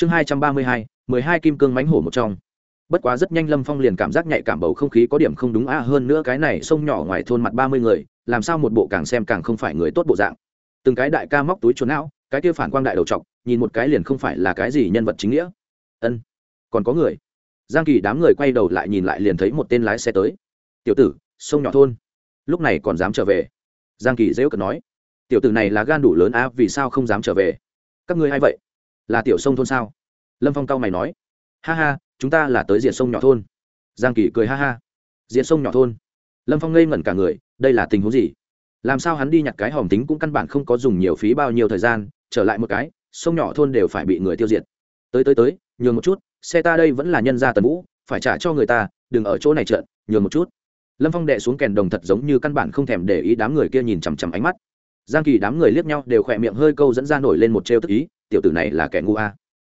chương hai trăm ba mươi hai, mười hai kim cương mánh hổ một trong. Bất quá rất nhanh lâm phong liền cảm giác nhạy cảm bầu không khí có điểm không đúng a, hơn nữa cái này sông nhỏ ngoài thôn mặt ba mươi người, làm sao một bộ càng xem càng không phải người tốt bộ dạng. Từng cái đại ca móc túi trốn não, cái kia phản quang đại đầu t nhìn một cái liền không phải là cái gì nhân vật chính nghĩa. Ân, còn có người. Giang kỳ đám người quay đầu lại nhìn lại liền thấy một tên lái xe tới. Tiểu tử, sông nhỏ thôn. Lúc này còn dám trở về? Giang kỳ dễ cợt nói. Tiểu tử này là gan đủ lớn á vì sao không dám trở về? Các ngươi hay vậy? Là tiểu sông thôn sao? Lâm phong cao mày nói. Ha ha, chúng ta là tới diện sông nhỏ thôn. Giang kỳ cười ha ha. Diện sông nhỏ thôn. Lâm phong ngây ngẩn cả người, đây là tình huống gì? Làm sao hắn đi nhặt cái hòm tính cũng căn bản không có dùng nhiều phí bao nhiêu thời gian, trở lại một cái, sông nhỏ thôn đều phải bị người tiêu diệt. Tới tới tới, nhường một chút, xe ta đây vẫn là nhân gia tần vũ, phải trả cho người ta, đừng ở chỗ này trợn, nhường một chút. Lâm phong đệ xuống kèn đồng thật giống như căn bản không thèm để ý đám người kia nhìn chằm chằm ánh mắt. Giang kỳ đám người liếc nhau đều khỏe miệng hơi câu dẫn ra nổi lên một trêu tức ý tiểu tử này là kẻ ngu a.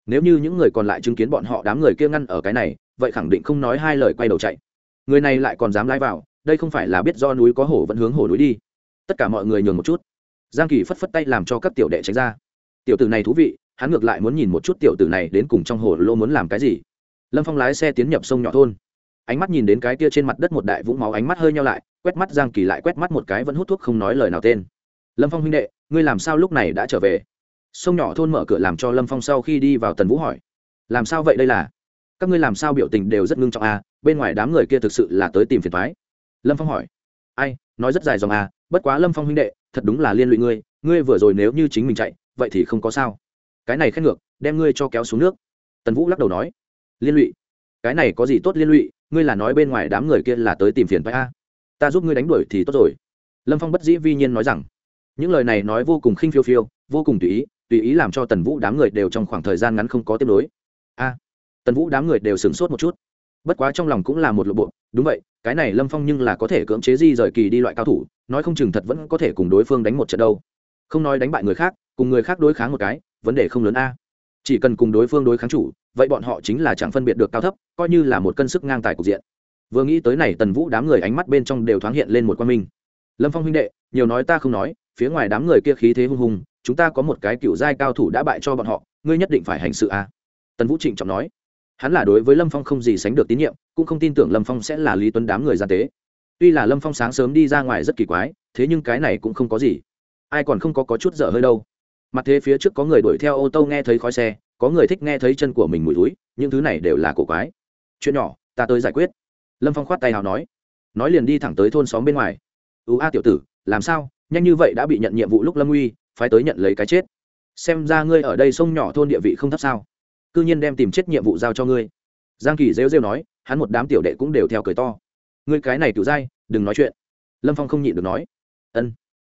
Nếu như những người còn lại chứng kiến bọn họ đám người kia ngăn ở cái này, vậy khẳng định không nói hai lời quay đầu chạy. Người này lại còn dám lái vào, đây không phải là biết do núi có hổ vẫn hướng hổ núi đi. Tất cả mọi người nhường một chút. Giang kỳ phất phất tay làm cho các tiểu đệ tránh ra. Tiểu tử này thú vị, hắn ngược lại muốn nhìn một chút tiểu tử này đến cùng trong hồ lô muốn làm cái gì. Lâm phong lái xe tiến nhập sông nhỏ thôn. Ánh mắt nhìn đến cái kia trên mặt đất một đại vũng máu ánh mắt hơi nhau lại, quét mắt giang kỳ lại quét mắt một cái vẫn hút thuốc không nói lời nào tên. Lâm phong huynh đệ, ngươi làm sao lúc này đã trở về? Sông nhỏ thôn mở cửa làm cho lâm phong sau khi đi vào tần vũ hỏi, làm sao vậy đây là? Các ngươi làm sao biểu tình đều rất ngưng trọng à? Bên ngoài đám người kia thực sự là tới tìm phiền thoái lâm phong hỏi, ai, nói rất dài dòng à bất quá lâm phong huynh đệ, thật đúng là liên lụy ngươi ngươi vừa rồi nếu như chính mình chạy, vậy thì không có sao. Cái này khét ngược, đem ngươi cho kéo xuống nước. Tần vũ lắc đầu nói, liên lụy? Cái này có gì tốt liên lụy? Ngươi là nói bên ngoài đám người kia là tới tìm phiền thoái a à? ta giúp ngươi đánh đuổi thì tốt rồi. Lâm phong bất dĩ vi nhiên nói rằng, những lời này nói vô cùng khinh phiêu phiêu, vô cùng tùy ý tùy ý làm cho tần vũ đám người đều trong khoảng thời gian ngắn không có tiếp nối. A, tần vũ đám người đều sửng sốt một chút. Bất quá trong lòng cũng là một lộ bộ, đúng vậy, cái này lâm phong nhưng là có thể cưỡng chế di rời kỳ đi loại cao thủ, nói không chừng thật vẫn có thể cùng đối phương đánh một trận đâu. Không nói đánh bại người khác, cùng người khác đối kháng một cái, vấn đề không lớn a. Chỉ cần cùng đối phương đối kháng chủ, vậy bọn họ chính là chẳng phân biệt được cao thấp, coi như là một cân sức ngang tài cục diện. Vừa nghĩ tới này tần vũ đám người ánh mắt bên trong đều thoáng hiện lên một quan minh. Lâm phong huynh đệ, nhiều nói ta không nói, phía ngoài đám người kia khí thế hung hùng chúng ta có một cái cựu giai cao thủ đã bại cho bọn họ ngươi nhất định phải hành sự a tần vũ trịnh trọng nói. Hắn là đối với lâm phong không gì sánh được tín nhiệm cũng không tin tưởng lâm phong sẽ là lý tuấn đám người gian tế. Tuy là lâm phong sáng sớm đi ra ngoài rất kỳ quái thế nhưng cái này cũng không có gì. Ai còn không có, có chút dở hơi đâu. Mặt thế phía trước có người đuổi theo ô tô nghe thấy khói xe có người thích nghe thấy chân của mình mùi túi những thứ này đều là cổ quái. Chuyện nhỏ ta tới giải quyết. Lâm phong khoát tay hào nói. Nói liền đi thẳng tới thôn xóm bên ngoài. Ưu a tiểu tử làm sao? Nhanh như vậy đã bị nhận nhiệm vụ lúc lâm uy phái tới nhận lấy cái chết. Xem ra ngươi ở đây sông nhỏ thôn địa vị không thấp sao? C ư nhiên đem tìm chết nhiệm vụ giao cho ngươi. Giang kỳ rêu rêu nói, hắn một đám tiểu đệ cũng đều theo cười to. Ngươi cái này tiểu dai, đừng nói chuyện. Lâm phong không nhịn được nói. Ân.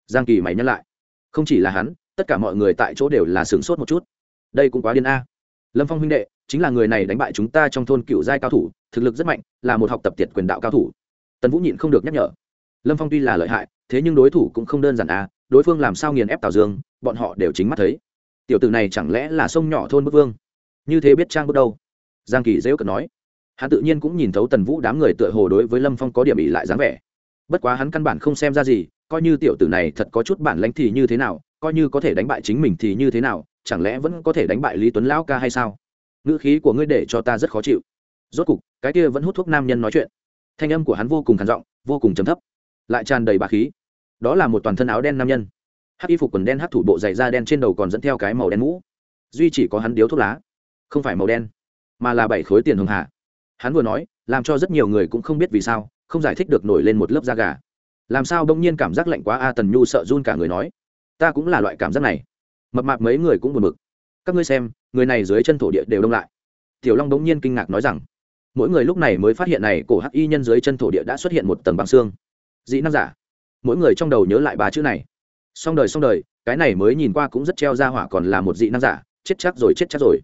Giang kỳ mày nhắc lại. Không chỉ là hắn, tất cả mọi người tại chỗ đều là sửng sốt một chút. Đây cũng quá điên a. Lâm phong huynh đệ, chính là người này đánh bại chúng ta trong thôn cựu giai cao thủ, thực lực rất mạnh, là một học tập tiệt quyền đạo cao thủ. Tần vũ nhịn không được nhắc nhở. Lâm phong tuy là lợi hại, thế nhưng đối thủ cũng không đơn giản a đối phương làm sao nghiền ép tào dương, bọn họ đều chính mắt thấy. Tiểu tử này chẳng lẽ là sông nhỏ thôn bức vương? Như thế biết trang bước đâu? Giang kỳ dễ cận nói. Hắn tự nhiên cũng nhìn thấu tần vũ đám người tựa hồ đối với lâm phong có điểm ỉ lại dáng vẻ. Bất quá hắn căn bản không xem ra gì, coi như tiểu tử này thật có chút bản lãnh thì như thế nào, coi như có thể đánh bại chính mình thì như thế nào, chẳng lẽ vẫn có thể đánh bại lý tuấn lão ca hay sao? Ngữ khí của ngươi để cho ta rất khó chịu. Rốt cục, cái kia vẫn hút thuốc nam nhân nói chuyện. Thanh âm của hắn vô cùng khản giọng, vô cùng chấm thấp, lại tràn đầy bà khí đó là một toàn thân áo đen nam nhân. Hắc y phục quần đen hắc thủ bộ dày da đen trên đầu còn dẫn theo cái màu đen mũ. Duy chỉ có hắn điếu thuốc lá, không phải màu đen, mà là bảy khối tiền hồng hạ hắn vừa nói, làm cho rất nhiều người cũng không biết vì sao, không giải thích được nổi lên một lớp da gà. Làm sao đông nhiên cảm giác lạnh quá a, tần nhu sợ run cả người nói, ta cũng là loại cảm giác này. Mập mạp mấy người cũng buồn bực. Các ngươi xem, người này dưới chân thổ địa đều đông lại. Tiểu long đông nhiên kinh ngạc nói rằng, mỗi người lúc này mới phát hiện này, cổ hắc y nhân dưới chân thổ địa đã xuất hiện một tầng bằng xương. Dị năng giả mỗi người trong đầu nhớ lại ba chữ này. Xong đời xong đời, cái này mới nhìn qua cũng rất treo ra hỏa còn là một dị năng giả, chết chắc rồi, chết chắc rồi.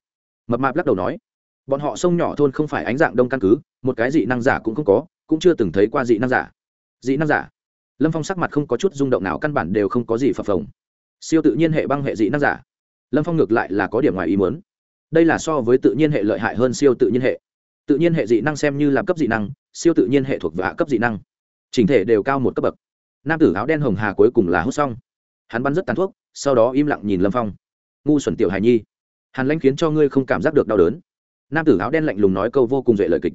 Mập mạp lắc đầu nói, bọn họ sông nhỏ thôn không phải ánh dạng đông căn cứ, một cái dị năng giả cũng không có, cũng chưa từng thấy qua dị năng giả. Dị năng giả? Lâm phong sắc mặt không có chút rung động nào, căn bản đều không có gì phập phồng. Siêu tự nhiên hệ băng hệ dị năng giả. Lâm phong ngược lại là có điểm ngoài ý muốn. Đây là so với tự nhiên hệ lợi hại hơn siêu tự nhiên hệ. Tự nhiên hệ dị năng xem như là cấp dị năng, siêu tự nhiên hệ thuộc về hạ cấp dị năng. Chỉnh thể đều cao một cấp bậc nam tử áo đen hồng hà cuối cùng là hút xong. Hắn bắn rất tàn thuốc, sau đó im lặng nhìn lâm phong. Ngu xuẩn tiểu hài nhi, hàn lanh khiến cho ngươi không cảm giác được đau đớn. Nam tử áo đen lạnh lùng nói câu vô cùng duệ lời kịch.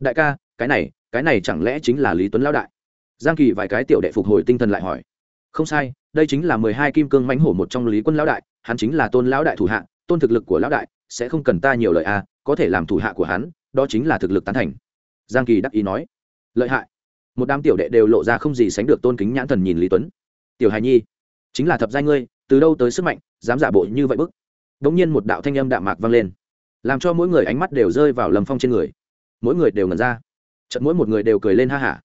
Đại ca, cái này cái này chẳng lẽ chính là lý tuấn lão đại? Giang kỳ vài cái tiểu đệ phục hồi tinh thần lại hỏi. Không sai, đây chính là mười hai kim cương mãnh hổ một trong lý quân lão đại, hắn chính là tôn lão đại thủ hạ, tôn thực lực của lão đại sẽ không cần ta nhiều lời a, có thể làm thủ hạ của hắn, đó chính là thực lực tán thành. Giang kỳ đắc ý nói. Lợi hại một đám tiểu đệ đều lộ ra không gì sánh được tôn kính nhãn thần nhìn lý tuấn. Tiểu hài nhi, chính là thập giai ngươi, từ đâu tới sức mạnh, dám giả bộ như vậy bức? Đ ỗ n g nhiên một đạo thanh âm đạm mạc vang lên, làm cho mỗi người ánh mắt đều rơi vào lầm phong trên người. Mỗi người đều ngẩn ra. Trận mỗi một người đều cười lên ha hả.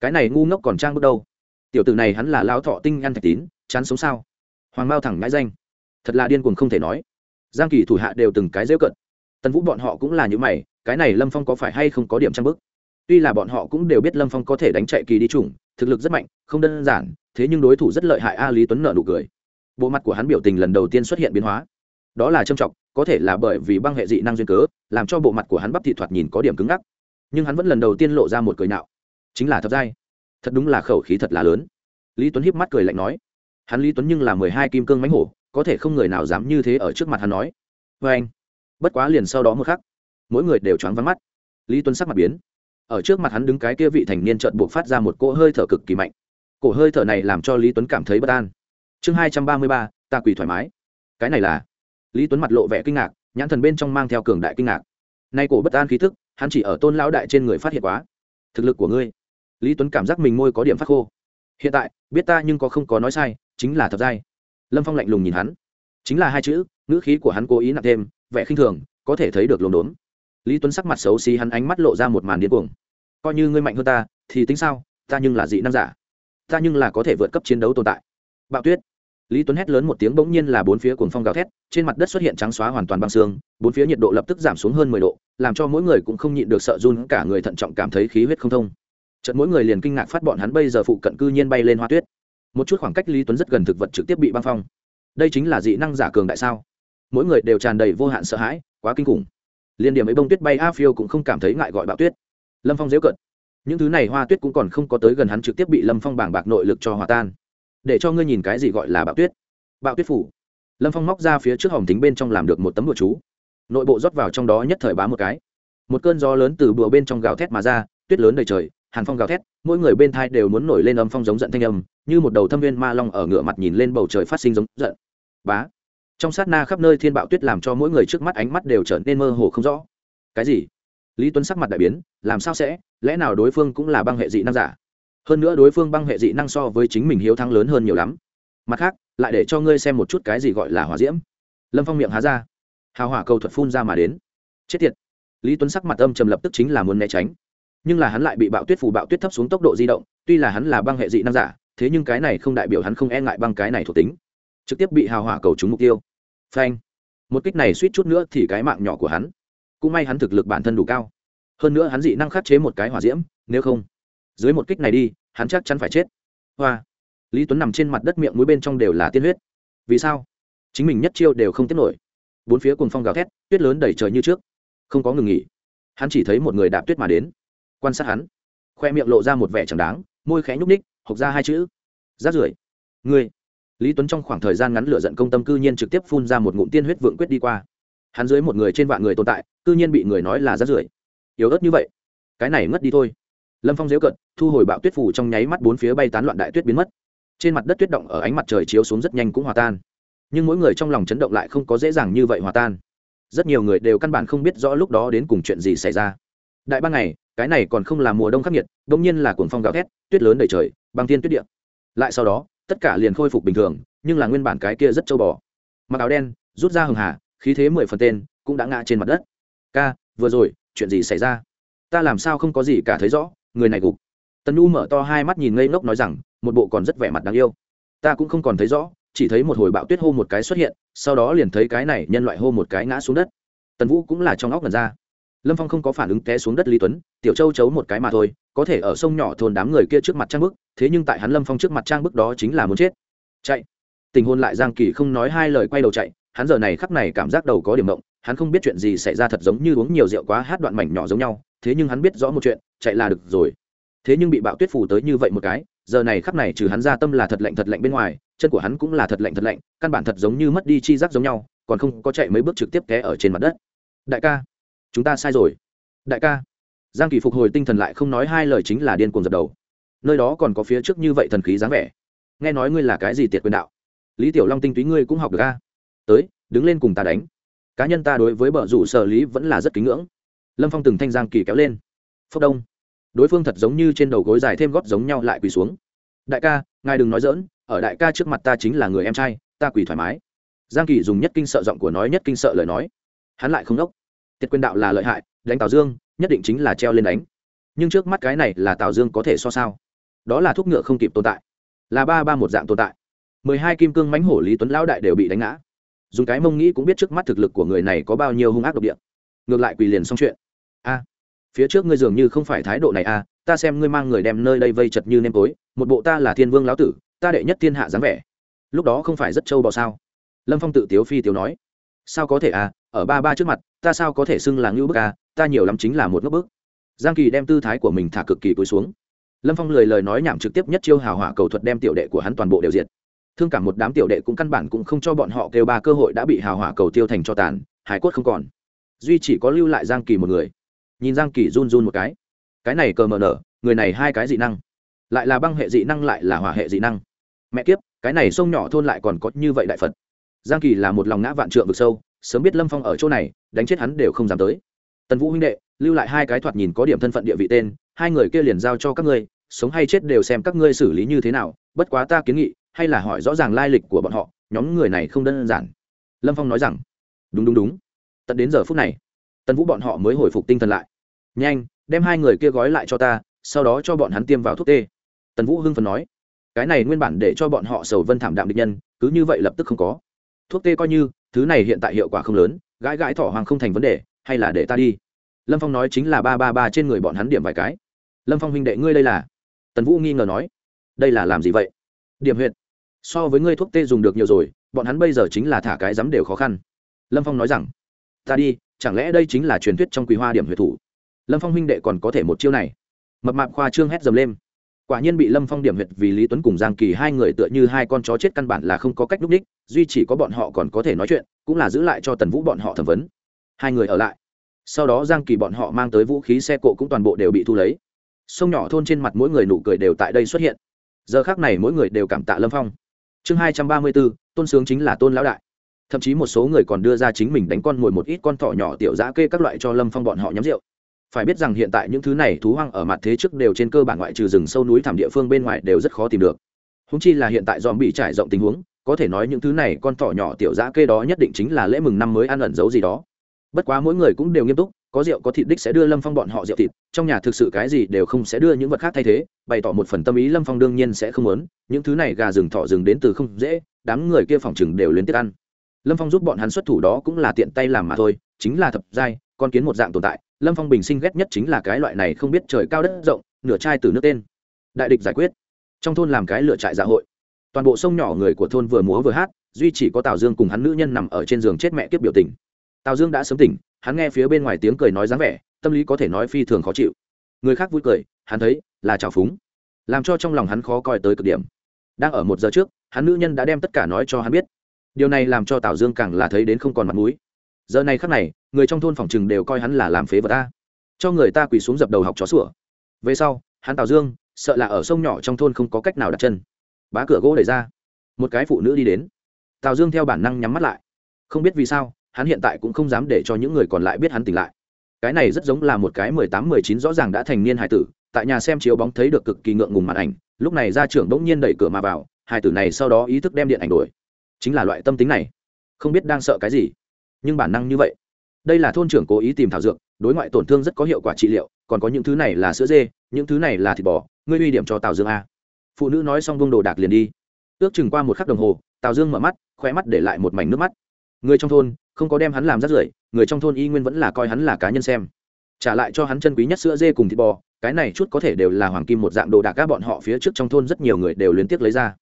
Cái này ngu ngốc còn trang bước đâu? Tiểu tử này hắn là lao thọ tinh ăn thạch tín, chán sống sao? Hoàng mao thẳng ngãi danh. Thật là điên cuồng không thể nói. Giang kỳ thủ hạ đều từng cái dễ cận. Tần vũ bọn họ cũng là những mày, cái này lâm phong có phải hay không có điểm trang bức? Tuy là bọn họ cũng đều biết lâm phong có thể đánh chạy kỳ đi chủng, thực lực rất mạnh, không đơn giản, thế nhưng đối thủ rất lợi hại a lý tuấn nợ nụ cười. Bộ mặt của hắn biểu tình lần đầu tiên xuất hiện biến hóa. Đó là trầm trọng, có thể là bởi vì băng hệ dị năng duyên cớ, làm cho bộ mặt của hắn bắp thị thoạt nhìn có điểm cứng ngắc. Nhưng hắn vẫn lần đầu tiên lộ ra một cười nạo chính là thập giai thật đúng là khẩu khí thật là lớn. Lý tuấn hiếp mắt cười lạnh nói. Hắn lý tuấn nhưng là mười hai kim cương mánh hổ, có thể không người nào dám như thế ở trước mặt hắn nói. Vê anh bất quá liền sau đó một khắc, mỗi người đều choáng vắng mắt. Lý tuấn sắc mặt biến ở trước mặt hắn đứng cái kia vị thành niên trợn buộc phát ra một cỗ hơi thở cực kỳ mạnh. Cổ hơi thở này làm cho lý tuấn cảm thấy bất an. Chương hai trăm ba mươi ba, ta quỳ thoải mái. Cái này là? Lý tuấn mặt lộ vẻ kinh ngạc, nhãn thần bên trong mang theo cường đại kinh ngạc. Nay cổ bất an khí thức, hắn chỉ ở tôn lão đại trên người phát hiện quá. Thực lực của ngươi. Lý tuấn cảm giác mình môi có điểm phát khô. Hiện tại, biết ta nhưng có không có nói sai, chính là thật dai. lâm phong lạnh lùng nhìn hắn. Chính là hai chữ, ngữ khí của hắn cố ý nặng thêm, vẻ khinh thường, có thể thấy được lồn đốn. Lý tuấn sắc mặt xấu xí, hắn ánh mắt lộ ra một màn điên cuồng coi như ngươi mạnh hơn ta, thì tính sao? Ta nhưng là dị năng giả. Ta nhưng là có thể vượt cấp chiến đấu tồn tại. Bạo tuyết. Lý tuấn hét lớn một tiếng bỗng nhiên là bốn phía cuồng phong gào thét, trên mặt đất xuất hiện trắng xóa hoàn toàn băng xương, bốn phía nhiệt độ lập tức giảm xuống hơn mười độ, làm cho mỗi người cũng không nhịn được sợ run, cả người thận trọng cảm thấy khí huyết không thông. Chợt mỗi người liền kinh ngạc phát bọn hắn bây giờ phụ cận cư nhiên bay lên hoa tuyết. Một chút khoảng cách lý tuấn rất gần thực vật trực tiếp bị băng phong. Đây chính là dị năng giả cường đại sao? Mỗi người đều tràn đầy vô hạn sợ hãi, quá kinh khủng. Liên điểm ấy bông tuyết bay, a phiêu cũng không cảm thấy ngại gọi bạo tuyết lâm phong dễu cận. Những thứ này hoa tuyết cũng còn không có tới gần hắn trực tiếp bị lâm phong bảng bạc nội lực cho hòa tan. Để cho ngươi nhìn cái gì gọi là bạo tuyết. Bạo tuyết phủ. Lâm phong móc ra phía trước hòm tính bên trong làm được một tấm bùa chú. Nội bộ rót vào trong đó nhất thời bá một cái. Một cơn gió lớn từ bùa bên trong gào thét mà ra, tuyết lớn đầy trời, hàn phong gào thét, mỗi người bên thai đều muốn nổi lên âm phong giống giận thanh âm, như một đầu thâm viên ma long ở ngựa mặt nhìn lên bầu trời phát sinh giống giận. Bá. Trong sát na khắp nơi thiên bạo tuyết làm cho mỗi người trước mắt ánh mắt đều trở nên mơ hồ không rõ. Cái gì? Lý tuấn sắc mặt đại biến, làm sao sẽ? Lẽ nào đối phương cũng là băng hệ dị năng giả? Hơn nữa đối phương băng hệ dị năng so với chính mình hiếu thắng lớn hơn nhiều lắm. Mặt khác, lại để cho ngươi xem một chút cái gì gọi là hỏa diễm. Lâm phong miệng há ra. Hào hỏa cầu thuật phun ra mà đến. Chết tiệt. Lý tuấn sắc mặt âm trầm lập tức chính là muốn né tránh. Nhưng là hắn lại bị bạo tuyết phủ bạo tuyết thấp xuống tốc độ di động, tuy là hắn là băng hệ dị năng giả, thế nhưng cái này không đại biểu hắn không e ngại băng cái này thuộc tính. Trực tiếp bị hào hỏa cầu trúng mục tiêu. Phanh. Một kích này suýt chút nữa thì cái mạng nhỏ của hắn cũng may hắn thực lực bản thân đủ cao. Hơn nữa hắn dị năng khắc chế một cái hỏa diễm, nếu không, dưới một kích này đi, hắn chắc chắn phải chết. Hoa. Lý tuấn nằm trên mặt đất miệng mũi bên trong đều là tiên huyết. Vì sao? Chính mình nhất chiêu đều không tiết nổi. Bốn phía cùng phong gào thét, tuyết lớn đầy trời như trước. Không có ngừng nghỉ. Hắn chỉ thấy một người đạp tuyết mà đến. Quan sát hắn. Khoe miệng lộ ra một vẻ chẳng đáng, môi khẽ nhúc ních hộc ra hai chữ. Rát rưởi. Ngươi. Lý tuấn trong khoảng thời gian ngắn lựa giận công tâm cư nhiên trực tiếp phun ra một ngụm tiên huyết vượng quyết đi qua hắn dưới một người trên vạn người tồn tại, cư nhiên bị người nói là rát rưởi. Yếu ớt như vậy, cái này ngất đi thôi. Lâm phong dễu cận thu hồi bạo tuyết phủ trong nháy mắt bốn phía bay tán loạn đại tuyết biến mất. Trên mặt đất tuyết động ở ánh mặt trời chiếu xuống rất nhanh cũng hòa tan. Nhưng mỗi người trong lòng chấn động lại không có dễ dàng như vậy hòa tan. Rất nhiều người đều căn bản không biết rõ lúc đó đến cùng chuyện gì xảy ra. Đại ban ngày, cái này còn không là mùa đông khắc nghiệt đ ỗ n g nhiên là cuồng phong gào thét, tuyết lớn đầy trời, băng thiên tuyết điện lại sau đó, tất cả liền khôi phục bình thường, nhưng là nguyên bản cái kia rất châu bò. Mặc áo đen, rút ra hường hà khí thế mười phần tên, cũng đã ngã trên mặt đất. Ca, vừa rồi, chuyện gì xảy ra? Ta làm sao không có gì cả thấy rõ, người này gục. Tần u mở to hai mắt nhìn ngây ngốc nói rằng, một bộ còn rất vẻ mặt đáng yêu. Ta cũng không còn thấy rõ, chỉ thấy một hồi bạo tuyết hô một cái xuất hiện, sau đó liền thấy cái này nhân loại hô một cái ngã xuống đất. Tần vũ cũng là trong óc lần ra. Lâm phong không có phản ứng té xuống đất lý tuấn, tiểu châu chấu một cái mà thôi, có thể ở sông nhỏ thôn đám người kia trước mặt trang bức, thế nhưng tại hắn lâm phong trước mặt trang bức đó chính là muốn chết. Chạy. Tình hôn lại giang kỳ không nói hai lời quay đầu chạy hắn giờ này khắc này cảm giác đầu có điểm động, hắn không biết chuyện gì xảy ra thật giống như uống nhiều rượu quá hát đoạn mảnh nhỏ giống nhau, thế nhưng hắn biết rõ một chuyện, chạy là được rồi. Thế nhưng bị bạo tuyết phủ tới như vậy một cái, giờ này khắp này trừ hắn ra tâm là thật lạnh thật lạnh bên ngoài, chân của hắn cũng là thật lạnh thật lạnh, căn bản thật giống như mất đi chi giác giống nhau, còn không có chạy mấy bước trực tiếp té ở trên mặt đất. Đại ca, chúng ta sai rồi. Đại ca. Giang kỳ phục hồi tinh thần lại không nói hai lời chính là điên cuồng dập đầu. Nơi đó còn có phía trước như vậy thần khí dáng vẻ. Nghe nói ngươi là cái gì tiệt quyền đạo? Lý tiểu long tinh túy ngươi cũng học được a tới, đứng lên cùng ta đánh. Cá nhân ta đối với bờ rủ sở lý vẫn là rất kính ngưỡng. Lâm phong từng thanh giang kỳ kéo lên. Phốc đông. Đối phương thật giống như trên đầu gối dài thêm gót giống nhau lại quỳ xuống. Đại ca, ngài đừng nói dỡn ở đại ca trước mặt ta chính là người em trai, ta quỳ thoải mái. Giang kỳ dùng nhất kinh sợ giọng của nói nhất kinh sợ lời nói. Hắn lại không đốc. Tiệt quyền đạo là lợi hại, đánh tào dương, nhất định chính là treo lên đánh. Nhưng trước mắt cái này là tào dương có thể so sao? Đó là thuốc ngựa không kịp tồn tại. Là ba ba một dạng tồn tại. Mười hai kim cương mánh hổ lý tuấn lão đại đều bị đánh ngã dùng cái mông nghĩ cũng biết trước mắt thực lực của người này có bao nhiêu hung ác độc địa. Ngược lại quỳ liền xong chuyện. A, phía trước ngươi dường như không phải thái độ này a, ta xem ngươi mang người đem nơi đây vây chật như nêm tối, một bộ ta là thiên vương lão tử, ta đệ nhất thiên hạ dáng vẻ. Lúc đó không phải rất trâu bò sao? Lâm phong tự tiếu phi tiếu nói. Sao có thể à ở ba ba trước mặt, ta sao có thể xưng là ngưu bức à ta nhiều lắm chính là một ngốc bức. Giang kỳ đem tư thái của mình thả cực kỳ cúi xuống. Lâm phong lười lời nói nhảm trực tiếp nhất chiêu hào hỏa cầu thuật đem tiểu đệ của hắn toàn bộ đều diệt thương cảm một đám tiểu đệ cũng căn bản cũng không cho bọn họ kêu ba cơ hội đã bị hào hỏa cầu tiêu thành cho tàn, hải cốt không còn. Duy chỉ có lưu lại giang kỳ một người. Nhìn giang kỳ run run một cái. Cái này cờ mờ nở, người này hai cái dị năng. Lại là băng hệ dị năng lại là hỏa hệ dị năng. Mẹ kiếp, cái này sông nhỏ thôn lại còn có như vậy đại phật. Giang kỳ là một lòng ngã vạn trượng vực sâu, sớm biết lâm phong ở chỗ này, đánh chết hắn đều không dám tới. Tần vũ huynh đệ, lưu lại hai cái thoạt nhìn có điểm thân phận địa vị tên, hai người kia liền giao cho các ngươi, sống hay chết đều xem các ngươi xử lý như thế nào, bất quá ta kiến nghị hay là hỏi rõ ràng lai lịch của bọn họ, nhóm người này không đơn giản. Lâm phong nói rằng, đúng đúng đúng. Tận đến giờ phút này, tần vũ bọn họ mới hồi phục tinh thần lại. Nhanh, đem hai người kia gói lại cho ta, sau đó cho bọn hắn tiêm vào thuốc tê. Tần vũ hưng phần nói, cái này nguyên bản để cho bọn họ sầu vân thảm đạm địch nhân, cứ như vậy lập tức không có. Thuốc tê coi như, thứ này hiện tại hiệu quả không lớn, gãi gãi thỏ hoàng không thành vấn đề, hay là để ta đi? Lâm phong nói chính là ba ba ba trên người bọn hắn điểm vài cái. Lâm phong huynh đệ ngươi đây là? Tần vũ nghi ngờ nói, đây là làm gì vậy? Điểm huyện so với ngươi thuốc tê dùng được nhiều rồi, bọn hắn bây giờ chính là thả cái dám đều khó khăn. Lâm phong nói rằng, ta đi, chẳng lẽ đây chính là truyền thuyết trong quý hoa điểm huyệt thủ? Lâm phong huynh đệ còn có thể một chiêu này. Mập mạp khoa trương hét dầm lên. Quả nhiên bị lâm phong điểm huyệt vì lý tuấn cùng giang kỳ hai người tựa như hai con chó chết căn bản là không có cách núp đích, duy chỉ có bọn họ còn có thể nói chuyện, cũng là giữ lại cho tần vũ bọn họ thẩm vấn. Hai người ở lại. Sau đó giang kỳ bọn họ mang tới vũ khí xe cộ cũng toàn bộ đều bị thu lấy. Sông nhỏ thôn trên mặt mỗi người nụ cười đều tại đây xuất hiện. Giờ khác này mỗi người đều cảm tạ lâm phong chương hai trăm ba mươi bốn tôn sướng chính là tôn lão đại. Thậm chí một số người còn đưa ra chính mình đánh con mồi một ít con thỏ nhỏ tiểu giã kê các loại cho lâm phong bọn họ nhắm rượu. Phải biết rằng hiện tại những thứ này thú hoang ở mặt thế trước đều trên cơ bản ngoại trừ rừng sâu núi thảm địa phương bên ngoài đều rất khó tìm được. Húng chi là hiện tại dòm bị trải rộng tình huống, có thể nói những thứ này con thỏ nhỏ tiểu giã kê đó nhất định chính là lễ mừng năm mới ăn ẩn giấu gì đó. Bất quá mỗi người cũng đều nghiêm túc có rượu có thịt đích sẽ đưa lâm phong bọn họ rượu thịt, trong nhà thực sự cái gì đều không sẽ đưa những vật khác thay thế, bày tỏ một phần tâm ý lâm phong đương nhiên sẽ không muốn, những thứ này gà rừng thỏ rừng đến từ không dễ, đám người kia phòng chừng đều liên tiếp ăn. Lâm phong giúp bọn hắn xuất thủ đó cũng là tiện tay làm mà thôi, chính là thập giai, con kiến một dạng tồn tại, lâm phong bình sinh ghét nhất chính là cái loại này không biết trời cao đất rộng, nửa chai từ nước tên. Đại địch giải quyết. Trong thôn làm cái lựa trại dạ hội. Toàn bộ sông nhỏ người của thôn vừa múa vừa hát, duy chỉ có tào dương cùng hắn nữ nhân nằm ở trên giường chết mẹ kiếp biểu tình. Tào dương đã sớm tỉnh hắn nghe phía bên ngoài tiếng cười nói dáng vẻ, tâm lý có thể nói phi thường khó chịu. Người khác vui cười, hắn thấy là trào phúng, làm cho trong lòng hắn khó coi tới cực điểm. Đang ở một giờ trước, hắn nữ nhân đã đem tất cả nói cho hắn biết. Điều này làm cho tào dương càng là thấy đến không còn mặt mũi. Giờ này khắc này, người trong thôn phòng chừng đều coi hắn là làm phế vật ta cho người ta quỳ xuống dập đầu học chó sủa. Về sau, hắn tào dương, sợ là ở sông nhỏ trong thôn không có cách nào đặt chân. Bá cửa gỗ đẩy ra. Một cái phụ nữ đi đến. Tào dương theo bản năng nhắm mắt lại. Không biết vì sao hắn hiện tại cũng không dám để cho những người còn lại biết hắn tỉnh lại. Cái này rất giống là một cái mười tám, mười chín rõ ràng đã thành niên hải tử, tại nhà xem chiếu bóng thấy được cực kỳ ngượng ngùng màn ảnh, lúc này ra trưởng bỗng nhiên đẩy cửa mà vào hải tử này sau đó ý thức đem điện ảnh đổi. Chính là loại tâm tính này. Không biết đang sợ cái gì. Nhưng bản năng như vậy. Đây là thôn trưởng cố ý tìm thảo dược, đối ngoại tổn thương rất có hiệu quả trị liệu, còn có những thứ này là sữa dê, những thứ này là thịt bò, ngươi uy điểm cho tào dương a. Phụ nữ nói xong vung đồ đạc liền đi. Ước chừng qua một khắc đồng hồ, tào dương mở mắt, khoe mắt để lại một mảnh nước mắt. Người trong thôn không có đem hắn làm rắt rưởi, người trong thôn y nguyên vẫn là coi hắn là cá nhân xem. Trả lại cho hắn chân quý nhất sữa dê cùng thịt bò, cái này chút có thể đều là hoàng kim một dạng đồ đạc các bọn họ phía trước trong thôn rất nhiều người đều liên tiếp lấy ra.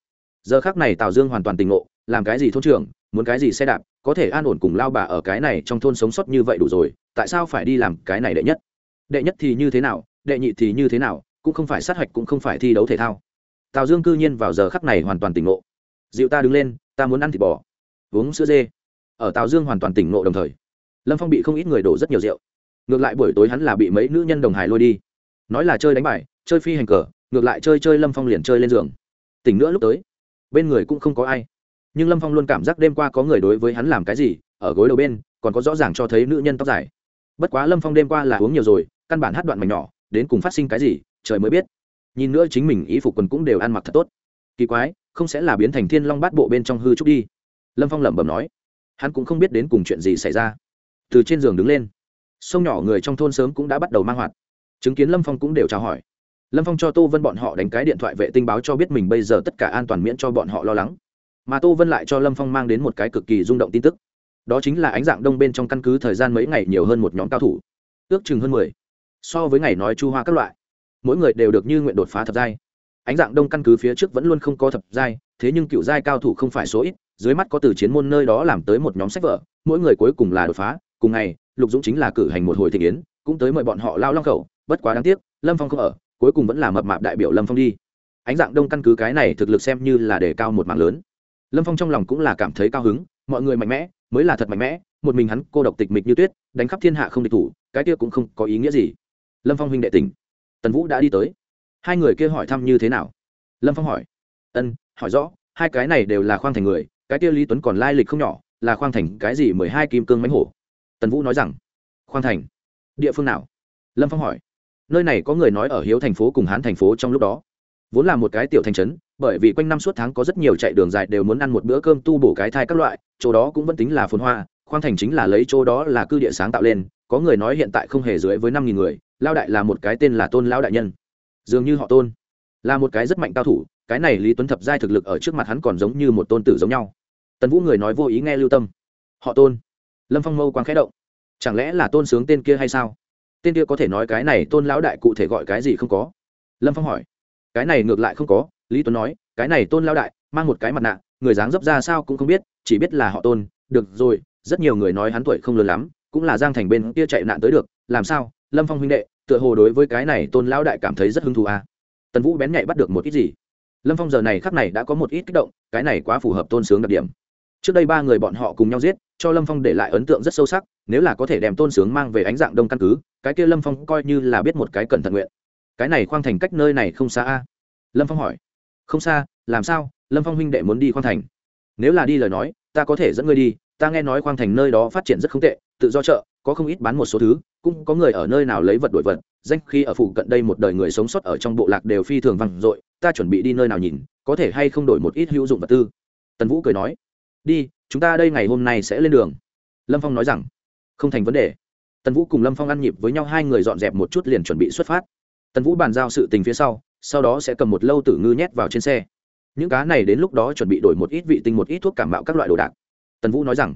Giờ khác này tào dương hoàn toàn tình ngộ, làm cái gì thôn trưởng, muốn cái gì xe đạp, có thể an ổn cùng lao bà ở cái này trong thôn sống sót như vậy đủ rồi, tại sao phải đi làm cái này đệ nhất? Đệ nhất thì như thế nào, đệ nhị thì như thế nào, cũng không phải sát hạch cũng không phải thi đấu thể thao. Tào dương cư nhiên vào giờ khắc này hoàn toàn tỉnh ngộ. Dịu ta đứng lên, ta muốn ăn thịt bò. Uống sữa dê ở tào dương hoàn toàn tỉnh ngộ đồng thời. Lâm phong bị không ít người đổ rất nhiều rượu. Ngược lại buổi tối hắn là bị mấy nữ nhân đồng hải lôi đi. Nói là chơi đánh bài, chơi phi hành cờ, ngược lại chơi chơi lâm phong liền chơi lên giường. Tỉnh nữa lúc tới, bên người cũng không có ai. Nhưng lâm phong luôn cảm giác đêm qua có người đối với hắn làm cái gì, ở gối đầu bên, còn có rõ ràng cho thấy nữ nhân tóc dài. Bất quá lâm phong đêm qua là uống nhiều rồi, căn bản hát đoạn mảnh nhỏ, đến cùng phát sinh cái gì, trời mới biết. Nhìn nữa chính mình ý phục quần cũng đều ăn mặc thật tốt. Kỳ quái, không sẽ là biến thành thiên long bát bộ bên trong hư trúc đi. Lâm phong lẩm bẩm nói hắn cũng không biết đến cùng chuyện gì xảy ra. Từ trên giường đứng lên, sông nhỏ người trong thôn sớm cũng đã bắt đầu mang hoạt. Chứng kiến lâm phong cũng đều chào hỏi. Lâm phong cho tô vân bọn họ đánh cái điện thoại vệ tinh báo cho biết mình bây giờ tất cả an toàn miễn cho bọn họ lo lắng. Mà tô vân lại cho lâm phong mang đến một cái cực kỳ rung động tin tức. Đó chính là ánh dạng đông bên trong căn cứ thời gian mấy ngày nhiều hơn một nhóm cao thủ. Ước chừng hơn mười. So với ngày nói chu hoa các loại, mỗi người đều được như nguyện đột phá thập giai. Ánh dạng đông căn cứ phía trước vẫn luôn không có thập giai, thế nhưng cựu giai cao thủ không phải số ít dưới mắt có từ chiến môn nơi đó làm tới một nhóm sách vở, mỗi người cuối cùng là đột phá. Cùng ngày, lục dũng chính là cử hành một hồi thị kiến cũng tới mời bọn họ lao long khẩu, bất quá đáng tiếc, lâm phong không ở, cuối cùng vẫn là mập mạp đại biểu lâm phong đi. Ánh dạng đông căn cứ cái này thực lực xem như là đề cao một mạng lớn. Lâm phong trong lòng cũng là cảm thấy cao hứng, mọi người mạnh mẽ, mới là thật mạnh mẽ, một mình hắn cô độc tịch mịch như tuyết, đánh khắp thiên hạ không địch thủ, cái kia cũng không có ý nghĩa gì. Lâm phong huynh đệ tỉnh. Tần vũ đã đi tới. Hai người kia hỏi thăm như thế nào? Lâm phong hỏi. Ân, hỏi rõ, hai cái này đều là khoang thành người cái kia lý tuấn còn lai lịch không nhỏ, là khoang thành cái gì mười hai kim cương mánh hổ? Tần vũ nói rằng, khoang thành, địa phương nào? Lâm phong hỏi, nơi này có người nói ở hiếu thành phố cùng hán thành phố trong lúc đó. Vốn là một cái tiểu thành trấn, bởi vì quanh năm suốt tháng có rất nhiều chạy đường dài đều muốn ăn một bữa cơm tu bổ cái thai các loại, chỗ đó cũng vẫn tính là phồn hoa, khoang thành chính là lấy chỗ đó là cư địa sáng tạo lên, có người nói hiện tại không hề dưới với năm nghìn người, lao đại là một cái tên là tôn lão đại nhân. Dường như họ tôn là một cái rất mạnh cao thủ, cái này lý tuấn thập giai thực lực ở trước mặt hắn còn giống như một tôn tử giống nhau tần vũ người nói vô ý nghe lưu tâm. Họ tôn. Lâm phong mâu quang khẽ động. Chẳng lẽ là tôn sướng tên kia hay sao? Tên kia có thể nói cái này tôn lão đại cụ thể gọi cái gì không có? Lâm phong hỏi. Cái này ngược lại không có, lý tuấn nói, cái này tôn lão đại, mang một cái mặt nạ, người dáng dấp ra sao cũng không biết, chỉ biết là họ tôn. Được rồi, rất nhiều người nói hắn tuổi không lớn lắm, cũng là giang thành bên kia chạy nạn tới được, làm sao? Lâm phong huynh đệ, tựa hồ đối với cái này tôn lão đại cảm thấy rất hứng thú à. tần vũ bén nhạy bắt được một ít gì? Lâm phong giờ này khắc này đã có một ít kích động, cái này quá phù hợp tôn sướng đặc điểm trước đây ba người bọn họ cùng nhau giết, cho lâm phong để lại ấn tượng rất sâu sắc, nếu là có thể đem tôn sướng mang về ánh dạng đông căn cứ, cái kia lâm phong coi như là biết một cái cẩn thận nguyện. Cái này khoang thành cách nơi này không xa a? Lâm phong hỏi. Không xa, làm sao? Lâm phong huynh đệ muốn đi khoang thành. Nếu là đi lời nói, ta có thể dẫn ngươi đi, ta nghe nói khoang thành nơi đó phát triển rất không tệ, tự do chợ, có không ít bán một số thứ, cũng có người ở nơi nào lấy vật đổi vật, danh khi ở phụ cận đây một đời người sống sót ở trong bộ lạc đều phi thường vằn dội, ta chuẩn bị đi nơi nào nhìn, có thể hay không đổi một ít hữu dụng vật tư? Tần vũ cười nói đi, chúng ta đây ngày hôm nay sẽ lên đường. Lâm phong nói rằng, không thành vấn đề. Tần vũ cùng lâm phong ăn nhịp với nhau, hai người dọn dẹp một chút liền chuẩn bị xuất phát. Tần vũ bàn giao sự tình phía sau sau đó sẽ cầm một lâu tử ngư nhét vào trên xe. Những cá này đến lúc đó chuẩn bị đổi một ít vị tinh, một ít thuốc cảm mạo các loại đồ đạc. Tần vũ nói rằng,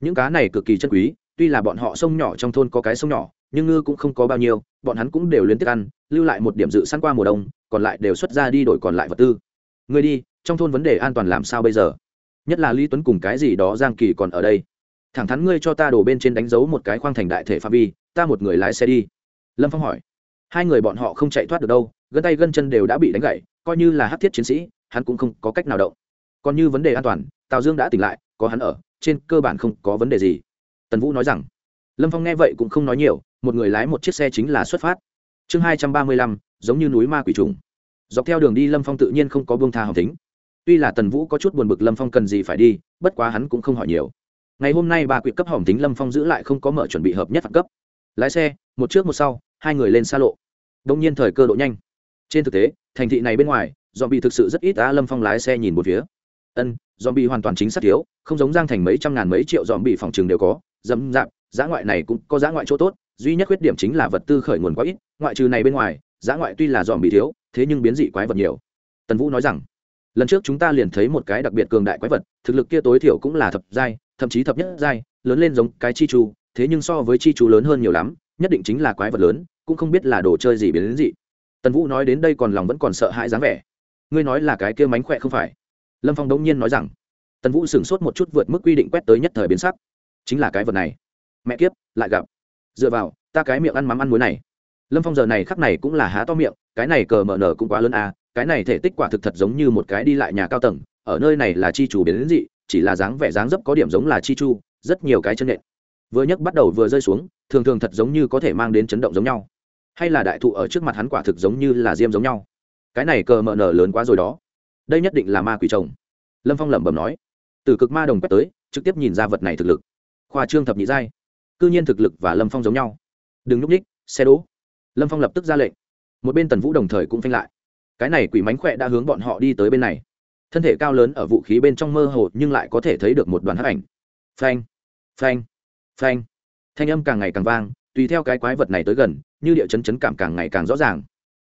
những cá này cực kỳ chân quý, tuy là bọn họ sông nhỏ trong thôn có cái sông nhỏ, nhưng ngư cũng không có bao nhiêu, bọn hắn cũng đều liên tiếp ăn, lưu lại một điểm dự săn qua mùa đông, còn lại đều xuất ra đi đổi còn lại vật tư. Người đi, trong thôn vấn đề an toàn làm sao bây giờ? Nhất là lý tuấn cùng cái gì đó giang kỳ còn ở đây. Thẳng thắn ngươi cho ta đổ bên trên đánh dấu một cái khoang thành đại thể phạm vi, ta một người lái xe đi. Lâm phong hỏi. Hai người bọn họ không chạy thoát được đâu, gân tay gân chân đều đã bị đánh gậy coi như là hát thiết chiến sĩ, hắn cũng không có cách nào động. Còn như vấn đề an toàn, tào dương đã tỉnh lại, có hắn ở, trên cơ bản không có vấn đề gì. Tần vũ nói rằng. Lâm phong nghe vậy cũng không nói nhiều, một người lái một chiếc xe chính là xuất phát. Chương hai trăm ba mươi lăm, giống như núi ma quỷ trùng. Dọc theo đường đi lâm phong tự nhiên không có buông tha hồng tính tuy là tần vũ có chút buồn bực lâm phong cần gì phải đi, bất quá hắn cũng không hỏi nhiều. Ngày hôm nay ba quyệt cấp hỏng tính lâm phong giữ lại không có mở chuẩn bị hợp nhất phạt cấp. Lái xe, một trước một sau, hai người lên xa lộ. Đông nhiên thời cơ độ nhanh. Trên thực tế, thành thị này bên ngoài dòm bị thực sự rất ít á, lâm phong lái xe nhìn một phía. Ân dòm bị hoàn toàn chính xác thiếu, không giống giang thành mấy trăm ngàn mấy triệu dòm bị phòng trường đều có. Dẫm dạp giã ngoại này cũng có giã ngoại chỗ tốt, duy nhất khuyết điểm chính là vật tư khởi nguồn quá ít, ngoại trừ này bên ngoài giã ngoại tuy là dòm bị thiếu, thế nhưng biến dị quái vật nhiều. Tần vũ nói rằng lần trước chúng ta liền thấy một cái đặc biệt cường đại quái vật, thực lực kia tối thiểu cũng là thập giai, thậm chí thập nhất giai, lớn lên giống cái chi chu, thế nhưng so với chi chu lớn hơn nhiều lắm, nhất định chính là quái vật lớn, cũng không biết là đồ chơi gì biến đến gì tần vũ nói đến đây còn lòng vẫn còn sợ hãi dáng vẻ. Ngươi nói là cái kia mánh khỏe không phải? Lâm phong đống nhiên nói rằng. Tần vũ sửng sốt một chút vượt mức quy định quét tới nhất thời biến sắc. Chính là cái vật này. Mẹ kiếp, lại gặp. Dựa vào, ta cái miệng ăn mắm ăn muối này. Lâm phong giờ này khắc này cũng là há to miệng, cái này cờ mở nở cũng quá lớn à cái này thể tích quả thực thật giống như một cái đi lại nhà cao tầng, ở nơi này là chi chủ biến đến dị, chỉ là dáng vẻ dáng dấp có điểm giống là chi chu, rất nhiều cái chân nện. Vừa nhấc bắt đầu vừa rơi xuống, thường thường thật giống như có thể mang đến chấn động giống nhau. Hay là đại thụ ở trước mặt hắn quả thực giống như là diêm giống nhau. Cái này cờ mờ nở lớn quá rồi đó. Đây nhất định là ma quỷ chồng. Lâm phong lẩm bẩm nói. Từ cực ma đồng quét tới, trực tiếp nhìn ra vật này thực lực. Khoa trương thập nhị giai. Cư nhiên thực lực và lâm phong giống nhau. Đừng nhúc ních xe đỗ. Lâm phong lập tức ra lệnh. Một bên tần vũ đồng thời cũng phanh lại cái này quỷ mánh khỏe đã hướng bọn họ đi tới bên này. Thân thể cao lớn ở vũ khí bên trong mơ hồ nhưng lại có thể thấy được một đoàn hấp ảnh. Phanh phanh phanh. Thanh âm càng ngày càng vang, tùy theo cái quái vật này tới gần, như địa chấn chấn cảm càng ngày càng rõ ràng.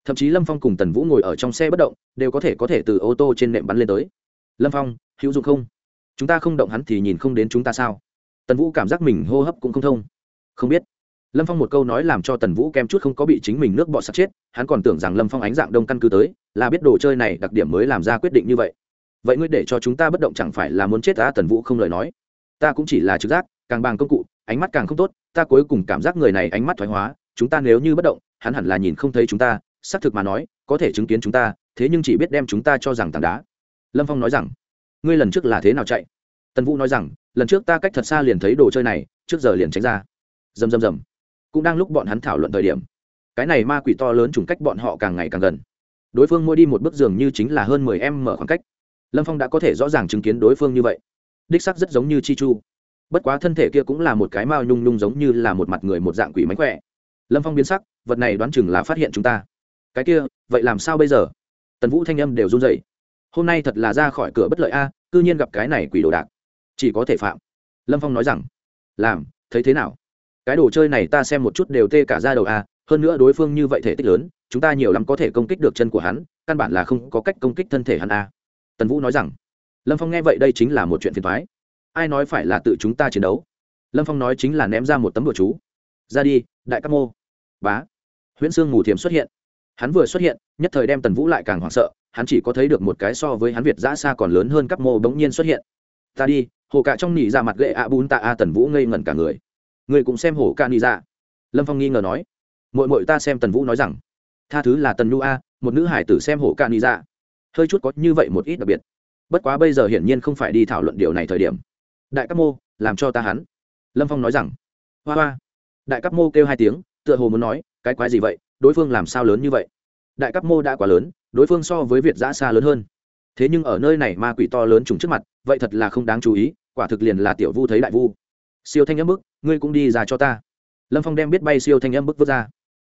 Thậm chí lâm phong cùng tần vũ ngồi ở trong xe bất động, đều có thể có thể từ ô tô trên nệm bắn lên tới. Lâm phong, hữu dụng không? Chúng ta không động hắn thì nhìn không đến chúng ta sao? Tần vũ cảm giác mình hô hấp cũng không thông. Không biết lâm phong một câu nói làm cho tần vũ kem chút không có bị chính mình nước bọ sắt chết, hắn còn tưởng rằng lâm phong ánh dạng đông căn cứ tới, là biết đồ chơi này đặc điểm mới làm ra quyết định như vậy. Vậy ngươi để cho chúng ta bất động chẳng phải là muốn chết ta tần vũ không lời nói. Ta cũng chỉ là trực giác, càng bằng công cụ, ánh mắt càng không tốt, ta cuối cùng cảm giác người này ánh mắt thoái hóa, chúng ta nếu như bất động, hắn hẳn là nhìn không thấy chúng ta, xác thực mà nói, có thể chứng kiến chúng ta, thế nhưng chỉ biết đem chúng ta cho rằng tảng đá. Lâm phong nói rằng, ngươi lần trước là thế nào chạy? Tần vũ nói rằng, lần trước ta cách thật xa liền thấy đồ chơi này, trước giờ liền tránh ra. Rầm rầm rầm cũng đang lúc bọn hắn thảo luận thời điểm. Cái này ma quỷ to lớn trùng cách bọn họ càng ngày càng gần. Đối phương mua đi một bước giường như chính là hơn mười em mở khoảng cách. Lâm phong đã có thể rõ ràng chứng kiến đối phương như vậy. Đích sắc rất giống như chi chu. Bất quá thân thể kia cũng là một cái mao nhung nhung giống như là một mặt người một dạng quỷ mánh khỏe. Lâm phong biến sắc vật này đoán chừng là phát hiện chúng ta. Cái kia vậy làm sao bây giờ? Tần vũ thanh âm đều run rẩy. Hôm nay thật là ra khỏi cửa bất lợi a à, cư nhiên gặp cái này quỷ đồ đạc. Chỉ có thể phạm. Lâm phong nói rằng làm thấy thế nào? Cái đồ chơi này ta xem một chút đều tê cả ra đầu a hơn nữa đối phương như vậy thể tích lớn, chúng ta nhiều lắm có thể công kích được chân của hắn, căn bản là không có cách công kích thân thể hắn a tần vũ nói rằng, lâm phong nghe vậy đây chính là một chuyện phiền thoái ai nói phải là tự chúng ta chiến đấu? Lâm phong nói chính là ném ra một tấm đồ chú. Ra đi, đại các mô. Bá. Huyễn sương mù thiềm xuất hiện. Hắn vừa xuất hiện, nhất thời đem tần vũ lại càng hoảng sợ, hắn chỉ có thấy được một cái so với hắn việt giã xa còn lớn hơn các mô bỗng nhiên xuất hiện. Ta đi, hồ cạ trong nỉ ra mặt gậy a bún tạ a, tần vũ ngây ngẩn cả người người cũng xem Hổ ca nỉ ra dạ. lâm phong nghi ngờ nói mội mội ta xem tần vũ nói rằng, tha thứ là tần nhu a, một nữ hải tử xem Hổ ca nỉ ra dạ. hơi chút có như vậy một ít đặc biệt. Bất quá bây giờ hiển nhiên không phải đi thảo luận điều này thời điểm. Đại các mô, làm cho ta hắn. Lâm phong nói rằng, hoa hoa. Đại các mô kêu hai tiếng, tựa hồ muốn nói, cái quái gì vậy? Đối phương làm sao lớn như vậy? Đại các mô đã quá lớn, đối phương so với việt giã xa lớn hơn. Thế nhưng ở nơi này ma quỷ to lớn trùng trước mặt, vậy thật là không đáng chú ý, quả thực liền là tiểu vu thấy đại vu. Siêu thanh âm bức ngươi cũng đi ra cho ta. Lâm phong đem biết bay siêu thanh âm bức vớt ra.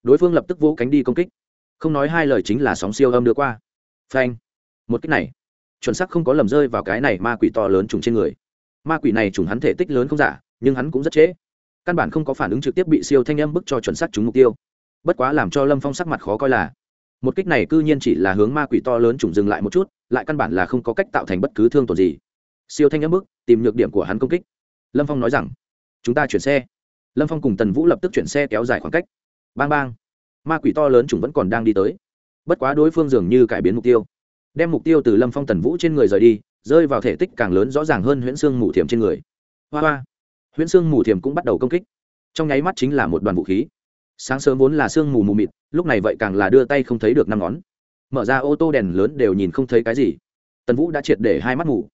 Đối phương lập tức vỗ cánh đi công kích. Không nói hai lời chính là sóng siêu âm đưa qua. Phanh. Một cách này, chuẩn sắc không có lầm rơi vào cái này ma quỷ to lớn trùng trên người. Ma quỷ này trùng hắn thể tích lớn không giả, nhưng hắn cũng rất trễ. Căn bản không có phản ứng trực tiếp bị siêu thanh âm bức cho chuẩn xác trúng mục tiêu. Bất quá làm cho lâm phong sắc mặt khó coi là, một kích này c ư nhiên chỉ là hướng ma quỷ to lớn trùng dừng lại một chút, lại căn bản là không có cách tạo thành bất cứ thương tổn gì. Siêu thanh âm bức, tìm nhược điểm của hắn công kích. Lâm phong nói rằng chúng ta chuyển xe. Lâm phong cùng tần vũ lập tức chuyển xe kéo dài khoảng cách. Bang bang. Ma quỷ to lớn chúng vẫn còn đang đi tới. Bất quá đối phương dường như cải biến mục tiêu. Đem mục tiêu từ lâm phong tần vũ trên người rời đi, rơi vào thể tích càng lớn rõ ràng hơn huyễn xương mù thiềm trên người. Hoa hoa. Huyễn xương mù thiềm cũng bắt đầu công kích. Trong nháy mắt chính là một đoàn vũ khí. Sáng sớm vốn là sương mù mù mịt, lúc này vậy càng là đưa tay không thấy được năm ngón. Mở ra ô tô đèn lớn đều nhìn không thấy cái gì. Tần vũ đã triệt để hai mắt ngủ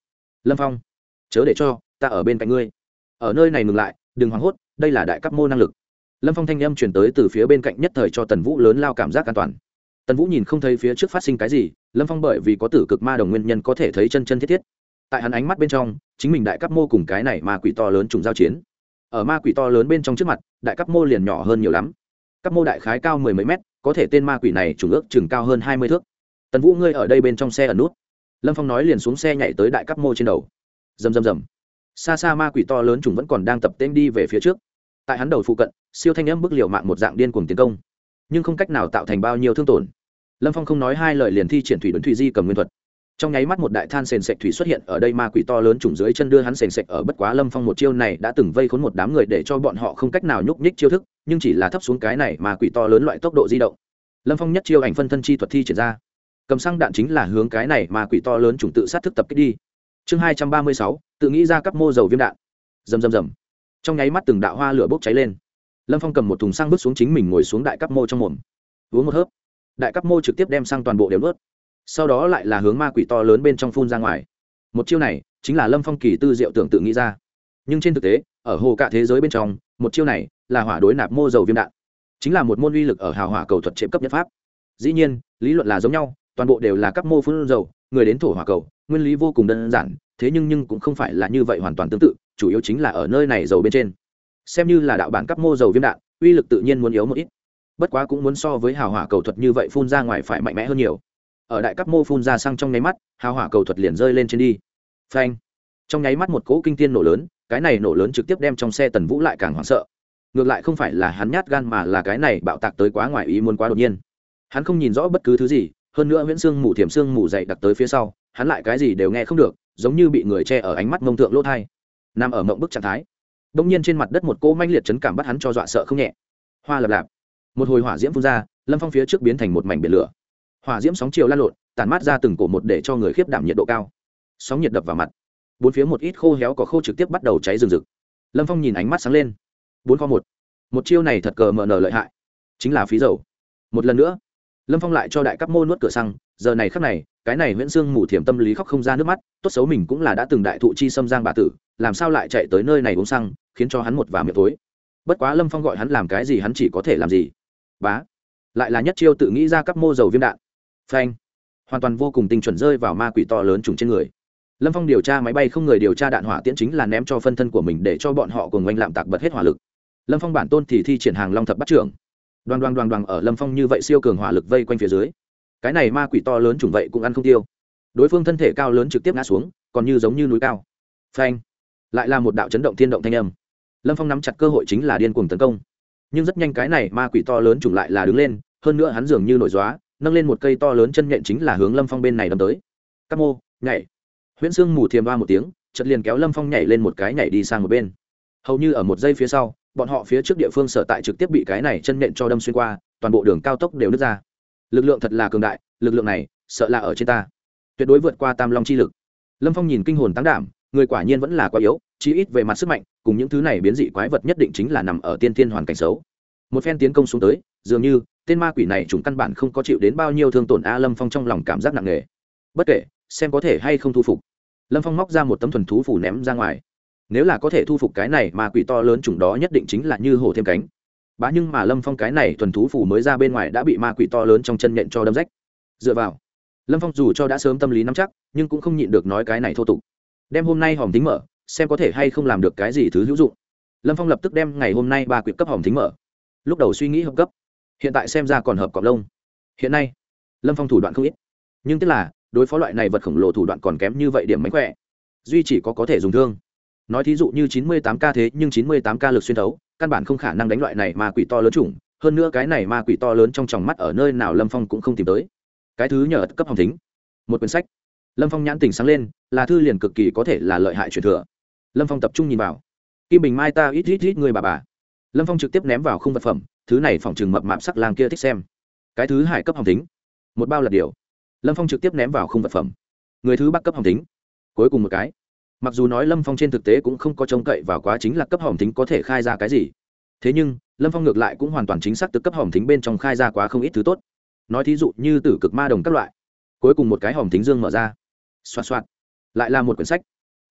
lâm phong, chớ để cho, ta ở bên cạnh ngươi. Ở nơi này ngừng lại đừng hoảng hốt, đây là đại cấp mô năng lực. Lâm phong thanh âm chuyển tới từ phía bên cạnh nhất thời cho tần vũ lớn lao cảm giác an toàn. Tần vũ nhìn không thấy phía trước phát sinh cái gì, lâm phong bởi vì có tử cực ma đồng nguyên nhân có thể thấy chân chân thiết thiết. Tại hắn ánh mắt bên trong, chính mình đại cấp mô cùng cái này ma quỷ to lớn trùng giao chiến. Ở ma quỷ to lớn bên trong trước mặt, đại cấp mô liền nhỏ hơn nhiều lắm. Cấp mô đại khái cao mười mấy mét, có thể tên ma quỷ này trùng ước chừng cao hơn hai mươi thước. Tần vũ ngươi ở đây bên trong xe ẩn nút. Lâm phong nói liền xuống xe nhảy tới đại cấp mô trên đầu. Rầm rầm rầm xa xa ma quỷ to lớn trùng vẫn còn đang tập tên đi về phía trước. Tại hắn đầu phụ cận, siêu thanh âm bức liều mạng một dạng điên cuồng tiến công. Nhưng không cách nào tạo thành bao nhiêu thương tổn. Lâm phong không nói hai lời liền thi triển thủy đốn thủy di cầm nguyên thuật. Trong nháy mắt một đại than sền sệt thủy xuất hiện ở đây ma quỷ to lớn trùng dưới chân đưa hắn sền sệt ở bất quá lâm phong một chiêu này đã từng vây khốn một đám người để cho bọn họ không cách nào nhúc nhích chiêu thức, nhưng chỉ là thấp xuống cái này mà quỷ to lớn loại tốc độ di động. Lâm phong nhất chiêu ảnh phân thân chi thuật thi triển ra. Cầm xăng đạn chính là hướng cái này mà quỷ to lớn trùng tự sát thức tập kích đi chương hai trăm ba mươi sáu, tự nghĩ ra các mô dầu viêm đạn. Rầm rầm rầm. Trong nháy mắt từng đạo hoa lửa bốc cháy lên. Lâm phong cầm một thùng xăng bước xuống chính mình ngồi xuống đại cấp mô trong mồm. Uống một hớp. Đại cấp mô trực tiếp đem sang toàn bộ đều nuốt. Sau đó lại là hướng ma quỷ to lớn bên trong phun ra ngoài. Một chiêu này chính là lâm phong kỳ tư diệu tưởng tự nghĩ ra. Nhưng trên thực tế, ở hồ cả thế giới bên trong, một chiêu này là hỏa đối nạp mô dầu viêm đạn. Chính là một môn uy lực ở hào hỏa cầu thuật chế cấp nhất pháp. Dĩ nhiên, lý luận là giống nhau, toàn bộ đều là các mô phun dầu, người đến thổ hỏa cầu nguyên lý vô cùng đơn giản, thế nhưng nhưng cũng không phải là như vậy hoàn toàn tương tự, chủ yếu chính là ở nơi này dầu bên trên. Xem như là đạo bản cấp mô dầu viêm đạn, uy lực tự nhiên muốn yếu một ít. Bất quá cũng muốn so với hào hỏa cầu thuật như vậy phun ra ngoài phải mạnh mẽ hơn nhiều. Ở đại cấp mô phun ra sang trong nháy mắt, hào hỏa cầu thuật liền rơi lên trên đi. Phanh. Trong nháy mắt một cỗ kinh tiên nổ lớn, cái này nổ lớn trực tiếp đem trong xe tần vũ lại càng hoảng sợ. Ngược lại không phải là hắn nhát gan mà là cái này bạo tạc tới quá ngoài ý muốn quá đột nhiên. Hắn không nhìn rõ bất cứ thứ gì, hơn nữa nguyễn sương mù thiểm sương mù dậy đặc tới phía sau hắn lại cái gì đều nghe không được, giống như bị người che ở ánh mắt mông thượng lỗ thai. Nằm ở mộng bức trạng thái. Đông nhiên trên mặt đất một cỗ manh liệt chấn cảm bắt hắn cho dọa sợ không nhẹ. Hoa lập lạp. Một hồi hỏa diễm phun ra, lâm phong phía trước biến thành một mảnh biển lửa. Hỏa diễm sóng chiều lan lộn, tản mát ra từng cổ một để cho người khiếp đảm nhiệt độ cao. Sóng nhiệt đập vào mặt. Bốn phía một ít khô héo có khô trực tiếp bắt đầu cháy rừng rực. Lâm phong nhìn ánh mắt sáng lên. Bốn kho một. Một chiêu này thật cờ mờ nở lợi hại. Chính là phí dầu. Một lần nữa, lâm phong lại cho đại cấp mô nuốt cửa xăng, giờ này khắc này cái này nguyễn sương mù thiểm tâm lý khóc không ra nước mắt, tốt xấu mình cũng là đã từng đại thụ chi xâm giang bà tử, làm sao lại chạy tới nơi này uống xăng, khiến cho hắn một và miệng tối bất quá lâm phong gọi hắn làm cái gì hắn chỉ có thể làm gì. Bá, lại là nhất chiêu tự nghĩ ra các mô dầu viêm đạn. Phanh. Hoàn toàn vô cùng tinh chuẩn rơi vào ma quỷ to lớn trùng trên người. Lâm phong điều tra máy bay không người điều tra đạn hỏa tiễn chính là ném cho phân thân của mình để cho bọn họ cùng oanh lạm tạc bật hết hỏa lực. Lâm phong bản tôn thì thi triển hàng long thập bắt trưởng. Đoàn đoàn đoàn đoàn ở lâm phong như vậy siêu cường hỏa lực vây quanh phía dưới cái này ma quỷ to lớn chủng vậy cũng ăn không tiêu. Đối phương thân thể cao lớn trực tiếp ngã xuống, còn như giống như núi cao. Phanh. Lại là một đạo chấn động thiên động thanh âm. Lâm phong nắm chặt cơ hội chính là điên cuồng tấn công. Nhưng rất nhanh cái này ma quỷ to lớn chủng lại là đứng lên, hơn nữa hắn dường như nổi dóa nâng lên một cây to lớn chân nhện chính là hướng lâm phong bên này đâm tới. Các mô, nhảy. Huyễn sương mù thiềm ba một tiếng chật liền kéo lâm phong nhảy lên một cái nhảy đi sang một bên. Hầu như ở một giây phía sau, bọn họ phía trước địa phương sở tại trực tiếp bị cái này chân nhện cho đâm xuyên qua, toàn bộ đường cao tốc đều nứt ra lực lượng thật là cường đại, lực lượng này, sợ là ở trên ta. Tuyệt đối vượt qua tam long chi lực. Lâm phong nhìn kinh hồn tăng đảm, người quả nhiên vẫn là quá yếu, chí ít về mặt sức mạnh, cùng những thứ này biến dị quái vật nhất định chính là nằm ở tiên tiên hoàn cảnh xấu. Một phen tiến công xuống tới, dường như, tên ma quỷ này chúng căn bản không có chịu đến bao nhiêu thương tổn a lâm phong trong lòng cảm giác nặng nề. Bất kể, xem có thể hay không thu phục. Lâm phong móc ra một tấm thuần thú phủ ném ra ngoài. Nếu là có thể thu phục cái này, ma quỷ to lớn chủng đó nhất định chính là như hổ thêm cánh bá nhưng mà lâm phong cái này thuần thú phủ mới ra bên ngoài đã bị ma quỷ to lớn trong chân nhện cho đâm rách. Dựa vào, lâm phong dù cho đã sớm tâm lý nắm chắc, nhưng cũng không nhịn được nói cái này thô tục. Đem hôm nay hòm tính mở, xem có thể hay không làm được cái gì thứ hữu dụng. Lâm phong lập tức đem ngày hôm nay ba quyệt cấp hòm tính mở. Lúc đầu suy nghĩ hợp cấp hiện tại xem ra còn hợp cọc lông. Hiện nay, lâm phong thủ đoạn không ít. Nhưng tức là, đối phó loại này vật khổng lồ thủ đoạn còn kém như vậy điểm mánh khỏe. Duy chỉ có có thể dùng thương nói thí dụ như chín mươi tám k thế, nhưng chín mươi tám k lực xuyên thấu, căn bản không khả năng đánh loại này ma quỷ to lớn chủng. Hơn nữa cái này ma quỷ to lớn trong tròng mắt ở nơi nào lâm phong cũng không tìm tới. Cái thứ nhờ cấp hồng thính. Một quyển sách. Lâm phong nhãn tình sáng lên, là thư liền cực kỳ có thể là lợi hại truyền thừa. Lâm phong tập trung nhìn vào. Kim bình mai ta ít ít ít người bà bà. Lâm phong trực tiếp ném vào khung vật phẩm, thứ này phòng trừng mập mạp sắc lang kia thích xem. Cái thứ hải cấp hồng thính. Một bao là điều. Lâm phong trực tiếp ném vào khung vật phẩm. Người thứ bắc cấp hồng thính. Cuối cùng một cái mặc dù nói lâm phong trên thực tế cũng không có trông cậy vào quá chính là cấp hỏng thính có thể khai ra cái gì. Thế nhưng, lâm phong ngược lại cũng hoàn toàn chính xác từ cấp hỏng thính bên trong khai ra quá không ít thứ tốt. Nói thí dụ như tử cực ma đồng các loại. Cuối cùng một cái hỏng thính dương mở ra. Xoạt xoạt. Lại là một quyển sách.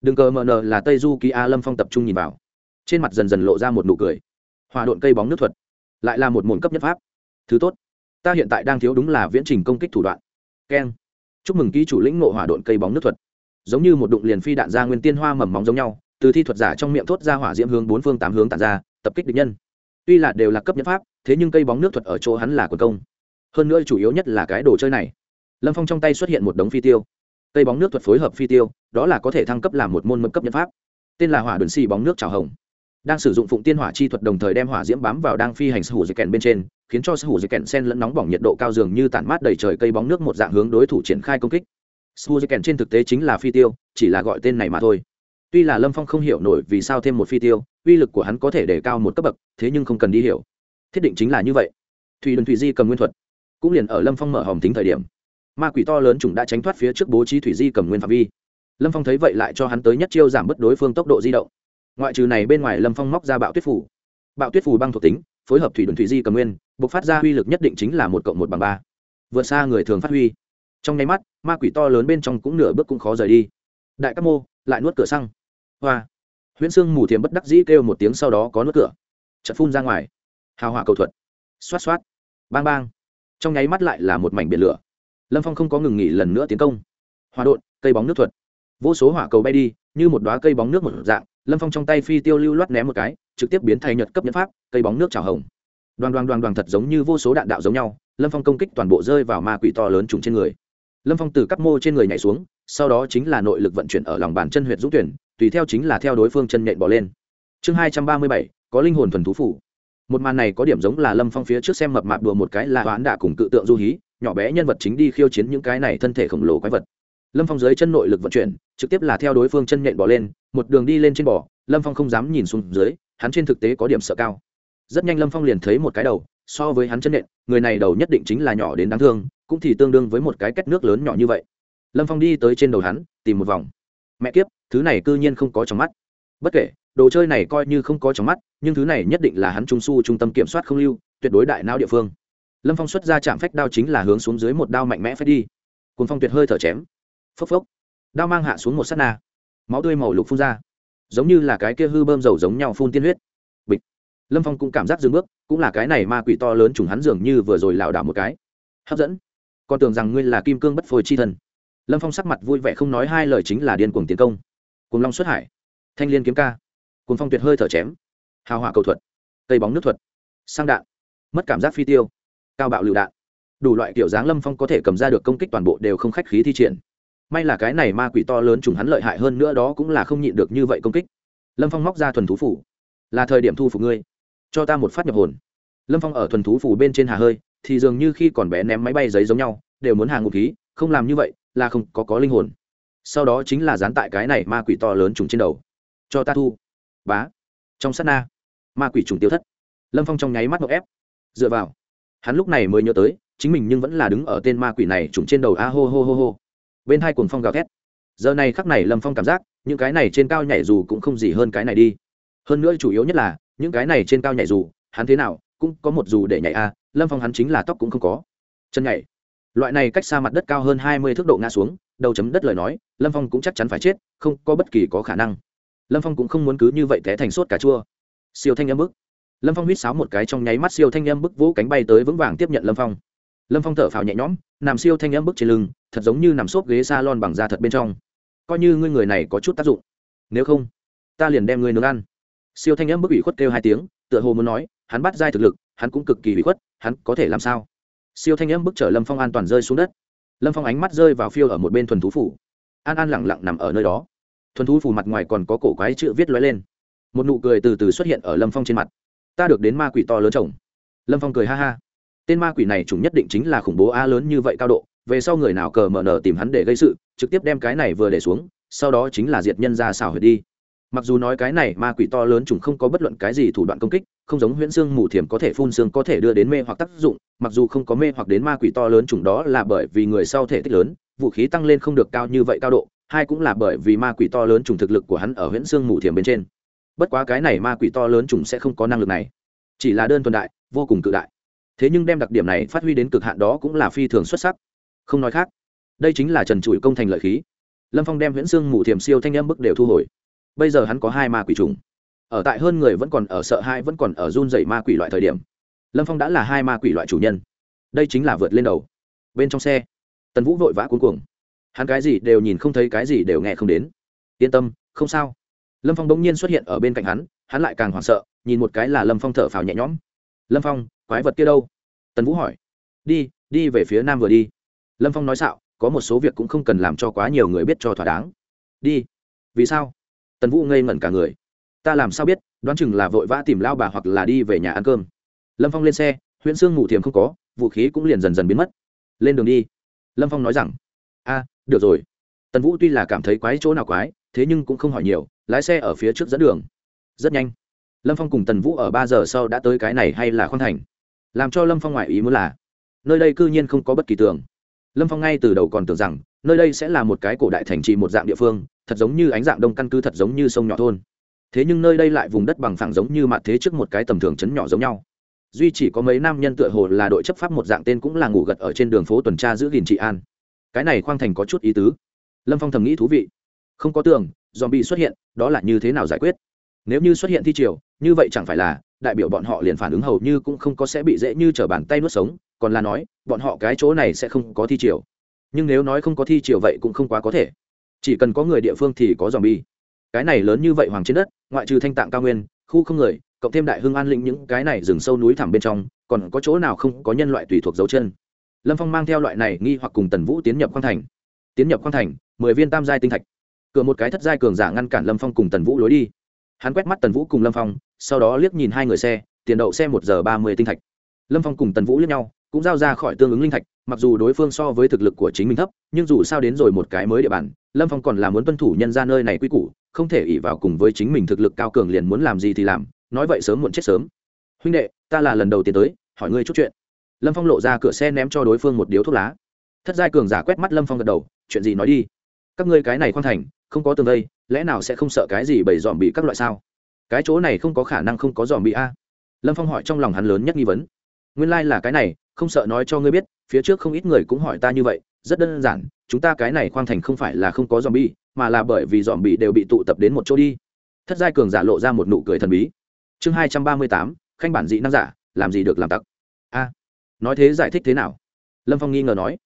Đừng cờ mờ nờ là tây du ký a lâm phong tập trung nhìn vào. Trên mặt dần dần lộ ra một nụ cười. Hòa độn cây bóng nước thuật. Lại là một môn cấp nhất pháp. Thứ tốt. Ta hiện tại đang thiếu đúng là viễn trình công kích thủ đoạn. Keng. Chúc mừng ký chủ lĩnh ngộ hỏa độn cây bóng nước thuật giống như một đụng liền phi đạn ra nguyên tiên hoa mầm móng giống nhau, từ thi thuật giả trong miệng thốt ra hỏa diễm hướng bốn phương tám hướng tàn ra, tập kích địch nhân. Tuy là đều là cấp nhất pháp, thế nhưng cây bóng nước thuật ở chỗ hắn là quần công. Hơn nữa chủ yếu nhất là cái đồ chơi này. Lâm phong trong tay xuất hiện một đống phi tiêu. Cây bóng nước thuật phối hợp phi tiêu, đó là có thể thăng cấp làm một môn mâm cấp nhất pháp. Tên là hỏa đồn xì bóng nước trào hồng. Đang sử dụng phụng tiên hỏa chi thuật đồng thời đem hỏa diễm bám vào đang phi hành sư hủ dây kèn bên trên, khiến cho sư hủ dây kèn sen lẫn nóng bỏng nhiệt độ cao dường như tản mát đầy trời cây bóng nước một dạng hướng đối thủ triển khai công kích. Suzuken trên thực tế chính là phi tiêu, chỉ là gọi tên này mà thôi. Tuy là lâm phong không hiểu nổi vì sao thêm một phi tiêu, uy lực của hắn có thể để cao một cấp bậc, thế nhưng không cần đi hiểu. Thiết định chính là như vậy. Thủy đồn thủy di cầm nguyên thuật, cũng liền ở lâm phong mở hòm tính thời điểm. Ma quỷ to lớn chúng đã tránh thoát phía trước bố trí thủy di cầm nguyên phạm vi. Lâm phong thấy vậy lại cho hắn tới nhất chiêu giảm bớt đối phương tốc độ di động. Ngoại trừ này bên ngoài lâm phong móc ra bạo tuyết phủ bạo tuyết phủ băng thuộc tính, phối hợp thủy đồn thủy di cầm nguyên, bộc phát ra uy lực nhất định chính là một cộng một bằng ba. Vượt xa người thường phát huy trong nháy mắt, ma quỷ to lớn bên trong cũng nửa bước cũng khó rời đi. Đại các mô, lại nuốt cửa xăng. Hoa. Huyễn sương mù thiềm bất đắc dĩ kêu một tiếng sau đó có nuốt cửa. Chật phun ra ngoài. Hào hỏa cầu thuật. Xoát xoát. Bang bang. Trong nháy mắt lại là một mảnh biển lửa. Lâm phong không có ngừng nghỉ lần nữa tiến công. Hòa đột cây bóng nước thuật. Vô số hỏa cầu bay đi, như một đoá cây bóng nước một dạng, lâm phong trong tay phi tiêu lưu loát ném một cái, trực tiếp biến thay nhật cấp nhẫn pháp, cây bóng nước trào hồng. Đoàn đoàn đoàn đoàn thật giống như vô số đạn đạo giống nhau, lâm phong công kích toàn bộ rơi vào ma quỷ to lớn trùng trên người lâm phong từ các mô trên người nhảy xuống, sau đó chính là nội lực vận chuyển ở lòng bàn chân huyện dũng tuyển, tùy theo chính là theo đối phương chân nhện bỏ lên. Chương hai trăm ba mươi bảy, có linh hồn thuần thú phủ. Một màn này có điểm giống là lâm phong phía trước xem mập mạp đùa một cái là hoán đạ cùng cự tượng du hí, nhỏ bé nhân vật chính đi khiêu chiến những cái này thân thể khổng lồ quái vật. Lâm phong dưới chân nội lực vận chuyển, trực tiếp là theo đối phương chân nhện bỏ lên, một đường đi lên trên bò, lâm phong không dám nhìn xuống dưới, hắn trên thực tế có điểm sợ cao. Rất nhanh lâm phong liền thấy một cái đầu, so với hắn chân nhện, người này đầu nhất định chính là nhỏ đến đáng thương cũng thì tương đương với một cái két nước lớn nhỏ như vậy. Lâm phong đi tới trên đầu hắn, tìm một vòng. Mẹ kiếp, thứ này c ư nhiên không có trong mắt. Bất kể, đồ chơi này coi như không có trong mắt, nhưng thứ này nhất định là hắn trung s u trung tâm kiểm soát không lưu, tuyệt đối đại não địa phương. Lâm phong xuất ra chạm phách đao chính là hướng xuống dưới một đao mạnh mẽ phép đi. Cùng phong tuyệt hơi thở chém. Phốc phốc. Đao mang hạ xuống một s á t na. Máu tươi màu lục phun ra. Giống như là cái kia hư bơm dầu giống nhau phun tiên huyết. Bịch. Lâm phong cũng cảm giác dừng bước, cũng là cái này ma quỷ to lớn trùng hắn dường như vừa rồi lảo đảo một cái. Hấp dẫn còn tưởng rằng ngươi là kim cương bất phôi chi thân. Lâm phong sắc mặt vui vẻ không nói hai lời chính là điên cuồng tiến công. Cùng long xuất hải. Thanh liên kiếm ca. Cùng phong tuyệt hơi thở chém. Hào hỏa cầu thuật. Cây bóng nước thuật. Sang đạn. Mất cảm giác phi tiêu. Cao bạo lựu đạn. Đủ loại kiểu dáng lâm phong có thể cầm ra được công kích toàn bộ đều không khách khí thi triển. May là cái này ma quỷ to lớn trùng hắn lợi hại hơn nữa đó cũng là không nhịn được như vậy công kích. Lâm phong móc ra thuần thú phủ. Là thời điểm thu phục ngươi. Cho ta một phát nhập hồn. Lâm phong ở thuần thú phủ bên trên hà hơi thì dường như khi còn bé ném máy bay giấy giống nhau, đều muốn hàng ngục khí, không làm như vậy là không có có linh hồn. Sau đó chính là dán tại cái này ma quỷ to lớn trùng trên đầu. Cho ta thu. Bá. Trong sát na. Ma quỷ trùng tiêu thất. Lâm phong trong nháy mắt ngọc ép. Dựa vào. Hắn lúc này mới nhớ tới, chính mình nhưng vẫn là đứng ở tên ma quỷ này trùng trên đầu a hô hô hô hô. Bên hai cuồng phong gào thét. Giờ này khắc này lâm phong cảm giác, những cái này trên cao nhảy dù cũng không gì hơn cái này đi. Hơn nữa chủ yếu nhất là, những cái này trên cao nhảy dù, hắn thế nào cũng có một dù để nhảy a, lâm phong hắn chính là tóc cũng không có. Chân nhảy. Loại này cách xa mặt đất cao hơn hai mươi thước độ ngã xuống, đầu chấm đất lời nói, lâm phong cũng chắc chắn phải chết, không có bất kỳ có khả năng. Lâm phong cũng không muốn cứ như vậy té thành sốt cà chua. Siêu thanh âm bức. Lâm phong huýt sáo một cái trong nháy mắt siêu thanh âm bức vỗ cánh bay tới vững vàng tiếp nhận lâm phong. Lâm phong thở phào nhẹ nhõm, nằm siêu thanh âm bức trên lưng, thật giống như nằm xốp ghế s a lon bằng da thật bên trong. Coi như ngươi người này có chút tác dụng. Nếu không, ta liền đem ngươi nướng ăn. Siêu thanh âm bức ủy khuất kêu hai tiếng, tựa hồ muốn nói hắn bắt giai thực lực, hắn cũng cực kỳ bị khuất, hắn có thể làm sao? Siêu thanh âm bức trở lâm phong an toàn rơi xuống đất. Lâm phong ánh mắt rơi vào phiêu ở một bên thuần thú phủ. An an lẳng lặng nằm ở nơi đó. Thuần thú phủ mặt ngoài còn có cổ quái chữ viết lóe lên. Một nụ cười từ từ xuất hiện ở lâm phong trên mặt. Ta được đến ma quỷ to lớn chồng. Lâm phong cười ha ha. Tên ma quỷ này chủng nhất định chính là khủng bố a lớn như vậy cao độ, về sau người nào cờ mở nở tìm hắn để gây sự, trực tiếp đem cái này vừa để xuống, sau đó chính là diệt nhân ra xào huyệt đi mặc dù nói cái này ma quỷ to lớn chúng không có bất luận cái gì thủ đoạn công kích, không giống huyễn xương mù thiểm có thể phun xương có thể đưa đến mê hoặc tác dụng, mặc dù không có mê hoặc đến ma quỷ to lớn chúng đó là bởi vì người sau thể tích lớn, vũ khí tăng lên không được cao như vậy cao độ, hai cũng là bởi vì ma quỷ to lớn trùng thực lực của hắn ở huyễn xương mù thiểm bên trên. Bất quá cái này ma quỷ to lớn trùng sẽ không có năng lực này, chỉ là đơn thuần đại, vô cùng cự đại. Thế nhưng đem đặc điểm này phát huy đến cực hạn đó cũng là phi thường xuất sắc. Không nói khác, đây chính là trần trụi công thành lợi khí. Lâm phong đem huyễn xương mù thiểm siêu thanh âm bức đều thu hồi bây giờ hắn có hai ma quỷ trùng ở tại hơn người vẫn còn ở sợ hai vẫn còn ở run dày ma quỷ loại thời điểm, lâm phong đã là hai ma quỷ loại chủ nhân. Đây chính là vượt lên đầu. Bên trong xe, tần vũ vội vã cuống cuồng. Hắn cái gì đều nhìn không thấy, cái gì đều nghe không đến. Yên tâm, không sao. Lâm phong bỗng nhiên xuất hiện ở bên cạnh hắn hắn lại càng hoảng sợ, nhìn một cái là lâm phong thở phào nhẹ nhõm. Lâm phong, quái vật kia đâu? Tần vũ hỏi. Đi đi về phía nam vừa đi. Lâm phong nói xạo, có một số việc cũng không cần làm cho quá nhiều người biết cho thỏa đáng. Đi. Vì sao? Tần vũ ngây ngẩn cả người. Ta làm sao biết, đoán chừng là vội vã tìm lao bà hoặc là đi về nhà ăn cơm. Lâm phong lên xe, Huyễn sương ngủ thiềm không có, vũ khí cũng liền dần dần biến mất. Lên đường đi. Lâm phong nói rằng, a, được rồi. Tần vũ tuy là cảm thấy quái chỗ nào quái, thế nhưng cũng không hỏi nhiều, lái xe ở phía trước dẫn đường. Rất nhanh. Lâm phong cùng tần vũ ở ba giờ sau đã tới cái này hay là khoan thành. Làm cho lâm phong ngoại ý muốn là, nơi đây cư nhiên không có bất kỳ tường. Lâm phong ngay từ đầu còn tưởng rằng, nơi đây sẽ là một cái cổ đại thành trì một dạng địa phương thật giống như ánh dạng đông căn cứ thật giống như sông nhỏ thôn. Thế nhưng nơi đây lại vùng đất bằng phẳng giống như mặt thế trước một cái tầm thường chấn nhỏ giống nhau. Duy chỉ có mấy nam nhân tựa hồ là đội chấp pháp một dạng tên cũng là ngủ gật ở trên đường phố tuần tra giữ gìn trị an. Cái này khoang thành có chút ý tứ. Lâm phong thầm nghĩ thú vị. Không có tường dòm bị xuất hiện, đó là như thế nào giải quyết? Nếu như xuất hiện thi triều, như vậy chẳng phải là đại biểu bọn họ liền phản ứng hầu như cũng không có sẽ bị dễ như t bàn tay nuốt sống, còn là nói, bọn họ cái chỗ này sẽ không có thi triều. Nhưng nếu nói không có thi triều vậy cũng không quá có thể chỉ cần có người địa phương thì có dòm bi cái này lớn như vậy hoàng trên đất, ngoại trừ thanh tạng cao nguyên, khu không người, cộng thêm đại hưng an lĩnh những cái này rừng sâu núi thẳm bên trong, còn có chỗ nào không có nhân loại tùy thuộc dấu chân. Lâm phong mang theo loại này nghi hoặc cùng tần vũ tiến nhập khoang thành. Tiến nhập khoang thành, mười viên tam giai tinh thạch. Cửa một cái thất giai cường giả ngăn cản lâm phong cùng tần vũ lối đi. Hắn quét mắt tần vũ cùng lâm phong, sau đó liếc nhìn hai người xe, tiền đậu xe một giờ ba mươi tinh thạch. Lâm phong cùng tần vũ liếc nhau cũng giao ra khỏi tương ứng linh thạch, mặc dù đối phương so với thực lực của chính mình thấp, nhưng dù sao đến rồi một cái mới địa bàn, lâm phong còn là muốn tuân thủ nhân ra nơi này quy củ, không thể ỉ vào cùng với chính mình thực lực cao cường liền muốn làm gì thì làm, nói vậy sớm muộn chết sớm. Huynh đệ, ta là lần đầu tiên tới, hỏi ngươi chút chuyện. Lâm phong lộ ra cửa xe ném cho đối phương một điếu thuốc lá. Thất giai cường giả quét mắt lâm phong gật đầu, chuyện gì nói đi? Các ngươi cái này khoan thành, không có tường vây, lẽ nào sẽ không sợ cái gì bởi dòm bị các loại sao? Cái chỗ này không có khả năng không có dòm bị a. Lâm phong hỏi trong lòng hắn lớn nhất nghi vấn. Nguyên lai、like、là cái này không sợ nói cho ngươi biết, phía trước không ít người cũng hỏi ta như vậy, rất đơn giản, chúng ta cái này khoang thành không phải là không có dòm bi mà là bởi vì dòm bị đều bị tụ tập đến một chỗ đi. Thất giai cường giả lộ ra một nụ cười thần bí. Chương hai trăm ba mươi tám, khanh bản dị năng giả, làm gì được làm tặc? A, nói thế giải thích thế nào? Lâm phong nghi ngờ nói.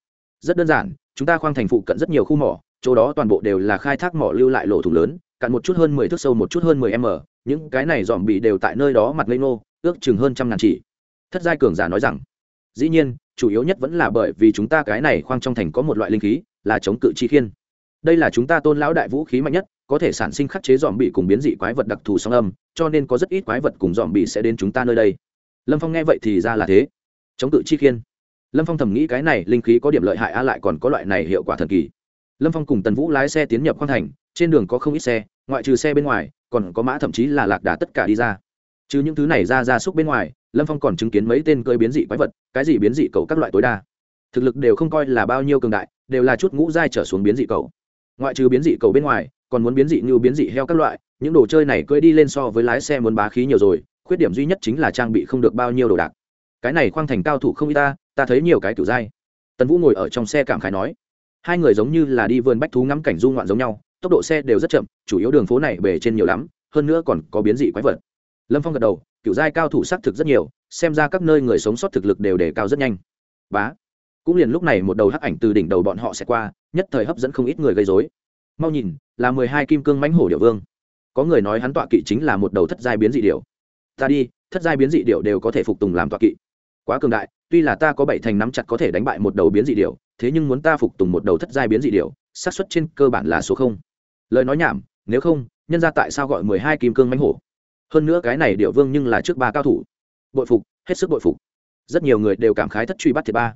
Rất đơn giản, chúng ta khoang thành phụ cận rất nhiều khu mỏ, chỗ đó toàn bộ đều là khai thác mỏ lưu lại lỗ thủng lớn, cạn một chút hơn mười thước sâu một chút hơn mười m, những cái này dòm bị đều tại nơi đó mặt lây nô ước chừng hơn trăm ngàn chỉ. Thất giai cường giả nói rằng dĩ nhiên, chủ yếu nhất vẫn là bởi vì chúng ta cái này khoang trong thành có một loại linh khí, là chống cự chi khiên. Đây là chúng ta tôn lão đại vũ khí mạnh nhất, có thể sản sinh khắc chế dòm bị cùng biến dị quái vật đặc thù song âm, cho nên có rất ít quái vật cùng dòm bị sẽ đến chúng ta nơi đây. Lâm phong nghe vậy thì ra là thế. Chống cự chi khiên. Lâm phong thầm nghĩ cái này linh khí có điểm lợi hại a lại còn có loại này hiệu quả thần kỳ. Lâm phong cùng tần vũ lái xe tiến nhập khoang thành, trên đường có không ít xe, ngoại trừ xe bên ngoài, còn có mã thậm chí là lạc đà tất cả đi ra. Chứ những thứ này ra ra súc bên ngoài lâm phong còn chứng kiến mấy tên cơi biến dị quái vật, cái gì biến dị cầu các loại tối đa. Thực lực đều không coi là bao nhiêu cường đại, đều là chút ngũ giai trở xuống biến dị cầu ngoại trừ biến dị cầu bên ngoài, còn muốn biến dị như biến dị heo các loại, những đồ chơi này cưỡi đi lên so với lái xe muốn bá khí nhiều rồi, khuyết điểm duy nhất chính là trang bị không được bao nhiêu đồ đạc. Cái này khoang thành cao thủ không y ta ta thấy nhiều cái kiểu dai tần vũ ngồi ở trong xe cảm khái nói, hai người giống như là đi vườn bách thú ngắm cảnh du ngoạn giống nhau, tốc độ xe đều rất chậm, chủ yếu đường phố này bề trên nhiều lắm, hơn nữa còn có biến dị quái vật. Lâm phong gật đầu kiểu giai cao thủ xác thực rất nhiều, xem ra các nơi người sống sót thực lực đều đề cao rất nhanh. Bá. Cũng liền lúc này một đầu hắc ảnh từ đỉnh đầu bọn họ sẽ qua, nhất thời hấp dẫn không ít người gây dối mau nhìn, là mười hai kim cương mãnh hổ điệu vương. Có người nói hắn tọa kỵ chính là một đầu thất giai biến dị điệu ta đi, thất giai biến dị điệu đều có thể phục tùng làm tọa kỵ. Quá cường đại, tuy là ta có bảy thành nắm chặt có thể đánh bại một đầu biến dị điệu thế nhưng muốn ta phục tùng một đầu thất giai biến dị điệu xác suất trên cơ bản là số không. Lời nói nhảm, nếu không, nhân ra tại sao gọi mười hai kim cương mãnh hổ? Hơn nữa cái này điệu vương nhưng là trước ba cao thủ. Bội phục, hết sức bội phục. Rất nhiều người đều cảm khái thất truy bắt thiệt ba.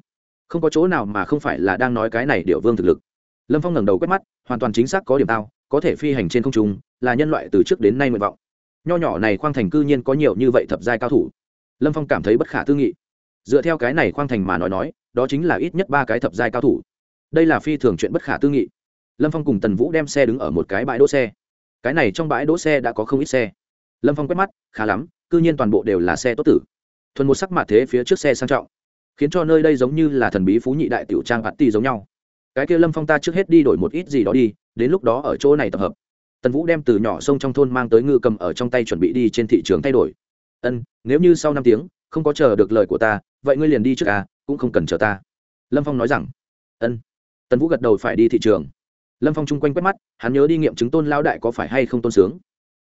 Không có chỗ nào mà không phải là đang nói cái này điệu vương thực lực. Lâm phong ngẩng đầu quét mắt, hoàn toàn chính xác có điểm tao, có thể phi hành trên không trung, là nhân loại từ trước đến nay nguyện vọng. Nho nhỏ này khoang thành cư nhiên có nhiều như vậy thập giai cao thủ. Lâm phong cảm thấy bất khả tư nghị. Dựa theo cái này khoang thành mà nói nói, đó chính là ít nhất ba cái thập giai cao thủ. Đây là phi thường chuyện bất khả tư nghị. Lâm phong cùng tần vũ đem xe đứng ở một cái bãi đỗ xe. Cái này trong bãi đỗ xe đã có không ít xe lâm phong quét mắt, khá lắm c ư nhiên toàn bộ đều là xe tốt tử. Thuần một sắc mặt thế phía trước xe sang trọng, khiến cho nơi đây giống như là thần bí phú nhị đại tiểu trang bạt ti giống nhau. Cái kia lâm phong ta trước hết đi đổi một ít gì đó đi, đến lúc đó ở chỗ này tập hợp. Tần vũ đem từ nhỏ sông trong thôn mang tới ngư cầm ở trong tay chuẩn bị đi trên thị trường thay đổi. Ân, nếu như sau năm tiếng, không có chờ được lời của ta, vậy ngươi liền đi trước à cũng không cần chờ ta. Lâm phong nói rằng. Ân. Tần vũ gật đầu phải đi thị trường. Lâm phong chung quanh quét mắt, hắn nhớ đi nghiệm chứng tôn lao đại có phải hay không tôn sướng.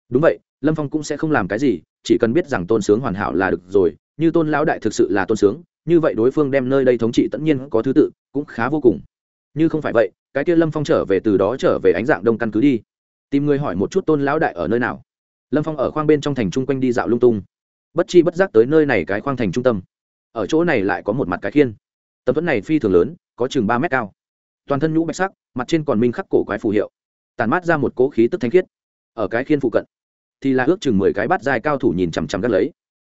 Đúng vậy lâm phong cũng sẽ không làm cái gì, chỉ cần biết rằng tôn sướng hoàn hảo là được rồi, như tôn lão đại thực sự là tôn sướng, như vậy đối phương đem nơi đây thống trị tất nhiên có thứ tự, cũng khá vô cùng. Như không phải vậy, cái kia lâm phong trở về từ đó trở về ánh dạng đông căn cứ đi. Tìm người hỏi một chút tôn lão đại ở nơi nào. Lâm phong ở khoang bên trong thành chung quanh đi dạo lung tung. Bất chi bất giác tới nơi này cái khoang thành trung tâm. Ở chỗ này lại có một mặt cái khiên. Tấm thuẫn này phi thường lớn, có chừng ba mét cao. Toàn thân nhũ bạch sắc, mặt trên còn minh khắc cổ quái phù hiệu. Tàn mát ra một cỗ khí tức thanh khiết. Ở cái khiên phụ cận thì là ước chừng mười cái bát dài cao thủ nhìn chằm chằm gắt lấy.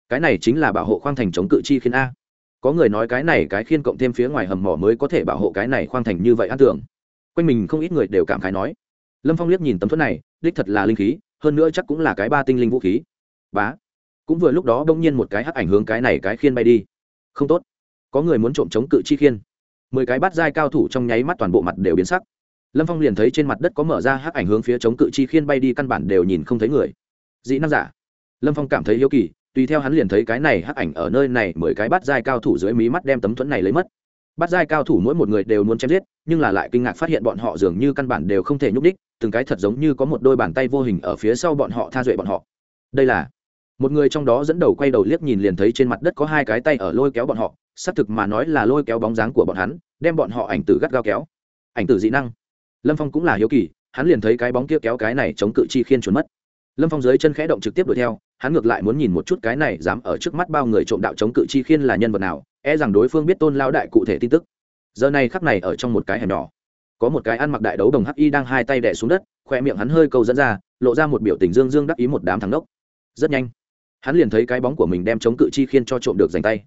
Cái này chính là bảo hộ khoang thành chống cự chi khiến a. Có người nói cái này cái khiên cộng thêm phía ngoài hầm mỏ mới có thể bảo hộ cái này khoang thành như vậy an tưởng. Quanh mình không ít người đều cảm khái nói. Lâm phong liếc nhìn tấm thuẫn này, đích thật là linh khí, hơn nữa chắc cũng là cái ba tinh linh vũ khí. Bá. Cũng vừa lúc đó đông nhiên một cái hắc ảnh hướng cái này cái khiên bay đi. Không tốt. Có người muốn trộm chống cự chi khiên. Mười cái bát dai cao thủ trong nháy mắt toàn bộ mặt đều biến sắc. Lâm phong liền thấy trên mặt đất có mở ra hắc ảnh hướng phía chống cự chi khiên bay đi, căn bản đều nhìn không thấy người dị năng giả. Lâm phong cảm thấy hiếu kỳ, tùy theo hắn liền thấy cái này hắc ảnh ở nơi này mười cái bắt giai cao thủ dưới mí mắt đem tấm thuẫn này lấy mất. Bắt giai cao thủ mỗi một người đều muốn chém giết, nhưng là lại kinh ngạc phát hiện bọn họ dường như căn bản đều không thể nhúc đích từng cái thật giống như có một đôi bàn tay vô hình ở phía sau bọn họ tha duệ bọn họ. Đây là một người trong đó dẫn đầu quay đầu liếc nhìn liền thấy trên mặt đất có hai cái tay ở lôi kéo bọn họ, xác thực mà nói là lôi kéo bóng dáng của bọn hắn, đem bọn họ ảnh tử gắt gao kéo. Ảnh tử dị năng. Lâm phong cũng là hiếu kỳ, hắn liền thấy cái bóng kia kéo cái này chống cự chi khiên trốn mất lâm phong dưới chân khẽ động trực tiếp đuổi theo, hắn ngược lại muốn nhìn một chút cái này dám ở trước mắt bao người trộm đạo chống cự chi khiên là nhân vật nào e rằng đối phương biết tôn lao đại cụ thể tin tức. Giờ này khắc này ở trong một cái hẻm nhỏ, có một cái ăn mặc đại đấu đồng hắc y đang hai tay đẻ xuống đất, khoe miệng hắn hơi câu dẫn ra, lộ ra một biểu tình dương dương đắc ý một đám thắng đốc rất nhanh, hắn liền thấy cái bóng của mình đem chống cự chi khiên cho trộm được dành tay.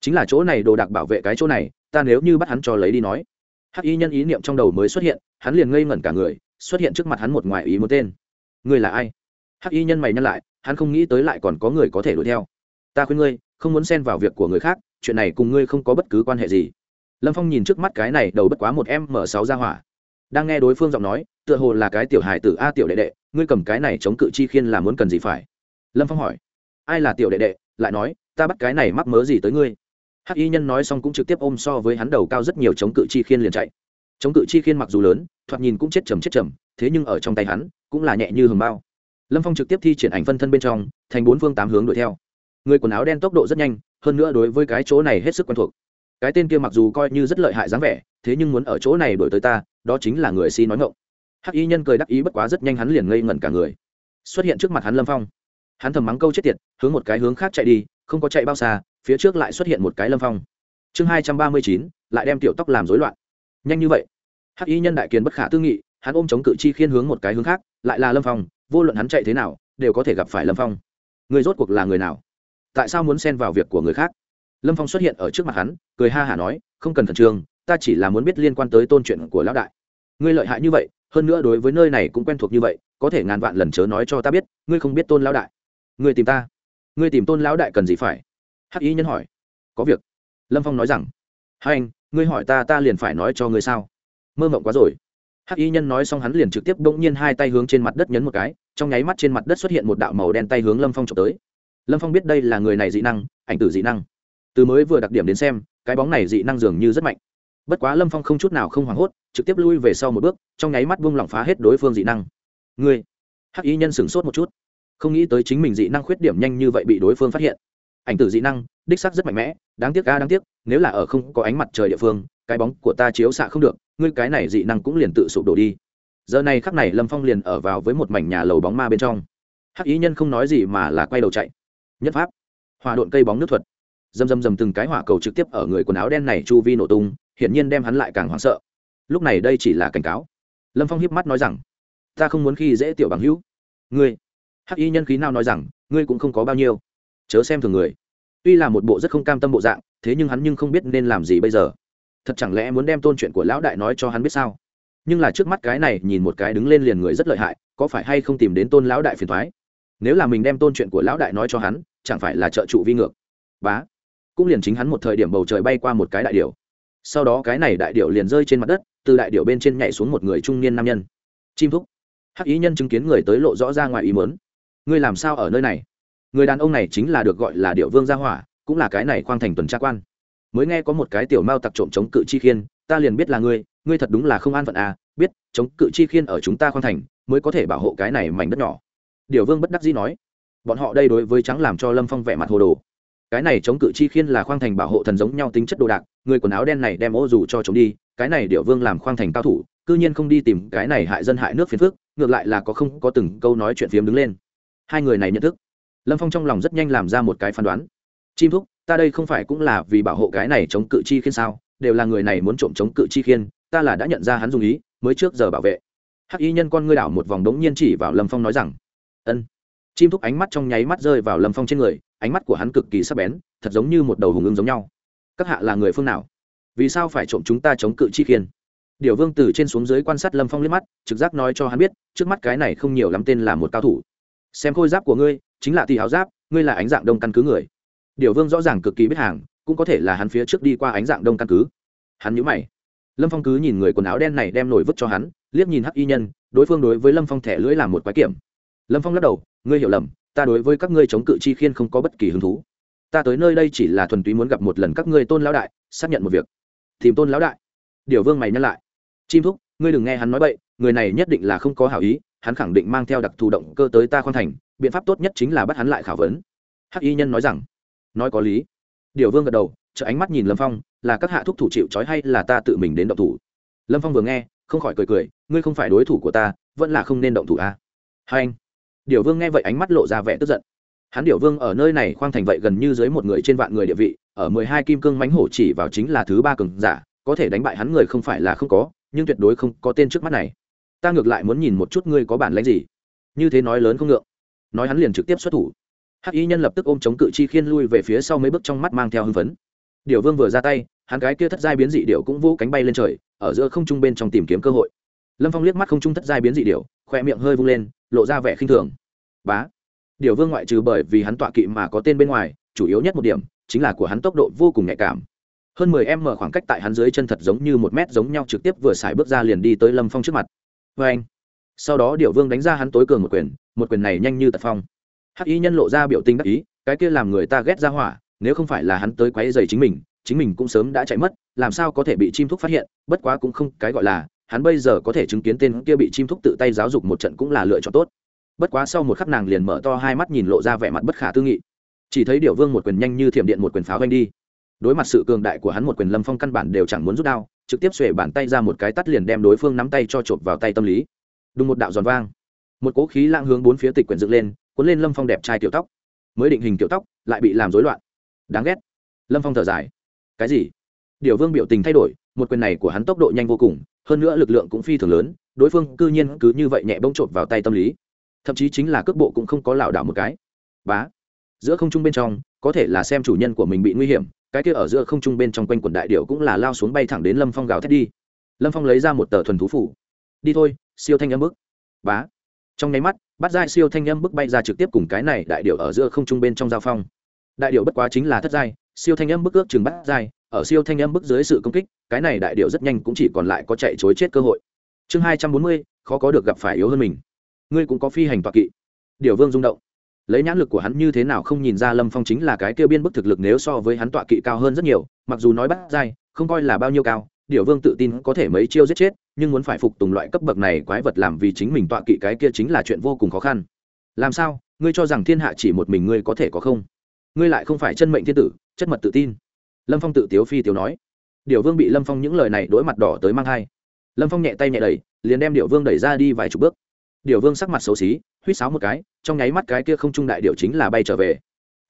Chính là chỗ này đồ đạc bảo vệ cái chỗ này, ta nếu như bắt hắn cho lấy đi nói. Hắc y nhân ý niệm trong đầu mới xuất hiện, hắn liền ngây ngẩn cả người, xuất hiện trước mặt hắn một ngoài ý một tên. Người là ai? Hắc y nhân mày nhân lại, hắn không nghĩ tới lại còn có người có thể đuổi theo. Ta khuyên ngươi, không muốn xen vào việc của người khác, chuyện này cùng ngươi không có bất cứ quan hệ gì. Lâm phong nhìn trước mắt cái này đầu bất quá một m sáu ra hỏa. Đang nghe đối phương giọng nói, tựa hồ là cái tiểu hài tử, a, tiểu đệ đệ, ngươi cầm cái này chống cự chi khiên là muốn cần gì phải? Lâm phong hỏi. Ai là tiểu đệ đệ? Lại nói, ta bắt cái này mắc mớ gì tới ngươi? Hắc y nhân nói xong cũng trực tiếp ôm so với hắn đầu cao rất nhiều chống cự chi khiên liền chạy. Chống cự chi khiên mặc dù lớn, thoạt nhìn cũng chết chầm chết chầm, thế nhưng ở trong tay hắn, cũng là nhẹ như hầm bao lâm phong trực tiếp thi triển ảnh phân thân bên trong, thành bốn phương tám hướng đuổi theo. Người quần áo đen tốc độ rất nhanh, hơn nữa đối với cái chỗ này hết sức quen thuộc. Cái tên kia mặc dù coi như rất lợi hại dáng vẻ, thế nhưng muốn ở chỗ này đổi tới ta, đó chính là người si nói ngộng hắc y nhân cười đắc ý bất quá rất nhanh hắn liền ngây ngẩn cả người. Xuất hiện trước mặt hắn lâm phong. Hắn thầm mắng câu chết tiệt, hướng một cái hướng khác chạy đi, không có chạy bao xa, phía trước lại xuất hiện một cái lâm phong. Chương hai trăm ba mươi chín, lại đem tiểu tóc làm rối loạn. Nhanh như vậy. Hắc y nhân đại kiền bất khả tư nghị, hắn ôm chống cự chi khiên hướng một cái hướng khác, lại là lâm phong vô luận hắn chạy thế nào, đều có thể gặp phải lâm phong. Người rốt cuộc là người nào? Tại sao muốn xen vào việc của người khác? Lâm phong xuất hiện ở trước mặt hắn, cười ha hả nói, không cần khẩn trương, ta chỉ là muốn biết liên quan tới tôn chuyện của lão đại. Ngươi lợi hại như vậy, hơn nữa đối với nơi này cũng quen thuộc như vậy, có thể ngàn vạn lần chớ nói cho ta biết, ngươi không biết tôn lão đại. Ngươi tìm ta? Ngươi tìm tôn lão đại cần gì phải? Hắc ý nhân hỏi. Có việc. Lâm phong nói rằng, hai anh, ngươi hỏi ta ta liền phải nói cho ngươi sao? Mơ mộng quá rồi hắc y nhân nói xong hắn liền trực tiếp bỗng nhiên hai tay hướng trên mặt đất nhấn một cái, trong nháy mắt trên mặt đất xuất hiện một đạo màu đen tay hướng lâm phong trộm tới. Lâm phong biết đây là người này dị năng, ảnh tử dị năng. Từ mới vừa đặc điểm đến xem, cái bóng này dị năng dường như rất mạnh. Bất quá lâm phong không chút nào không hoảng hốt, trực tiếp lui về sau một bước, trong nháy mắt buông lỏng phá hết đối phương dị năng. Ngươi! Hắc y nhân sửng sốt một chút. Không nghĩ tới chính mình dị năng khuyết điểm nhanh như vậy bị đối phương phát hiện. Ảnh tử dị năng, đích sắc rất mạnh mẽ, đáng tiếc ca đáng tiếc, nếu là ở không có ánh mặt trời địa phương, cái bóng của ta chiếu xạ không được ngươi cái này dị năng cũng liền tự sụp đổ đi. Giờ này khắc này lâm phong liền ở vào với một mảnh nhà lầu bóng ma bên trong. Hắc ý nhân không nói gì mà là quay đầu chạy. Nhất pháp. Hòa độn cây bóng nước thuật. Dầm dầm dầm từng cái hỏa cầu trực tiếp ở người quần áo đen này chu vi nổ tung, hiển nhiên đem hắn lại càng hoảng sợ. Lúc này đây chỉ là cảnh cáo. Lâm phong hiếp mắt nói rằng, ta không muốn khi dễ tiểu bằng hữu. Ngươi. Hắc y nhân khí nào nói rằng, ngươi cũng không có bao nhiêu. Chớ xem thường người. Tuy là một bộ rất không cam tâm bộ dạng, thế nhưng hắn nhưng không biết nên làm gì bây giờ thật chẳng lẽ muốn đem tôn chuyện của lão đại nói cho hắn biết sao? Nhưng là trước mắt cái này nhìn một cái đứng lên liền người rất lợi hại, có phải hay không tìm đến tôn lão đại phiền thoái? Nếu là mình đem tôn chuyện của lão đại nói cho hắn, chẳng phải là trợ trụ vi ngược? Bá! Cũng liền chính hắn một thời điểm bầu trời bay qua một cái đại điệu sau đó cái này đại điệu liền rơi trên mặt đất, từ đại điệu bên trên nhảy xuống một người trung niên nam nhân. Chim thúc! Hắc ý nhân chứng kiến người tới lộ rõ ra ngoài ý mớn ngươi làm sao ở nơi này? Người đàn ông này chính là được gọi là điệu vương gia hỏa, cũng là cái này khoang thành tuần tra quan mới nghe có một cái tiểu mao tặc trộm chống cự chi khiên, ta liền biết là ngươi ngươi thật đúng là không an phận à biết, chống cự chi khiên ở chúng ta khoan thành, mới có thể bảo hộ cái này mảnh đất nhỏ. Điều vương bất đắc dĩ nói, bọn họ đây đối với trắng làm cho lâm phong vẻ mặt hồ đồ. Cái này chống cự chi khiên là khoang thành bảo hộ thần giống nhau tính chất đồ đạc, người quần áo đen này đem ô dù cho chống đi, cái này điệu vương làm khoang thành cao thủ, cư nhiên không đi tìm cái này hại dân hại nước phiền phước ngược lại là có không có từng câu nói chuyện phiếm đứng lên. Hai người này nhận thức. Lâm phong trong lòng rất nhanh làm ra một cái phán đoán. Chim thúc ta đây không phải cũng là vì bảo hộ cái này chống cự chi khiên sao? Đều là người này muốn trộm chống cự chi khiên, ta là đã nhận ra hắn dùng ý, mới trước giờ bảo vệ. Hắc y nhân con ngươi đảo một vòng đống nhiên chỉ vào lâm phong nói rằng, ân. Chim thúc ánh mắt trong nháy mắt rơi vào lâm phong trên người, ánh mắt của hắn cực kỳ sắc bén, thật giống như một đầu hùng ưng giống nhau. Các hạ là người phương nào? Vì sao phải trộm chúng ta chống cự chi khiên? Điều vương từ trên xuống dưới quan sát lâm phong liếc mắt, trực giác nói cho hắn biết, trước mắt cái này không nhiều lắm tên là một cao thủ. Xem khôi giáp của ngươi, chính là tỷ áo giáp, ngươi là ánh dạng đông căn cứ người điều vương rõ ràng cực kỳ biết hàng, cũng có thể là hắn phía trước đi qua ánh dạng đông căn cứ. Hắn nhữ mày. Lâm phong cứ nhìn người quần áo đen này đem nổi vứt cho hắn, liếc nhìn hắc y nhân, đối phương đối với lâm phong thẻ lưỡi làm một quái kiểm. Lâm phong lắc đầu, ngươi hiểu lầm, ta đối với các ngươi chống cự chi khiên không có bất kỳ hứng thú. Ta tới nơi đây chỉ là thuần túy muốn gặp một lần các ngươi tôn lão đại, xác nhận một việc. Tìm tôn lão đại. Điều vương mày nhắc lại. Chim thúc, ngươi đừng nghe hắn nói bậy, người này nhất định là không có hảo ý, hắn khẳng định mang theo đặc thù động cơ tới ta khoan thành, biện pháp tốt nhất chính là bắt hắn lại khảo vấn. Hắc y nhân nói rằng nói có lý. Điều vương gật đầu chợ ánh mắt nhìn lâm phong, là các hạ thúc thủ chịu trói hay là ta tự mình đến động thủ? Lâm phong vừa nghe, không khỏi cười cười, ngươi không phải đối thủ của ta, vẫn là không nên động thủ à. hai anh. Điều vương nghe vậy ánh mắt lộ ra vẻ tức giận. Hắn điều vương ở nơi này khoang thành vậy gần như dưới một người trên vạn người địa vị, ở mười hai kim cương mánh hổ chỉ vào chính là thứ ba cường giả, có thể đánh bại hắn người không phải là không có, nhưng tuyệt đối không có tên trước mắt này. Ta ngược lại muốn nhìn một chút ngươi có bản lãnh gì. Như thế nói lớn không ngượng. Nói hắn liền trực tiếp xuất thủ hắc y nhân lập tức ôm chống cự chi khiên lui về phía sau mấy bước trong mắt mang theo hưng phấn. Điều vương vừa ra tay, hắn gái kia thất giai biến dị điệu cũng vỗ cánh bay lên trời, ở giữa không trung bên trong tìm kiếm cơ hội. Lâm phong liếc mắt không trung thất giai biến dị điệu khoe miệng hơi vung lên, lộ ra vẻ khinh thường. Bá! Điều vương ngoại trừ bởi vì hắn tọa kỵ mà có tên bên ngoài, chủ yếu nhất một điểm, chính là của hắn tốc độ vô cùng nhạy cảm. Hơn mười em mở khoảng cách tại hắn dưới chân thật giống như một mét giống nhau trực tiếp vừa xài bước ra liền đi tới lâm phong trước mặt. Vê anh sau đó điệu vương đánh ra hắn tối cường một quyền một quyền này nhanh như tật phong hắc y nhân lộ ra biểu tình đắc ý, cái kia làm người ta ghét ra hỏa, nếu không phải là hắn tới quấy dày chính mình chính mình cũng sớm đã chạy mất, làm sao có thể bị chim thúc phát hiện, bất quá cũng không cái gọi là, hắn bây giờ có thể chứng kiến tên kia bị chim thúc tự tay giáo dục một trận cũng là lựa chọn tốt. Bất quá sau một khắc nàng liền mở to hai mắt nhìn lộ ra vẻ mặt bất khả tư nghị. Chỉ thấy điệu vương một quyền nhanh như thiểm điện một quyền pháo vanh đi. Đối mặt sự cường đại của hắn một quyền lâm phong căn bản đều chẳng muốn rút đao, trực tiếp xuể bàn tay ra một cái tắt liền đem đối phương nắm tay cho chộp vào tay tâm lý. Đúng một đạo giòn vang. Một cỗ khí lạng hướng bốn phía tịch quyển dựng lên cuốn lên lâm phong đẹp trai tiểu tóc. Mới định hình tiểu tóc, lại bị làm rối loạn. Đáng ghét. Lâm phong thở dài. Cái gì? Điều vương biểu tình thay đổi, một quyền này của hắn tốc độ nhanh vô cùng, hơn nữa lực lượng cũng phi thường lớn, đối phương cư nhiên cứ như vậy nhẹ bông trộn vào tay tâm lý. Thậm chí chính là cước bộ cũng không có lảo đảo một cái. Bá. Giữa không trung bên trong, có thể là xem chủ nhân của mình bị nguy hiểm, cái kia ở giữa không trung bên trong quanh quần đại điệu cũng là lao xuống bay thẳng đến lâm phong gào thét đi. Lâm phong lấy ra một tờ thuần thú phủ. Đi thôi, siêu thanh âm bức. Bá. Trong nháy mắt bắt giai siêu thanh âm bức bay ra trực tiếp cùng cái này đại điệu ở giữa không trung bên trong giao phong. Đại điệu bất quá chính là thất giai, siêu thanh âm bức ước chừng bắt giai, ở siêu thanh âm bức dưới sự công kích, cái này đại điệu rất nhanh cũng chỉ còn lại có chạy chối chết cơ hội. Chương hai trăm bốn mươi, khó có được gặp phải yếu hơn mình. Ngươi cũng có phi hành tọa kỵ. Điều vương rung động. Lấy nhãn lực của hắn như thế nào không nhìn ra lâm phong chính là cái kêu biên bức thực lực nếu so với hắn tọa kỵ cao hơn rất nhiều, mặc dù nói bắt dai không coi là bao nhiêu cao điều vương tự tin có thể mấy chiêu giết chết nhưng muốn phải phục tùng loại cấp bậc này quái vật làm vì chính mình tọa kỵ cái kia chính là chuyện vô cùng khó khăn. Làm sao? Ngươi cho rằng thiên hạ chỉ một mình ngươi có thể có không? Ngươi lại không phải chân mệnh thiên tử, chất mật tự tin. Lâm phong tự tiếu phi tiếu nói. Điều vương bị lâm phong những lời này đối mặt đỏ tới mang hai. Lâm phong nhẹ tay nhẹ đẩy, liền đem điệu vương đẩy ra đi vài chục bước. Điệu vương sắc mặt xấu xí, huýt sáo một cái, trong nháy mắt cái kia không trung đại điệu chính là bay trở về.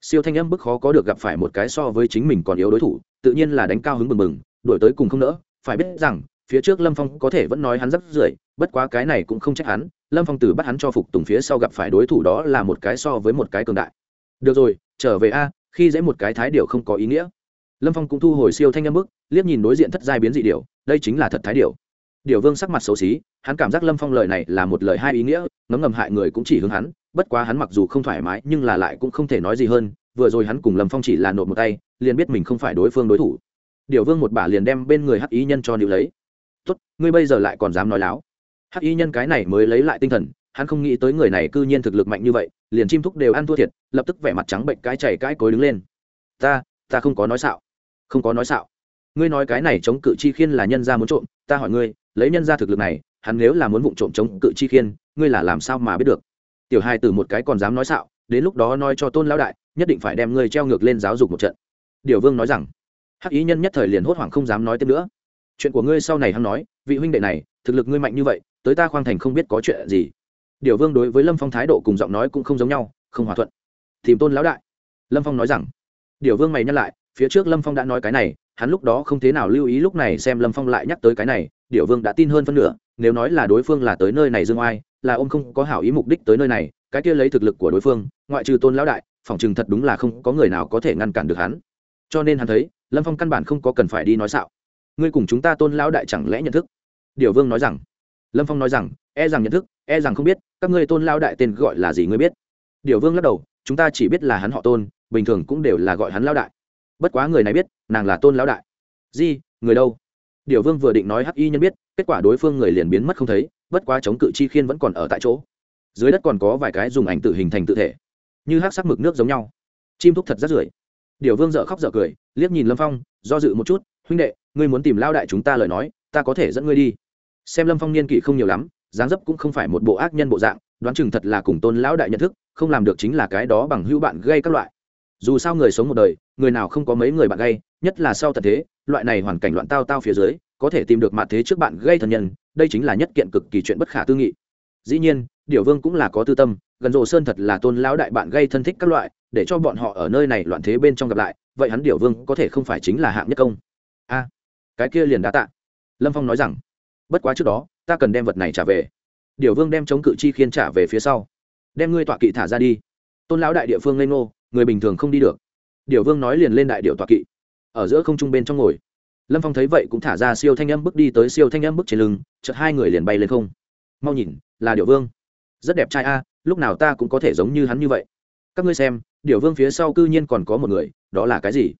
Siêu thanh âm bức khó có được gặp phải một cái so với chính mình còn yếu đối thủ, tự nhiên là đánh cao hứng mừng mừng đổi tới cùng không nỡ, phải biết rằng phía trước lâm phong có thể vẫn nói hắn rất rưởi, bất quá cái này cũng không trách hắn, lâm phong từ bắt hắn cho phục tùng phía sau gặp phải đối thủ đó là một cái so với một cái cường đại. Được rồi, trở về a, khi dễ một cái thái điều không có ý nghĩa. Lâm phong cũng thu hồi siêu thanh âm bức, liếc nhìn đối diện thất giai biến dị điều đây chính là thật thái điều điều vương sắc mặt xấu xí, hắn cảm giác lâm phong lời này là một lời hai ý nghĩa, ngấm ngầm hại người cũng chỉ hướng hắn, bất quá hắn mặc dù không thoải mái nhưng là lại cũng không thể nói gì hơn, vừa rồi hắn cùng lâm phong chỉ là nộp một tay, liền biết mình không phải đối phương đối thủ. Điều vương một bả liền đem bên người hắc ý nhân cho nữ lấy tốt, ngươi bây giờ lại còn dám nói láo. Hắc Y nhân cái này mới lấy lại tinh thần, hắn không nghĩ tới người này cư nhiên thực lực mạnh như vậy, liền chim thúc đều ăn thua thiệt, lập tức vẻ mặt trắng bệnh cái chảy cái cối đứng lên. Ta ta không có nói xạo. Không có nói xạo. Ngươi nói cái này chống cự chi khiên là nhân ra muốn trộm, ta hỏi ngươi, lấy nhân ra thực lực này, hắn nếu là muốn vụ trộm chống cự chi khiên, ngươi là làm sao mà biết được? Tiểu hai từ một cái còn dám nói xạo, đến lúc đó nói cho tôn lão đại, nhất định phải đem ngươi treo ngược lên giáo dục một trận. Điều vương nói rằng, hắc ý nhân nhất thời liền hốt hoảng không dám nói tiếp nữa chuyện của ngươi sau này hắn nói, vị huynh đệ này, thực lực ngươi mạnh như vậy, tới ta khoang thành không biết có chuyện gì. Điều vương đối với lâm phong thái độ cùng giọng nói cũng không giống nhau, không hòa thuận. Tìm tôn lão đại. Lâm phong nói rằng, điều vương mày nhắc lại, phía trước lâm phong đã nói cái này, hắn lúc đó không thế nào lưu ý lúc này xem lâm phong lại nhắc tới cái này, điều vương đã tin hơn phân nửa, nếu nói là đối phương là tới nơi này dương oai, là ông không có hảo ý mục đích tới nơi này, cái kia lấy thực lực của đối phương, ngoại trừ tôn lão đại phỏng chừng thật đúng là không có người nào có thể ngăn cản được hắn. Cho nên hắn thấy, lâm phong căn bản không có cần phải đi nói xạo ngươi cùng chúng ta tôn lão đại chẳng lẽ nhận thức? Điều vương nói rằng. Lâm phong nói rằng e rằng nhận thức e rằng không biết, các ngươi tôn lão đại tên gọi là gì ngươi biết? Điều vương lắc đầu, chúng ta chỉ biết là hắn họ tôn, bình thường cũng đều là gọi hắn lão đại. Bất quá người này biết, nàng là tôn lão đại. Di, người đâu? Điều vương vừa định nói hắc y nhân biết, kết quả đối phương người liền biến mất không thấy, bất quá chống cự chi khiên vẫn còn ở tại chỗ. Dưới đất còn có vài cái dùng ảnh tự hình thành tự thể. Như hắc sắc mực nước giống nhau. Chim thúc thật rất rưởi. Điều vương dợ khóc dợ cười, liếc nhìn lâm phong, do dự một chút, huynh đệ ngươi muốn tìm lao đại chúng ta lời nói, ta có thể dẫn ngươi đi. Xem lâm phong niên kỷ không nhiều lắm, dáng dấp cũng không phải một bộ ác nhân bộ dạng, đoán chừng thật là cùng tôn lão đại nhận thức, không làm được chính là cái đó bằng hữu bạn gây các loại. Dù sao người sống một đời, người nào không có mấy người bạn gây, nhất là sau tận thế, loại này hoàn cảnh loạn tao tao phía dưới, có thể tìm được mặt thế trước bạn gây thân nhân, đây chính là nhất kiện cực kỳ chuyện bất khả tư nghị. Dĩ nhiên điểu vương cũng là có tư tâm, gần rộ sơn thật là tôn lão đại bạn gây thân thích các loại, để cho bọn họ ở nơi này loạn thế bên trong gặp lại, vậy hắn điểu vương có thể không phải chính là hạng nhất công? A! Cái kia liền đã tạ. Lâm phong nói rằng, bất quá trước đó, ta cần đem vật này trả về. Điều vương đem chống cự chi khiên trả về phía sau. Đem ngươi tọa kỵ thả ra đi. Tôn lão đại địa phương lên ngô, người bình thường không đi được. Điều vương nói liền lên đại điệu tọa kỵ. Ở giữa không trung bên trong ngồi, lâm phong thấy vậy cũng thả ra siêu thanh âm bước đi tới siêu thanh âm bước trên lưng, chợt hai người liền bay lên không. Mau nhìn, là điệu vương. Rất đẹp trai a, lúc nào ta cũng có thể giống như hắn như vậy. Các ngươi xem điệu vương phía sau cư nhiên còn có một người, đó là cái gì?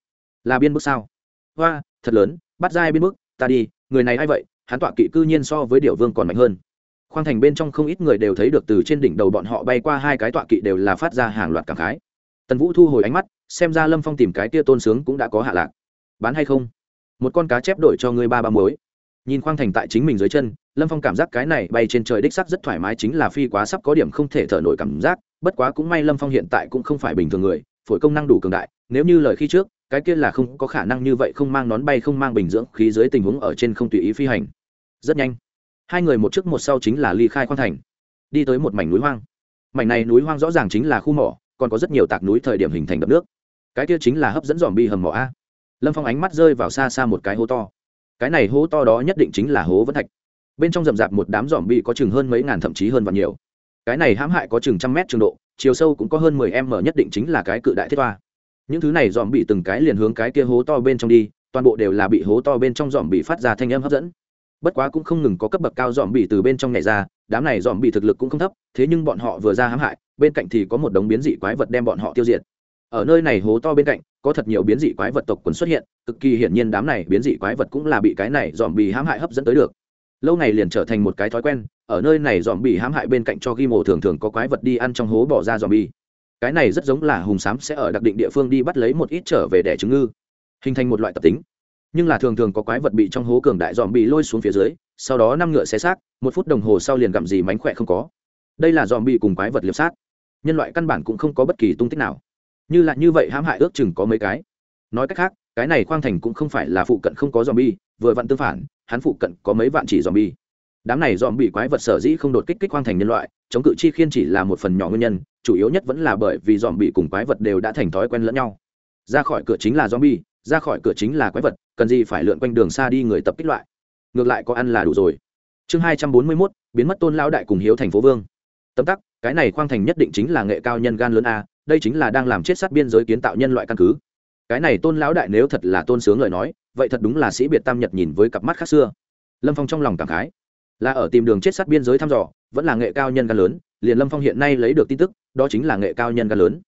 Là biên bức sao? Hoa, thật lớn bắt dai biên bức ta đi, người này a i vậy? Hắn tọa kỵ cư nhiên so với điệu vương còn mạnh hơn. Khoang thành bên trong không ít người đều thấy được từ trên đỉnh đầu bọn họ bay qua hai cái tọa kỵ đều là phát ra hàng loạt cảm khái. Tần vũ thu hồi ánh mắt, xem ra lâm phong tìm cái tia tôn sướng cũng đã có hạ lạc. Bán hay không? Một con cá chép đổi cho ngươi ba ba muối. Nhìn khoang thành tại chính mình dưới chân, lâm phong cảm giác cái này bay trên trời đích sắc rất thoải mái chính là phi quá sắp có điểm không thể thở nổi cảm giác, bất quá cũng may lâm phong hiện tại cũng không phải bình thường người, phổi công năng đủ cường đại, nếu như lời khi trước cái kia là không có khả năng như vậy, không mang nón bay, không mang bình dưỡng khí dưới tình huống ở trên không tùy ý phi hành. Rất nhanh, hai người một trước một sau chính là ly khai khoang thành, đi tới một mảnh núi hoang. Mảnh này núi hoang rõ ràng chính là khu mỏ, còn có rất nhiều tạc núi thời điểm hình thành đập nước. Cái kia chính là hấp dẫn dòm bi hầm mỏ a. Lâm phong ánh mắt rơi vào xa xa một cái hố to. Cái này hố to đó nhất định chính là hố vẫn thạch. Bên trong rậm rạp một đám dòm bi có chừng hơn mấy ngàn thậm chí hơn và nhiều. Cái này hãm hại có chừng trăm mét trường độ, chiều sâu cũng có hơn mười m nhất định chính là cái cự đại thiết toa những thứ này dòm bị từng cái liền hướng cái kia hố to bên trong đi, toàn bộ đều là bị hố to bên trong dòm bị phát ra thanh âm hấp dẫn. Bất quá cũng không ngừng có cấp bậc cao dòm bị từ bên trong nhảy ra, đám này dòm bị thực lực cũng không thấp, thế nhưng bọn họ vừa ra hãm hại, bên cạnh thì có một đống biến dị quái vật đem bọn họ tiêu diệt. Ở nơi này hố to bên cạnh, có thật nhiều biến dị quái vật tộc quần xuất hiện, cực kỳ hiển nhiên đám này biến dị quái vật cũng là bị cái này dòm bị hãm hại hấp dẫn tới được. Lâu này liền trở thành một cái thói quen, ở nơi này dòm bị hãm hại bên cạnh cho ghi mồ thường thường có quái vật đi ăn trong hố bỏ ra dòm bị cái này rất giống là hùng sám sẽ ở đặc định địa phương đi bắt lấy một ít trở về đẻ trứng ngư, hình thành một loại tập tính. Nhưng là thường thường có quái vật bị trong hố cường đại dòm bị lôi xuống phía dưới, sau đó năm ngựa xé xác, một phút đồng hồ sau liền gặm gì mánh khỏe không có. Đây là dòm bị cùng quái vật liệp sát. Nhân loại căn bản cũng không có bất kỳ tung tích nào. Như là như vậy hãm hại ước chừng có mấy cái. Nói cách khác, cái này khoang thành cũng không phải là phụ cận không có dòm bi vừa vặn tương phản, hắn phụ cận có mấy vạn chỉ dòm bi đám này dòm bị quái vật sở dĩ không đột kích kích khoang thành nhân loại, chống cự chi khiên chỉ là một phần nhỏ nguyên nhân chủ yếu nhất vẫn là bởi vì dòm bị cùng quái vật đều đã thành thói quen lẫn nhau. Ra khỏi cửa chính là dòm bi ra khỏi cửa chính là quái vật, cần gì phải lượn quanh đường xa đi người tập kích loại. Ngược lại có ăn là đủ rồi. Chương hai trăm bốn mươi mốt, biến mất tôn lão đại cùng hiếu thành phố vương. Tấm tắc, cái này khoang thành nhất định chính là nghệ cao nhân gan lớn a, đây chính là đang làm chết sát biên giới kiến tạo nhân loại căn cứ. Cái này tôn lão đại nếu thật là tôn sướng lời nói, vậy thật đúng là sĩ biệt tam nhật nhìn với cặp mắt khác xưa. Lâm phong trong lòng cảm khái. Là ở tìm đường chết sát biên giới thăm dò, vẫn là nghệ cao nhân gan lớn liền lâm phong hiện nay lấy được tin tức, đó chính là nghệ cao nhân gan lớn.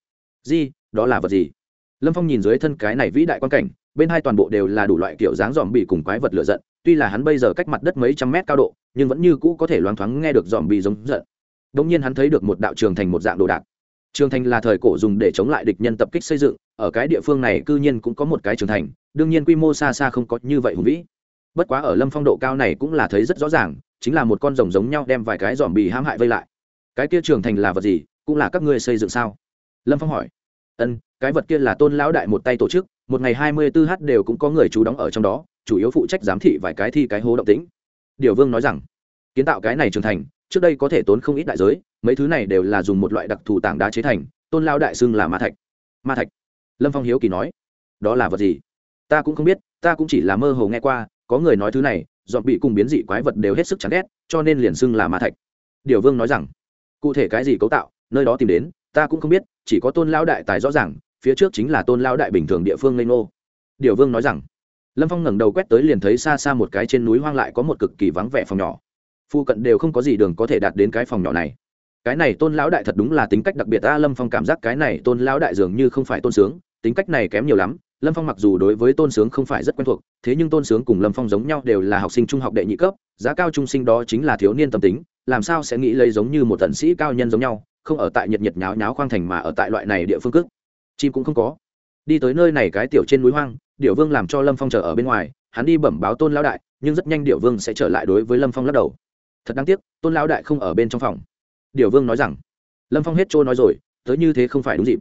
Di đó là vật gì? Lâm phong nhìn dưới thân cái này vĩ đại quan cảnh, bên hai toàn bộ đều là đủ loại kiểu dáng dòm bị cùng quái vật lựa giận, tuy là hắn bây giờ cách mặt đất mấy trăm mét cao độ, nhưng vẫn như cũ có thể loáng thoáng nghe được dòm bị giống giận. Đ ỗ n g nhiên hắn thấy được một đạo trường thành một dạng đồ đạc. Trường thành là thời cổ dùng để chống lại địch nhân tập kích xây dựng, ở cái địa phương này cư nhiên cũng có một cái trường thành, đương nhiên quy mô xa xa không có như vậy hùng vĩ. Bất quá ở lâm phong độ cao này cũng là thấy rất rõ ràng, chính là một con rồng giống nhau đem vài cái dòm bị hãm hại vây lại cái kia trường thành là vật gì, cũng là các ngươi xây dựng sao? Lâm phong hỏi. Ân, cái vật kia là tôn lão đại một tay tổ chức, một ngày hai mươi tư h đều cũng có người chú đóng ở trong đó, chủ yếu phụ trách giám thị vài cái thi cái hố động tĩnh. Điều vương nói rằng, kiến tạo cái này trưởng thành, trước đây có thể tốn không ít đại giới, mấy thứ này đều là dùng một loại đặc thù tảng đá chế thành, tôn lao đại xưng là ma thạch. Ma thạch. Lâm phong hiếu kỳ nói, đó là vật gì? Ta cũng không biết, ta cũng chỉ là mơ hồ nghe qua, có người nói thứ này dọn bị cùng biến dị quái vật đều hết sức chán ghét, cho nên liền xưng là ma thạch. Điều vương nói rằng cụ thể cái gì cấu tạo, nơi đó tìm đến, ta cũng không biết, chỉ có tôn lao đại tài rõ ràng, phía trước chính là tôn lao đại bình thường địa phương lê ngô. Điều vương nói rằng, lâm phong ngẩng đầu quét tới liền thấy xa xa một cái trên núi hoang lại có một cực kỳ vắng vẻ phòng nhỏ. Phụ cận đều không có gì đường có thể đạt đến cái phòng nhỏ này. Cái này tôn lão đại thật đúng là tính cách đặc biệt ta, lâm phong cảm giác cái này tôn lão đại dường như không phải tôn sướng, tính cách này kém nhiều lắm, lâm phong mặc dù đối với tôn sướng không phải rất quen thuộc, thế nhưng tôn sướng cùng lâm phong giống nhau đều là học sinh trung học đệ nhị cấp, giá cao trung sinh đó chính là thiếu niên tâm tính làm sao sẽ nghĩ lấy giống như một tần sĩ cao nhân giống nhau, không ở tại nhiệt nhiệt nháo nháo khoang thành mà ở tại loại này địa phương cước. Chim cũng không có. Đi tới nơi này cái tiểu trên núi hoang điệu vương làm cho lâm phong chờ ở bên ngoài, hắn đi bẩm báo tôn lão đại, nhưng rất nhanh điệu vương sẽ trở lại đối với lâm phong lắc đầu. Thật đáng tiếc, tôn lão đại không ở bên trong phòng. Điệu vương nói rằng, lâm phong hết trôi nói rồi, tới như thế không phải đúng dịp.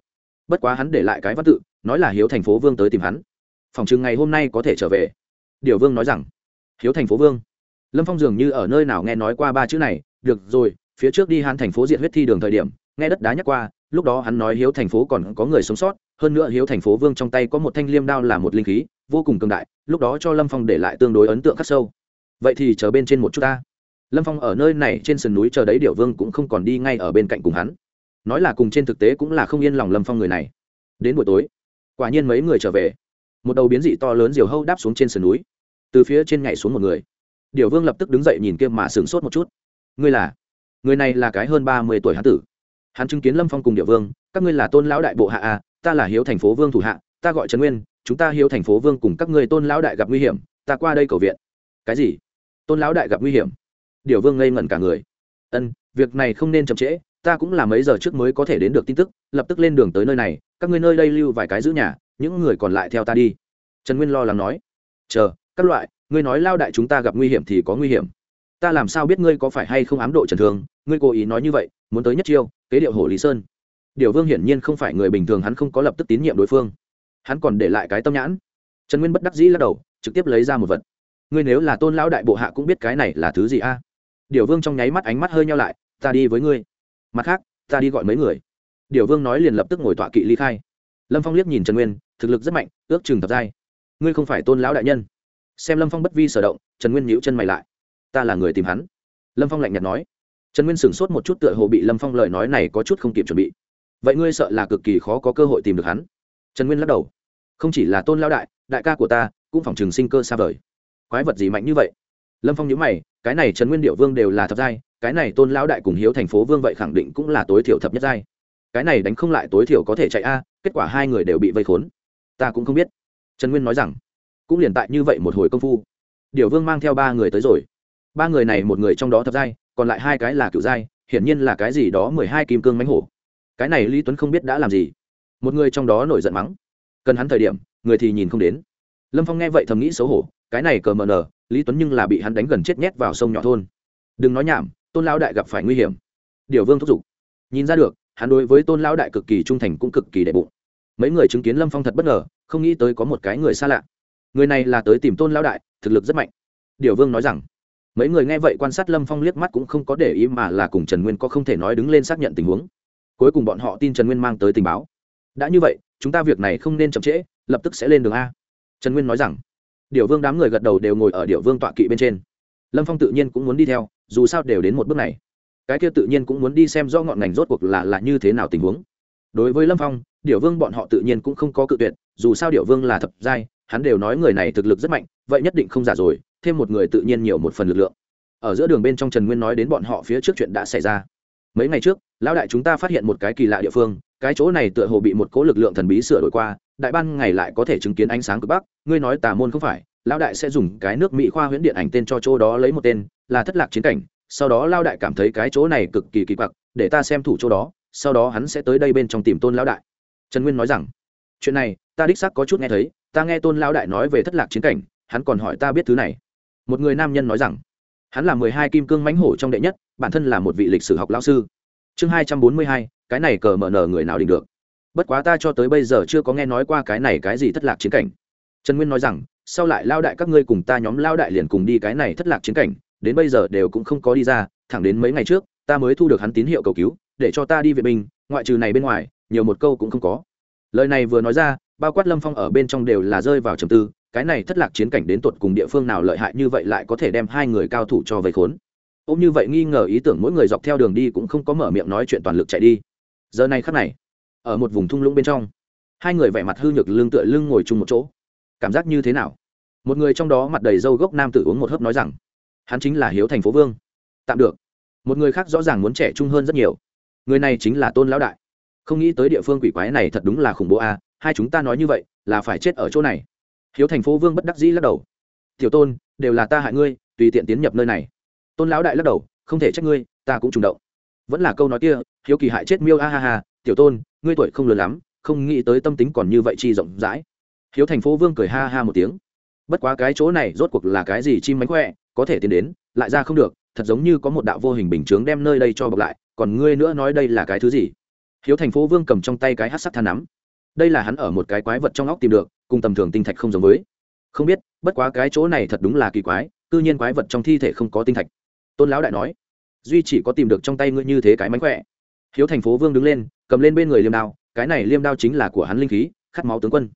Bất quá hắn để lại cái văn tự, nói là hiếu thành phố vương tới tìm hắn. Phòng chừng ngày hôm nay có thể trở về. Điệu vương nói rằng, hiếu thành phố vương? Lâm phong dường như ở nơi nào nghe nói qua ba chữ này được rồi, phía trước đi hắn thành phố diệt huyết thi đường thời điểm, nghe đất đá nhắc qua, lúc đó hắn nói hiếu thành phố còn có người sống sót, hơn nữa hiếu thành phố vương trong tay có một thanh liêm đao là một linh khí, vô cùng cường đại, lúc đó cho lâm phong để lại tương đối ấn tượng khắc sâu. Vậy thì chờ bên trên một chút ta. Lâm phong ở nơi này trên sườn núi chờ đấy điệu vương cũng không còn đi ngay ở bên cạnh cùng hắn. Nói là cùng trên thực tế cũng là không yên lòng lâm phong người này. Đến buổi tối, quả nhiên mấy người trở về. Một đầu biến dị to lớn diều hâu đáp xuống trên sườn núi. Từ phía trên nhảy xuống một người. Điệu vương lập tức đứng dậy nhìn kia mà sửng sốt một chút ngươi là, người này là cái hơn ba mươi tuổi hán tử. Hắn chứng kiến lâm phong cùng địa vương, các ngươi là tôn lão đại bộ hạ a ta là hiếu thành phố vương thủ hạ, ta gọi trần nguyên, chúng ta hiếu thành phố vương cùng các ngươi tôn lão đại gặp nguy hiểm, ta qua đây cầu viện. Cái gì? Tôn lão đại gặp nguy hiểm? Điều vương ngây ngẩn cả người. Ân, việc này không nên chậm trễ, ta cũng là mấy giờ trước mới có thể đến được tin tức, lập tức lên đường tới nơi này, các ngươi nơi đây lưu vài cái giữ nhà, những người còn lại theo ta đi. Trần nguyên lo lắng nói. Chờ, các loại, ngươi nói lao đại chúng ta gặp nguy hiểm thì có nguy hiểm ta làm sao biết ngươi có phải hay không ám độ trần thương? Ngươi cố ý nói như vậy, muốn tới nhất chiêu, kế điệu hồ lý sơn. Điều vương hiển nhiên không phải người bình thường, hắn không có lập tức tín nhiệm đối phương. Hắn còn để lại cái tâm nhãn. Trần nguyên bất đắc dĩ lắc đầu, trực tiếp lấy ra một vật. Ngươi nếu là tôn lão đại bộ hạ cũng biết cái này là thứ gì a? Điều vương trong nháy mắt ánh mắt hơi nhau lại, ta đi với ngươi. Mặt khác, ta đi gọi mấy người. Điều vương nói liền lập tức ngồi tọa kỵ ly khai. Lâm phong liếc nhìn trần nguyên, thực lực rất mạnh, ước chừng thập giai. Ngươi không phải tôn lão đại nhân. Xem lâm phong bất vi sở động, trần nguyên nhíu chân mày lại ta là người tìm hắn. Lâm phong lạnh nhạt nói. Trần nguyên sửng sốt một chút tựa hồ bị lâm phong lời nói này có chút không kịp chuẩn bị. Vậy ngươi sợ là cực kỳ khó có cơ hội tìm được hắn? Trần nguyên lắc đầu. Không chỉ là tôn lao đại đại ca của ta, cũng phòng trường sinh cơ xa vời. Quái vật gì mạnh như vậy? Lâm phong nhớ mày, cái này trần nguyên điệu vương đều là thập giai, cái này tôn lão đại cùng hiếu thành phố vương vậy khẳng định cũng là tối thiểu thập nhất giai. Cái này đánh không lại tối thiểu có thể chạy a, kết quả hai người đều bị vây khốn. Ta cũng không biết. Trần nguyên nói rằng, cũng liền tại như vậy một hồi công phu. Điệu vương mang theo ba người tới rồi ba người này một người trong đó thập giai, còn lại hai cái là cựu giai, hiển nhiên là cái gì đó mười hai kim cương mánh hổ. Cái này lý tuấn không biết đã làm gì. Một người trong đó nổi giận mắng. Cần hắn thời điểm, người thì nhìn không đến. Lâm phong nghe vậy thầm nghĩ xấu hổ, cái này cờ mờ nờ, lý tuấn nhưng là bị hắn đánh gần chết nhét vào sông nhỏ thôn. Đừng nói nhảm, tôn lão đại gặp phải nguy hiểm. Điều vương thúc giục. Nhìn ra được, hắn đối với tôn lão đại cực kỳ trung thành cũng cực kỳ đệ bụng. Mấy người chứng kiến lâm phong thật bất ngờ, không nghĩ tới có một cái người xa lạ. Người này là tới tìm tôn lão đại, thực lực rất mạnh. Điều vương nói rằng mấy người nghe vậy quan sát lâm phong liếc mắt cũng không có để ý mà là cùng trần nguyên có không thể nói đứng lên xác nhận tình huống. Cuối cùng bọn họ tin trần nguyên mang tới tình báo. Đã như vậy, chúng ta việc này không nên chậm trễ, lập tức sẽ lên đường a. Trần nguyên nói rằng điệu vương đám người gật đầu đều ngồi ở điệu vương tọa kỵ bên trên. Lâm phong tự nhiên cũng muốn đi theo, dù sao đều đến một bước này. Cái kia tự nhiên cũng muốn đi xem do ngọn ngành rốt cuộc là là như thế nào tình huống. Đối với lâm phong điệu vương bọn họ tự nhiên cũng không có cự tuyệt, dù sao điệu vương là thập giai, hắn đều nói người này thực lực rất mạnh, vậy nhất định không giả rồi thêm một người tự nhiên nhiều một phần lực lượng. Ở giữa đường bên trong trần nguyên nói đến bọn họ phía trước chuyện đã xảy ra. Mấy ngày trước, lão đại chúng ta phát hiện một cái kỳ lạ địa phương, cái chỗ này tựa hồ bị một cố lực lượng thần bí sửa đổi qua, đại ban ngày lại có thể chứng kiến ánh sáng cực bắc, ngươi nói tà môn không phải, lão đại sẽ dùng cái nước mỹ khoa huyễn điện ảnh tên cho chỗ đó lấy một tên, là thất lạc chiến cảnh, sau đó lao đại cảm thấy cái chỗ này cực kỳ kỳ quặc, để ta xem thủ chỗ đó, sau đó hắn sẽ tới đây bên trong tìm tôn lão đại. Trần nguyên nói rằng, chuyện này, ta đích xác có chút nghe thấy, ta nghe tôn lão đại nói về thất lạc chiến cảnh, hắn còn hỏi ta biết thứ này một người nam nhân nói rằng, hắn là mười hai kim cương mãnh hổ trong đệ nhất, bản thân là một vị lịch sử học lão sư. Chương hai trăm bốn mươi hai, cái này cờ mở nở người nào định được? Bất quá ta cho tới bây giờ chưa có nghe nói qua cái này cái gì thất lạc chiến cảnh. Trần nguyên nói rằng, sau lại lao đại các ngươi cùng ta nhóm lao đại liền cùng đi cái này thất lạc chiến cảnh, đến bây giờ đều cũng không có đi ra, thẳng đến mấy ngày trước, ta mới thu được hắn tín hiệu cầu cứu, để cho ta đi vệ binh, ngoại trừ này bên ngoài, nhiều một câu cũng không có. Lời này vừa nói ra, bao quát lâm phong ở bên trong đều là rơi vào trầm tư cái này thất lạc chiến cảnh đến tột cùng địa phương nào lợi hại như vậy lại có thể đem hai người cao thủ cho vây khốn. Ôm như vậy nghi ngờ ý tưởng mỗi người dọc theo đường đi cũng không có mở miệng nói chuyện toàn lực chạy đi. Giờ này khắc này, ở một vùng thung lũng bên trong, hai người vẻ mặt hư nhược lưng tựa lưng ngồi chung một chỗ. Cảm giác như thế nào? Một người trong đó mặt đầy râu gốc nam tử uống một hớp nói rằng, hắn chính là hiếu thành phố vương. Tạm được. Một người khác rõ ràng muốn trẻ trung hơn rất nhiều. Người này chính là tôn lão đại. Không nghĩ tới địa phương quỷ quái này thật đúng là khủng bố a hai chúng ta nói như vậy, là phải chết ở chỗ này hiếu thành phố vương bất đắc dĩ lắc đầu. Tiểu tôn, đều là ta hại ngươi, tùy tiện tiến nhập nơi này. Tôn lão đại lắc đầu, không thể trách ngươi, ta cũng trùng động. Vẫn là câu nói kia, hiếu kỳ hại chết miêu a ha ha, tiểu tôn, ngươi tuổi không lớn lắm, không nghĩ tới tâm tính còn như vậy chi rộng rãi. Hiếu thành phố vương cười ha ha một tiếng. Bất quá cái chỗ này rốt cuộc là cái gì chim mánh khỏe, có thể tiến đến, lại ra không được, thật giống như có một đạo vô hình bình chướng đem nơi đây cho bọc lại, còn ngươi nữa nói đây là cái thứ gì? Hiếu thành phố vương cầm trong tay cái hát sắt than nắm. Đây là hắn ở một cái quái vật trong óc tìm được cùng tầm thường tinh thạch không giống với. Không biết, bất quá cái chỗ này thật đúng là kỳ quái tư nhiên quái vật trong thi thể không có tinh thạch. Tôn lão đại nói, duy chỉ có tìm được trong tay ngươi như thế cái mánh khỏe. Hiếu thành phố vương đứng lên, cầm lên bên người liêm đao, cái này liêm đao chính là của hắn linh khí, khát máu tướng quân.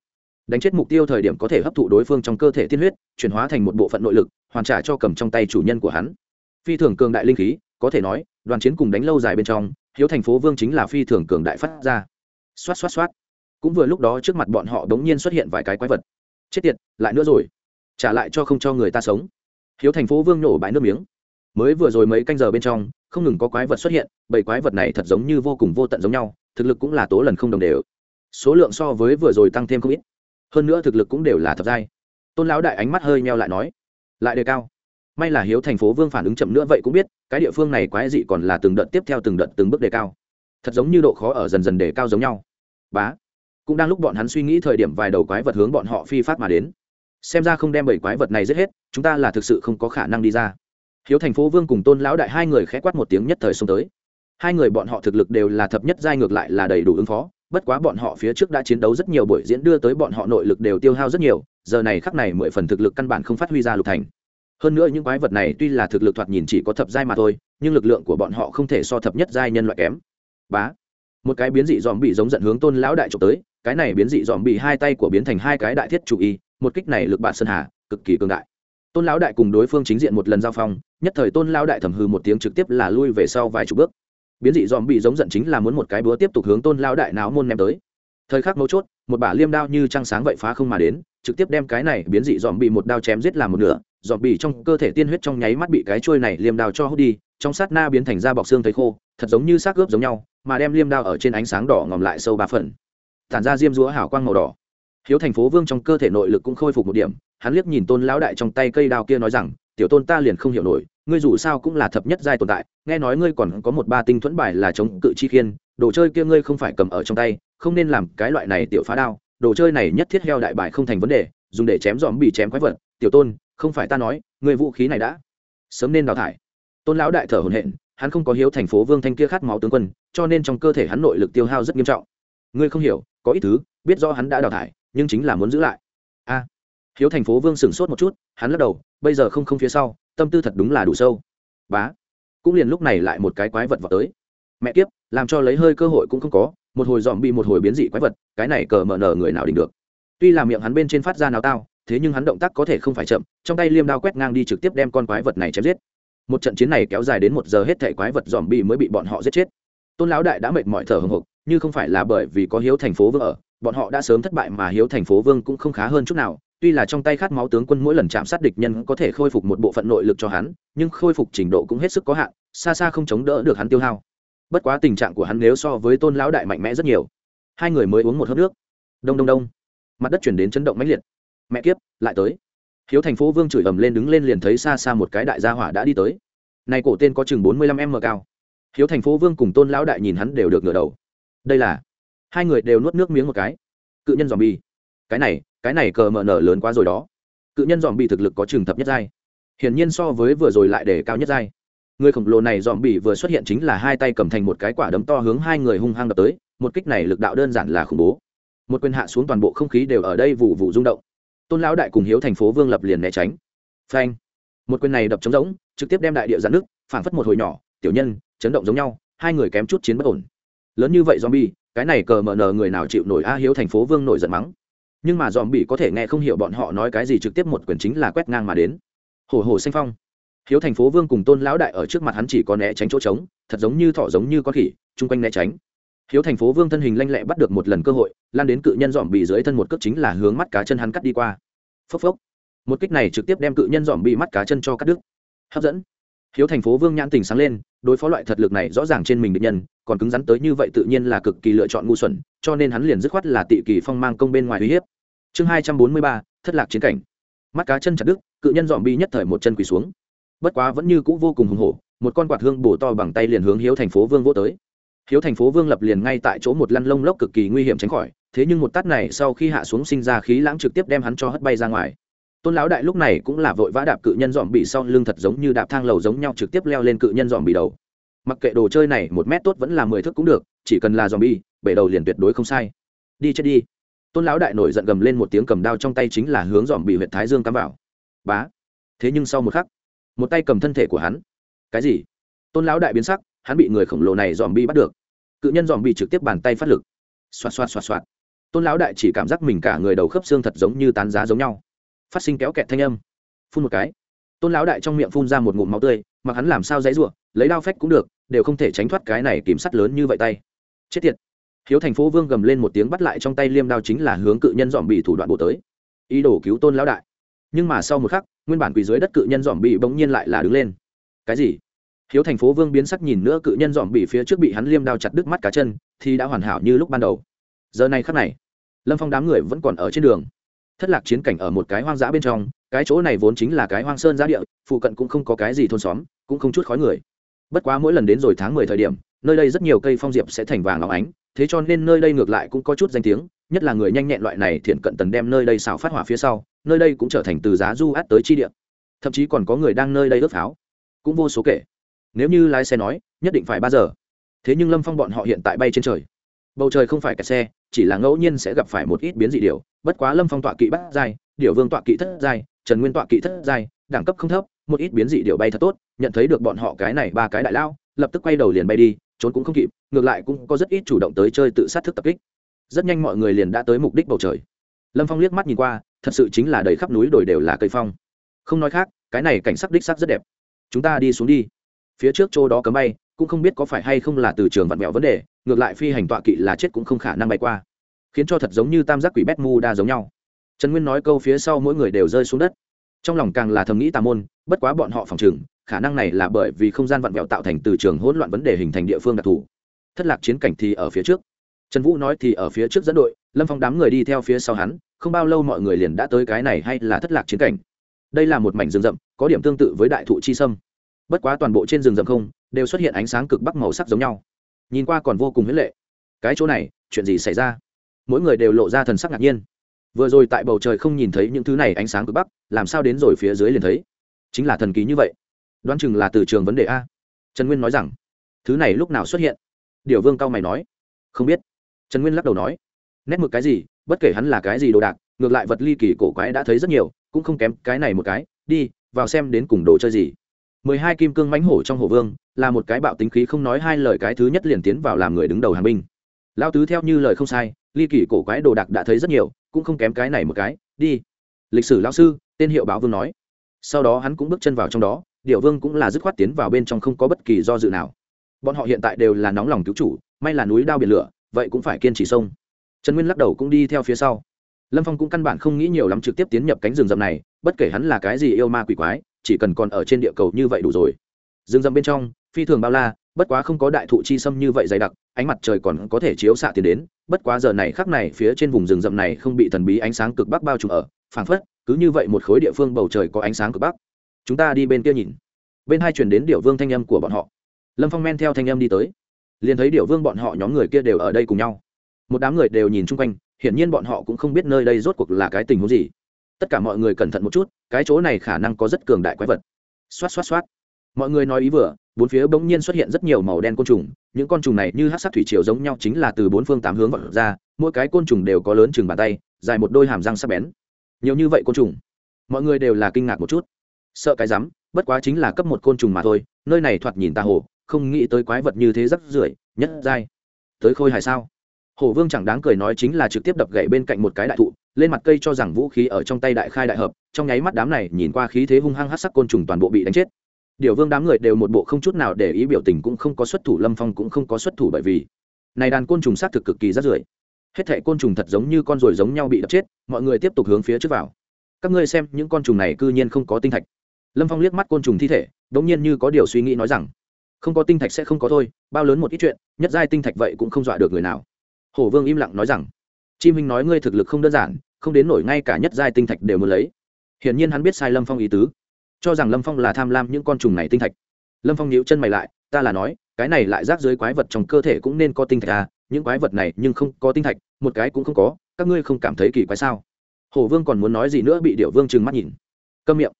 Đánh chết mục tiêu thời điểm có thể hấp thụ đối phương trong cơ thể tiên huyết, chuyển hóa thành một bộ phận nội lực, hoàn trả cho cầm trong tay chủ nhân của hắn. Phi thường cường đại linh khí, có thể nói, đoàn chiến cùng đánh lâu dài bên trong, hiếu thành phố vương chính là phi thường cường đại phát ra. Xoát xoát xoát cũng vừa lúc đó trước mặt bọn họ đống nhiên xuất hiện vài cái quái vật. Chết tiệt, lại nữa rồi. Trả lại cho không cho người ta sống. Hiếu thành phố vương nổ bãi nước miếng. Mới vừa rồi mấy canh giờ bên trong, không ngừng có quái vật xuất hiện, bảy quái vật này thật giống như vô cùng vô tận giống nhau, thực lực cũng là tố lần không đồng đều. Số lượng so với vừa rồi tăng thêm không ít. Hơn nữa thực lực cũng đều là thập giai. Tôn lão đại ánh mắt hơi meo lại nói, lại đề cao. May là hiếu thành phố vương phản ứng chậm nữa vậy cũng biết, cái địa phương này quái dị còn là từng đợt tiếp theo từng đợt từng bước đề cao. Thật giống như độ khó ở dần dần đề cao giống nhau. Bá cũng đang lúc bọn hắn suy nghĩ thời điểm vài đầu quái vật hướng bọn họ phi phát mà đến. Xem ra không đem bảy quái vật này giết hết, chúng ta là thực sự không có khả năng đi ra. Hiếu thành phố vương cùng tôn lão đại hai người khẽ quát một tiếng nhất thời xông tới. Hai người bọn họ thực lực đều là thập nhất giai ngược lại là đầy đủ ứng phó, bất quá bọn họ phía trước đã chiến đấu rất nhiều buổi diễn đưa tới bọn họ nội lực đều tiêu hao rất nhiều, giờ này khắc này mười phần thực lực căn bản không phát huy ra lục thành. Hơn nữa những quái vật này tuy là thực lực thoạt nhìn chỉ có thập giai mà thôi, nhưng lực lượng của bọn họ không thể so thập nhất giai nhân loại kém. Bá. Một cái biến dị dòm bị giống giận hướng tôn lão đại trộm tới cái này biến dị dòm bị hai tay của biến thành hai cái đại thiết chủ y, một kích này lực bạn sơn hà, cực kỳ cường đại. Tôn lão đại cùng đối phương chính diện một lần giao phong, nhất thời tôn lão đại thầm hư một tiếng trực tiếp là lui về sau vài chục bước. Biến dị dòm bị giống giận chính là muốn một cái búa tiếp tục hướng tôn lão đại náo môn ném tới. Thời khắc mấu chốt, một bả liêm đao như trăng sáng vậy phá không mà đến, trực tiếp đem cái này biến dị dòm bị một đao chém giết làm một nửa, dòm bị trong cơ thể tiên huyết trong nháy mắt bị cái trôi này liêm đao cho hút đi, trong sát na biến thành da bọc xương thấy khô, thật giống như xác ướp giống nhau, mà đem liêm đao ở trên ánh sáng đỏ ngòm lại sâu ba phần tản ra diêm rúa hảo quang màu đỏ. Hiếu thành phố vương trong cơ thể nội lực cũng khôi phục một điểm, hắn liếc nhìn tôn lão đại trong tay cây đao kia nói rằng, tiểu tôn ta liền không hiểu nổi, ngươi dù sao cũng là thập nhất giai tồn tại, nghe nói ngươi còn có một ba tinh thuẫn bài là chống cự chi khiên, đồ chơi kia ngươi không phải cầm ở trong tay, không nên làm cái loại này tiểu phá đao, đồ chơi này nhất thiết heo đại bài không thành vấn đề, dùng để chém dòm bị chém quái vật, tiểu tôn, không phải ta nói người vũ khí này đã sớm nên đào thải. Tôn lão đại thở hồn hện hắn không có hiếu thành phố vương thanh kia khát máu tướng quân, cho nên trong cơ thể hắn nội lực tiêu hao rất nghiêm trọng. Ngươi không hiểu có ít thứ, biết do hắn đã đào thải, nhưng chính là muốn giữ lại. A. Hiếu thành phố vương sửng sốt một chút, hắn lắc đầu, bây giờ không không phía sau, tâm tư thật đúng là đủ sâu. Bá. Cũng liền lúc này lại một cái quái vật vào tới. Mẹ kiếp, làm cho lấy hơi cơ hội cũng không có, một hồi dòm bị một hồi biến dị quái vật, cái này cờ mở nở người nào đỉnh được. Tuy là miệng hắn bên trên phát ra nào tao, thế nhưng hắn động tác có thể không phải chậm, trong tay liêm đao quét ngang đi trực tiếp đem con quái vật này chém giết. Một trận chiến này kéo dài đến một giờ hết thể quái vật dòm bị mới bị bọn họ giết chết. Tôn lão đại đã mệt mỏi thở hồng hộc như không phải là bởi vì có hiếu thành phố vương ở, bọn họ đã sớm thất bại mà hiếu thành phố vương cũng không khá hơn chút nào. Tuy là trong tay khát máu tướng quân mỗi lần chạm sát địch nhân có thể khôi phục một bộ phận nội lực cho hắn, nhưng khôi phục trình độ cũng hết sức có hạn, xa xa không chống đỡ được hắn tiêu hao. Bất quá tình trạng của hắn nếu so với tôn lão đại mạnh mẽ rất nhiều. Hai người mới uống một hớp nước. Đông đông đông. Mặt đất chuyển đến chấn động mãnh liệt. Mẹ kiếp, lại tới. Hiếu thành phố vương chửi ầm lên đứng lên liền thấy xa xa một cái đại gia hỏa đã đi tới. Này cổ tên có chừng bốn mươi lăm m cao. Hiếu thành phố vương cùng tôn lão đại nhìn hắn đều được ngửa đầu đây là, hai người đều nuốt nước miếng một cái. Cự nhân dòm bi cái này cái này cờ mờ nở lớn quá rồi đó. Cự nhân dòm bi thực lực có trường thập nhất giai. Hiển nhiên so với vừa rồi lại để cao nhất giai. Người khổng lồ này dòm bi vừa xuất hiện chính là hai tay cầm thành một cái quả đấm to hướng hai người hung hăng đập tới, một kích này lực đạo đơn giản là khủng bố. Một quyền hạ xuống toàn bộ không khí đều ở đây vụ vụ rung động. Tôn lão đại cùng hiếu thành phố vương lập liền né tránh. Phanh. Một quyền này đập trống rỗng, trực tiếp đem đại địa giãn nước phảng phất một hồi nhỏ, tiểu nhân, chấn động giống nhau, hai người kém chút chiến bất ổn lớn như vậy zombie, cái này cờ mờ nở người nào chịu nổi a hiếu thành phố vương nổi giận mắng. Nhưng mà zombie có thể nghe không hiểu bọn họ nói cái gì trực tiếp một quyền chính là quét ngang mà đến. Hổ hổ xanh phong. Hiếu thành phố vương cùng tôn lão đại ở trước mặt hắn chỉ có né tránh chỗ trống, thật giống như thỏ giống như con khỉ, chung quanh né tránh. Hiếu thành phố vương thân hình lanh lẹ bắt được một lần cơ hội, lan đến cự nhân dòm bị dưới thân một cước chính là hướng mắt cá chân hắn cắt đi qua. Phốc phốc. Một kích này trực tiếp đem cự nhân dòm bị mắt cá chân cho cắt đứt. Hấp dẫn. Hiếu thành phố vương nhãn tình sáng lên đối phó loại thật lực này rõ ràng trên mình địch nhân, còn cứng rắn tới như vậy tự nhiên là cực kỳ lựa chọn ngu xuẩn, cho nên hắn liền dứt khoát là tị kỳ phong mang công bên ngoài uy hiếp. Chương hai trăm bốn mươi ba, thất lạc chiến cảnh. Mắt cá chân chặt đứt, cự nhân dòm bi nhất thời một chân quỳ xuống. Bất quá vẫn như cũ vô cùng hùng hổ, một con quạt hương bổ to bằng tay liền hướng hiếu thành phố vương vô tới. Hiếu thành phố vương lập liền ngay tại chỗ một lăn lông lốc cực kỳ nguy hiểm tránh khỏi, thế nhưng một tát này sau khi hạ xuống sinh ra khí lãng trực tiếp đem hắn cho hất bay ra ngoài tôn lão đại lúc này cũng là vội vã đạp cự nhân dòm bị sau lưng thật giống như đạp thang lầu giống nhau trực tiếp leo lên cự nhân dòm bị đầu. Mặc kệ đồ chơi này một mét tốt vẫn là mười thước cũng được, chỉ cần là dòm bi bể đầu liền tuyệt đối không sai. Đi chết đi. Tôn lão đại nổi giận gầm lên một tiếng cầm đao trong tay chính là hướng dòm bị huyện thái dương cắm vào. Bá. Thế nhưng sau một khắc, một tay cầm thân thể của hắn. Cái gì? Tôn lão đại biến sắc, hắn bị người khổng lồ này dòm bi bắt được. Cự nhân dòm bị trực tiếp bàn tay phát lực. Xoạt xoạt xoạt xoạt. Tôn lão đại chỉ cảm giác mình cả người đầu khớp xương thật giống như tán giá giống nhau phát sinh kéo kẹt thanh âm. Phun một cái. Tôn lão đại trong miệng phun ra một ngụm máu tươi, mặc hắn làm sao dãy ruộng lấy đao phách cũng được, đều không thể tránh thoát cái này kìm sắt lớn như vậy tay. Chết tiệt. Hiếu thành phố vương gầm lên một tiếng bắt lại trong tay liêm đao chính là hướng cự nhân dòm bị thủ đoạn bộ tới. Ý đồ cứu tôn lão đại. Nhưng mà sau một khắc, nguyên bản quỳ dưới đất cự nhân dòm bị bỗng nhiên lại là đứng lên. Cái gì? Hiếu thành phố vương biến sắc nhìn nữa cự nhân dòm bị phía trước bị hắn liêm đao chặt đứt mắt cá chân, thì đã hoàn hảo như lúc ban đầu. Giờ này khắc này, lâm phong đám người vẫn còn ở trên đường thất lạc chiến cảnh ở một cái hoang dã bên trong, cái chỗ này vốn chính là cái hoang sơn giá địa, phụ cận cũng không có cái gì thôn xóm, cũng không chút khói người. Bất quá mỗi lần đến rồi tháng mười thời điểm, nơi đây rất nhiều cây phong diệp sẽ thành vàng óng ánh, thế cho nên nơi đây ngược lại cũng có chút danh tiếng, nhất là người nhanh nhẹn loại này thiện cận tần đem nơi đây xào phát hỏa phía sau, nơi đây cũng trở thành từ giá du át tới chi địa. Thậm chí còn có người đang nơi đây ướp pháo cũng vô số kể. Nếu như lái xe nói, nhất định phải ba giờ. Thế nhưng lâm phong bọn họ hiện tại bay trên trời. Bầu trời không phải cả xe, chỉ là ngẫu nhiên sẽ gặp phải một ít biến dị điều bất quá lâm phong tọa kỵ bắt giai điệu vương tọa kỵ thất giai, trần nguyên tọa kỵ thất giai, đẳng cấp không thấp, một ít biến dị điệu bay thật tốt, nhận thấy được bọn họ cái này ba cái đại lao, lập tức quay đầu liền bay đi, trốn cũng không kịp, ngược lại cũng có rất ít chủ động tới chơi tự sát thức tập kích. Rất nhanh mọi người liền đã tới mục đích bầu trời. Lâm phong liếc mắt nhìn qua, thật sự chính là đầy khắp núi đồi đều là cây phong. Không nói khác, cái này cảnh sắc đích sắc rất đẹp. Chúng ta đi xuống đi. Phía trước chỗ đó cấm bay, cũng không biết có phải hay không là từ trường vặn mẹo vấn đề, ngược lại phi hành tọa kỵ là chết cũng không khả năng bay qua khiến cho thật giống như tam giác quỷ bét mu đa giống nhau. Trần nguyên nói câu phía sau mỗi người đều rơi xuống đất. Trong lòng càng là thầm nghĩ tà môn, bất quá bọn họ phòng chừng khả năng này là bởi vì không gian vặn vẹo tạo thành từ trường hỗn loạn vấn đề hình thành địa phương đặc thù. Thất lạc chiến cảnh thì ở phía trước. Trần vũ nói thì ở phía trước dẫn đội, lâm phong đám người đi theo phía sau hắn, không bao lâu mọi người liền đã tới cái này hay là thất lạc chiến cảnh. Đây là một mảnh rừng rậm, có điểm tương tự với đại thụ chi sâm. Bất quá toàn bộ trên rừng rậm không, đều xuất hiện ánh sáng cực bắc màu sắc giống nhau. Nhìn qua còn vô cùng huyết lệ. Cái chỗ này, chuyện gì xảy ra? Mỗi người đều lộ ra thần sắc ngạc nhiên. Vừa rồi tại bầu trời không nhìn thấy những thứ này ánh sáng cực bắc, làm sao đến rồi phía dưới liền thấy? Chính là thần kỳ như vậy. Đoán chừng là từ trường vấn đề a. Trần nguyên nói rằng, thứ này lúc nào xuất hiện? Điều vương cao mày nói, không biết. Trần nguyên lắc đầu nói, nét mực cái gì? Bất kể hắn là cái gì đồ đạc, ngược lại vật ly kỳ cổ quái đã thấy rất nhiều, cũng không kém cái này một cái. Đi, vào xem đến cùng đồ chơi gì. Mười hai kim cương mãnh hổ trong hổ vương, là một cái bạo tính khí không nói hai lời cái thứ nhất liền tiến vào làm người đứng đầu hàng binh. Lao tứ theo như lời không sai ly kỳ cổ quái đồ đạc đã thấy rất nhiều, cũng không kém cái này một cái, đi. Lịch sử lao sư, tên hiệu báo vương nói. Sau đó hắn cũng bước chân vào trong đó điệu vương cũng là dứt khoát tiến vào bên trong không có bất kỳ do dự nào. Bọn họ hiện tại đều là nóng lòng cứu chủ, may là núi đao biển lửa, vậy cũng phải kiên trì sông. Trần nguyên lắc đầu cũng đi theo phía sau. Lâm phong cũng căn bản không nghĩ nhiều lắm trực tiếp tiến nhập cánh rừng rậm này, bất kể hắn là cái gì yêu ma quỷ quái, chỉ cần còn ở trên địa cầu như vậy đủ rồi. Rừng rậm bên trong, phi thường bao la, bất quá không có đại thụ chi sâm như vậy dày đặc, ánh mặt trời còn có thể chiếu xạ tiền đến bất quá giờ này khắc này phía trên vùng rừng rậm này không bị thần bí ánh sáng cực bắc bao trùm ở, phảng phất, cứ như vậy một khối địa phương bầu trời có ánh sáng cực bắc. Chúng ta đi bên kia nhìn. Bên hai chuyển đến điệu vương thanh âm của bọn họ. Lâm phong men theo thanh âm đi tới. Liền thấy điệu vương bọn họ nhóm người kia đều ở đây cùng nhau. Một đám người đều nhìn chung quanh, hiển nhiên bọn họ cũng không biết nơi đây rốt cuộc là cái tình huống gì. Tất cả mọi người cẩn thận một chút, cái chỗ này khả năng có rất cường đại quái vật. Xoát xoát xoát mọi người nói ý vừa, bốn phía bỗng nhiên xuất hiện rất nhiều màu đen côn trùng, những con trùng này như hát sắc thủy triều giống nhau chính là từ bốn phương tám hướng vật ra, mỗi cái côn trùng đều có lớn chừng bàn tay, dài một đôi hàm răng sắc bén. Nhiều như vậy côn trùng, mọi người đều là kinh ngạc một chút. Sợ cái rắm, bất quá chính là cấp một côn trùng mà thôi, nơi này thoạt nhìn ta hồ không nghĩ tới quái vật như thế rắc rưởi, nhất dai tới khôi hài sao? Hổ vương chẳng đáng cười nói chính là trực tiếp đập gậy bên cạnh một cái đại thụ, lên mặt cây cho rằng vũ khí ở trong tay đại khai đại hợp, trong nháy mắt đám này nhìn qua khí thế hung hăng hát sắc côn trùng toàn bộ bị đánh chết điều vương đám người đều một bộ không chút nào để ý biểu tình cũng không có xuất thủ, lâm phong cũng không có xuất thủ bởi vì này đàn côn trùng xác thực cực kỳ rát rưởi. Hết thẻ côn trùng thật giống như con ruồi giống nhau bị đập chết, mọi người tiếp tục hướng phía trước vào. Các ngươi xem, những con trùng này cư nhiên không có tinh thạch. Lâm phong liếc mắt côn trùng thi thể đ ỗ n g nhiên như có điều suy nghĩ nói rằng, không có tinh thạch sẽ không có thôi, bao lớn một ít chuyện, nhất giai tinh thạch vậy cũng không dọa được người nào. Hổ vương im lặng nói rằng, chim hình nói ngươi thực lực không đơn giản, không đến nổi ngay cả nhất giai tinh thạch đều muốn lấy. Hiển nhiên hắn biết sai lâm phong ý tứ cho rằng lâm phong là tham lam những con trùng này tinh thạch lâm phong nhíu chân mày lại ta là nói cái này lại rác dưới quái vật trong cơ thể cũng nên có tinh thạch à những quái vật này nhưng không có tinh thạch, một cái cũng không có, các ngươi không cảm thấy kỳ quái sao? Hổ vương còn muốn nói gì nữa bị điệu vương trừng mắt nhìn. Câm miệng.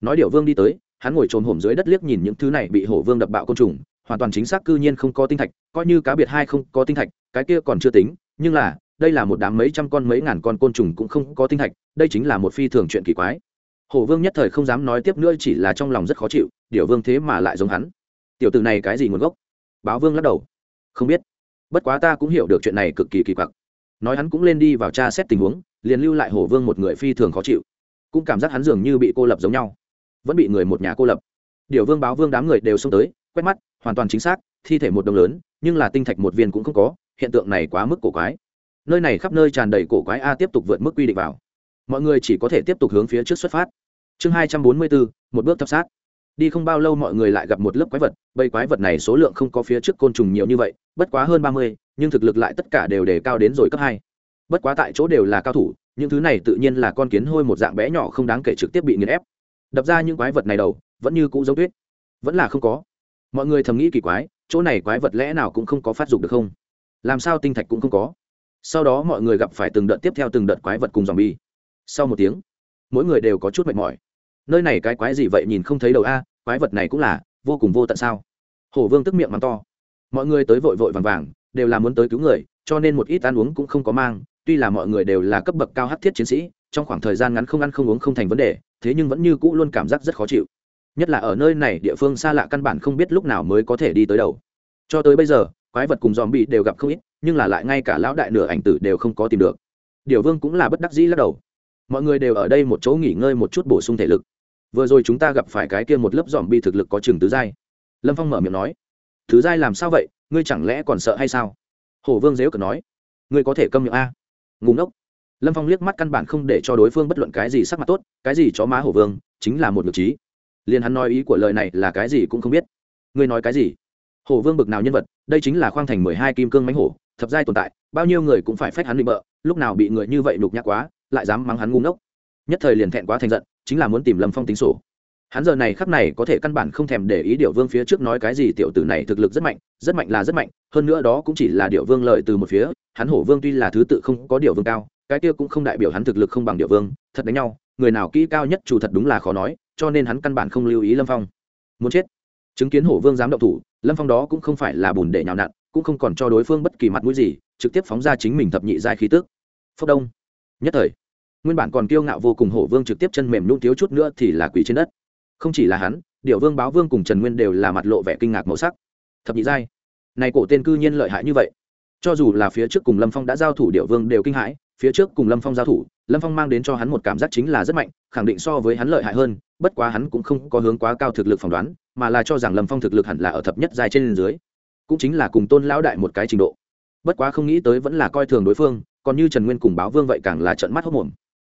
Nói điệu vương đi tới, hắn ngồi trồm hổm dưới đất liếc nhìn những thứ này bị hổ vương đập bạo côn trùng, hoàn toàn chính xác cư nhiên không có tinh thạch, coi như cá biệt hai không có tinh thạch, cái kia còn chưa tính, nhưng là, đây là một đám mấy trăm con mấy ngàn con côn trùng cũng không có tinh thạch, đây chính là một phi thường chuyện kỳ quái hổ vương nhất thời không dám nói tiếp nữa, chỉ là trong lòng rất khó chịu Điểu vương thế mà lại giống hắn. Tiểu tử này cái gì nguồn gốc? Báo vương lắc đầu. Không biết. Bất quá ta cũng hiểu được chuyện này cực kỳ kỳ quặc. Nói hắn cũng lên đi vào tra xét tình huống, liền lưu lại hổ vương một người phi thường khó chịu. Cũng cảm giác hắn dường như bị cô lập giống nhau. Vẫn bị người một nhà cô lập. Điều vương báo vương đám người đều xông tới, quét mắt, hoàn toàn chính xác, thi thể một đồng lớn, nhưng là tinh thạch một viên cũng không có, hiện tượng này quá mức cổ quái. Nơi này khắp nơi tràn đầy cổ quái a tiếp tục vượt mức quy định vào mọi người chỉ có thể tiếp tục hướng phía trước xuất phát. Chương hai trăm bốn mươi bốn, một bước thập sát. Đi không bao lâu mọi người lại gặp một lớp quái vật, bầy quái vật này số lượng không có phía trước côn trùng nhiều như vậy, bất quá hơn ba mươi, nhưng thực lực lại tất cả đều đề cao đến rồi cấp hai. Bất quá tại chỗ đều là cao thủ, những thứ này tự nhiên là con kiến hôi một dạng bé nhỏ không đáng kể trực tiếp bị nghiền ép. Đập ra những quái vật này đầu, vẫn như cũ giống tuyết. Vẫn là không có. Mọi người thầm nghĩ kỳ quái, chỗ này quái vật lẽ nào cũng không có phát dục được không? Làm sao tinh thạch cũng không có? Sau đó mọi người gặp phải từng đợt tiếp theo từng đợt quái vật cùng dòm bi sau một tiếng, mỗi người đều có chút mệt mỏi. Nơi này cái quái gì vậy nhìn không thấy đầu a, quái vật này cũng là vô cùng vô tận sao? Hổ vương tức miệng mắng to. Mọi người tới vội vội vàng vàng, đều là muốn tới cứu người, cho nên một ít ăn uống cũng không có mang, tuy là mọi người đều là cấp bậc cao hát thiết chiến sĩ, trong khoảng thời gian ngắn không ăn không uống không thành vấn đề, thế nhưng vẫn như cũ luôn cảm giác rất khó chịu. Nhất là ở nơi này, địa phương xa lạ căn bản không biết lúc nào mới có thể đi tới đầu. Cho tới bây giờ, quái vật cùng dòm bị đều gặp không ít, nhưng là lại ngay cả lão đại nửa ảnh tử đều không có tìm được. Điều vương cũng là bất đắc dĩ lắc đầu mọi người đều ở đây một chỗ nghỉ ngơi một chút bổ sung thể lực. Vừa rồi chúng ta gặp phải cái kia một lớp dòm bi thực lực có chừng tứ giai. Lâm phong mở miệng nói thứ giai làm sao vậy? Ngươi chẳng lẽ còn sợ hay sao? Hồ vương dếu cờ nói, ngươi có thể câm miệng a. Ngùng ốc lâm phong liếc mắt căn bản không để cho đối phương bất luận cái gì sắc mặt tốt, cái gì chó má Hồ vương, chính là một ngược trí. Liền hắn nói ý của lời này là cái gì cũng không biết. Ngươi nói cái gì? Hồ vương bực nào nhân vật, đây chính là khoang thành mười hai kim cương mánh hổ, thập giai tồn tại, bao nhiêu người cũng phải phách hắn bị bợ, lúc nào bị người như vậy nục nhã quá lại dám mắng hắn ngu ngốc. Nhất thời liền thẹn quá thành giận, chính là muốn tìm lâm phong tính sổ. Hắn giờ này khắc này có thể căn bản không thèm để ý điệu vương phía trước nói cái gì, tiểu tử này thực lực rất mạnh rất mạnh là rất mạnh, hơn nữa đó cũng chỉ là điệu vương lợi từ một phía, hắn hổ vương tuy là thứ tự không có điệu vương cao, cái kia cũng không đại biểu hắn thực lực không bằng điệu vương, thật đánh nhau, người nào kỹ cao nhất chủ thật đúng là khó nói, cho nên hắn căn bản không lưu ý lâm phong. Muốn chết. Chứng kiến hổ vương dám động thủ, lâm phong đó cũng không phải là bùn để nhào nặn, cũng không còn cho đối phương bất kỳ mặt mũi gì, trực tiếp phóng ra chính mình thập nhị giai khí tức. Phốc đông. Nhất thời nguyên bản còn kiêu ngạo vô cùng hổ vương trực tiếp chân mềm nhung thiếu chút nữa thì là quỷ trên đất. Không chỉ là hắn điệu vương, báo vương cùng trần nguyên đều là mặt lộ vẻ kinh ngạc màu sắc. Thập nhị giai. Này cổ tên cư nhiên lợi hại như vậy. Cho dù là phía trước cùng lâm phong đã giao thủ điệu vương đều kinh hãi. Phía trước cùng lâm phong giao thủ, lâm phong mang đến cho hắn một cảm giác chính là rất mạnh, khẳng định so với hắn lợi hại hơn, bất quá hắn cũng không có hướng quá cao thực lực phỏng đoán, mà là cho rằng lâm phong thực lực hẳn là ở thập nhất giai trên dưới. Cũng chính là cùng tôn lão đại một cái trình độ. Bất quá không nghĩ tới vẫn là coi thường đối phương, còn như trần nguyên cùng báo vương vậy càng là trận mắt hốc mồm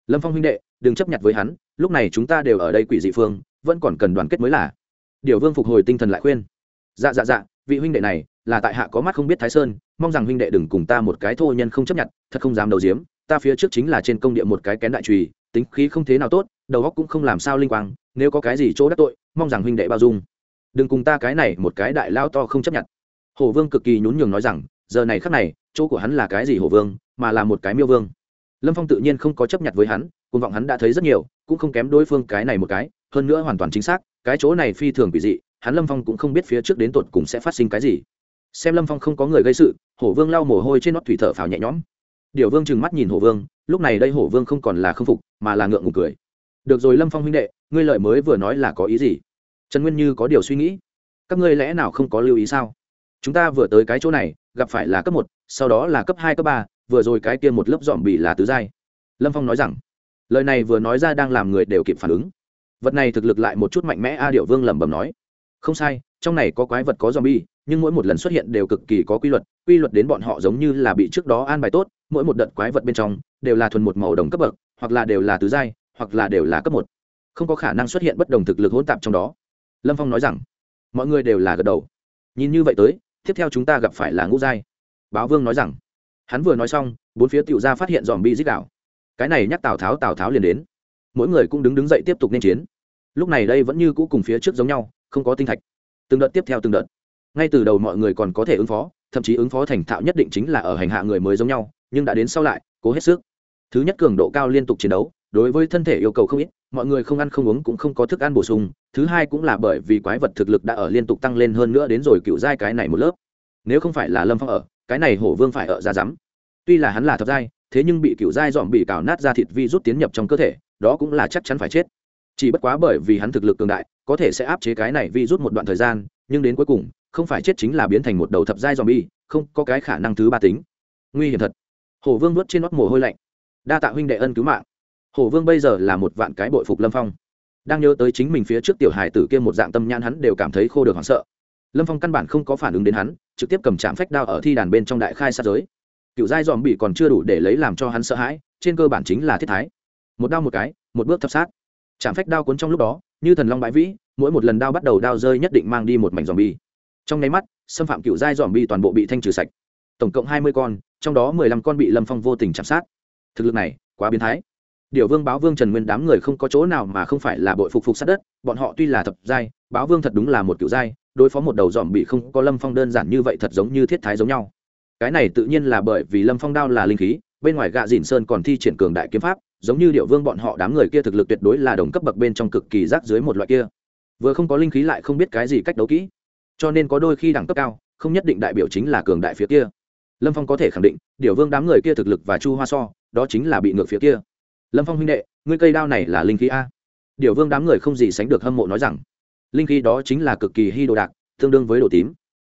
lâm phong huynh đệ, đừng chấp nhận với hắn, lúc này chúng ta đều ở đây quỷ dị phương, vẫn còn cần đoàn kết mới là. Điều vương phục hồi tinh thần lại khuyên. Dạ dạ dạ vị huynh đệ này, là tại hạ có mắt không biết thái sơn, mong rằng huynh đệ đừng cùng ta một cái thô nhân không chấp nhận thật không dám đầu diếm ta phía trước chính là trên công địa một cái kén đại trùy, tính khí không thế nào tốt, đầu óc cũng không làm sao linh quang, nếu có cái gì chỗ đắc tội, mong rằng huynh đệ bao dung. Đừng cùng ta cái này một cái đại lao to không chấp nhận hổ vương cực kỳ nhún nhường nói rằng, giờ này khắc này, chỗ của hắn là cái gì hổ vương, mà là một cái miêu vương lâm phong tự nhiên không có chấp nhận với hắn côn vọng hắn đã thấy rất nhiều, cũng không kém đối phương cái này một cái, hơn nữa hoàn toàn chính xác, cái chỗ này phi thường bị dị, hắn lâm phong cũng không biết phía trước đến tột cùng sẽ phát sinh cái gì. Xem lâm phong không có người gây sự, hổ vương lau mồ hôi trên nót thủy thở phào nhẹ nhõm. Điều vương trừng mắt nhìn hổ vương, lúc này đây hổ vương không còn là k phục, mà là ngượng ngùng cười. Được rồi lâm phong huynh đệ, ngươi lợi mới vừa nói là có ý gì? Trần nguyên như có điều suy nghĩ. Các ngươi lẽ nào không có lưu ý sao? Chúng ta vừa tới cái chỗ này, gặp phải là cấp một, sau đó là cấp hai, cấp ba vừa rồi cái kia một lớp dọn bị là tứ giai. Lâm phong nói rằng, lời này vừa nói ra đang làm người đều kịp phản ứng. Vật này thực lực lại một chút mạnh mẽ, a điệu vương lẩm bẩm nói. Không sai, trong này có quái vật có zombie nhưng mỗi một lần xuất hiện đều cực kỳ có quy luật quy luật đến bọn họ giống như là bị trước đó an bài tốt, mỗi một đợt quái vật bên trong đều là thuần một màu đồng cấp bậc, hoặc là đều là tứ giai, hoặc là đều là cấp một. Không có khả năng xuất hiện bất đồng thực lực hỗn tạp trong đó. Lâm phong nói rằng, mọi người đều là gật đầu. Nhìn như vậy tới, tiếp theo chúng ta gặp phải là ngũ giai. Báo vương nói rằng hắn vừa nói xong, bốn phía tiểu ra phát hiện dòm bi dích đảo. Cái này nhắc tào tháo tào tháo liền đến. Mỗi người cũng đứng đứng dậy tiếp tục nên chiến. Lúc này đây vẫn như cũ cùng phía trước giống nhau, không có tinh thạch. Từng đợt tiếp theo từng đợt. Ngay từ đầu mọi người còn có thể ứng phó, thậm chí ứng phó thành thạo nhất định chính là ở hành hạ người mới giống nhau, nhưng đã đến sau lại, cố hết sức. Thứ nhất cường độ cao liên tục chiến đấu, đối với thân thể yêu cầu không ít, mọi người không ăn không uống cũng không có thức ăn bổ sung. Thứ hai cũng là bởi vì quái vật thực lực đã ở liên tục tăng lên hơn nữa đến rồi cựu giai cái này một lớp. Nếu không phải là lâm phong ở cái này hổ vương phải ở ra rắm. Tuy là hắn là thập giai, thế nhưng bị cựu giai dòm bị cào nát ra thịt vi rút tiến nhập trong cơ thể, đó cũng là chắc chắn phải chết. Chỉ bất quá bởi vì hắn thực lực cường đại, có thể sẽ áp chế cái này vi rút một đoạn thời gian, nhưng đến cuối cùng, không phải chết chính là biến thành một đầu thập giai dòm bi không có cái khả năng thứ ba tính. Nguy hiểm thật. Hổ vương nuốt trên nót mồ hôi lạnh. Đa tạ huynh đệ ân cứu mạng. Hổ vương bây giờ là một vạn cái bội phục lâm phong. Đang nhớ tới chính mình phía trước tiểu hài tử kia một dạng tâm nhãn hắn đều cảm thấy khô được hoảng sợ lâm phong căn bản không có phản ứng đến hắn, trực tiếp cầm chạm phách đao ở thi đàn bên trong đại khai sát giới. Cựu giai dòm bị còn chưa đủ để lấy làm cho hắn sợ hãi, trên cơ bản chính là thiết thái. Một đao một cái, một bước thập sát. Chạm phách đao cuốn trong lúc đó, như thần long bãi vĩ, mỗi một lần đao bắt đầu đao rơi nhất định mang đi một mảnh dòm bi. Trong nháy mắt, xâm phạm cựu giai dòm bi toàn bộ bị thanh trừ sạch. Tổng cộng hai mươi con, trong đó mười lăm con bị lâm phong vô tình chạm sát. Thực lực này, quá biến thái. Điều vương báo vương trần nguyên đám người không có chỗ nào mà không phải là bội phục phục sát đất, bọn họ tuy là thập giai, báo vương thật đúng là một cựu giai đối phó một đầu dòm bị không có lâm phong đơn giản như vậy thật giống như thiết thái giống nhau. Cái này tự nhiên là bởi vì lâm phong đao là linh khí, bên ngoài gạ dìn sơn còn thi triển cường đại kiếm pháp, giống như điệu vương bọn họ đám người kia thực lực tuyệt đối là đồng cấp bậc bên trong cực kỳ rác dưới một loại kia. Vừa không có linh khí lại không biết cái gì cách đấu kỹ, cho nên có đôi khi đẳng cấp cao, không nhất định đại biểu chính là cường đại phía kia. Lâm phong có thể khẳng định, điệu vương đám người kia thực lực và chu hoa so, đó chính là bị ngược phía kia. Lâm phong huynh đệ, ngươi cây đao này là linh khí a? Điệu vương đám người không gì sánh được hâm mộ nói rằng linh khí đó chính là cực kỳ hy đồ đạc, tương đương với đồ tím.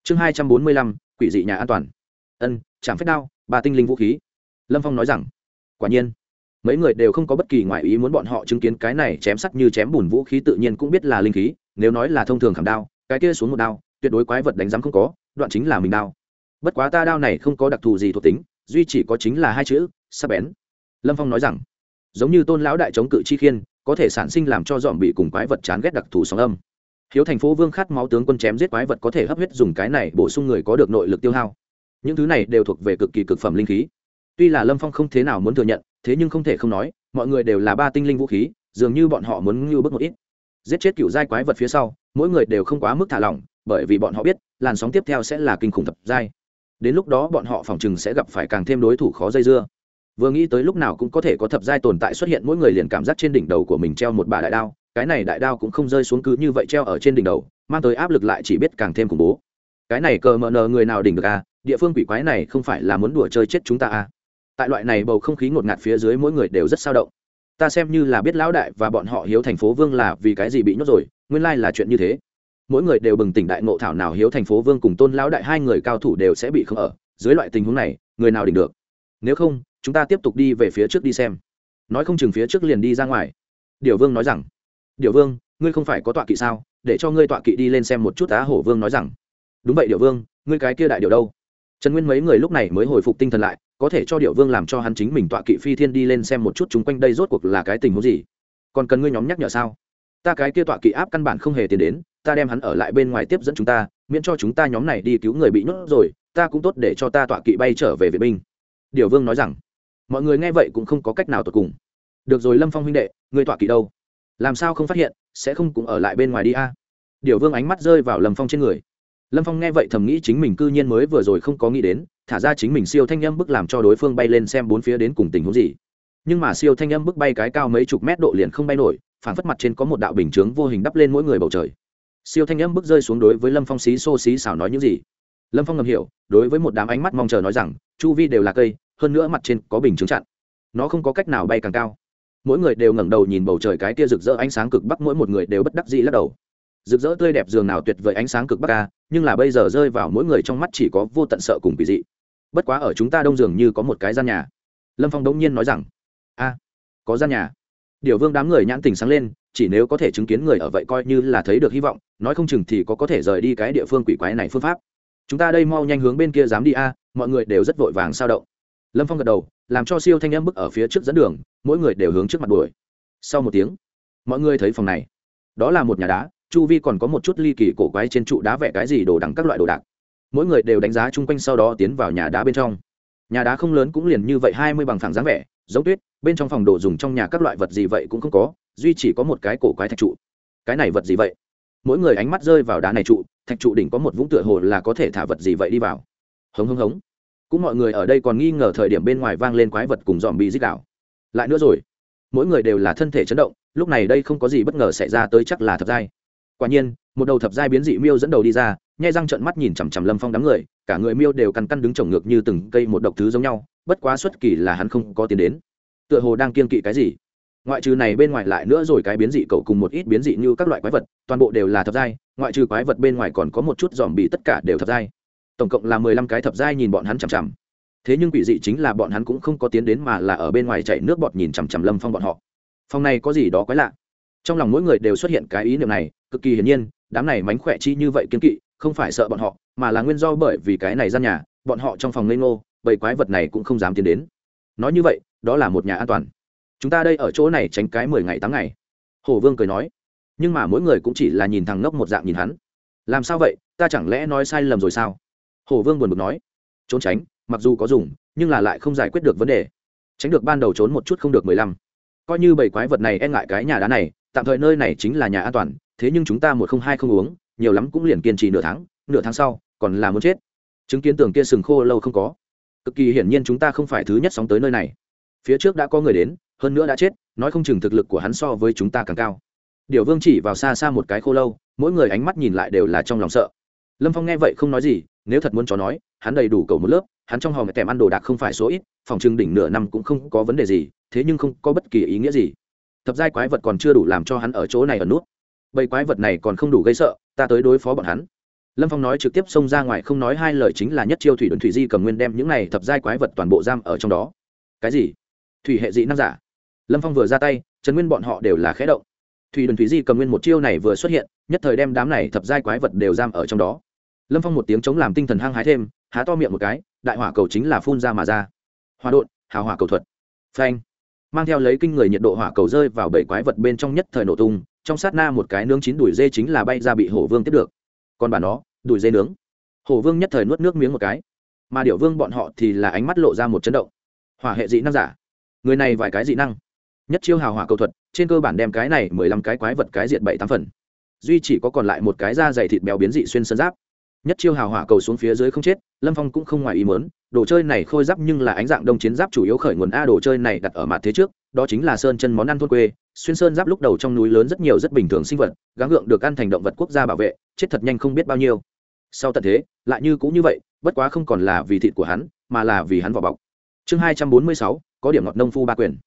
Chương hai trăm bốn mươi lăm, quỷ dị nhà an toàn. Ân chạm phép đao ba tinh linh vũ khí. Lâm phong nói rằng, quả nhiên. Mấy người đều không có bất kỳ ngoại ý muốn bọn họ chứng kiến cái này chém sắt như chém bùn vũ khí tự nhiên cũng biết là linh khí, nếu nói là thông thường khảm đao, cái kia xuống một đao, tuyệt đối quái vật đánh rắm không có, đoạn chính là mình đao. Bất quá ta đao này không có đặc thù gì thuộc tính, duy chỉ có chính là hai chữ sắp bén. Lâm phong nói rằng, giống như tôn lão đại chống cự chi khiên, có thể sản sinh làm cho dòm bị cùng quái vật chán ghét đặc thù sóng âm hiếu thành phố vương khát máu tướng quân chém giết quái vật có thể hấp huyết dùng cái này bổ sung người có được nội lực tiêu hao. Những thứ này đều thuộc về cực kỳ cực phẩm linh khí. Tuy là lâm phong không thế nào muốn thừa nhận, thế nhưng không thể không nói, mọi người đều là ba tinh linh vũ khí, dường như bọn họ muốn ngưu bước một ít. Giết chết cựu giai quái vật phía sau, mỗi người đều không quá mức thả lỏng, bởi vì bọn họ biết, làn sóng tiếp theo sẽ là kinh khủng thập giai. Đến lúc đó bọn họ phòng chừng sẽ gặp phải càng thêm đối thủ khó dây dưa. Vừa nghĩ tới lúc nào cũng có thể có thập giai tồn tại xuất hiện, mỗi người liền cảm giác trên đỉnh đầu của mình treo một bà đại đao cái này đại đao cũng không rơi xuống cứ như vậy treo ở trên đỉnh đầu, mang tới áp lực lại chỉ biết càng thêm khủng bố. Cái này cờ mờ nờ người nào đỉnh được à? Địa phương quỷ quái này không phải là muốn đùa chơi chết chúng ta à? Tại loại này bầu không khí ngột ngạt phía dưới mỗi người đều rất sao động. Ta xem như là biết lão đại và bọn họ hiếu thành phố vương là vì cái gì bị nhốt rồi, nguyên lai là chuyện như thế. Mỗi người đều bừng tỉnh đại ngộ thảo nào hiếu thành phố vương cùng tôn lão đại hai người cao thủ đều sẽ bị không ở. Dưới loại tình huống này, người nào đỉnh được? Nếu không, chúng ta tiếp tục đi về phía trước đi xem. Nói không chừng phía trước liền đi ra ngoài. Điều vương nói rằng điều vương, ngươi không phải có tọa kỵ sao? Để cho ngươi tọa kỵ đi lên xem một chút á hổ vương nói rằng. Đúng vậy điều vương, ngươi cái kia đại điều đâu? Trần nguyên mấy người lúc này mới hồi phục tinh thần lại, có thể cho điệu vương làm cho hắn chính mình tọa kỵ phi thiên đi lên xem một chút chúng quanh đây rốt cuộc là cái tình huống gì. Còn cần ngươi nhóm nhắc nhở sao? Ta cái kia tọa kỵ áp căn bản không hề tiến đến, ta đem hắn ở lại bên ngoài tiếp dẫn chúng ta, miễn cho chúng ta nhóm này đi cứu người bị nhốt rồi, ta cũng tốt để cho ta tọa kỵ bay trở về vệ binh. Điều vương nói rằng. Mọi người nghe vậy cũng không có cách nào tột cùng. Được rồi lâm phong huynh đệ, ngươi tọa kỵ đâu? Làm sao không phát hiện, sẽ không cũng ở lại bên ngoài đi a. Điều vương ánh mắt rơi vào lâm phong trên người. Lâm phong nghe vậy thầm nghĩ chính mình cư nhiên mới vừa rồi không có nghĩ đến, thả ra chính mình siêu thanh âm bức làm cho đối phương bay lên xem bốn phía đến cùng tình huống gì. Nhưng mà siêu thanh âm bức bay cái cao mấy chục mét độ liền không bay nổi phản phất mặt trên có một đạo bình chướng vô hình đắp lên mỗi người bầu trời. Siêu thanh âm bức rơi xuống đối với lâm phong xí xô xí xảo nói những gì? Lâm phong ngầm hiểu, đối với một đám ánh mắt mong chờ nói rằng, chu vi đều là cây, hơn nữa mặt trên có bình chướng chặn. Nó không có cách nào bay càng cao mỗi người đều ngẩng đầu nhìn bầu trời cái kia rực rỡ ánh sáng cực bắc, mỗi một người đều bất đắc dĩ lắc đầu. Rực rỡ tươi đẹp dường nào tuyệt vời ánh sáng cực bắc ca nhưng là bây giờ rơi vào mỗi người trong mắt chỉ có vô tận sợ cùng kỳ dị. Bất quá ở chúng ta đông dường như có một cái gian nhà. Lâm phong đống nhiên nói rằng, a, có gian nhà. Điều vương đám người nhãn tình sáng lên, chỉ nếu có thể chứng kiến người ở vậy coi như là thấy được hy vọng, nói không chừng thì có có thể rời đi cái địa phương quỷ quái này phương pháp. Chúng ta đây mau nhanh hướng bên kia dám đi a, mọi người đều rất vội vàng sao động. Lâm phong gật đầu, làm cho siêu thanh âm bức ở phía trước dẫn đường mỗi người đều hướng trước mặt đuổi. Sau một tiếng, mọi người thấy phòng này. Đó là một nhà đá, chu vi còn có một chút ly kỳ cổ quái trên trụ đá vẽ cái gì đồ đằng các loại đồ đạc. Mỗi người đều đánh giá chung quanh sau đó tiến vào nhà đá bên trong. Nhà đá không lớn cũng liền như vậy hai mươi bằng phẳng dáng vẻ, giống tuyết, bên trong phòng đồ dùng trong nhà các loại vật gì vậy cũng không có, duy chỉ có một cái cổ quái thạch trụ. Cái này vật gì vậy? Mỗi người ánh mắt rơi vào đá này trụ, thạch trụ đỉnh có một vũng tựa hồ là có thể thả vật gì vậy đi vào. Hống hống hống. Cũng mọi người ở đây còn nghi ngờ thời điểm bên ngoài vang lên quái vật cùng dòm bị dích đảo lại nữa rồi, mỗi người đều là thân thể chấn động, lúc này đây không có gì bất ngờ xảy ra tới chắc là thập giai. Quả nhiên, một đầu thập giai biến dị miêu dẫn đầu đi ra nhai răng trợn mắt nhìn chằm chằm lâm phong đám người, cả người miêu đều căn căn đứng trồng ngược như từng cây một độc thứ giống nhau, bất quá xuất kỳ là hắn không có tiền đến. Tựa hồ đang kiên kỵ cái gì? Ngoại trừ này bên ngoài lại nữa rồi cái biến dị cậu cùng một ít biến dị như các loại quái vật, toàn bộ đều là thập giai, ngoại trừ quái vật bên ngoài còn có một chút dòm bị tất cả đều thập giai. Tổng cộng là mười lăm cái thập giai nhìn bọn hắn chằm chằm thế nhưng quỷ dị chính là bọn hắn cũng không có tiến đến mà là ở bên ngoài chạy nước bọt nhìn chằm chằm lâm phong bọn họ. Phòng này có gì đó quái lạ. Trong lòng mỗi người đều xuất hiện cái ý niệm này, cực kỳ hiển nhiên, đám này mánh khỏe chi như vậy kiên kỵ, không phải sợ bọn họ, mà là nguyên do bởi vì cái này gian nhà, bọn họ trong phòng ngây ngô, bầy quái vật này cũng không dám tiến đến. Nói như vậy, đó là một nhà an toàn. Chúng ta đây ở chỗ này tránh cái mười ngày tám ngày. Hồ vương cười nói. Nhưng mà mỗi người cũng chỉ là nhìn thằng ngốc một dạng nhìn hắn. Làm sao vậy? Ta chẳng lẽ nói sai lầm rồi sao? Hồ vương buồn bực nói. Trốn tránh mặc dù có dùng, nhưng là lại không giải quyết được vấn đề. Tránh được ban đầu trốn một chút không được mười lăm. Coi như bảy quái vật này e ngại cái nhà đá này, tạm thời nơi này chính là nhà an toàn, thế nhưng chúng ta một không hai không uống, nhiều lắm cũng liền kiên trì nửa tháng nửa tháng sau, còn là muốn chết. Chứng kiến tường kia sừng khô lâu không có. Cực kỳ hiển nhiên chúng ta không phải thứ nhất sóng tới nơi này. Phía trước đã có người đến, hơn nữa đã chết, nói không chừng thực lực của hắn so với chúng ta càng cao. Điều vương chỉ vào xa xa một cái khô lâu, mỗi người ánh mắt nhìn lại đều là trong lòng sợ. Lâm phong nghe vậy không nói gì, nếu thật muốn chó nói, hắn đầy đủ cầu một lớp hắn trong hòm tèm ăn đồ đạc không phải số ít, phòng trưng đỉnh nửa năm cũng không có vấn đề gì, thế nhưng không có bất kỳ ý nghĩa gì. Thập giai quái vật còn chưa đủ làm cho hắn ở chỗ này ở nút. Bầy quái vật này còn không đủ gây sợ, ta tới đối phó bọn hắn. Lâm phong nói trực tiếp xông ra ngoài không nói hai lời chính là nhất chiêu thủy đ thủy di cầm nguyên đem những này thập giai quái vật toàn bộ giam ở trong đó. Cái gì? Thủy hệ dị năng giả? Lâm phong vừa ra tay, trần nguyên bọn họ đều là khé động. Thủy đ thủy di cầm nguyên một chiêu này vừa xuất hiện, nhất thời đem đám này thập giai quái vật đều giam ở trong đó. Lâm phong một tiếng chống làm tinh thần hăng hái thêm há to miệng một cái, đại hỏa cầu chính là phun ra mà ra. Hòa đột hào hỏa cầu thuật. Phanh. Mang theo lấy kinh người nhiệt độ hỏa cầu rơi vào bảy quái vật bên trong nhất thời nổ tung, trong sát na một cái nướng chín đùi dê chính là bay ra bị hổ vương tiếp được. Còn bà nó, đùi dê nướng. Hổ vương nhất thời nuốt nước miếng một cái. Mà điệu vương bọn họ thì là ánh mắt lộ ra một chấn động. Hỏa hệ dị năng giả. Người này vài cái dị năng. Nhất chiêu hào hỏa cầu thuật, trên cơ bản đem cái này mười lăm cái quái vật cái diệt bảy tám phần. Duy chỉ có còn lại một cái da dày thịt béo biến dị xuyên sơn giáp nhất chiêu hào hỏa cầu xuống phía dưới không chết, lâm phong cũng không ngoài ý mớn đồ chơi này khôi giáp nhưng là ánh dạng đông chiến giáp chủ yếu khởi nguồn a đồ chơi này đặt ở mặt thế trước, đó chính là sơn chân món ăn thôn quê, xuyên sơn giáp lúc đầu trong núi lớn rất nhiều rất bình thường sinh vật, gắng gượng được ăn thành động vật quốc gia bảo vệ, chết thật nhanh không biết bao nhiêu. Sau tận thế, lại như cũng như vậy, bất quá không còn là vì thịt của hắn, mà là vì hắn vỏ bọc. Chương hai trăm bốn mươi sáu, có điểm ngọt nông phu ba quyền.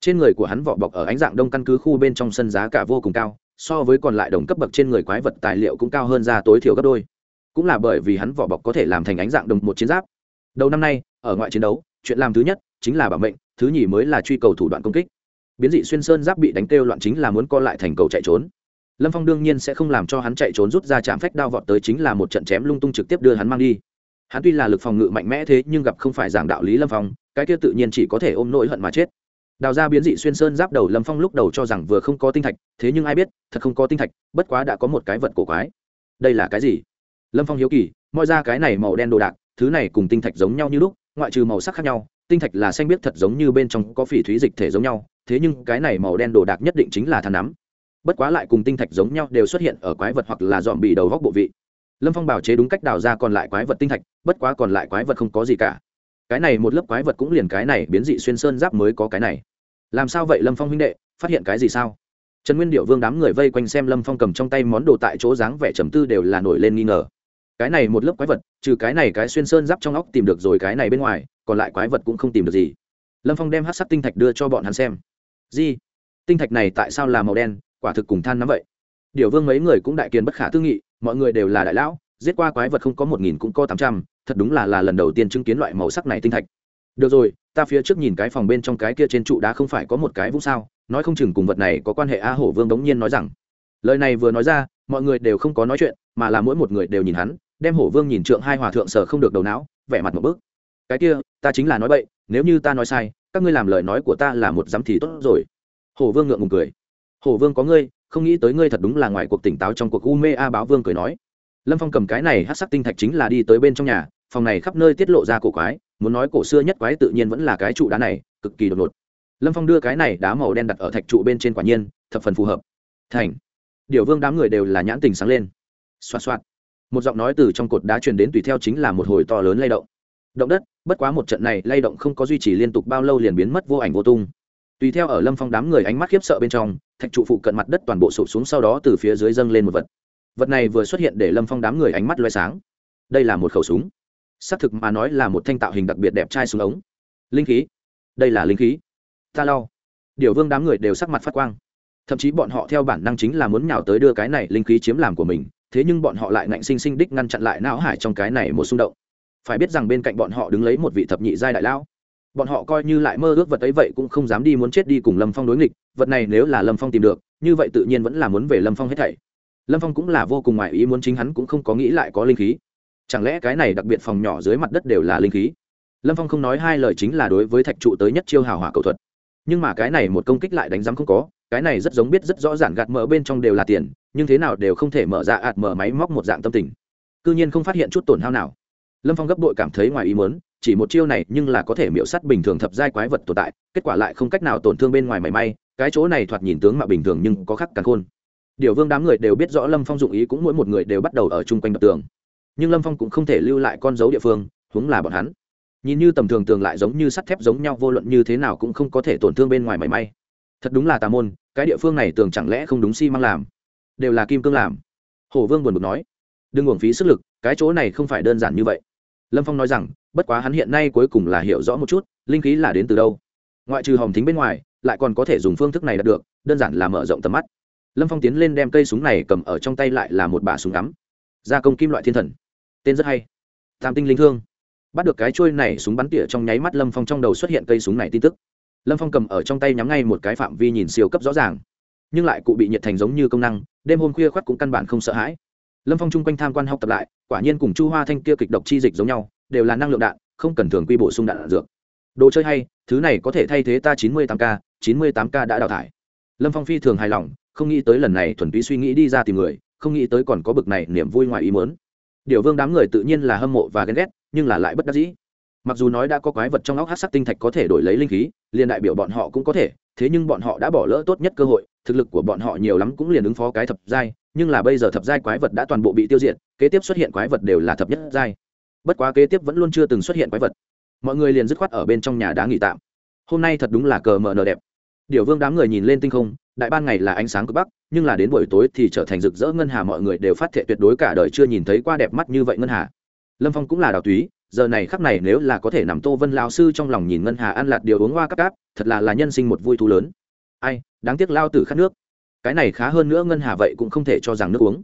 Trên người của hắn vỏ bọc ở ánh dạng đông căn cứ khu bên trong sân giá cả vô cùng cao, so với còn lại đồng cấp bậc trên người quái vật tài liệu cũng cao hơn ra tối thiểu gấp đôi cũng là bởi vì hắn vỏ bọc có thể làm thành ánh dạng đồng một chiến giáp. Đầu năm nay, ở ngoại chiến đấu, chuyện làm thứ nhất chính là bảo mệnh, thứ nhì mới là truy cầu thủ đoạn công kích. Biến dị xuyên sơn giáp bị đánh kêu loạn chính là muốn co lại thành cầu chạy trốn. Lâm phong đương nhiên sẽ không làm cho hắn chạy trốn rút ra chạm phách đao vọt tới chính là một trận chém lung tung trực tiếp đưa hắn mang đi. Hắn tuy là lực phòng ngự mạnh mẽ thế nhưng gặp không phải giảng đạo lý lâm phong, cái kia tự nhiên chỉ có thể ôm nỗi hận mà chết. Đào ra biến dị xuyên sơn giáp đầu lâm phong lúc đầu cho rằng vừa không có tinh thạch, thế nhưng ai biết, thật không có tinh thạch, bất quá đã có một cái vật cổ quái. Đây là cái gì? Lâm phong hiếu kỳ mọi ra cái này màu đen đồ đạc, thứ này cùng tinh thạch giống nhau như lúc, ngoại trừ màu sắc khác nhau, tinh thạch là xanh biết thật giống như bên trong có phỉ thúy dịch thể giống nhau, thế nhưng cái này màu đen đồ đạc nhất định chính là than nắm. Bất quá lại cùng tinh thạch giống nhau đều xuất hiện ở quái vật hoặc là dọn bị đầu góc bộ vị. Lâm phong bảo chế đúng cách đào ra còn lại quái vật tinh thạch, bất quá còn lại quái vật không có gì cả. Cái này một lớp quái vật cũng liền cái này biến dị xuyên sơn giáp mới có cái này. Làm sao vậy lâm phong huynh đệ, phát hiện cái gì sao? Trần nguyên điệu vương đám người vây quanh xem lâm phong cầm trong tay món đồ tại chỗ dáng vẻ trầm tư đều là nổi lên nghi ngờ cái này một lớp quái vật, trừ cái này cái xuyên sơn giáp trong óc tìm được rồi cái này bên ngoài, còn lại quái vật cũng không tìm được gì. Lâm phong đem hát sắc tinh thạch đưa cho bọn hắn xem. Di, tinh thạch này tại sao là màu đen, quả thực cùng than nắm vậy. Điều vương mấy người cũng đại kiên bất khả tư nghị, mọi người đều là đại lão, giết qua quái vật không có một nghìn cũng có tám trăm, thật đúng là là lần đầu tiên chứng kiến loại màu sắc này tinh thạch. Được rồi, ta phía trước nhìn cái phòng bên trong cái kia trên trụ đá không phải có một cái vũ sao, nói không chừng cùng vật này có quan hệ a hổ vương đống nhiên nói rằng. Lời này vừa nói ra, mọi người đều không có nói chuyện mà là mỗi một người đều nhìn hắn, đem hổ vương nhìn trượng hai hòa thượng sở không được đầu não, vẻ mặt một bước cái kia, ta chính là nói bậy, nếu như ta nói sai, các ngươi làm lời nói của ta là một dám thì tốt rồi. Hổ vương ngượng ngùng cười. Hổ vương có ngươi, không nghĩ tới ngươi thật đúng là ngoài cuộc tỉnh táo trong cuộc u mê a báo vương cười nói. Lâm phong cầm cái này hát sắc tinh thạch chính là đi tới bên trong nhà, phòng này khắp nơi tiết lộ ra cổ quái, muốn nói cổ xưa nhất quái tự nhiên vẫn là cái trụ đá này, cực kỳ đột ngột. Lâm phong đưa cái này đá màu đen đặt ở thạch trụ bên trên quả nhiên, thập phần phù hợp. Thành. Điều vương đám người đều là nhãn tình sáng lên xoạt xoạt. Một giọng nói từ trong cột đá truyền đến tùy theo chính là một hồi to lớn lay động. Động đất, bất quá một trận này lay động không có duy trì liên tục bao lâu liền biến mất vô ảnh vô tung. Tùy theo ở lâm phong đám người ánh mắt khiếp sợ bên trong, thạch trụ phụ cận mặt đất toàn bộ sụp xuống sau đó từ phía dưới dâng lên một vật. Vật này vừa xuất hiện để lâm phong đám người ánh mắt loay sáng. Đây là một khẩu súng. Xác thực mà nói là một thanh tạo hình đặc biệt đẹp trai súng ống. Linh khí. Đây là linh khí. Ta lau điều vương đám người đều sắc mặt phát quang. Thậm chí bọn họ theo bản năng chính là muốn nhào tới đưa cái này linh khí chiếm làm của mình thế nhưng bọn họ lại ngạnh sinh sinh đích ngăn chặn lại não hải trong cái này một xung động. Phải biết rằng bên cạnh bọn họ đứng lấy một vị thập nhị giai đại lão, bọn họ coi như lại mơ ước vật ấy vậy cũng không dám đi muốn chết đi cùng lâm phong đối nghịch, vật này nếu là lâm phong tìm được, như vậy tự nhiên vẫn là muốn về lâm phong hết thảy. Lâm phong cũng là vô cùng ngoại ý muốn chính hắn cũng không có nghĩ lại có linh khí. Chẳng lẽ cái này đặc biệt phòng nhỏ dưới mặt đất đều là linh khí? Lâm phong không nói hai lời chính là đối với thạch trụ tới nhất chiêu hào hỏa cầu thuật. Nhưng mà cái này một công kích lại đánh giám không có cái này rất giống biết rất rõ ràng gạt mở bên trong đều là tiền, nhưng thế nào đều không thể mở ra ạt mở máy móc một dạng tâm tình. C ư nhiên không phát hiện chút tổn hao nào. Lâm phong gấp đội cảm thấy ngoài ý muốn, chỉ một chiêu này nhưng là có thể miễu sắt bình thường thập giai quái vật tồn tại, kết quả lại không cách nào tổn thương bên ngoài mảy may, cái chỗ này thoạt nhìn tướng mạo bình thường nhưng có khắc càng khôn. Điều vương đám người đều biết rõ lâm phong dụng ý cũng mỗi một người đều bắt đầu ở chung quanh đập tường. Nhưng lâm phong cũng không thể lưu lại con dấu địa phương, huống là bọn hắn. Nhìn như tầm thường tường lại giống như sắt thép giống nhau, vô luận như thế nào cũng không có thể tổn thương bên ngoài mảy may. Thật đúng là tà môn cái địa phương này tường chẳng lẽ không đúng xi、si、măng làm? Đều là kim cương làm. Hồ vương buồn bực nói. Đừng uổng phí sức lực, cái chỗ này không phải đơn giản như vậy. Lâm phong nói rằng, bất quá hắn hiện nay cuối cùng là hiểu rõ một chút, linh khí là đến từ đâu. Ngoại trừ hòm thính bên ngoài, lại còn có thể dùng phương thức này đạt được, đơn giản là mở rộng tầm mắt. Lâm phong tiến lên đem cây súng này cầm ở trong tay lại là một bả súng ngắm. Gia công kim loại thiên thần. Tên rất hay. Tam tinh linh thương. Bắt được cái trôi này súng bắn tỉa trong nháy mắt lâm phong trong đầu xuất hiện cây súng này tin tức lâm phong cầm ở trong tay nhắm ngay một cái phạm vi nhìn siêu cấp rõ ràng. Nhưng lại cụ bị nhiệt thành giống như công năng đêm hôm khuya khoắt cũng căn bản không sợ hãi. Lâm phong chung quanh tham quan học tập lại quả nhiên cùng chu hoa thanh kia kịch độc chi dịch giống nhau đều là năng lượng đạn không cần thường quy bổ sung đạn, đạn dược. Đồ chơi hay thứ này có thể thay thế ta chín mươi tám k chín mươi tám k đã đào thải. Lâm phong phi thường hài lòng không nghĩ tới lần này thuần túy suy nghĩ đi ra tìm người không nghĩ tới còn có bực này niềm vui ngoài ý mớn điều vương đám người tự nhiên là hâm mộ và ghen ghét nhưng là lại bất đắc dĩ mặc dù nói đã có quái vật trong óc hát sắc tinh thạch có thể đổi lấy linh khí, liền đại biểu bọn họ cũng có thể, thế nhưng bọn họ đã bỏ lỡ tốt nhất cơ hội, thực lực của bọn họ nhiều lắm cũng liền ứng phó cái thập giai, nhưng là bây giờ thập giai quái vật đã toàn bộ bị tiêu diệt, kế tiếp xuất hiện quái vật đều là thập nhất giai. Bất quá kế tiếp vẫn luôn chưa từng xuất hiện quái vật. Mọi người liền dứt khoát ở bên trong nhà đá nghỉ tạm. Hôm nay thật đúng là cờ mờ nờ đẹp. Điều vương đám người nhìn lên tinh không, đại ban ngày là ánh sáng cực bắc, nhưng là đến buổi tối thì trở thành rực rỡ ngân hà, mọi người đều phát thệ tuyệt đối cả đời chưa nhìn thấy qua đẹp mắt như vậy ngân hà lâm phong cũng là đào túy, giờ này khắc này nếu là có thể nằm tô vân lao sư trong lòng nhìn ngân hà ăn lạt điều uống hoa cắp cáp, thật là là nhân sinh một vui thú lớn. Ai, đáng tiếc lao tử khát nước. Cái này khá hơn nữa ngân hà vậy cũng không thể cho rằng nước uống.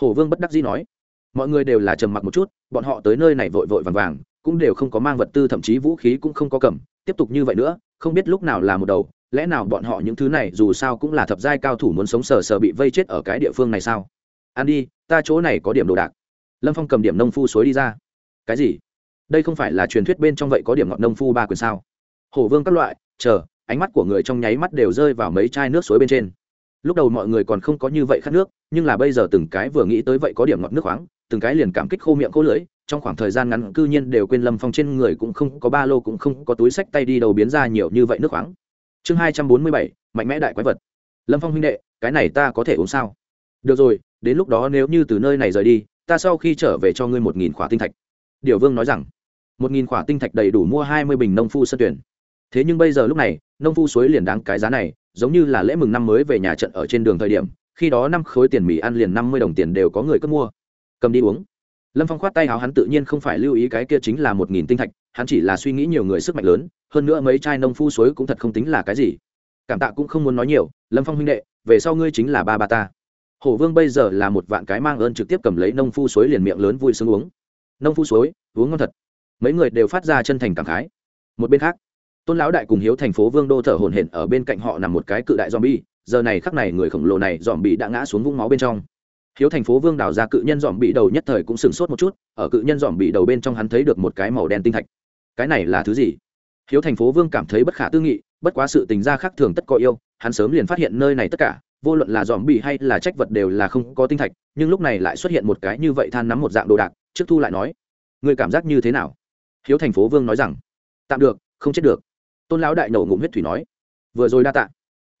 Hồ vương bất đắc dĩ nói. Mọi người đều là trầm mặc một chút, bọn họ tới nơi này vội vội vàng vàng, cũng đều không có mang vật tư, thậm chí vũ khí cũng không có cầm, tiếp tục như vậy nữa, không biết lúc nào là một đầu, lẽ nào bọn họ những thứ này dù sao cũng là thập giai cao thủ muốn sống sờ sờ bị vây chết ở cái địa phương này sao? Ăn đi, ta chỗ này có điểm đồ đạc lâm phong cầm điểm nông phu suối đi ra cái gì đây không phải là truyền thuyết bên trong vậy có điểm ngọt nông phu ba quyền sao hổ vương các loại chờ ánh mắt của người trong nháy mắt đều rơi vào mấy chai nước suối bên trên lúc đầu mọi người còn không có như vậy khát nước nhưng là bây giờ từng cái vừa nghĩ tới vậy có điểm ngọt nước khoáng từng cái liền cảm kích khô miệng khô lưỡi trong khoảng thời gian ngắn cư nhiên đều quên lâm phong trên người cũng không có ba lô cũng không có túi sách tay đi đầu biến ra nhiều như vậy nước khoáng chương hai trăm bốn mươi bảy mạnh mẽ đại quái vật lâm phong huynh đệ cái này ta có thể uống sao được rồi đến lúc đó nếu như từ nơi này rời đi ta sau khi trở về cho ngươi một nghìn khỏa tinh thạch. Điều vương nói rằng, một nghìn khỏa tinh thạch đầy đủ mua hai mươi bình nông phu sân tuyển. Thế nhưng bây giờ lúc này, nông phu suối liền đáng cái giá này, giống như là lễ mừng năm mới về nhà trận ở trên đường thời điểm, khi đó năm khối tiền mì ăn liền năm mươi đồng tiền đều có người cất mua. Cầm đi uống. Lâm phong khoát tay áo hắn tự nhiên không phải lưu ý cái kia chính là một nghìn tinh thạch, hắn chỉ là suy nghĩ nhiều người sức mạnh lớn, hơn nữa mấy chai nông phu suối cũng thật không tính là cái gì. Cảm tạ cũng không muốn nói nhiều, lâm phong huynh đệ, về sau ngươi chính là ba ba ta hổ vương bây giờ là một vạn cái mang ơn trực tiếp cầm lấy nông phu suối liền miệng lớn vui sướng uống. Nông phu suối, uống ngon thật. Mấy người đều phát ra chân thành cảm khái. Một bên khác, tôn lão đại cùng hiếu thành phố vương đô thở hổn hển ở bên cạnh họ nằm một cái cự đại dòm bi giờ này khắc này người khổng lồ này dòm bị đã ngã xuống vũng máu bên trong. Hiếu thành phố vương đào ra cự nhân dòm bị đầu nhất thời cũng sửng sốt một chút. Ở cự nhân dòm bị đầu bên trong hắn thấy được một cái màu đen tinh thạch. Cái này là thứ gì? Hiếu thành phố vương cảm thấy bất khả tư nghị, bất quá sự tình gia khác thường tất có yêu, hắn sớm liền phát hiện nơi này tất cả vô luận là dòm bị hay là trách vật đều là không có tinh thạch, nhưng lúc này lại xuất hiện một cái như vậy than nắm một dạng đồ đạc, trước thu lại nói người cảm giác như thế nào? Hiếu thành phố vương nói rằng, tạm được, không chết được. Tôn lão đại nổ ngụm huyết thủy nói, vừa rồi đa tạ.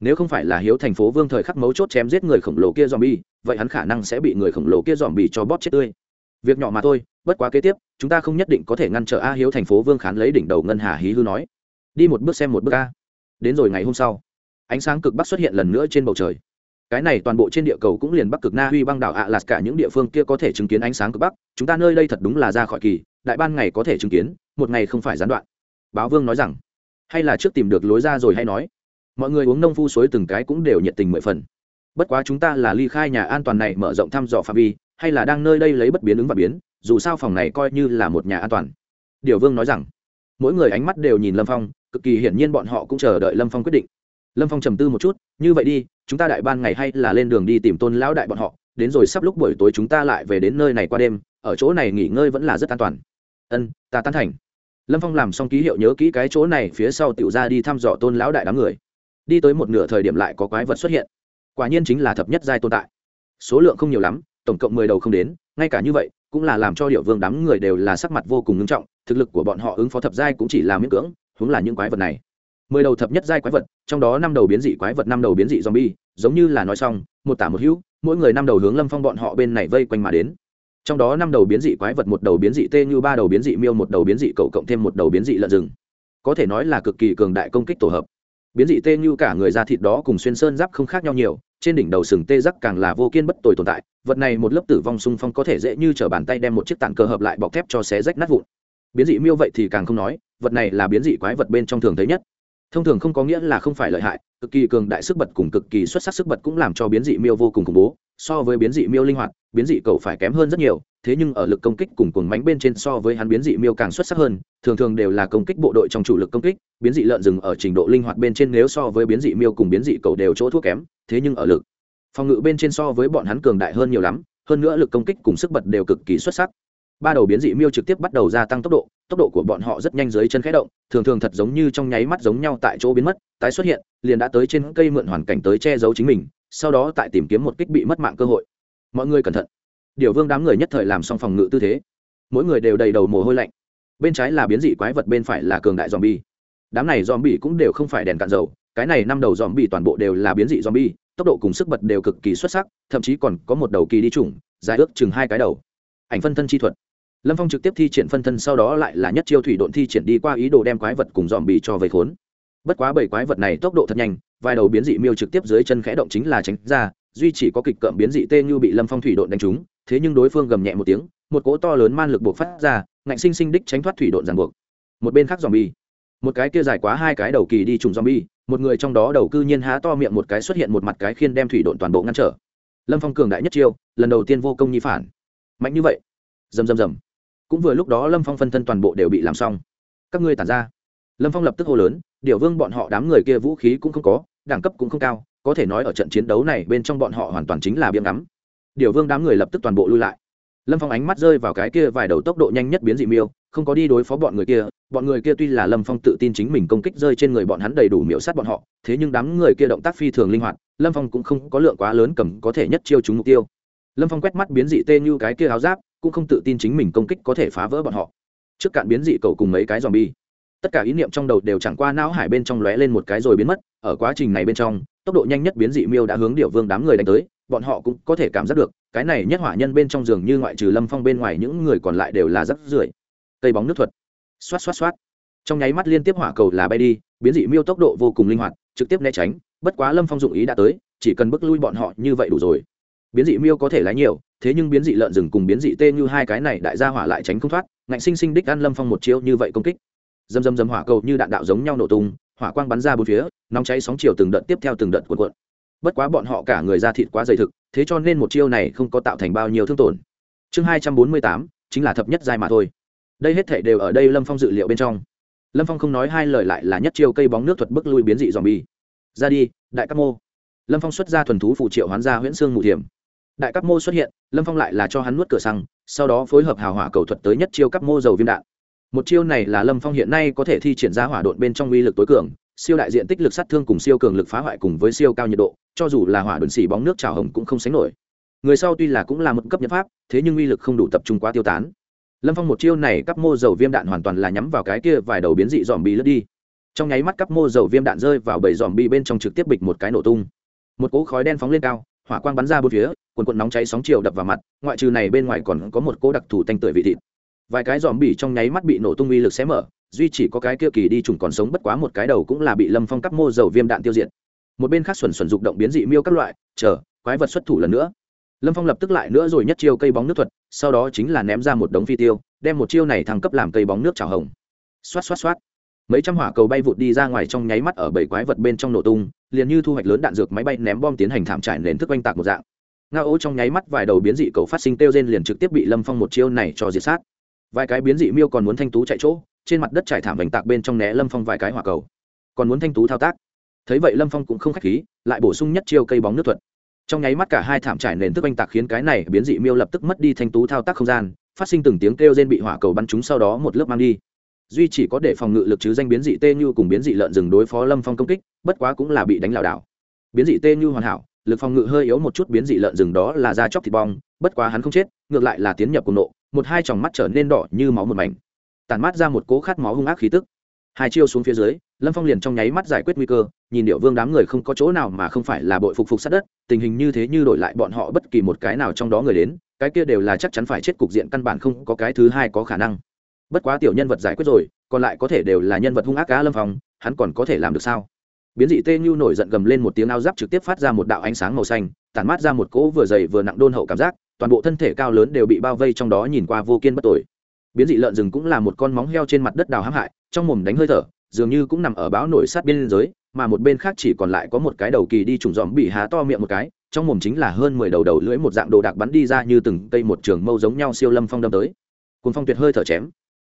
Nếu không phải là hiếu thành phố vương thời khắc mấu chốt chém giết người khổng lồ kia dòm bi vậy hắn khả năng sẽ bị người khổng lồ kia dòm bi cho bóp chết tươi. Việc nhỏ mà thôi, bất quá kế tiếp, chúng ta không nhất định có thể ngăn trở a hiếu thành phố vương khán lấy đỉnh đầu ngân hà hí hư nói. Đi một bước xem một bước a. Đến rồi ngày hôm sau, ánh sáng cực bắc xuất hiện lần nữa trên bầu trời cái này toàn bộ trên địa cầu cũng liền bắc cực na huy băng đảo ạ lạt cả những địa phương kia có thể chứng kiến ánh sáng cực bắc. Chúng ta nơi đây thật đúng là ra khỏi kỳ, đại ban ngày có thể chứng kiến, một ngày không phải gián đoạn. Báo vương nói rằng, hay là trước tìm được lối ra rồi hay nói. Mọi người uống nông phu suối từng cái cũng đều nhiệt tình mười phần. Bất quá chúng ta là ly khai nhà an toàn này mở rộng thăm dò phạm vi, hay là đang nơi đây lấy bất biến ứng và biến, dù sao phòng này coi như là một nhà an toàn. Điều vương nói rằng, mỗi người ánh mắt đều nhìn lâm phong, cực kỳ hiển nhiên bọn họ cũng chờ đợi lâm phong quyết định lâm phong trầm tư một chút, như vậy đi, chúng ta đại ban ngày hay là lên đường đi tìm tôn lão đại bọn họ, đến rồi sắp lúc buổi tối chúng ta lại về đến nơi này qua đêm, ở chỗ này nghỉ ngơi vẫn là rất an toàn. Ân, ta tán thành. Lâm phong làm xong ký hiệu nhớ kỹ cái chỗ này, phía sau tựu ra đi thăm dò tôn lão đại đám người. Đi tới một nửa thời điểm lại có quái vật xuất hiện. Quả nhiên chính là thập nhất giai tồn tại. Số lượng không nhiều lắm, tổng cộng mười đầu không đến, ngay cả như vậy, cũng là làm cho điệu vương đám người đều là sắc mặt vô cùng nghiêm trọng, thực lực của bọn họ ứng phó thập giai cũng chỉ là miễn cưỡng, huống là những quái vật này mười đầu thập nhất giai quái vật, trong đó năm đầu biến dị quái vật, năm đầu biến dị zombie, giống như là nói xong, một tả một hữu, mỗi người năm đầu hướng lâm phong bọn họ bên này vây quanh mà đến. Trong đó năm đầu biến dị quái vật, một đầu biến dị tê như, ba đầu biến dị miêu, một đầu biến dị cậu cộng thêm một đầu biến dị lợn rừng. Có thể nói là cực kỳ cường đại công kích tổ hợp. Biến dị tê như cả người da thịt đó cùng xuyên sơn giáp không khác nhau nhiều, trên đỉnh đầu sừng tê giác càng là vô kiên bất tồi tồn tại, vật này một lớp tử vong xung phong có thể dễ như t bàn tay đem một chiếc tản cơ hợp lại bọc thép cho xé rách nát vụn. Biến dị miêu vậy thì càng không nói, vật này là biến dị quái vật bên trong thường thấy nhất thông thường không có nghĩa là không phải lợi hại, cực kỳ cường đại sức bật cùng cực kỳ xuất sắc sức bật cũng làm cho biến dị miêu vô cùng khủng bố, so với biến dị miêu linh hoạt, biến dị cầu phải kém hơn rất nhiều, thế nhưng ở lực công kích cùng cuồng mánh bên trên so với hắn biến dị miêu càng xuất sắc hơn, thường thường đều là công kích bộ đội trong chủ lực công kích, biến dị lợn rừng ở trình độ linh hoạt bên trên nếu so với biến dị miêu cùng biến dị cầu đều chỗ thua kém, thế nhưng ở lực phòng ngự bên trên so với bọn hắn cường đại hơn nhiều lắm, hơn nữa lực công kích cùng sức bật đều cực kỳ xuất sắc. Ba đầu biến dị miêu trực tiếp bắt đầu gia tăng tốc độ tốc độ của bọn họ rất nhanh dưới chân khẽ động, thường thường thật giống như trong nháy mắt giống nhau tại chỗ biến mất, tái xuất hiện, liền đã tới trên cây mượn hoàn cảnh tới che giấu chính mình, sau đó tại tìm kiếm một kích bị mất mạng cơ hội. Mọi người cẩn thận. Điều vương đám người nhất thời làm xong phòng ngự tư thế. Mỗi người đều đầy đầu mồ hôi lạnh. Bên trái là biến dị quái vật, bên phải là cường đại dòm bi đám này dòm bi cũng đều không phải đèn cạn dầu, cái này năm đầu dòm bi toàn bộ đều là biến dị dòm bi tốc độ cùng sức bật đều cực kỳ xuất sắc, thậm chí còn có một đầu kỳ đi chủng, dài ước chừng hai cái đầu. Ảnh phân thân chi thuật lâm phong trực tiếp thi triển phân thân sau đó lại là nhất chiêu thủy độn thi triển đi qua ý đồ đem quái vật cùng dòm bì cho vây khốn. Bất quá bảy quái vật này tốc độ thật nhanh vài đầu biến dị miêu trực tiếp dưới chân khẽ động chính là tránh ra duy chỉ có kịch cợm biến dị tê như bị lâm phong thủy độn đánh trúng thế nhưng đối phương gầm nhẹ một tiếng một cỗ to lớn man lực buộc phát ra ngạnh sinh sinh đích tránh thoát thủy độn ràng buộc. Một bên khác dòm bì, một cái kia dài quá hai cái đầu kỳ đi trùng dòm bì, một người trong đó đầu cư nhiên há to miệng một cái xuất hiện một mặt cái khiên đem thủy độn toàn bộ ngăn trở. Lâm phong cường đại nhất chiêu lần đầu tiên vô công nhi phản. Mạnh như vậy. Rầm rầm rầm cũng vừa lúc đó lâm phong phân thân toàn bộ đều bị làm xong. Các ngươi tản ra. Lâm phong lập tức hô lớn, điều vương bọn họ đám người kia vũ khí cũng không có, đẳng cấp cũng không cao, có thể nói ở trận chiến đấu này bên trong bọn họ hoàn toàn chính là biếm ngắm. Điều vương đám người lập tức toàn bộ lui lại. Lâm phong ánh mắt rơi vào cái kia vài đầu tốc độ nhanh nhất biến dị miêu, không có đi đối phó bọn người kia, bọn người kia tuy là lâm phong tự tin chính mình công kích rơi trên người bọn hắn đầy đủ miễu sát bọn họ, thế nhưng đám người kia động tác phi thường linh hoạt, lâm phong cũng không có lượng quá lớn cầm có thể nhất chiêu chúng mục tiêu. Lâm phong quét mắt biến dị tê như cái kia áo giáp cũng không tự tin chính mình công kích có thể phá vỡ bọn họ. Trước cạn biến dị cầu cùng mấy cái dòm bi tất cả ý niệm trong đầu đều chẳng qua não hải bên trong lóe lên một cái rồi biến mất, ở quá trình này bên trong, tốc độ nhanh nhất biến dị miêu đã hướng điệu vương đám người đánh tới, bọn họ cũng có thể cảm giác được, cái này nhất hỏa nhân bên trong giường như ngoại trừ lâm phong bên ngoài những người còn lại đều là rắc rưởi. Cây bóng nước thuật. Xoát xoát xoát. Trong nháy mắt liên tiếp hỏa cầu là bay đi, biến dị miêu tốc độ vô cùng linh hoạt, trực tiếp né tránh, bất quá lâm phong dụng ý đã tới, chỉ cần bước lui bọn họ như vậy đủ rồi biến dị miêu có thể lái nhiều, thế nhưng biến dị lợn rừng cùng biến dị tê như hai cái này đại gia hỏa lại tránh không thoát, ngạnh sinh sinh đích ăn lâm phong một chiêu như vậy công kích. Dầm dầm dầm hỏa cầu như đạn đạo giống nhau nổ tung, hỏa quang bắn ra bốn phía, nóng cháy sóng chiều từng đợt tiếp theo từng đợt cuộn cuộn. Bất quá bọn họ cả người ra thịt quá dày thực, thế cho nên một chiêu này không có tạo thành bao nhiêu thương tổn. Chương hai trăm bốn mươi tám, chính là thập nhất giai mà thôi. Đây hết thể đều ở đây lâm phong dự liệu bên trong. Lâm phong không nói hai lời lại là nhất chiêu cây bóng nước thuật bức lui biến dị dòm bi ra đi, đại các mô. Lâm phong xuất ra thuần thú phụ triệu hoán gia huyễn sương mù thiểm đại cấp mô xuất hiện, lâm phong lại là cho hắn nuốt cửa xăng, sau đó phối hợp hào hỏa cầu thuật tới nhất chiêu cấp mô dầu viêm đạn. Một chiêu này là lâm phong hiện nay có thể thi triển ra hỏa độn bên trong uy lực tối cường, siêu đại diện tích lực sát thương cùng siêu cường lực phá hoại cùng với siêu cao nhiệt độ, cho dù là hỏa đồn xỉ bóng nước trào hồng cũng không sánh nổi. Người sau tuy là cũng là một cấp nhất pháp, thế nhưng uy lực không đủ tập trung quá tiêu tán. Lâm phong một chiêu này cấp mô dầu viêm đạn hoàn toàn là nhắm vào cái kia vài đầu biến dị dòm bị lướt đi. Trong nháy mắt cắp mô dầu viêm đạn rơi vào bầy dòm bị bên trong trực tiếp bịch một cái nổ tung. Một cỗ khói đen phóng lên cao hỏa quang bắn ra bốn phía quần quần nóng cháy sóng chiều đập vào mặt, ngoại trừ này bên ngoài còn có một cỗ đặc thù tanh tưởi vị thịt. Vài cái dòm bỉ trong nháy mắt bị nổ tung uy lực xé mở, duy chỉ có cái kia kỳ đi trùng còn sống bất quá một cái đầu cũng là bị lâm phong cắp mô dầu viêm đạn tiêu diệt. Một bên khác xuẩn xuẩn dục động biến dị miêu các loại, chờ, quái vật xuất thủ lần nữa. Lâm phong lập tức lại nữa rồi nhất chiêu cây bóng nước thuật, sau đó chính là ném ra một đống phi tiêu, đem một chiêu này thăng cấp làm cây bóng nước trào hồng. Xoát xoát xoát mấy trăm hỏa cầu bay vụt đi ra ngoài trong nháy mắt ở bảy quái vật bên trong nổ tung, liền như thu hoạch lớn đạn dược máy bay ném bom tiến hành thảm trải nền thức oanh tạc một dạng. Nga ô trong nháy mắt vài đầu biến dị cầu phát sinh tiêu gen liền trực tiếp bị lâm phong một chiêu này cho diệt sát. Vài cái biến dị miêu còn muốn thanh tú chạy chỗ, trên mặt đất trải thảm oanh tạc bên trong né lâm phong vài cái hỏa cầu. Còn muốn thanh tú thao tác. Thấy vậy lâm phong cũng không k h á c h khí, lại bổ sung nhất chiêu cây bóng nước thuật. Trong nháy mắt cả hai thảm trải nền thức oanh tạc khiến cái này biến dị miêu lập tức mất đi thanh tú thao tác không gian, phát sinh từng tiếng kêu rên bị hỏa cầu bắn trúng sau đó một lớp mang đi duy chỉ có để phòng ngự lực chứ danh biến dị tê như cùng biến dị lợn rừng đối phó lâm phong công kích, bất quá cũng là bị đánh lảo đảo. Biến dị tê như hoàn hảo, lực phòng ngự hơi yếu một chút biến dị lợn rừng đó là da chóc thịt bong, bất quá hắn không chết, ngược lại là tiến nhập cùng nộ, một hai tròng mắt trở nên đỏ như máu một mảnh. Tản mát ra một cố khát máu hung ác khí tức. Hai chiêu xuống phía dưới, lâm phong liền trong nháy mắt giải quyết nguy cơ, nhìn điệu vương đám người không có chỗ nào mà không phải là bội phục phục sát đất, tình hình như thế như đổi lại bọn họ bất kỳ một cái nào trong đó người đến, cái kia đều là chắc chắn phải chết cục diện căn bản không có cái thứ hai có khả năng bất quá tiểu nhân vật giải quyết rồi, còn lại có thể đều là nhân vật hung ác cá lâm phong, hắn còn có thể làm được sao? Biến dị tê như nổi giận gầm lên một tiếng ao giáp trực tiếp phát ra một đạo ánh sáng màu xanh, tản mát ra một cỗ vừa dày vừa nặng đôn hậu cảm giác, toàn bộ thân thể cao lớn đều bị bao vây trong đó nhìn qua vô kiên bất tội biến dị lợn rừng cũng là một con móng heo trên mặt đất đào hãm hại, trong mồm đánh hơi thở, dường như cũng nằm ở báo nổi sát biên giới, mà một bên khác chỉ còn lại có một cái đầu kỳ đi trùng dòm bị há to miệng một cái, trong mồm chính là hơn mười đầu đầu lưỡi một dạng đồ đạc bắn đi ra như từng cây một trường mâu giống nhau siêu lâm phong đâm tới. Cùng phong tuyệt hơi thở chém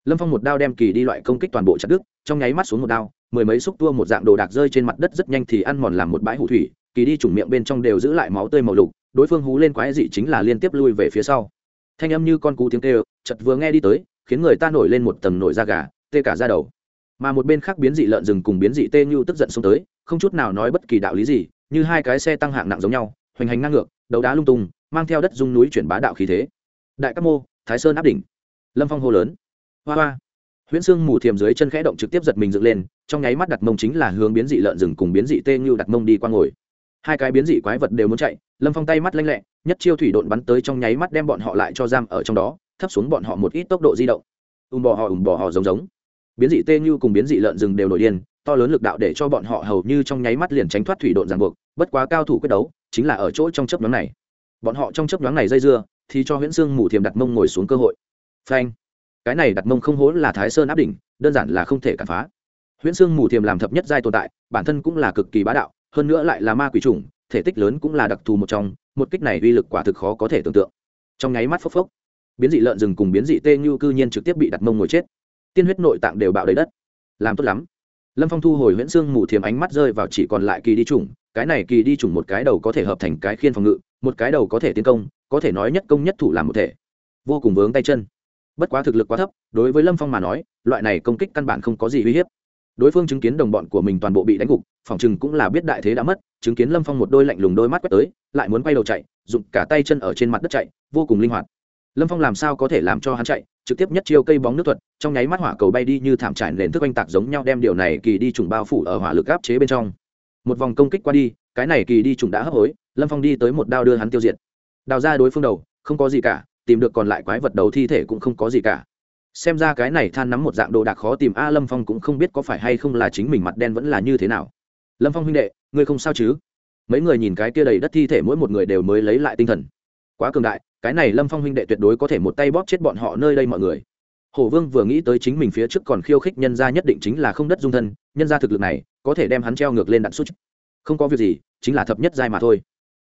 lâm phong một đao đem kỳ đi loại công kích toàn bộ chặt đứt, trong nháy mắt xuống một đao, mười mấy xúc tua một dạng đồ đạc rơi trên mặt đất rất nhanh thì ăn mòn làm một bãi hủ thủy, kỳ đi trùng miệng bên trong đều giữ lại máu tươi màu lục, đối phương hú lên quái dị chính là liên tiếp lui về phía sau. Thanh âm như con cú tiếng kêu chật vừa nghe đi tới, khiến người ta nổi lên một tầng nổi da gà, tê cả da đầu. Mà một bên khác biến dị lợn rừng cùng biến dị tê như tức giận xông tới, không chút nào nói bất kỳ đạo lý gì, như hai cái xe tăng hạng nặng giống nhau, hoành hành ngang ngược, đấu đá lung tung, mang theo đất dung núi chuyển bá đạo khí thế. Đại các mô, thái sơn áp đỉnh. Lâm phong hô lớn hoa hoa. Huyễn sương mù thiềm dưới chân khẽ động trực tiếp giật mình dựng lên, trong nháy mắt đặt mông chính là hướng biến dị lợn rừng cùng biến dị tê như đặt mông đi qua ngồi. Hai cái biến dị quái vật đều muốn chạy, lâm phong tay mắt lanh lẹ, nhất chiêu thủy đột bắn tới trong nháy mắt đem bọn họ lại cho giam ở trong đó, thấp xuống bọn họ một ít tốc độ di động. Ùm bò họ ùm bò họ giống giống. Biến dị tê như cùng biến dị lợn rừng đều nổi điên, to lớn lực đạo để cho bọn họ hầu như trong nháy mắt liền tránh thoát thủy đột ràng buộc, bất quá cao thủ quyết đấu, chính là ở chỗ trong chấp nhóm này. Bọn họ trong chấp nhóm này dây dưa, thì cho huyễn sương mù thiềm đặt mông ngồi xuống cơ hội. Phanh cái này đặt mông không hố là thái sơn áp đỉnh, đơn giản là không thể cản phá. Huyễn sương mù thiềm làm thập nhất giai tồn tại, bản thân cũng là cực kỳ bá đạo, hơn nữa lại là ma quỷ trùng thể tích lớn cũng là đặc thù một trong, một kích này uy lực quả thực khó có thể tưởng tượng. Trong nháy mắt phốc phốc, biến dị lợn rừng cùng biến dị tê như cư nhiên trực tiếp bị đặt mông ngồi chết. Tiên huyết nội tạng đều bạo đầy đất. Làm tốt lắm. Lâm phong thu hồi huyễn xương mù thiềm ánh mắt rơi vào chỉ còn lại kỳ đi trùng cái này kỳ đi trùng một cái đầu có thể hợp thành cái khiên phòng ngự, một cái đầu có thể tiến công, có thể nói nhất công nhất thủ làm một thể. Vô cùng vướng tay chân bất quá thực lực quá thấp, đối với lâm phong mà nói, loại này công kích căn bản không có gì uy hiếp. Đối phương chứng kiến đồng bọn của mình toàn bộ bị đánh gục, phòng chừng cũng là biết đại thế đã mất, chứng kiến lâm phong một đôi lạnh lùng đôi mắt quét tới, lại muốn quay đầu chạy, dùng cả tay chân ở trên mặt đất chạy, vô cùng linh hoạt. Lâm phong làm sao có thể làm cho hắn chạy, trực tiếp nhất chiêu cây bóng nước thuật, trong nháy mắt hỏa cầu bay đi như thảm trải nền thức oanh tạc giống nhau đem điều này kỳ đi trùng bao phủ ở hỏa lực áp chế bên trong. Một vòng công kích qua đi, cái này kỳ đi trùng đã hấp hối, lâm phong đi tới một đao đưa hắn tiêu diệt. Đào ra đối phương đầu, không có gì cả tìm được còn lại quái vật đầu thi thể cũng không có gì cả. Xem ra cái này than nắm một dạng đồ đạc khó tìm, a lâm phong cũng không biết có phải hay không là chính mình mặt đen vẫn là như thế nào. Lâm phong huynh đệ, ngươi không sao chứ? Mấy người nhìn cái kia đầy đất thi thể mỗi một người đều mới lấy lại tinh thần. Quá cường đại, cái này lâm phong huynh đệ tuyệt đối có thể một tay bóp chết bọn họ nơi đây mọi người. Hồ vương vừa nghĩ tới chính mình phía trước còn khiêu khích nhân gia nhất định chính là không đất dung thân, nhân gia thực lực này, có thể đem hắn treo ngược lên đạn sút. Không có việc gì, chính là thập nhất giai mà thôi.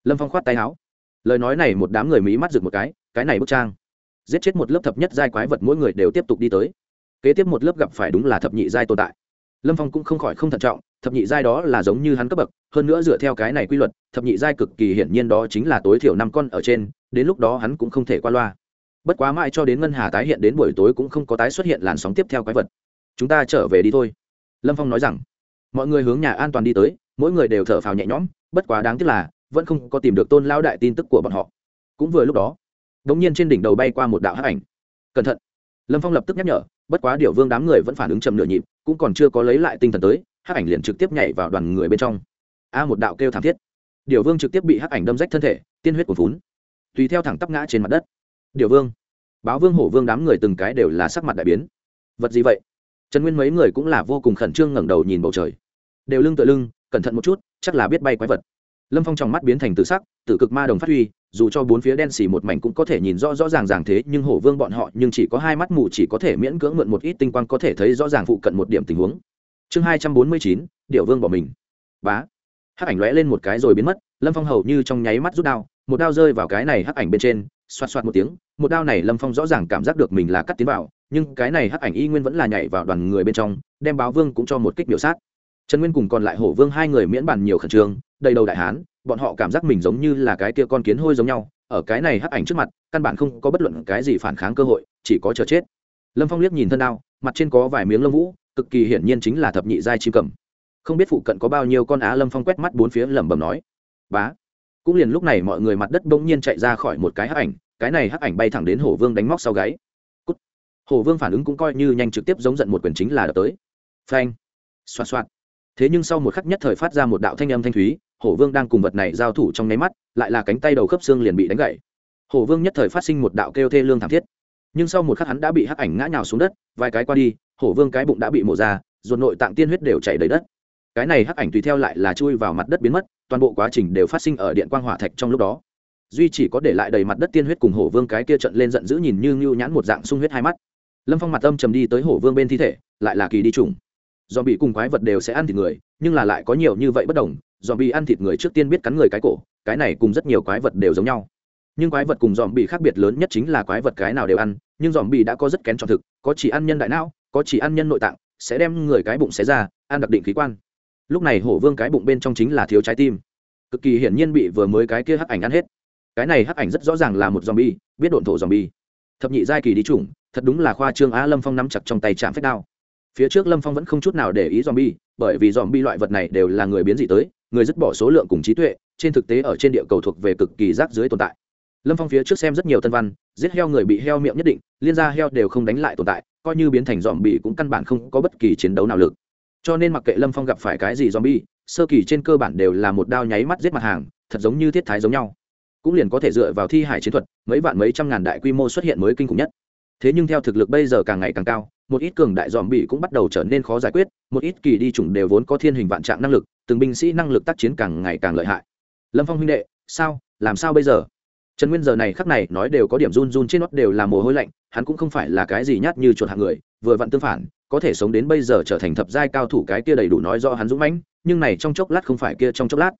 Lâm phong khoát tay áo. Lời nói này một đám người mí mắt rực một cái cái này bức trang. Giết chết một lớp thập nhất giai quái vật mỗi người đều tiếp tục đi tới. Kế tiếp một lớp gặp phải đúng là thập nhị giai tồn tại. Lâm phong cũng không khỏi không thận trọng, thập nhị giai đó là giống như hắn cấp bậc, hơn nữa dựa theo cái này quy luật, thập nhị giai cực kỳ hiển nhiên đó chính là tối thiểu năm con ở trên, đến lúc đó hắn cũng không thể qua loa. Bất quá mãi cho đến ngân hà tái hiện đến buổi tối cũng không có tái xuất hiện làn sóng tiếp theo quái vật. Chúng ta trở về đi thôi. Lâm phong nói rằng. Mọi người hướng nhà an toàn đi tới, mỗi người đều thở phào nhẹ nhõm, bất quá đáng tiếc là vẫn không có tìm được tôn lao đại tin tức của bọn họ. Cũng vừa lúc đó đ nhiên trên đỉnh đầu bay qua một đạo hắc ảnh. Cẩn thận. Lâm phong lập tức nhắc nhở, bất quá điều vương đám người vẫn phản ứng chậm nửa nhịp, cũng còn chưa có lấy lại tinh thần tới, hắc ảnh liền trực tiếp nhảy vào đoàn người bên trong. A, một đạo kêu thảm thiết. Điều vương trực tiếp bị hắc ảnh đâm rách thân thể, tiên huyết cuồn vốn tùy theo thẳng tắp ngã trên mặt đất. Điều vương. Báo vương hổ vương đám người từng cái đều là sắc mặt đại biến. Vật gì vậy? Trần nguyên mấy người cũng là vô cùng khẩn trương ngẩng đầu nhìn bầu trời. Đều lưng tựa lưng, cẩn thận một chút, chắc là biết bay quái vật lâm phong trong mắt biến thành tự sắc, tự cực ma đồng phát huy, dù cho bốn phía đen xì một mảnh cũng có thể nhìn rõ rõ ràng ràng thế, nhưng hổ vương bọn họ nhưng chỉ có hai mắt mù, chỉ có thể miễn cưỡng mượn một ít tinh quang có thể thấy rõ ràng phụ cận một điểm tình huống. Chương hai trăm bốn mươi chín điệu vương bỏ mình. Bá. Hắc ảnh lóe lên một cái rồi biến mất, lâm phong hầu như trong nháy mắt rút đao, một đao rơi vào cái này hắc ảnh bên trên, xoạt xoạt một tiếng, một đao này lâm phong rõ ràng cảm giác được mình là cắt tiến vào, nhưng cái này hắc ảnh y nguyên vẫn là nhảy vào đoàn người bên trong, đem báo vương cũng cho một kích biểu sát trần nguyên cùng còn lại hổ vương hai người miễn bàn nhiều khẩn trương, đầy đầu đại hán, bọn họ cảm giác mình giống như là cái kia con kiến hôi giống nhau, ở cái này hắc ảnh trước mặt, căn bản không có bất luận cái gì phản kháng cơ hội, chỉ có chờ chết. Lâm phong liếc nhìn thân đao, mặt trên có vài miếng lông vũ, cực kỳ hiển nhiên chính là thập nhị giai chim cầm. Không biết phụ cận có bao nhiêu con á, lâm phong quét mắt bốn phía lẩm bẩm nói. Bá. Cũng liền lúc này mọi người mặt đất bỗng nhiên chạy ra khỏi một cái hắc ảnh, cái này hắc ảnh bay thẳng đến hổ vương đánh móc sau gáy. Cút. hổ vương phản ứng cũng coi như nhanh trực tiếp giống giận một quyền chính là đập tới. Phanh. Xoạt xoạt thế nhưng sau một khắc nhất thời phát ra một đạo thanh âm thanh thúy, hổ vương đang cùng vật này giao thủ trong nháy mắt, lại là cánh tay đầu khớp xương liền bị đánh gãy. Hổ vương nhất thời phát sinh một đạo kêu thê lương thảm thiết. Nhưng sau một khắc hắn đã bị hắc ảnh ngã nhào xuống đất, vài cái qua đi, hổ vương cái bụng đã bị mổ ra, ruột nội tạng tiên huyết đều chảy đầy đất. Cái này hắc ảnh tùy theo lại là chui vào mặt đất biến mất, toàn bộ quá trình đều phát sinh ở điện quang hỏa thạch trong lúc đó. Duy chỉ có để lại đầy mặt đất tiên huyết cùng hổ vương cái kia trận lên giận dữ nhìn như ngưu nhãn một dạng sung huyết hai mắt. Lâm phong mặt âm trầm đi tới hổ vương bên thi thể, lại là kỳ đi trùng do bị cùng quái vật đều sẽ ăn thịt người, nhưng là lại có nhiều như vậy bất đồng. Dòm bị ăn thịt người trước tiên biết cắn người cái cổ, cái này cùng rất nhiều quái vật đều giống nhau. Nhưng quái vật cùng dòm bị khác biệt lớn nhất chính là quái vật cái nào đều ăn, nhưng dòm bị đã có rất kén chọn thực, có chỉ ăn nhân đại não, có chỉ ăn nhân nội tạng, sẽ đem người cái bụng xé ra, ăn đặc định khí quan. Lúc này hổ vương cái bụng bên trong chính là thiếu trái tim. Cực kỳ hiển nhiên bị vừa mới cái kia hắc ảnh ăn hết. Cái này hắc ảnh rất rõ ràng là một dòm bi biết độn thổ dòm bi thập nhị giai kỳ đi chủng, thật đúng là khoa trương á lâm phong nắm chặt trong tay chạm phép đao phía trước lâm phong vẫn không chút nào để ý dòm bi bởi vì dòm bi loại vật này đều là người biến dị tới, người dứt bỏ số lượng cùng trí tuệ, trên thực tế ở trên địa cầu thuộc về cực kỳ rác dưới tồn tại. Lâm phong phía trước xem rất nhiều tân văn, giết heo người bị heo miệng nhất định, liên gia heo đều không đánh lại tồn tại, coi như biến thành dòm bi cũng căn bản không có bất kỳ chiến đấu nào lực. Cho nên mặc kệ lâm phong gặp phải cái gì dòm bi sơ kỳ trên cơ bản đều là một đao nháy mắt giết mặt hàng, thật giống như thiết thái giống nhau. Cũng liền có thể dựa vào thi hải chiến thuật, mấy vạn mấy trăm ngàn đại quy mô xuất hiện mới kinh khủng nhất. Thế nhưng theo thực lực bây giờ càng ngày càng cao một ít cường đại dòm bị cũng bắt đầu trở nên khó giải quyết, một ít kỳ đi chủng đều vốn có thiên hình vạn trạng năng lực, từng binh sĩ năng lực tác chiến càng ngày càng lợi hại. Lâm phong huynh đệ, sao, làm sao bây giờ? Trần nguyên giờ này khắc này nói đều có điểm run run trên nót đều là mồ hôi lạnh, hắn cũng không phải là cái gì nhát như chuột hạng người, vừa vặn tương phản, có thể sống đến bây giờ trở thành thập giai cao thủ cái kia đầy đủ nói do hắn dũng mãnh, nhưng này trong chốc lát không phải kia trong chốc lát.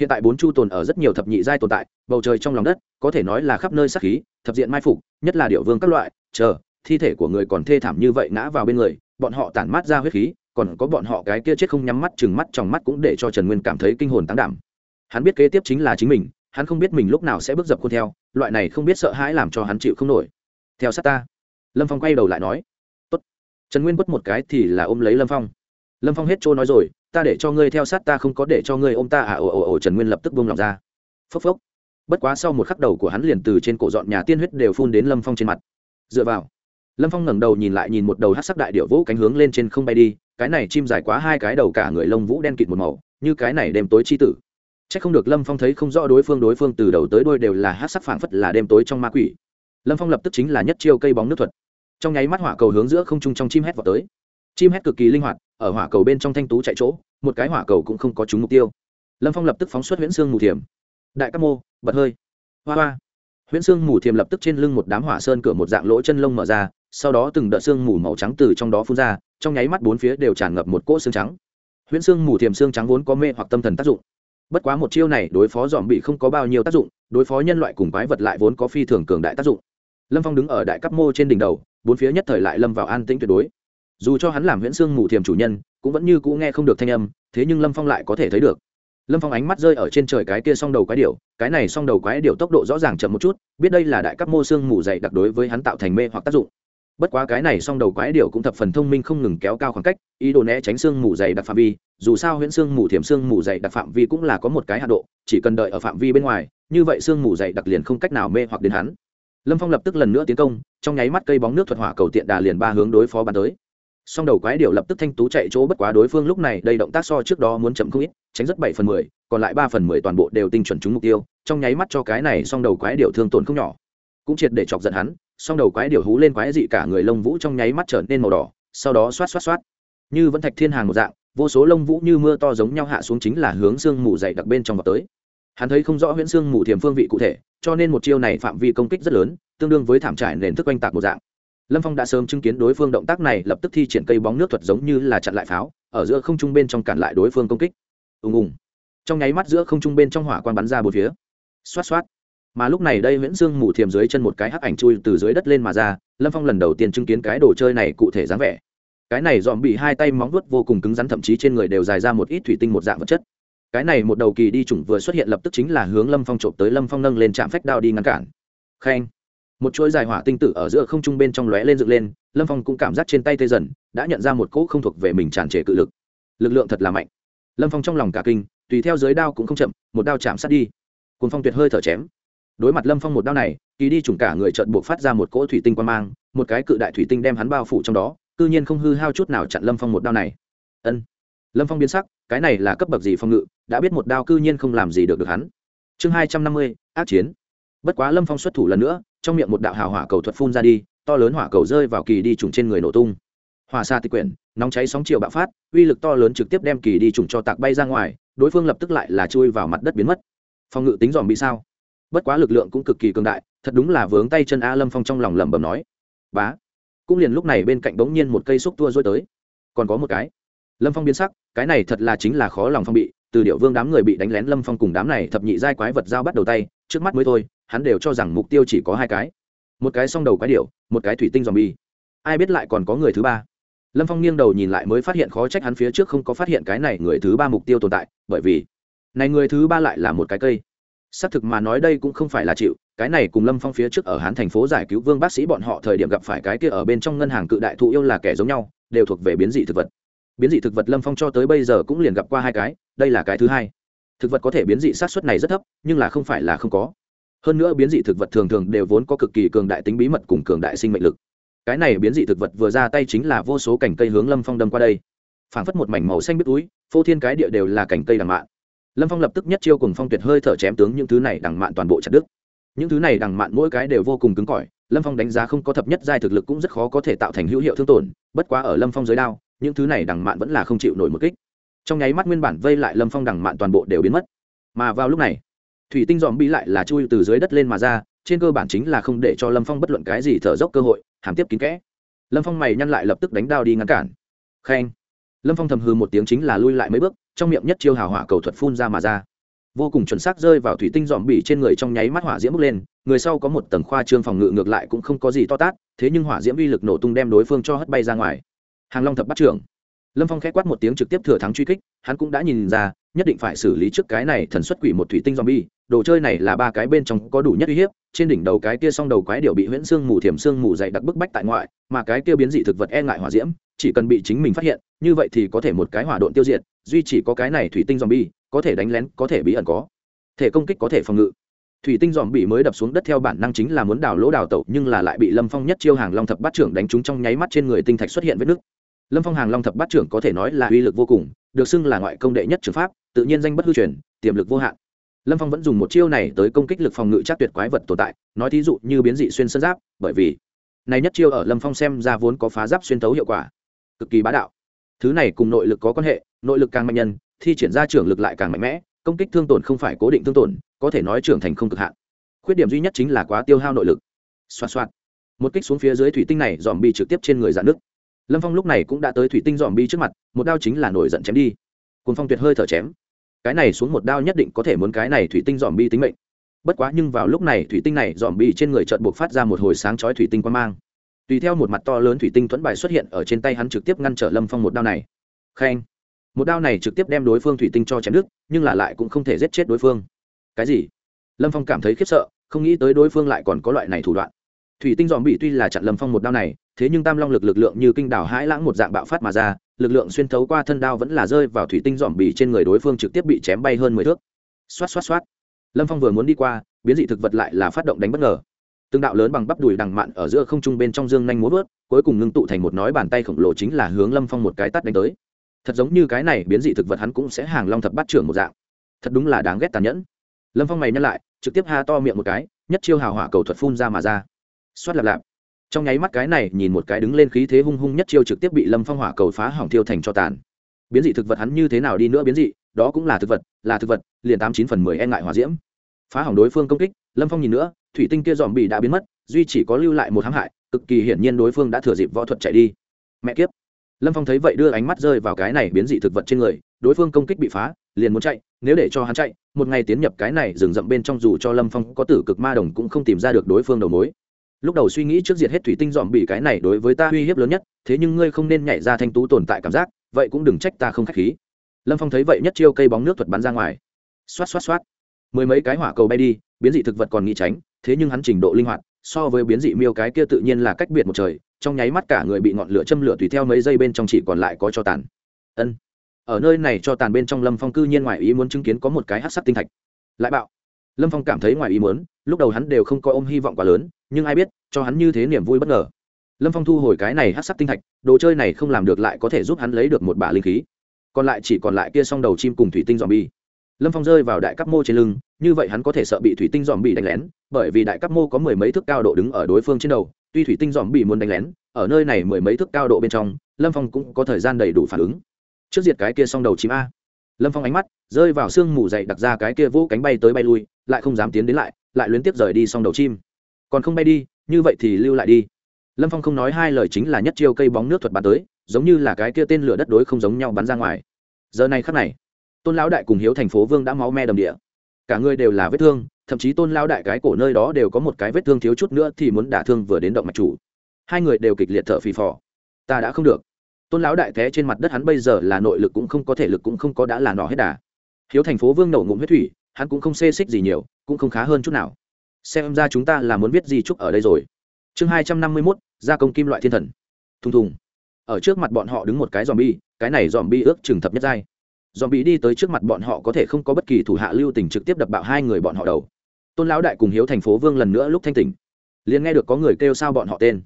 Hiện tại bốn chu tồn ở rất nhiều thập nhị giai tồn tại, bầu trời trong lòng đất, có thể nói là khắp nơi sắc khí, thập diện mai phục, nhất là điệu vương các loại, chờ thi thể của người còn thê thảm như vậy ngã vào bên người, bọn họ tản mát ra huyết khí, còn có bọn họ cái kia chết không nhắm mắt chừng mắt trong mắt cũng để cho trần nguyên cảm thấy kinh hồn tán đảm. Hắn biết kế tiếp chính là chính mình, hắn không biết mình lúc nào sẽ bước dập khuôn theo, loại này không biết sợ hãi làm cho hắn chịu không nổi. Theo sát ta. Lâm phong quay đầu lại nói. Tốt. trần nguyên bất một cái thì là ôm lấy lâm phong. Lâm phong hết trôi nói rồi, ta để cho ngươi theo sát ta không có để cho ngươi ôm ta à ồ ồ ồ, trần nguyên lập tức buông lòng ra. Phốc phốc. Bất quá sau một khắc đầu của hắn liền từ trên cổ dọn nhà tiên huyết đều phun đến lâm phong trên mặt. Dựa vào lâm phong ngẩng đầu nhìn lại nhìn một đầu hát sắc đại điệu vũ cánh hướng lên trên không bay đi, cái này chim dài quá hai cái đầu cả người lông vũ đen kịt một màu, như cái này đêm tối chi tử. C h ắ c không được lâm phong thấy không rõ đối phương đối phương từ đầu tới đôi đều là hát sắc phảng phất là đêm tối trong ma quỷ. Lâm phong lập tức chính là nhất chiêu cây bóng nước thuật. Trong nháy mắt hỏa cầu hướng giữa không trung trong chim hét vào tới. Chim hét cực kỳ linh hoạt, ở hỏa cầu bên trong thanh tú chạy chỗ, một cái hỏa cầu cũng không có trúng mục tiêu. Lâm phong lập tức phóng xuất huyễn xương mù thiểm. Đại các mô, bật hơi. Hoa hoa huyễn xương mù thiềm lập tức trên lưng một đám hỏa sơn cửa một dạng lỗ chân lông mở ra, sau đó từng đợt xương mù màu trắng từ trong đó phun ra, trong nháy mắt bốn phía đều tràn ngập một cỗ xương trắng. Huyễn xương mù thiềm xương trắng vốn có mê hoặc tâm thần tác dụng. Bất quá một chiêu này đối phó dòm bị không có bao nhiêu tác dụng, đối phó nhân loại cùng quái vật lại vốn có phi thường cường đại tác dụng. Lâm phong đứng ở đại cấp mô trên đỉnh đầu, bốn phía nhất thời lại lâm vào an tĩnh tuyệt đối. Dù cho hắn làm huyễn xương mù thiềm chủ nhân, cũng vẫn như cũ nghe không được thanh âm, thế nhưng lâm phong lại có thể thấy được lâm phong ánh mắt rơi ở trên trời cái kia s o n g đầu quái điệu cái này s o n g đầu quái điệu tốc độ rõ ràng chậm một chút, biết đây là đại cấp mô xương mù dày đặc đối với hắn tạo thành mê hoặc tác dụng. Bất quá cái này s o n g đầu quái điệu cũng thập phần thông minh không ngừng kéo cao khoảng cách, ý đồ né tránh xương mù dày đặc phạm vi, dù sao huyễn xương mù thiểm xương mù dày đặc phạm vi cũng là có một cái hạ độ, chỉ cần đợi ở phạm vi bên ngoài, như vậy xương mù dày đặc liền không cách nào mê hoặc đến hắn. Lâm phong lập tức lần nữa tiến công, trong nháy mắt cây bóng nước thuật hỏa cầu tiện đà liền ba hướng đối phó bắn tới song đầu quái điệu lập tức thanh tú chạy chỗ bất quá đối phương lúc này, đây động tác so trước đó muốn chậm không ít, tránh rất bảy phần mười, còn lại ba phần mười toàn bộ đều tinh chuẩn trúng mục tiêu, trong nháy mắt cho cái này song đầu quái điệu thương tổn không nhỏ. Cũng triệt để chọc giận hắn, song đầu quái điệu hú lên quái dị cả người lông vũ trong nháy mắt trở nên màu đỏ, sau đó xoát xoát xoát. Như vẫn thạch thiên hàng một dạng, vô số lông vũ như mưa to giống nhau hạ xuống chính là hướng xương mù dày đặc bên trong vào tới. Hắn thấy không rõ huyễn xương mù thiềm phương vị cụ thể, cho nên một chiêu này phạm vi công kích rất lớn, tương đương với thảm trải nền thức oanh tạc một dạng lâm phong đã sớm chứng kiến đối phương động tác này lập tức thi triển cây bóng nước thuật giống như là chặn lại pháo, ở giữa không trung bên trong cản lại đối phương công kích. Ùng ùng. Trong nháy mắt giữa không trung bên trong hỏa quan bắn ra bốn phía. Xoát xoát. Mà lúc này đây nguyễn dương mù thiềm dưới chân một cái hắc ảnh chui từ dưới đất lên mà ra, lâm phong lần đầu tiên chứng kiến cái đồ chơi này cụ thể dáng vẻ. Cái này dòm bị hai tay móng vuốt vô cùng cứng rắn thậm chí trên người đều dài ra một ít thủy tinh một dạng vật chất. Cái này một đầu kỳ đi chủng vừa xuất hiện lập tức chính là hướng lâm phong trộm tới lâm phong nâng lên trạm phách đao đi ngăn cản. Khen một chuỗi dài hỏa tinh tử ở giữa không trung bên trong lóe lên dựng lên, lâm phong cũng cảm giác trên tay tê dần, đã nhận ra một cỗ không thuộc về mình tràn trề cự lực. Lực lượng thật là mạnh. Lâm phong trong lòng cả kinh, tùy theo giới đao cũng không chậm, một đao chạm sát đi. Cuốn phong tuyệt hơi thở chém. Đối mặt lâm phong một đao này, kỳ đi trùng cả người trợn buộc phát ra một cỗ thủy tinh quan mang, một cái cự đại thủy tinh đem hắn bao phủ trong đó, cư nhiên không hư hao chút nào chặn lâm phong một đao này. Ân. Lâm phong biến sắc, cái này là cấp bậc gì phong ngự, đã biết một đao cư nhiên không làm gì được được hắn. Chương hai trăm năm mươi, ác chiến. Bất quá lâm phong xuất thủ lần nữa trong miệng một đạo hào hỏa cầu thuật phun ra đi, to lớn hỏa cầu rơi vào kỳ đi trùng trên người nổ tung. Hỏa xa tịch quyển, nóng cháy sóng chiều bạo phát, uy lực to lớn trực tiếp đem kỳ đi trùng cho tạc bay ra ngoài, đối phương lập tức lại là chui vào mặt đất biến mất. Phòng ngự tính dòm bị sao? Bất quá lực lượng cũng cực kỳ cường đại, thật đúng là vướng tay chân a lâm phong trong lòng lẩm bẩm nói. Bá. Cũng liền lúc này bên cạnh bỗng nhiên một cây xúc tua rối tới. Còn có một cái. Lâm phong biến sắc, cái này thật là chính là khó lòng phong bị, từ điệu vương đám người bị đánh lén lâm phong cùng đám này thập nhị giai quái vật giao bắt đầu tay, trước mắt mới thôi hắn đều cho rằng mục tiêu chỉ có hai cái. Một cái song đầu quái điệu một cái thủy tinh dòm bi ai biết lại còn có người thứ ba. Lâm phong nghiêng đầu nhìn lại mới phát hiện khó trách hắn phía trước không có phát hiện cái này người thứ ba mục tiêu tồn tại, bởi vì này người thứ ba lại là một cái cây. Xác thực mà nói đây cũng không phải là chịu, cái này cùng lâm phong phía trước ở hán thành phố giải cứu vương bác sĩ bọn họ thời điểm gặp phải cái kia ở bên trong ngân hàng cự đại thụ yêu là kẻ giống nhau, đều thuộc về biến dị thực vật. Biến dị thực vật lâm phong cho tới bây giờ cũng liền gặp qua hai cái, đây là cái thứ hai. Thực vật có thể biến dị sát xuất này rất thấp, nhưng là không phải là không có hơn nữa biến dị thực vật thường thường đều vốn có cực kỳ cường đại tính bí mật cùng cường đại sinh mệnh lực. Cái này biến dị thực vật vừa ra tay chính là vô số cảnh cây hướng lâm phong đâm qua đây. Phảng phất một mảnh màu xanh biết túi, phô thiên cái địa đều là cảnh cây đằng mạn. Lâm phong lập tức nhất chiêu cùng phong tuyệt hơi thở chém tướng những thứ này đằng mạn toàn bộ chặt đứt. Những thứ này đằng mạn mỗi cái đều vô cùng cứng cỏi, lâm phong đánh giá không có thập nhất giai thực lực cũng rất khó có thể tạo thành hữu hiệu thương tổn, bất quá ở lâm phong giới đao, những thứ này đằng mạn vẫn là không chịu nổi một kích. Trong nháy mắt nguyên bản vây lại lâm phong đằng mạn toàn bộ đều biến mất. Mà vào lúc này thủy tinh dòm bi lại là chui từ dưới đất lên mà ra, trên cơ bản chính là không để cho lâm phong bất luận cái gì thở dốc cơ hội, hàm tiếp kín kẽ. Lâm phong mày nhăn lại lập tức đánh đao đi ngăn cản. Khen. Lâm phong thầm hư một tiếng chính là lui lại mấy bước, trong miệng nhất chiêu hào hỏa cầu thuật phun ra mà ra. Vô cùng chuẩn xác rơi vào thủy tinh dòm bỉ trên người trong nháy mắt hỏa diễm bước lên, người sau có một tầng khoa trương phòng ngự ngược lại cũng không có gì to tát, thế nhưng hỏa diễm uy lực nổ tung đem đối phương cho hất bay ra ngoài. Hàng long thập bắt trưởng. Lâm phong k h ẽ quát một tiếng trực tiếp thừa thắng truy kích, hắn cũng đã nhìn ra nhất định phải xử lý trước cái này thần xuất quỷ một thủy tinh zombie, đồ chơi này là ba cái bên trong có đủ nhất uy hiếp, trên đỉnh đầu cái kia song đầu quái điểu bị huyễn xương mù thiểm xương mù dày đặc bức bách tại ngoại, mà cái kia biến dị thực vật e ngại hỏa diễm, chỉ cần bị chính mình phát hiện, như vậy thì có thể một cái hỏa độn tiêu diệt, duy chỉ có cái này thủy tinh zombie, có thể đánh lén, có thể bí ẩn có, thể công kích có thể phòng ngự. Thủy tinh zombie mới đập xuống đất theo bản năng chính là muốn đào lỗ đào tẩu, nhưng là lại bị Lâm Phong nhất chiêu hàng long thập bát trưởng đánh trúng trong nháy mắt trên người tinh thạch xuất hiện vết nứt. Lâm Phong hàng long thập bát trưởng có thể nói là uy lực vô cùng, được xưng là ngoại công đệ nhất trường pháp, tự nhiên danh bất hư truyền, tiềm lực vô hạn. Lâm phong vẫn dùng một chiêu này tới công kích lực phòng ngự chắc tuyệt quái vật tồn tại, nói thí dụ như biến dị xuyên sơn giáp, bởi vì này nhất chiêu ở lâm phong xem ra vốn có phá giáp xuyên tấu hiệu quả, cực kỳ bá đạo. Thứ này cùng nội lực có quan hệ, nội lực càng mạnh nhân, thi triển ra trưởng lực lại càng mạnh mẽ, công kích thương tổn không phải cố định thương tổn, có thể nói trưởng thành không cực hạn. Khuyết điểm duy nhất chính là quá tiêu hao nội lực. Xoa xoa một kích xuống phía dưới thủy tinh này dòm bi trực tiếp trên người dạn nước lâm phong lúc này cũng đã tới thủy tinh dòm bi trước mặt, một đao chính là nổi giận chém đi. Cùng phong tuyệt hơi thở chém cái này xuống một đao nhất định có thể muốn cái này thủy tinh dòm bi tính mệnh. Bất quá nhưng vào lúc này thủy tinh này dòm bi trên người trận buộc phát ra một hồi sáng chói thủy tinh quan mang. Tùy theo một mặt to lớn thủy tinh thuẫn bài xuất hiện ở trên tay hắn trực tiếp ngăn trở lâm phong một đao này. Khen. Một đao này trực tiếp đem đối phương thủy tinh cho chém nước nhưng là lại cũng không thể giết chết đối phương. Cái gì? Lâm phong cảm thấy khiếp sợ, không nghĩ tới đối phương lại còn có loại này thủ đoạn. Thủy tinh dòm bị tuy là chặn lâm phong một đao này, thế nhưng tam long lực lực lượng như kinh đảo hãi lãng một dạng bạo phát mà ra lực lượng xuyên thấu qua thân đao vẫn là rơi vào thủy tinh dòm bì trên người đối phương trực tiếp bị chém bay hơn mười thước. Xoát xoát xoát. Lâm phong vừa muốn đi qua, biến dị thực vật lại là phát động đánh bất ngờ. Từng đạo lớn bằng bắp đùi đằng mạn ở giữa không trung bên trong dương nhanh múa vớt, cuối cùng ngưng tụ thành một nói bàn tay khổng lồ chính là hướng lâm phong một cái tắt đánh tới. Thật giống như cái này biến dị thực vật hắn cũng sẽ hàng long thập bắt trưởng một dạng. Thật đúng là đáng ghét tàn nhẫn. Lâm phong mày nhắc lại, trực tiếp ha to miệng một cái, nhất chiêu hào hỏa cầu thuật phun ra mà ra. Xoát lạp lạp trong nháy mắt cái này nhìn một cái đứng lên khí thế hung hung nhất chiêu trực tiếp bị lâm phong hỏa cầu phá hỏng thiêu thành cho tàn. Biến dị thực vật hắn như thế nào đi nữa biến dị, đó cũng là thực vật, là thực vật, liền tám chín phần mười e ngại hỏa diễm. Phá hỏng đối phương công kích, lâm phong nhìn nữa, thủy tinh kia dòm bị đã biến mất, duy chỉ có lưu lại một hãm hại, cực kỳ hiển nhiên đối phương đã thừa dịp võ thuật chạy đi. Mẹ kiếp! Lâm phong thấy vậy đưa ánh mắt rơi vào cái này biến dị thực vật trên người, đối phương công kích bị phá, liền muốn chạy, nếu để cho hắn chạy, một ngày tiến nhập cái này rừng rậm bên trong dù cho lâm phong có tử cực ma đồng cũng không tìm ra được đối phương đầu mối lúc đầu suy nghĩ trước diệt hết thủy tinh dòm bị cái này đối với ta uy hiếp lớn nhất, thế nhưng ngươi không nên nhảy ra thanh tú tồn tại cảm giác, vậy cũng đừng trách ta không k h á c h khí. Lâm phong thấy vậy nhất chiêu cây bóng nước thuật bắn ra ngoài. Xoát xoát xoát. Mười mấy cái hỏa cầu bay đi, biến dị thực vật còn nghĩ tránh, thế nhưng hắn trình độ linh hoạt, so với biến dị miêu cái kia tự nhiên là cách biệt một trời, trong nháy mắt cả người bị ngọn lửa châm lửa tùy theo mấy giây bên trong chỉ còn lại có cho tàn. Ân. Ở nơi này cho tàn bên trong lâm phong cư nhiên ngoài ý muốn chứng kiến có một cái hát sắc tinh thạch. Lại bạo. Lâm phong cảm thấy ngoài ý muốn lúc đầu hắn đều không có ôm hy vọng quá lớn, nhưng ai biết, cho hắn như thế niềm vui bất ngờ. Lâm phong thu hồi cái này hát sắc tinh thạch, đồ chơi này không làm được lại có thể giúp hắn lấy được một bả linh khí. Còn lại chỉ còn lại kia s o n g đầu chim cùng thủy tinh dòm bi lâm phong rơi vào đại cấp mô trên lưng, như vậy hắn có thể sợ bị thủy tinh dòm bị đánh lén, bởi vì đại cấp mô có mười mấy thước cao độ đứng ở đối phương trên đầu, tuy thủy tinh dòm bị muốn đánh lén, ở nơi này mười mấy thước cao độ bên trong, lâm phong cũng có thời gian đầy đủ phản ứng. Trước diệt cái kia s o n g đầu chim a. Lâm phong ánh mắt rơi vào sương mù dậy đặt ra cái kia vỗ cánh bay tới bay lui, lại không dám tiến đến lại lại luyến tiếp rời đi xong đầu chim. Còn không bay đi, như vậy thì lưu lại đi. Lâm phong không nói hai lời chính là nhất chiêu cây bóng nước thuật bắn tới, giống như là cái kia tên lửa đất đối không giống nhau bắn ra ngoài. Giờ này khắc này, tôn lão đại cùng hiếu thành phố vương đã máu me đầm địa. Cả người đều là vết thương, thậm chí tôn lão đại cái cổ nơi đó đều có một cái vết thương thiếu chút nữa thì muốn đả thương vừa đến động mạch chủ. Hai người đều kịch liệt thở phì phò. Ta đã không được. Tôn lão đại té trên mặt đất hắn bây giờ là nội lực cũng không có thể lực cũng không có đã là nọ hết đà. Hiếu thành phố vương nổ ngụm huyết thủy hắn cũng không xê xích gì nhiều, cũng không khá hơn chút nào. Xem ra chúng ta là muốn viết gì chúc ở đây rồi. Chương hai trăm năm mươi mốt, gia công kim loại thiên thần. Thùng thùng. Ở trước mặt bọn họ đứng một cái dòm bi cái này dòm bi ước chừng thập nhất giai. Dòm bi đi tới trước mặt bọn họ có thể không có bất kỳ thủ hạ lưu tình trực tiếp đập bạo hai người bọn họ đầu. Tôn lão đại cùng hiếu thành phố vương lần nữa lúc thanh tỉnh. Liền nghe được có người kêu sao bọn họ tên.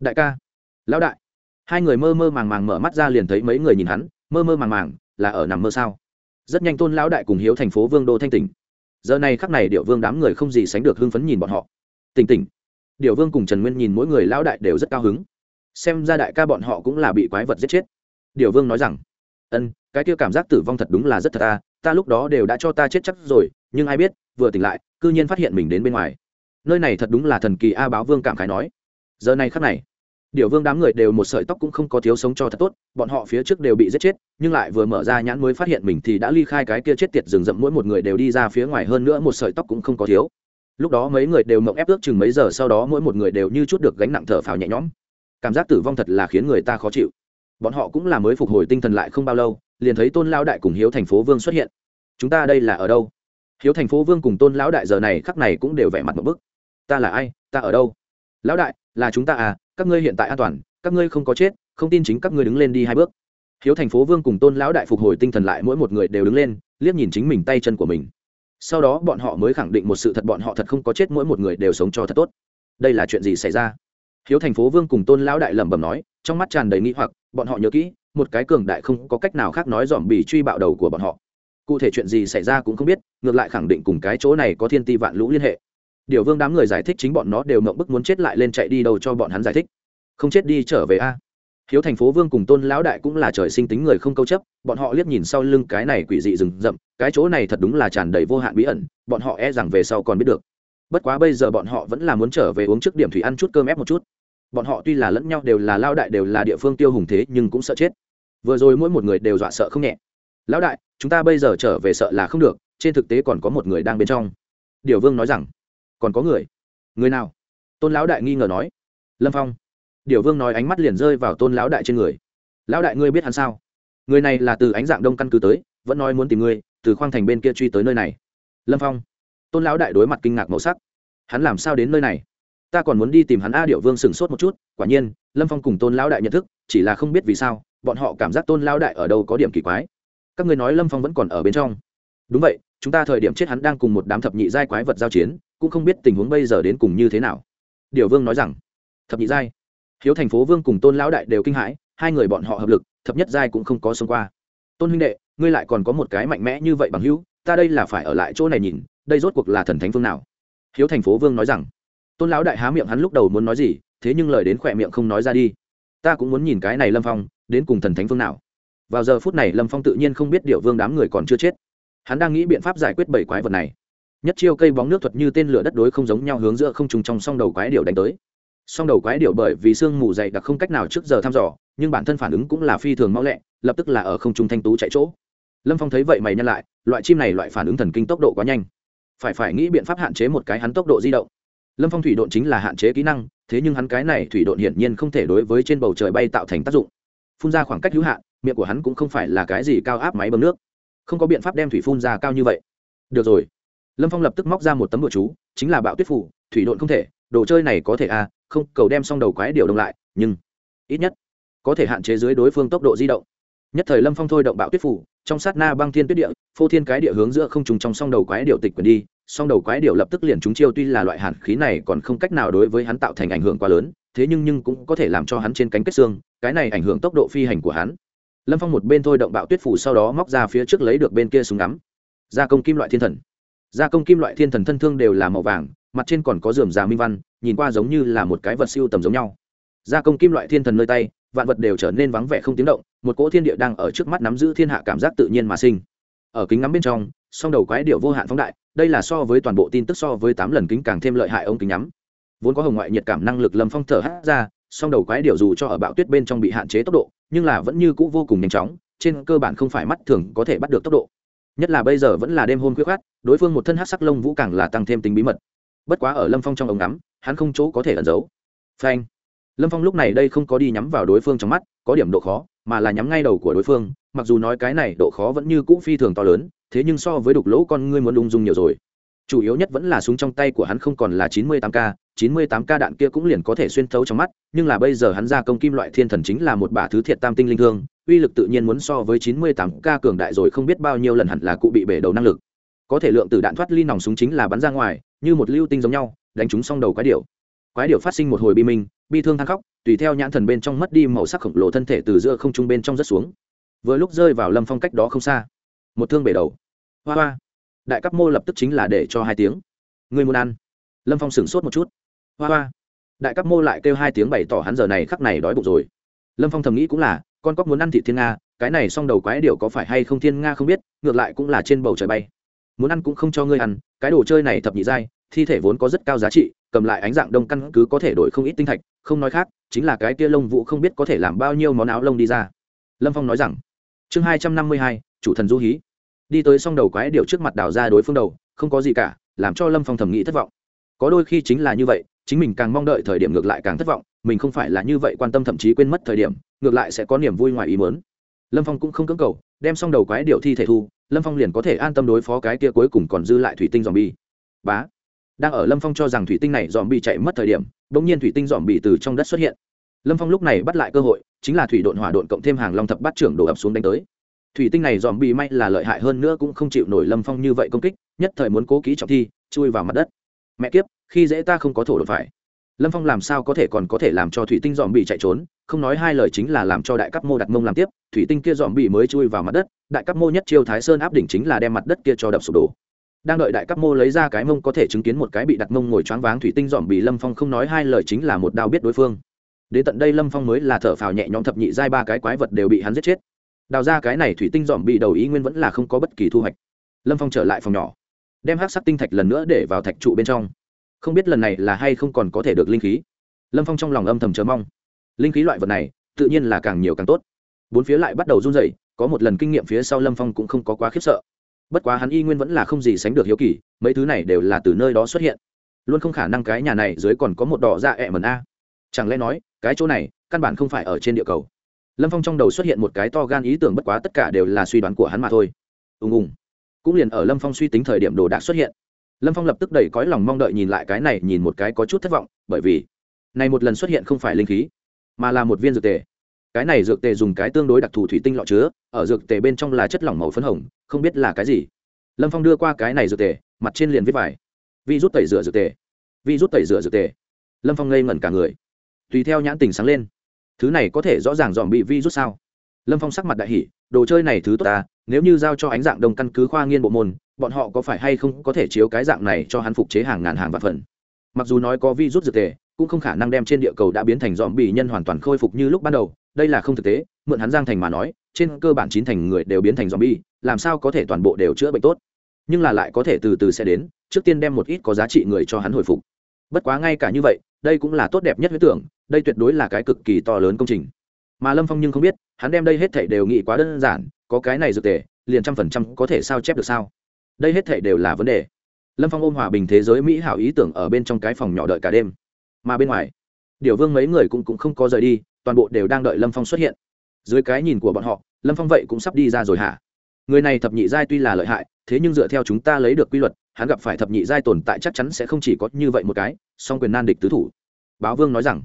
Đại ca. Lão đại. Hai người mơ mơ màng màng mở mắt ra liền thấy mấy người nhìn hắn, mơ mơ màng màng, là ở nằm mơ sao? Rất nhanh tôn lão đại cùng hiếu thành phố vương đô thanh tỉnh. Giờ này khắc này điệu vương đám người không gì sánh được hưng phấn nhìn bọn họ. Tỉnh tỉnh. Điệu vương cùng trần nguyên nhìn mỗi người lão đại đều rất cao hứng. Xem ra đại ca bọn họ cũng là bị quái vật giết chết. Điều vương nói rằng, ân, cái kia cảm giác tử vong thật đúng là rất thật ta à. ta lúc đó đều đã cho ta chết chắc rồi, nhưng ai biết, vừa tỉnh lại, cư nhiên phát hiện mình đến bên ngoài. Nơi này thật đúng là thần kỳ a báo vương cảm khái nói. Giờ này khắc này điều vương đám người đều một sợi tóc cũng không có thiếu sống cho thật tốt, bọn họ phía trước đều bị giết chết, nhưng lại vừa mở ra nhãn mới phát hiện mình thì đã ly khai cái kia chết tiệt rừng rậm, mỗi một người đều đi ra phía ngoài hơn nữa một sợi tóc cũng không có thiếu. Lúc đó mấy người đều mộng ép ước chừng mấy giờ, sau đó mỗi một người đều như chút được gánh nặng thở phào nhẹ nhõm. Cảm giác tử vong thật là khiến người ta khó chịu. Bọn họ cũng là mới phục hồi tinh thần lại không bao lâu, liền thấy tôn lão đại cùng hiếu thành phố vương xuất hiện. Chúng ta đây là ở đâu? Hiếu thành phố vương cùng tôn lão đại giờ này khắc này cũng đều vẻ mặt một bức. Ta là ai? Ta ở đâu? Lão đại, là chúng ta à? Các ngươi hiện tại an toàn, các ngươi không có chết, không tin chính các ngươi đứng lên đi hai bước. Hiếu thành phố vương cùng tôn lão đại phục hồi tinh thần lại mỗi một người đều đứng lên, liếc nhìn chính mình tay chân của mình. Sau đó bọn họ mới khẳng định một sự thật bọn họ thật không có chết mỗi một người đều sống cho thật tốt. Đây là chuyện gì xảy ra? Hiếu thành phố vương cùng tôn lão đại lẩm bẩm nói, trong mắt tràn đầy nghĩ hoặc, bọn họ nhớ kỹ, một cái cường đại không có cách nào khác nói dòm bì truy bạo đầu của bọn họ. Cụ thể chuyện gì xảy ra cũng không biết, ngược lại khẳng định cùng cái chỗ này có thiên ti vạn lũ liên hệ điều vương đám người giải thích chính bọn nó đều mộng bức muốn chết lại lên chạy đi đâu cho bọn hắn giải thích. Không chết đi trở về a. Hiếu thành phố vương cùng tôn lão đại cũng là trời sinh tính người không câu chấp, bọn họ liếc nhìn sau lưng cái này quỷ dị rừng rậm, cái chỗ này thật đúng là tràn đầy vô hạn bí ẩn, bọn họ e rằng về sau còn biết được. Bất quá bây giờ bọn họ vẫn là muốn trở về uống trước điểm thủy ăn chút cơm ép một chút. Bọn họ tuy là lẫn nhau đều là lao đại đều là địa phương tiêu hùng thế nhưng cũng sợ chết. Vừa rồi mỗi một người đều dọa sợ không nhẹ. Lão đại, chúng ta bây giờ trở về sợ là không được, trên thực tế còn có một người đang bên trong. Điều vương nói rằng còn có người. Người nào? Tôn lão đại nghi ngờ nói. Lâm phong. Điều vương nói ánh mắt liền rơi vào tôn lão đại trên người. Lão đại ngươi biết hắn sao? Người này là từ ánh dạng đông căn cứ tới, vẫn nói muốn tìm ngươi, từ khoang thành bên kia truy tới nơi này. Lâm phong. Tôn lão đại đối mặt kinh ngạc màu sắc. Hắn làm sao đến nơi này? Ta còn muốn đi tìm hắn a điệu vương sửng sốt một chút, quả nhiên, lâm phong cùng tôn lão đại nhận thức, chỉ là không biết vì sao, bọn họ cảm giác tôn lão đại ở đâu có điểm kỳ quái. Các người nói lâm phong vẫn còn ở bên trong. Đúng vậy, chúng ta thời điểm chết hắn đang cùng một đám thập nhị giai quái vật giao chiến cũng không biết tình huống bây giờ đến cùng như thế nào. Điều vương nói rằng, thập nhị giai, hiếu thành phố vương cùng tôn lão đại đều kinh hãi, hai người bọn họ hợp lực, thập nhất giai cũng không có xông qua. Tôn huynh đệ, ngươi lại còn có một cái mạnh mẽ như vậy bằng hữu, ta đây là phải ở lại chỗ này nhìn, đây rốt cuộc là thần thánh phương nào? Hiếu thành phố vương nói rằng, tôn lão đại há miệng hắn lúc đầu muốn nói gì, thế nhưng lời đến khỏe miệng không nói ra đi. Ta cũng muốn nhìn cái này lâm phong, đến cùng thần thánh phương nào. Vào giờ phút này lâm phong tự nhiên không biết điệu vương đám người còn chưa chết. Hắn đang nghĩ biện pháp giải quyết bảy quái vật này nhất chiêu cây bóng nước thuật như tên lửa đất đối không giống nhau hướng giữa không trùng trong song đầu quái điệu đánh tới. Song đầu quái điệu bởi vì sương mù dày đặc không cách nào trước giờ thăm dò, nhưng bản thân phản ứng cũng là phi thường mau lẹ, lập tức là ở không trung thanh tú chạy chỗ. Lâm phong thấy vậy mày nhăn lại, loại chim này loại phản ứng thần kinh tốc độ quá nhanh. Phải phải nghĩ biện pháp hạn chế một cái hắn tốc độ di động. Lâm phong thủy độn chính là hạn chế kỹ năng, thế nhưng hắn cái này thủy độn hiển nhiên không thể đối với trên bầu trời bay tạo thành tác dụng. Phun ra khoảng cách hữu hạn, miệng của hắn cũng không phải là cái gì cao áp máy bơm nước. Không có biện pháp đem thủy phun ra cao như vậy. Được rồi lâm phong lập tức móc ra một tấm bụa chú chính là bạo tuyết phủ thủy độn không thể đồ chơi này có thể à, không cầu đem xong đầu quái điều động lại nhưng ít nhất có thể hạn chế dưới đối phương tốc độ di động. Nhất thời lâm phong thôi động bạo tuyết phủ trong sát na băng thiên tuyết địa phô thiên cái địa hướng giữa không trùng trong song đầu quái điệu tịch quyền đi song đầu quái điệu lập tức liền chúng chiêu tuy là loại hàn khí này còn không cách nào đối với hắn tạo thành ảnh hưởng quá lớn thế nhưng nhưng cũng có thể làm cho hắn trên cánh kết xương cái này ảnh hưởng tốc độ phi hành của hắn. Lâm phong một bên thôi động bạo tuyết phủ sau đó móc ra phía trước lấy được bên kia súng ngắm gia công kim loại thiên thần gia công kim loại thiên thần thân thương đều là màu vàng, mặt trên còn có dườm già minh văn, nhìn qua giống như là một cái vật siêu tầm giống nhau. Gia công kim loại thiên thần nơi tay, vạn vật đều trở nên vắng vẻ không tiếng động, một cỗ thiên địa đang ở trước mắt nắm giữ thiên hạ cảm giác tự nhiên mà sinh. Ở kính ngắm bên trong, song đầu quái điệu vô hạn phóng đại, đây là so với toàn bộ tin tức so với tám lần kính càng thêm lợi hại ông kính nhắm vốn có hồng ngoại nhiệt cảm năng lực lâm phong thở hát ra, song đầu quái điệu dù cho ở bão tuyết bên trong bị hạn chế tốc độ, nhưng là vẫn như cũ vô cùng nhanh chóng, trên cơ bản không phải mắt thường có thể bắt được tốc độ nhất là bây giờ vẫn là đêm hôm khuya khát đối phương một thân hát sắc lông vũ càng là tăng thêm tính bí mật. Bất quá ở lâm phong trong ống ngắm, hắn không chỗ có thể ẩn giấu. Phanh. Lâm phong lúc này đây không có đi nhắm vào đối phương trong mắt, có điểm độ khó, mà là nhắm ngay đầu của đối phương, mặc dù nói cái này độ khó vẫn như cũ phi thường to lớn, thế nhưng so với đục lỗ con ngươi muốn ung dung nhiều rồi. Chủ yếu nhất vẫn là súng trong tay của hắn không còn là chín mươi tám k, chín mươi tám k đạn kia cũng liền có thể xuyên thấu trong mắt, nhưng là bây giờ hắn ra công kim loại thiên thần chính là một bả thứ thiệt tam tinh linh thương uy lực tự nhiên muốn so với chín mươi tám k cường đại rồi không biết bao nhiêu lần hẳn là cụ bị bể đầu năng lực. Có thể lượng tử đạn thoát ly nòng súng chính là bắn ra ngoài, như một lưu tinh giống nhau, đánh trúng xong đầu quái điểu. Quái điểu phát sinh một hồi bi minh, bi thương than khóc, tùy theo nhãn thần bên trong mất đi màu sắc khổng lồ thân thể từ giữa không trung bên trong rất xuống. Vừa lúc rơi vào lâm phong cách đó không xa, một thương bể đầu. Hoa hoa, đại cấp mô lập tức chính là để cho hai tiếng. Người muốn ăn? Lâm phong sửng sốt một chút. Hoa hoa, đại cấp mô lại kêu hai tiếng bày tỏ hắn giờ này khắc này đói bụng rồi lâm phong thầm nghĩ cũng là, con cóc muốn ăn thị thiên nga, cái này xong đầu quái điệu có phải hay không thiên nga không biết, ngược lại cũng là trên bầu trời bay. Muốn ăn cũng không cho ngươi ăn, cái đồ chơi này thập nhị giai, thi thể vốn có rất cao giá trị, cầm lại ánh dạng đông căn cứ có thể đổi không ít tinh thạch, không nói khác, chính là cái kia lông vũ không biết có thể làm bao nhiêu món áo lông đi ra. Lâm phong nói rằng, chương hai trăm năm mươi hai, chủ thần du hí. Đi tới xong đầu quái điệu trước mặt đào ra đối phương đầu, không có gì cả, làm cho lâm phong thầm nghĩ thất vọng. Có đôi khi chính là như vậy, chính mình càng mong đợi thời điểm ngược lại càng thất vọng mình không phải là như vậy quan tâm thậm chí quên mất thời điểm, ngược lại sẽ có niềm vui ngoài ý mớn lâm phong cũng không cưỡng cầu, đem xong đầu quái điệu thi thể thu, lâm phong liền có thể an tâm đối phó cái kia cuối cùng còn dư lại thủy tinh dòm bi bá. Đang ở lâm phong cho rằng thủy tinh này dòm bi chạy mất thời điểm đ ỗ n g nhiên thủy tinh dòm bi từ trong đất xuất hiện. Lâm phong lúc này bắt lại cơ hội, chính là thủy đội hỏa đội cộng thêm hàng long thập bát trưởng đổ ập xuống đánh tới. Thủy tinh này dòm bi may là lợi hại hơn nữa cũng không chịu nổi lâm phong như vậy công kích, nhất thời muốn cố ký trọng thi, chui vào mặt đất. Mẹ kiếp, khi dễ ta không có thổ đột phải lâm phong làm sao có thể còn có thể làm cho thủy tinh dòm bị chạy trốn? Không nói hai lời chính là làm cho đại cấp mô đặt mông làm tiếp. Thủy tinh kia dòm bị mới chui vào mặt đất, đại cấp mô nhất chiêu thái sơn áp đỉnh chính là đem mặt đất kia cho đập sụp đổ. Đang đợi đại cấp mô lấy ra cái mông có thể chứng kiến một cái bị đặt mông ngồi choáng váng thủy tinh dòm bị lâm phong không nói hai lời chính là một đao biết đối phương. Đến tận đây lâm phong mới là thở phào nhẹ nhõm thập nhị giai ba cái quái vật đều bị hắn giết chết. Đào ra cái này thủy tinh dòm bị đầu ý nguyên vẫn là không có bất kỳ thu hoạch. Lâm phong trở lại phòng nhỏ, đem hát sắc tinh thạch lần nữa để vào thạch trụ bên trong không biết lần này là hay không còn có thể được linh khí. Lâm phong trong lòng âm thầm chờ mong. Linh khí loại vật này, tự nhiên là càng nhiều càng tốt. Bốn phía lại bắt đầu run rẩy, có một lần kinh nghiệm phía sau lâm phong cũng không có quá khiếp sợ. Bất quá hắn y nguyên vẫn là không gì sánh được hiếu kỳ, mấy thứ này đều là từ nơi đó xuất hiện. Luôn không khả năng cái nhà này dưới còn có một đỏ da ẹ mần a. Chẳng lẽ nói, cái chỗ này, căn bản không phải ở trên địa cầu. Lâm phong trong đầu xuất hiện một cái to gan ý tưởng bất quá tất cả đều là suy đoán của hắn mà thôi. Ùng ùng. Cũng liền ở lâm phong suy tính thời điểm đồ đạc xuất hiện lâm phong lập tức đẩy cõi lòng mong đợi nhìn lại cái này, nhìn một cái có chút thất vọng, bởi vì này một lần xuất hiện không phải linh khí, mà là một viên dược tề. Cái này dược tề dùng cái tương đối đặc thù thủy tinh lọ chứa, ở dược tề bên trong là chất lỏng màu phấn hồng, không biết là cái gì. Lâm phong đưa qua cái này dược tề, mặt trên liền viết vải vi rút tẩy rửa dược tề. Vi rút tẩy rửa dược tề. Lâm phong ngây ngẩn cả người. Tùy theo nhãn tình sáng lên. Thứ này có thể rõ ràng dòm bị vi rút sao? Lâm phong sắc mặt đại hỷ đồ chơi này thứ tốt ta nếu như giao cho ánh dạng đông căn cứ khoa nghiên bộ môn bọn họ có phải hay không có thể chiếu cái dạng này cho hắn phục chế hàng ngàn hàng vạn phần? Mặc dù nói có vi rút dược tề, cũng không khả năng đem trên địa cầu đã biến thành dòm bị nhân hoàn toàn khôi phục như lúc ban đầu, đây là không thực tế, mượn hắn giang thành mà nói, trên cơ bản chín thành người đều biến thành dòm bi làm sao có thể toàn bộ đều chữa bệnh tốt? Nhưng là lại có thể từ từ sẽ đến, trước tiên đem một ít có giá trị người cho hắn hồi phục. Bất quá ngay cả như vậy, đây cũng là tốt đẹp nhất huyết tưởng, đây tuyệt đối là cái cực kỳ to lớn công trình. Mà lâm phong nhưng không biết, hắn đem đây hết thảy đều nghĩ quá đơn giản, có cái này dược tề, liền trăm phần trăm có thể sao chép được sao? Đây hết thảy đều là vấn đề. Lâm phong ôm hòa bình thế giới mỹ hảo ý tưởng ở bên trong cái phòng nhỏ đợi cả đêm. Mà bên ngoài điều vương mấy người cũng, cũng không có rời đi toàn bộ đều đang đợi lâm phong xuất hiện. Dưới cái nhìn của bọn họ lâm phong vậy cũng sắp đi ra rồi hả? Người này thập nhị giai tuy là lợi hại thế nhưng dựa theo chúng ta lấy được quy luật hắn gặp phải thập nhị giai tồn tại chắc chắn sẽ không chỉ có như vậy một cái song quyền nan địch tứ thủ. Báo vương nói rằng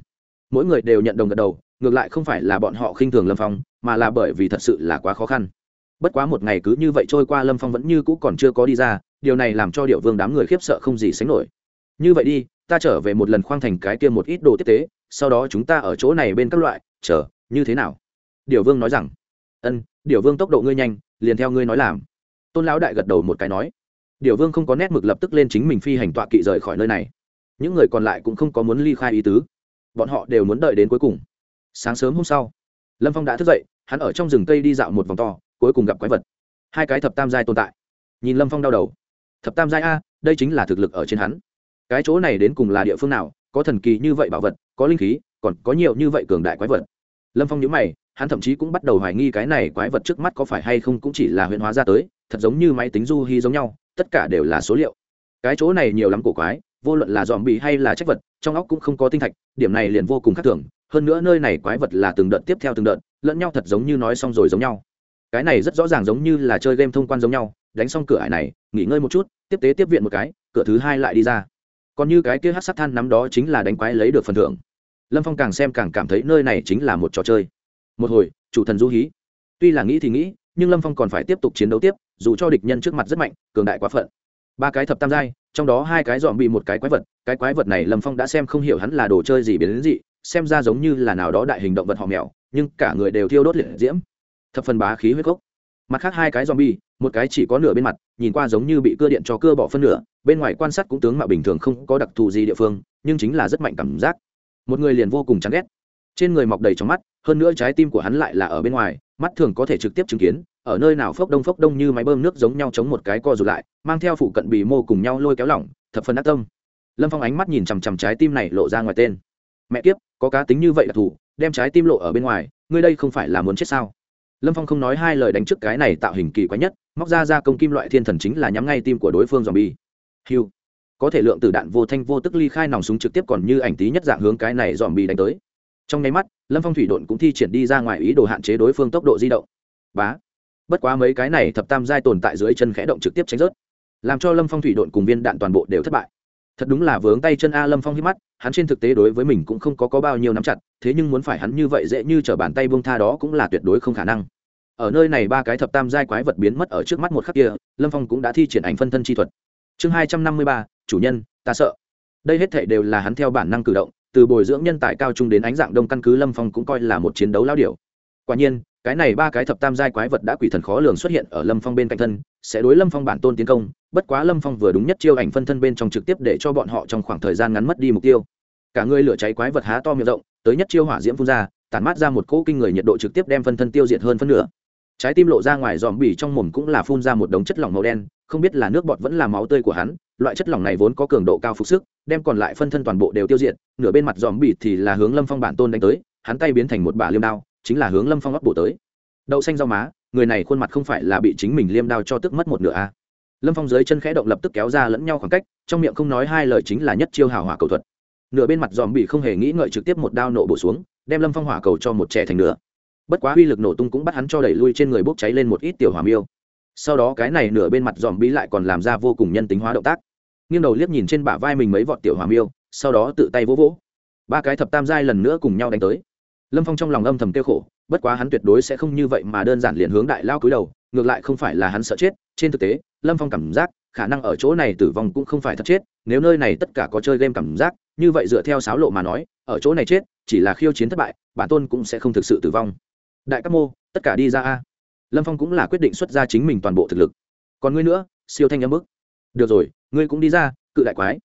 mỗi người đều nhận đồng gật đầu ngược lại không phải là bọn họ khinh thường lâm phong mà là bởi vì thật sự là quá khó khăn bất quá một ngày cứ như vậy trôi qua, lâm phong vẫn như cũ còn chưa có đi ra, điều này làm cho điệu vương đám người khiếp sợ không gì sánh nổi. Như vậy đi, ta trở về một lần khoang thành cái kia một ít đồ tiếp tế, sau đó chúng ta ở chỗ này bên các loại, chờ, như thế nào? Điệu vương nói rằng, ân điệu vương tốc độ ngươi nhanh, liền theo ngươi nói làm. Tôn lão đại gật đầu một cái nói. Điệu vương không có nét mực lập tức lên chính mình phi hành tọa kỵ rời khỏi nơi này. Những người còn lại cũng không có muốn ly khai ý tứ. Bọn họ đều muốn đợi đến cuối cùng. Sáng sớm hôm sau, lâm phong đã thức dậy, hắn ở trong rừng cây đi dạo một vòng to cuối cùng gặp quái vật. Hai cái thập tam giai tồn tại. Nhìn lâm phong đau đầu. Thập tam giai a, đây chính là thực lực ở trên hắn. Cái chỗ này đến cùng là địa phương nào, có thần kỳ như vậy bảo vật, có linh khí, còn có nhiều như vậy cường đại quái vật. Lâm phong nhớ mày, hắn thậm chí cũng bắt đầu hoài nghi cái này quái vật trước mắt có phải hay không cũng chỉ là huyện hóa ra tới, thật giống như máy tính du hy giống nhau, tất cả đều là số liệu. Cái chỗ này nhiều lắm cổ quái, vô luận là dòm bị hay là trách vật, trong óc cũng không có tinh thạch, điểm này liền vô cùng khác thường. Hơn nữa nơi này quái vật là từng đợt tiếp theo từng đợt, lẫn nhau thật giống như nói xong rồi giống nhau cái này rất rõ ràng giống như là chơi game thông quan giống nhau, đánh xong cửa ải này, nghỉ ngơi một chút, tiếp tế tiếp viện một cái, cửa thứ hai lại đi ra. Còn như cái kia hát sát than nắm đó chính là đánh quái lấy được phần thưởng. Lâm phong càng xem càng cảm thấy nơi này chính là một trò chơi. Một hồi, chủ thần du hí. Tuy là nghĩ thì nghĩ, nhưng lâm phong còn phải tiếp tục chiến đấu tiếp, dù cho địch nhân trước mặt rất mạnh, cường đại quá phận. Ba cái thập tam giai, trong đó hai cái dọn bị một cái quái vật, cái quái vật này lâm phong đã xem không hiểu hắn là đồ chơi gì biến đến gì xem ra giống như là nào đó đại hình động vật họ mèo, nhưng cả người đều thiêu đốt liệt diễm thập phần bá khí huyết cốc mặt khác hai cái zombie, một cái chỉ có nửa bên mặt, nhìn qua giống như bị cưa điện cho cưa bỏ phân nửa, bên ngoài quan sát cũng tướng mạo bình thường không có đặc thù gì địa phương, nhưng chính là rất mạnh cảm giác. Một người liền vô cùng chán ghét. Trên người mọc đầy trong mắt, hơn nữa trái tim của hắn lại là ở bên ngoài, mắt thường có thể trực tiếp chứng kiến, ở nơi nào phốc đông phốc đông như máy bơm nước giống nhau chống một cái co rụt lại, mang theo phụ cận bì mô cùng nhau lôi kéo lỏng, thập phần ác tâm. Lâm Phong ánh mắt nhìn chằm chằm trái tim này lộ ra ngoài tên. Mẹ kiếp, có cá tính như vậy là thủ, đem trái tim lộ ở bên ngoài, ngươi đây không phải là muốn chết sao? Lâm phong không nói hai lời đánh trước cái này tạo hình kỳ quái nhất, móc ra ra công kim loại thiên thần chính là nhắm ngay tim của đối phương dòm bi hiu có thể lượng tử đạn vô thanh vô tức ly khai nòng súng trực tiếp còn như ảnh tí nhất dạng hướng cái này dòm bi đánh tới. Trong nháy mắt, lâm phong thủy độn cũng thi triển đi ra ngoài ý đồ hạn chế đối phương tốc độ di động. Bá. Bất quá mấy cái này thập tam giai tồn tại dưới chân khẽ động trực tiếp tránh rớt, làm cho lâm phong thủy độn cùng viên đạn toàn bộ đều thất bại. Thật đúng là vướng tay chân a lâm phong hít mắt hắn trên thực tế đối với mình cũng không có, có bao nhiêu nắm chặt thế nhưng muốn phải hắn như vậy dễ như t r ở bàn tay buông tha đó cũng là tuyệt đối không khả năng. Ở nơi này ba cái thập tam giai quái vật biến mất ở trước mắt một khắc kia lâm phong cũng đã thi triển ảnh phân thân chi thuật. Chương hai trăm năm mươi ba chủ nhân ta sợ. Đây hết thể đều là hắn theo bản năng cử động từ bồi dưỡng nhân tài cao trung đến ánh dạng đông căn cứ lâm phong cũng coi là một chiến đấu lao điều quả nhiên cái này ba cái thập tam giai quái vật đã quỷ thần khó lường xuất hiện ở lâm phong bên cạnh thân, sẽ đối lâm phong bản tôn tiến công, bất quá lâm phong vừa đúng nhất chiêu ảnh phân thân bên trong trực tiếp để cho bọn họ trong khoảng thời gian ngắn mất đi mục tiêu. Cả người lửa cháy quái vật há to miệng rộng, tới nhất chiêu hỏa diễm phun ra, tản mát ra một cỗ kinh người nhiệt độ trực tiếp đem phân thân tiêu diệt hơn phân nửa. Trái tim lộ ra ngoài dòm bỉ trong mồm cũng là phun ra một đống chất lỏng màu đen, không biết là nước bọt vẫn là máu tươi của hắn, loại chất lỏng này vốn có cường độ cao phục sức, đem còn lại phân thân toàn bộ đều tiêu diệt, nửa bên mặt dòm bỉ thì là hướng lâm phong bản tôn đánh tới, hắn tay biến thành một bả liêm đao chính là hướng lâm phong ấp bổ tới đậu xanh rau má người này khuôn mặt không phải là bị chính mình liêm đao cho tức mất một nửa a à. lâm phong dưới chân khẽ động lập tức kéo ra lẫn nhau khoảng cách trong miệng không nói hai lời chính là nhất chiêu hào hỏa cầu thuật nửa bên mặt dòm bị không hề nghĩ ngợi trực tiếp một đao nổ bổ xuống đem lâm phong hỏa cầu cho một trẻ thành nửa bất quá uy lực nổ tung cũng bắt hắn cho đẩy lui trên người bốc cháy lên một ít tiểu hỏa miêu sau đó cái này nửa bên mặt dòm bí lại còn làm ra vô cùng nhân tính hóa động tác nghiêng đầu liếc nhìn trên bả vai mình mấy vọt tiểu hỏa miêu sau đó tự tay vỗ vỗ ba cái thập tam giai lần nữa cùng nhau đánh tới lâm phong trong lòng âm thầm kêu khổ, bất quá hắn tuyệt đối sẽ không như vậy mà đơn giản liền hướng đại lao cúi đầu, ngược lại không phải là hắn sợ chết. Trên thực tế, lâm phong cảm giác, khả năng ở chỗ này tử vong cũng không phải thật chết, nếu nơi này tất cả có chơi game cảm giác, như vậy dựa theo sáo lộ mà nói, ở chỗ này chết, chỉ là khiêu chiến thất bại, bản tôn cũng sẽ không thực sự tử vong. Đại các mô, tất cả đi ra a. Lâm phong cũng là quyết định xuất ra chính mình toàn bộ thực lực. Còn ngươi nữa, siêu thanh âm bức. Được rồi, ngươi cũng đi ra, cự đại quái.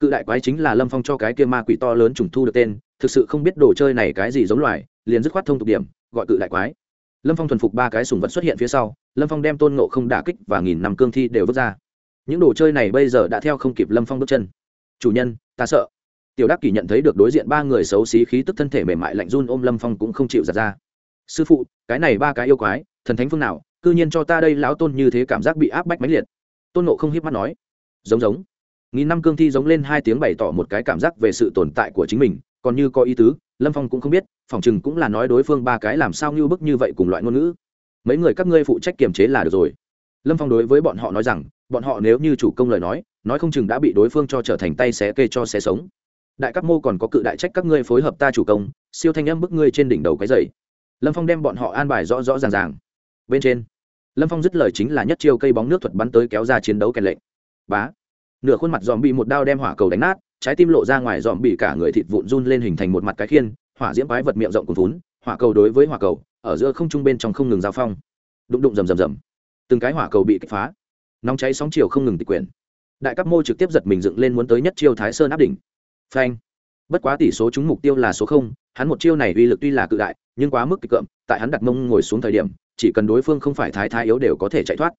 Cự đại quái chính là lâm phong cho cái kia ma quỷ to lớn trùng thu được tên thực sự không biết đồ chơi này cái gì giống loài, liền dứt khoát thông tục điểm, gọi cự đại quái. Lâm phong thuần phục ba cái sùng vật xuất hiện phía sau, lâm phong đem tôn ngộ không đả kích và nghìn năm cương thi đều vứt ra. Những đồ chơi này bây giờ đã theo không kịp lâm phong bước chân. Chủ nhân, ta sợ. Tiểu đắc kỷ nhận thấy được đối diện ba người xấu xí khí tức thân thể mềm mại lạnh run ôm lâm phong cũng không chịu giặt ra. Sư phụ, cái này ba cái yêu quái, thần thánh phương nào c ư nhiên cho ta đây lão tôn như thế cảm giác bị áp bách mãnh liệt. Tôn nộ không hiếp mắt nói. Giống giống. Nghìn năm cương thi giống lên hai tiếng bày tỏ một cái cảm giác về sự tồn tại của chính mình còn như có ý tứ, lâm phong cũng không biết phòng chừng cũng là nói đối phương ba cái làm sao như bức như vậy cùng loại ngôn ngữ. Mấy người các ngươi phụ trách kiềm chế là được rồi. Lâm phong đối với bọn họ nói rằng, bọn họ nếu như chủ công lời nói nói không chừng đã bị đối phương cho trở thành tay xé kê cho xé sống. Đại các mô còn có cự đại trách các ngươi phối hợp ta chủ công, siêu thanh âm bức ngươi trên đỉnh đầu cái dày lâm phong đem bọn họ an bài rõ rõ ràng ràng. Bên trên, lâm phong dứt lời chính là nhất chiêu cây bóng nước thuật bắn tới kéo ra chiến đấu kèn lệnh. Bá, nửa khuôn mặt dòm bị một đao đem hỏa cầu đánh nát trái tim lộ ra ngoài dòm bị cả người thịt vụn run lên hình thành một mặt cái khiên, hỏa diễm quái vật miệng rộng cùng vốn hỏa cầu đối với hỏa cầu, ở giữa không trung bên trong không ngừng giao phong. Đụng đụng rầm rầm rầm. Từng cái hỏa cầu bị kích phá. Nóng cháy sóng chiều không ngừng tịch quyển. Đại cấp mô trực tiếp giật mình dựng lên muốn tới nhất chiêu thái sơn áp đỉnh. Phanh. Bất quá tỷ số chúng mục tiêu là số không, hắn một chiêu này uy lực tuy là cự đại, nhưng quá mức kịch cợm tại hắn đặt mông ngồi xuống thời điểm, chỉ cần đối phương không phải thái thái yếu đều có thể chạy thoát.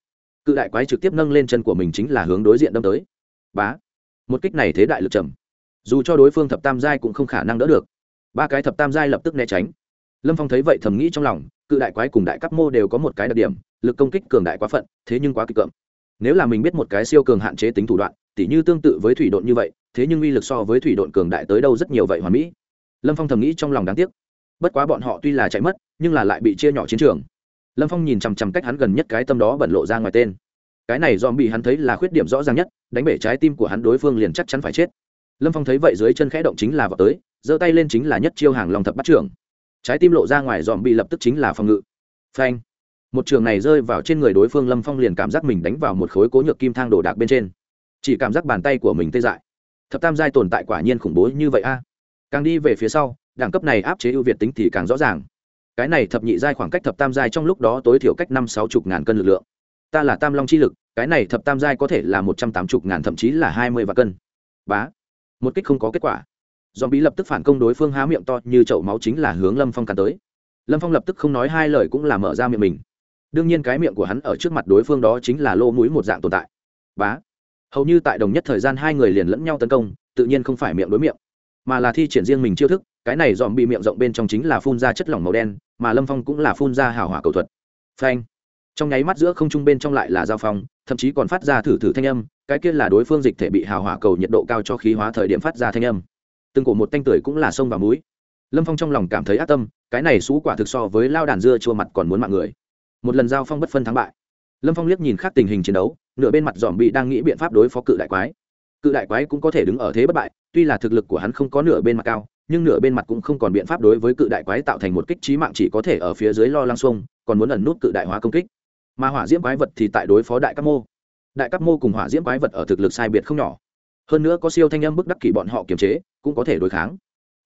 Cự đại quái trực tiếp nâng lên chân của mình chính là hướng đối diện đâm tới. Bá một kích này thế đại lực trầm. Dù cho đối phương thập tam giai cũng không khả năng đỡ được. Ba cái thập tam giai lập tức né tránh. Lâm phong thấy vậy thầm nghĩ trong lòng, cự đại quái cùng đại cấp mô đều có một cái đặc điểm, lực công kích cường đại quá phận, thế nhưng quá kịch cợm nếu là mình biết một cái siêu cường hạn chế tính thủ đoạn, tỉ như tương tự với thủy độn như vậy, thế nhưng uy lực so với thủy độn cường đại tới đâu rất nhiều vậy hoàn mỹ. Lâm phong thầm nghĩ trong lòng đáng tiếc. Bất quá bọn họ tuy là chạy mất, nhưng là lại bị chia nhỏ chiến trường. Lâm phong nhìn chằm chằm cách hắn gần nhất cái tâm đó bẩn lộ ra ngoài tên cái này dòm bị hắn thấy là khuyết điểm rõ ràng nhất, đánh bể trái tim của hắn đối phương liền chắc chắn phải chết. Lâm phong thấy vậy dưới chân khẽ động chính là vào tới, giơ tay lên chính là nhất chiêu hàng lòng thập bắt trưởng. Trái tim lộ ra ngoài dòm bị lập tức chính là phòng ngự. Phanh. Một trường này rơi vào trên người đối phương lâm phong liền cảm giác mình đánh vào một khối cố nhược kim thang đồ đạc bên trên. Chỉ cảm giác bàn tay của mình tê dại. Thập tam giai tồn tại quả nhiên khủng bố như vậy a. Càng đi về phía sau, đẳng cấp này áp chế ưu việt tính thì càng rõ ràng. Cái này thập nhị giai khoảng cách thập tam giai trong lúc đó tối thiểu cách năm sáu chục ngàn cân lực lượng ta là tam long chi lực, cái này thập tam giai có thể là một trăm tám chục ngàn, thậm chí là hai mươi vạn cân. Bá. Một kích không có kết quả. Do bí lập tức phản công đối phương há miệng to như chậu máu chính là hướng lâm phong cắn tới. Lâm phong lập tức không nói hai lời cũng là mở ra miệng mình. Đương nhiên cái miệng của hắn ở trước mặt đối phương đó chính là lô mũi một dạng tồn tại. Bá. Hầu như tại đồng nhất thời gian hai người liền lẫn nhau tấn công, tự nhiên không phải miệng đối miệng, mà là thi triển riêng mình chiêu thức, cái này dòm bị miệng rộng bên trong chính là phun ra chất lỏng màu đen, mà lâm phong cũng là phun ra hào hỏa cầu thuật. Phanh trong nháy mắt giữa không trung bên trong lại là giao phong, thậm chí còn phát ra thử thử thanh âm, cái kia là đối phương dịch thể bị hào hỏa cầu nhiệt độ cao cho khí hóa thời điểm phát ra thanh âm. Từng cổ một tanh tưởi cũng là sông và múi lâm phong trong lòng cảm thấy ác tâm, cái này xú quả thực so với lao đàn dưa chua mặt còn muốn mạng người. Một lần giao phong bất phân thắng bại. Lâm phong liếc nhìn khác tình hình chiến đấu, nửa bên mặt dòm bị đang nghĩ biện pháp đối phó cự đại quái. Cự đại quái cũng có thể đứng ở thế bất bại, tuy là thực lực của hắn không có nửa bên mặt cao, nhưng nửa bên mặt cũng không còn biện pháp đối với cự đại quái tạo thành một kích trí mạng chỉ có thể ở phía dưới lo lăng xuông, còn muốn ẩn nút cự đại hóa công kích mà hỏa diễm quái vật thì tại đối phó đại các mô. Đại các mô cùng hỏa diễm quái vật ở thực lực sai biệt không nhỏ. Hơn nữa có siêu thanh âm bức đắc kỷ bọn họ kiềm chế, cũng có thể đối kháng.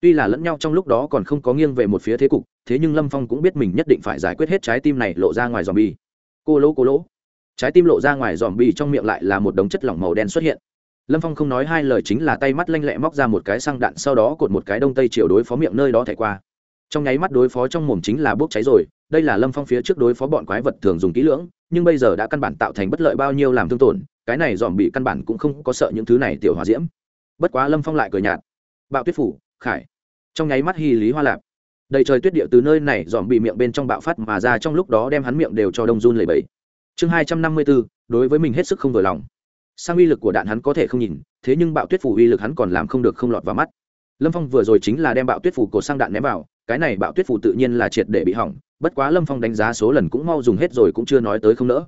Tuy là lẫn nhau trong lúc đó còn không có nghiêng về một phía thế cục, thế nhưng lâm phong cũng biết mình nhất định phải giải quyết hết trái tim này lộ ra ngoài dòm bi cô lỗ cô lỗ. Trái tim lộ ra ngoài dòm bi trong miệng lại là một đống chất lỏng màu đen xuất hiện. Lâm phong không nói hai lời chính là tay mắt lanh lẹ móc ra một cái xăng đạn, sau đó cột một cái đông tây chiều đối phó miệng nơi đó thẻ qua. Trong nháy mắt đối phó trong mồm chính là bốc cháy rồi đây là lâm phong phía trước đối phó bọn quái vật thường dùng kỹ lưỡng, nhưng bây giờ đã căn bản tạo thành bất lợi bao nhiêu làm thương tổn, cái này dòm bị căn bản cũng không có sợ những thứ này tiểu hòa diễm. Bất quá lâm phong lại cười nhạt. Bạo tuyết phủ, khải. Trong nháy mắt hy lý hoa lạp. Đầy trời tuyết địa từ nơi này dòm bị miệng bên trong bạo phát mà ra trong lúc đó đem hắn miệng đều cho đông run lầy bẫy chương hai trăm năm mươi bốn đối với mình hết sức không vừa lòng. Sang uy lực của đạn hắn có thể không nhìn, thế nhưng bạo tuyết phủ uy lực hắn còn làm không được không lọt vào mắt. Lâm phong vừa rồi chính là đem bạo tuyết phủ cột sang đạn ném vào, cái này bạo tuyết phủ tự nhiên là triệt để bị hỏng bất quá lâm phong đánh giá số lần cũng mau dùng hết rồi cũng chưa nói tới không nỡ.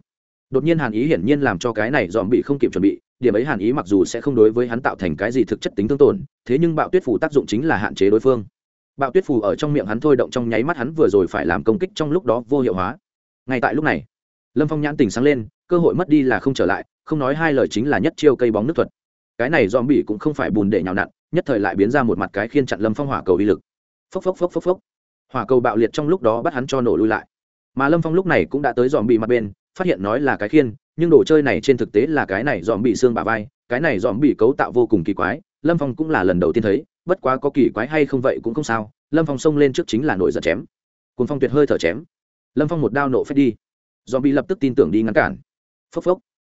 Đột nhiên hàn ý hiển nhiên làm cho cái này dòm bị không kịp chuẩn bị, điểm ấy hàn ý mặc dù sẽ không đối với hắn tạo thành cái gì thực chất tính tương tổn, thế nhưng bạo tuyết phủ tác dụng chính là hạn chế đối phương. Bạo tuyết phủ ở trong miệng hắn thôi động trong nháy mắt hắn vừa rồi phải làm công kích trong lúc đó vô hiệu hóa. Ngay tại lúc này, lâm phong nhãn tình sáng lên, cơ hội mất đi là không trở lại, không nói hai lời chính là nhất chiêu cây bóng nước thuật. Cái này dòm bị cũng không phải bùn để nhào nặn, nhất thời lại biến ra một mặt cái khiên chặn lâm phong hỏa cầu uy lực. Phốc phốc phốc phốc phốc hỏa cầu bạo liệt trong lúc đó bắt hắn cho nổ lui lại. Mà lâm phong lúc này cũng đã tới dòm bị mặt bên, phát hiện nói là cái khiên, nhưng đồ chơi này trên thực tế là cái này dòm bị xương bả vai, cái này dòm bị cấu tạo vô cùng kỳ quái, lâm phong cũng là lần đầu tiên thấy, bất quá có kỳ quái hay không vậy cũng không sao, lâm phong xông lên trước chính là nổi giật chém. Cùng phong tuyệt hơi thở chém. Lâm phong một đao nổ phép đi. Dòm bị lập tức tin tưởng đi ngăn cản. Phốc phốc.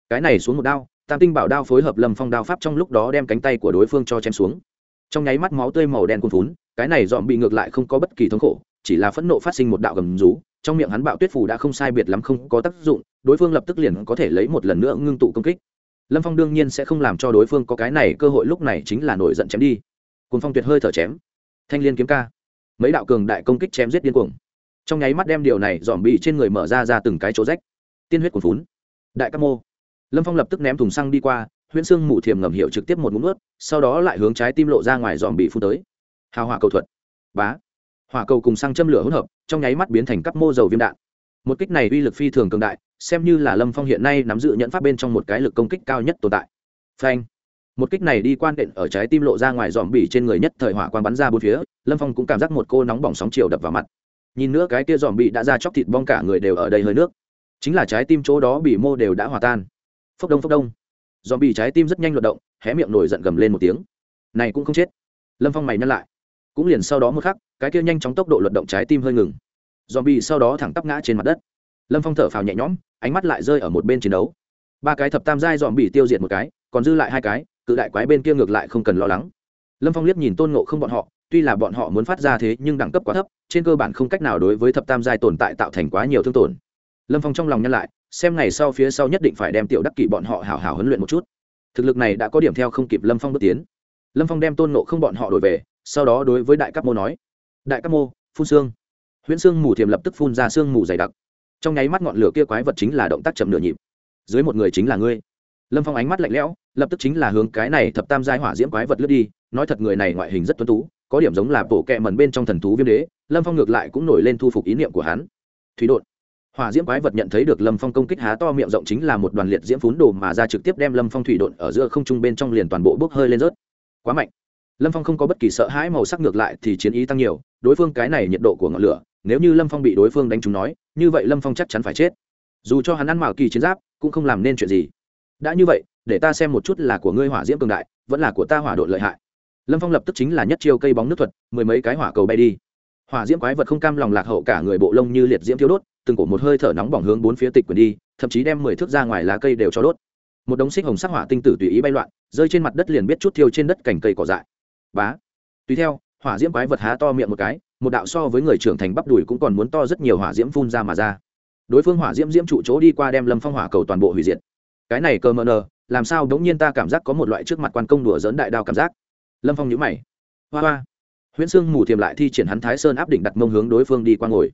Cái này xuống một đao, tam tinh bảo đao phối hợp lâm phong đao pháp trong lúc đó đem cánh tay của đối phương cho chém xuống. Trong nháy mắt máu tươi màu đen cuồn phún cái này dòm bị ngược lại không có bất kỳ thống khổ, chỉ là phẫn nộ phát sinh một đạo gầm rú, trong miệng hắn bạo tuyết phù đã không sai biệt lắm không có tác dụng, đối phương lập tức liền có thể lấy một lần nữa ngưng tụ công kích. Lâm phong đương nhiên sẽ không làm cho đối phương có cái này, cơ hội lúc này chính là nổi giận chém đi. Cùng phong tuyệt hơi thở chém. Thanh l i ê n kiếm ca. Mấy đạo cường đại công kích chém giết điên cuồng. Trong nháy mắt đem điều này dòm bị trên người mở ra ra từng cái chỗ rách. Tiên huyết cuồn phún đại các mô. Lâm phong lập tức ném thùng xăng đi qua, huyễn xương mù thiềm ngầm hiệu trực tiếp một ngụm ướt sau đó lại hướng trái tim lộ ra ngoài dòm bị phun tới hào hỏa cầu thuật. Bá. Hỏa cầu cùng xăng châm lửa hỗn hợp, trong nháy mắt biến thành các mô dầu viêm đạn. Một kích này uy lực phi thường cường đại, xem như là lâm phong hiện nay nắm giữ nhận pháp bên trong một cái lực công kích cao nhất tồn tại. Phanh. Một kích này đi quan đện ở trái tim lộ ra ngoài dòm bỉ trên người nhất thời hỏa quan bắn ra bốn phía, lâm phong cũng cảm giác một cô nóng bỏng sóng chiều đập vào mặt. Nhìn nữa cái kia dòm bỉ đã ra chóc thịt bong cả người đều ở đây hơi nước. Chính là trái tim chỗ đó bị mô đều đã hòa tan. Phốc đông phốc đông. Dòm bỉ trái tim rất nhanh luận động, hé miệng nổi giận gầm lên một tiếng. Này cũng không chết. Lâm phong mày nhăn lại cũng liền sau đó một khắc, cái kia nhanh chóng tốc độ luận động trái tim hơi ngừng. Dòm bị sau đó thẳng tắp ngã trên mặt đất. Lâm phong thở phào nhẹ nhõm, ánh mắt lại rơi ở một bên chiến đấu. Ba cái thập tam giai dòm bị tiêu diệt một cái, còn dư lại hai cái, cự đại quái bên kia ngược lại không cần lo lắng. Lâm phong liếc nhìn tôn ngộ không bọn họ, tuy là bọn họ muốn phát ra thế nhưng đẳng cấp quá thấp, trên cơ bản không cách nào đối với thập tam giai tồn tại tạo thành quá nhiều thương tổn. Lâm phong trong lòng nhăn lại, xem ngày sau phía sau nhất định phải đem tiểu đắc kỷ bọn họ hảo hảo huấn luyện một chút. Thực lực này đã có điểm theo không kịp lâm phong bước tiến. Lâm phong đem tôn ngộ không bọn họ đổi về sau đó đối với đại các mô nói, đại các mô, phun xương. Huyễn xương mù thiềm lập tức phun ra xương mù dày đặc. Trong nháy mắt ngọn lửa kia quái vật chính là động tác chậm nửa nhịp. Dưới một người chính là ngươi. Lâm phong ánh mắt lạnh lẽo, lập tức chính là hướng cái này thập tam giai hỏa diễm quái vật lướt đi, nói thật người này ngoại hình rất tuân tú, có điểm giống là bộ kẹ mần bên trong thần thú viêm đế, lâm phong ngược lại cũng nổi lên thu phục ý niệm của hắn. Thủy đột. Hỏa diễm quái vật nhận thấy được lâm phong công kích há to miệng rộng chính là một đoàn liệt diễm phún đồ mà ra trực tiếp đem lâm phong thủy đột ở giữa không trung bên trong liền toàn bộ bốc hơi lên rớt. Quá mạnh lâm phong không có bất kỳ sợ hãi màu sắc ngược lại thì chiến ý tăng nhiều, đối phương cái này nhiệt độ của ngọn lửa, nếu như lâm phong bị đối phương đánh trúng nói, như vậy lâm phong chắc chắn phải chết. Dù cho hắn ăn mạo kỳ chiến giáp, cũng không làm nên chuyện gì. Đã như vậy, để ta xem một chút là của ngươi hỏa diễm cường đại, vẫn là của ta hỏa đội lợi hại. Lâm phong lập tức chính là nhất chiêu cây bóng nước thuật, mười mấy cái hỏa cầu bay đi. Hỏa diễm quái vật không cam lòng lạc hậu cả người bộ lông như liệt diễm thiếu đốt, từng cổ một hơi thở nóng bỏng hướng bốn phía tịch quyền đi, thậm chí đem mười thước ra ngoài lá cây đều cho đốt. Một đống xích hồng sắc hỏa tinh tử tùy ý bay loạn, rơi trên mặt đất liền biết chút thiêu trên đất cành cây cỏ dại bá. Tùy theo, hỏa diễm quái vật há to miệng một cái, một đạo so với người trưởng thành bắp đùi cũng còn muốn to rất nhiều hỏa diễm phun ra mà ra. Đối phương hỏa diễm diễm trụ chỗ đi qua đem lâm phong hỏa cầu toàn bộ hủy diệt. Cái này cơ mờ nờ, làm sao đống nhiên ta cảm giác có một loại trước mặt quan công đùa dỡn đại đao cảm giác. Lâm phong nhữ mày. Hoa hoa. Huyễn sương mù thiềm lại thi triển hắn thái sơn áp đỉnh đặt mông hướng đối phương đi qua ngồi.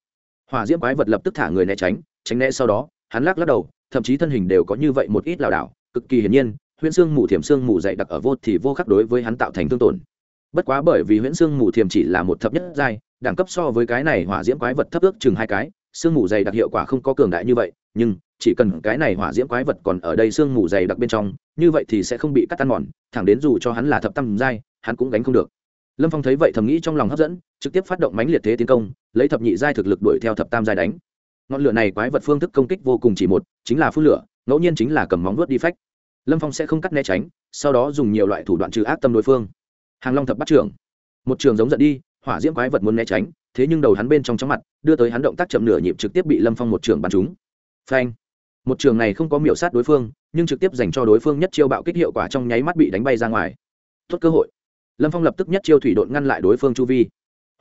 Hỏa diễm quái vật lập tức thả người né tránh tránh né sau đó, hắn lắc lắc đầu, thậm chí thân hình đều có như vậy một ít lảo đảo, cực kỳ hiển nhiên, huyễn sương mù thiềm sương mù dậy đặc ở vô thì vô khắc đối với hắn tạo thành thương tổn bất quá bởi vì huyễn xương mù thiềm chỉ là một thập nhất giai, đẳng cấp so với cái này hỏa diễm quái vật thấp ước chừng hai cái, xương mù dày đặc hiệu quả không có cường đại như vậy, nhưng chỉ cần cái này hỏa diễm quái vật còn ở đây xương mù dày đặc bên trong, như vậy thì sẽ không bị cắt tan mòn, thẳng đến dù cho hắn là thập tam giai, hắn cũng gánh không được. Lâm phong thấy vậy thầm nghĩ trong lòng hấp dẫn, trực tiếp phát động mánh liệt thế tiến công, lấy thập nhị giai thực lực đuổi theo thập tam giai đánh. Ngọn lửa này quái vật phương thức công kích vô cùng chỉ một, chính là phun lửa, ngẫu nhiên chính là cầm móng vuốt đi phách lâm phong sẽ không cắt né tránh, sau đó dùng nhiều loại thủ đoạn trừ ác tâm đối phương hàng long thập bắt trưởng. Một trường giống giận đi, hỏa diễm quái vật muốn né tránh, thế nhưng đầu hắn bên trong chóng mặt, đưa tới hắn động tác chậm nửa nhịp trực tiếp bị lâm phong một trường bắn trúng. Phanh. Một trường này không có miểu sát đối phương, nhưng trực tiếp dành cho đối phương nhất chiêu bạo kích hiệu quả trong nháy mắt bị đánh bay ra ngoài. Tốt cơ hội. Lâm phong lập tức nhất chiêu thủy đột ngăn lại đối phương chu vi.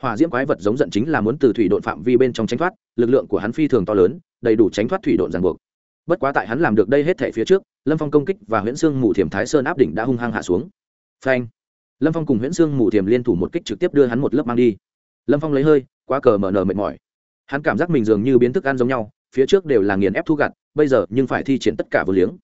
Hỏa diễm quái vật giống giận chính là muốn từ thủy đột phạm vi bên trong tránh thoát, lực lượng của hắn phi thường to lớn, đầy đủ tránh thoát thủy đột ràng buộc. Bất quá tại hắn làm được đây hết thể phía trước, lâm phong công kích và huyễn sương mù thiểm thái sơn áp đỉnh đã hung hăng hạ xuống. Phanh lâm phong cùng huyễn sương mù thiềm liên thủ một kích trực tiếp đưa hắn một lớp mang đi. Lâm phong lấy hơi, quá cờ mờ nờ mệt mỏi. Hắn cảm giác mình dường như biến thức ăn giống nhau, phía trước đều là nghiền ép thu gặt, bây giờ nhưng phải thi triển tất cả vừa liếng.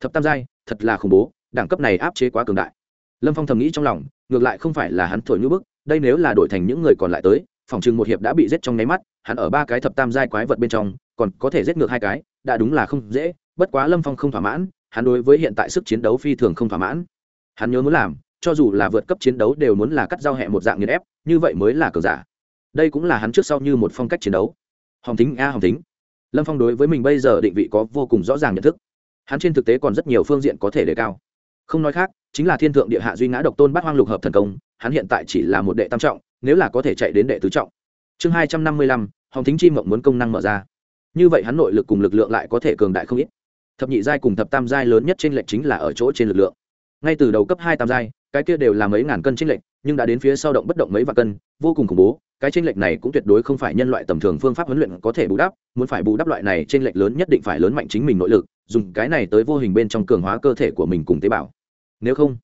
Thập tam giai, thật là khủng bố, đẳng cấp này áp chế quá cường đại. Lâm phong thầm nghĩ trong lòng, ngược lại không phải là hắn thổi như bức, đây nếu là đổi thành những người còn lại tới, phòng chừng một hiệp đã bị giết trong nháy mắt, hắn ở ba cái thập tam giai quái vật bên trong, còn có thể giết ngược hai cái, đã đúng là không dễ, bất quá lâm phong không thỏa mãn, hắn đối với hiện tại sức chiến đấu phi thường không thỏa mãn. Hắn nhớ muốn làm cho dù là vượt cấp chiến đấu đều muốn là cắt giao hẹ một dạng nghiền ép, như vậy mới là cờ giả. Đây cũng là hắn trước sau như một phong cách chiến đấu. Hồng tính a hồng tính lâm phong đối với mình bây giờ định vị có vô cùng rõ ràng nhận thức. Hắn trên thực tế còn rất nhiều phương diện có thể đề cao. Không nói khác, chính là thiên thượng địa hạ duy ngã độc tôn bắt hoang lục hợp thần công, hắn hiện tại chỉ là một đệ tam trọng, nếu là có thể chạy đến đệ tứ trọng. Chương hai trăm năm mươi lăm, hồng thính chi mộng muốn công năng mở ra. Như vậy hắn nội lực cùng lực lượng lại có thể cường đại không ít. Thập nhị giai cùng thập tam giai lớn nhất trên lệnh chính là ở chỗ trên lực lượng. Ngay từ đầu cấp hai tam giai cái kia đều là mấy ngàn cân chênh lệnh nhưng đã đến phía sau động bất động mấy vạn cân, vô cùng khủng bố, cái chênh lệnh này cũng tuyệt đối không phải nhân loại tầm thường phương pháp huấn luyện có thể bù đắp, muốn phải bù đắp loại này chênh lệnh lớn nhất định phải lớn mạnh chính mình nội lực, dùng cái này tới vô hình bên trong cường hóa cơ thể của mình cùng tế bào. Nếu không,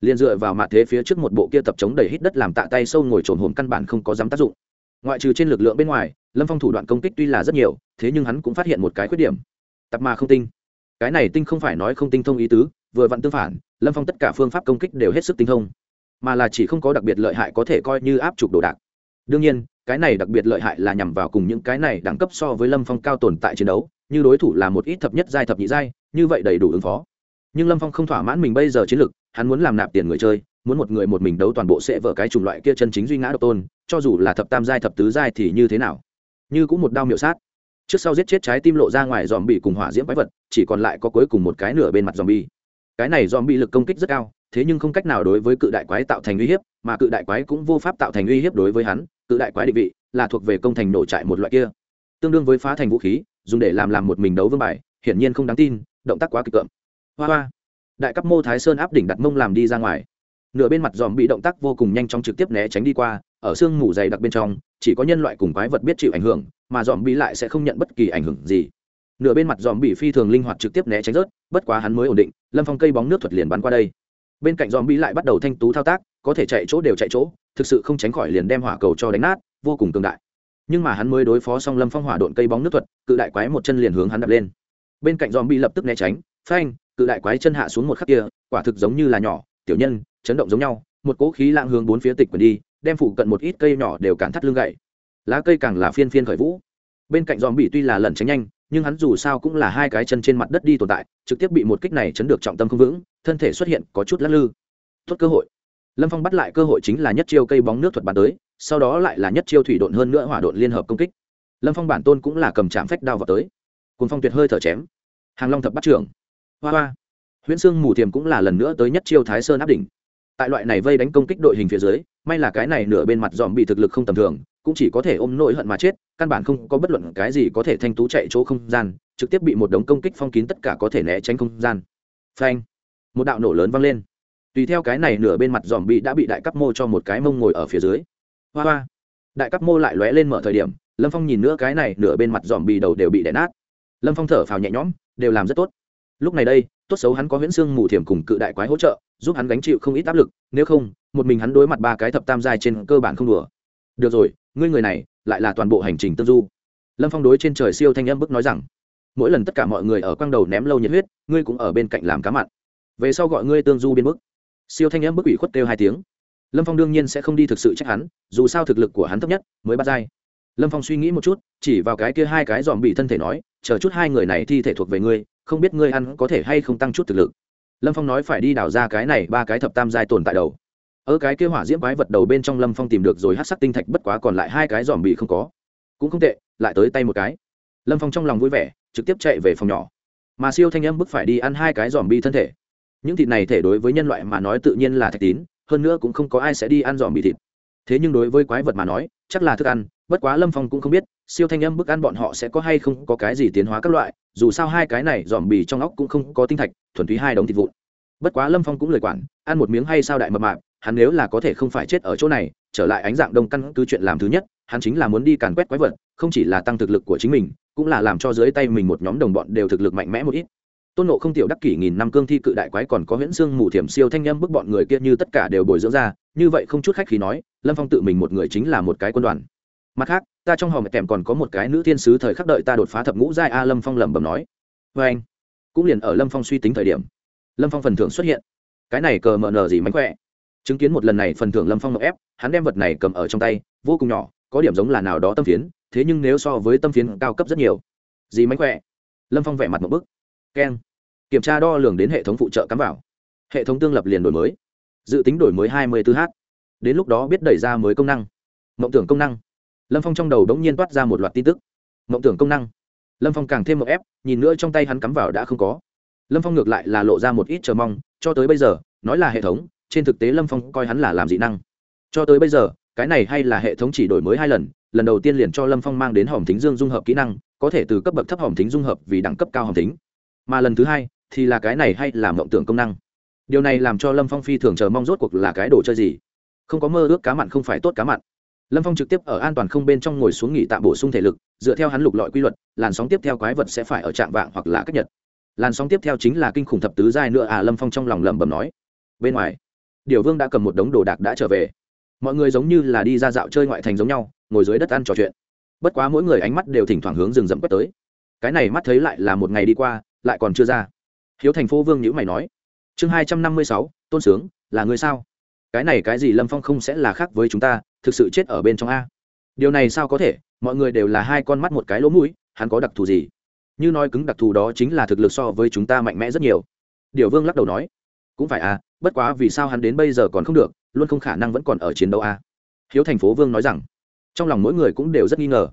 liền dựa vào mặt thế phía trước một bộ kia tập chống đầy hít đất làm tạ tay sâu ngồi trồn hồn căn bản không có dám tác dụng. Ngoại trừ trên lực lượng bên ngoài, lâm phong thủ đoạn công kích tuy là rất nhiều, thế nhưng hắn cũng phát hiện một cái khuyết điểm. Tập mà không tinh. Cái này tinh không phải nói không tinh thông ý tứ vừa vặn tương phản, lâm phong tất cả phương pháp công kích đều hết sức tinh thông, mà là chỉ không có đặc biệt lợi hại có thể coi như áp trục đồ đạc. Đương nhiên, cái này đặc biệt lợi hại là nhằm vào cùng những cái này đẳng cấp so với lâm phong cao tồn tại chiến đấu, như đối thủ là một ít thập nhất giai thập nhị giai, như vậy đầy đủ ứng phó. Nhưng lâm phong không thỏa mãn mình bây giờ chiến lược hắn muốn làm nạp tiền người chơi, muốn một người một mình đấu toàn bộ sẽ vỡ cái chủng loại kia chân chính duy ngã độc tôn, cho dù là thập tam giai thập tứ giai thì như thế nào? Như cũng một đao miệu sát. Trước sau giết chết trái tim lộ ra ngoài dòm bị cùng hỏa diễm quái vật, chỉ còn lại có cuối cùng một cái nửa bên mặt dòm bi cái này dòm bị lực công kích rất cao, thế nhưng không cách nào đối với cự đại quái tạo thành uy hiếp, mà cự đại quái cũng vô pháp tạo thành uy hiếp đối với hắn. Cự đại quái định vị là thuộc về công thành nổ trại một loại kia. Tương đương với phá thành vũ khí, dùng để làm làm một mình đấu vương bài, hiển nhiên không đáng tin, động tác quá kịch cợm hoa hoa. Đại cấp mô thái sơn áp đỉnh đặt mông làm đi ra ngoài. Nửa bên mặt dòm bị động tác vô cùng nhanh chóng trực tiếp né tránh đi qua, ở xương mù dày đặc bên trong, chỉ có nhân loại cùng quái vật biết chịu ảnh hưởng, mà dòm bị lại sẽ không nhận bất kỳ ảnh hưởng gì nửa bên mặt dòm bị phi thường linh hoạt trực tiếp né tránh rớt, bất quá hắn mới ổn định, lâm phong cây bóng nước thuật liền bắn qua đây. Bên cạnh dòm bị lại bắt đầu thanh tú thao tác, có thể chạy chỗ đều chạy chỗ, thực sự không tránh khỏi liền đem hỏa cầu cho đánh nát, vô cùng cường đại. Nhưng mà hắn mới đối phó xong lâm phong hỏa độn cây bóng nước thuật, cự đại quái một chân liền hướng hắn đập lên. Bên cạnh dòm bị lập tức né tránh, phanh, cự đại quái chân hạ xuống một khắc kia, quả thực giống như là nhỏ, tiểu nhân, chấn động giống nhau, một cỗ khí lạng hướng bốn phía tịch quần đi, đem phụ cận một ít cây nhỏ đều cản thắt lưng gậy. Lá cây càng là phiên phiên khởi vũ. Bên cạnh dòm bị tuy là lẩn tránh nhanh nhưng hắn dù sao cũng là hai cái chân trên mặt đất đi tồn tại, trực tiếp bị một kích này chấn được trọng tâm không vững, thân thể xuất hiện có chút lắc lư. Tốt cơ hội. Lâm phong bắt lại cơ hội chính là nhất chiêu cây bóng nước thuật bắn tới, sau đó lại là nhất chiêu thủy độn hơn nữa hỏa độn liên hợp công kích. Lâm phong bản tôn cũng là cầm chạm phách đao vào tới. Cùng phong tuyệt hơi thở chém. Hàng long thập bắt trưởng. Hoa hoa. Huyễn sương mù thiềm cũng là lần nữa tới nhất chiêu thái sơn áp đỉnh. Tại loại này vây đánh công kích đội hình phía dưới, may là cái này nửa bên mặt dòm bị thực lực không tầm thường cũng chỉ có thể ôm nỗi hận mà chết, căn bản không có bất luận cái gì có thể thanh tú chạy chỗ không gian, trực tiếp bị một đống công kích phong kín tất cả có thể né tránh không gian. Phanh! Một đạo nổ lớn vang lên. Tùy theo cái này nửa bên mặt dòm bị đã bị đại cấp mô cho một cái mông ngồi ở phía dưới. Hoa hoa! Đại cấp mô lại lóe lên mở thời điểm, lâm phong nhìn nữa cái này nửa bên mặt dòm bị đầu đều bị đè nát. Lâm phong thở phào nhẹ nhõm, đều làm rất tốt. Lúc này đây, tốt xấu hắn có huyễn xương mù thiểm cùng cự đại quái hỗ trợ, giúp hắn gánh chịu không ít áp lực, nếu không, một mình hắn đối mặt ba cái thập tam giai trên cơ bản không đùa được rồi, ngươi người này lại là toàn bộ hành trình tương du. Lâm phong đối trên trời siêu thanh âm bức nói rằng, mỗi lần tất cả mọi người ở quang đầu ném lâu nhiệt huyết, ngươi cũng ở bên cạnh làm cá mặn. Về sau gọi ngươi tương du biên bức. Siêu thanh âm bức ủy khuất kêu hai tiếng. Lâm phong đương nhiên sẽ không đi thực sự trách hắn, dù sao thực lực của hắn thấp nhất mới bắt dai. lâm phong suy nghĩ một chút, chỉ vào cái kia hai cái dòm bị thân thể nói, chờ chút hai người này thi thể thuộc về ngươi, không biết ngươi ăn có thể hay không tăng chút thực lực. Lâm phong nói phải đi đào ra cái này ba cái thập tam giai tồn tại đầu ở cái kia hỏa diễm quái vật đầu bên trong lâm phong tìm được rồi hát sắc tinh thạch, bất quá còn lại hai cái dòm bị không có. Cũng không tệ, lại tới tay một cái. Lâm phong trong lòng vui vẻ, trực tiếp chạy về phòng nhỏ. Mà siêu thanh âm bức phải đi ăn hai cái dòm bi thân thể. Những thịt này thể đối với nhân loại mà nói tự nhiên là thạch tín, hơn nữa cũng không có ai sẽ đi ăn dòm bị thịt. Thế nhưng đối với quái vật mà nói, chắc là thức ăn, bất quá lâm phong cũng không biết, siêu thanh âm bức ăn bọn họ sẽ có hay không có cái gì tiến hóa các loại, dù sao hai cái này dòm bì trong óc cũng không có tinh thạch, thuần túy hai đống thịt vụn. Bất quá lâm phong cũng lời quản, ăn một miếng hay sao đại mập mạp hắn nếu là có thể không phải chết ở chỗ này, trở lại ánh dạng đông căn cứ chuyện làm thứ nhất, hắn chính là muốn đi càn quét quái vật, không chỉ là tăng thực lực của chính mình, cũng là làm cho dưới tay mình một nhóm đồng bọn đều thực lực mạnh mẽ một ít. Tôn nộ không tiểu đắc kỷ nghìn năm cương thi cự đại quái còn có huyễn xương mù thiểm siêu thanh â m bức bọn người kia như tất cả đều bồi dưỡng ra, như vậy không chút khách khí nói, lâm phong tự mình một người chính là một cái quân đoàn. Mặt khác, ta trong hòm kèm còn có một cái nữ thiên sứ thời khắc đợi ta đột phá thập ngũ giai a lâm phong lẩm bẩm nói. Vê anh, cũng liền ở lâm phong suy tính thời điểm, lâm phong phần thưởng xuất hiện. Cái này cờ mờ nờ gì mánh khỏe? Chứng kiến một lần này phần thưởng lâm phong ép, hắn đem vật này cầm ở trong tay, vô cùng nhỏ, có điểm giống là nào đó tâm phiến, thế nhưng nếu so với tâm phiến cao cấp rất nhiều. Gì mánh khỏe? Lâm phong vẻ mặt một bức. Keng. Kiểm tra đo lường đến hệ thống phụ trợ cắm vào. Hệ thống tương lập liền đổi mới. Dự tính đổi mới hai mươi 24 h. Đến lúc đó biết đẩy ra mới công năng. Mộng tưởng công năng. Lâm phong trong đầu đống nhiên toát ra một loạt tin tức. Mộng tưởng công năng. Lâm phong càng thêm một ép, nhìn nữa trong tay hắn cắm vào đã không có. Lâm phong ngược lại là lộ ra một ít chờ mong, cho tới bây giờ, nói là hệ thống trên thực tế lâm phong coi hắn là làm dị năng. Cho tới bây giờ, cái này hay là hệ thống chỉ đổi mới hai lần lần đầu tiên liền cho lâm phong mang đến hòm thính dương dung hợp kỹ năng, có thể từ cấp bậc thấp hòm thính dung hợp vì đẳng cấp cao hòm thính. Mà lần thứ hai, thì là cái này hay là mộng tưởng công năng. Điều này làm cho lâm phong phi thường chờ mong rốt cuộc là cái đồ chơi gì. Không có mơ ước cá mặn không phải tốt cá mặn. Lâm phong trực tiếp ở an toàn không bên trong ngồi xuống nghỉ tạm bổ sung thể lực, dựa theo hắn lục lọi quy luật, làn sóng tiếp theo quái vật sẽ phải ở trạm vạng hoặc là cách nhật. Làn sóng tiếp theo chính là kinh khủng thập tứ giai nữa à lâm phong trong lòng lẩm bẩm nói. Bên ngoài điều vương đã cầm một đống đồ đạc đã trở về. Mọi người giống như là đi ra dạo chơi ngoại thành giống nhau, ngồi dưới đất ăn trò chuyện. Bất quá mỗi người ánh mắt đều thỉnh thoảng hướng rừng rậm quét tới. Cái này mắt thấy lại là một ngày đi qua, lại còn chưa ra. Hiếu thành phố vương nhữ mày nói, chương hai trăm năm mươi sáu, tôn sướng, là người sao? Cái này cái gì lâm phong không sẽ là khác với chúng ta, thực sự chết ở bên trong a. Điều này sao có thể? Mọi người đều là hai con mắt một cái lỗ mũi, hắn có đặc thù gì? Như nói cứng đặc thù đó chính là thực lực so với chúng ta mạnh mẽ rất nhiều. Điều vương lắc đầu nói, cũng phải à bất quá vì sao hắn đến bây giờ còn không được, luôn không khả năng vẫn còn ở chiến đấu à. hiếu thành phố vương nói rằng, trong lòng mỗi người cũng đều rất nghi ngờ.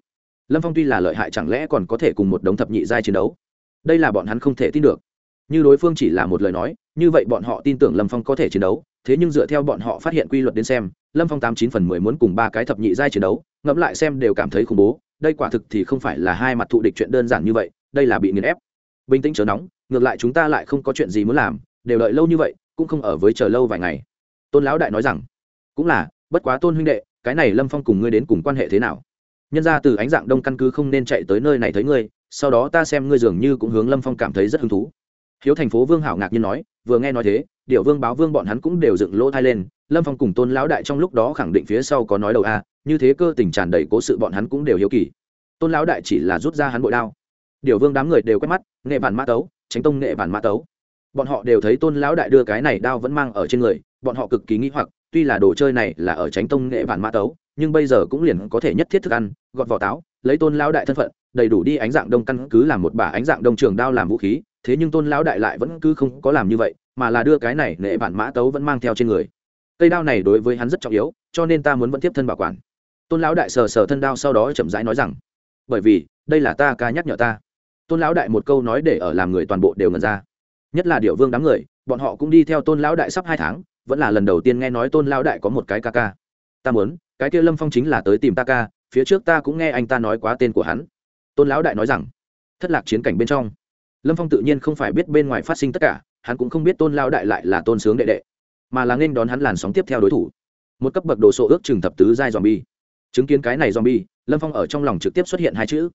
Lâm phong tuy là lợi hại chẳng lẽ còn có thể cùng một đống thập nhị giai chiến đấu? Đây là bọn hắn không thể tin được. Như đối phương chỉ là một lời nói, như vậy bọn họ tin tưởng lâm phong có thể chiến đấu, thế nhưng dựa theo bọn họ phát hiện quy luật đến xem, lâm phong tám chín phần mười muốn cùng ba cái thập nhị giai chiến đấu, ngẫm lại xem đều cảm thấy khủng bố, đây quả thực thì không phải là hai mặt thụ địch chuyện đơn giản như vậy, đây là bị nghiền ép. Bình tĩnh chớ nóng, ngược lại chúng ta lại không có chuyện gì muốn làm, đều đợi lâu như vậy cũng không ở với chờ lâu vài ngày. Tôn lão đại nói rằng, cũng là, bất quá tôn huynh đệ, cái này lâm phong cùng ngươi đến cùng quan hệ thế nào? Nhân ra từ ánh dạng đông căn cứ không nên chạy tới nơi này thấy ngươi, sau đó ta xem ngươi dường như cũng hướng lâm phong cảm thấy rất hứng thú. Hiếu thành phố vương hảo ngạc nhiên nói, vừa nghe nói thế điệu vương báo vương bọn hắn cũng đều dựng lỗ thai lên, lâm phong cùng tôn lão đại trong lúc đó khẳng định phía sau có nói đầu a, như thế cơ tình tràn đầy cố sự bọn hắn cũng đều hiếu kỳ. Tôn lão đại chỉ là rút ra hắn bội đao. Điệu vương đám người đều quét mắt, nghệ bản mã tấu, tránh tông nghệ bản mã tấu bọn họ đều thấy tôn lão đại đưa cái này đao vẫn mang ở trên người, bọn họ cực kỳ nghĩ hoặc, tuy là đồ chơi này là ở tránh tông nghệ bản mã tấu, nhưng bây giờ cũng liền có thể nhất thiết thức ăn, gọt vỏ táo, lấy tôn lão đại thân phận, đầy đủ đi ánh dạng đông căn cứ làm một bả ánh dạng đông trường đao làm vũ khí, thế nhưng tôn lão đại lại vẫn cứ không có làm như vậy, mà là đưa cái này nghệ bản mã tấu vẫn mang theo trên người. Cây đao này đối với hắn rất trọng yếu, cho nên ta muốn vẫn tiếp thân bảo quản. Tôn lão đại sờ sờ thân đao sau đó chậm rãi nói rằng, bởi vì, đây là ta ca nhắc nhở ta. Tôn lão đại một câu nói để ở làm người toàn bộ đều ngần ra nhất là điệu vương đám người, bọn họ cũng đi theo tôn lão đại sắp hai tháng, vẫn là lần đầu tiên nghe nói tôn lão đại có một cái ca ca. Ta muốn, cái kia lâm phong chính là tới tìm ta ca, phía trước ta cũng nghe anh ta nói quá tên của hắn. Tôn lão đại nói rằng, thất lạc chiến cảnh bên trong. Lâm phong tự nhiên không phải biết bên ngoài phát sinh tất cả, hắn cũng không biết tôn lão đại lại là tôn sướng đệ đệ, mà là nên đón hắn làn sóng tiếp theo đối thủ. Một cấp bậc đồ sộ ước chừng thập tứ giai dòm bi chứng kiến cái này dòm bi lâm phong ở trong lòng trực tiếp xuất hiện hai chữ.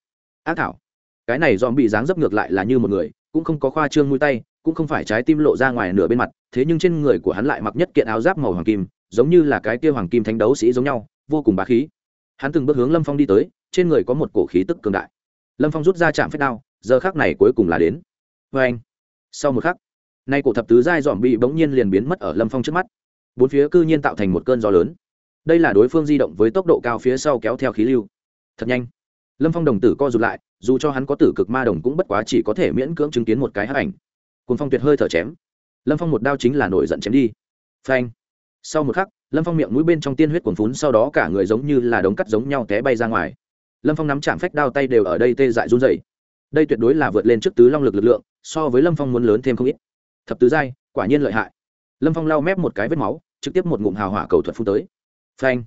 Ác thảo. Cái này dòm bị dáng dấp ngược lại là như một người, cũng không có khoa trương mũi tay cũng không phải trái tim lộ ra ngoài nửa bên mặt, thế nhưng trên người của hắn lại mặc nhất kiện áo giáp màu hoàng kim, giống như là cái kia hoàng kim thánh đấu sĩ giống nhau, vô cùng bá khí. Hắn từng bước hướng lâm phong đi tới, trên người có một cổ khí tức cường đại. Lâm phong rút ra chạm phép đao, giờ khác này cuối cùng là đến. Vê anh, sau một khắc, nay cổ thập tứ giai dòm bị bỗng nhiên liền biến mất ở lâm phong trước mắt. Bốn phía cư nhiên tạo thành một cơn gió lớn. Đây là đối phương di động với tốc độ cao phía sau kéo theo khí lưu. Thật nhanh. Lâm phong đồng tử co r ụ t lại, dù cho hắn có tử cực ma đồng cũng bất quá chỉ có thể miễn cưỡng chứng kiến một cái hát ảnh cùng phong tuyệt hơi thở chém. Lâm phong một đao chính là nổi giận chém đi. Phanh. Sau một khắc, lâm phong miệng mũi bên trong tiên huyết cuồn phún, sau đó cả người giống như là đống cắt giống nhau té bay ra ngoài. Lâm phong nắm chạm phách đao tay đều ở đây tê dại run dày đây tuyệt đối là vượt lên trước tứ long lực lực lượng, so với lâm phong muốn lớn thêm không ít. Thập tứ giai, quả nhiên lợi hại. Lâm phong lau mép một cái vết máu, trực tiếp một ngụm hào hỏa cầu thuật phun tới. Phanh.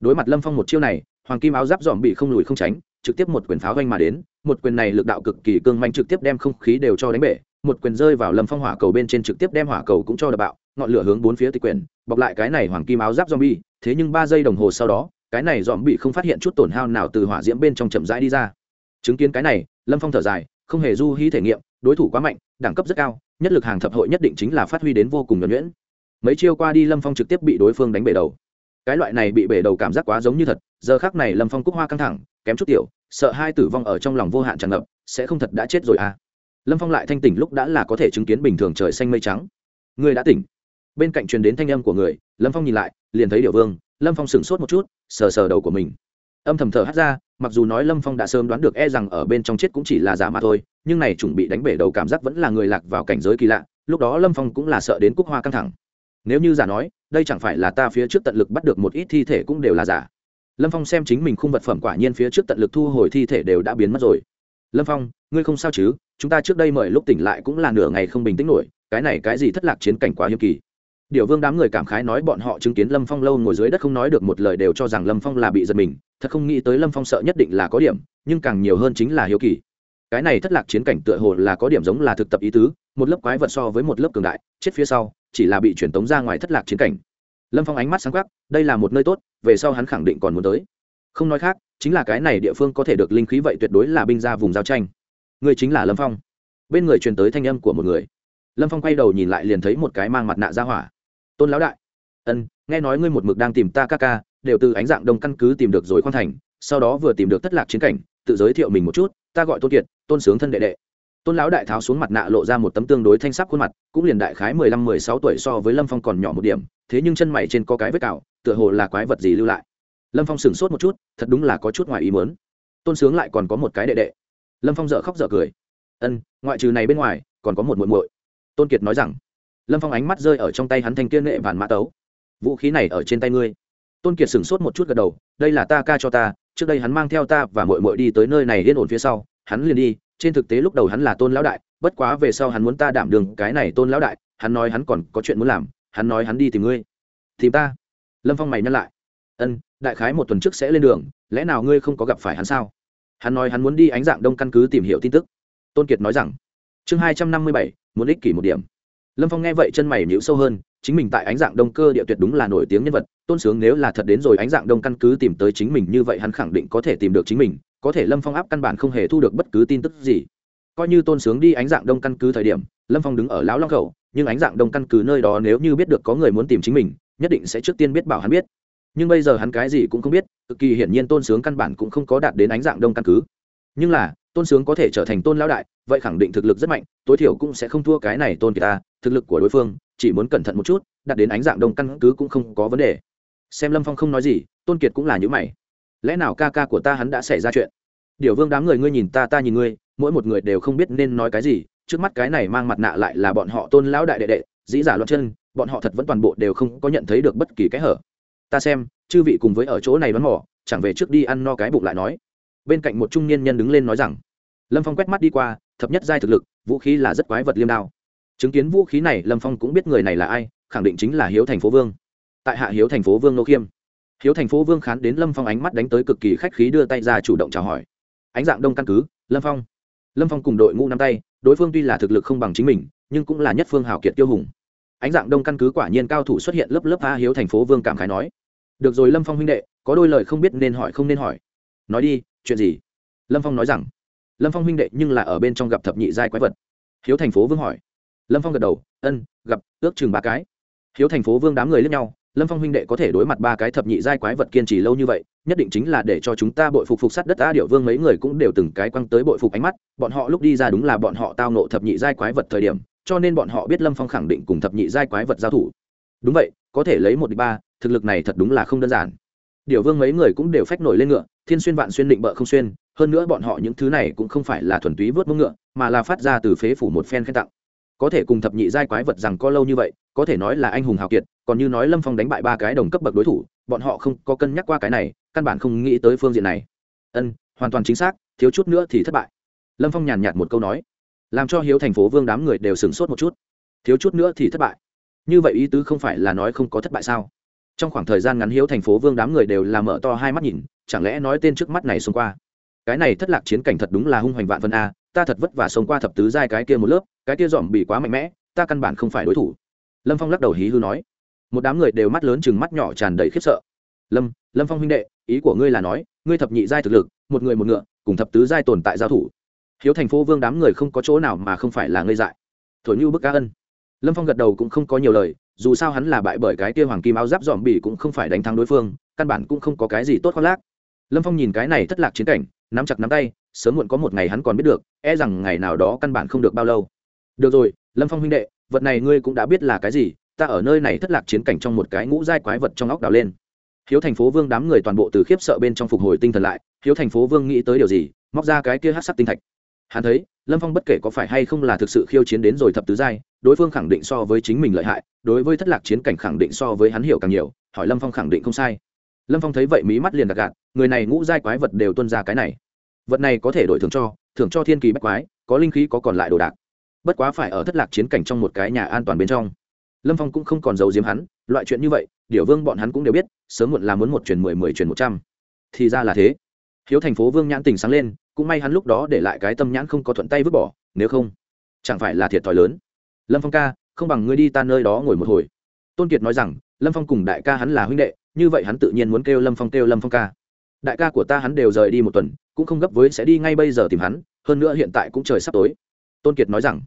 Đối mặt lâm phong một chiêu này, hoàng kim áo giáp dòm bị không lùi không tránh, trực tiếp một quyền pháo doanh mà đến. Một quyền này lực đạo cực kỳ cương manh trực tiếp đem không khí đều cho đánh bể một quyền rơi vào lâm phong hỏa cầu bên trên trực tiếp đem hỏa cầu cũng cho đập bạo, ngọn lửa hướng bốn phía tịch quyền bọc lại cái này hoàng kim áo giáp zombie, thế nhưng ba giây đồng hồ sau đó, cái này dòm bị không phát hiện chút tổn hao nào từ hỏa diễm bên trong chậm rãi đi ra. Chứng kiến cái này, lâm phong thở dài, không hề du hy thể nghiệm, đối thủ quá mạnh, đẳng cấp rất cao, nhất lực hàng thập hội nhất định chính là phát huy đến vô cùng nhuẩn nhuyễn. Mấy chiêu qua đi lâm phong trực tiếp bị đối phương đánh bể đầu. Cái loại này bị bể đầu cảm giác quá giống như thật, giờ khác này lâm phong cúc hoa căng thẳng, kém chút tiểu, sợ hai tử vong ở trong lòng vô hạn tràn ngập, sẽ không thật đã chết rồi à lâm phong lại thanh tỉnh lúc đã là có thể chứng kiến bình thường trời xanh mây trắng. Người đã tỉnh. Bên cạnh truyền đến thanh âm của người, lâm phong nhìn lại, liền thấy điệu vương. Lâm phong sửng sốt một chút, sờ sờ đầu của mình. Âm thầm thở hắt ra, mặc dù nói lâm phong đã sớm đoán được e rằng ở bên trong chết cũng chỉ là giả mà thôi, nhưng này chuẩn bị đánh bể đầu cảm giác vẫn là người lạc vào cảnh giới kỳ lạ, lúc đó lâm phong cũng là sợ đến cúc hoa căng thẳng. Nếu như giả nói, đây chẳng phải là ta phía trước tận lực bắt được một ít thi thể cũng đều là giả. Lâm phong xem chính mình khung vật phẩm quả nhiên phía trước tận lực thu hồi thi thể đều đã biến mất rồi lâm phong, ngươi không sao chứ? Chúng ta trước đây mời lúc tỉnh lại cũng là nửa ngày không bình tĩnh nổi, cái này cái gì thất lạc chiến cảnh quá hiếm kỳ. Điều vương đám người cảm khái nói bọn họ chứng kiến lâm phong lâu ngồi dưới đất không nói được một lời đều cho rằng lâm phong là bị giật mình, thật không nghĩ tới lâm phong sợ nhất định là có điểm, nhưng càng nhiều hơn chính là hiếu kỳ. Cái này thất lạc chiến cảnh tựa hồ là có điểm giống là thực tập ý tứ, một lớp quái vật so với một lớp cường đại, chết phía sau, chỉ là bị truyền tống ra ngoài thất lạc chiến cảnh. Lâm phong ánh mắt sáng khắc đây là một nơi tốt, về sau hắn khẳng định còn muốn tới. Không nói khác chính là cái này địa phương có thể được linh khí vậy tuyệt đối là binh ra vùng giao tranh. Người chính là lâm phong. Bên người truyền tới thanh âm của một người. Lâm phong quay đầu nhìn lại liền thấy một cái mang mặt nạ ra hỏa. Tôn lão đại. Ân, nghe nói ngươi một mực đang tìm ta ca ca, đều từ ánh dạng đông căn cứ tìm được rồi khoan thành, sau đó vừa tìm được thất lạc chiến cảnh, tự giới thiệu mình một chút, ta gọi tôn kiệt, tôn sướng thân đệ đệ. Tôn lão đại tháo xuống mặt nạ lộ ra một tấm tương đối thanh sắc khuôn mặt, cũng liền đại khái mười lăm, mười sáu tuổi so với lâm phong còn nhỏ một điểm, thế nhưng chân mày trên có cái vết cào, tựa hồ là quái vật gì lưu lại lâm phong sửng sốt một chút, thật đúng là có chút ngoài ý mớn tôn sướng lại còn có một cái đệ đệ. Lâm phong dợ khóc dợ cười. Ân, ngoại trừ này bên ngoài, còn có một muội muội. Tôn kiệt nói rằng, lâm phong ánh mắt rơi ở trong tay hắn thanh kiên nghệ vạn mã tấu. Vũ khí này ở trên tay ngươi. Tôn kiệt sửng sốt một chút gật đầu, đây là ta ca cho ta, trước đây hắn mang theo ta và mội mội đi tới nơi này yên ổn phía sau, hắn liền đi, trên thực tế lúc đầu hắn là tôn lão đại, bất quá về sau hắn muốn ta đảm đường cái này tôn lão đại, hắn nói hắn còn có chuyện muốn làm, hắn nói hắn đi tìm ngươi. Tìm ta. Lâm phong mày nhắc lại. Ân đại khái một tuần trước sẽ lên đường, lẽ nào ngươi không có gặp phải hắn sao? Hắn nói hắn muốn đi ánh dạng đông căn cứ tìm hiểu tin tức. Tôn kiệt nói rằng, chương hai trăm năm mươi bảy, muốn ích kỷ một điểm. Lâm phong nghe vậy chân mày nhíu sâu hơn, chính mình tại ánh dạng đông cơ địa tuyệt đúng là nổi tiếng nhân vật, tôn sướng nếu là thật đến rồi ánh dạng đông căn cứ tìm tới chính mình như vậy hắn khẳng định có thể tìm được chính mình, có thể lâm phong áp căn bản không hề thu được bất cứ tin tức gì. Coi như tôn sướng đi ánh dạng đông căn cứ thời điểm, lâm phong đứng ở lão long khẩu, nhưng ánh dạng đông căn cứ nơi đó nếu như biết được có người muốn tìm chính mình, nhất định sẽ trước tiên biết bảo hắn biết nhưng bây giờ hắn cái gì cũng không biết, cực kỳ hiển nhiên tôn sướng căn bản cũng không có đạt đến ánh dạng đông căn cứ. Nhưng là, tôn sướng có thể trở thành tôn lão đại, vậy khẳng định thực lực rất mạnh, tối thiểu cũng sẽ không thua cái này tôn kỳ ta, thực lực của đối phương, chỉ muốn cẩn thận một chút, đạt đến ánh dạng đông căn cứ cũng không có vấn đề. Xem lâm phong không nói gì, tôn kiệt cũng là những mày. Lẽ nào ca ca của ta hắn đã xảy ra chuyện? Điều vương đám người ngươi nhìn ta ta nhìn ngươi, mỗi một người đều không biết nên nói cái gì, trước mắt cái này mang mặt nạ lại là bọn họ tôn lão đại đệ đệ, dĩ giả loạn chân, bọn họ thật vẫn toàn bộ đều không có nhận thấy được bất kỳ cái hở ta xem, chư vị cùng với ở chỗ này đoán mỏ chẳng về trước đi ăn no cái bụng lại nói. Bên cạnh một trung niên nhân đứng lên nói rằng, lâm phong quét mắt đi qua, thập nhất giai thực lực, vũ khí là rất quái vật liêm đao. Chứng kiến vũ khí này, lâm phong cũng biết người này là ai, khẳng định chính là hiếu thành phố vương. Tại hạ hiếu thành phố vương nô khiêm. Hiếu thành phố vương khán đến lâm phong ánh mắt đánh tới cực kỳ khách khí đưa tay ra chủ động chào hỏi. Ánh dạng đông căn cứ, lâm phong. Lâm phong cùng đội ngũ năm tay, đối phương tuy là thực lực không bằng chính mình, nhưng cũng là nhất phương hào kiệt tiêu hùng ánh dạng đông căn cứ quả nhiên cao thủ xuất hiện lớp lớp a hiếu thành phố vương cảm khái nói. Được rồi, lâm phong huynh đệ, có đôi lời không biết nên hỏi không nên hỏi. Nói đi, chuyện gì? Lâm phong nói rằng, lâm phong huynh đệ nhưng là ở bên trong gặp thập nhị giai quái vật. Hiếu thành phố vương hỏi. Lâm phong gật đầu, ân, gặp, ước chừng ba cái. Hiếu thành phố vương đám người lẫn nhau, lâm phong huynh đệ có thể đối mặt ba cái thập nhị giai quái vật kiên trì lâu như vậy, nhất định chính là để cho chúng ta bội phục phục sắt đất ta điệu vương mấy người cũng đều từng cái quăng tới bội phục ánh mắt, bọn họ lúc đi ra đúng là bọn họ tao nộ thập nhị giai quái vật thời điểm cho nên bọn họ biết lâm phong khẳng định cùng thập nhị giai quái vật giao thủ. Đúng vậy, có thể lấy một địch ba, thực lực này thật đúng là không đơn giản. Điểu vương mấy người cũng đều phách nổi lên ngựa, thiên xuyên vạn xuyên định bợ không xuyên, hơn nữa bọn họ những thứ này cũng không phải là thuần túy vớt mông ngựa, mà là phát ra từ phế phủ một phen khen tặng. Có thể cùng thập nhị giai quái vật rằng có lâu như vậy, có thể nói là anh hùng hào kiệt, còn như nói lâm phong đánh bại ba cái đồng cấp bậc đối thủ, bọn họ không có cân nhắc qua cái này, căn bản không nghĩ tới phương diện này. Ân, hoàn toàn chính xác, thiếu chút nữa thì thất bại. Lâm phong nhàn nhạt một câu nói làm cho hiếu thành phố vương đám người đều sửng sốt một chút. Thiếu chút nữa thì thất bại. Như vậy ý tứ không phải là nói không có thất bại sao? Trong khoảng thời gian ngắn hiếu thành phố vương đám người đều làm mở to hai mắt nhìn, chẳng lẽ nói tên trước mắt này xông qua? Cái này thất lạc chiến cảnh thật đúng là hung hoành vạn vân a, ta thật vất vả xông qua thập tứ giai cái kia một lớp, cái kia dòm bị quá mạnh mẽ, ta căn bản không phải đối thủ. Lâm phong lắc đầu hí hư nói. Một đám người đều mắt lớn chừng mắt nhỏ tràn đầy khiếp sợ. Lâm lâm phong huynh đệ, ý của ngươi là nói, ngươi thập nhị giai thực lực, một người một ngựa, cùng thập tứ giai tồn tại giao thủ hiếu thành phố vương đám người không có chỗ nào mà không phải là ngây dại. Thổi như bức cá ân. Lâm phong gật đầu cũng không có nhiều lời, dù sao hắn là bại bởi cái kia hoàng kim áo giáp dòm bỉ cũng không phải đánh thắng đối phương, căn bản cũng không có cái gì tốt khoác lác. Lâm phong nhìn cái này thất lạc chiến cảnh, nắm chặt nắm tay, sớm muộn có một ngày hắn còn biết được e rằng ngày nào đó căn bản không được bao lâu. Được rồi, lâm phong huynh đệ, vật này ngươi cũng đã biết là cái gì, ta ở nơi này thất lạc chiến cảnh trong một cái ngũ giai quái vật trong óc đào lên. Hiếu thành phố vương đám người toàn bộ từ khiếp sợ bên trong phục hồi tinh thần lại, hiếu thành phố vương nghĩ tới điều gì, móc ra cái kia hát sắc tinh thạch hắn thấy, lâm phong bất kể có phải hay không là thực sự khiêu chiến đến rồi thập tứ giai, đối phương khẳng định so với chính mình lợi hại, đối với thất lạc chiến cảnh khẳng định so với hắn hiểu càng nhiều, hỏi lâm phong khẳng định không sai. Lâm phong thấy vậy mí mắt liền đặc gạt, người này ngũ giai quái vật đều tuân ra cái này. Vật này có thể đổi thưởng cho thưởng cho thiên kỳ bách quái, có linh khí có còn lại đồ đạc. Bất quá phải ở thất lạc chiến cảnh trong một cái nhà an toàn bên trong. Lâm phong cũng không còn giấu giếm hắn, loại chuyện như vậy, điểu vương bọn hắn cũng đều biết, sớm muộn là muốn một truyền mười mười truyền một trăm. Thì ra là thế. Hiếu thành phố vương nhãn tình sáng lên cũng may hắn lúc đó để lại cái tâm nhãn không có thuận tay vứt bỏ, nếu không, chẳng phải là thiệt thòi lớn. Lâm phong ca, không bằng ngươi đi ta nơi đó ngồi một hồi. Tôn kiệt nói rằng, lâm phong cùng đại ca hắn là huynh đệ, như vậy hắn tự nhiên muốn kêu lâm phong kêu lâm phong ca. Đại ca của ta hắn đều rời đi một tuần, cũng không gấp với sẽ đi ngay bây giờ tìm hắn, hơn nữa hiện tại cũng trời sắp tối. Tôn kiệt nói rằng,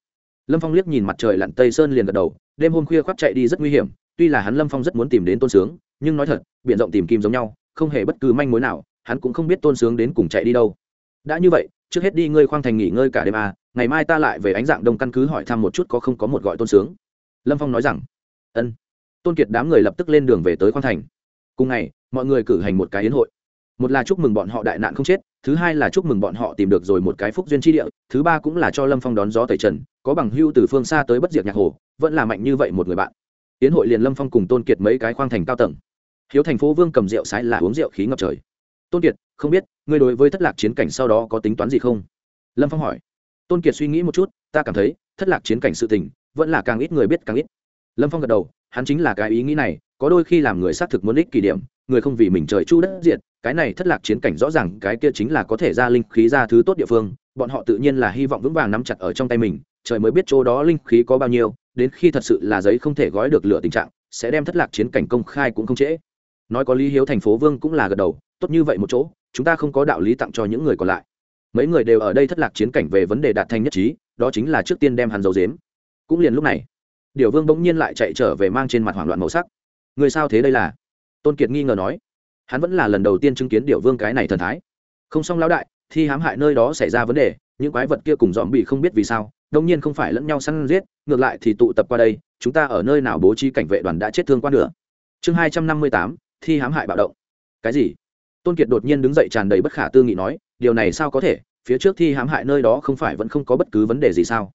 lâm phong liếc nhìn mặt trời lặn tây sơn liền gật đầu, đêm hôm khuya khoác chạy đi rất nguy hiểm, tuy là hắn lâm phong rất muốn tìm đến tôn sướng, nhưng nói thật b i ể n rộng tìm kim giống nhau, không hề bất cứ manh mối nào, hắn cũng không biết tôn sướng đến cùng chạy đi đâu đã như vậy trước hết đi ngươi khoang thành nghỉ ngơi cả đêm à, ngày mai ta lại về ánh dạng đông căn cứ hỏi thăm một chút có không có một gọi tôn sướng. Lâm phong nói rằng ân. Tôn kiệt đám người lập tức lên đường về tới khoang thành. Cùng ngày mọi người cử hành một cái yến hội. Một là chúc mừng bọn họ đại nạn không chết thứ hai là chúc mừng bọn họ tìm được rồi một cái phúc duyên tri địa thứ ba cũng là cho lâm phong đón gió tẩy trần có bằng hưu từ phương xa tới bất diệt nhạc hồ vẫn là mạnh như vậy một người bạn. Yến hội liền lâm phong cùng tôn kiệt mấy cái khoang thành cao tầng. Hiếu thành phố vương cầm rượu sái là uống rượu khí ngập trời. Tôn kiệt không biết, ngươi đối với thất lạc chiến cảnh sau đó có tính toán gì không? Lâm phong hỏi. Tôn kiệt suy nghĩ một chút, ta cảm thấy, thất lạc chiến cảnh sự tình, vẫn là càng ít người biết càng ít. Lâm phong gật đầu, hắn chính là cái ý nghĩ này, có đôi khi làm người xác thực muốn ích kỷ điểm, người không vì mình trời chu đất diệt, cái này thất lạc chiến cảnh rõ ràng cái kia chính là có thể ra linh khí ra thứ tốt địa phương, bọn họ tự nhiên là hy vọng vững vàng nắm chặt ở trong tay mình, trời mới biết chỗ đó linh khí có bao nhiêu, đến khi thật sự là giấy không thể gói được lửa tình trạng, sẽ đem thất lạc chiến cảnh công khai cũng không trễ. Nói có lý hiếu thành phố vương cũng là gật đầu, tốt như vậy một chỗ chúng ta không có đạo lý tặng cho những người còn lại. Mấy người đều ở đây thất lạc chiến cảnh về vấn đề đạt thành nhất trí, đó chính là trước tiên đem hắn dấu dếm cũng liền lúc này, điều vương bỗng nhiên lại chạy trở về mang trên mặt hoảng loạn màu sắc. Người sao thế đây là? Tôn kiệt nghi ngờ nói. Hắn vẫn là lần đầu tiên chứng kiến điểu vương cái này thần thái. Không xong lão đại, thi hãm hại nơi đó xảy ra vấn đề, những quái vật kia cùng dòm bị không biết vì sao, đông nhiên không phải lẫn nhau săn giết, ngược lại thì tụ tập qua đây, chúng ta ở nơi nào bố trí cảnh vệ đoàn đã chết thương qua nữa chương hai trăm năm mươi tám, thi hãm hại bạo động. Cái gì? Tôn kiệt đột nhiên đứng dậy tràn đầy bất khả tư nghị nói, điều này sao có thể? Phía trước thi hãm hại nơi đó không phải vẫn không có bất cứ vấn đề gì sao?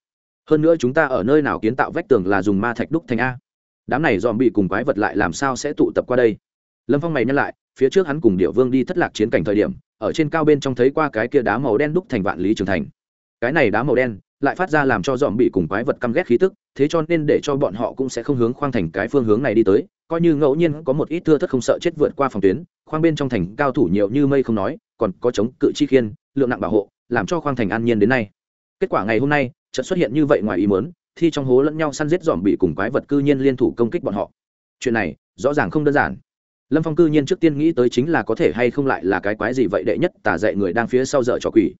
Hơn nữa chúng ta ở nơi nào kiến tạo vách tường là dùng ma thạch đúc thành a? Đám này dòm bị cùng quái vật lại làm sao sẽ tụ tập qua đây? Lâm phong mày nhắc lại, phía trước hắn cùng địa vương đi thất lạc chiến cảnh thời điểm, ở trên cao bên trong thấy qua cái kia đá màu đen đúc thành vạn lý trường thành. Cái này đá màu đen lại phát ra làm cho dòm bị cùng quái vật căm ghét khí tức, thế cho nên để cho bọn họ cũng sẽ không hướng khoang thành cái phương hướng này đi tới coi như ngẫu nhiên có một ít thưa thất không sợ chết vượt qua phòng tuyến, khoang bên trong thành cao thủ nhiều như mây không nói, còn có chống cự chi khiên, lượng nặng bảo hộ, làm cho khoang thành an nhiên đến nay. Kết quả ngày hôm nay trận xuất hiện như vậy ngoài ý mớn thi trong hố lẫn nhau săn giết dòm bị cùng quái vật cư nhiên liên thủ công kích bọn họ. Chuyện này, rõ ràng không đơn giản. Lâm phong cư nhiên trước tiên nghĩ tới chính là có thể hay không lại là cái quái gì vậy đệ nhất tả dạy người đang phía sau dở trò quỷ.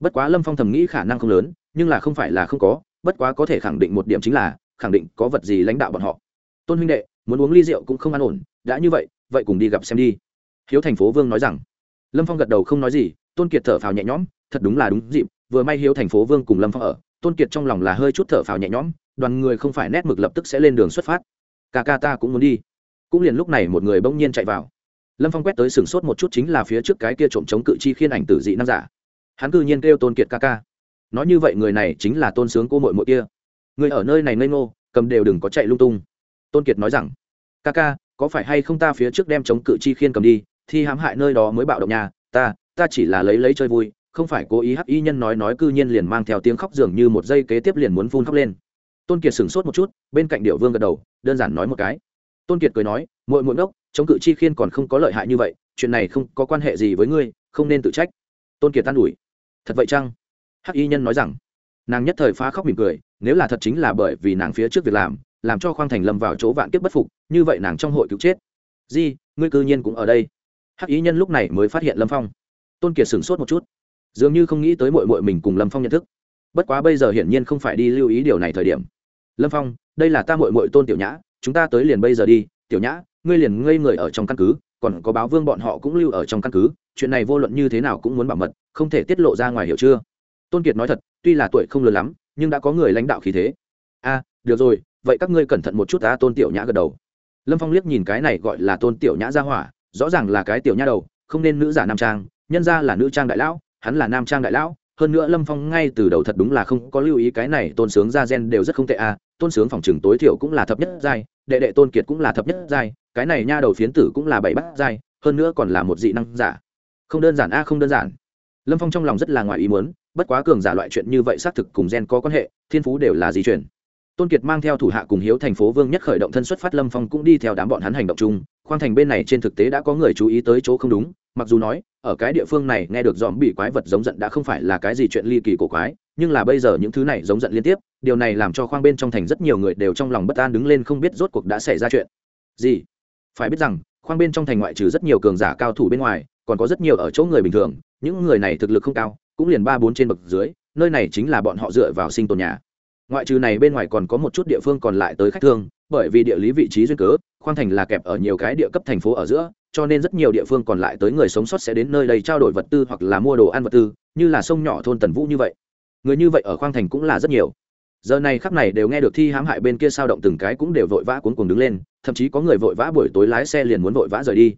Bất quá lâm phong thầm nghĩ khả năng không lớn, nhưng là không phải là không có, bất quá có thể khẳng định một điểm chính là, khẳng định có vật gì lãnh đạo bọn họ. Tôn huynh đệ muốn uống ly rượu cũng không an ổn, đã như vậy vậy cùng đi gặp xem đi. Hiếu thành phố vương nói rằng. Lâm phong gật đầu không nói gì, tôn kiệt thở phào nhẹ nhõm, thật đúng là đúng dịp, vừa may hiếu thành phố vương cùng lâm phong ở, tôn kiệt trong lòng là hơi chút thở phào nhẹ nhõm, đoàn người không phải nét mực lập tức sẽ lên đường xuất phát. Ca ca ta cũng muốn đi. Cũng liền lúc này một người bỗng nhiên chạy vào. Lâm phong quét tới sừng sốt một chút chính là phía trước cái kia trộm chống cự chi khiên ảnh tử dị nam giả. Hắn cư nhiên kêu tôn kiệt ca ca. Nói như vậy người này chính là tôn sướng cô mội mội kia. Người ở nơi này ngây ngô, cầm đều đừng có chạy lung tung tôn kiệt nói rằng, ca ca, có phải hay không ta phía trước đem chống cự chi khiên cầm đi thì hãm hại nơi đó mới bạo động nhà, ta ta chỉ là lấy lấy chơi vui, không phải cố ý hắc y nhân nói nói cư nhiên liền mang theo tiếng khóc dường như một giây kế tiếp liền muốn phun khóc lên. Tôn kiệt sửng sốt một chút, bên cạnh điệu vương gật đầu, đơn giản nói một cái. Tôn kiệt cười nói, muội muội ngốc, chống cự chi khiên còn không có lợi hại như vậy, chuyện này không có quan hệ gì với ngươi, không nên tự trách. Tôn kiệt tan ủi, thật vậy chăng? Hắc y nhân nói rằng, nàng nhất thời phá khóc mỉm cười, nếu là thật chính là bởi vì nàng phía trước việc làm làm cho khoang thành lâm vào chỗ vạn kiếp bất phục, như vậy nàng trong hội cứu chết. Di, ngươi cư nhiên cũng ở đây. Hắc ý nhân lúc này mới phát hiện lâm phong. Tôn kiệt sửng sốt một chút. Dường như không nghĩ tới mội mội mình cùng lâm phong nhận thức. Bất quá bây giờ hiển nhiên không phải đi lưu ý điều này thời điểm. Lâm phong, đây là ta mội mội tôn tiểu nhã, chúng ta tới liền bây giờ đi. Tiểu nhã, ngươi liền ngây người ở trong căn cứ, còn có báo vương bọn họ cũng lưu ở trong căn cứ, chuyện này vô luận như thế nào cũng muốn bảo mật, không thể tiết lộ ra ngoài hiểu chưa? Tôn kiệt nói thật, tuy là tuổi không lớn lắm, nhưng đã có người lãnh đạo khí thế. A được rồi vậy các ngươi cẩn thận một chút ta tôn tiểu nhã gật đầu. Lâm phong liếc nhìn cái này gọi là tôn tiểu nhã ra hỏa, rõ ràng là cái tiểu nhã đầu, không nên nữ giả nam trang, nhân ra là nữ trang đại lão, hắn là nam trang đại lão, hơn nữa lâm phong ngay từ đầu thật đúng là không có lưu ý cái này, tôn sướng ra gen đều rất không tệ à tôn sướng phòng trừng tối thiểu cũng là thập nhất giai, đệ đệ tôn kiệt cũng là thập nhất giai, cái này nha đầu phiến tử cũng là bảy bát giai, hơn nữa còn là một dị năng giả. Không đơn giản a không đơn giản. Lâm phong trong lòng rất là ngoài ý muốn, bất quá cường giả loại chuyện như vậy xác thực cùng gen có quan hệ, thiên phú đều là di chuyển tôn kiệt mang theo thủ hạ cùng hiếu thành phố vương nhất khởi động thân xuất phát lâm phong cũng đi theo đám bọn hắn hành động chung. Khoang thành bên này trên thực tế đã có người chú ý tới chỗ không đúng, mặc dù nói, ở cái địa phương này nghe được dòm bị quái vật giống giận đã không phải là cái gì chuyện ly kỳ cổ quái, nhưng là bây giờ những thứ này giống giận liên tiếp, điều này làm cho khoang bên trong thành rất nhiều người đều trong lòng bất an đứng lên không biết rốt cuộc đã xảy ra chuyện gì. Phải biết rằng, khoang bên trong thành ngoại trừ rất nhiều cường giả cao thủ bên ngoài, còn có rất nhiều ở chỗ người bình thường, những người này thực lực không cao, cũng liền ba bốn trên bậc dưới, nơi này chính là bọn họ dựa vào sinh tồn nhà ngoại trừ này bên ngoài còn có một chút địa phương còn lại tới khách thương, bởi vì địa lý vị trí duyên cớ, khoang thành là kẹp ở nhiều cái địa cấp thành phố ở giữa, cho nên rất nhiều địa phương còn lại tới người sống sót sẽ đến nơi đây trao đổi vật tư hoặc là mua đồ ăn vật tư, như là sông nhỏ thôn tần vũ như vậy. Người như vậy ở khoang thành cũng là rất nhiều. Giờ này khắp này đều nghe được thi hãm hại bên kia sao động từng cái cũng đều vội vã cuốn cuồng đứng lên, thậm chí có người vội vã buổi tối lái xe liền muốn vội vã rời đi.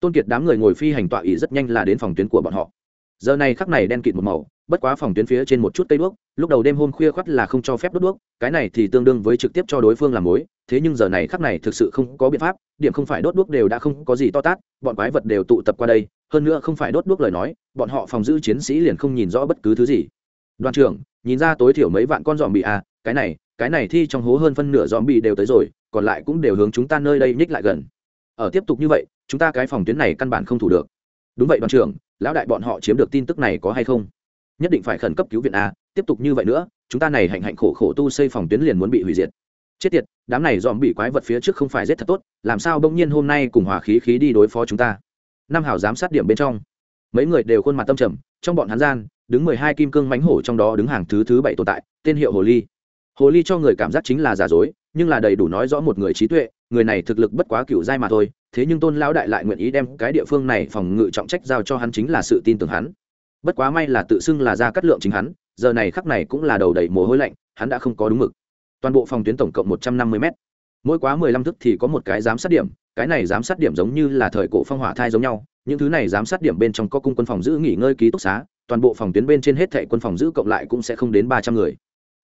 Tôn kiệt đám người ngồi phi hành tọa ý rất nhanh là đến phòng tuyến của bọn họ. Giờ này khắc này đen kịt một màu bất quá phòng tuyến phía trên một chút cây đuốc, lúc đầu đêm hôm khuya khoắt là không cho phép đốt đuốc, cái này thì tương đương với trực tiếp cho đối phương làm mối, thế nhưng giờ này khắc này thực sự không có biện pháp, điểm không phải đốt đuốc đều đã không có gì to tát, bọn quái vật đều tụ tập qua đây, hơn nữa không phải đốt đuốc lời nói, bọn họ phòng giữ chiến sĩ liền không nhìn rõ bất cứ thứ gì. Đoàn trưởng, nhìn ra tối thiểu mấy vạn con dòm bị à cái này cái này thi trong hố hơn phân nửa dòm bị đều tới rồi, còn lại cũng đều hướng chúng ta nơi đây nhích lại gần. Ở tiếp tục như vậy, chúng ta cái phòng tuyến này căn bản không thủ được. Đúng vậy, đoàn trưởng, lão đại bọn họ chiếm được tin tức này có hay không? Nhất định phải khẩn cấp cứu viện a, tiếp tục như vậy nữa, chúng ta này hạnh hạnh khổ khổ tu xây phòng tuyến liền muốn bị hủy diệt. Chết tiệt, đám này dòm bị quái vật phía trước không phải rất thật tốt, làm sao bỗng nhiên hôm nay cùng hòa khí khí đi đối phó chúng ta? Nam hảo giám sát điểm bên trong, mấy người đều khuôn mặt tâm trầm, trong bọn hắn gian, đứng mười hai kim cương mánh hổ trong đó đứng hàng thứ thứ bảy tồn tại, tên hiệu hồ ly. Hồ ly cho người cảm giác chính là giả dối, nhưng là đầy đủ nói rõ một người trí tuệ, người này thực lực bất quá cựu giai mà thôi, thế nhưng tôn lão đại lại nguyện ý đem cái địa phương này phòng ngự trọng trách giao cho hắn chính là sự tin tưởng hắn bất quá may là tự xưng là ra cắt lượng chính hắn, giờ này khắc này cũng là đầu đầy mồ hôi lạnh, hắn đã không có đúng mực. Toàn bộ phòng tuyến tổng cộng một trăm năm mươi m mỗi quá mười lăm thức thì có một cái giám sát điểm, cái này giám sát điểm giống như là thời cổ phong hỏa thai giống nhau, những thứ này giám sát điểm bên trong có cung quân phòng giữ nghỉ ngơi ký túc xá, toàn bộ phòng tuyến bên trên hết thệ quân phòng giữ cộng lại cũng sẽ không đến ba trăm người.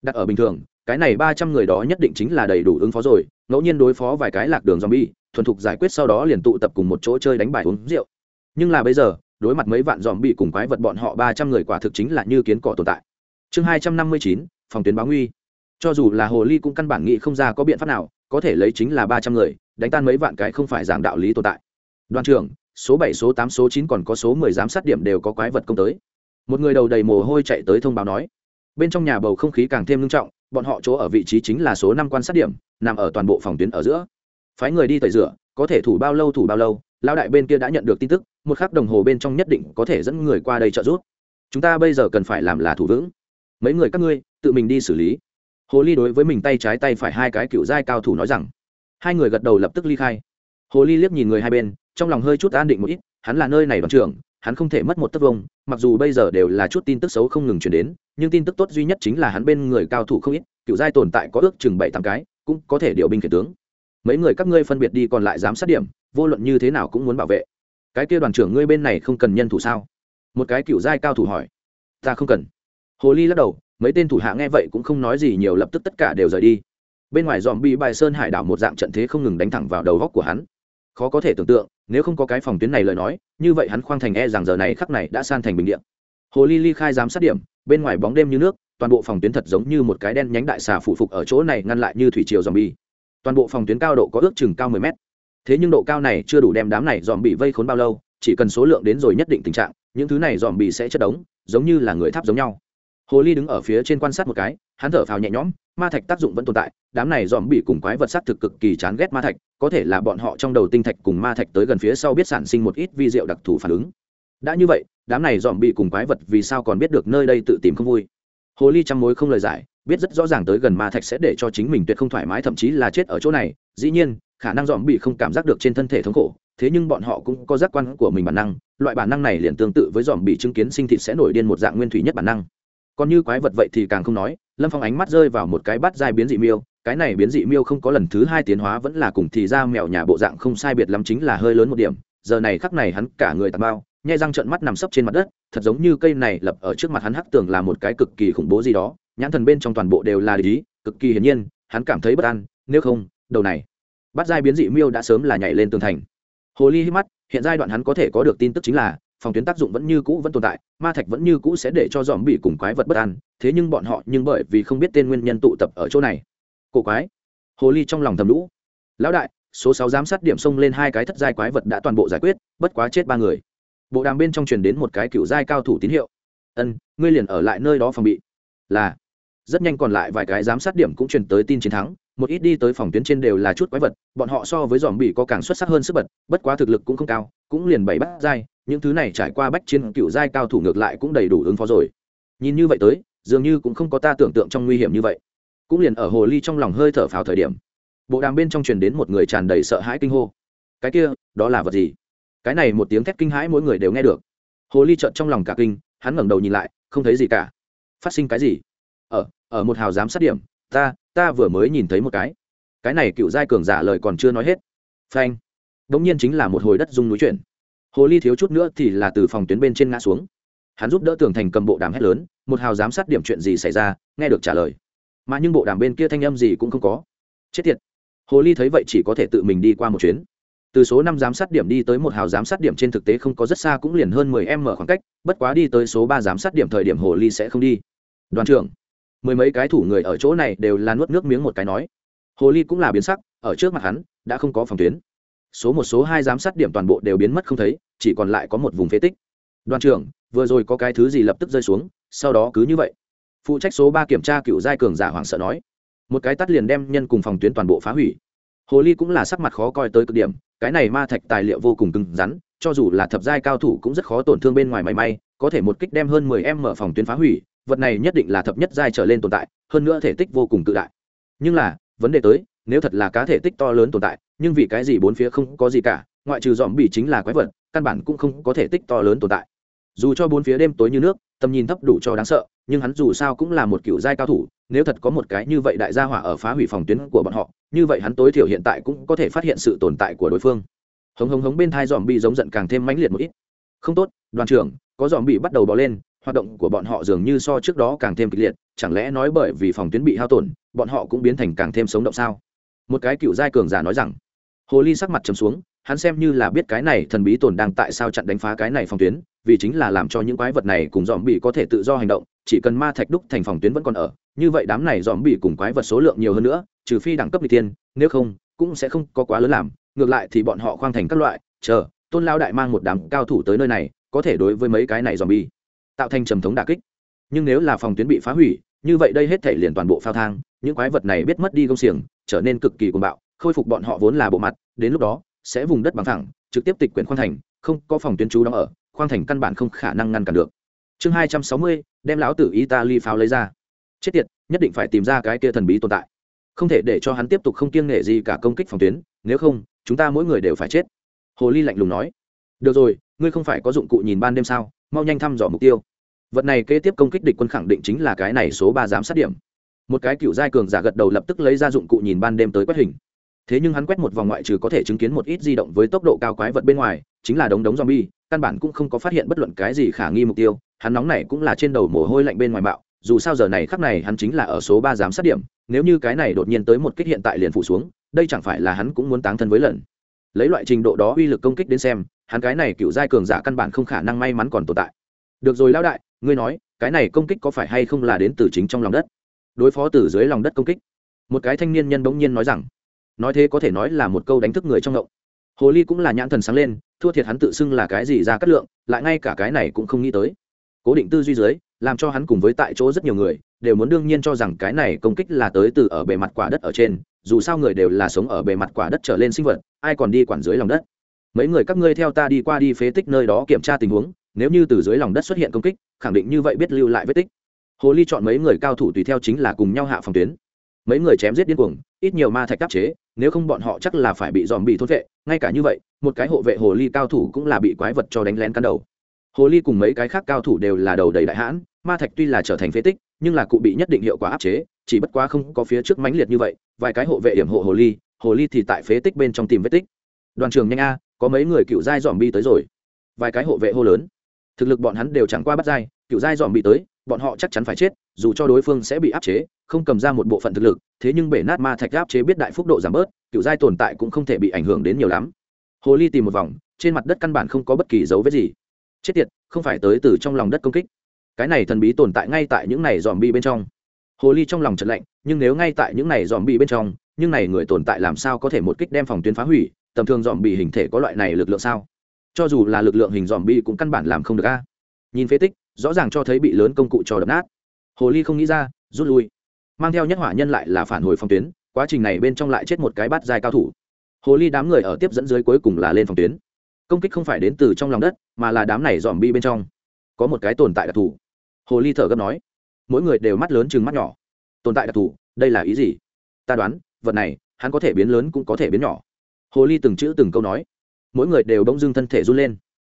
Đặt ở bình thường, cái này ba trăm người đó nhất định chính là đầy đủ ứng phó rồi, ngẫu nhiên đối phó vài cái lạc đường zombie, thuần thục giải quyết sau đó liền tụ tập cùng một chỗ chơi đánh bài uống rượu. Nhưng là bây giờ đối mặt mấy vạn dòm bị cùng quái vật bọn họ ba trăm người quả thực chính là như kiến cỏ tồn tại. Chương hai trăm năm mươi chín, phòng tuyến báo nguy. Cho dù là hồ ly cũng căn bản nghĩ không ra có biện pháp nào, có thể lấy chính là ba trăm người, đánh tan mấy vạn cái không phải giảng đạo lý tồn tại. Đoàn trưởng, số bảy, số tám, số chín còn có số mười giám sát điểm đều có quái vật công tới. Một người đầu đầy mồ hôi chạy tới thông báo nói. Bên trong nhà bầu không khí càng thêm nghiêm trọng, bọn họ chỗ ở vị trí chính là số năm quan sát điểm, nằm ở toàn bộ phòng tuyến ở giữa. Phái người đi tẩy rửa, có thể thủ bao lâu thủ bao lâu Lão đại bên kia đã nhận được tin tức, một khắc đồng hồ bên trong nhất định có thể dẫn người qua đây trợ giúp. Chúng ta bây giờ cần phải làm là thủ vững. Mấy người các ngươi, tự mình đi xử lý. Hồ ly đối với mình tay trái tay phải hai cái cựu giai cao thủ nói rằng. Hai người gật đầu lập tức ly khai. Hồ ly liếc nhìn người hai bên, trong lòng hơi chút an định một ít, hắn là nơi này đoàn trưởng, hắn không thể mất một tấc vông, mặc dù bây giờ đều là chút tin tức xấu không ngừng chuyển đến, nhưng tin tức tốt duy nhất chính là hắn bên người cao thủ không ít, cựu giai tồn tại có ước chừng bảy tám cái, cũng có thể điều binh khiển tướng. Mấy người các ngươi phân biệt đi còn lại giám sát điểm vô luận như thế nào cũng muốn bảo vệ. Cái kia đoàn trưởng ngươi bên này không cần nhân thủ sao? Một cái cựu giai cao thủ hỏi. Ta không cần. Hồ ly lắc đầu, mấy tên thủ hạ nghe vậy cũng không nói gì nhiều lập tức tất cả đều rời đi. Bên ngoài dòm bị bài sơn hải đảo một dạng trận thế không ngừng đánh thẳng vào đầu góc của hắn. Khó có thể tưởng tượng, nếu không có cái phòng tuyến này lời nói, như vậy hắn khoang thành e rằng giờ này khắc này đã san thành bình điện hồ ly ly khai giám sát điểm, bên ngoài bóng đêm như nước, toàn bộ phòng tuyến thật giống như một cái đen nhánh đại xà phụ phục ở chỗ này ngăn lại như thủy triều dòm bi. Toàn bộ phòng tuyến cao độ có ước chừng cao 10 mét thế nhưng độ cao này chưa đủ đem đám này dòm bị vây khốn bao lâu, chỉ cần số lượng đến rồi nhất định tình trạng, những thứ này dòm bị sẽ chất đống, giống như là người tháp giống nhau. Hồ ly đứng ở phía trên quan sát một cái, hắn thở phào nhẹ nhõm, ma thạch tác dụng vẫn tồn tại, đám này dòm bị cùng quái vật s thực cực kỳ chán ghét ma thạch, có thể là bọn họ trong đầu tinh thạch cùng ma thạch tới gần phía sau biết sản sinh một ít vi diệu đặc thù phản ứng. Đã như vậy, đám này dòm bị cùng quái vật vì sao còn biết được nơi đây tự tìm không vui? Hồ ly chăm mối không lời giải, biết rất rõ ràng tới gần ma thạch sẽ để cho chính mình tuyệt không thoải mái, thậm chí là chết ở chỗ này, dĩ nhiên khả năng dòm bị không cảm giác được trên thân thể thống khổ, thế nhưng bọn họ cũng có giác quan của mình bản năng, loại bản năng này liền tương tự với dòm bị chứng kiến sinh thịt sẽ nổi điên một dạng nguyên thủy nhất bản năng. Còn như quái vật vậy thì càng không nói, lâm phong ánh mắt rơi vào một cái bát dai biến dị miêu, cái này biến dị miêu không có lần thứ hai tiến hóa vẫn là cùng thì ra mèo nhà bộ dạng không sai biệt lắm chính là hơi lớn một điểm, giờ này khắc này hắn cả người tạt bao, nhai răng trợn mắt nằm sấp trên mặt đất, thật giống như cây này lập ở trước mặt hắn hắc tường là một cái cực kỳ khủng bố gì đó, nhãn thần bên trong toàn bộ đều là lý, cực kỳ hiển nhiên, hắn cảm thấy bất an, nếu không, đầu này bắt giai biến dị miêu đã sớm là nhảy lên tường thành. Hồ ly hít mắt, hiện giai đoạn hắn có thể có được tin tức chính là, phòng tuyến tác dụng vẫn như cũ vẫn tồn tại, ma thạch vẫn như cũ sẽ để cho dòm bị cùng quái vật bất an, thế nhưng bọn họ nhưng bởi vì không biết tên nguyên nhân tụ tập ở chỗ này. Cổ quái. Hồ ly trong lòng thầm lũ. Lão đại, số sáu giám sát điểm xông lên hai cái thất giai quái vật đã toàn bộ giải quyết, bất quá chết ba người. Bộ đàm bên trong truyền đến một cái cựu giai cao thủ tín hiệu. Ân, ngươi liền ở lại nơi đó phòng bị. Là rất nhanh còn lại vài cái giám sát điểm cũng truyền tới tin chiến thắng, một ít đi tới phòng tuyến trên đều là chút quái vật, bọn họ so với dòm bị có càng xuất sắc hơn sức bật, bất quá thực lực cũng không cao, cũng liền bảy bát giai, những thứ này trải qua bách chiến cựu giai cao thủ ngược lại cũng đầy đủ ứng phó rồi. Nhìn như vậy tới, dường như cũng không có ta tưởng tượng trong nguy hiểm như vậy. Cũng liền ở hồ ly trong lòng hơi thở phào thời điểm, bộ đàm bên trong truyền đến một người tràn đầy sợ hãi kinh hô. Cái kia, đó là vật gì? Cái này một tiếng thét kinh hãi mỗi người đều nghe được. Hồ ly trợn trong lòng cả kinh, hắn ngẩng đầu nhìn lại, không thấy gì cả. Phát sinh cái gì? Ở ở một hào giám sát điểm, ta ta vừa mới nhìn thấy một cái. Cái này cựu giai cường giả lời còn chưa nói hết. Phanh. Đống nhiên chính là một hồi đất dung núi chuyển. Hồ ly thiếu chút nữa thì là từ phòng tuyến bên trên ngã xuống. Hắn giúp đỡ tường thành cầm bộ đàm hét lớn, một hào giám sát điểm chuyện gì xảy ra, nghe được trả lời. Mà nhưng bộ đàm bên kia thanh âm gì cũng không có. Chết tiệt. Hồ ly thấy vậy chỉ có thể tự mình đi qua một chuyến. Từ số năm giám sát điểm đi tới một hào giám sát điểm trên thực tế không có rất xa cũng liền hơn mười m khoảng cách, bất quá đi tới số ba giám sát điểm thời điểm hồ ly sẽ không đi. Đoàn trưởng mười mấy cái thủ người ở chỗ này đều là nuốt nước miếng một cái nói. Hồ ly cũng là biến sắc, ở trước mặt hắn, đã không có phòng tuyến. Số một, số hai giám sát điểm toàn bộ đều biến mất không thấy, chỉ còn lại có một vùng phế tích. Đoàn trưởng, vừa rồi có cái thứ gì lập tức rơi xuống, sau đó cứ như vậy. Phụ trách số ba kiểm tra cựu giai cường giả hoảng sợ nói. Một cái tắt liền đem nhân cùng phòng tuyến toàn bộ phá hủy. Hồ ly cũng là sắc mặt khó coi tới cực điểm, cái này ma thạch tài liệu vô cùng cứng rắn, cho dù là thập giai cao thủ cũng rất khó tổn thương bên ngoài mảy may, có thể một kích đem hơn mười em mở phòng tuyến phá hủy vật này nhất định là thập nhất giai trở lên tồn tại, hơn nữa thể tích vô cùng cự đại. Nhưng là, vấn đề tới, nếu thật là cá thể tích to lớn tồn tại, nhưng vì cái gì bốn phía không có gì cả, ngoại trừ dòm bị chính là quái vật, căn bản cũng không có thể tích to lớn tồn tại. Dù cho bốn phía đêm tối như nước, tầm nhìn thấp đủ cho đáng sợ, nhưng hắn dù sao cũng là một cựu giai cao thủ, nếu thật có một cái như vậy đại gia hỏa ở phá hủy phòng tuyến của bọn họ, như vậy hắn tối thiểu hiện tại cũng có thể phát hiện sự tồn tại của đối phương. Hống hống hống bên thai dòm bị giống giận càng thêm mãnh liệt một ít. Không tốt, đoàn trưởng, có dòm bị bắt đầu bỏ lên hoạt động của bọn họ dường như so trước đó càng thêm kịch liệt, chẳng lẽ nói bởi vì phòng tuyến bị hao tổn, bọn họ cũng biến thành càng thêm sống động sao? Một cái cựu giai cường giả nói rằng, hồ ly sắc mặt chấm xuống, hắn xem như là biết cái này thần bí tồn đang tại sao chặn đánh phá cái này phòng tuyến, vì chính là làm cho những quái vật này cùng dòm bị có thể tự do hành động, chỉ cần ma thạch đúc thành phòng tuyến vẫn còn ở, như vậy đám này dòm bị cùng quái vật số lượng nhiều hơn nữa, trừ phi đẳng cấp n tiên nếu không, cũng sẽ không có quá lớn làm, ngược lại thì bọn họ khoang thành các loại, chờ, tôn lao đại mang một đám cao thủ tới nơi này, có thể đối với mấy cái này dòm bi tạo thành trầm thống đà kích. Nhưng nếu là phòng tuyến bị phá hủy, như vậy đây hết thể liền toàn bộ phao thang, những quái vật này biết mất đi công xiềng, trở nên cực kỳ cuồng bạo, khôi phục bọn họ vốn là bộ mặt, đến lúc đó, sẽ vùng đất bằng thẳng trực tiếp tịch quyển khoang thành, không có phòng tuyến trú đóng ở, khoang thành căn bản không khả năng ngăn cản được. Chương hai trăm sáu mươi, đem lão tử italy pháo lấy ra. Chết tiệt, nhất định phải tìm ra cái kia thần bí tồn tại. Không thể để cho hắn tiếp tục không kiêng nghệ gì cả công kích phòng tuyến, nếu không, chúng ta mỗi người đều phải chết. Hồ ly lạnh lùng nói. Được rồi, ngươi không phải có dụng cụ nhìn ban đêm sao? Mau nhanh thăm dò mục tiêu. Vật này kế tiếp công kích địch quân khẳng định chính là cái này số ba giám sát điểm. Một cái cựu giai cường giả gật đầu lập tức lấy ra dụng cụ nhìn ban đêm tới quét hình. Thế nhưng hắn quét một vòng ngoại trừ có thể chứng kiến một ít di động với tốc độ cao quái vật bên ngoài, chính là đống đống zombie, căn bản cũng không có phát hiện bất luận cái gì khả nghi mục tiêu. Hắn nóng này cũng là trên đầu mồ hôi lạnh bên ngoài bạo, dù sao giờ này khắc này hắn chính là ở số ba giám sát điểm, nếu như cái này đột nhiên tới một kích hiện tại liền phụ xuống, đây chẳng phải là hắn cũng muốn táng thân với lần. Lấy loại trình độ đó uy lực công kích đến xem hắn cái này cựu giai cường giả căn bản không khả năng may mắn còn tồn tại. Được rồi lão đại, ngươi nói, cái này công kích có phải hay không là đến từ chính trong lòng đất? Đối phó từ dưới lòng đất công kích. Một cái thanh niên nhân bỗng nhiên nói rằng, nói thế có thể nói là một câu đánh thức người trong ngộng. Hồ ly cũng là nhãn thần sáng lên, thua thiệt hắn tự xưng là cái gì ra cắt lượng, lại ngay cả cái này cũng không nghĩ tới. Cố định tư duy dưới, làm cho hắn cùng với tại chỗ rất nhiều người, đều muốn đương nhiên cho rằng cái này công kích là tới từ ở bề mặt quả đất ở trên, dù sao người đều là sống ở bề mặt quả đất trở lên sinh vật, ai còn đi quản dưới lòng đất? Mấy người các ngươi theo ta đi qua đi phế tích nơi đó kiểm tra tình huống, nếu như từ dưới lòng đất xuất hiện công kích, khẳng định như vậy biết lưu lại vết tích. Hồ ly chọn mấy người cao thủ tùy theo chính là cùng nhau hạ phòng tuyến. Mấy người chém giết điên cuồng, ít nhiều ma thạch đáp chế, nếu không bọn họ chắc là phải bị dòm bị thốt vệ. Ngay cả như vậy, một cái hộ vệ hồ ly cao thủ cũng là bị quái vật cho đánh lén căn đầu. Hồ ly cùng mấy cái khác cao thủ đều là đầu đầy đại hãn, ma thạch tuy là trở thành phế tích, nhưng là cụ bị nhất định hiệu quả áp chế, chỉ bất quá không có phía trước mãnh liệt như vậy. Vài cái hộ vệ hiểm hộ hồ ly hồ ly thì tại phế tích bên trong tìm vết tích. Đoàn trường nhanh a có mấy người cựu giai dòm bi tới rồi. Vài cái hộ vệ hô lớn. Thực lực bọn hắn đều chẳng qua bắt giai, cựu giai dòm bị tới bọn họ chắc chắn phải chết dù cho đối phương sẽ bị áp chế không cầm ra một bộ phận thực lực thế nhưng bể nát ma thạch áp chế biết đại phúc độ giảm bớt cựu giai tồn tại cũng không thể bị ảnh hưởng đến nhiều lắm. Hồ ly tìm một vòng trên mặt đất căn bản không có bất kỳ dấu vết gì. Chết tiệt không phải tới từ trong lòng đất công kích. Cái này thần bí tồn tại ngay tại những này dòm bi bên trong. Hồ ly trong lòng trận lạnh nhưng nếu ngay tại những này dòm bi bên trong nhưng này người tồn tại làm sao có thể một kích đem phòng tuyến phá hủy tầm thường dòm bị hình thể có loại này lực lượng sao? Cho dù là lực lượng hình dòm bi cũng căn bản làm không được a. Nhìn phế tích, rõ ràng cho thấy bị lớn công cụ trò đập nát. Hồ ly không nghĩ ra, rút lui. Mang theo nhất hỏa nhân lại là phản hồi phòng tuyến, quá trình này bên trong lại chết một cái bát dài cao thủ. Hồ ly đám người ở tiếp dẫn dưới cuối cùng là lên phòng tuyến. Công kích không phải đến từ trong lòng đất, mà là đám này dòm bi bên trong. Có một cái tồn tại đặc thù. Hồ ly thở gấp nói. Mỗi người đều mắt lớn chừng mắt nhỏ. Tồn tại đặc thù, đây là ý gì? Ta đoán, vật này, hắn có thể biến lớn cũng có thể biến nhỏ hồ ly từng chữ từng câu nói. Mỗi người đều bỗng dưng thân thể run lên.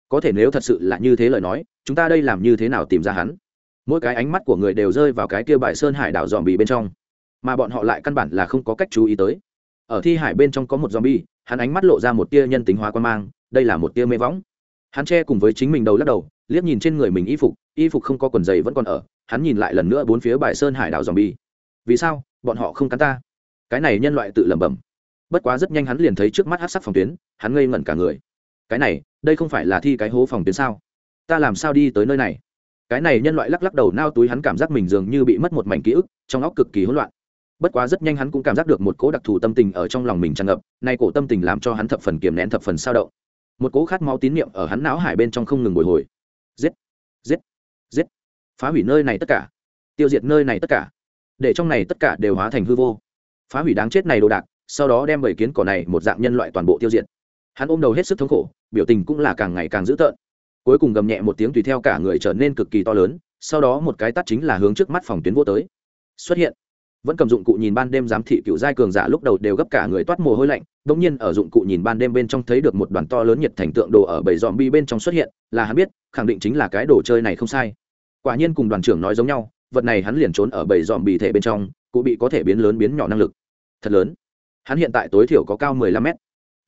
Có thể nếu thật sự là như thế lời nói, chúng ta đây làm như thế nào tìm ra hắn? Mỗi cái ánh mắt của người đều rơi vào cái kia bài sơn hải đảo dòm bì bên trong. Mà bọn họ lại căn bản là không có cách chú ý tới. Ở thi hải bên trong có một dòm bi hắn ánh mắt lộ ra một tia nhân tính hóa quan mang, đây là một tia mê võng. Hắn che cùng với chính mình đầu lắc đầu, liếc nhìn trên người mình y phục y phục không có quần giày vẫn còn ở, hắn nhìn lại lần nữa bốn phía bài sơn hải đảo dòm bi vì sao? Bọn họ không cắn ta. Cái này nhân loại tự lẩm bẩm bất quá rất nhanh hắn liền thấy trước mắt hát sắc phòng tuyến, hắn ngây ngẩn cả người. Cái này, đây không phải là thi cái hố phòng tuyến sao? Ta làm sao đi tới nơi này? Cái này nhân loại lắc lắc đầu nao túi hắn cảm giác mình dường như bị mất một mảnh ký ức, trong óc cực kỳ hỗn loạn. Bất quá rất nhanh hắn cũng cảm giác được một cỗ đặc thù tâm tình ở trong lòng mình tràn ngập, nay cổ tâm tình làm cho hắn thập phần kiềm nén thập phần sao động. Một cỗ khát máu tín niệm ở hắn não hải bên trong không ngừng bồi hồi. Giết! Giết! Giết! Phá hủy nơi này tất cả! Tiêu diệt nơi này tất cả! Để trong này tất cả đều hóa thành hư vô! Phá hủy đáng chết này đồ đạc! Sau đó đem bảy kiến cỏ này một dạng nhân loại toàn bộ tiêu diệt. Hắn ôm đầu hết sức thống khổ, biểu tình cũng là càng ngày càng dữ tợn. Cuối cùng gầm nhẹ một tiếng tùy theo cả người trở nên cực kỳ to lớn, sau đó một cái tắt chính là hướng trước mắt phòng tuyến vô tới. Xuất hiện. Vẫn cầm dụng cụ nhìn ban đêm giám thị cựu giai cường giả lúc đầu đều gấp cả người toát mồ hôi lạnh, bỗng nhiên ở dụng cụ nhìn ban đêm bên trong thấy được một đoàn to lớn nhiệt thành tượng đồ ở bảy dòm bi bên trong xuất hiện, là hắn biết, khẳng định chính là cái đồ chơi này không sai. Quả nhiên cùng đoàn trưởng nói giống nhau, vật này hắn liền trốn ở bảy dòm bì thể bên trong cụ bị có thể biến lớn biến nhỏ năng lực. Thật lớn hắn hiện tại tối thiểu có cao mười lăm mét.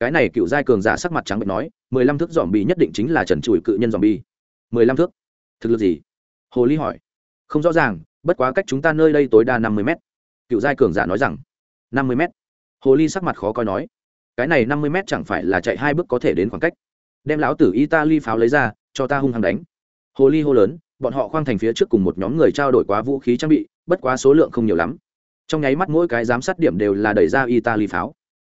Cái này cựu giai cường giả sắc mặt trắng bệnh nói, mười lăm thước dòm bi nhất định chính là trần trụi cự nhân dòm bi mười lăm thước? Thực lực gì? Hồ ly hỏi. Không rõ ràng, bất quá cách chúng ta nơi đây tối đa năm mươi mét. Cựu giai cường giả nói rằng, năm mươi mét. Hồ ly sắc mặt khó coi nói, cái này năm mươi mét chẳng phải là chạy hai bước có thể đến khoảng cách. Đem lão tử italy pháo lấy ra, cho ta hung hăng đánh. Hồ ly hô lớn, bọn họ khoang thành phía trước cùng một nhóm người trao đổi quá vũ khí trang bị, bất quá số lượng không nhiều lắm trong nháy mắt mỗi cái giám sát điểm đều là đẩy ra italy pháo.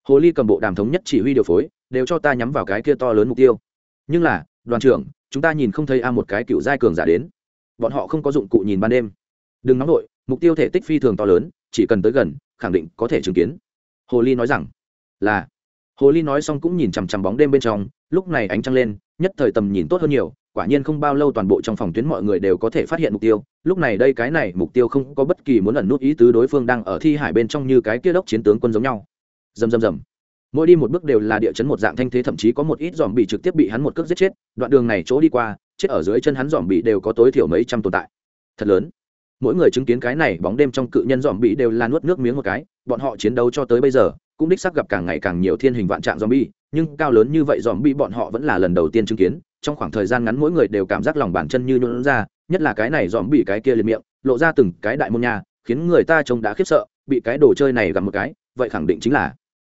Hồ ly cầm bộ đàm thống nhất chỉ huy điều phối, đều cho ta nhắm vào cái kia to lớn mục tiêu. Nhưng là, đoàn trưởng, chúng ta nhìn không thấy a một cái cựu giai cường giả đến. Bọn họ không có dụng cụ nhìn ban đêm. Đừng nóng vội mục tiêu thể tích phi thường to lớn, chỉ cần tới gần, khẳng định có thể chứng kiến. Hồ ly nói rằng, là. Hồ ly nói xong cũng nhìn chằm chằm bóng đêm bên trong, lúc này ánh trăng lên, nhất thời tầm nhìn tốt hơn nhiều quả nhiên không bao lâu toàn bộ trong phòng tuyến mọi người đều có thể phát hiện mục tiêu. Lúc này đây cái này mục tiêu không có bất kỳ muốn ẩn nút ý tứ đối phương đang ở thi hải bên trong như cái kia đốc chiến tướng quân giống nhau. Dầm dầm dầm mỗi đi một bước đều là địa chấn một dạng thanh thế thậm chí có một ít dòm bị trực tiếp bị hắn một cước giết chết. Đoạn đường này chỗ đi qua chết ở dưới chân hắn dòm bị đều có tối thiểu mấy trăm tồn tại. Thật lớn. Mỗi người chứng kiến cái này bóng đêm trong cự nhân dòm bị đều là nuốt nước miếng một cái. Bọn họ chiến đấu cho tới bây giờ cũng đích xác gặp càng ngày càng nhiều thiên hình vạn trạng zombie, nhưng cao lớn như vậy zombie bọn họ vẫn là lần đầu tiên chứng kiến, trong khoảng thời gian ngắn mỗi người đều cảm giác lòng bàn chân như nhũn ra, nhất là cái này zombie cái kia liền miệng, lộ ra từng cái đại môn nhà, khiến người ta trông đã khiếp sợ, bị cái đồ chơi này gặp một cái, vậy khẳng định chính là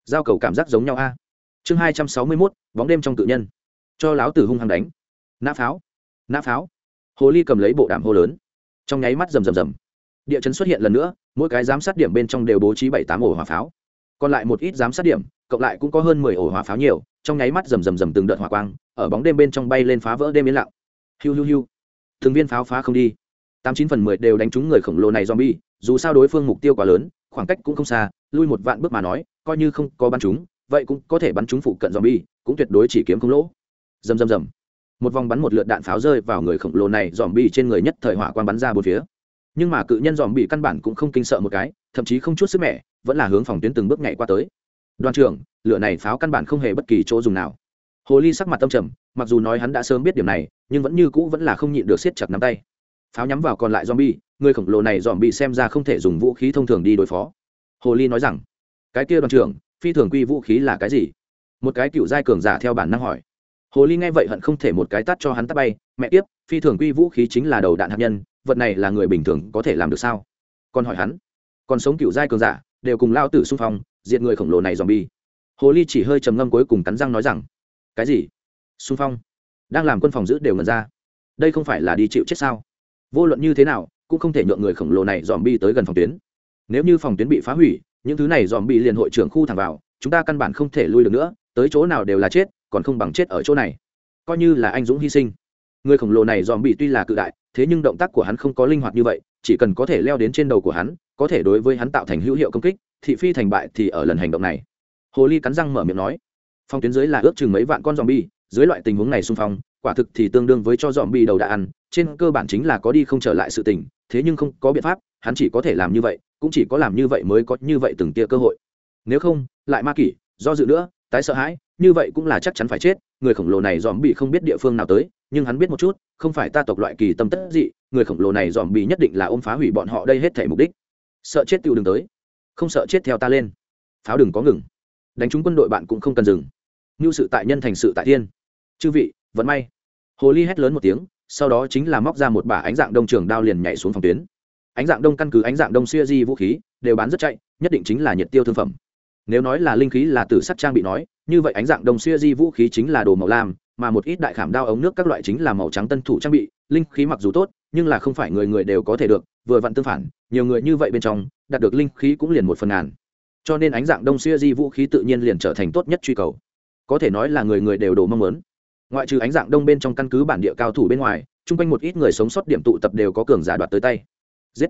giao cầu cảm giác giống nhau a. Chương hai trăm sáu mươi mốt bóng đêm trong tự nhân. Cho láo tử hung hăng đánh. Nã pháo, nã pháo. Hồ ly cầm lấy bộ đàm hô lớn. Trong nháy mắt rầm rầm rầm. Địa chấn xuất hiện lần nữa, mỗi cái giám sát điểm bên trong đều bố trí bảy tám ổ hỏa pháo còn lại một ít giám sát điểm cộng lại cũng có hơn mười ổ hỏa pháo nhiều trong nháy mắt rầm rầm rầm từng đợt hỏa quang, ở bóng đêm bên trong bay lên phá vỡ đêm yên lặng. Hiu hiu hiu. Thường viên pháo phá không đi. Tám chín phần mười đều đánh trúng người khổng lồ này zombie, dù sao đối phương mục tiêu quá lớn, khoảng cách cũng không xa, lui một vạn bước mà nói, coi như không có bắn trúng, vậy cũng có thể bắn trúng phụ cận zombie, cũng tuyệt đối chỉ kiếm không lỗ. Rầm rầm rầm. Một vòng bắn một lượt đạn pháo rơi vào người khổng lồ này dòm trên người nhất thời hỏa quang bắn ra bốn phía. Nhưng mà cự nhân dòm bị căn bản cũng không kinh sợ một cái, thậm chí không chút sức mẹ vẫn là hướng phòng tuyến từng bước nhảy qua tới đoàn trưởng, lửa này pháo căn bản không hề bất kỳ chỗ dùng nào. Hồ ly sắc mặt tâm trầm, mặc dù nói hắn đã sớm biết điểm này, nhưng vẫn như cũ vẫn là không nhịn được siết chặt nắm tay. Pháo nhắm vào còn lại zombie, người khổng lồ này dòm bị xem ra không thể dùng vũ khí thông thường đi đối phó. Hồ ly nói rằng, cái kia đoàn trưởng, phi thường quy vũ khí là cái gì? Một cái cựu giai cường giả theo bản năng hỏi. Hồ ly nghe vậy hận không thể một cái tắt cho hắn tắt bay, mẹ tiếp phi thường quy vũ khí chính là đầu đạn hạt nhân, vật này là người bình thường có thể làm được sao? Còn hỏi hắn, còn sống cựu giai cường giả, đều cùng lao tử xung phong diệt người khổng lồ này dòm bi hồ ly chỉ hơi trầm ngâm cuối cùng cắn răng nói rằng, cái gì? Xung phong? Đang làm quân phòng giữ đều ngần ra. Đây không phải là đi chịu chết sao? Vô luận như thế nào, cũng không thể nhượng người khổng lồ này dòm bi tới gần phòng tuyến. Nếu như phòng tuyến bị phá hủy, những thứ này dòm bi liền hội trưởng khu thẳng vào, chúng ta căn bản không thể lui được nữa, tới chỗ nào đều là chết, còn không bằng chết ở chỗ này. Coi như là anh dũng hy sinh. Người khổng lồ này dòm bị tuy là cự đại, thế nhưng động tác của hắn không có linh hoạt như vậy, chỉ cần có thể leo đến trên đầu của hắn, có thể đối với hắn tạo thành hữu hiệu công kích thị phi thành bại thì ở lần hành động này. Hồ ly cắn răng mở miệng nói, phong tuyến dưới là ước chừng mấy vạn con dòm bi dưới loại tình huống này xung phong, quả thực thì tương đương với cho dòm bi đầu đã ăn, trên cơ bản chính là có đi không trở lại sự tình, thế nhưng không có biện pháp, hắn chỉ có thể làm như vậy, cũng chỉ có làm như vậy mới có như vậy từng tia cơ hội. Nếu không, lại ma kỷ, do dự nữa, tái sợ hãi, như vậy cũng là chắc chắn phải chết, người khổng lồ này dòm bị không biết địa phương nào tới, nhưng hắn biết một chút, không phải ta tộc loại kỳ tâm tất dị, người khổng lồ này dòm bị nhất định là ôm phá hủy bọn họ đây hết thể mục đích. Sợ chết tiêu đường tới không sợ chết theo ta lên. Pháo đừng có ngừng. Đánh trúng quân đội bạn cũng không cần dừng. Như sự tại nhân thành sự tại thiên. Chư vị vẫn may. Hồ ly hét lớn một tiếng, sau đó chính là móc ra một bả ánh dạng đông trường đao liền nhảy xuống phòng tuyến. Ánh dạng đông căn cứ ánh dạng đông xuya di vũ khí, đều bán rất chạy, nhất định chính là nhiệt tiêu thương phẩm. Nếu nói là linh khí là từ sắt trang bị nói, như vậy ánh dạng đông xuya di vũ khí chính là đồ màu lam, mà một ít đại khảm đao ống nước các loại chính là màu trắng tân thủ trang bị, linh khí mặc dù tốt, nhưng là không phải người người đều có thể được vừa vặn tương phản, nhiều người như vậy bên trong, đạt được linh khí cũng liền một phần ngàn. Cho nên ánh dạng đông xuya di vũ khí tự nhiên liền trở thành tốt nhất truy cầu. Có thể nói là người người đều đồ mong muốn. Ngoại trừ ánh dạng đông bên trong căn cứ bản địa cao thủ bên ngoài, chung quanh một ít người sống sót điểm tụ tập đều có cường giả đoạt tới tay. Giết!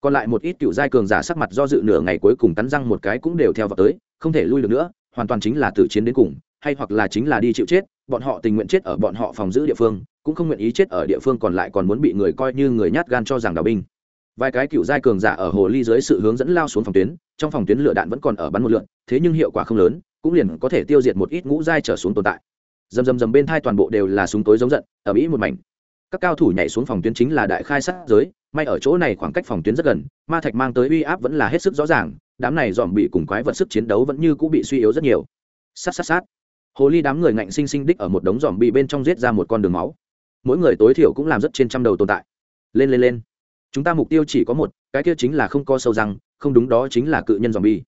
Còn lại một ít cựu giai cường giả sắc mặt do dự nửa ngày cuối cùng cắn răng một cái cũng đều theo vào tới, không thể lui được nữa, hoàn toàn chính là tử chiến đến cùng, hay hoặc là chính là đi chịu chết, bọn họ tình nguyện chết ở bọn họ phòng giữ địa phương, cũng không nguyện ý chết ở địa phương còn lại còn muốn bị người coi như người nhát gan cho rằng đào binh vài cái cựu giai cường giả ở hồ ly dưới sự hướng dẫn lao xuống phòng tuyến, trong phòng tuyến lửa đạn vẫn còn ở bắn một lượn, thế nhưng hiệu quả không lớn, cũng liền có thể tiêu diệt một ít ngũ giai trở xuống tồn tại. Dầm dầm dầm bên thai toàn bộ đều là súng tối giống giận ở mỹ một mảnh. Các cao thủ nhảy xuống phòng tuyến chính là đại khai sát giới, may ở chỗ này khoảng cách phòng tuyến rất gần, ma thạch mang tới uy áp vẫn là hết sức rõ ràng, đám này dòm bị cùng quái vật sức chiến đấu vẫn như cũng bị suy yếu rất nhiều. Sát sát sát. Hồ ly đám người ngạnh sinh sinh đích ở một đống dòm bị bên trong giết ra một con đường máu. Mỗi người tối thiểu cũng làm rất trên trăm đầu tồn tại. Lên lên lên chúng ta mục tiêu chỉ có một, cái kia chính là không co sâu răng, không đúng đó chính là cự nhân dòm bi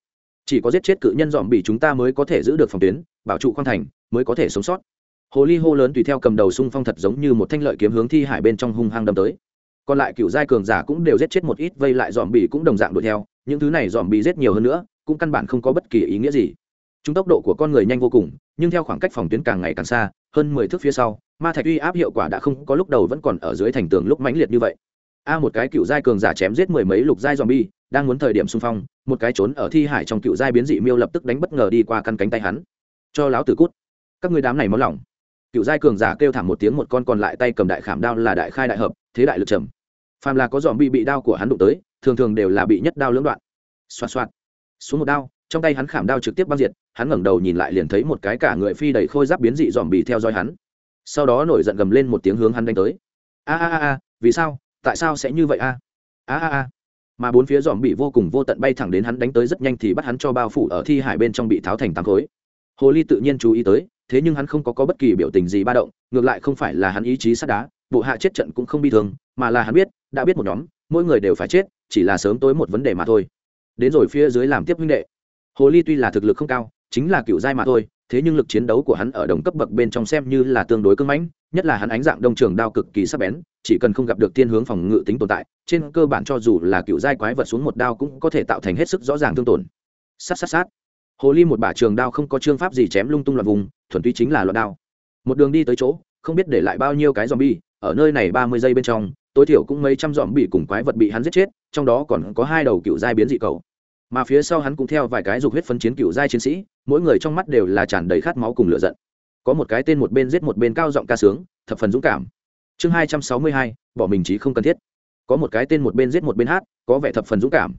chỉ có giết chết cự nhân dòm bi chúng ta mới có thể giữ được phòng tuyến, bảo trụ khoang thành, mới có thể sống sót. Hồ ly hô lớn tùy theo cầm đầu xung phong thật giống như một thanh lợi kiếm hướng thi hải bên trong hung hăng đâm tới. Còn lại cựu giai cường giả cũng đều giết chết một ít, vây lại dòm bi cũng đồng dạng đuổi theo, những thứ này dòm bi giết nhiều hơn nữa, cũng căn bản không có bất kỳ ý nghĩa gì. Chúng tốc độ của con người nhanh vô cùng, nhưng theo khoảng cách phòng tuyến càng ngày càng xa, hơn mười thước phía sau, ma thạch uy áp hiệu quả đã không có lúc đầu vẫn còn ở dưới thành tường lúc mãnh liệt như vậy a một cái cựu giai cường giả chém giết mười mấy lục giai zombie, bi đang muốn thời điểm xung phong một cái trốn ở thi hải trong cựu giai biến dị miêu lập tức đánh bất ngờ đi qua căn cánh tay hắn. Cho láo tử cút. Các ngươi đám này máu lỏng. Cựu giai cường giả kêu thảm một tiếng một con còn lại tay cầm đại khảm đao là đại khai đại hợp thế đại lực trầm. Phàm là có zombie bị bị đao của hắn đụng tới thường thường đều là bị nhất đao lưỡng đoạn. Xoạt xoạt. Xuống một đao trong tay hắn khảm đao trực tiếp băng diệt hắn ngẩng đầu nhìn lại liền thấy một cái cả người phi đầy khôi giáp biến dị zombie theo dõi hắn. Sau đó nổi giận gầm lên một tiếng hướng hắn đánh tới. A a a vì sao? Tại sao sẽ như vậy a? A a a. Mà bốn phía dòm bị vô cùng vô tận bay thẳng đến hắn đánh tới rất nhanh thì bắt hắn cho bao phủ ở thi hải bên trong bị tháo thành tám khối. Hồ ly tự nhiên chú ý tới thế nhưng hắn không có, có bất kỳ biểu tình gì ba động ngược lại không phải là hắn ý chí sắt đá bộ hạ chết trận cũng không bi thương mà là hắn biết đã biết một nhóm mỗi người đều phải chết chỉ là sớm tối một vấn đề mà thôi. Đến rồi phía dưới làm tiếp huynh đệ. Hồ ly tuy là thực lực không cao chính là cựu giai mà thôi thế nhưng lực chiến đấu của hắn ở đồng cấp bậc bên trong xem như là tương đối cưng mãnh, nhất là hắn ánh dạng đông trường đao cực kỳ sắc bén, chỉ cần không gặp được tiên hướng phòng ngự tính tồn tại, trên cơ bản cho dù là cựu giai quái vật xuống một đao cũng có thể tạo thành hết sức rõ ràng thương tổn. Sát sát sát. Hồ ly một bả trường đao không có chương pháp gì chém lung tung loạn vùng, thuần túy chính là loạn đao. Một đường đi tới chỗ, không biết để lại bao nhiêu cái zombie, ở nơi này ba mươi giây bên trong, tối thiểu cũng mấy trăm zombie cùng quái vật bị hắn giết chết, trong đó còn có hai đầu cựu giai biến dị cầu mà phía sau hắn cũng theo vài cái dục huyết phân chiến cựu giai chiến sĩ, mỗi người trong mắt đều là tràn đầy khát máu cùng lửa giận. Có một cái tên một bên giết một bên cao giọng ca sướng, thập phần dũng cảm. Chương hai trăm sáu mươi hai, bỏ mình trí không cần thiết. Có một cái tên một bên giết một bên hát, có vẻ thập phần dũng cảm.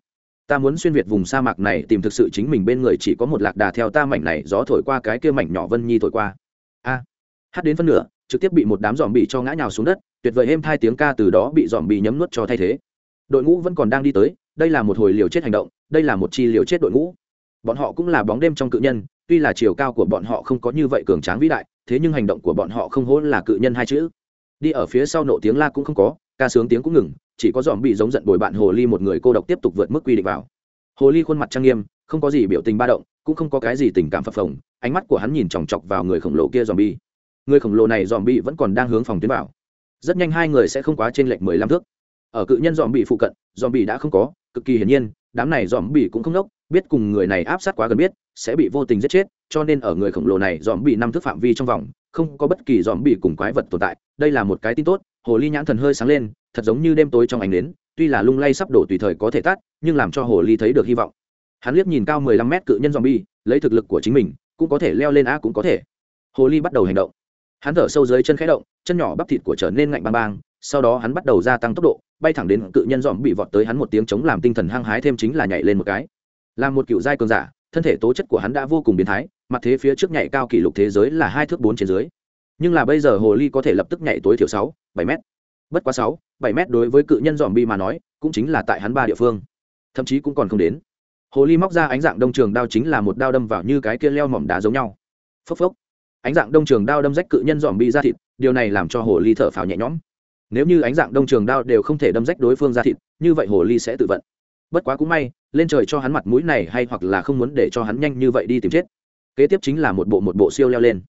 Ta muốn xuyên việt vùng sa mạc này tìm thực sự chính mình bên người chỉ có một lạc đà theo ta mảnh này gió thổi qua cái kia mảnh nhỏ vân nhi thổi qua. A. Hát đến phân nửa, trực tiếp bị một đám dòm bị cho ngã nhào xuống đất, tuyệt vời êm hai tiếng ca từ đó bị dòm bị nhấm nuốt cho thay thế. Đội ngũ vẫn còn đang đi tới đây là một hồi liều chết hành động, đây là một chi liều chết đội ngũ. Bọn họ cũng là bóng đêm trong cự nhân, tuy là chiều cao của bọn họ không có như vậy cường tráng vĩ đại, thế nhưng hành động của bọn họ không hỗn là cự nhân hai chữ. Đi ở phía sau nộ tiếng la cũng không có, ca sướng tiếng cũng ngừng, chỉ có dòm bị giống giận bồi bạn hồ ly một người cô độc tiếp tục vượt mức quy định vào. Hồ ly khuôn mặt trang nghiêm, không có gì biểu tình ba động, cũng không có cái gì tình cảm phập phồng, ánh mắt của hắn nhìn chòng chọc vào người khổng lồ kia dòm bi người khổng lồ này dòm bi vẫn còn đang hướng phòng tuyến vào. Rất nhanh hai người sẽ không quá trên lệch mười lăm thước ở cự nhân dòm bị phụ cận, dòm bị đã không có, cực kỳ hiển nhiên, đám này dòm bị cũng không nốc biết cùng người này áp sát quá gần biết, sẽ bị vô tình giết chết, cho nên ở người khổng lồ này dòm bị năm thước phạm vi trong vòng, không có bất kỳ dòm bị cùng quái vật tồn tại. Đây là một cái tin tốt, hồ ly nhãn thần hơi sáng lên, thật giống như đêm tối trong ánh nến, tuy là lung lay sắp đổ tùy thời có thể tắt, nhưng làm cho hồ ly thấy được hy vọng. Hắn liếc nhìn cao mười lăm mét cự nhân dòm bi lấy thực lực của chính mình, cũng có thể leo lên a cũng có thể. Hồ ly bắt đầu hành động. Hắn thở sâu dưới chân khẽ động, chân nhỏ bắp thịt của trở nên ngạnh bang bang, sau đó hắn bắt đầu gia tăng tốc độ bay thẳng đến cự nhân dòm bị vọt tới hắn một tiếng chống làm tinh thần hăng hái thêm chính là nhảy lên một cái. Làm một cựu giai cường giả, thân thể tố chất của hắn đã vô cùng biến thái, mặt thế phía trước nhảy cao kỷ lục thế giới là hai thước bốn trên dưới. Nhưng là bây giờ hồ ly có thể lập tức nhảy tối thiểu sáu, bảy m bất quá sáu, bảy m đối với cự nhân dòm bi mà nói, cũng chính là tại hắn ba địa phương. Thậm chí cũng còn không đến. Hồ ly móc ra ánh dạng đông trường đao chính là một đao đâm vào như cái kia leo mỏm đá giống nhau. Phốc phốc. Ánh dạng đông trường đao đâm rách cự nhân dòm bi ra thịt, điều này làm cho hồ ly thở phào nhẹ nhõm nếu như ánh dạng đông trường đao đều không thể đâm rách đối phương ra thịt, như vậy hồ ly sẽ tự vận. Bất quá cũng may, lên trời cho hắn mặt mũi này hay hoặc là không muốn để cho hắn nhanh như vậy đi tìm chết. Kế tiếp chính là một bộ một bộ siêu leo lên.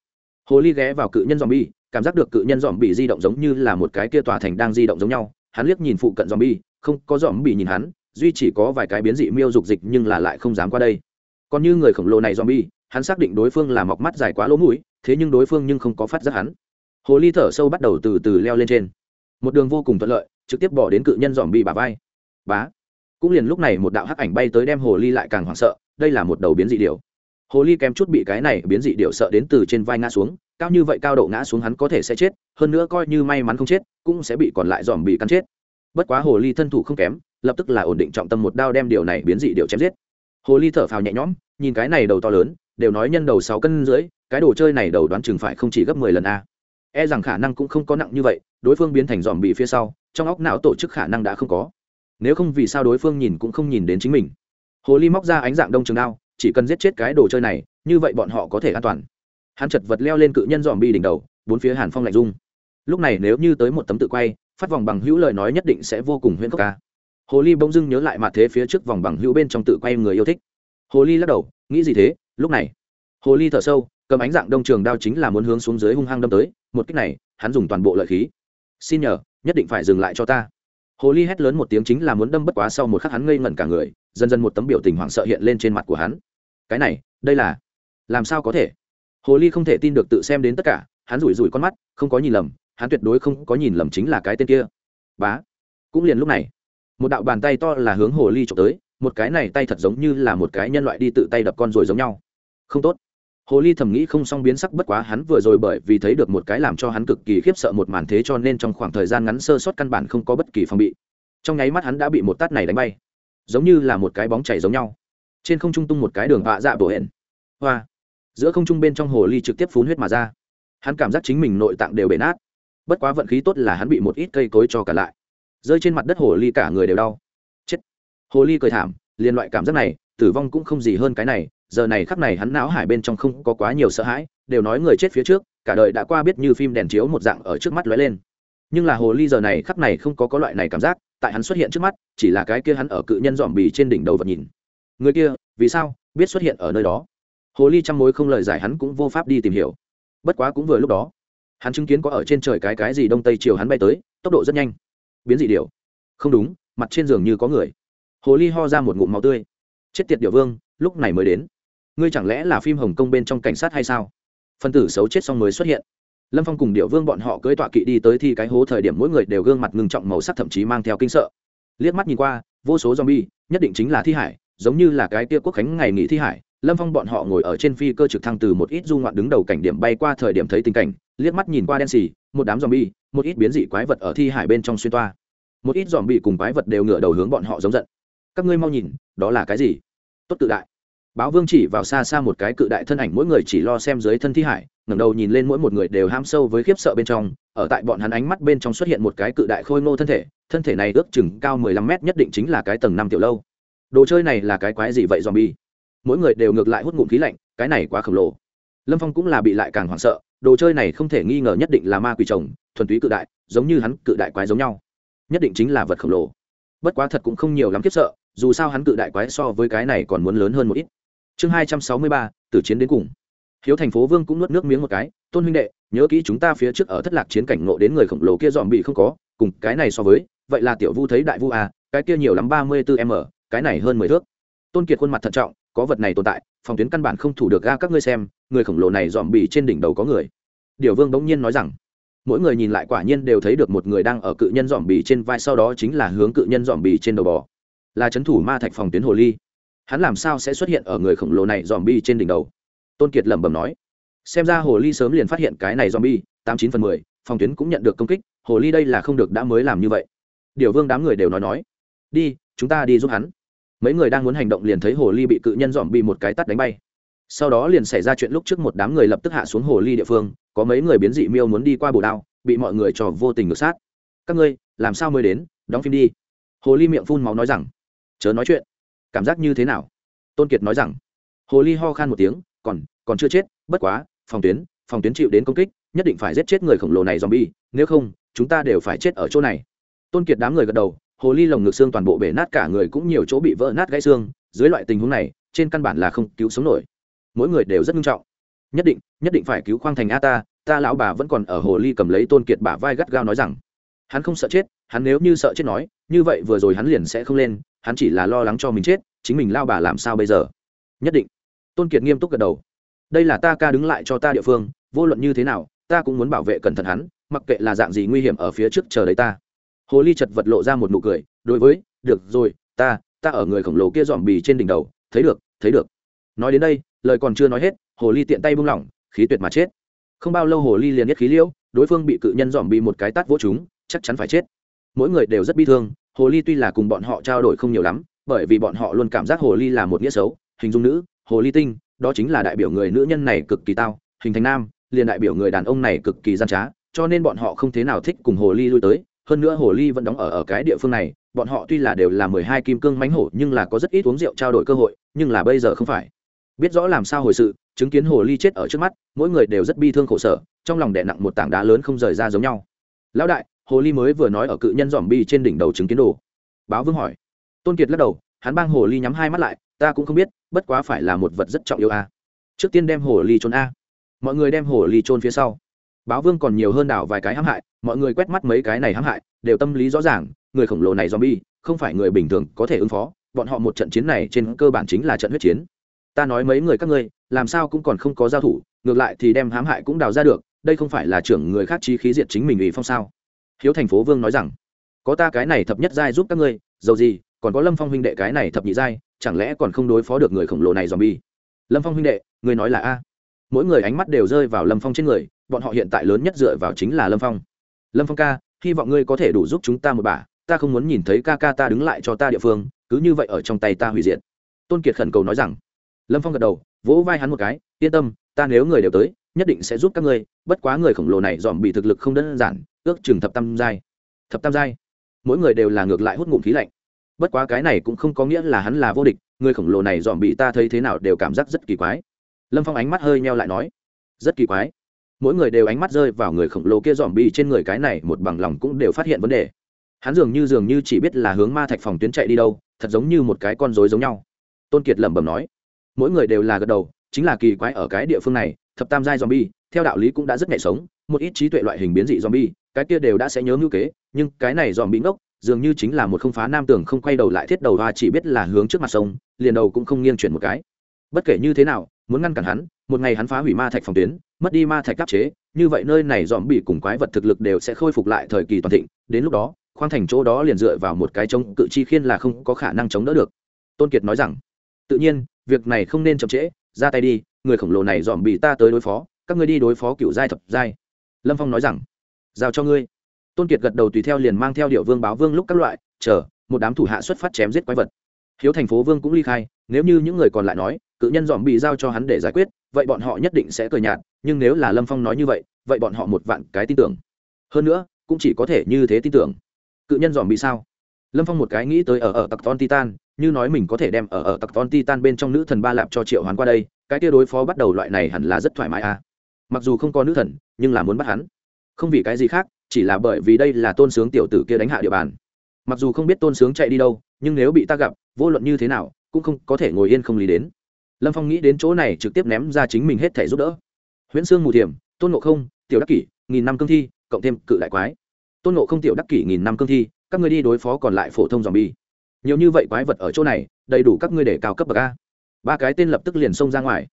Hồ ly ghé vào cự nhân dòm bi cảm giác được cự nhân dòm bị di động giống như là một cái kia tòa thành đang di động giống nhau. Hắn liếc nhìn phụ cận dòm bi không có dòm bị nhìn hắn, duy chỉ có vài cái biến dị miêu dục dịch nhưng là lại không dám qua đây. Còn như người khổng lồ này dòm bi hắn xác định đối phương là mọc mắt dài quá lỗ mũi, thế nhưng đối phương nhưng không có phát giác hắn. Hồ ly thở sâu bắt đầu từ từ leo lên trên một đường vô cùng thuận lợi, trực tiếp bỏ đến cự nhân dòm bi bà vai. Bá. Cũng liền lúc này một đạo hắc ảnh bay tới đem hồ ly lại càng hoảng sợ, đây là một đầu biến dị điều hồ ly kém chút bị cái này biến dị điều sợ đến từ trên vai ngã xuống, cao như vậy cao độ ngã xuống hắn có thể sẽ chết, hơn nữa coi như may mắn không chết, cũng sẽ bị còn lại dòm bị cắn chết. Bất quá hồ ly thân thủ không kém, lập tức là ổn định trọng tâm một đao đem điều này biến dị điều chém giết. Hồ ly thở phào nhẹ nhõm, nhìn cái này đầu to lớn, đều nói nhân đầu sáu cân rưỡi, cái đồ chơi này đầu đoán chừng phải không chỉ gấp mười lần a e rằng khả năng cũng không có nặng như vậy, đối phương biến thành dòm bị phía sau, trong óc não tổ chức khả năng đã không có. Nếu không vì sao đối phương nhìn cũng không nhìn đến chính mình. Hồ ly móc ra ánh dạng đông trường đao, chỉ cần giết chết cái đồ chơi này, như vậy bọn họ có thể an toàn. Hắn chật vật leo lên cự nhân dòm bi đỉnh đầu, bốn phía hàn phong lạnh dung lúc này nếu như tới một tấm tự quay, phát vòng bằng hữu lời nói nhất định sẽ vô cùng huyễn cốc ca. Hồ ly bỗng dưng nhớ lại mặt thế phía trước vòng bằng hữu bên trong tự quay người yêu thích. Hồ ly lắc đầu, nghĩ gì thế? Lúc này. Hồ ly thở sâu cầm ánh dạng đông trường đao chính là muốn hướng xuống dưới hung hăng đâm tới, một cách này, hắn dùng toàn bộ lợi khí. Xin nhờ, nhất định phải dừng lại cho ta. Hồ ly hét lớn một tiếng chính là muốn đâm bất quá sau một khắc hắn ngây ngẩn cả người, dần dần một tấm biểu tình hoảng sợ hiện lên trên mặt của hắn. Cái này, đây là, làm sao có thể? Hồ ly không thể tin được tự xem đến tất cả, hắn rủi rủi con mắt, không có nhìn lầm, hắn tuyệt đối không có nhìn lầm chính là cái tên kia. Bá. Cũng liền lúc này, một đạo bàn tay to là hướng hồ ly trộm tới, một cái này tay thật giống như là một cái nhân loại đi tự tay đập con rồi giống nhau. Không tốt hồ ly thầm nghĩ không xong biến sắc bất quá hắn vừa rồi bởi vì thấy được một cái làm cho hắn cực kỳ khiếp sợ một màn thế cho nên trong khoảng thời gian ngắn sơ sót căn bản không có bất kỳ phòng bị. Trong nháy mắt hắn đã bị một tát này đánh bay. Giống như là một cái bóng chảy giống nhau. Trên không trung tung một cái đường vạ dạ bổ hển. Hoa. Giữa không trung bên trong hồ ly trực tiếp phun huyết mà ra. Hắn cảm giác chính mình nội tạng đều bể nát. Bất quá vận khí tốt là hắn bị một ít cây cối cho cả lại. Rơi trên mặt đất hồ ly cả người đều đau. Chết. Hồ ly cười thảm, liền loại cảm giác này, tử vong cũng không gì hơn cái này giờ này khắc này hắn não hải bên trong không có quá nhiều sợ hãi, đều nói người chết phía trước, cả đời đã qua biết như phim đèn chiếu một dạng ở trước mắt lóe lên. Nhưng là hồ ly giờ này khắc này không có có loại này cảm giác, tại hắn xuất hiện trước mắt, chỉ là cái kia hắn ở cự nhân dòm bì trên đỉnh đầu vật nhìn. Người kia, vì sao, biết xuất hiện ở nơi đó? Hồ ly chăm mối không lời giải hắn cũng vô pháp đi tìm hiểu. Bất quá cũng vừa lúc đó, hắn chứng kiến có ở trên trời cái cái gì đông tây chiều hắn bay tới, tốc độ rất nhanh. Biến dị điều không đúng, mặt trên giường như có người. Hồ ly ho ra một ngụm máu tươi. Chết tiệt điệu vương, lúc này mới đến ngươi chẳng lẽ là phim hồng kông bên trong cảnh sát hay sao? Phân tử xấu chết xong mới xuất hiện. Lâm phong cùng điệu vương bọn họ cưỡi tọa kỵ đi tới thi cái hố thời điểm mỗi người đều gương mặt ngưng trọng màu sắc thậm chí mang theo kinh sợ. Liếc mắt nhìn qua, vô số z o m bi e nhất định chính là thi hải, giống như là cái tia quốc khánh ngày nghỉ thi hải. Lâm phong bọn họ ngồi ở trên phi cơ trực thăng từ một ít du ngoạn đứng đầu cảnh điểm bay qua thời điểm thấy tình cảnh, liếc mắt nhìn qua đen xì, một đám z o m bi e một ít biến dị quái vật ở thi hải bên trong xuyên toa. Một ít dòm bị cùng quái vật đều ngửa đầu hướng bọn họ giống giận. Các ngươi mau nhìn, đó là cái gì? Tốt tự đại báo vương chỉ vào xa xa một cái cự đại thân ảnh, mỗi người chỉ lo xem dưới thân thi hải, ngẩng đầu nhìn lên mỗi một người đều ham sâu với khiếp sợ bên trong. Ở tại bọn hắn ánh mắt bên trong xuất hiện một cái cự đại khôi ngô thân thể thân thể này ước chừng cao mười lăm mét, nhất định chính là cái tầng năm tiểu lâu. Đồ chơi này là cái quái gì vậy dòm bi mỗi người đều ngược lại hút ngụm khí lạnh, cái này quá khổng lồ. Lâm phong cũng là bị lại càng hoảng sợ, đồ chơi này không thể nghi ngờ nhất định là ma quỷ chồng, thuần túy cự đại, giống như hắn cự đại quái giống nhau. Nhất định chính là vật khổng lồ. Bất quá thật cũng không nhiều lắm khiếp sợ, dù sao hắn cự đại quái so với cái này còn muốn lớn hơn một ít chương hai trăm sáu mươi ba từ chiến đến cùng. Hiếu thành phố vương cũng nuốt nước miếng một cái, tôn huynh đệ, nhớ kỹ chúng ta phía trước ở thất lạc chiến cảnh ngộ đến người khổng lồ kia dòm bị không có, cùng cái này so với, vậy là tiểu vu thấy đại vu à cái kia nhiều lắm ba mươi bốn m cái này hơn mười thước. Tôn kiệt khuôn mặt thận trọng, có vật này tồn tại, phòng tuyến căn bản không thủ được ga các ngươi xem, người khổng lồ này dòm bị trên đỉnh đầu có người. Điều vương bỗng nhiên nói rằng, mỗi người nhìn lại quả nhiên đều thấy được một người đang ở cự nhân dòm bì trên vai, sau đó chính là hướng cự nhân dòm bì trên đầu bò, là c h ấ n thủ ma thạch phòng tuyến hồ ly hắn làm sao sẽ xuất hiện ở người khổng lồ này dòm bi trên đỉnh đầu? Tôn kiệt lẩm bẩm nói. Xem ra hồ ly sớm liền phát hiện cái này dòm bi tám chín phần mười, phòng tuyến cũng nhận được công kích, hồ ly đây là không được đã mới làm như vậy. Điều vương đám người đều nói nói. Đi, chúng ta đi giúp hắn. Mấy người đang muốn hành động liền thấy hồ ly bị cự nhân dòm bi một cái tắt đánh bay. Sau đó liền xảy ra chuyện lúc trước một đám người lập tức hạ xuống hồ ly địa phương, có mấy người biến dị miêu muốn đi qua bồ đao, bị mọi người trò vô tình ngược sát. Các ngươi, làm sao mới đến? Đóng phim đi. Hồ ly miệng phun máu nói rằng. Chớ nói chuyện cảm giác như thế nào? Tôn kiệt nói rằng, hồ ly ho khan một tiếng, còn còn chưa chết, bất quá, phòng tuyến phòng tuyến chịu đến công kích, nhất định phải giết chết người khổng lồ này dòm bi nếu không, chúng ta đều phải chết ở chỗ này. Tôn kiệt đám người gật đầu, hồ ly lồng ngực xương toàn bộ bể nát cả người cũng nhiều chỗ bị vỡ nát gãy xương, dưới loại tình huống này, trên căn bản là không cứu sống nổi. Mỗi người đều rất nghiêm trọng. Nhất định nhất định phải cứu khoang thành a ta ta lão bà vẫn còn ở hồ ly cầm lấy tôn kiệt bả vai gắt gao nói rằng, hắn không sợ chết, hắn nếu như sợ chết nói, như vậy vừa rồi hắn liền sẽ không lên hắn chỉ là lo lắng cho mình chết, chính mình lao bà làm sao bây giờ? Nhất định. Tôn kiệt nghiêm túc gật đầu. Đây là ta ca đứng lại cho ta địa phương, vô luận như thế nào, ta cũng muốn bảo vệ cẩn thận hắn, mặc kệ là dạng gì nguy hiểm ở phía trước chờ đấy ta. Hồ ly chật vật lộ ra một nụ cười, đối với, được rồi, ta ta ở người khổng lồ kia dòm bì trên đỉnh đầu, thấy được thấy được. Nói đến đây, lời còn chưa nói hết, hồ ly tiện tay buông lỏng, khí tuyệt mà chết. Không bao lâu hồ ly liền nhất khí liễu, đối phương bị cự nhân dòm bì một cái tát vỗ chúng chắc chắn phải chết. Mỗi người đều rất bi thương hồ ly tuy là cùng bọn họ trao đổi không nhiều lắm, bởi vì bọn họ luôn cảm giác hồ ly là một nghĩa xấu, hình dung nữ, hồ ly tinh, đó chính là đại biểu người nữ nhân này cực kỳ tao, hình thành nam, liền đại biểu người đàn ông này cực kỳ gian trá, cho nên bọn họ không thế nào thích cùng hồ ly lui tới, hơn nữa hồ ly vẫn đóng ở ở cái địa phương này, bọn họ tuy là đều là mười hai kim cương mánh hổ nhưng là có rất ít uống rượu trao đổi cơ hội, nhưng là bây giờ không phải. Biết rõ làm sao hồi sự, chứng kiến hồ ly chết ở trước mắt, mỗi người đều rất bi thương khổ sở, trong lòng đè nặng một tảng đá lớn không rời ra giống nhau. Lão đại hồ ly mới vừa nói ở cự nhân dòm bi trên đỉnh đầu chứng kiến đồ. Báo vương hỏi. Tôn kiệt lắc đầu, hắn bang hồ ly nhắm hai mắt lại, ta cũng không biết, bất quá phải là một vật rất trọng yêu a à. trước tiên đem hồ ly trôn a. Mọi người đem hồ ly trôn phía sau. Báo vương còn nhiều hơn đảo vài cái hãm hại, mọi người quét mắt mấy cái này hãm hại, đều tâm lý rõ ràng, người khổng lồ này zombie, không phải người bình thường có thể ứng phó, bọn họ một trận chiến này trên cơ bản chính là trận huyết chiến. Ta nói mấy người các ngươi, làm sao cũng còn không có giao thủ, ngược lại thì đem hãm hại cũng đào ra được, đây không phải là trưởng người khác chi khí diệt chính mình ủy phong sao hiếu thành phố vương nói rằng, có ta cái này thập nhất giai giúp các ngươi, dầu gì, còn có lâm phong huynh đệ cái này thập nhị giai, chẳng lẽ còn không đối phó được người khổng lồ này dòm bi lâm phong huynh đệ, ngươi nói là a. Mỗi người ánh mắt đều rơi vào lâm phong trên người, bọn họ hiện tại lớn nhất dựa vào chính là lâm phong. Lâm phong ca, hy vọng ngươi có thể đủ giúp chúng ta một bà, ta không muốn nhìn thấy ca ca ta đứng lại cho ta địa phương, cứ như vậy ở trong tay ta hủy diệt. Tôn kiệt khẩn cầu nói rằng. Lâm phong gật đầu, vỗ vai hắn một cái, yên tâm, ta nếu người đều tới, nhất định sẽ giúp các ngươi, bất quá người khổng lồ này dòm bị thực lực không đơn giản ước chừng thập tam giai. Thập tam giai? Mỗi người đều là ngược lại hút ngụm khí lạnh. Bất quá cái này cũng không có nghĩa là hắn là vô địch, người khổng lồ này dòm bị ta thấy thế nào đều cảm giác rất kỳ quái. Lâm phong ánh mắt hơi meo lại nói, rất kỳ quái. Mỗi người đều ánh mắt rơi vào người khổng lồ kia dòm bị trên người cái này, một bằng lòng cũng đều phát hiện vấn đề. Hắn dường như dường như chỉ biết là hướng ma thạch phòng tuyến chạy đi đâu, thật giống như một cái con rối giống nhau. Tôn kiệt lẩm bẩm nói, mỗi người đều là gật đầu, chính là kỳ quái ở cái địa phương này, thập tam giai zombie theo đạo lý cũng đã rất nhẹ sống, một ít trí tuệ loại hình biến dị zombie cái kia đều đã sẽ nhớ ngữ kế, nhưng cái này dòm bị ngốc, dường như chính là một không phá nam tường không quay đầu lại thiết đầu hoa chỉ biết là hướng trước mặt sông, liền đầu cũng không nghiêng chuyển một cái. Bất kể như thế nào, muốn ngăn cản hắn, một ngày hắn phá hủy ma thạch phòng tuyến, mất đi ma thạch áp chế, như vậy nơi này dòm bị cùng quái vật thực lực đều sẽ khôi phục lại thời kỳ toàn thịnh, đến lúc đó, khoang thành chỗ đó liền dựa vào một cái chống cự chi khiên là không có khả năng chống đỡ được. Tôn kiệt nói rằng, tự nhiên, việc này không nên chậm trễ, ra tay đi, người khổng lồ này dòm bị ta tới đối phó, các ngươi đi đối phó cựu giai thập giai. Lâm phong nói rằng giao cho ngươi. Tôn kiệt gật đầu tùy theo liền mang theo điệu vương báo vương lúc các loại, chờ, một đám thủ hạ xuất phát chém giết quái vật. Hiếu thành phố vương cũng ly khai, nếu như những người còn lại nói, cự nhân dòm bị giao cho hắn để giải quyết, vậy bọn họ nhất định sẽ cười nhạt, nhưng nếu là lâm phong nói như vậy vậy bọn họ một vạn cái tin tưởng. Hơn nữa, cũng chỉ có thể như thế tin tưởng. Cự nhân dòm bị sao? Lâm phong một cái nghĩ tới ở ở tặc ton titan, như nói mình có thể đem ở ở tặc ton titan bên trong nữ thần ba lạp cho triệu hoán qua đây, cái kia đối phó bắt đầu loại này hẳn là rất thoải mái à. Mặc dù không có nữ thần, nhưng là muốn bắt hắn không vì cái gì khác, chỉ là bởi vì đây là tôn sướng tiểu tử kia đánh hạ địa bàn. Mặc dù không biết tôn sướng chạy đi đâu, nhưng nếu bị ta gặp, vô luận như thế nào, cũng không có thể ngồi yên không lý đến. Lâm phong nghĩ đến chỗ này trực tiếp ném ra chính mình hết thể giúp đỡ. Huyễn sương mù thiểm, tôn ngộ không, tiểu đắc kỷ, nghìn năm cương thi, cộng thêm cự đại quái. Tôn ngộ không, tiểu đắc kỷ, nghìn năm cương thi, các ngươi đi đối phó còn lại phổ thông dòm bi nhiều như vậy quái vật ở chỗ này, đầy đủ các ngươi để cao cấp bậc a. Ba cái tên lập tức liền xông ra ngoài.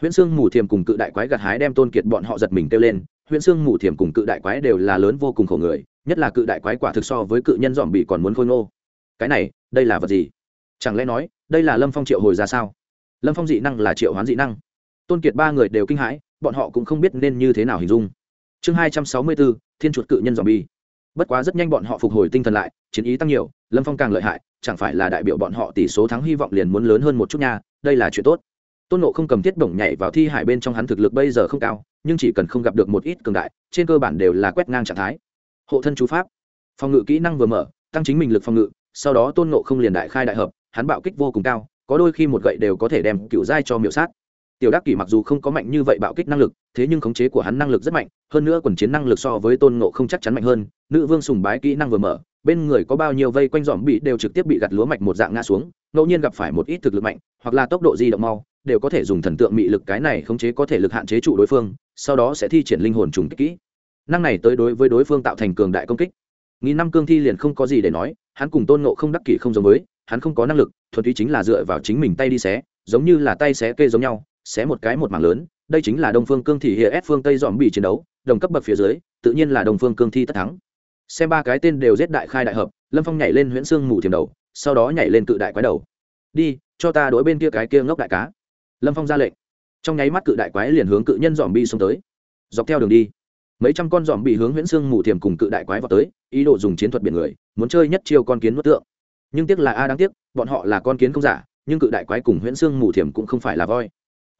Huyễn sương mù thiềm cùng cự đại quái gặt hái đem tôn kiệt bọn họ giật mình kêu lên huyễn sương mù thiềm cùng cự đại quái đều là lớn vô cùng khổ người, nhất là cự đại quái quả thực so với cự nhân dòm bị còn muốn khôi ngô. Cái này, đây là vật gì? Chẳng lẽ nói, đây là lâm phong triệu hồi ra sao? Lâm phong dị năng là triệu hoán dị năng. Tôn kiệt ba người đều kinh hãi, bọn họ cũng không biết nên như thế nào hình dung. Chương hai trăm sáu mươi bốn, thiên chuột cự nhân dòm bi. Bất quá rất nhanh bọn họ phục hồi tinh thần lại, chiến ý tăng nhiều, lâm phong càng lợi hại, chẳng phải là đại biểu bọn họ tỷ số thắng hy vọng liền muốn lớn hơn một chút nha, đây là chuyện tốt tôn nộ không cầm thiết bổng nhảy vào thi hải bên trong hắn thực lực bây giờ không cao, nhưng chỉ cần không gặp được một ít cường đại, trên cơ bản đều là quét ngang trạng thái. Hộ thân chú pháp. Phòng ngự kỹ năng vừa mở, tăng chính mình lực phòng ngự, sau đó tôn nộ không liền đại khai đại hợp, hắn bạo kích vô cùng cao, có đôi khi một gậy đều có thể đem cựu giai cho miểu sát. Tiểu đắc kỷ mặc dù không có mạnh như vậy bạo kích năng lực, thế nhưng khống chế của hắn năng lực rất mạnh, hơn nữa quần chiến năng lực so với tôn nộ không chắc chắn mạnh hơn. Nữ vương sùng bái kỹ năng vừa mở, bên người có bao nhiêu vây quanh dòm bị đều trực tiếp bị gặt lúa mạch một dạng ngã xuống, ngẫu nhiên gặp phải một ít thực lực mạnh, hoặc là tốc độ di động mau đều có thể dùng thần tượng mị lực cái này khống chế có thể lực hạn chế trụ đối phương, sau đó sẽ thi triển linh hồn trùng kích kỹ. Năng này tới đối với đối phương tạo thành cường đại công kích. Nghìn năm cương thi liền không có gì để nói, hắn cùng tôn nộ không đắc kỷ không giống với, hắn không có năng lực, thuần túy chính là dựa vào chính mình tay đi xé, giống như là tay xé kê giống nhau, xé một cái một mảng lớn, đây chính là đông phương cương thị hiệp ép phương tây dòm bị chiến đấu, đồng cấp bậc phía dưới, tự nhiên là đông phương cương thi tất thắng. Xem ba cái tên đều giết đại khai đại hợp, lâm phong nhảy lên huyễn xương mù thiềm đầu, sau đó nhảy lên cự đại quái đầu. Đi, cho ta đối bên kia cái kia ngốc đại cá lâm phong ra lệnh. Trong nháy mắt cự đại quái liền hướng cự nhân dòm bi xông tới. Dọc theo đường đi, mấy trăm con dòm bị hướng huyễn xương mù thiềm cùng cự đại quái vào tới, ý đồ dùng chiến thuật biển người, muốn chơi nhất chiêu con kiến nuốt tượng. Nhưng tiếc là a, đáng tiếc, bọn họ là con kiến không giả, nhưng cự đại quái cùng huyễn xương mù thiềm cũng không phải là voi.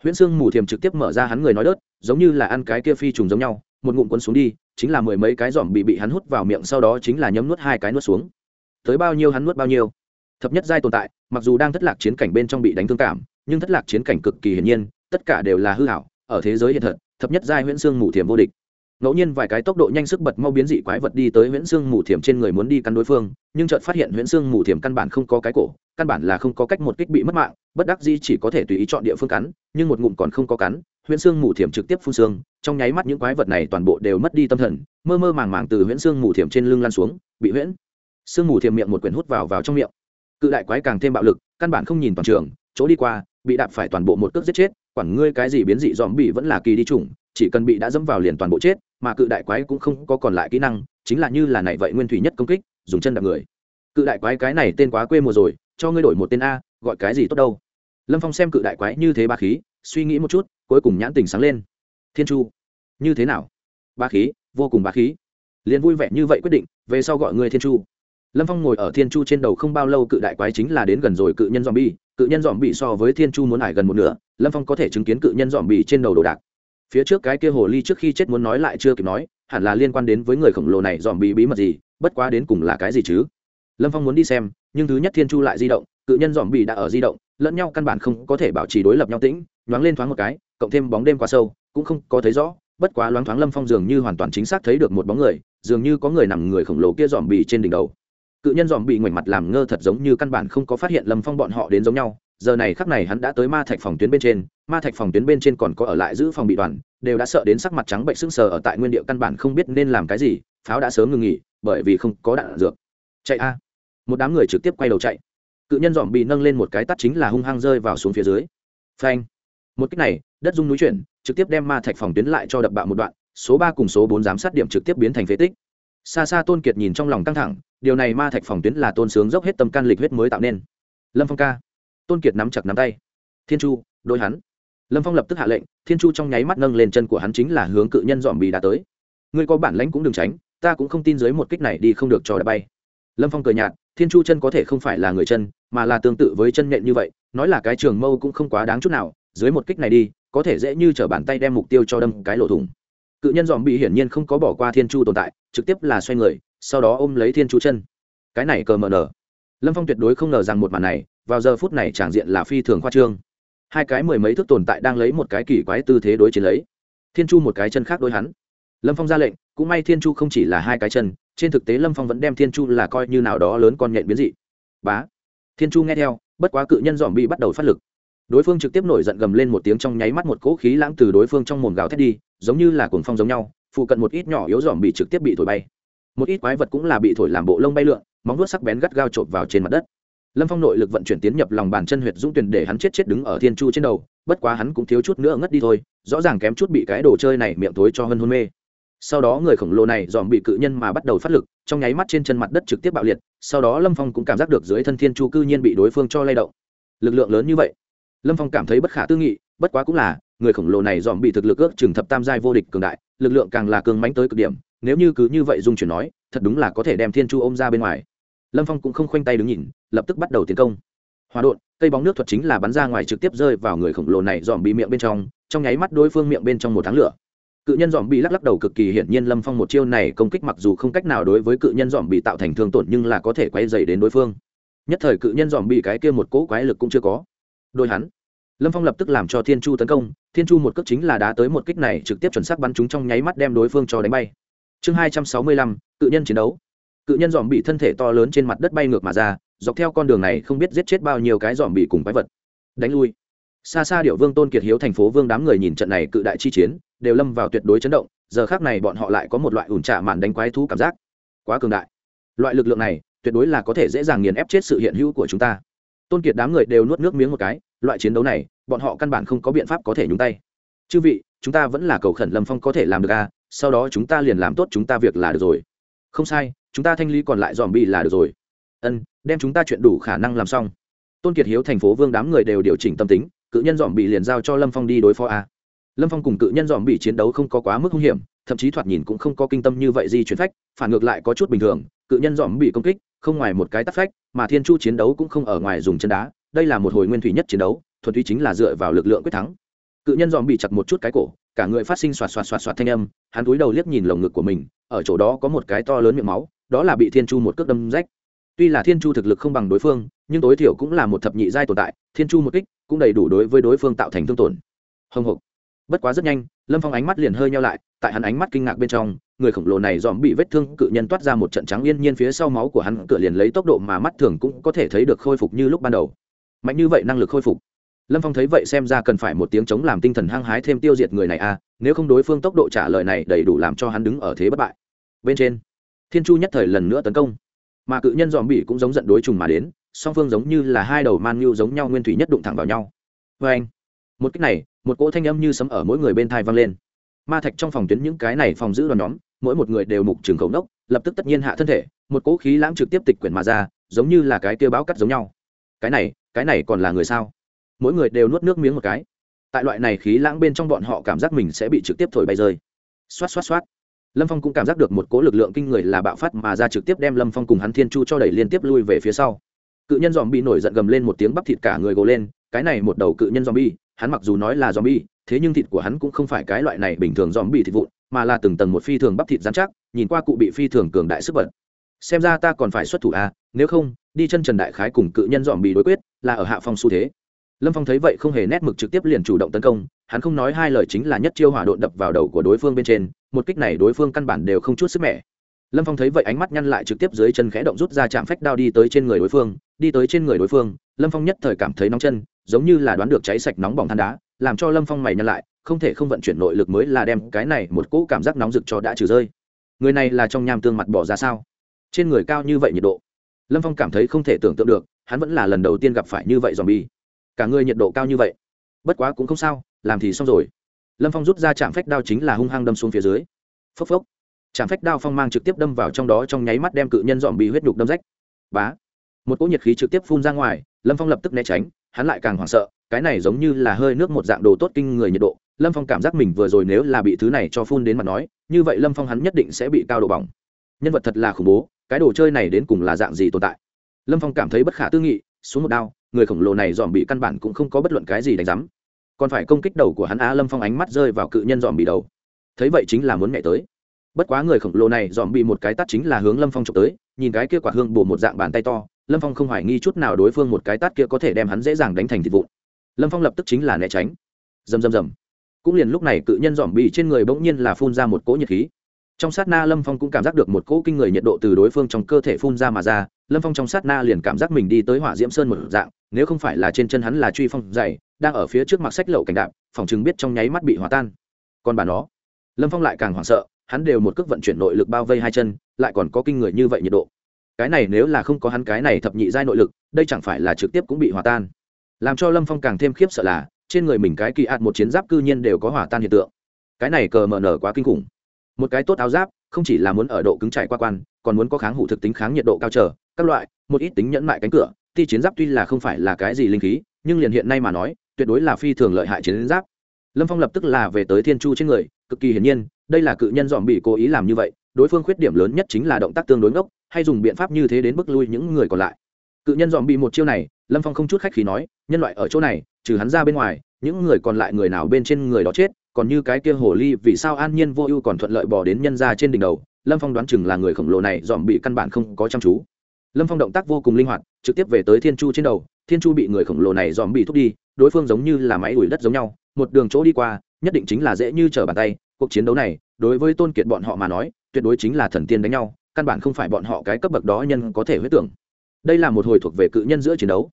Huyễn xương mù thiềm trực tiếp mở ra hắn người nói đớt, giống như là ăn cái kia phi trùng giống nhau, một ngụm cuốn xuống đi, chính là mười mấy cái dòm bị bị hắn hút vào miệng sau đó chính là nhấm nuốt hai cái nuốt xuống. Tới bao nhiêu hắn nuốt bao nhiêu. Thập nhất giai tồn tại, mặc dù đang thất lạc chiến cảnh bên trong bị đánh thương cảm nhưng thất lạc chiến cảnh cực kỳ hiển nhiên, tất cả đều là hư hảo, ở thế giới hiện thật, thập nhất giai huyễn xương mù thiềm vô địch. Ngẫu nhiên vài cái tốc độ nhanh sức bật mau biến dị quái vật đi tới huyễn xương mù thiềm trên người muốn đi căn đối phương, nhưng chợt phát hiện huyễn xương mù thiềm căn bản không có cái cổ, căn bản là không có cách một kích bị mất mạng, bất đắc di chỉ có thể tùy ý chọn địa phương cắn, nhưng một ngụm còn không có cắn, huyễn xương mù thiềm trực tiếp phun xương, trong nháy mắt những quái vật này toàn bộ đều mất đi tâm thần, mơ mơ màng màng từ huyễn xương mù thiềm trên lưng lăn xuống, bị huyễn xương mù thiềm miệng một quyển hút vào vào trong miệng. Cự đại quái càng thêm bạo lực, căn bản không nhìn toàn trường, chỗ đi qua bị đạp phải toàn bộ một cước giết chết, quản ngươi cái gì biến dị dòm bị vẫn là kỳ đi chủng, chỉ cần bị đã dẫm vào liền toàn bộ chết, mà cự đại quái cũng không có còn lại kỹ năng, chính là như là này vậy nguyên thủy nhất công kích, dùng chân đạp người. Cự đại quái cái này tên quá quê mùa rồi, cho ngươi đổi một tên a, gọi cái gì tốt đâu. Lâm phong xem cự đại quái như thế ba khí, suy nghĩ một chút, cuối cùng nhãn tình sáng lên. Thiên chu, như thế nào? Ba khí, vô cùng ba khí. Liền vui vẻ như vậy quyết định, về sau gọi ngươi thiên chu lâm phong ngồi ở thiên chu trên đầu không bao lâu cự đại quái chính là đến gần rồi cự nhân dòm bi cự nhân dòm bị so với thiên chu muốn ải gần một nửa, lâm phong có thể chứng kiến cự nhân dòm bị trên đầu đồ đạc. Phía trước cái kia hồ ly trước khi chết muốn nói lại chưa kịp nói, hẳn là liên quan đến với người khổng lồ này dòm bị bí mật gì, bất quá đến cùng là cái gì chứ? Lâm phong muốn đi xem, nhưng thứ nhất thiên chu lại di động, cự nhân dòm bị đã ở di động, lẫn nhau căn bản không có thể bảo trì đối lập nhau tĩnh, nhoáng lên thoáng một cái, cộng thêm bóng đêm quá sâu, cũng không có thấy rõ, bất quá loáng thoáng lâm phong dường như hoàn toàn chính xác thấy được một bóng người, dường như có người nằm người khổng lồ kia dòm bị trên đỉnh đầu cự nhân dòm bị ngoảnh mặt làm ngơ thật giống như căn bản không có phát hiện lâm phong bọn họ đến giống nhau. Giờ này khắc này hắn đã tới ma thạch phòng tuyến bên trên, ma thạch phòng tuyến bên trên còn có ở lại giữ phòng bị đoàn, đều đã sợ đến sắc mặt trắng bệnh sưng sờ ở tại nguyên địa căn bản không biết nên làm cái gì, pháo đã sớm ngừng nghỉ, bởi vì không có đạn dược. Chạy a! Một đám người trực tiếp quay đầu chạy. Cự nhân dòm bị nâng lên một cái tắt chính là hung hăng rơi vào xuống phía dưới. Phanh! Một cách này, đất dung núi chuyển, trực tiếp đem ma thạch phòng tuyến lại cho đập bạo một đoạn, số ba cùng số bốn giám sát điểm trực tiếp biến thành phế tích xa xa tôn kiệt nhìn trong lòng căng thẳng, điều này ma thạch phòng tuyến là tôn sướng dốc hết tâm can lịch huyết mới tạo nên. Lâm phong ca. Tôn kiệt nắm chặt nắm tay. Thiên chu, đôi hắn. Lâm phong lập tức hạ lệnh, thiên chu trong nháy mắt nâng lên chân của hắn chính là hướng cự nhân dòm bì đã tới. Ngươi có bản lãnh cũng đừng tránh, ta cũng không tin dưới một kích này đi không được cho đã bay. Lâm phong cười nhạt, thiên chu chân có thể không phải là người chân, mà là tương tự với chân nhện như vậy, nói là cái trường mâu cũng không quá đáng chút nào, dưới một kích này đi, có thể dễ như t r ở bàn tay đem mục tiêu cho đâm cái lỗ thủng cự nhân dòm bị hiển nhiên không có bỏ qua thiên chu tồn tại, trực tiếp là xoay người, sau đó ôm lấy thiên chu chân. Cái này cờ mờ nở. Lâm phong tuyệt đối không ngờ rằng một màn này, vào giờ phút này tràng diện là phi thường khoa trương. Hai cái mười mấy thước tồn tại đang lấy một cái kỳ quái tư thế đối chiến lấy. Thiên chu một cái chân khác đối hắn. Lâm phong ra lệnh, cũng may thiên chu không chỉ là hai cái chân, trên thực tế lâm phong vẫn đem thiên chu là coi như nào đó lớn con nhện biến dị. Bá. Thiên chu nghe theo, bất quá cự nhân dòm bị bắt đầu phát lực. Đối phương trực tiếp nổi giận gầm lên một tiếng trong nháy mắt một cỗ khí lãng từ đối phương trong mồm gào thét đi giống như là cuồng phong giống nhau, phụ cận một ít nhỏ yếu dòm bị trực tiếp bị thổi bay. Một ít quái vật cũng là bị thổi làm bộ lông bay lượn, móng vuốt sắc bén gắt gao chộp vào trên mặt đất. Lâm phong nội lực vận chuyển tiến nhập lòng bàn chân huyệt dũng tuyển để hắn chết chết đứng ở thiên chu trên đầu, bất quá hắn cũng thiếu chút nữa ngất đi thôi, rõ ràng kém chút bị cái đồ chơi này miệng tối cho hơn hôn mê. Sau đó người khổng lồ này dòm bị cự nhân mà bắt đầu phát lực, trong nháy mắt trên chân mặt đất trực tiếp bạo liệt, sau đó lâm phong cũng cảm giác được dưới thân thiên chu cư nhiên bị đối phương cho lay động. Lực lượng lớn như vậy. Lâm phong cảm thấy bất khả tư nghị, bất quá cũng là người khổng lồ này dòm bị thực lực ước chừng thập tam giai vô địch cường đại, lực lượng càng là cường mánh tới cực điểm, nếu như cứ như vậy dung chuyển nói, thật đúng là có thể đem thiên chu ôm ra bên ngoài. Lâm phong cũng không khoanh tay đứng nhìn, lập tức bắt đầu tiến công. Hòa đột, cây bóng nước thuật chính là bắn ra ngoài trực tiếp rơi vào người khổng lồ này dòm bị miệng bên trong trong nháy mắt đối phương miệng bên trong một tháng lửa. Cự nhân dòm bị lắc lắc đầu cực kỳ hiển nhiên lâm phong một chiêu này công kích mặc dù không cách nào đối với cự nhân dòm bị tạo thành thương tổn nhưng là có thể quay dày đến đối phương. Nhất thời cự nhân dòm bị cái kia một cỗ quái lực cũng chưa có. Đôi hắn lâm phong lập tức làm cho thiên chu tấn công, thiên chu một cước chính là đá tới một kích này trực tiếp chuẩn xác bắn chúng trong nháy mắt đem đối phương cho đánh bay. Chương hai trăm sáu mươi lăm, cự nhân chiến đấu. Cự nhân dòm bị thân thể to lớn trên mặt đất bay ngược mà ra, dọc theo con đường này không biết giết chết bao nhiêu cái dòm bị cùng quái vật. Đánh lui. Xa xa điệu vương tôn kiệt hiếu thành phố vương đám người nhìn trận này cự đại chi chiến, đều lâm vào tuyệt đối chấn động, giờ khác này bọn họ lại có một loại ủn trạ màn đánh quái thú cảm giác. Quá cường đại. Loại lực lượng này, tuyệt đối là có thể dễ dàng nghiền ép chết sự hiện hữu của chúng ta. Tôn kiệt đám người đều nuốt nước miếng một cái loại chiến đấu này bọn họ căn bản không có biện pháp có thể nhúng tay. Chư vị chúng ta vẫn là cầu khẩn lâm phong có thể làm được a à, sau đó chúng ta liền làm tốt chúng ta việc là được rồi. Không sai chúng ta thanh lý còn lại dòm bi là được rồi. Ân đem chúng ta chuyện đủ khả năng làm xong. Tôn kiệt hiếu thành phố vương đám người đều điều chỉnh tâm tính cự nhân dòm bị liền giao cho lâm phong đi đối phó a lâm phong cùng cự nhân dòm bị chiến đấu không có quá mức hung hiểm thậm chí thoạt nhìn cũng không có kinh tâm như vậy di chuyển phách phản ngược lại có chút bình thường cự nhân dòm bị công kích không ngoài một cái tắt phách mà thiên chu chiến đấu cũng không ở ngoài dùng chân đá đây là một hồi nguyên thủy nhất chiến đấu, thuần túy chính là dựa vào lực lượng quyết thắng. Cự nhân dòm bị chặt một chút cái cổ, cả người phát sinh xoạt xoạt xoạt xoạt thanh âm, hắn cúi đầu liếc nhìn lồng ngực của mình, ở chỗ đó có một cái to lớn miệng máu, đó là bị thiên chu một cước đâm rách. Tuy là thiên chu thực lực không bằng đối phương, nhưng tối thiểu cũng là một thập nhị giai tồn tại, thiên chu một kích cũng đầy đủ đối với đối phương tạo thành thương tổn. Hồng hộc. Bất quá rất nhanh, lâm phong ánh mắt liền hơi nhau lại, tại hắn ánh mắt kinh ngạc bên trong, người khổng lồ này dòm bị vết thương cự nhân toát ra một trận trắng yên nhiên phía sau máu của hắn, cửa liền lấy tốc độ mà mắt thường cũng có thể thấy được khôi phục như lúc ban đầu mạnh như vậy năng lực khôi phục. Lâm phong thấy vậy xem ra cần phải một tiếng chống làm tinh thần hăng hái thêm tiêu diệt người này a à, nếu không đối phương tốc độ trả lời này đầy đủ làm cho hắn đứng ở thế bất bại. Bên trên thiên chu nhất thời lần nữa tấn công. Mà cự nhân dòm Bỉ cũng giống giận đối trùng mà đến song phương giống như là hai đầu man nhu giống nhau nguyên thủy nhất đụng thẳng vào nhau. Vê anh một cách này một cỗ thanh âm như sấm ở mỗi người bên thai vang lên. Ma thạch trong phòng tuyến những cái này phòng giữ đoàn nhóm mỗi một người đều mục trường khẩu nốc lập tức tất nhiên hạ thân thể một cỗ khí lãng trực tiếp tịch quyển mà ra giống như là cái kia báo cắt giống nhau. Cái này cái này còn là người sao? Mỗi người đều nuốt nước miếng một cái. Tại loại này khí lãng bên trong bọn họ cảm giác mình sẽ bị trực tiếp thổi bay rơi. Xoát xoát xoát. Lâm phong cũng cảm giác được một cố lực lượng kinh người là bạo phát mà ra trực tiếp đem lâm phong cùng hắn thiên chu cho đẩy liên tiếp lui về phía sau. Cự nhân dòm bị nổi giận gầm lên một tiếng bắp thịt cả người gồ lên, cái này một đầu cự nhân dòm bi hắn mặc dù nói là dòm bi thế nhưng thịt của hắn cũng không phải cái loại này bình thường dòm bị thịt vụn, mà là từng tầng một phi thường bắp thịt dán chắc, nhìn qua cụ bị phi thường cường đại sức bật. Xem ra ta còn phải xuất thủ à nếu không đi chân trần đại khái cùng cự nhân dòm bị đối quyết, là ở hạ phong xu thế. Lâm phong thấy vậy không hề nét mực trực tiếp liền chủ động tấn công, hắn không nói hai lời chính là nhất chiêu hỏa độn đập vào đầu của đối phương bên trên, một kích này đối phương căn bản đều không chút sức mẻ. Lâm phong thấy vậy ánh mắt nhăn lại trực tiếp dưới chân khẽ động rút ra chạm phách đao đi tới trên người đối phương, đi tới trên người đối phương, lâm phong nhất thời cảm thấy nóng chân, giống như là đoán được cháy sạch nóng bỏng than đá, làm cho lâm phong mày nhăn lại, không thể không vận chuyển nội lực mới là đem cái này một cỗ cảm giác nóng rực cho đã trừ rơi. Người này là trong nham tương mặt bỏ ra sao? Trên người cao như vậy nhiệt độ lâm phong cảm thấy không thể tưởng tượng được, hắn vẫn là lần đầu tiên gặp phải như vậy dòm bi cả người nhiệt độ cao như vậy. Bất quá cũng không sao, làm thì xong rồi. Lâm phong rút ra trạm phách đao chính là hung hăng đâm xuống phía dưới. Phốc phốc. Trạm phách đao phong mang trực tiếp đâm vào trong đó trong nháy mắt đem cự nhân dòm bị huyết nhục đâm rách. Bá. Một cỗ nhiệt khí trực tiếp phun ra ngoài, lâm phong lập tức né tránh, hắn lại càng hoảng sợ, cái này giống như là hơi nước một dạng đồ tốt kinh người nhiệt độ. Lâm phong cảm giác mình vừa rồi nếu là bị thứ này cho phun đến mặt nói, như vậy lâm phong hắn nhất định sẽ bị cao độ bỏng. Nhân vật thật là khủng bố cái đồ chơi này đến cùng là dạng gì tồn tại? Lâm phong cảm thấy bất khả tư nghị, xuống một đao, người khổng lồ này dòm bị căn bản cũng không có bất luận cái gì đánh rắm còn phải công kích đầu của hắn á, lâm phong ánh mắt rơi vào cự nhân dòm bị đầu. Thấy vậy chính là muốn nhảy tới. Bất quá người khổng lồ này dòm bị một cái tắt chính là hướng lâm phong trộm tới, nhìn cái kia quả hương bổ một dạng bàn tay to, lâm phong không hoài nghi chút nào đối phương một cái tắt kia có thể đem hắn dễ dàng đánh thành thịt vụn. Lâm phong lập tức chính là né tránh. Rầm rầm rầm. Cũng liền lúc này cự nhân dòm bị trên người bỗng nhiên là phun ra một cỗ nhiệt khí trong sát na lâm phong cũng cảm giác được một cỗ kinh người nhiệt độ từ đối phương trong cơ thể phun ra mà ra. Lâm phong trong sát na liền cảm giác mình đi tới hỏa diễm sơn một dạng, nếu không phải là trên chân hắn là truy phong dày, đang ở phía trước mặt sách lậu cảnh đạp, phòng chừng biết trong nháy mắt bị hòa tan. Còn bà nó, lâm phong lại càng hoảng sợ, hắn đều một cước vận chuyển nội lực bao vây hai chân, lại còn có kinh người như vậy nhiệt độ. Cái này nếu là không có hắn cái này thập nhị giai nội lực, đây chẳng phải là trực tiếp cũng bị hòa tan. Làm cho lâm phong càng thêm khiếp sợ là, trên người mình cái kỳ ạt một chiến giáp cư nhiên đều có hòa tan hiện tượng. Cái này cờ mờ nở quá kinh khủng một cái tốt áo giáp, không chỉ là muốn ở độ cứng chạy qua quan, còn muốn có kháng hủ thực tính kháng nhiệt độ cao trở, các loại, một ít tính nhẫn mại cánh cửa. Ti chiến giáp tuy là không phải là cái gì linh khí, nhưng liền hiện nay mà nói, tuyệt đối là phi thường lợi hại chiến giáp. Lâm phong lập tức là về tới thiên chu trên người, cực kỳ hiển nhiên, đây là cự nhân dòm bị cố ý làm như vậy, đối phương khuyết điểm lớn nhất chính là động tác tương đối ngốc, hay dùng biện pháp như thế đến bức lui những người còn lại. Cự nhân dòm bị một chiêu này, lâm phong không chút khách khí nói, nhân loại ở chỗ này, trừ hắn ra bên ngoài, những người còn lại người nào bên trên người đó chết còn như cái kia hồ ly, vì sao an nhiên vô ưu còn thuận lợi bỏ đến nhân ra trên đỉnh đầu? Lâm phong đoán chừng là người khổng lồ này, dòm bị căn bản không có chăm chú. Lâm phong động tác vô cùng linh hoạt, trực tiếp về tới thiên chu trên đầu. Thiên chu bị người khổng lồ này dòm bị thúc đi, đối phương giống như là máy đuổi đất giống nhau, một đường chỗ đi qua, nhất định chính là dễ như trở bàn tay. Cuộc chiến đấu này, đối với tôn kiệt bọn họ mà nói, tuyệt đối chính là thần tiên đánh nhau, căn bản không phải bọn họ cái cấp bậc đó nhân có thể huyết tưởng. Đây là một hồi thuộc về cự nhân giữa chiến đấu.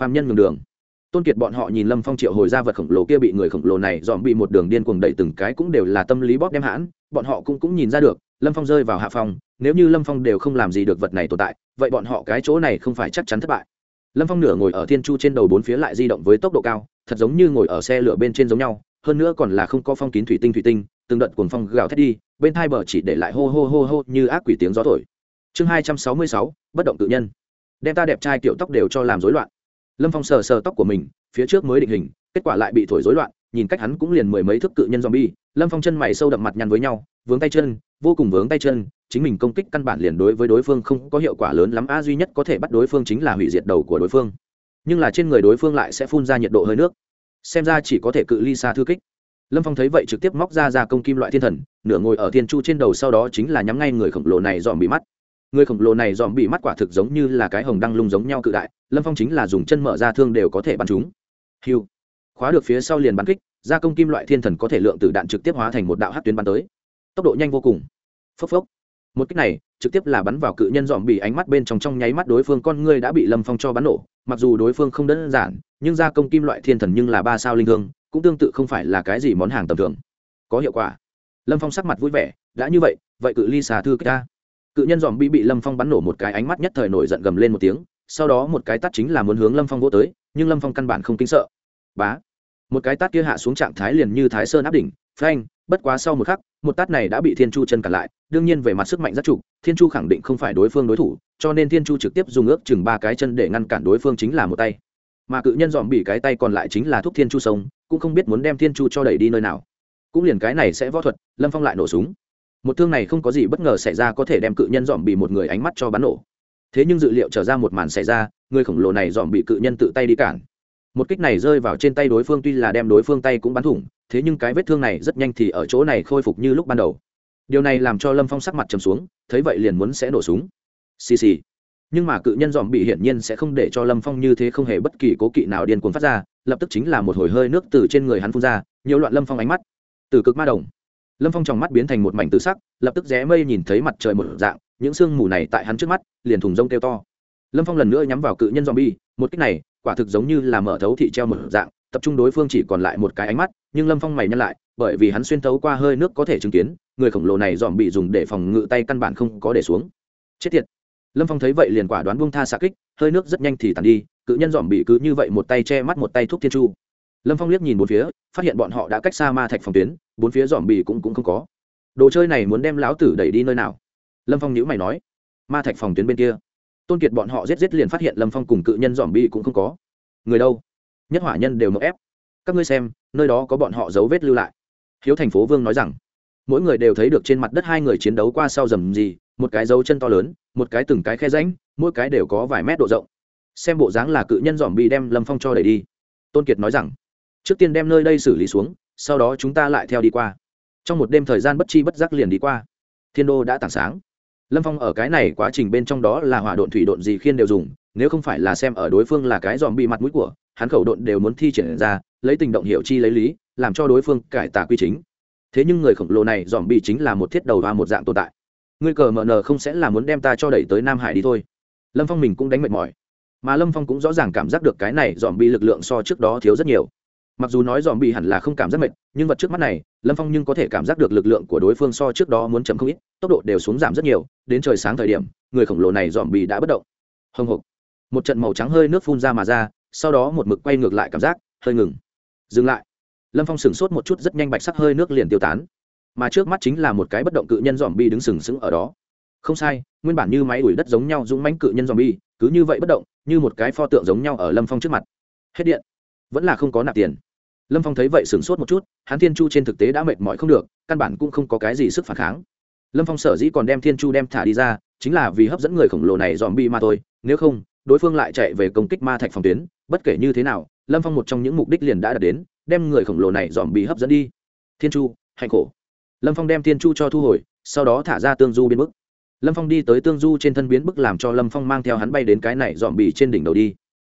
Phàm nhân ngừng đường tôn kiệt bọn họ nhìn lâm phong triệu hồi ra vật khổng lồ kia bị người khổng lồ này dòm bị một đường điên cuồng đẩy từng cái cũng đều là tâm lý bóp đem hãn, bọn họ cũng cũng nhìn ra được, lâm phong rơi vào hạ phong, nếu như lâm phong đều không làm gì được vật này tồn tại, vậy bọn họ cái chỗ này không phải chắc chắn thất bại. Lâm phong nửa ngồi ở thiên chu trên đầu bốn phía lại di động với tốc độ cao, thật giống như ngồi ở xe lửa bên trên giống nhau, hơn nữa còn là không có phong kín thủy tinh thủy tinh, từng đợt cuồng phong gào thét đi, bên hai bờ chỉ để lại hô hô hô hô như ác quỷ tiếng gió thổi. Chương hai trăm sáu mươi sáu, bất động tự nhân. Đem ta đẹp trai kiểu tóc đều cho làm rối loạn lâm phong sờ sờ tóc của mình, phía trước mới định hình, kết quả lại bị thổi rối loạn, nhìn cách hắn cũng liền mười mấy thước cự nhân zombie. Lâm phong chân mày sâu đậm mặt nhăn với nhau, vướng tay chân, vô cùng vướng tay chân, chính mình công kích căn bản liền đối với đối phương không có hiệu quả lớn lắm. A, duy nhất có thể bắt đối phương chính là hủy diệt đầu của đối phương. Nhưng là trên người đối phương lại sẽ phun ra nhiệt độ hơi nước. Xem ra chỉ có thể cự ly xa thư kích. Lâm phong thấy vậy trực tiếp móc ra ra công kim loại thiên thần, nửa ngồi ở thiên chu trên đầu sau đó chính là nhắm ngay người khổng lồ này dòm bị mắt người khổng lồ này dòm bị mắt quả thực giống như là cái hồng đăng lung giống nhau cự đại, lâm phong chính là dùng chân mở ra thương đều có thể bắn chúng. Hiu khóa được phía sau liền bắn kích gia công kim loại thiên thần có thể lượng từ đạn trực tiếp hóa thành một đạo hát tuyến bắn tới. Tốc độ nhanh vô cùng. Phốc phốc. Một kích này, trực tiếp là bắn vào cự nhân dòm bị ánh mắt bên trong trong nháy mắt đối phương con ngươi đã bị lâm phong cho bắn nổ. Mặc dù đối phương không đơn giản, nhưng gia công kim loại thiên thần nhưng là ba sao linh thương cũng tương tự không phải là cái gì món hàng tầm thường. Có hiệu quả. Lâm phong sắc mặt vui vẻ, đã như vậy vậy cự ly xà thư kích ta cự nhân dòm bị bị lâm phong bắn nổ một cái ánh mắt nhất thời nổi giận gầm lên một tiếng sau đó một cái tắt chính là muốn hướng lâm phong vô tới nhưng lâm phong căn bản không kinh sợ. Bá! Một cái tát kia hạ xuống trạng thái liền như thái sơn áp đỉnh phanh bất quá sau một khắc một tát này đã bị thiên chu chân cản lại đương nhiên về mặt sức mạnh rất trục thiên chu khẳng định không phải đối phương đối thủ cho nên thiên chu trực tiếp dùng ước chừng ba cái chân để ngăn cản đối phương chính là một tay. Mà cự nhân dòm bị cái tay còn lại chính là thúc thiên chu sống, cũng không biết muốn đem thiên chu cho đẩy đi nơi nào. Cũng liền cái này sẽ võ thuật lâm phong lại nổ súng một thương này không có gì bất ngờ xảy ra có thể đem cự nhân dòm bị một người ánh mắt cho bắn nổ. Thế nhưng dự liệu trở ra một màn xảy ra, người khổng lồ này dòm bị cự nhân tự tay đi cản. Một kích này rơi vào trên tay đối phương tuy là đem đối phương tay cũng bắn thủng, thế nhưng cái vết thương này rất nhanh thì ở chỗ này khôi phục như lúc ban đầu. Điều này làm cho lâm phong sắc mặt trầm xuống, thấy vậy liền muốn sẽ nổ súng. Xì xì. Nhưng mà cự nhân dòm bị hiển nhiên sẽ không để cho lâm phong như thế không hề bất kỳ cố kỵ nào điên cuồng phát ra, lập tức chính là một hồi hơi nước từ trên người hắn phun ra nhiều loạn lâm phong ánh mắt. Từ cực ma đồng lâm phong trong mắt biến thành một mảnh tự sắc, lập tức rẽ mây nhìn thấy mặt trời một dạng, những sương mù này tại hắn trước mắt, liền thùng rông kêu to. Lâm phong lần nữa nhắm vào cự nhân dòm bi một cách này, quả thực giống như là mở thấu thị treo một dạng, tập trung đối phương chỉ còn lại một cái ánh mắt, nhưng lâm phong mày nhăn lại, bởi vì hắn xuyên thấu qua hơi nước có thể chứng kiến, người khổng lồ này dòm bị dùng để phòng ngự tay căn bản không có để xuống. Chết tiệt. Lâm phong thấy vậy liền quả đoán buông tha xa kích, hơi nước rất nhanh thì tàn đi, cự nhân dòm bị cứ như vậy một tay che mắt một tay thuốc thiên chu. Lâm phong liếc nhìn một phía, phát hiện bọn họ đã cách xa ma thạch phòng tuyến bốn phía dòm bì cũng cũng không có. Đồ chơi này muốn đem lão tử đẩy đi nơi nào? Lâm phong nhữ mày nói. Ma thạch phòng tuyến bên kia. Tôn kiệt bọn họ giết giết liền phát hiện lâm phong cùng cự nhân dòm bì cũng không có. Người đâu? Nhất hỏa nhân đều mậu ép. Các ngươi xem, nơi đó có bọn họ dấu vết lưu lại. Hiếu thành phố vương nói rằng, mỗi người đều thấy được trên mặt đất hai người chiến đấu qua sau dầm gì, một cái dấu chân to lớn, một cái từng cái khe ránh mỗi cái đều có vài mét độ rộng. Xem bộ dáng là cự nhân dòm bì đem lâm phong cho đẩy đi. Tôn kiệt nói rằng, trước tiên đem nơi đây xử lý xuống sau đó chúng ta lại theo đi qua. Trong một đêm thời gian bất chi bất giác liền đi qua. Thiên đô đã tảng sáng. Lâm phong ở cái này quá trình bên trong đó là hỏa độn thủy độn gì khiên đều dùng, nếu không phải là xem ở đối phương là cái dòm bị mặt mũi của, hắn khẩu độn đều muốn thi triển ra, lấy tình động hiệu chi lấy lý, làm cho đối phương cải tà quy chính. Thế nhưng người khổng lồ này dòm bị chính là một thiết đầu và một dạng tồn tại. Ngươi cờ mờ nờ không sẽ là muốn đem ta cho đẩy tới nam hải đi thôi. Lâm phong mình cũng đánh mệt mỏi. Mà lâm phong cũng rõ ràng cảm giác được cái này dòm bị lực lượng so trước đó thiếu rất nhiều mặc dù nói dòm bị hẳn là không cảm giác mệt, nhưng vật trước mắt này, lâm phong nhưng có thể cảm giác được lực lượng của đối phương so trước đó muốn chấm không ít, tốc độ đều xuống giảm rất nhiều, đến trời sáng thời điểm, người khổng lồ này dòm bị đã bất động. Hồng hộc một trận màu trắng hơi nước phun ra mà ra, sau đó một mực quay ngược lại cảm giác, hơi ngừng. Dừng lại. Lâm phong sửng sốt một chút rất nhanh bạch sắc hơi nước liền tiêu tán. Mà trước mắt chính là một cái bất động cự nhân dòm bi đứng sừng sững ở đó. Không sai, nguyên bản như máy đuổi đất giống nhau dũng mánh cự nhân dòm bi cứ như vậy bất động, như một cái pho tượng giống nhau ở lâm phong trước mặt. Hết điện vẫn là không có nạp tiền. Lâm phong thấy vậy sửng sốt một chút, hắn thiên chu trên thực tế đã mệt mỏi không được, căn bản cũng không có cái gì sức phản kháng. Lâm phong sở dĩ còn đem thiên chu đem thả đi ra, chính là vì hấp dẫn người khổng lồ này dòm bi mà thôi, nếu không, đối phương lại chạy về công kích ma thạch phòng tuyến, bất kể như thế nào, lâm phong một trong những mục đích liền đã đạt đến, đem người khổng lồ này dòm bị hấp dẫn đi. Thiên chu, hạnh khổ. Lâm phong đem thiên chu cho thu hồi, sau đó thả ra tương du biến bức. Lâm phong đi tới tương du trên thân biến bức làm cho lâm phong mang theo hắn bay đến cái này dòm bị trên đỉnh đầu đi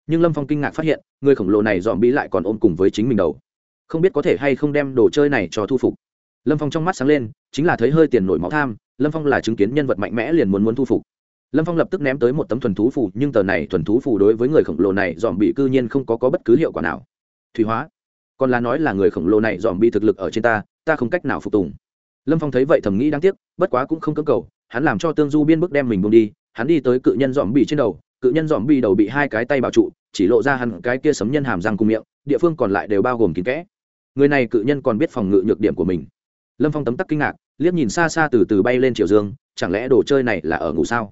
nhưng lâm phong kinh ngạc phát hiện người khổng lồ này dòm bị lại còn ôm cùng với chính mình đầu không biết có thể hay không đem đồ chơi này cho thu phục lâm phong trong mắt sáng lên chính là thấy hơi tiền nổi máu tham lâm phong là chứng kiến nhân vật mạnh mẽ liền muốn muốn thu phục lâm phong lập tức ném tới một tấm thuần thú phù nhưng tờ này thuần thú phù đối với người khổng lồ này dòm bị cư nhiên không có, có bất cứ hiệu quả nào thủy hóa còn là nói là người khổng lồ này dòm bị thực lực ở trên ta ta không cách nào phục tùng lâm phong thấy vậy thầm nghĩ đáng tiếc bất quá cũng không cưỡng cầu hắn làm cho tương du biên bức đem mình bông đi hắn đi tới cự nhân dòm bị trên đầu cự nhân dòm bị đầu bị hai cái tay bảo trụ, chỉ lộ ra hẳn cái kia sấm nhân hàm răng cùng miệng, địa phương còn lại đều bao gồm kín kẽ. Người này cự nhân còn biết phòng ngự nhược điểm của mình. Lâm phong tấm tắc kinh ngạc, liếc nhìn xa xa từ từ bay lên triều dương, chẳng lẽ đồ chơi này là ở ngủ sao?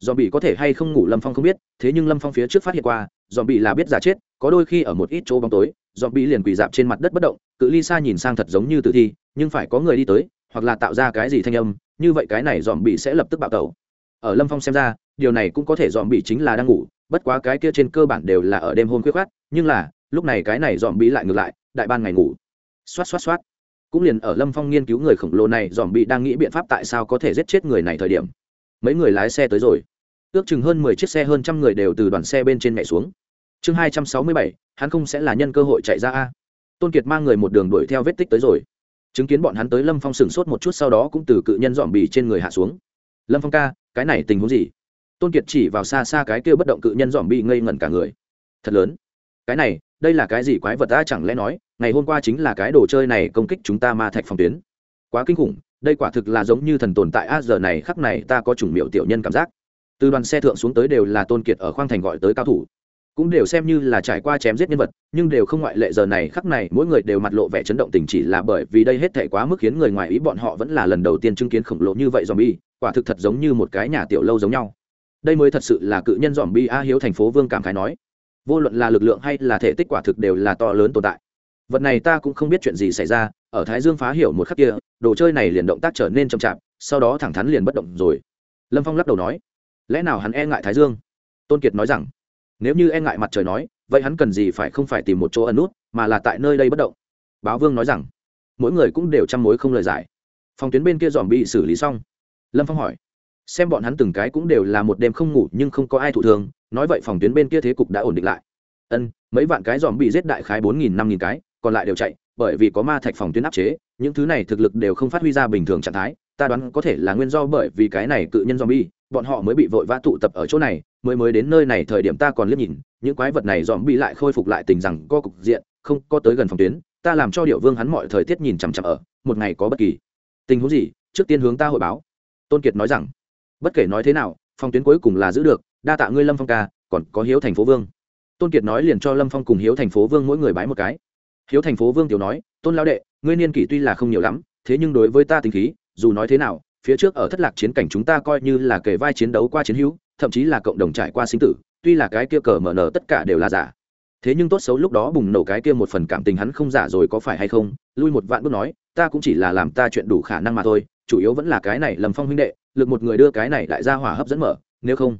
Dòm bị có thể hay không ngủ lâm phong không biết, thế nhưng lâm phong phía trước phát hiện qua, dòm bị là biết giả chết, có đôi khi ở một ít chỗ bóng tối, dòm bị liền quỳ dạp trên mặt đất bất động, cự ly xa nhìn sang thật giống như tử thi, nhưng phải có người đi tới, hoặc là tạo ra cái gì thanh âm, như vậy cái này dòm bị sẽ lập tức bạo tẩu. Ở lâm phong xem ra điều này cũng có thể dòm bị chính là đang ngủ, bất quá cái kia trên cơ bản đều là ở đêm hôm khuyết khát nhưng là, lúc này cái này dòm bị lại ngược lại, đại ban ngày ngủ. Xoát xoát xoát. Cũng liền ở lâm phong nghiên cứu người khổng lồ này dòm bị đang nghĩ biện pháp tại sao có thể giết chết người này thời điểm. Mấy người lái xe tới rồi. Ước chừng hơn mười chiếc xe hơn trăm người đều từ đoàn xe bên trên nhảy xuống. Chương hai trăm sáu mươi bảy, hắn không sẽ là nhân cơ hội chạy ra a. Tôn kiệt mang người một đường đuổi theo vết tích tới rồi. Chứng kiến bọn hắn tới, lâm phong sửng sốt một chút, sau đó cũng từ cự nhân dòm bì trên người hạ xuống. Lâm phong ca, cái này tình huống gì? Tôn kiệt chỉ vào xa xa cái kia bất động cự nhân dòm bi ngây ngẩn cả người. Thật lớn. Cái này, đây là cái gì quái vật ta chẳng lẽ nói, ngày hôm qua chính là cái đồ chơi này công kích chúng ta ma thạch phòng tuyến. Quá kinh khủng, đây quả thực là giống như thần tồn tại a giờ này khắc này ta có chủng miệu tiểu nhân cảm giác. Từ đoàn xe thượng xuống tới đều là tôn kiệt ở khoang thành gọi tới cao thủ. Cũng đều xem như là trải qua chém giết nhân vật, nhưng đều không ngoại lệ giờ này khắc này, mỗi người đều mặt lộ vẻ chấn động tình chỉ là bởi vì đây hết thể quá mức khiến người ngoài ý bọn họ vẫn là lần đầu tiên chứng kiến khổng lồ như vậy dòm bi quả thực thật giống như một cái nhà tiểu lâu giống nhau đây mới thật sự là cự nhân dòm bi a hiếu thành phố vương cảm khái nói. Vô luận là lực lượng hay là thể tích quả thực đều là to lớn tồn tại. Vật này ta cũng không biết chuyện gì xảy ra, ở thái dương phá hiểu một khắc kia, đồ chơi này liền động tác trở nên chậm chạp, sau đó thẳng thắn liền bất động rồi. Lâm phong lắc đầu nói, lẽ nào hắn e ngại thái dương? Tôn kiệt nói rằng, nếu như e ngại mặt trời nói, vậy hắn cần gì phải không phải tìm một chỗ ẩn nút, mà là tại nơi đây bất động? Báo vương nói rằng, mỗi người cũng đều chăm mối không lời giải. Phòng tuyến bên kia dòm bị xử lý xong. Lâm phong hỏi xem bọn hắn từng cái cũng đều là một đêm không ngủ nhưng không có ai thụ thường nói vậy phòng tuyến bên kia thế cục đã ổn định lại. Ân mấy vạn cái dòm bị giết đại khái bốn nghìn năm nghìn cái còn lại đều chạy bởi vì có ma thạch phòng tuyến áp chế những thứ này thực lực đều không phát huy ra bình thường trạng thái ta đoán có thể là nguyên do bởi vì cái này cự nhân zombie, bọn họ mới bị vội vã tụ tập ở chỗ này, mới mới đến nơi này thời điểm ta còn liếc nhìn, những quái vật này zombie lại khôi phục lại tình rằng co cục diện, không có tới gần phòng tuyến, ta làm cho Điệu Vương hắn mọi thời tiết nhìn chằm chằm ở, một ngày có bất kỳ. Tình huống gì, trước tiên hướng ta hội báo. Tôn Kiệt nói rằng, bất kể nói thế nào, Phong tuyến cuối cùng là giữ được, đa tạ ngươi Lâm Phong ca, còn có Hiếu thành phố Vương. Tôn Kiệt nói liền cho Lâm Phong cùng Hiếu thành phố Vương mỗi người bái một cái. Hiếu thành phố Vương tiểu nói, Tôn lão đệ, ngươi niên kỷ tuy là không nhiều lắm, thế nhưng đối với ta tính khí, dù nói thế nào phía trước ở thất lạc chiến cảnh chúng ta coi như là kề vai chiến đấu qua chiến hữu thậm chí là cộng đồng trải qua sinh tử tuy là cái kia cờ mở nở tất cả đều là giả thế nhưng tốt xấu lúc đó bùng nổ cái kia một phần cảm tình hắn không giả rồi có phải hay không lui một vạn bước nói ta cũng chỉ là làm ta chuyện đủ khả năng mà thôi chủ yếu vẫn là cái này lầm phong huynh đệ, lực một người đưa cái này lại ra hỏa hấp dẫn mở, nếu không,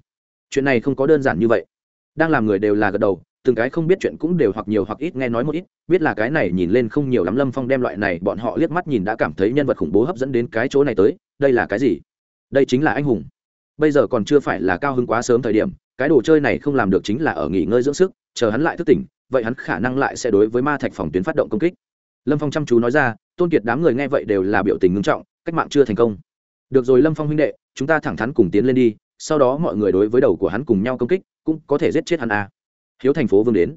chuyện này không có đơn giản như vậy. Đang làm người đều là gật đầu, từng cái không biết chuyện cũng đều hoặc nhiều hoặc ít nghe nói một ít, biết là cái này nhìn lên không nhiều lắm lâm phong đem loại này bọn họ liếc mắt nhìn đã cảm thấy nhân vật khủng bố hấp dẫn đến cái chỗ này tới, đây là cái gì? Đây chính là anh hùng. Bây giờ còn chưa phải là cao hứng quá sớm thời điểm, cái đồ chơi này không làm được chính là ở nghỉ ngơi dưỡng sức, chờ hắn lại thức tỉnh, vậy hắn khả năng lại sẽ đối với ma thạch phòng tuyến phát động công kích lâm phong chăm chú nói ra, tôn kiệt đám người nghe vậy đều là biểu tình ngưng trọng, cách mạng chưa thành công. Được rồi lâm phong huynh đệ, chúng ta thẳng thắn cùng tiến lên đi, sau đó mọi người đối với đầu của hắn cùng nhau công kích, cũng có thể giết chết hắn à. hiếu thành phố vương đến.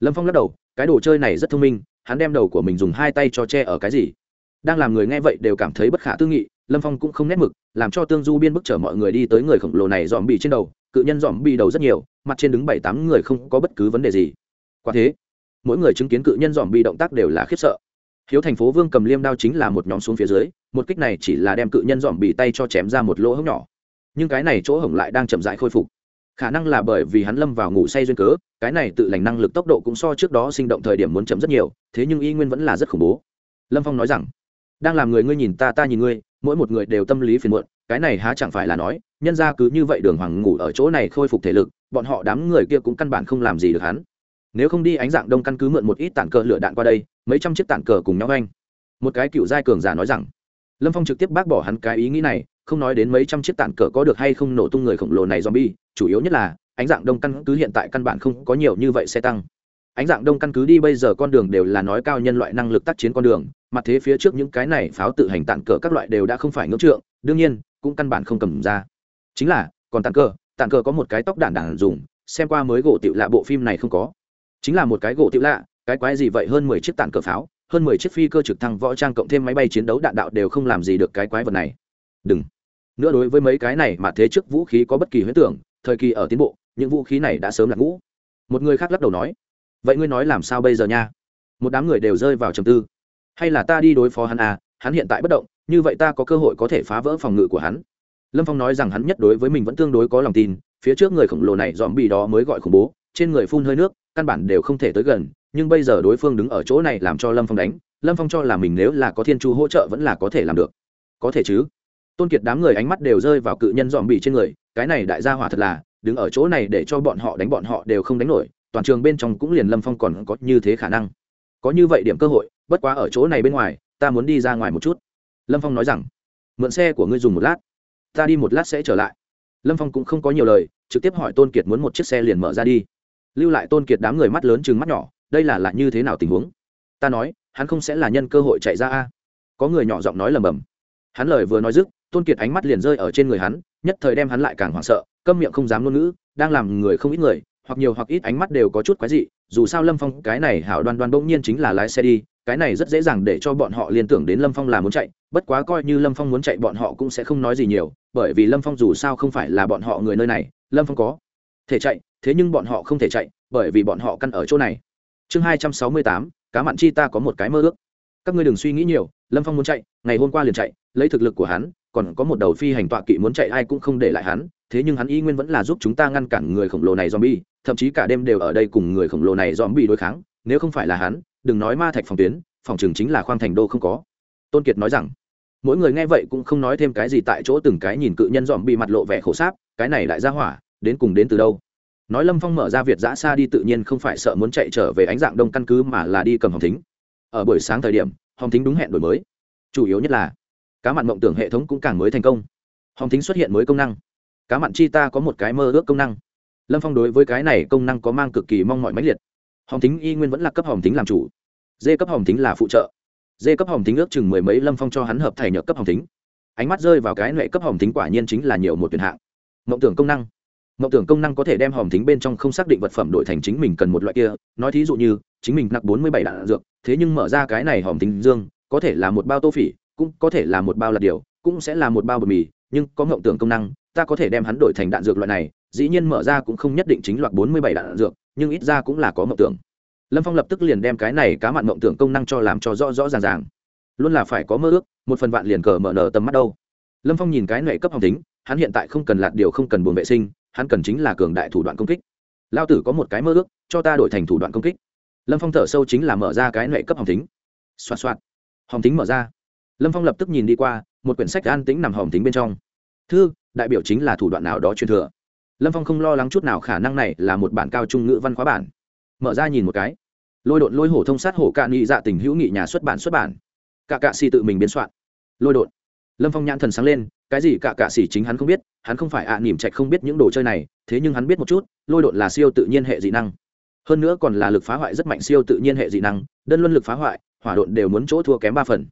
Lâm phong lắc đầu, cái đồ chơi này rất thông minh, hắn đem đầu của mình dùng hai tay cho che ở cái gì? Đang làm người nghe vậy đều cảm thấy bất khả tư nghị, lâm phong cũng không nét mực, làm cho tương du biên bức chở mọi người đi tới người khổng lồ này dòm bị trên đầu, cự nhân dòm bị đầu rất nhiều, mặt trên đứng bảy tám người không có bất cứ vấn đề gì. Quả thế, mỗi người chứng kiến cự nhân dòm bị động tác đều là khiếp sợ hiếu thành phố vương cầm liêm đao chính là một nhóm xuống phía dưới, một kích này chỉ là đem cự nhân dòm bị tay cho chém ra một lỗ hốc nhỏ. Nhưng cái này chỗ hổng lại đang chậm rãi khôi phục. Khả năng là bởi vì hắn lâm vào ngủ say duyên cớ, cái này tự lành năng lực tốc độ cũng so trước đó sinh động thời điểm muốn chậm rất nhiều, thế nhưng y nguyên vẫn là rất khủng bố. Lâm phong nói rằng, đang làm người ngươi nhìn ta ta nhìn ngươi, mỗi một người đều tâm lý phiền muộn, cái này há chẳng phải là nói, nhân ra cứ như vậy đường hoàng ngủ ở chỗ này khôi phục thể lực, bọn họ đám người kia cũng căn bản không làm gì được hắn nếu không đi ánh dạng đông căn cứ mượn một ít tản cờ lửa đạn qua đây, mấy trăm chiếc tản cờ cùng nhau anh một cái cựu giai cường giả nói rằng, lâm phong trực tiếp bác bỏ hắn cái ý nghĩ này, không nói đến mấy trăm chiếc tản cờ có được hay không nổ tung người khổng lồ này zombie, chủ yếu nhất là, ánh dạng đông căn cứ hiện tại căn bản không có nhiều như vậy xe tăng. Ánh dạng đông căn cứ đi bây giờ con đường đều là nói cao nhân loại năng lực tác chiến con đường mặt thế phía trước những cái này pháo tự hành tản cờ các loại đều đã không phải ngưỡng trượng, đương nhiên, cũng căn bản không cầm ra. Chính là, còn tản cờ tản cờ có một cái tóc đản đản dùng, xem qua mới gỗ tựu lạ bộ phim này không có chính là một cái gỗ tiểu lạ, cái quái gì vậy? Hơn mười chiếc tản cờ pháo, hơn mười chiếc phi cơ trực thăng võ trang cộng thêm máy bay chiến đấu đạn đạo đều không làm gì được cái quái vật này. Đừng. Nữa đối với mấy cái này mà thế trước vũ khí có bất kỳ huyết tưởng, thời kỳ ở tiến bộ, những vũ khí này đã sớm là ngũ. Một người khác lắc đầu nói, vậy ngươi nói làm sao bây giờ nha? Một đám người đều rơi vào trầm tư. Hay là ta đi đối phó hắn à? Hắn hiện tại bất động, như vậy ta có cơ hội có thể phá vỡ phòng ngự của hắn. Lâm phong nói rằng hắn nhất đối với mình vẫn tương đối có lòng tin, phía trước người khổng lồ này dòm bị đó mới gọi khủng bố trên người phun hơi nước, căn bản đều không thể tới gần, nhưng bây giờ đối phương đứng ở chỗ này làm cho lâm phong đánh, lâm phong cho là mình nếu là có thiên chu hỗ trợ vẫn là có thể làm được. Có thể chứ? Tôn kiệt đám người ánh mắt đều rơi vào cự nhân dòm bị trên người, cái này đại gia hỏa thật là, đứng ở chỗ này để cho bọn họ đánh bọn họ đều không đánh nổi, toàn trường bên trong cũng liền lâm phong còn có như thế khả năng. Có như vậy điểm cơ hội, bất quá ở chỗ này bên ngoài, ta muốn đi ra ngoài một chút. Lâm phong nói rằng, mượn xe của ngươi dùng một lát, ta đi một lát sẽ trở lại. Lâm phong cũng không có nhiều lời, trực tiếp hỏi tôn kiệt muốn một chiếc xe liền mở ra đi lưu lại tôn kiệt đám người mắt lớn chừng mắt nhỏ, đây là là như thế nào tình huống? Ta nói, hắn không sẽ là nhân cơ hội chạy ra a. Có người nhỏ giọng nói lầm bầm. Hắn lời vừa nói dứt, tôn kiệt ánh mắt liền rơi ở trên người hắn, nhất thời đem hắn lại càng hoảng sợ, câm miệng không dám ngôn ngữ, đang làm người không ít người, hoặc nhiều hoặc ít ánh mắt đều có chút quái dị, dù sao lâm phong, cái này hảo đoan đoan bỗng nhiên chính là lái xe đi, cái này rất dễ dàng để cho bọn họ liên tưởng đến lâm phong là muốn chạy, bất quá coi như lâm phong muốn chạy bọn họ cũng sẽ không nói gì nhiều, bởi vì lâm phong dù sao không phải là bọn họ người nơi này, lâm phong có thể chạy thế nhưng bọn họ không thể chạy, bởi vì bọn họ căn ở chỗ này. Chương hai trăm sáu mươi tám, cá mặn chi ta có một cái mơ ước. Các ngươi đừng suy nghĩ nhiều, lâm phong muốn chạy, ngày hôm qua liền chạy, lấy thực lực của hắn, còn có một đầu phi hành tọa kỵ muốn chạy ai cũng không để lại hắn, thế nhưng hắn y nguyên vẫn là giúp chúng ta ngăn cản người khổng lồ này zombie, thậm chí cả đêm đều ở đây cùng người khổng lồ này zombie đối kháng, nếu không phải là hắn, đừng nói ma thạch phòng tuyến, phòng trường chính là khoang thành đô không có. Tôn kiệt nói rằng, mỗi người nghe vậy cũng không nói thêm cái gì tại chỗ từng cái nhìn cự nhân dòm bị mặt lộ vẻ khổ sáp, cái này lại ra hỏa, đến cùng đến từ đâu? Nói lâm phong mở ra việt giã xa đi tự nhiên không phải sợ muốn chạy trở về ánh dạng đông căn cứ mà là đi cầm hồng thính. Ở buổi sáng thời điểm, hồng thính đúng hẹn đổi mới. Chủ yếu nhất là, cá mặn mộng tưởng hệ thống cũng càng mới thành công. Hồng thính xuất hiện mới công năng. Cá mặn chi ta có một cái mơ ước công năng. Lâm phong đối với cái này công năng có mang cực kỳ mong mọi mãnh liệt. Hồng thính y nguyên vẫn là cấp hồng thính làm chủ. Dê cấp hồng thính là phụ trợ. Dê cấp hồng thính ước chừng mười mấy, lâm phong cho hắn hợp thầy nhờ cấp hồng thính. Ánh mắt rơi vào cái nệ cấp hồng thính quả nhiên chính là nhiều một tuyển hạng. Mộng tưởng công năng mộng tưởng công năng có thể đem hòm thính bên trong không xác định vật phẩm đổi thành chính mình cần một loại kia. Nói thí dụ như, chính mình nặng bốn mươi bảy đạn dược, thế nhưng mở ra cái này hòm thính dương, có thể là một bao tô phỉ, cũng có thể là một bao lạt điều cũng sẽ là một bao bột mì, nhưng có mộng tưởng công năng, ta có thể đem hắn đổi thành đạn dược loại này. Dĩ nhiên mở ra cũng không nhất định chính loại bốn mươi bảy đạn dược, nhưng ít ra cũng là có mộng tưởng. Lâm phong lập tức liền đem cái này cá mặn mộng tưởng công năng cho làm cho rõ rõ ràng ràng. Luôn là phải có mơ ước, một phần vạn liền cờ mở nở tầm mắt đâu. Lâm phong nhìn cái nệ cấp hồng tính hắn hiện tại không cần lạt điều không cần buồn vệ sinh hắn cần chính là cường đại thủ đoạn công kích. Lao tử có một cái mơ ước, cho ta đổi thành thủ đoạn công kích. Lâm phong thở sâu chính là mở ra cái nệ cấp hồng tính xoa xoa hồng tính mở ra. Lâm phong lập tức nhìn đi qua, một quyển sách an tĩnh nằm hồng tính bên trong. Thư, đại biểu chính là thủ đoạn nào đó truyền thừa. Lâm phong không lo lắng chút nào khả năng này là một bản cao trung ngữ văn khóa bản. Mở ra nhìn một cái. Lôi đột lôi hổ thông sát hổ cạn nghị dạ tình hữu nghị nhà xuất bản xuất bản. Cả cạ si tự mình biến soạn. Lôi đột lâm phong nhãn thần sáng lên cái gì cả cạ xì chính hắn không biết hắn không phải ạ à, nỉm trạch không biết những đồ chơi này thế nhưng hắn biết một chút lôi đột là siêu tự nhiên hệ dị năng. Hơn nữa còn là lực phá hoại rất mạnh siêu tự nhiên hệ dị năng đơn luân lực phá hoại hỏa đột đều muốn chỗ thua kém ba phần.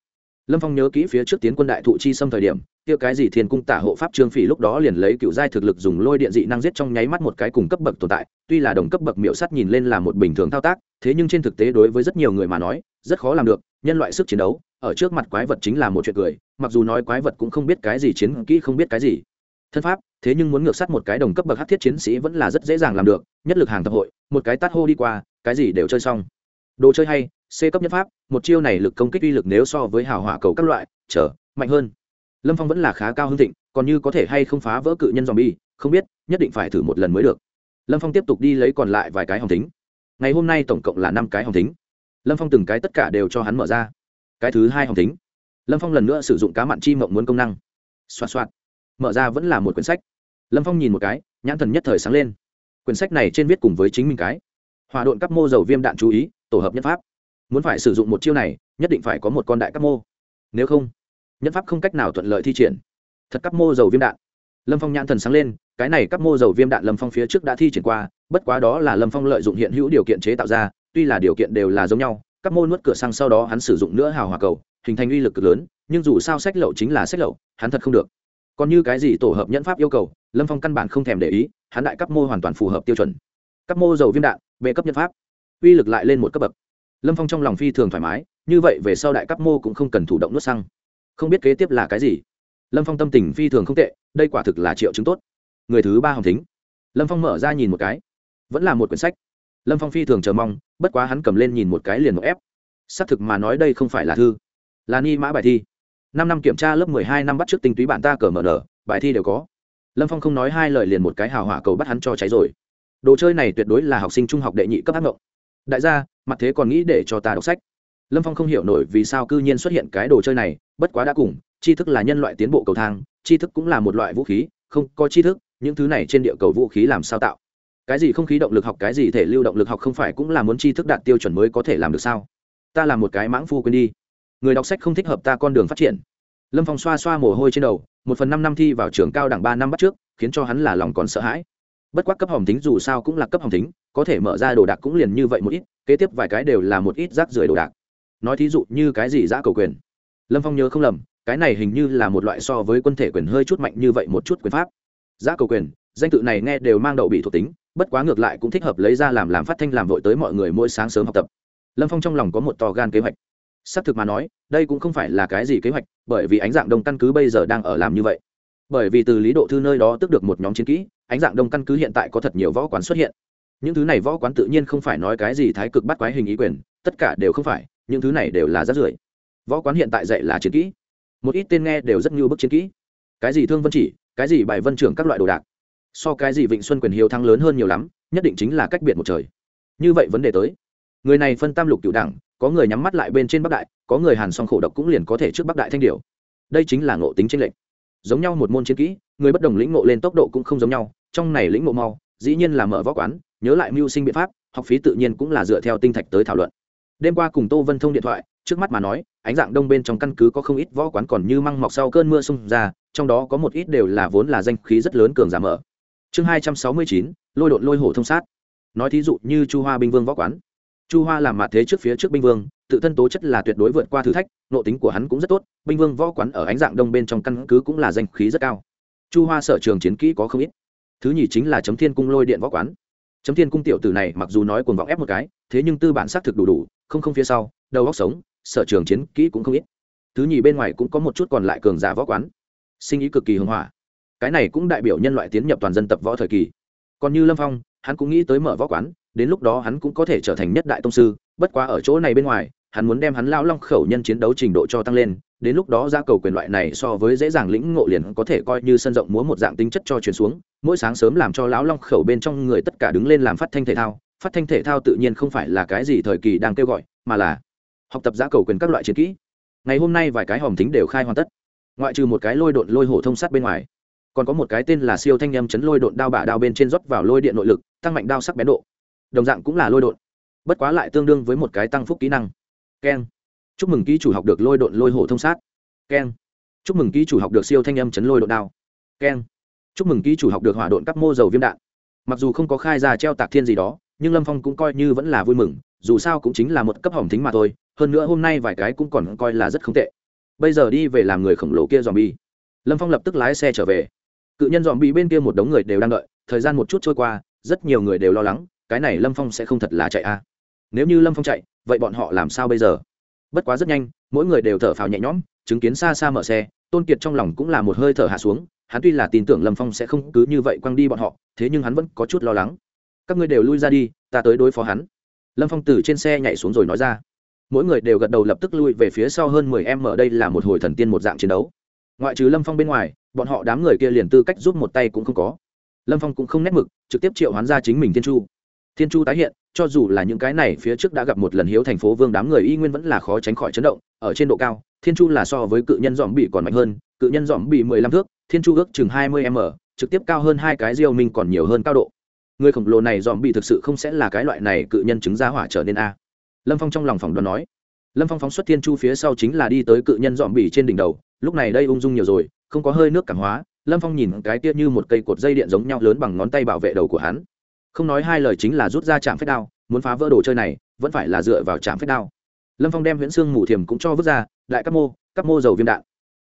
Lâm phong nhớ kỹ phía trước tiến quân đại thụ chi xâm thời điểm kia cái gì thiên cung tả hộ pháp trương phỉ lúc đó liền lấy cựu giai thực lực dùng lôi điện dị năng giết trong nháy mắt một cái cùng cấp bậc tồn tại tuy là đồng cấp bậc miệu sắt nhìn lên là một bình thường thao tác thế nhưng trên thực tế đối với rất nhiều người mà nói rất khó làm được, nhân loại sức chiến đấu, ở trước mặt quái vật chính là một chuyện cười, mặc dù nói quái vật cũng không biết cái gì, chiến kỹ không biết cái gì. Thân pháp, thế nhưng muốn ngược sát một cái đồng cấp bậc hát thiết chiến sĩ vẫn là rất dễ dàng làm được, nhất lực hàng tập hội, một cái tát hô đi qua, cái gì đều chơi xong. Đồ chơi hay, c cấp nhất pháp, một chiêu này lực công kích uy lực nếu so với hào hỏa cầu các loại trở mạnh hơn. Lâm phong vẫn là khá cao hương thịnh, còn như có thể hay không phá vỡ cự nhân z bi không biết, nhất định phải thử một lần mới được. Lâm phong tiếp tục đi lấy còn lại vài cái hồng tính ngày hôm nay tổng cộng là năm cái hồng tính lâm phong từng cái tất cả đều cho hắn mở ra. Cái thứ hai Hồng tính lâm phong lần nữa sử dụng cá mặn chi mộng muốn công năng. Xoa xoa mở ra vẫn là một quyển sách. Lâm phong nhìn một cái, nhãn thần nhất thời sáng lên. Quyển sách này trên viết cùng với chính mình cái. Hòa độn các mô dầu viêm đạn chú ý, tổ hợp nhất pháp. Muốn phải sử dụng một chiêu này, nhất định phải có một con đại các mô. Nếu không, nhất pháp không cách nào thuận lợi thi triển. Thật các mô dầu viêm đạn. Lâm phong nhãn thần sáng lên, cái này các mô dầu viêm đạn lâm phong phía trước đã thi triển qua, bất quá đó là lâm phong lợi dụng hiện hữu điều kiện chế tạo ra tuy là điều kiện đều là giống nhau, các mô nuốt cửa sang sau đó hắn sử dụng nữa hào hòa cầu, hình thành uy lực cực lớn, nhưng dù sao sách lậu chính là sách lậu, hắn thật không được. Còn như cái gì tổ hợp nhẫn pháp yêu cầu, lâm phong căn bản không thèm để ý, hắn đại cấp mô hoàn toàn phù hợp tiêu chuẩn. Các mô dầu viêm đạn bệ cấp nhẫn pháp. Uy lực lại lên một cấp bậc. Lâm phong trong lòng phi thường thoải mái, như vậy về sau đại cấp mô cũng không cần thủ động nuốt xăng. Không biết kế tiếp là cái gì. Lâm phong tâm tình phi thường không tệ, đây quả thực là triệu chứng tốt. Người thứ ba hồng thính. Lâm phong mở ra nhìn một cái. Vẫn là một quyển sách lâm phong phi thường chờ mong, bất quá hắn cầm lên nhìn một cái liền một ép. Xác thực mà nói đây không phải là thư. Là ni mã bài thi. Năm năm kiểm tra lớp mười hai năm bắt trước tinh túy bản ta cờ mở nở, bài thi đều có. Lâm phong không nói hai lời liền một cái hào hỏa cầu bắt hắn cho cháy rồi. Đồ chơi này tuyệt đối là học sinh trung học đệ nhị cấp ác mộng đại gia, mặt thế còn nghĩ để cho ta đọc sách. Lâm phong không hiểu nổi vì sao cư nhiên xuất hiện cái đồ chơi này, bất quá đã cùng, tri thức là nhân loại tiến bộ cầu thang, tri thức cũng là một loại vũ khí, không có tri thức, những thứ này trên địa cầu vũ khí làm sao tạo? Cái gì không khí động lực học, cái gì thể lưu động lực học không phải cũng là muốn tri thức đạt tiêu chuẩn mới có thể làm được sao? Ta là một cái mãng phu quên đi. Người đọc sách không thích hợp ta con đường phát triển. Lâm phong xoa xoa mồ hôi trên đầu, một phần năm năm thi vào trường cao đẳng ba năm bắt trước, khiến cho hắn là lòng còn sợ hãi. Bất quá cấp hỏng tính dù sao cũng là cấp hỏng tính có thể mở ra đồ đạc cũng liền như vậy một ít, kế tiếp vài cái đều là một ít rác rưởi đồ đạc. Nói thí dụ như cái gì giã cầu quyền. Lâm phong nhớ không lầm, cái này hình như là một loại so với quân thể quyền hơi chút mạnh như vậy một chút quyền pháp. Giã cầu quyền, danh tự này nghe đều mang đậu bị thuộc tính bất quá ngược lại cũng thích hợp lấy ra làm làm phát thanh làm vội tới mọi người mỗi sáng sớm học tập. Lâm phong trong lòng có một to gan kế hoạch. Xác thực mà nói, đây cũng không phải là cái gì kế hoạch, bởi vì ánh dạng đông căn cứ bây giờ đang ở làm như vậy. Bởi vì từ lý độ thư nơi đó tức được một nhóm chiến kỹ, ánh dạng đông căn cứ hiện tại có thật nhiều võ quán xuất hiện. Những thứ này võ quán tự nhiên không phải nói cái gì thái cực bắt quái hình ý quyền, tất cả đều không phải, những thứ này đều là rất rưởi. Võ quán hiện tại dạy là chiến kỹ. Một ít tên nghe đều rất như bức chiến kỹ. Cái gì thương vân chỉ, cái gì bài vân trưởng các loại đồ đạc so cái gì vịnh xuân quyền hiếu thắng lớn hơn nhiều lắm, nhất định chính là cách biệt một trời. Như vậy vấn đề tới. Người này phân tam lục cựu đảng có người nhắm mắt lại bên trên bắc đại, có người hàn song khổ độc cũng liền có thể trước bắc đại thanh điều. Đây chính là ngộ tính tranh lệch. Giống nhau một môn chiến kỹ, người bất đồng lĩnh ngộ lên tốc độ cũng không giống nhau, trong này lĩnh ngộ mau, dĩ nhiên là mở võ quán, nhớ lại mưu sinh biện pháp, học phí tự nhiên cũng là dựa theo tinh thạch tới thảo luận. Đêm qua cùng tô vân thông điện thoại, trước mắt mà nói, ánh dạng đông bên trong căn cứ có không ít võ quán còn như măng mọc sau cơn mưa xung ra, trong đó có một ít đều là vốn là danh khí rất lớn cường giả mở chương hai trăm sáu mươi chín, lôi đột lôi hổ thông sát. Nói thí dụ như chu hoa binh vương võ quán. Chu hoa làm mạ thế trước phía trước binh vương, tự thân tố chất là tuyệt đối vượt qua thử thách, nội tính của hắn cũng rất tốt, binh vương võ quán ở ánh dạng đông bên trong căn cứ cũng là danh khí rất cao. Chu hoa sở trường chiến kỹ có không ít. Thứ nhì chính là chấm thiên cung lôi điện võ quán. Chấm thiên cung tiểu tử này mặc dù nói cuồng vọng ép một cái, thế nhưng tư bản xác thực đủ đủ, không không phía sau, đầu góc sống, sở trường chiến kỹ cũng không ít. Thứ nhì bên ngoài cũng có một chút còn lại cường giả võ quán. Sinh ý cực kỳ hưng hỏa cái này cũng đại biểu nhân loại tiến nhập toàn dân tập võ thời kỳ. Còn như lâm phong, hắn cũng nghĩ tới mở võ quán, đến lúc đó hắn cũng có thể trở thành nhất đại tông sư, bất quá ở chỗ này bên ngoài, hắn muốn đem hắn lao long khẩu nhân chiến đấu trình độ cho tăng lên, đến lúc đó ra cầu quyền loại này so với dễ dàng lĩnh ngộ liền có thể coi như sân rộng múa một dạng tính chất cho truyền xuống, mỗi sáng sớm làm cho lão long khẩu bên trong người tất cả đứng lên làm phát thanh thể thao, phát thanh thể thao tự nhiên không phải là cái gì thời kỳ đang kêu gọi, mà là học tập giá cầu quyền các loại chiến kỹ. Ngày hôm nay vài cái hòm thính đều khai hoàn tất. Ngoại trừ một cái lôi độn lôi hổ thông sát bên ngoài còn có một cái tên là siêu thanh âm chấn lôi độn đao bả đao bên trên rót vào lôi điện nội lực, tăng mạnh đao sắc bén độ. Đồng dạng cũng là lôi độn. Bất quá lại tương đương với một cái tăng phúc kỹ năng. Keng. Chúc mừng ký chủ học được lôi độn lôi hổ thông sát. Keng. Chúc mừng ký chủ học được siêu thanh âm chấn lôi độn đao. Keng. Chúc mừng ký chủ học được hỏa độn các mô dầu viêm đạn. Mặc dù không có khai ra treo tạc thiên gì đó, nhưng lâm phong cũng coi như vẫn là vui mừng, dù sao cũng chính là một cấp hỏng thính mà thôi, hơn nữa hôm nay vài cái cũng còn coi là rất không tệ. Bây giờ đi về làm người khổng lồ kia dòm bi lâm phong lập tức lái xe trở về cự nhân dòm bị bên kia một đống người đều đang đợi, thời gian một chút trôi qua, rất nhiều người đều lo lắng, cái này lâm phong sẽ không thật là chạy a à. nếu như lâm phong chạy, vậy bọn họ làm sao bây giờ? Bất quá rất nhanh, mỗi người đều thở phào nhẹ nhõm, chứng kiến xa xa mở xe, tôn kiệt trong lòng cũng là một hơi thở hạ xuống, hắn tuy là tin tưởng lâm phong sẽ không cứ như vậy quăng đi bọn họ, thế nhưng hắn vẫn có chút lo lắng. Các ngươi đều lui ra đi, ta tới đối phó hắn. Lâm phong từ trên xe nhảy xuống rồi nói ra. Mỗi người đều gật đầu lập tức lui về phía sau hơn mười em ở đây là một hồi thần tiên một dạng chiến đấu. Ngoại trừ lâm phong bên ngoài bọn họ đám người kia liền tư cách giúp một tay cũng không có. Lâm phong cũng không nét mực, trực tiếp triệu hoán ra chính mình thiên chu. Thiên chu tái hiện, cho dù là những cái này phía trước đã gặp một lần hiếu thành phố vương đám người y nguyên vẫn là khó tránh khỏi chấn động, ở trên độ cao, thiên chu là so với cự nhân dòm bị còn mạnh hơn, cự nhân dòm bị mười lăm thước, thiên chu ước chừng hai mươi m, trực tiếp cao hơn hai cái diêu minh còn nhiều hơn cao độ. Người khổng lồ này dòm bị thực sự không sẽ là cái loại này cự nhân chứng ra hỏa trở nên a. Lâm phong trong lòng phỏng đoán nói. Lâm phong phóng xuất thiên chu phía sau chính là đi tới cự nhân dòm bị trên đỉnh đầu, lúc này đây ung dung nhiều rồi không có hơi nước cảm hóa, lâm phong nhìn cái tiết như một cây cột dây điện giống nhau lớn bằng ngón tay bảo vệ đầu của hắn. Không nói hai lời chính là rút ra chạm phép đao, muốn phá vỡ đồ chơi này, vẫn phải là dựa vào chạm phép đao. Lâm phong đem huyễn xương mù thiềm cũng cho vứt ra lại các mô các mô dầu viêm đạn.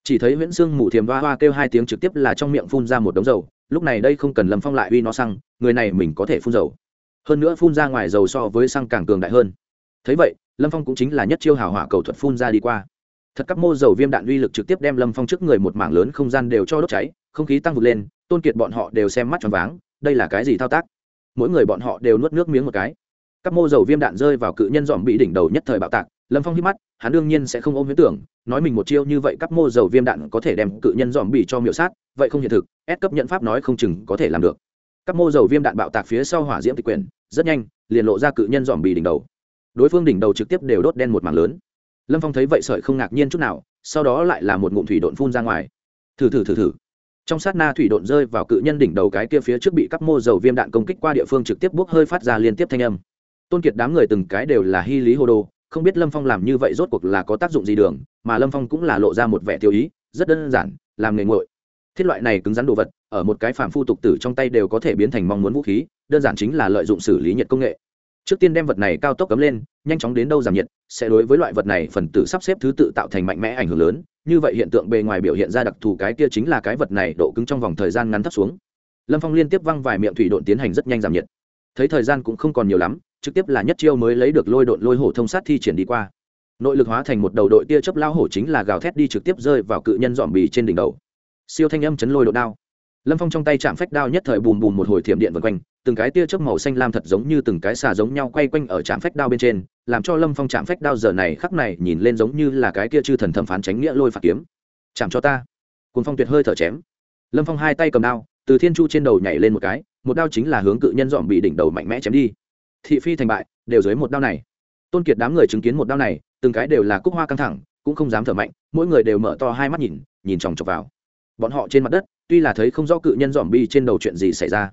Chỉ thấy huyễn xương mù thiềm hoa hoa kêu hai tiếng trực tiếp là trong miệng phun ra một đống dầu, lúc này đây không cần lâm phong lại uy nó xăng, người này mình có thể phun dầu. Hơn nữa phun ra ngoài dầu so với xăng càng cường đại hơn. Thấy vậy, lâm phong cũng chính là nhất chiêu hào hỏa cầu thuật phun ra đi qua thật các mô dầu viêm đạn uy lực trực tiếp đem lâm phong trước người một mảng lớn không gian đều cho đốt cháy, không khí tăng vượt lên, tôn kiệt bọn họ đều xem mắt tròn váng, đây là cái gì thao tác? Mỗi người bọn họ đều nuốt nước miếng một cái. Các mô dầu viêm đạn rơi vào cự nhân dòm bị đỉnh đầu nhất thời bạo tạc, lâm phong hít mắt, hắn đương nhiên sẽ không ôm huyết tưởng, nói mình một chiêu như vậy các mô dầu viêm đạn có thể đem cự nhân dòm bị cho miệu sát, vậy không hiện thực, ép cấp nhận pháp nói không chừng có thể làm được. Các mô dầu viêm đạn bạo tạc phía sau hỏa diễm tịch quyền rất nhanh, liền lộ ra cự nhân dòm bị đỉnh đầu. Đối phương đỉnh đầu trực tiếp đều đốt đen một mảng lớn lâm phong thấy vậy sợi không ngạc nhiên chút nào, sau đó lại là một ngụm thủy độn phun ra ngoài. Thử thử thử thử. Trong sát na thủy độn rơi vào cự nhân đỉnh đầu cái kia phía trước bị các mô dầu viêm đạn công kích qua địa phương trực tiếp bốc hơi phát ra liên tiếp thanh âm. Tôn kiệt đám người từng cái đều là hy lý hô đô, không biết lâm phong làm như vậy rốt cuộc là có tác dụng gì đường, mà lâm phong cũng là lộ ra một vẻ tiêu ý, rất đơn giản, làm nghề ngội thiết loại này cứng rắn đồ vật, ở một cái phạm phu tục tử trong tay đều có thể biến thành mong muốn vũ khí, đơn giản chính là lợi dụng xử lý nhiệt công nghệ. Trước tiên đem vật này cao tốc cấm lên nhanh chóng đến đâu giảm nhiệt, sẽ đối với loại vật này phần tử sắp xếp thứ tự tạo thành mạnh mẽ ảnh hưởng lớn. Như vậy hiện tượng bề ngoài biểu hiện ra đặc thù cái kia chính là cái vật này độ cứng trong vòng thời gian ngắn thấp xuống. Lâm phong liên tiếp văng vài miệng thủy độn tiến hành rất nhanh giảm nhiệt. Thấy thời gian cũng không còn nhiều lắm, trực tiếp là nhất chiêu mới lấy được lôi độn lôi hổ thông sát thi triển đi qua. Nội lực hóa thành một đầu đội tia chớp lao hổ chính là gào thét đi trực tiếp rơi vào cự nhân dọn bì trên đỉnh đầu. Siêu thanh âm chấn lôi độ đao lâm phong trong tay chạm phách đao nhất thời bùm bùm một hồi thiểm điện vân quanh, từng cái tia chớp màu xanh lam thật giống như từng cái xà giống nhau quay quanh ở trạm phách đao bên trên, làm cho lâm phong trạm phách đao giờ này khắc này nhìn lên giống như là cái tia chư thần thẩm phán tránh nghĩa lôi phạt kiếm. Chạm cho ta. Cùng phong tuyệt hơi thở chém. Lâm phong hai tay cầm đao, từ thiên chu trên đầu nhảy lên một cái, một đao chính là hướng cự nhân dọn bị đỉnh đầu mạnh mẽ chém đi. Thị phi thành bại, đều dưới một đao này. Tôn kiệt đám người chứng kiến một đao này, từng cái đều là cúc hoa căng thẳng, cũng không dám thở mạnh, mỗi người đều mở to hai mắt nhìn nhìn chòng chọc vào. Bọn họ trên mặt đất tuy là thấy không rõ cự nhân dòm bi trên đầu chuyện gì xảy ra,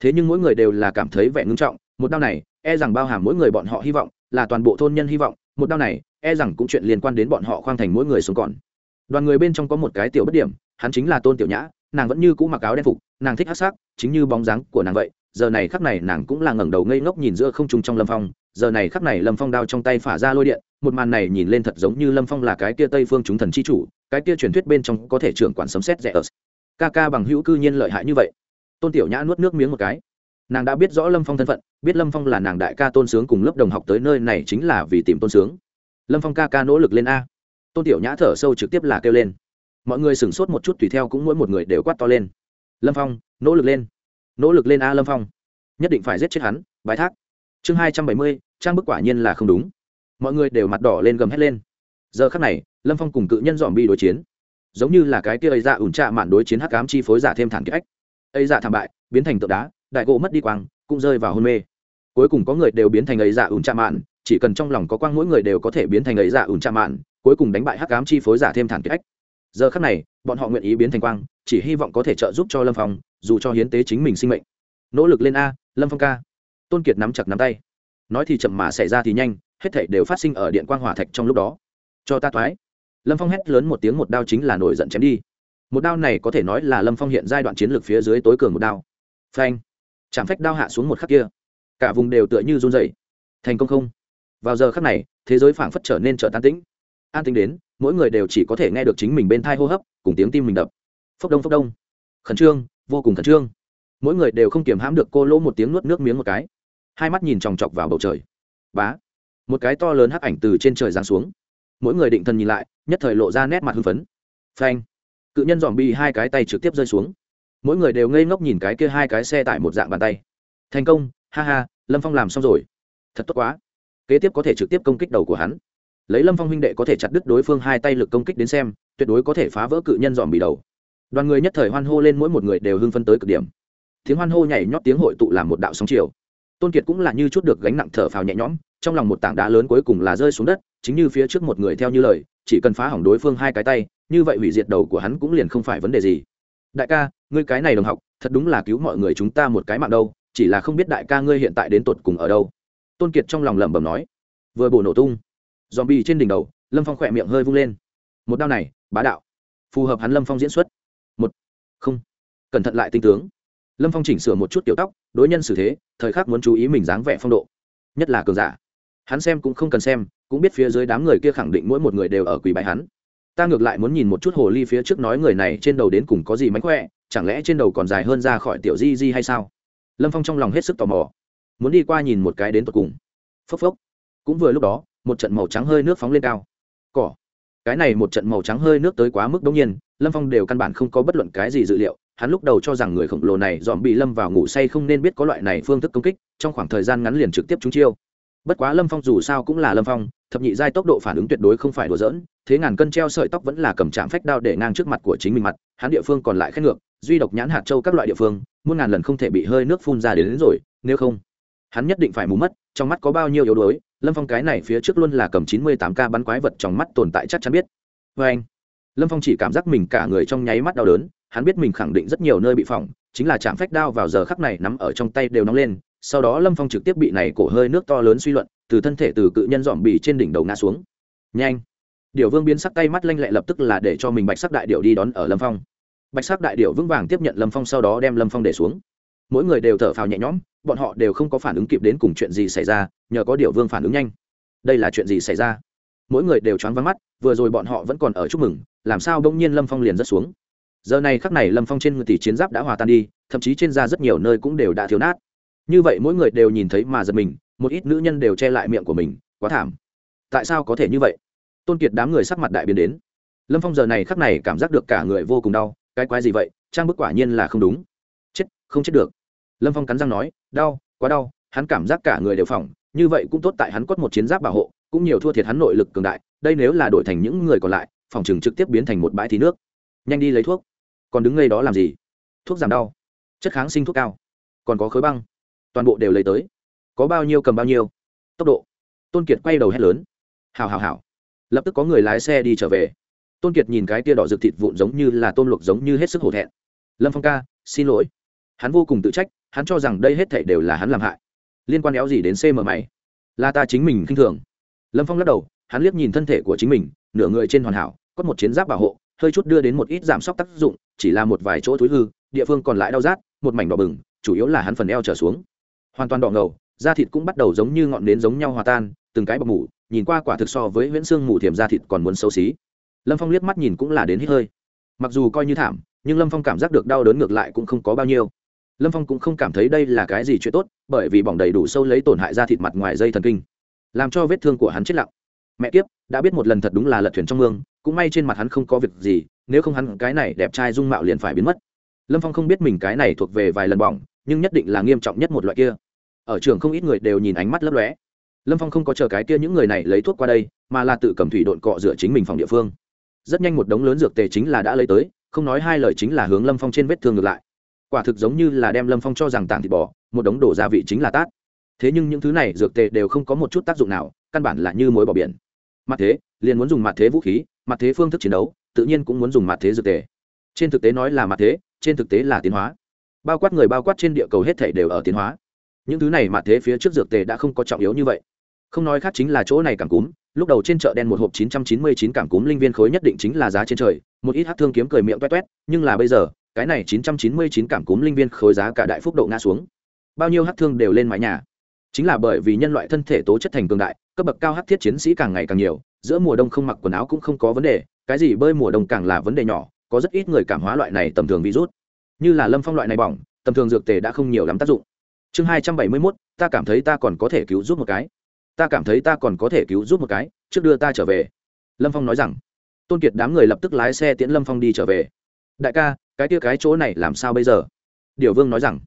thế nhưng mỗi người đều là cảm thấy vẻ ngưng trọng, một đao này e rằng bao hàm mỗi người bọn họ hy vọng, là toàn bộ thôn nhân hy vọng, một đao này e rằng cũng chuyện liên quan đến bọn họ khoang thành mỗi người sống còn. Đoàn người bên trong có một cái tiểu bất điểm, hắn chính là tôn tiểu nhã, nàng vẫn như cũ mặc áo đen phục, nàng thích hát sắc, chính như bóng dáng của nàng vậy, giờ này khắc này nàng cũng là ngẩng đầu ngây ngốc nhìn giữa không trung trong lâm phong, giờ này khắc này lâm phong đao trong tay phả ra lôi điện, một màn này nhìn lên thật giống như lâm phong là cái kia tây phương chúng thần chi chủ, cái kia truyền thuyết bên trong có thể trưởng quản sấm xét rẻ ớt ca ca bằng hữu cư nhiên lợi hại như vậy. Tôn tiểu nhã nuốt nước miếng một cái. Nàng đã biết rõ lâm phong thân phận, biết lâm phong là nàng đại ca tôn sướng cùng lớp đồng học tới nơi này chính là vì tìm tôn sướng. Lâm phong ca ca nỗ lực lên a. Tôn tiểu nhã thở sâu trực tiếp là kêu lên. Mọi người sửng sốt một chút tùy theo cũng mỗi một người đều quát to lên. Lâm phong, nỗ lực lên. Nỗ lực lên a lâm phong. Nhất định phải giết chết hắn bài thác. Chương hai trăm bảy mươi, trang bức quả nhiên là không đúng. Mọi người đều mặt đỏ lên gầm hét lên. Giờ khắc này, lâm phong cùng cự nhân dòm bi đối chiến giống như là cái kia ấy dạ ủn trạ mạn đối chiến hắc ám chi phối giả thêm thản kiệt ách. Ấy dạ thảm bại, biến thành tượng đá, đại gỗ mất đi quang, cũng rơi vào hôn mê. Cuối cùng có người đều biến thành ấy dạ ủn trạ mạn, chỉ cần trong lòng có quang mỗi người đều có thể biến thành ấy dạ ủn trạ mạn, cuối cùng đánh bại hắc ám chi phối giả thêm thản kiệt ách. Giờ khắc này, bọn họ nguyện ý biến thành quang, chỉ hy vọng có thể trợ giúp cho lâm phong, dù cho hiến tế chính mình sinh mệnh. Nỗ lực lên a, lâm phong ca. Tôn kiệt nắm chặt nắm tay. Nói thì chậm mà xảy ra thì nhanh, hết thảy đều phát sinh ở điện quang hỏa thạch trong lúc đó. Cho ta thoái lâm phong hét lớn một tiếng một đao chính là nổi giận chém đi. Một đao này có thể nói là lâm phong hiện giai đoạn chiến lược phía dưới tối cường một đao. Phanh. Chạm phách đao hạ xuống một khắc kia. Cả vùng đều tựa như run dày thành công không? Vào giờ khắc này, thế giới phảng phất trở nên trở tan tĩnh. An tĩnh đến, mỗi người đều chỉ có thể nghe được chính mình bên thai hô hấp, cùng tiếng tim mình đập. Phốc đông phốc đông. Khẩn trương, vô cùng khẩn trương. Mỗi người đều không kiềm hãm được cô lỗ một tiếng nuốt nước miếng một cái. Hai mắt nhìn chòng chọc vào bầu trời. Bá. Một cái to lớn hắc ảnh từ trên trời giáng xuống mỗi người định thần nhìn lại, nhất thời lộ ra nét mặt hưng phấn. Phanh! Cự nhân dòm bi hai cái tay trực tiếp rơi xuống. Mỗi người đều ngây ngốc nhìn cái kia hai cái xe tải một dạng bàn tay. Thành công! Ha ha! Lâm phong làm xong rồi. Thật tốt quá. Kế tiếp có thể trực tiếp công kích đầu của hắn. Lấy lâm phong huynh đệ có thể chặt đứt đối phương hai tay lực công kích đến xem, tuyệt đối có thể phá vỡ cự nhân dòm bị đầu. Đoàn người nhất thời hoan hô lên mỗi một người đều hưng phân tới cực điểm. Tiếng hoan hô nhảy nhót tiếng hội tụ làm một đạo sóng chiều tôn kiệt cũng là như chút được gánh nặng thở phào nhẹ nhõm, trong lòng một tảng đá lớn cuối cùng là rơi xuống đất, chính như phía trước một người theo như lời, chỉ cần phá hỏng đối phương hai cái tay, như vậy hủy diệt đầu của hắn cũng liền không phải vấn đề gì. Đại ca, ngươi cái này đồng học, thật đúng là cứu mọi người chúng ta một cái mạng đâu, chỉ là không biết đại ca ngươi hiện tại đến tột cùng ở đâu. Tôn kiệt trong lòng lẩm bẩm nói. Vừa bổ nổ tung dòm bi trên đỉnh đầu, lâm phong khỏe miệng hơi vung lên. Một đao này, bá đạo. Phù hợp hắn lâm phong diễn xuất. Một, không. Cẩn thận lại tinh tướng. Lâm phong chỉnh sửa một chút tiểu tóc đối nhân xử thế, thời khắc muốn chú ý mình dáng vẻ phong độ, nhất là cường giả. Hắn xem cũng không cần xem, cũng biết phía dưới đám người kia khẳng định mỗi một người đều ở quỳ bài hắn. Ta ngược lại muốn nhìn một chút hồ ly phía trước nói người này trên đầu đến cùng có gì mánh khỏe, chẳng lẽ trên đầu còn dài hơn ra khỏi tiểu di di hay sao? Lâm phong trong lòng hết sức tò mò. Muốn đi qua nhìn một cái đến tột cùng. Phốc phốc. Cũng vừa lúc đó, một trận màu trắng hơi nước phóng lên cao. Cỏ. Cái này một trận màu trắng hơi nước tới quá mức đống nhiên, lâm phong đều căn bản không có bất luận cái gì dự liệu hắn lúc đầu cho rằng người khổng lồ này dòm bị lâm vào ngủ say không nên biết có loại này phương thức công kích trong khoảng thời gian ngắn liền trực tiếp trúng chiêu. Bất quá lâm phong dù sao cũng là lâm phong thập nhị giai tốc độ phản ứng tuyệt đối không phải đùa dỡn thế ngàn cân treo sợi tóc vẫn là cầm chạm phách đao để ngang trước mặt của chính mình mặt hắn địa phương còn lại khét ngược duy độc nhãn hạt châu các loại địa phương muôn ngàn lần không thể bị hơi nước phun ra đến, đến rồi nếu không hắn nhất định phải mù mất trong mắt có bao nhiêu yếu đuối lâm phong cái này phía trước luôn là cầm chín mươi tám k bắn quái vật trong mắt tồn tại chắc chắn biết. Vê anh lâm phong chỉ cảm giác mình cả người trong nháy mắt đau đớn, hắn biết mình khẳng định rất nhiều nơi bị phỏng, chính là chạm phách đao vào giờ khắc này nắm ở trong tay đều nóng lên, sau đó lâm phong trực tiếp bị này cổ hơi nước to lớn suy luận, từ thân thể từ cự nhân dòm bì trên đỉnh đầu ngã xuống. Nhanh! Điệu vương biến sắc tay mắt lanh lẹ lập tức là để cho mình bạch sắc đại điệu đi đón ở lâm phong. Bạch sắc đại điệu vững vàng tiếp nhận lâm phong sau đó đem lâm phong để xuống. Mỗi người đều thở phào nhẹ nhõm, bọn họ đều không có phản ứng kịp đến cùng chuyện gì xảy ra, nhờ có điệu vương phản ứng nhanh. Đây là chuyện gì xảy ra? Mỗi người đều choáng vắng mắt, vừa rồi bọn họ vẫn còn ở chúc mừng làm sao bỗng nhiên lâm phong liền rất xuống? Giờ này khắc này lâm phong trên người tỷ chiến giáp đã hòa tan đi, thậm chí trên da rất nhiều nơi cũng đều đã thiếu nát. Như vậy mỗi người đều nhìn thấy mà giật mình, một ít nữ nhân đều che lại miệng của mình, quá thảm. Tại sao có thể như vậy? Tôn kiệt đám người sắc mặt đại biến đến. Lâm phong giờ này khắc này cảm giác được cả người vô cùng đau, cái quái gì vậy? Trang bức quả nhiên là không đúng. Chết, không chết được. Lâm phong cắn răng nói, đau, quá đau, hắn cảm giác cả người đều phỏng, như vậy cũng tốt tại hắn có một chiến giáp bảo hộ, cũng nhiều thua thiệt hắn nội lực cường đại, đây nếu là đổi thành những người còn lại phòng trường trực tiếp biến thành một bãi thí nước. Nhanh đi lấy thuốc. Còn đứng ngay đó làm gì? Thuốc giảm đau. Chất kháng sinh thuốc cao. Còn có khối băng. Toàn bộ đều lấy tới. Có bao nhiêu cầm bao nhiêu. Tốc độ. Tôn kiệt quay đầu hét lớn. Hào hào hào lập tức có người lái xe đi trở về. Tôn kiệt nhìn cái tia đỏ rực thịt vụn giống như là tôn luộc giống như hết sức hổ thẹn. Lâm phong ca, xin lỗi. Hắn vô cùng tự trách, hắn cho rằng đây hết thảy đều là hắn làm hại. Liên quan éo gì đến cm mày? Là ta chính mình khinh thường. Lâm phong lắc đầu, hắn liếc nhìn thân thể của chính mình nửa người trên hoàn hảo, có một chiến giáp bảo hộ, hơi chút đưa đến một ít giảm sốc tác dụng, chỉ là một vài chỗ thối hư, địa phương còn lại đau rát, một mảnh đỏ bừng, chủ yếu là hắn phần eo trở xuống. Hoàn toàn đỏ ngầu, da thịt cũng bắt đầu giống như ngọn nến giống nhau hòa tan, từng cái bọc mủ, nhìn qua quả thực so với huyễn xương mù thiềm da thịt còn muốn xấu xí. Lâm phong liếc mắt nhìn cũng là đến hít hơi. Mặc dù coi như thảm, nhưng lâm phong cảm giác được đau đớn ngược lại cũng không có bao nhiêu. Lâm phong cũng không cảm thấy đây là cái gì chuyện tốt, bởi vì bỏng đầy đủ sâu lấy tổn hại da thịt mặt ngoài dây thần kinh, làm cho vết thương của hắn chết lặng mẹ kiếp, đã biết một lần thật đúng là lật thuyền trong mương, cũng may trên mặt hắn không có việc gì, nếu không hắn cái này đẹp trai dung mạo liền phải biến mất. Lâm phong không biết mình cái này thuộc về vài lần bỏng, nhưng nhất định là nghiêm trọng nhất một loại kia. Ở trường không ít người đều nhìn ánh mắt lấp lóe. Lâm phong không có chờ cái kia những người này lấy thuốc qua đây, mà là tự cầm thủy độn cọ rửa chính mình phòng địa phương. Rất nhanh một đống lớn dược tề chính là đã lấy tới, không nói hai lời chính là hướng lâm phong trên vết thương ngược lại. Quả thực giống như là đem lâm phong cho rằng tảng thịt bò, một đống đổ gia vị chính là tát. Thế nhưng những thứ này dược tề đều không có một chút tác dụng nào, căn bản là như mối bỏ biển mặt thế, liền muốn dùng mặt thế vũ khí, mặt thế phương thức chiến đấu, tự nhiên cũng muốn dùng mặt thế dược tề. Trên thực tế nói là mặt thế, trên thực tế là tiến hóa. Bao quát người bao quát trên địa cầu hết thể đều ở tiến hóa. Những thứ này mặt thế phía trước dược tề đã không có trọng yếu như vậy. Không nói khác chính là chỗ này cảm cúm, lúc đầu trên chợ đen một hộp 999 cảm cúm linh viên khối nhất định chính là giá trên trời, một ít hát thương kiếm cười miệng toét toét nhưng là bây giờ, cái này 999 cảm cúm linh viên khối giá cả đại phúc độ ngã xuống. Bao nhiêu hát thương đều lên mái nhà. Chính là bởi vì nhân loại thân thể tố chất thành cường đại cấp bậc cao hắc thiết chiến sĩ càng ngày càng nhiều, giữa mùa đông không mặc quần áo cũng không có vấn đề, cái gì bơi mùa đông càng là vấn đề nhỏ, có rất ít người cảm hóa loại này tầm thường virus. Như là lâm phong loại này bỏng, tầm thường dược tề đã không nhiều lắm tác dụng. Chương hai trăm bảy mươi mốt, ta cảm thấy ta còn có thể cứu giúp một cái. Ta cảm thấy ta còn có thể cứu giúp một cái, trước đưa ta trở về. Lâm phong nói rằng. Tôn kiệt đám người lập tức lái xe tiễn lâm phong đi trở về. Đại ca, cái kia cái chỗ này làm sao bây giờ? Điều vương nói rằng.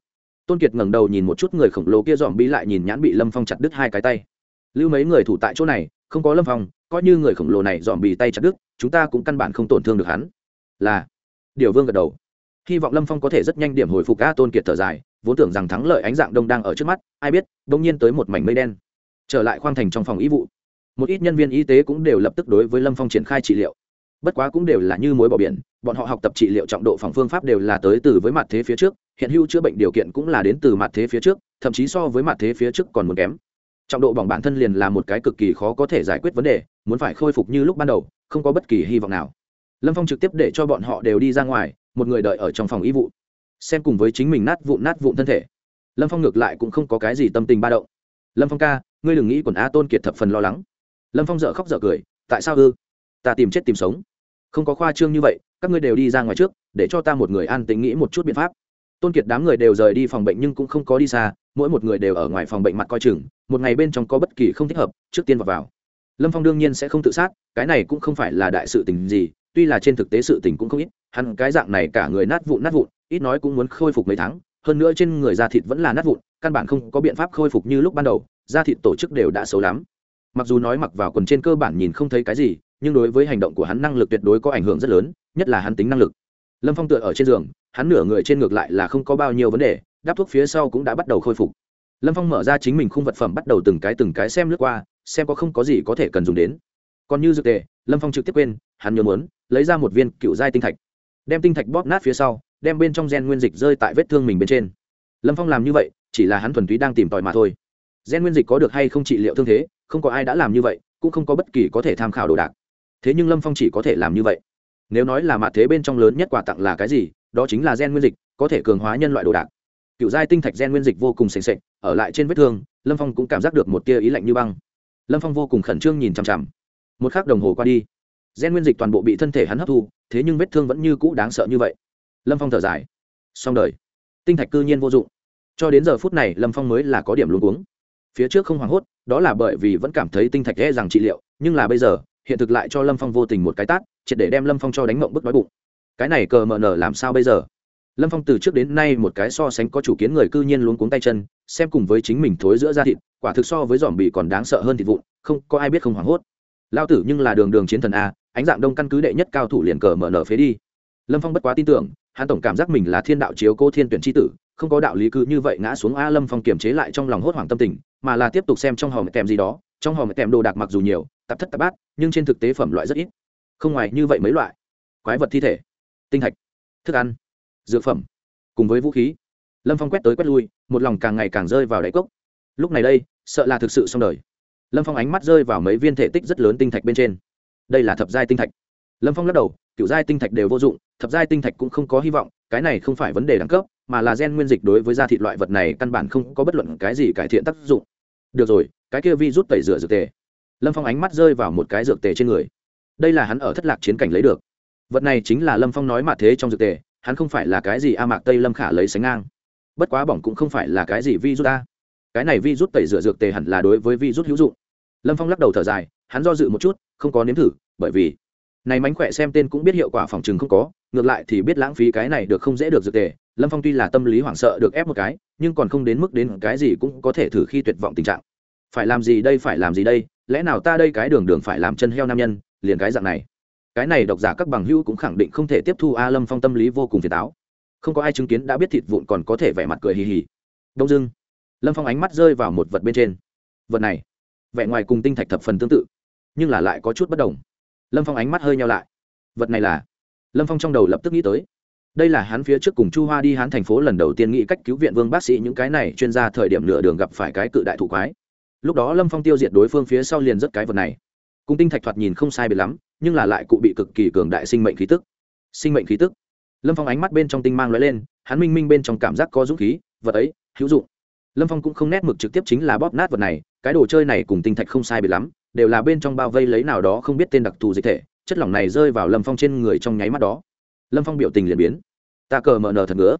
Tôn kiệt ngẩng đầu nhìn một chút người khổng lồ kia dòm bi lại nhìn nhãn bị lâm phong chặt đứt hai cái tay lưu mấy người thủ tại chỗ này, không có lâm phong, coi như người khổng lồ này dòm bì tay chặt đứt, chúng ta cũng căn bản không tổn thương được hắn. Là, điều vương gật đầu. Hy vọng lâm phong có thể rất nhanh điểm hồi phục a tôn kiệt thở dài, vốn tưởng rằng thắng lợi ánh dạng đông đang ở trước mắt, ai biết đ ỗ n g nhiên tới một mảnh mây đen. Trở lại khoang thành trong phòng y vụ, một ít nhân viên y tế cũng đều lập tức đối với lâm phong triển khai trị liệu. Bất quá cũng đều là như mối bỏ biển, bọn họ học tập trị liệu trọng độ phòng phương pháp đều là tới từ với mặt thế phía trước, hiện hữu chữa bệnh điều kiện cũng là đến từ mặt thế phía trước, thậm chí so với mặt thế phía trước còn muốn kém trọng độ bỏng bản thân liền là một cái cực kỳ khó có thể giải quyết vấn đề, muốn phải khôi phục như lúc ban đầu, không có bất kỳ hy vọng nào. Lâm phong trực tiếp để cho bọn họ đều đi ra ngoài, một người đợi ở trong phòng y vụ, xem cùng với chính mình nát vụn nát vụn thân thể. Lâm phong ngược lại cũng không có cái gì tâm tình ba động. Lâm phong ca, ngươi đừng nghĩ quần a tôn kiệt thập phần lo lắng. Lâm phong dợ khóc dợ cười, tại sao ư? Ta tìm chết tìm sống. Không có khoa trương như vậy, các ngươi đều đi ra ngoài trước, để cho ta một người an tính nghĩ một chút biện pháp tôn kiệt đám người đều rời đi phòng bệnh nhưng cũng không có đi xa, mỗi một người đều ở ngoài phòng bệnh mặt coi chừng, một ngày bên trong có bất kỳ không thích hợp, trước tiên vào vào. Lâm phong đương nhiên sẽ không tự sát, cái này cũng không phải là đại sự tình gì, tuy là trên thực tế sự tình cũng không ít, hắn cái dạng này cả người nát vụn nát vụn, ít nói cũng muốn khôi phục mấy tháng, hơn nữa trên người da thịt vẫn là nát vụn, căn bản không có biện pháp khôi phục như lúc ban đầu, da thịt tổ chức đều đã xấu lắm. Mặc dù nói mặc vào quần trên cơ bản nhìn không thấy cái gì, nhưng đối với hành động của hắn năng lực tuyệt đối có ảnh hưởng rất lớn, nhất là hắn tính năng lực lâm phong tựa ở trên giường, hắn nửa người trên ngược lại là không có bao nhiêu vấn đề, đáp thuốc phía sau cũng đã bắt đầu khôi phục. Lâm phong mở ra chính mình khung vật phẩm bắt đầu từng cái từng cái xem lướt qua, xem có không có gì có thể cần dùng đến. Còn như dược tề, lâm phong trực tiếp quên, hắn nhớ muốn, lấy ra một viên cựu giai tinh thạch. Đem tinh thạch bóp nát phía sau, đem bên trong gen nguyên dịch rơi tại vết thương mình bên trên. Lâm phong làm như vậy, chỉ là hắn thuần túy đang tìm tòi mà thôi. Gen nguyên dịch có được hay không trị liệu thương thế, không có ai đã làm như vậy, cũng không có bất kỳ có thể tham khảo đồ đạc. Thế nhưng lâm phong chỉ có thể làm như vậy nếu nói là mạ thế bên trong lớn nhất quà tặng là cái gì, đó chính là gen nguyên dịch, có thể cường hóa nhân loại đồ đạc. Cựu giai tinh thạch gen nguyên dịch vô cùng s ề n ở lại trên vết thương, lâm phong cũng cảm giác được một tia ý lạnh như băng. Lâm phong vô cùng khẩn trương nhìn chằm chằm. Một k h ắ c đồng hồ qua đi, gen nguyên dịch toàn bộ bị thân thể hắn hấp thu, thế nhưng vết thương vẫn như cũ đáng sợ như vậy. Lâm phong thở dài. Xong đời. Tinh thạch cư nhiên vô dụng. Cho đến giờ phút này, lâm phong mới là có điểm luôn uống phía trước không hoảng hốt, đó là bởi vì vẫn cảm thấy tinh thạch e dễ dàng trị liệu, nhưng là bây giờ hiện thực lại cho lâm phong vô tình một cái tát, triệt để đem lâm phong cho đánh mộng bức đói bụng. Cái này cờ mờ nở làm sao bây giờ? Lâm phong từ trước đến nay một cái so sánh có chủ kiến người cư nhiên luống cuống tay chân, xem cùng với chính mình thối giữa da thịt, quả thực so với dòm bị còn đáng sợ hơn thịt vụn, không có ai biết không hoảng hốt. Lao tử nhưng là đường đường chiến thần a, ánh dạng đông căn cứ đệ nhất cao thủ liền cờ mở nở phế đi. Lâm phong bất quá tin tưởng, hắn tổng cảm giác mình là thiên đạo chiếu cô thiên tuyển tri tử, không có đạo lý cứ như vậy ngã xuống a lâm phong kiềm chế lại trong lòng hốt hoảng tâm tình, mà là tiếp tục xem trong hòm kèm gì đó trong hòm tèm đồ đạc mặc dù nhiều, tạp thất tạp bát, nhưng trên thực tế phẩm loại rất ít. Không ngoài như vậy mấy loại. Quái vật thi thể, tinh thạch, thức ăn, dược phẩm, cùng với vũ khí. Lâm phong quét tới quét lui, một lòng càng ngày càng rơi vào đáy cốc. Lúc này đây, sợ là thực sự xong đời. Lâm phong ánh mắt rơi vào mấy viên thể tích rất lớn tinh thạch bên trên. Đây là thập giai tinh thạch. Lâm phong lắc đầu, kiểu giai tinh thạch đều vô dụng, thập giai tinh thạch cũng không có hy vọng, cái này không phải vấn đề đẳng cấp, mà là gen nguyên dịch đối với da thịt loại vật này căn bản không có bất luận cái gì cải thiện tác dụng. Được rồi cái kia vi rút tẩy rửa dược tề. Lâm phong ánh mắt rơi vào một cái dược tề trên người. Đây là hắn ở thất lạc chiến cảnh lấy được. Vật này chính là lâm phong nói mà thế trong dược tề, hắn không phải là cái gì a mạc tây lâm khả lấy sánh ngang. Bất quá bỏng cũng không phải là cái gì vi rút ta cái này vi rút tẩy rửa dược tề hẳn là đối với vi rút hữu dụng. Lâm phong lắc đầu thở dài, hắn do dự một chút, không có nếm thử, bởi vì này mánh khỏe xem tên cũng biết hiệu quả phòng chừng không có, ngược lại thì biết lãng phí cái này được không dễ được dược tề. Lâm phong tuy là tâm lý hoảng sợ được ép một cái, nhưng còn không đến mức đến cái gì cũng có thể thử khi tuyệt vọng tình trạng phải làm gì đây, phải làm gì đây? Lẽ nào ta đây cái đường đường phải làm chân heo nam nhân, liền cái dạng này? Cái này độc giả các bằng hữu cũng khẳng định không thể tiếp thu a lâm phong tâm lý vô cùng phiền táo. Không có ai chứng kiến đã biết thịt vụn còn có thể vẻ mặt cười hì hì. Đông dưng lâm phong ánh mắt rơi vào một vật bên trên. Vật này, vẻ ngoài cùng tinh thạch thập phần tương tự, nhưng là lại có chút bất đồng. Lâm phong ánh mắt hơi nhau lại. Vật này là? Lâm phong trong đầu lập tức nghĩ tới. Đây là hắn phía trước cùng chu hoa đi hắn thành phố lần đầu tiên nghĩ cách cứu viện vương bác sĩ. Những cái này chuyên gia thời điểm nửa đường gặp phải cái cự đại thủ quái lúc đó lâm phong tiêu diệt đối phương phía sau liền rất cái vật này. Cùng tinh thạch thoạt nhìn không sai biệt lắm, nhưng là lại cụ bị cực kỳ cường đại sinh mệnh khí tức. Sinh mệnh khí tức. Lâm phong ánh mắt bên trong tinh mang l lên, hắn minh minh bên trong cảm giác có dũng khí, vật ấy, hữu dụng. Lâm phong cũng không nét mực trực tiếp chính là bóp nát vật này, cái đồ chơi này cùng tinh thạch không sai biệt lắm, đều là bên trong bao vây lấy nào đó không biết tên đặc thù dịch thể, chất lỏng này rơi vào lâm phong trên người trong nháy mắt đó. Lâm phong biểu tình liền biến. Ta cờ mờ nờ thật ngứa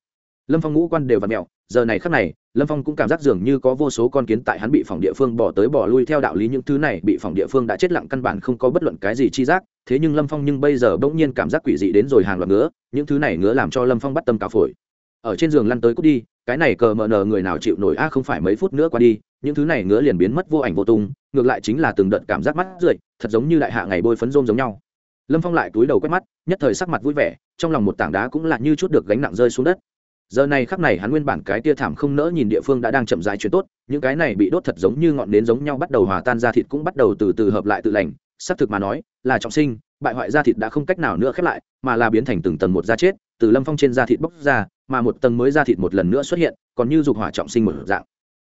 lâm phong ngũ quan đều v ặ mẹo, giờ này khắc này, lâm phong cũng cảm giác dường như có vô số con kiến tại hắn bị phòng địa phương bỏ tới bỏ lui theo đạo lý những thứ này, bị phòng địa phương đã chết lặng căn bản không có bất luận cái gì chi giác, thế nhưng lâm phong nhưng bây giờ bỗng nhiên cảm giác quỷ dị đến rồi hàng loạt ngứa, những thứ này ngứa làm cho lâm phong bắt tâm cả phổi. Ở trên giường lăn tới cút đi, cái này cờ mờ nờ người nào chịu nổi, a, không phải mấy phút nữa qua đi, những thứ này ngứa liền biến mất vô ảnh vô tung, ngược lại chính là từng đợt cảm giác mắt rượi, thật giống như đại hạ ngày bôi phấn rôm giống nhau. Lâm phong lại túi đầu quét mắt, nhất thời sắc mặt vui vẻ, trong lòng một tảng đá cũng là như chút được gánh nặng rơi xuống đất giờ này khắc này hắn nguyên bản cái tia thảm không nỡ nhìn địa phương đã đang chậm rãi chuyển tốt, những cái này bị đốt thật giống như ngọn nến giống nhau bắt đầu hòa tan ra thịt cũng bắt đầu từ từ hợp lại tự lành. Xác thực mà nói, là trọng sinh, bại hoại da thịt đã không cách nào nữa khép lại, mà là biến thành từng tầng một da chết, từ lâm phong trên da thịt bốc ra, mà một tầng mới da thịt một lần nữa xuất hiện, còn như dục hỏa trọng sinh một dạng.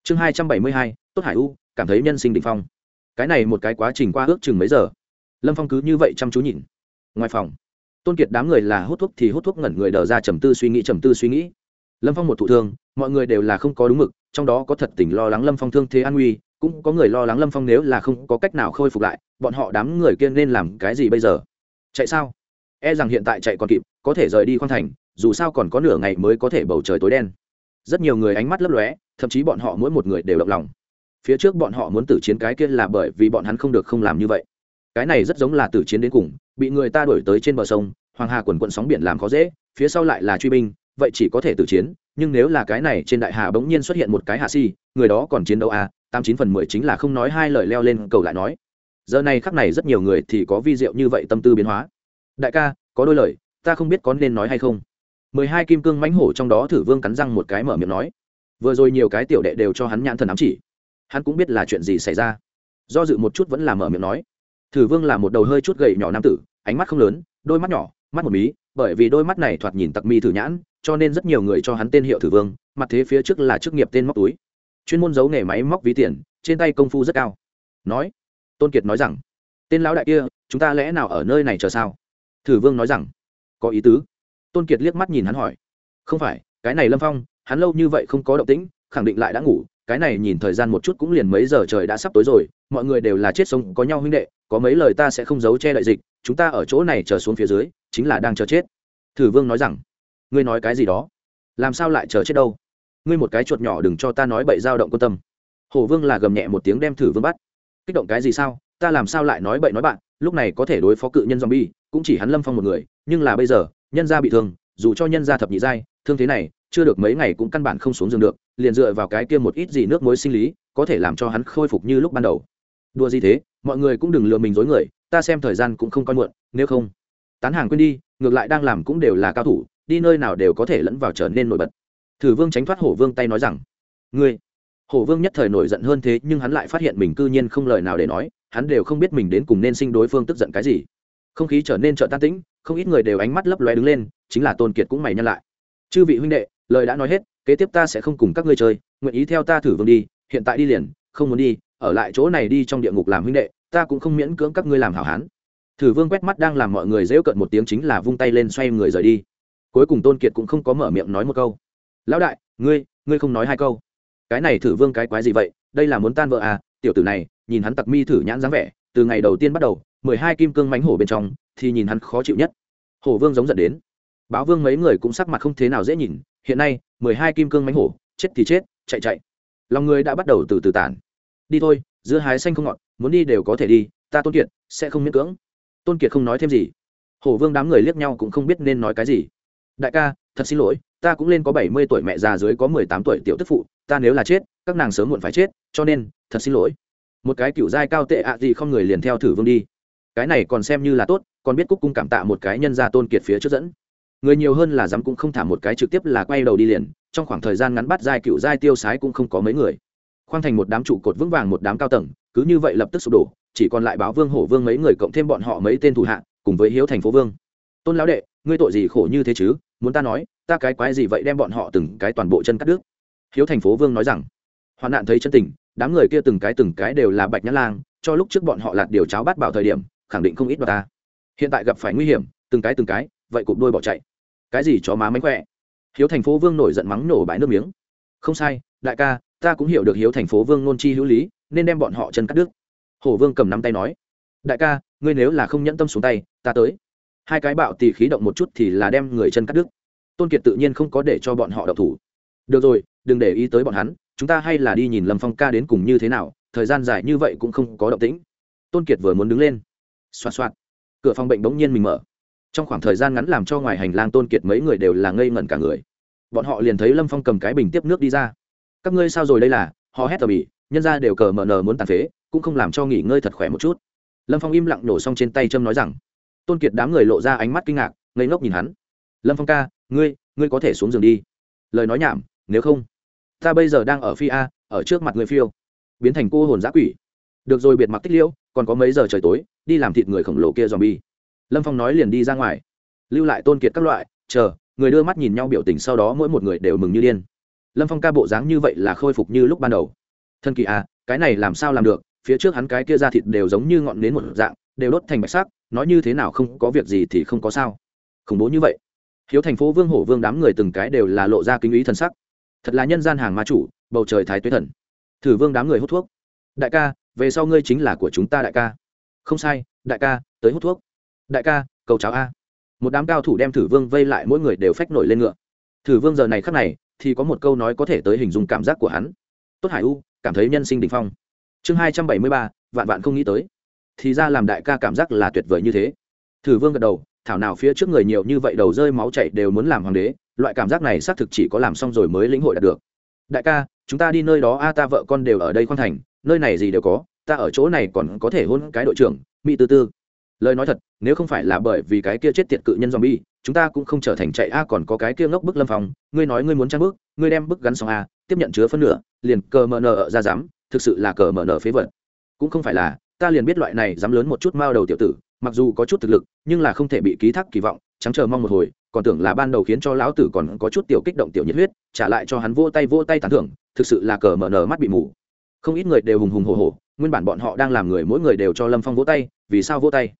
Chương hai trăm bảy mươi hai, tốt hải u, cảm thấy nhân sinh định phong. Cái này một cái quá trình qua ước chừng mấy giờ? Lâm phong cứ như vậy chăm chú nhìn. Ngoài phòng, tôn kiệt đám người là hút thuốc thì hút thuốc ngẩn người đờ ra trầm tư suy nghĩ, trầm tư suy nghĩ lâm phong một thụ thương, mọi người đều là không có đúng mực, trong đó có thật tình lo lắng lâm phong thương thế an nguy, cũng có người lo lắng lâm phong nếu là không có cách nào khôi phục lại, bọn họ đám người kia nên làm cái gì bây giờ? Chạy sao? E rằng hiện tại chạy còn kịp, có thể rời đi khoan thành, dù sao còn có nửa ngày mới có thể bầu trời tối đen. Rất nhiều người ánh mắt lấp lóe, thậm chí bọn họ mỗi một người đều động lòng. Phía trước bọn họ muốn tử chiến cái kia là bởi vì bọn hắn không được không làm như vậy. Cái này rất giống là tử chiến đến cùng, bị người ta đuổi tới trên bờ sông, hoàng hà quần quận sóng biển làm khó dễ, phía sau lại là truy binh vậy chỉ có thể tự chiến, nhưng nếu là cái này trên đại hà bỗng nhiên xuất hiện một cái hạ si, người đó còn chiến đấu à? Tám chín phần mười chính là không nói hai lời leo lên cầu lại nói. Giờ này khắc này rất nhiều người thì có vi diệu như vậy tâm tư biến hóa. Đại ca, có đôi lời, ta không biết có nên nói hay không. Mười hai kim cương mãnh hổ trong đó thử vương cắn răng một cái mở miệng nói. Vừa rồi nhiều cái tiểu đệ đều cho hắn nhãn thần ám chỉ. Hắn cũng biết là chuyện gì xảy ra. Do dự một chút vẫn là mở miệng nói. Thử vương là một đầu hơi chút gầy nhỏ nam tử, ánh mắt không lớn, đôi mắt nhỏ, mắt một mí, bởi vì đôi mắt này thoạt nhìn tặc mi thử nhãn cho nên rất nhiều người cho hắn tên hiệu thử vương, mặt thế phía trước là chức nghiệp tên móc túi. Chuyên môn giấu nghề máy móc ví tiền, trên tay công phu rất cao. Nói, tôn kiệt nói rằng, tên lão đại kia, chúng ta lẽ nào ở nơi này chờ sao? Thử vương nói rằng, có ý tứ. Tôn kiệt liếc mắt nhìn hắn hỏi, không phải, cái này lâm phong, hắn lâu như vậy không có động tĩnh, khẳng định lại đã ngủ, cái này nhìn thời gian một chút cũng liền mấy giờ trời đã sắp tối rồi, mọi người đều là chết sống, có nhau huynh đệ, có mấy lời ta sẽ không giấu che đậy dịch, chúng ta ở chỗ này chờ xuống phía dưới, chính là đang chờ chết. Thử vương nói rằng ngươi nói cái gì đó? Làm sao lại chờ chết đâu? Ngươi một cái chuột nhỏ đừng cho ta nói bậy dao động quan tâm. Hổ vương là gầm nhẹ một tiếng đem thử vương bắt. Kích động cái gì sao? Ta làm sao lại nói bậy nói bạn? Lúc này có thể đối phó cự nhân zombie, cũng chỉ hắn lâm phong một người, nhưng là bây giờ, nhân gia bị thương, dù cho nhân gia thập nhị giai, thương thế này, chưa được mấy ngày cũng căn bản không xuống giường được, liền dựa vào cái kia một ít gì nước muối sinh lý, có thể làm cho hắn khôi phục như lúc ban đầu. Đùa gì thế? Mọi người cũng đừng lừa mình dối người, ta xem thời gian cũng không coi muộn, nếu không, tán hàng quên đi, ngược lại đang làm cũng đều là cao thủ đi nơi nào đều có thể lẫn vào trở nên nổi bật. Thử vương tránh thoát hổ vương tay nói rằng, ngươi. Hổ vương nhất thời nổi giận hơn thế, nhưng hắn lại phát hiện mình cư nhiên không lời nào để nói, hắn đều không biết mình đến cùng nên sinh đối phương tức giận cái gì. Không khí trở nên trợ tan tĩnh, không ít người đều ánh mắt lấp loe đứng lên, chính là tôn kiệt cũng mày nhăn lại. Chư vị huynh đệ, lời đã nói hết, kế tiếp ta sẽ không cùng các ngươi chơi, nguyện ý theo ta thử vương đi, hiện tại đi liền, không muốn đi, ở lại chỗ này đi trong địa ngục làm huynh đệ, ta cũng không miễn cưỡng các ngươi làm hảo hán. Thử vương quét mắt đang làm mọi người dễu cận một tiếng chính là vung tay lên xoay người rời đi cuối cùng tôn kiệt cũng không có mở miệng nói một câu. Lão đại, ngươi ngươi không nói hai câu. Cái này thử vương cái quái gì vậy? Đây là muốn tan vợ à? Tiểu tử này, nhìn hắn tặc mi thử nhãn dáng vẻ, từ ngày đầu tiên bắt đầu, mười hai kim cương mánh hổ bên trong, thì nhìn hắn khó chịu nhất. Hổ vương giống giận đến. Báo vương mấy người cũng sắc mặt không thế nào dễ nhìn, hiện nay, mười hai kim cương mánh hổ, chết thì chết, chạy chạy. Lòng người đã bắt đầu từ từ tản đi thôi, giữa hái xanh không ngọt, muốn đi đều có thể đi, ta tôn kiệt sẽ không miễn cưỡng. Tôn kiệt không nói thêm gì. Hổ vương đám người liếc nhau cũng không biết nên nói cái gì đại ca, thật xin lỗi, ta cũng lên có bảy mươi tuổi mẹ già dưới có mười tám tuổi tiểu tức phụ, ta nếu là chết, các nàng sớm muộn phải chết, cho nên, thật xin lỗi. Một cái cựu giai cao tệ ạ gì không người liền theo thử vương đi. Cái này còn xem như là tốt, còn biết cúc cung cảm tạ một cái nhân gia tôn kiệt phía trước dẫn. Người nhiều hơn là dám cũng không thả một cái trực tiếp là quay đầu đi liền, trong khoảng thời gian ngắn bắt giai cựu giai tiêu sái cũng không có mấy người. Khoang thành một đám trụ cột vững vàng một đám cao tầng, cứ như vậy lập tức sụp đổ, chỉ còn lại báo vương hổ vương mấy người cộng thêm bọn họ mấy tên thủ hạ, cùng với hiếu thành phố vương tôn lão đệ, ngươi tội gì khổ như thế chứ? Muốn ta nói, ta cái quái gì vậy đem bọn họ từng cái toàn bộ chân cắt đứt? Hiếu thành phố vương nói rằng, hoạn nạn thấy chân tình, đám người kia từng cái từng cái đều là bạch nhã lang, cho lúc trước bọn họ lạt điều cháo bắt bảo thời điểm, khẳng định không ít vào ta. Hiện tại gặp phải nguy hiểm, từng cái từng cái, vậy cụp đôi bỏ chạy. Cái gì chó má mánh khỏe? Hiếu thành phố vương nổi giận mắng nổ bãi nước miếng. Không sai, đại ca, ta cũng hiểu được hiếu thành phố vương nôn chi hữu lý, nên đem bọn họ chân cắt đứt. Hổ vương cầm nắm tay nói, đại ca, ngươi nếu là không nhẫn tâm xuống tay, ta tới hai cái bạo tì khí động một chút thì là đem người chân cắt đứt. Tôn kiệt tự nhiên không có để cho bọn họ đậu thủ. Được rồi, đừng để ý tới bọn hắn, chúng ta hay là đi nhìn lâm phong ca đến cùng như thế nào, thời gian dài như vậy cũng không có động tĩnh. Tôn kiệt vừa muốn đứng lên, xoạt xoạt, cửa phòng bệnh bỗng nhiên mình mở. Trong khoảng thời gian ngắn làm cho ngoài hành lang tôn kiệt mấy người đều là ngây ngẩn cả người. Bọn họ liền thấy lâm phong cầm cái bình tiếp nước đi ra. Các ngươi sao rồi đây là? Họ hét tờ bỉ, nhân ra đều cờ mờ nờ muốn tàn phế, cũng không làm cho nghỉ ngơi thật khỏe một chút. Lâm phong im lặng nổ xong trên tay trâm nói rằng tôn kiệt đám người lộ ra ánh mắt kinh ngạc, ngây ngốc nhìn hắn. Lâm phong ca, ngươi ngươi có thể xuống giường đi. Lời nói nhảm, nếu không, ta bây giờ đang ở phi a, ở trước mặt người phiêu. Biến thành cô hồn giã quỷ. Được rồi, biệt mặc tích liễu, còn có mấy giờ trời tối, đi làm thịt người khổng lồ kia dòm bi lâm phong nói liền đi ra ngoài. Lưu lại tôn kiệt các loại, chờ, người đưa mắt nhìn nhau biểu tình sau đó mỗi một người đều mừng như điên. Lâm phong ca bộ dáng như vậy là khôi phục như lúc ban đầu. Thân kỳ à cái này làm sao làm được? Phía trước hắn cái kia ra thịt đều giống như ngọn nến một dạng đều đốt thành bạch sắc, nói như thế nào không có việc gì thì không có sao. Khủng bố như vậy. Hiếu thành phố vương hổ vương đám người từng cái đều là lộ ra kinh ý thần sắc. Thật là nhân gian hàng ma chủ, bầu trời thái tuế thần. Thử vương đám người hút thuốc. Đại ca, về sau ngươi chính là của chúng ta đại ca. Không sai, đại ca, tới hút thuốc. Đại ca, cầu cháo a. Một đám cao thủ đem thử vương vây lại, mỗi người đều phách nổi lên ngựa. Thử vương giờ này khắc này, thì có một câu nói có thể tới hình dung cảm giác của hắn. Tốt hải u, cảm thấy nhân sinh đ ỉ n h phong. Chương hai trăm bảy mươi ba, vạn vạn không nghĩ tới thì ra làm đại ca cảm giác là tuyệt vời như thế. Thử vương gật đầu, thảo nào phía trước người nhiều như vậy đầu rơi máu chảy đều muốn làm hoàng đế, loại cảm giác này xác thực chỉ có làm xong rồi mới lĩnh hội đạt được. Đại ca, chúng ta đi nơi đó, a, ta vợ con đều ở đây khoan thành, nơi này gì đều có, ta ở chỗ này còn có thể hôn cái đội trưởng, mỹ tư tư. Lời nói thật, nếu không phải là bởi vì cái kia chết tiệt cự nhân zombie, chúng ta cũng không trở thành chạy, a, còn có cái kia ngốc bức lâm phòng ngươi nói ngươi muốn trang bức ngươi đem bức gắn xong, a, tiếp nhận chứa phân nửa, liền cờ mờ nờ ra dám thực sự là cờ mờ nờ phế vật. Cũng không phải là ta liền biết loại này dám lớn một chút mao đầu tiểu tử, mặc dù có chút thực lực, nhưng là không thể bị ký thác kỳ vọng, trắng chờ mong một hồi, còn tưởng là ban đầu khiến cho lão tử còn có chút tiểu kích động tiểu nhiệt huyết, trả lại cho hắn vô tay vô tay tán thưởng, thực sự là cờ mở nở mắt bị mù. Không ít người đều hùng hùng hồ hồ nguyên bản bọn họ đang làm người mỗi người đều cho lâm phong vỗ tay, vì sao vỗ tay?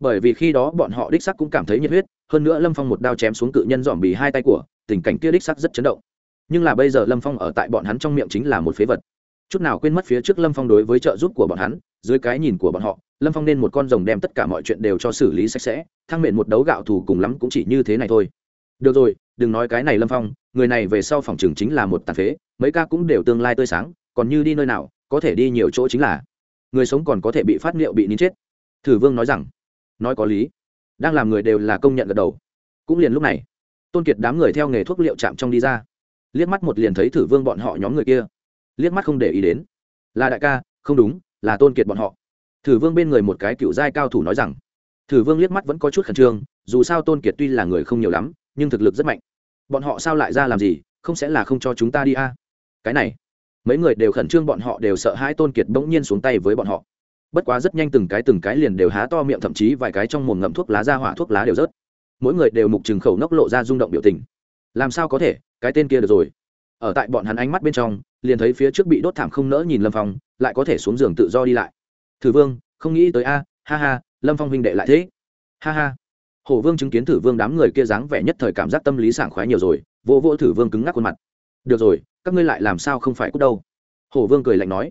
Bởi vì khi đó bọn họ đích sắc cũng cảm thấy nhiệt huyết, hơn nữa lâm phong một đao chém xuống cự nhân dòm bì hai tay của, tình cảnh kia đích sắc rất chấn động. Nhưng là bây giờ lâm phong ở tại bọn hắn trong miệng chính là một phế vật chút nào quên mất phía trước lâm phong đối với trợ giúp của bọn hắn, dưới cái nhìn của bọn họ, lâm phong nên một con rồng đem tất cả mọi chuyện đều cho xử lý sạch sẽ, thăng mện một đấu gạo thù cùng lắm cũng chỉ như thế này thôi. Được rồi, đừng nói cái này lâm phong, người này về sau phòng trường chính là một tàn phế, mấy ca cũng đều tương lai tươi sáng, còn như đi nơi nào, có thể đi nhiều chỗ chính là. Người sống còn có thể bị phát liệu bị nín chết. Thử vương nói rằng, nói có lý. Đang làm người đều là công nhận gật đầu. Cũng liền lúc này, tôn kiệt đám người theo nghề thuốc liệu chạm trong đi ra. Liếc mắt một liền thấy thử vương bọn họ nhóm người kia liếc mắt không để ý đến. Là đại ca, không đúng, là tôn kiệt bọn họ. Thử vương bên người một cái cựu giai cao thủ nói rằng, thử vương liếc mắt vẫn có chút khẩn trương, dù sao tôn kiệt tuy là người không nhiều lắm, nhưng thực lực rất mạnh. Bọn họ sao lại ra làm gì, không sẽ là không cho chúng ta đi a? Cái này, mấy người đều khẩn trương, bọn họ đều sợ hai tôn kiệt bỗng nhiên xuống tay với bọn họ. Bất quá rất nhanh từng cái từng cái liền đều há to miệng, thậm chí vài cái trong mồm ngậm thuốc lá ra hỏa thuốc lá đều rớt. Mỗi người đều mục trừng khẩu nốc lộ ra rung động biểu tình. Làm sao có thể, cái tên kia được rồi. Ở tại bọn hắn ánh mắt bên trong liền thấy phía trước bị đốt thảm không nỡ nhìn lâm phong lại có thể xuống giường tự do đi lại. Thử vương không nghĩ tới a ha ha lâm phong huynh đệ lại thế. Ha ha. Hổ vương chứng kiến thử vương đám người kia dáng vẻ nhất thời cảm giác tâm lý sảng khoái nhiều rồi vô vô thử vương cứng ngắc khuôn mặt. Được rồi các ngươi lại làm sao không phải cút đâu? Hổ vương cười lạnh nói.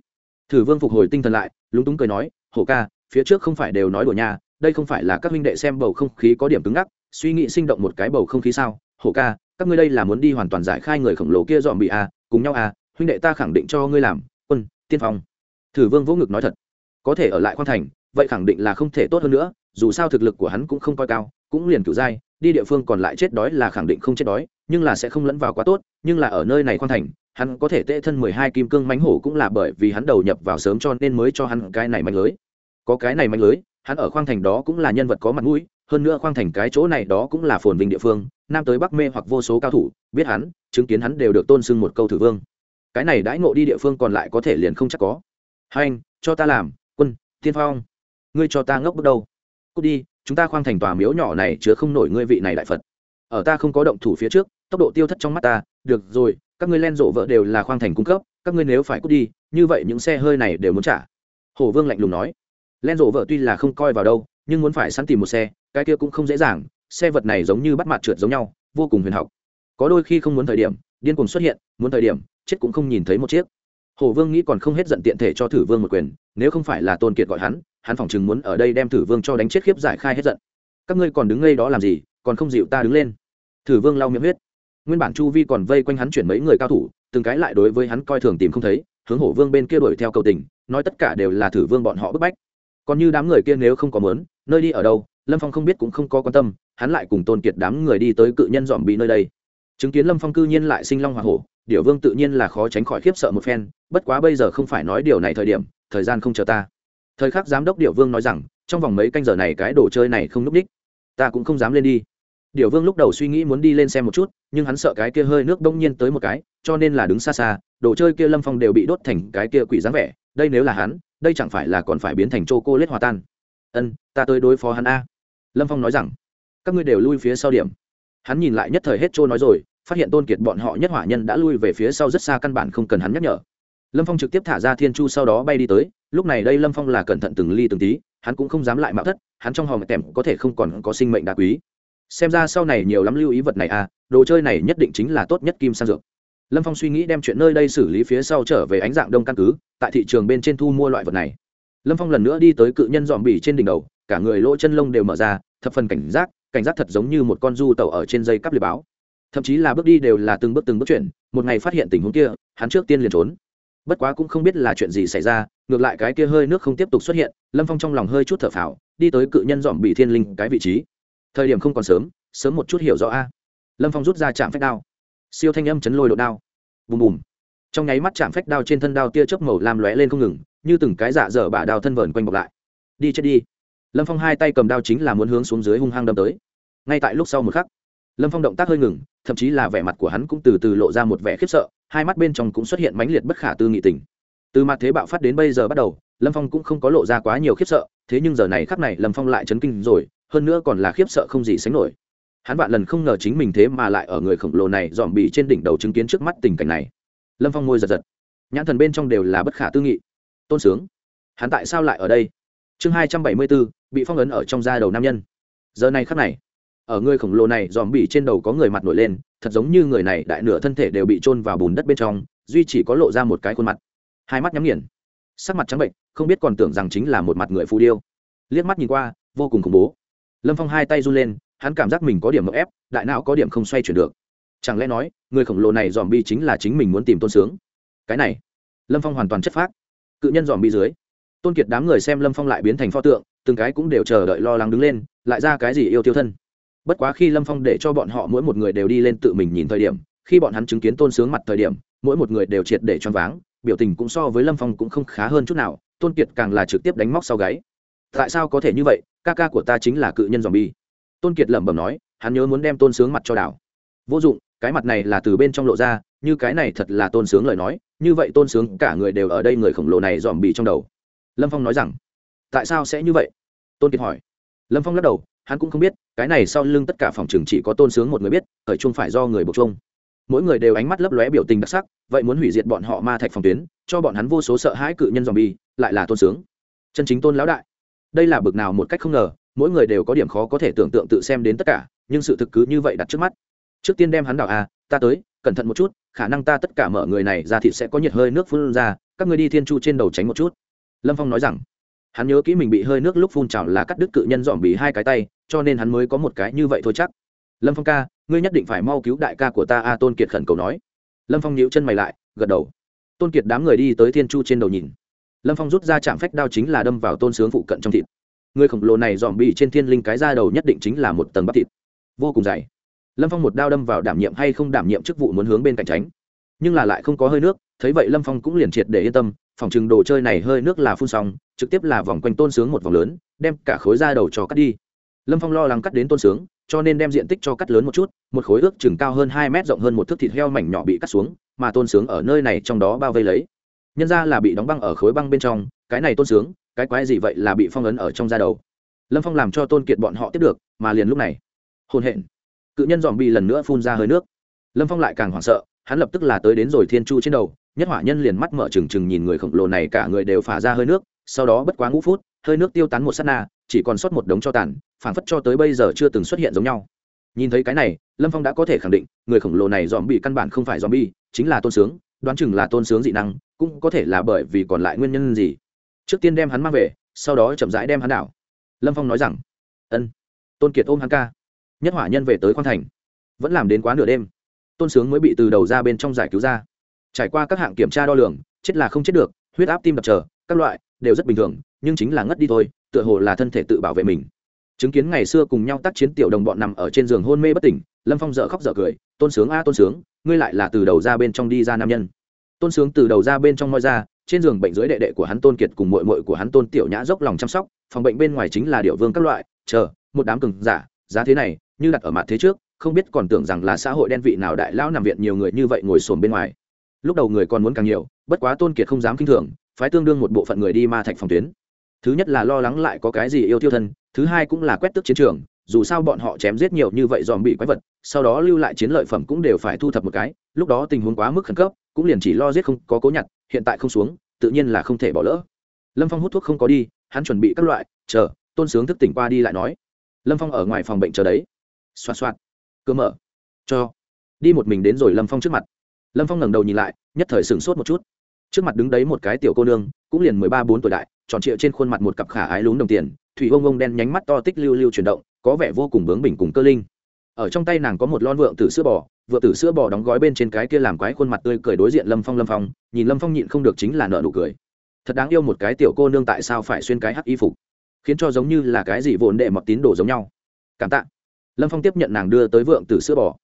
Thử vương phục hồi tinh thần lại lúng túng cười nói hổ ca phía trước không phải đều nói đùa nhà đây không phải là các huynh đệ xem bầu không khí có điểm cứng ngắc suy nghĩ sinh động một cái bầu không khí sao? Hổ ca các ngươi đây là muốn đi hoàn toàn giải khai người khổng lồ kia dọn bị à, cùng nhau à, huynh đệ ta khẳng định cho ngươi làm, quân, tiên phong. Thử vương vỗ ngực nói thật. Có thể ở lại khoan thành, vậy khẳng định là không thể tốt hơn nữa, dù sao thực lực của hắn cũng không coi cao, cũng liền cửu giai đi địa phương còn lại chết đói là khẳng định không chết đói, nhưng là sẽ không lẫn vào quá tốt, nhưng là ở nơi này khoan thành, hắn có thể tệ thân mười hai kim cương mánh hổ cũng là bởi vì hắn đầu nhập vào sớm cho nên mới cho hắn cái này mạnh lưới. Có cái này mạnh lưới, hắn ở khoang thành đó cũng là nhân vật có mặt mũi, hơn nữa khoang thành cái chỗ này đó cũng là phồn vinh địa phương, nam tới bắc mê hoặc vô số cao thủ, biết hắn, chứng kiến hắn đều được tôn sưng một câu thử vương cái này đãi ngộ đi địa phương còn lại có thể liền không chắc có. Hai anh, cho ta làm, quân, tiên phong. Ngươi cho ta ngốc bước đâu? Cút đi, chúng ta khoang thành tòa miếu nhỏ này chứa không nổi ngươi vị này đại phật. Ở ta không có động thủ phía trước, tốc độ tiêu thất trong mắt ta, được rồi, các ngươi len rộ vợ đều là khoang thành cung cấp, các ngươi nếu phải cút đi, như vậy những xe hơi này đều muốn trả. Hồ vương lạnh lùng nói. Len rộ vợ tuy là không coi vào đâu, nhưng muốn phải sẵn tìm một xe, cái kia cũng không dễ dàng, xe vật này giống như bắt mặt trượt giống nhau, vô cùng huyền học. Có đôi khi không muốn thời điểm, điên cuồng xuất hiện, muốn thời điểm chết cũng không nhìn thấy một chiếc. Hồ vương nghĩ còn không hết giận tiện thể cho thử vương một quyền, nếu không phải là tôn kiệt gọi hắn hắn phỏng chừng muốn ở đây đem thử vương cho đánh chết khiếp giải khai hết giận. Các ngươi còn đứng ngây đó làm gì, còn không dịu ta đứng lên. Thử vương lau miệng huyết. Nguyên bản chu vi còn vây quanh hắn chuyển mấy người cao thủ, từng cái lại đối với hắn coi thường tìm không thấy, hướng hổ vương bên kia đuổi theo cầu tình, nói tất cả đều là thử vương bọn họ bức bách. Còn như đám người kia nếu không có mớn, nơi đi ở đâu, lâm phong không biết cũng không có quan tâm, hắn lại cùng tôn kiệt đám người đi tới cự nhân dòm bị nơi đây. Chứng kiến lâm phong cư nhiên lại sinh long hoa hổ điểu vương tự nhiên là khó tránh khỏi khiếp sợ một phen, bất quá bây giờ không phải nói điều này thời điểm, thời gian không chờ ta. Thời khắc giám đốc điểu vương nói rằng, trong vòng mấy canh giờ này cái đồ chơi này không núp đích. Ta cũng không dám lên đi. Điểu vương lúc đầu suy nghĩ muốn đi lên xem một chút, nhưng hắn sợ cái kia hơi nước bỗng nhiên tới một cái, cho nên là đứng xa xa, đồ chơi kia lâm phong đều bị đốt thành cái kia quỷ dáng vẻ, đây nếu là hắn, đây chẳng phải là còn phải biến thành chô cô lết hòa tan. Ân, ta tới đối phó hắn a. Lâm phong nói rằng, các ngươi đều lui phía sau điểm. Hắn nhìn lại nhất thời hết trôi nói rồi phát hiện tôn kiệt bọn họ nhất hỏa nhân đã lui về phía sau rất xa căn bản không cần hắn nhắc nhở. Lâm phong trực tiếp thả ra thiên chu sau đó bay đi tới, lúc này đây lâm phong là cẩn thận từng ly từng tí, hắn cũng không dám lại mạo thất, hắn trong hòm tẻm có thể không còn có sinh mệnh đá quý. Xem ra sau này nhiều lắm lưu ý vật này à đồ chơi này nhất định chính là tốt nhất kim sang dược. Lâm phong suy nghĩ đem chuyện nơi đây xử lý phía sau trở về ánh dạng đông căn cứ, tại thị trường bên trên thu mua loại vật này. Lâm phong lần nữa đi tới cự nhân dòm bỉ trên đỉnh đầu, cả người lỗ chân lông đều mở ra, thập phần cảnh giác cảnh giác thật giống như một con du tàu ở trên dây cắp liệt báo thậm chí là bước đi đều là từng bước từng bước chuyển, một ngày phát hiện tình huống kia, hắn trước tiên liền trốn. Bất quá cũng không biết là chuyện gì xảy ra, ngược lại cái kia hơi nước không tiếp tục xuất hiện, lâm phong trong lòng hơi chút thở phào, đi tới cự nhân dòm bị thiên linh cái vị trí. Thời điểm không còn sớm sớm một chút hiểu rõ a. Lâm phong rút ra chạm phách đao. Siêu thanh âm chấn lôi độ đao. Bùm bùm. Trong nháy mắt chạm phách đao trên thân đao tia chớp màu lam lóe lên không ngừng, như từng cái dạ dở bả đao thân vờn quanh bọc lại. Đi chết đi. Lâm phong hai tay cầm đao chính là muốn hướng xuống dưới hung hăng đâm tới. Ngay tại lúc sau một khắc lâm phong động tác hơi ngừng, thậm chí là vẻ mặt của hắn cũng từ từ lộ ra một vẻ khiếp sợ, hai mắt bên trong cũng xuất hiện mãnh liệt bất khả tư nghị tình. Từ mặt thế bạo phát đến bây giờ bắt đầu, lâm phong cũng không có lộ ra quá nhiều khiếp sợ, thế nhưng giờ này khắc này lâm phong lại chấn kinh rồi, hơn nữa còn là khiếp sợ không gì sánh nổi. Hắn vạn lần không ngờ chính mình thế mà lại ở người khổng lồ này dòm bị trên đỉnh đầu chứng kiến trước mắt tình cảnh này. Lâm phong môi giật giật. Nhãn thần bên trong đều là bất khả tư nghị. Tôn sướng. Hắn tại sao lại ở đây? Chương hai trăm bảy mươi bốn, bị phong ấn ở trong da đầu nam nhân. Giờ này khắc này ở người khổng lồ này, dòm bị trên đầu có người mặt nổi lên, thật giống như người này đại nửa thân thể đều bị chôn vào bùn đất bên trong, duy chỉ có lộ ra một cái khuôn mặt. Hai mắt nhắm nghiền. Sắc mặt trắng bệnh, không biết còn tưởng rằng chính là một mặt người phù điêu. Liếc mắt nhìn qua, vô cùng khủng bố. Lâm phong hai tay run lên, hắn cảm giác mình có điểm mậu ép, đại não có điểm không xoay chuyển được. Chẳng lẽ nói, người khổng lồ này dòm bi chính là chính mình muốn tìm tôn sướng? Cái này, lâm phong hoàn toàn chất phác. Cự nhân dòm bi dưới. Tôn kiệt đám người xem lâm phong lại biến thành pho tượng, từng cái cũng đều chờ đợi lo lắng đứng lên, lại ra cái gì yêu tiêu thân? Bất quá khi lâm phong để cho bọn họ mỗi một người đều đi lên tự mình nhìn thời điểm, khi bọn hắn chứng kiến tôn sướng mặt thời điểm, mỗi một người đều triệt để choáng váng, biểu tình cũng so với lâm phong cũng không khá hơn chút nào, tôn kiệt càng là trực tiếp đánh móc sau gáy. Tại sao có thể như vậy? Ca ca của ta chính là cự nhân dòm bi tôn kiệt lẩm bẩm nói, hắn nhớ muốn đem tôn sướng mặt cho đảo. Vô dụng, cái mặt này là từ bên trong lộ ra, như cái này thật là tôn sướng lời nói, như vậy tôn sướng cả người đều ở đây người khổng lồ này dòm bị trong đầu. Lâm phong nói rằng, tại sao sẽ như vậy? Tôn kiệt hỏi. Lâm phong lắc đầu hắn cũng không biết cái này sau lưng tất cả phòng trường chỉ có tôn sướng một người biết khởi chung phải do người buộc chung mỗi người đều ánh mắt lấp lóe biểu tình đặc sắc vậy muốn hủy diệt bọn họ ma thạch phòng tuyến cho bọn hắn vô số sợ hãi cự nhân dòm bi lại là tôn sướng. Chân chính tôn lão đại. Đây là bực nào một cách không ngờ mỗi người đều có điểm khó có thể tưởng tượng tự xem đến tất cả nhưng sự thực cứ như vậy đặt trước mắt. Trước tiên đem hắn đảo à, ta tới cẩn thận một chút khả năng ta tất cả mở người này ra thịt sẽ có nhiệt hơi nước phun ra các người đi thiên chu trên đầu tránh một chút. Lâm phong nói rằng hắn nhớ kỹ mình bị hơi nước lúc phun trào là cắt đứt cự nhân dòm bì hai cái tay cho nên hắn mới có một cái như vậy thôi chắc. Lâm phong ca, ngươi nhất định phải mau cứu đại ca của ta, a tôn kiệt khẩn cầu nói. Lâm phong nhíu chân mày lại, gật đầu. Tôn kiệt đám người đi tới thiên chu trên đầu nhìn. Lâm phong rút ra chạm phách đao chính là đâm vào tôn sướng phụ cận trong thịt. Người khổng lồ này dòm bị trên thiên linh cái da đầu nhất định chính là một tầng bắp thịt. Vô cùng dày. Lâm phong một đao đâm vào đảm nhiệm hay không đảm nhiệm chức vụ muốn hướng bên cạnh tránh. Nhưng là lại không có hơi nước, thấy vậy lâm phong cũng liền triệt để yên tâm, phòng chừng đồ chơi này hơi nước là phun xong, trực tiếp là vòng quanh tôn sướng một vòng lớn, đem cả khối da đầu cho cắt đi lâm phong lo lắng cắt đến tôn sướng, cho nên đem diện tích cho cắt lớn một chút, một khối ước chừng cao hơn hai mét rộng hơn một thước thịt heo mảnh nhỏ bị cắt xuống, mà tôn sướng ở nơi này trong đó bao vây lấy. Nhân ra là bị đóng băng ở khối băng bên trong, cái này tôn sướng, cái quái gì vậy là bị phong ấn ở trong da đầu. Lâm phong làm cho tôn kiệt bọn họ tiếp được, mà liền lúc này hôn hẹn cự nhân dòm bị lần nữa phun ra hơi nước. Lâm phong lại càng hoảng sợ, hắn lập tức là tới đến rồi thiên chu trên đầu, nhất hỏa nhân liền mắt mở trừng trừng nhìn người khổng lồ này cả người đều phả ra hơi nước, sau đó bất quá ngũ phút, hơi nước tiêu tán một s á t na, chỉ còn sót một đống cho tàn Phản phất cho tới bây giờ chưa từng xuất hiện giống nhau. Nhìn thấy cái này, lâm phong đã có thể khẳng định, người khổng lồ này dòm bị căn bản không phải dòm bi chính là tôn sướng, đoán chừng là tôn sướng dị năng, cũng có thể là bởi vì còn lại nguyên nhân gì. Trước tiên đem hắn mang về, sau đó chậm rãi đem hắn đảo. Lâm phong nói rằng, ân, tôn kiệt ôm hắn ca. Nhất hỏa nhân về tới khoan thành. Vẫn làm đến quá nửa đêm. Tôn sướng mới bị từ đầu ra bên trong giải cứu ra. Trải qua các hạng kiểm tra đo lường, chết là không chết được, huyết áp tim đập chờ, các loại đều rất bình thường, nhưng chính là ngất đi thôi, tựa hồ là thân thể tự bảo vệ mình chứng kiến ngày xưa cùng nhau tác chiến tiểu đồng bọn nằm ở trên giường hôn mê bất tỉnh, lâm phong dợ khóc dợ cười, tôn sướng a, tôn sướng, ngươi lại là từ đầu ra bên trong đi ra nam nhân. Tôn sướng từ đầu ra bên trong moi ra, trên giường bệnh dưới đệ đệ của hắn tôn kiệt cùng mội mội của hắn tôn tiểu nhã dốc lòng chăm sóc, phòng bệnh bên ngoài chính là điệu vương các loại, chờ, một đám cừng giả, giá thế này, như đặt ở mặt thế trước, không biết còn tưởng rằng là xã hội đen vị nào đại lão nằm viện nhiều người như vậy ngồi xổm bên ngoài. Lúc đầu người còn muốn càng nhiều, bất quá tôn kiệt không dám k i n h thường, phái tương đương một bộ phận người đi ma thạch phòng tuyến thứ nhất là lo lắng lại có cái gì yêu tiêu thân, thứ hai cũng là quét tức chiến trường, dù sao bọn họ chém giết nhiều như vậy dòm bị quái vật, sau đó lưu lại chiến lợi phẩm cũng đều phải thu thập một cái, lúc đó tình huống quá mức khẩn cấp, cũng liền chỉ lo giết không có cố nhặt, hiện tại không xuống, tự nhiên là không thể bỏ lỡ. Lâm phong hút thuốc không có đi, hắn chuẩn bị các loại, chờ, tôn sướng thức tỉnh qua đi lại nói. Lâm phong ở ngoài phòng bệnh chờ đấy. Xoa xoa cơ mở. Cho. Đi một mình đến rồi lâm phong trước mặt. Lâm phong ngẩng đầu nhìn lại, nhất thời sửng sốt một chút. Trước mặt đứng đấy một cái tiểu cô nương, cũng liền mười ba bốn tuổi đại tròn trịa trên khuôn mặt một cặp khả ái lún đồng tiền, thủy ông ông đen nhánh mắt to tích lưu lưu chuyển động, có vẻ vô cùng bướng bỉnh cùng cơ linh. Ở trong tay nàng có một lon vượng tử sữa bò, vượng tử sữa bò đóng gói bên trên cái kia làm quái khuôn mặt tươi cười đối diện lâm phong lâm phong, nhìn lâm phong nhịn không được chính là nợ nụ cười. Thật đáng yêu một cái tiểu cô nương tại sao phải xuyên cái hắc y phục? Khiến cho giống như là cái gì vồn đệ mọc tín đồ giống nhau. Cảm tạ. Lâm phong tiếp nhận nàng đưa tới vượng tử sữa bò.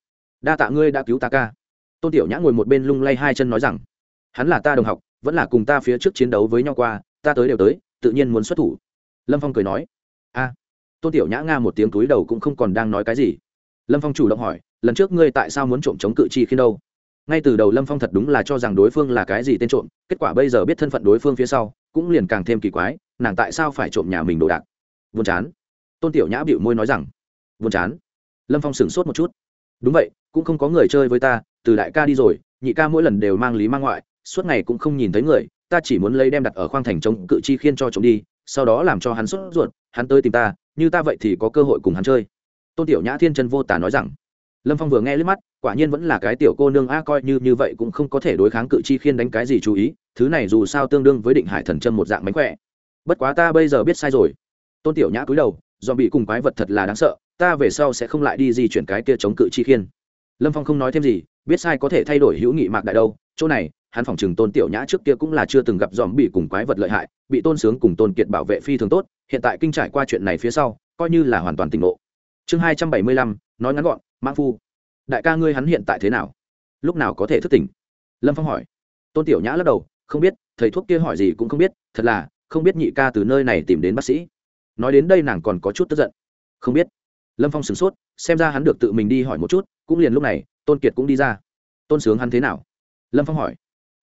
Đa tạ ngươi đã cứu ta ca. Tôn tiểu nhã ngồi một bên lung lay hai chân nói rằng, hắn là ta đồng học, vẫn là cùng ta phía trước chiến đấu với nhau qua ta tới đều tới, tự nhiên muốn xuất thủ. Lâm phong cười nói, a. Tôn tiểu nhã nga một tiếng túi đầu cũng không còn đang nói cái gì. Lâm phong chủ động hỏi, lần trước ngươi tại sao muốn trộm chống cự chi khi đâu? Ngay từ đầu lâm phong thật đúng là cho rằng đối phương là cái gì tên trộm, kết quả bây giờ biết thân phận đối phương phía sau, cũng liền càng thêm kỳ quái, nàng tại sao phải trộm nhà mình đồ đạc? Buồn chán. Tôn tiểu nhã bịu môi nói rằng, buồn chán. Lâm phong sửng sốt một chút. Đúng vậy, cũng không có người chơi với ta, từ đại ca đi rồi, nhị ca mỗi lần đều mang lý mang ngoại, suốt ngày cũng không nhìn thấy người ta chỉ muốn lấy đem đặt ở khoang thành chống cự chi khiên cho chống đi, sau đó làm cho hắn sốt ruột, hắn tới tìm ta, như ta vậy thì có cơ hội cùng hắn chơi. Tôn tiểu nhã thiên chân vô tả nói rằng. Lâm phong vừa nghe liếc mắt, quả nhiên vẫn là cái tiểu cô nương a, coi như như vậy cũng không có thể đối kháng cự chi khiên đánh cái gì chú ý, thứ này dù sao tương đương với định hải thần chân một dạng mánh khỏe. Bất quá ta bây giờ biết sai rồi. Tôn tiểu nhã cúi đầu do bị cùng quái vật thật là đáng sợ, ta về sau sẽ không lại đi di chuyển cái kia chống cự chi khiên. Lâm phong không nói thêm gì, biết sai có thể thay đổi hữu nghị mạc đại đâu, chỗ này hắn phòng chừng tôn tiểu nhã trước kia cũng là chưa từng gặp dòm bị cùng quái vật lợi hại, bị tôn sướng cùng tôn kiệt bảo vệ phi thường tốt, hiện tại kinh trải qua chuyện này phía sau, coi như là hoàn toàn tỉnh ngộ. Chương hai trăm bảy mươi lăm, nói ngắn gọn, mãng phu. Đại ca ngươi hắn hiện tại thế nào? Lúc nào có thể thức tỉnh? Lâm phong hỏi. Tôn tiểu nhã lắc đầu, không biết, thầy thuốc kia hỏi gì cũng không biết, thật là, không biết nhị ca từ nơi này tìm đến bác sĩ. Nói đến đây nàng còn có chút tức giận. Không biết. Lâm phong sửng sốt, xem ra hắn được tự mình đi hỏi một chút, cũng liền lúc này, tôn kiệt cũng đi ra. Tôn sướng hắn thế nào? Lâm phong hỏi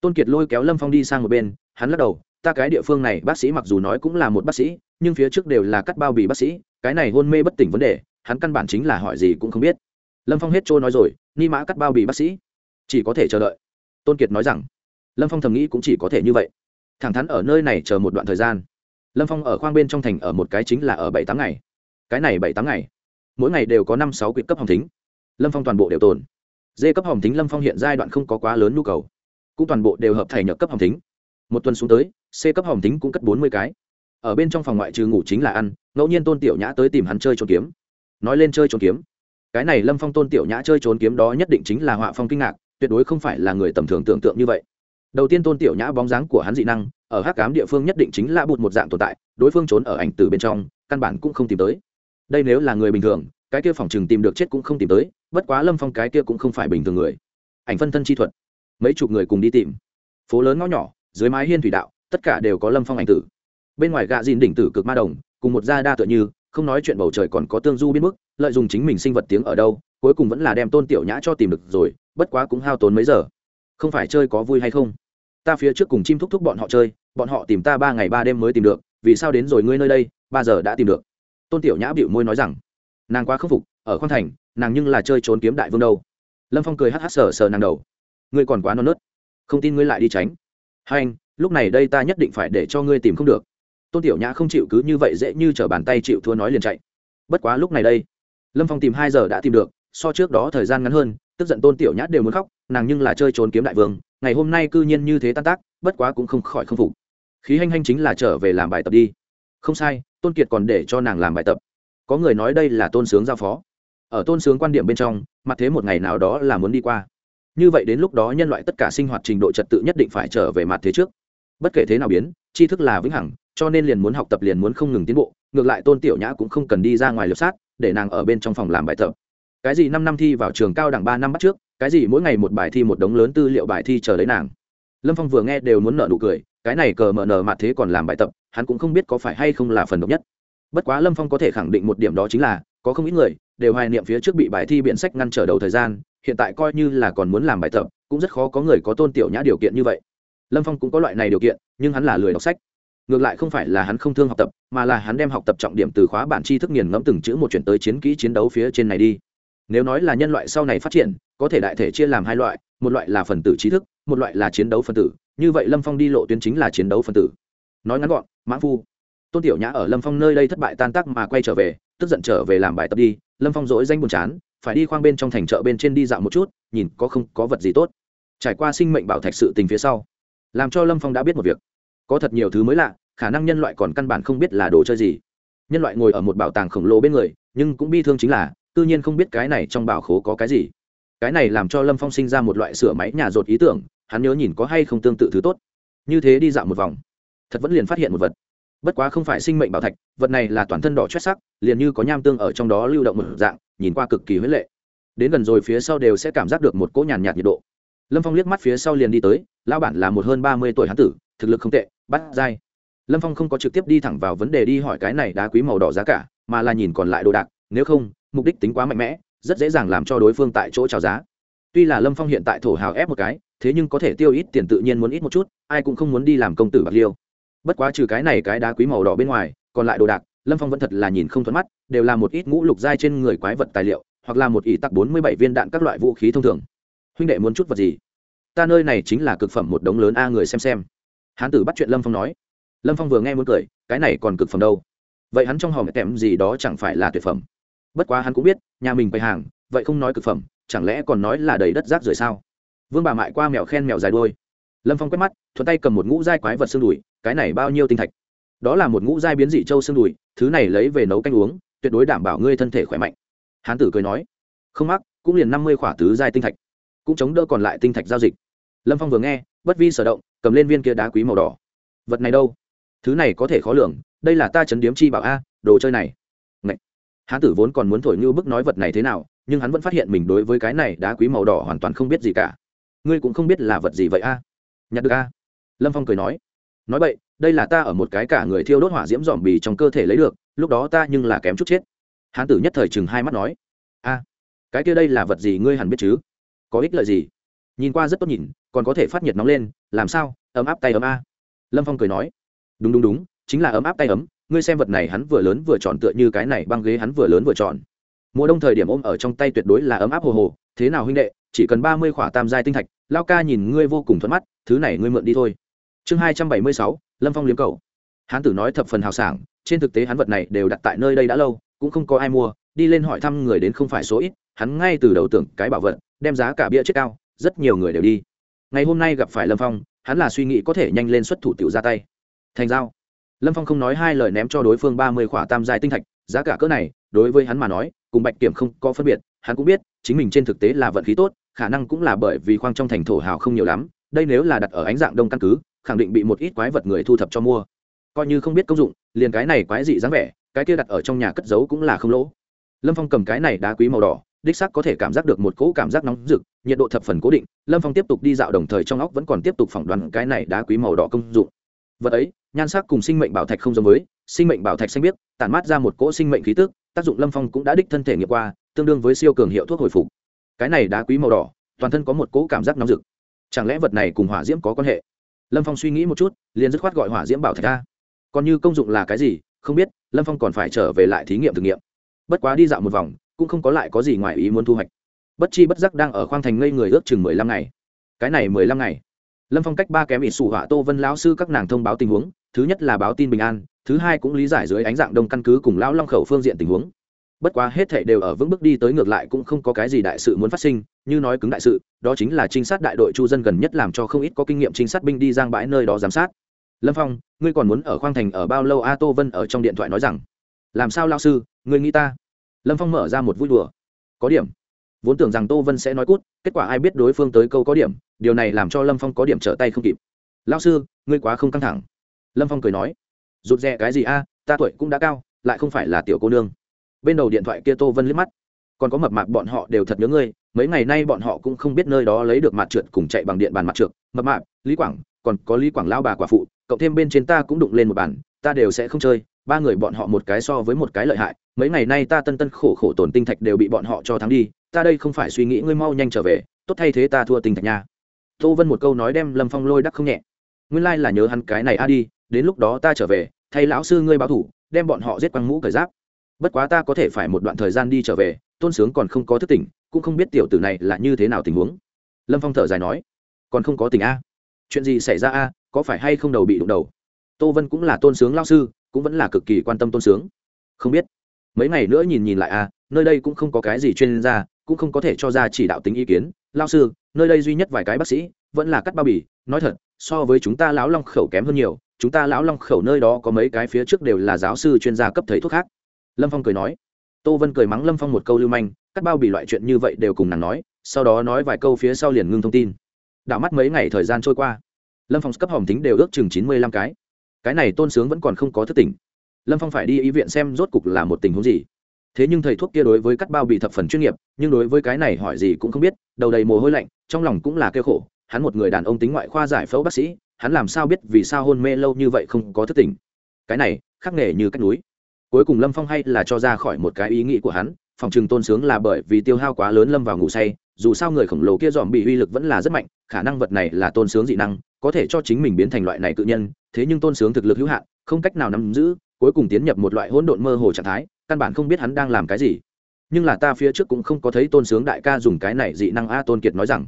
tôn kiệt lôi kéo lâm phong đi sang một bên, hắn lắc đầu, ta cái địa phương này, bác sĩ mặc dù nói cũng là một bác sĩ, nhưng phía trước đều là cắt bao bì bác sĩ, cái này hôn mê bất tỉnh vấn đề, hắn căn bản chính là hỏi gì cũng không biết. Lâm phong hết trôi nói rồi, ni mã cắt bao bì bác sĩ, chỉ có thể chờ đợi. Tôn kiệt nói rằng, lâm phong thầm nghĩ cũng chỉ có thể như vậy. Thẳng thắn ở nơi này chờ một đoạn thời gian. Lâm phong ở khoang bên trong thành ở một cái chính là ở bảy tám ngày. Cái này bảy tám ngày, mỗi ngày đều có năm sáu quyệt cấp hồng thính. Lâm phong toàn bộ đều tồn. Dê cấp hồng thính lâm phong hiện giai đoạn không có quá lớn nhu cầu cũng toàn bộ đều hợp thành nhập cấp hồng thính. Một tuần xuống tới, c cấp hồng thính cũng cất bốn mươi cái. Ở bên trong phòng ngoại trừ ngủ chính là ăn, ngẫu nhiên tôn tiểu nhã tới tìm hắn chơi trốn kiếm. Nói lên chơi trốn kiếm. Cái này lâm phong tôn tiểu nhã chơi trốn kiếm đó nhất định chính là họa phong kinh ngạc, tuyệt đối không phải là người tầm thường tưởng tượng như vậy. Đầu tiên tôn tiểu nhã bóng dáng của hắn dị năng, ở hắc cám địa phương nhất định chính là bụt một dạng tồn tại, đối phương trốn ở ảnh từ bên trong, căn bản cũng không tìm tới. Đây nếu là người bình thường, cái kia phòng chừng tìm được chết cũng không tìm tới, bất quá lâm phong cái kia cũng không phải bình thường người. Ảnh phân thân chi thuật mấy chục người cùng đi tìm. Phố lớn ngõ nhỏ, dưới mái hiên thủy đạo, tất cả đều có lâm phong ảnh tử. Bên ngoài gạ dìn đỉnh tử cực ma đồng, cùng một gia đa tựa như, không nói chuyện bầu trời còn có tương du biết mức lợi dụng chính mình sinh vật tiếng ở đâu, cuối cùng vẫn là đem tôn tiểu nhã cho tìm được rồi, bất quá cũng hao tốn mấy giờ. Không phải chơi có vui hay không? Ta phía trước cùng chim thúc thúc bọn họ chơi, bọn họ tìm ta ba ngày ba đêm mới tìm được, vì sao đến rồi ngươi nơi đây, ba giờ đã tìm được. Tôn tiểu nhã bịu môi nói rằng, nàng quá khâm phục, ở khoan thành, nàng nhưng là chơi trốn kiếm đại vương đâu. Lâm phong cười hh sờ sờ nàng đầu ngươi còn quá non nớt. Không tin ngươi lại đi tránh. Hai anh, lúc này đây ta nhất định phải để cho ngươi tìm không được. Tôn tiểu nhã không chịu cứ như vậy dễ như t r ở bàn tay chịu thua nói liền chạy. Bất quá lúc này đây, lâm phong tìm hai giờ đã tìm được, so trước đó thời gian ngắn hơn, tức giận tôn tiểu nhã đều muốn khóc, nàng nhưng là chơi trốn kiếm đại vương, ngày hôm nay cư nhiên như thế tan tác, bất quá cũng không khỏi không phục. Khí hanh hanh chính là trở về làm bài tập đi. Không sai, tôn kiệt còn để cho nàng làm bài tập. Có người nói đây là tôn sướng giao phó. Ở tôn sướng quan điểm bên trong, mặt thế một ngày nào đó là muốn đi qua như vậy đến lúc đó nhân loại tất cả sinh hoạt trình độ trật tự nhất định phải trở về mặt thế trước. Bất kể thế nào biến, tri thức là vĩnh hằng, cho nên liền muốn học tập liền muốn không ngừng tiến bộ, ngược lại tôn tiểu nhã cũng không cần đi ra ngoài lượt sát, để nàng ở bên trong phòng làm bài tập. Cái gì năm năm thi vào trường cao đẳng ba năm bắt trước, cái gì mỗi ngày một bài thi một đống lớn tư liệu bài thi chờ lấy nàng. Lâm phong vừa nghe đều muốn nợ nụ cười, cái này cờ mờ nờ mặt thế còn làm bài tập, hắn cũng không biết có phải hay không là phần độc nhất. Bất quá lâm phong có thể khẳng định một điểm đó chính là, có không ít người đều hoài niệm phía trước bị bài thi biện sách ngăn trở đầu thời gian hiện tại coi như là còn muốn làm bài tập, cũng rất khó có người có tôn tiểu nhã điều kiện như vậy. Lâm phong cũng có loại này điều kiện, nhưng hắn là lười đọc sách. Ngược lại không phải là hắn không thương học tập, mà là hắn đem học tập trọng điểm từ khóa bản tri thức nghiền ngẫm từng chữ một chuyển tới chiến kỹ chiến đấu phía trên này đi. Nếu nói là nhân loại sau này phát triển, có thể đại thể chia làm hai loại, một loại là phần tử trí thức, một loại là chiến đấu phần tử. Như vậy lâm phong đi lộ tuyến chính là chiến đấu phần tử. Nói ngắn gọn mãn phu. Tôn tiểu nhã ở lâm phong nơi đây thất bại tan tác mà quay trở về, tức giận trở về làm bài tập đi. Lâm phong dỗi danh buồn chán phải đi khoang bên trong thành chợ bên trên đi dạo một chút, nhìn có không, có vật gì tốt. Trải qua sinh mệnh bảo thạch sự tình phía sau, làm cho lâm phong đã biết một việc. Có thật nhiều thứ mới lạ, khả năng nhân loại còn căn bản không biết là đồ chơi gì. Nhân loại ngồi ở một bảo tàng khổng lồ bên người, nhưng cũng bi thương chính là, tự nhiên không biết cái này trong bảo khố có cái gì. Cái này làm cho lâm phong sinh ra một loại sửa máy nhà rột ý tưởng, hắn nhớ nhìn có hay không tương tự thứ tốt. Như thế đi dạo một vòng, thật vẫn liền phát hiện một vật. Bất quá không phải sinh mệnh bảo thạch, vật này là toàn thân đỏ chót sắc, liền như có nham tương ở trong đó lưu động một dạng nhìn qua cực kỳ huế lệ. Đến gần rồi phía sau đều sẽ cảm giác được một cỗ nhàn nhạt nhiệt độ. Lâm phong liếc mắt phía sau liền đi tới lao bản là một hơn ba mươi tuổi hán tử, thực lực không tệ, bắt dai. Lâm phong không có trực tiếp đi thẳng vào vấn đề đi hỏi cái này đá quý màu đỏ giá cả, mà là nhìn còn lại đồ đạc, nếu không, mục đích tính quá mạnh mẽ, rất dễ dàng làm cho đối phương tại chỗ trào giá. Tuy là lâm phong hiện tại thổ hào ép một cái, thế nhưng có thể tiêu ít tiền tự nhiên muốn ít một chút, ai cũng không muốn đi làm công tử bạc liêu. Bất quá trừ cái này cái đá quý màu đỏ bên ngoài, còn lại đồ đạc lâm phong vẫn thật là nhìn không thuận mắt, đều là một ít ngũ lục dai trên người quái vật tài liệu, hoặc là một ỷ tắc bốn mươi bảy viên đạn các loại vũ khí thông thường. Huynh đệ muốn chút vật gì? Ta nơi này chính là cực phẩm một đống lớn a người xem xem. Hán tử bắt chuyện lâm phong nói. Lâm phong vừa nghe muốn cười, cái này còn cực phẩm đâu? Vậy hắn trong hòm kèm gì đó chẳng phải là tuyệt phẩm. Bất quá hắn cũng biết, nhà mình bày hàng, vậy không nói cực phẩm, chẳng lẽ còn nói là đầy đất rác rưởi sao? Vương bà mại qua mèo khen mèo dài đôi lâm phong quét mắt, thuận tay cầm một ngũ giai quái vật xương đùi, cái này bao nhiêu tinh thạch? Đó là một ngũ giai biến dị châu xương đùi thứ này lấy về nấu canh uống, tuyệt đối đảm bảo ngươi thân thể khỏe mạnh. Hán tử cười nói. Không mắc, cũng liền năm mươi khỏa tứ giai tinh thạch, cũng chống đỡ còn lại tinh thạch giao dịch. Lâm phong vừa nghe, bất vi sở động, cầm lên viên kia đá quý màu đỏ. Vật này đâu? Thứ này có thể khó lường, đây là ta chấn điếm chi bảo a, đồ chơi này. Ngậy. hán tử vốn còn muốn thổi như bức nói vật này thế nào, nhưng hắn vẫn phát hiện mình đối với cái này đá quý màu đỏ hoàn toàn không biết gì cả. Ngươi cũng không biết là vật gì vậy a? Nhặt được a. Lâm phong cười nói nói vậy đây là ta ở một cái cả người thiêu đốt hỏa diễm dòm bì trong cơ thể lấy được, lúc đó ta nhưng là kém chút chết. Hán tử nhất thời chừng hai mắt nói. A, cái kia đây là vật gì ngươi hẳn biết chứ? Có ích lợi gì? Nhìn qua rất tốt nhìn, còn có thể phát nhiệt nóng lên, làm sao? Ấm áp tay ấm a. Lâm phong cười nói. Đúng đúng đúng, chính là ấm áp tay ấm, ngươi xem vật này hắn vừa lớn vừa tròn tựa như cái này băng ghế hắn vừa lớn vừa tròn. Mùa đông thời điểm ôm ở trong tay tuyệt đối là ấm áp hồ hồ, thế nào huynh đệ, chỉ cần ba mươi khỏa tam giai tinh thạch, lao ca nhìn ngươi vô cùng thuận mắt, thứ này ngươi mượn đi thôi chương hai trăm bảy mươi sáu, lâm phong liếm cầu. Hán tử nói thập phần hào sảng, trên thực tế hắn vật này đều đặt tại nơi đây đã lâu, cũng không có ai mua, đi lên hỏi thăm người đến không phải số ít, hắn ngay từ đầu tưởng cái bảo vật, đem giá cả bia chết cao, rất nhiều người đều đi. Ngày hôm nay gặp phải lâm phong, hắn là suy nghĩ có thể nhanh lên xuất thủ tiểu ra tay. Thành giao. Lâm phong không nói hai lời ném cho đối phương ba mươi khỏa tam giai tinh thạch, giá cả cỡ này, đối với hắn mà nói, cùng bạch kiểm không có phân biệt, hắn cũng biết, chính mình trên thực tế là vận khí tốt, khả năng cũng là bởi vì khoang trong thành thổ hào không nhiều lắm, đây nếu là đặt ở ánh dạng đông căn cứ khẳng định bị một ít quái vật người thu thập cho mua. Coi như không biết công dụng, liền cái này quái dị dáng vẻ, cái kia đặt ở trong nhà cất giấu cũng là không lỗ. Lâm phong cầm cái này đá quý màu đỏ, đích xác có thể cảm giác được một cỗ cảm giác nóng rực, nhiệt độ thập phần cố định, lâm phong tiếp tục đi dạo đồng thời trong óc vẫn còn tiếp tục phỏng đoán cái này đá quý màu đỏ công dụng. Vật ấy, nhan sắc cùng sinh mệnh bảo thạch không giống với, sinh mệnh bảo thạch xanh biếc, tản mát ra một cỗ sinh mệnh khí tức, tác dụng lâm phong cũng đã đích thân thể nghiệm qua, tương đương với siêu cường hiệu thuốc hồi phục. Cái này đá quý màu đỏ, toàn thân có một cỗ cảm giác nóng rực. Chẳng lẽ vật này cùng hỏa diễm có quan hệ? Lâm phong suy nghĩ một chút, liền dứt khoát gọi hỏa diễm bảo thạch ra. Còn như công dụng là cái gì, không biết, lâm phong còn phải trở về lại thí nghiệm thực nghiệm. Bất quá đi dạo một vòng, cũng không có lại có gì ngoài ý muốn thu hoạch. Bất chi bất giác đang ở khoang thành ngây người ước chừng mười lăm ngày. Cái này mười lăm ngày. Lâm phong cách ba kém ít sủ họa tô vân lão sư các nàng thông báo tình huống, thứ nhất là báo tin bình an, thứ hai cũng lý giải dưới ánh dạng đông căn cứ cùng lão long khẩu phương diện tình huống bất quá hết thảy đều ở vững bước đi tới ngược lại cũng không có cái gì đại sự muốn phát sinh, như nói cứng đại sự, đó chính là trinh sát đại đội chu dân gần nhất làm cho không ít có kinh nghiệm trinh sát binh đi giang bãi nơi đó giám sát. Lâm phong, ngươi còn muốn ở khoang thành ở bao lâu? A tô vân ở trong điện thoại nói rằng. Làm sao lao sư, ngươi nghĩ ta? Lâm phong mở ra một vui đùa. Có điểm. Vốn tưởng rằng tô vân sẽ nói cút, kết quả ai biết đối phương tới câu có điểm, điều này làm cho lâm phong có điểm trở tay không kịp. Lao sư, ngươi quá không căng thẳng. Lâm phong cười nói. Rụt rè cái gì a, ta tuổi cũng đã cao, lại không phải là tiểu cô nương bên đầu điện thoại kia tô vân liếc mắt. Còn có mập mạp bọn họ đều thật nhớ ngươi, mấy ngày nay bọn họ cũng không biết nơi đó lấy được mặt trượt cùng chạy bằng điện bàn mặt trượt. Mập mạp, lý quảng, còn có lý quảng lao bà quả phụ cộng thêm bên trên ta cũng đụng lên một bàn, ta đều sẽ không chơi. Ba người bọn họ một cái so với một cái lợi hại, mấy ngày nay ta tân tân khổ khổ tổn tinh thạch đều bị bọn họ cho thắng đi, ta đây không phải suy nghĩ ngươi mau nhanh trở về, tốt thay thế ta thua tinh thạch nha. Tô vân một câu nói đem lâm phong lôi đắc không nhẹ. Nguyên lai là nhớ hắn cái này, a đi, đến lúc đó ta trở về, thay lão sư ngươi báo thủ, đem bọn họ giết quăng mũ cởi giáp bất quá ta có thể phải một đoạn thời gian đi trở về, tôn sướng còn không có thức tỉnh, cũng không biết tiểu tử này là như thế nào tình huống. Lâm phong thở dài nói, còn không có tình a? Chuyện gì xảy ra a? Có phải hay không đầu bị đụng đầu? Tô vân cũng là tôn sướng lao sư, cũng vẫn là cực kỳ quan tâm tôn sướng. Không biết. Mấy ngày nữa nhìn nhìn lại a, nơi đây cũng không có cái gì chuyên gia, cũng không có thể cho ra chỉ đạo tính ý kiến. Lao sư, nơi đây duy nhất vài cái bác sĩ, vẫn là cắt bao bì. Nói thật, so với chúng ta lão long khẩu kém hơn nhiều. Chúng ta lão long khẩu nơi đó có mấy cái phía trước đều là giáo sư chuyên gia cấp thầy thuốc khác lâm phong cười nói. Tô vân cười mắng lâm phong một câu lưu manh, cắt bao bị loại chuyện như vậy đều cùng nàng nói, sau đó nói vài câu phía sau liền ngưng thông tin. Đạo mắt mấy ngày thời gian trôi qua, lâm phong cấp hòm tính đều ước chừng chín mươi lăm cái. Cái này tôn sướng vẫn còn không có thất tỉnh. Lâm phong phải đi y viện xem rốt cục là một tình huống gì. Thế nhưng thầy thuốc kia đối với cắt bao bị thập phần chuyên nghiệp, nhưng đối với cái này hỏi gì cũng không biết, đầu đầy mồ hôi lạnh, trong lòng cũng là kêu khổ. Hắn một người đàn ông tính ngoại khoa giải phẫu bác sĩ, hắn làm sao biết vì sao hôn mê lâu như vậy không có thất tỉnh. Cái này khắc nghề như cách núi cuối cùng lâm phong hay là cho ra khỏi một cái ý nghĩ của hắn, phòng trừng tôn sướng là bởi vì tiêu hao quá lớn lâm vào ngủ say, dù sao người khổng lồ kia dòm bị uy lực vẫn là rất mạnh, khả năng vật này là tôn sướng dị năng, có thể cho chính mình biến thành loại này tự nhân, thế nhưng tôn sướng thực lực hữu hạn, không cách nào nắm giữ, cuối cùng tiến nhập một loại hỗn độn mơ hồ trạng thái, căn bản không biết hắn đang làm cái gì. Nhưng là ta phía trước cũng không có thấy tôn sướng đại ca dùng cái này dị năng a tôn kiệt nói rằng,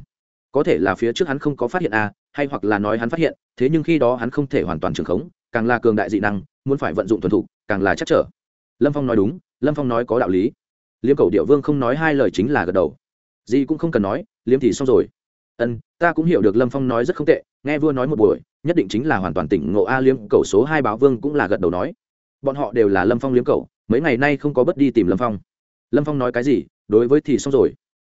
có thể là phía trước hắn không có phát hiện a, hay hoặc là nói hắn phát hiện, thế nhưng khi đó hắn không thể hoàn toàn trường khống, càng là cường đại dị năng, muốn phải vận dụng thuần thục càng là chắc trở. Lâm phong nói đúng, lâm phong nói có đạo lý. Liêm cầu địa vương không nói hai lời chính là gật đầu. Gì cũng không cần nói, liêm thì xong rồi. Ân, ta cũng hiểu được lâm phong nói rất không tệ, nghe vua nói một buổi, nhất định chính là hoàn toàn tỉnh ngộ a liêm cầu số hai báo vương cũng là gật đầu nói. Bọn họ đều là lâm phong liêm cầu, mấy ngày nay không có bất đi tìm lâm phong. Lâm phong nói cái gì, đối với thì xong rồi.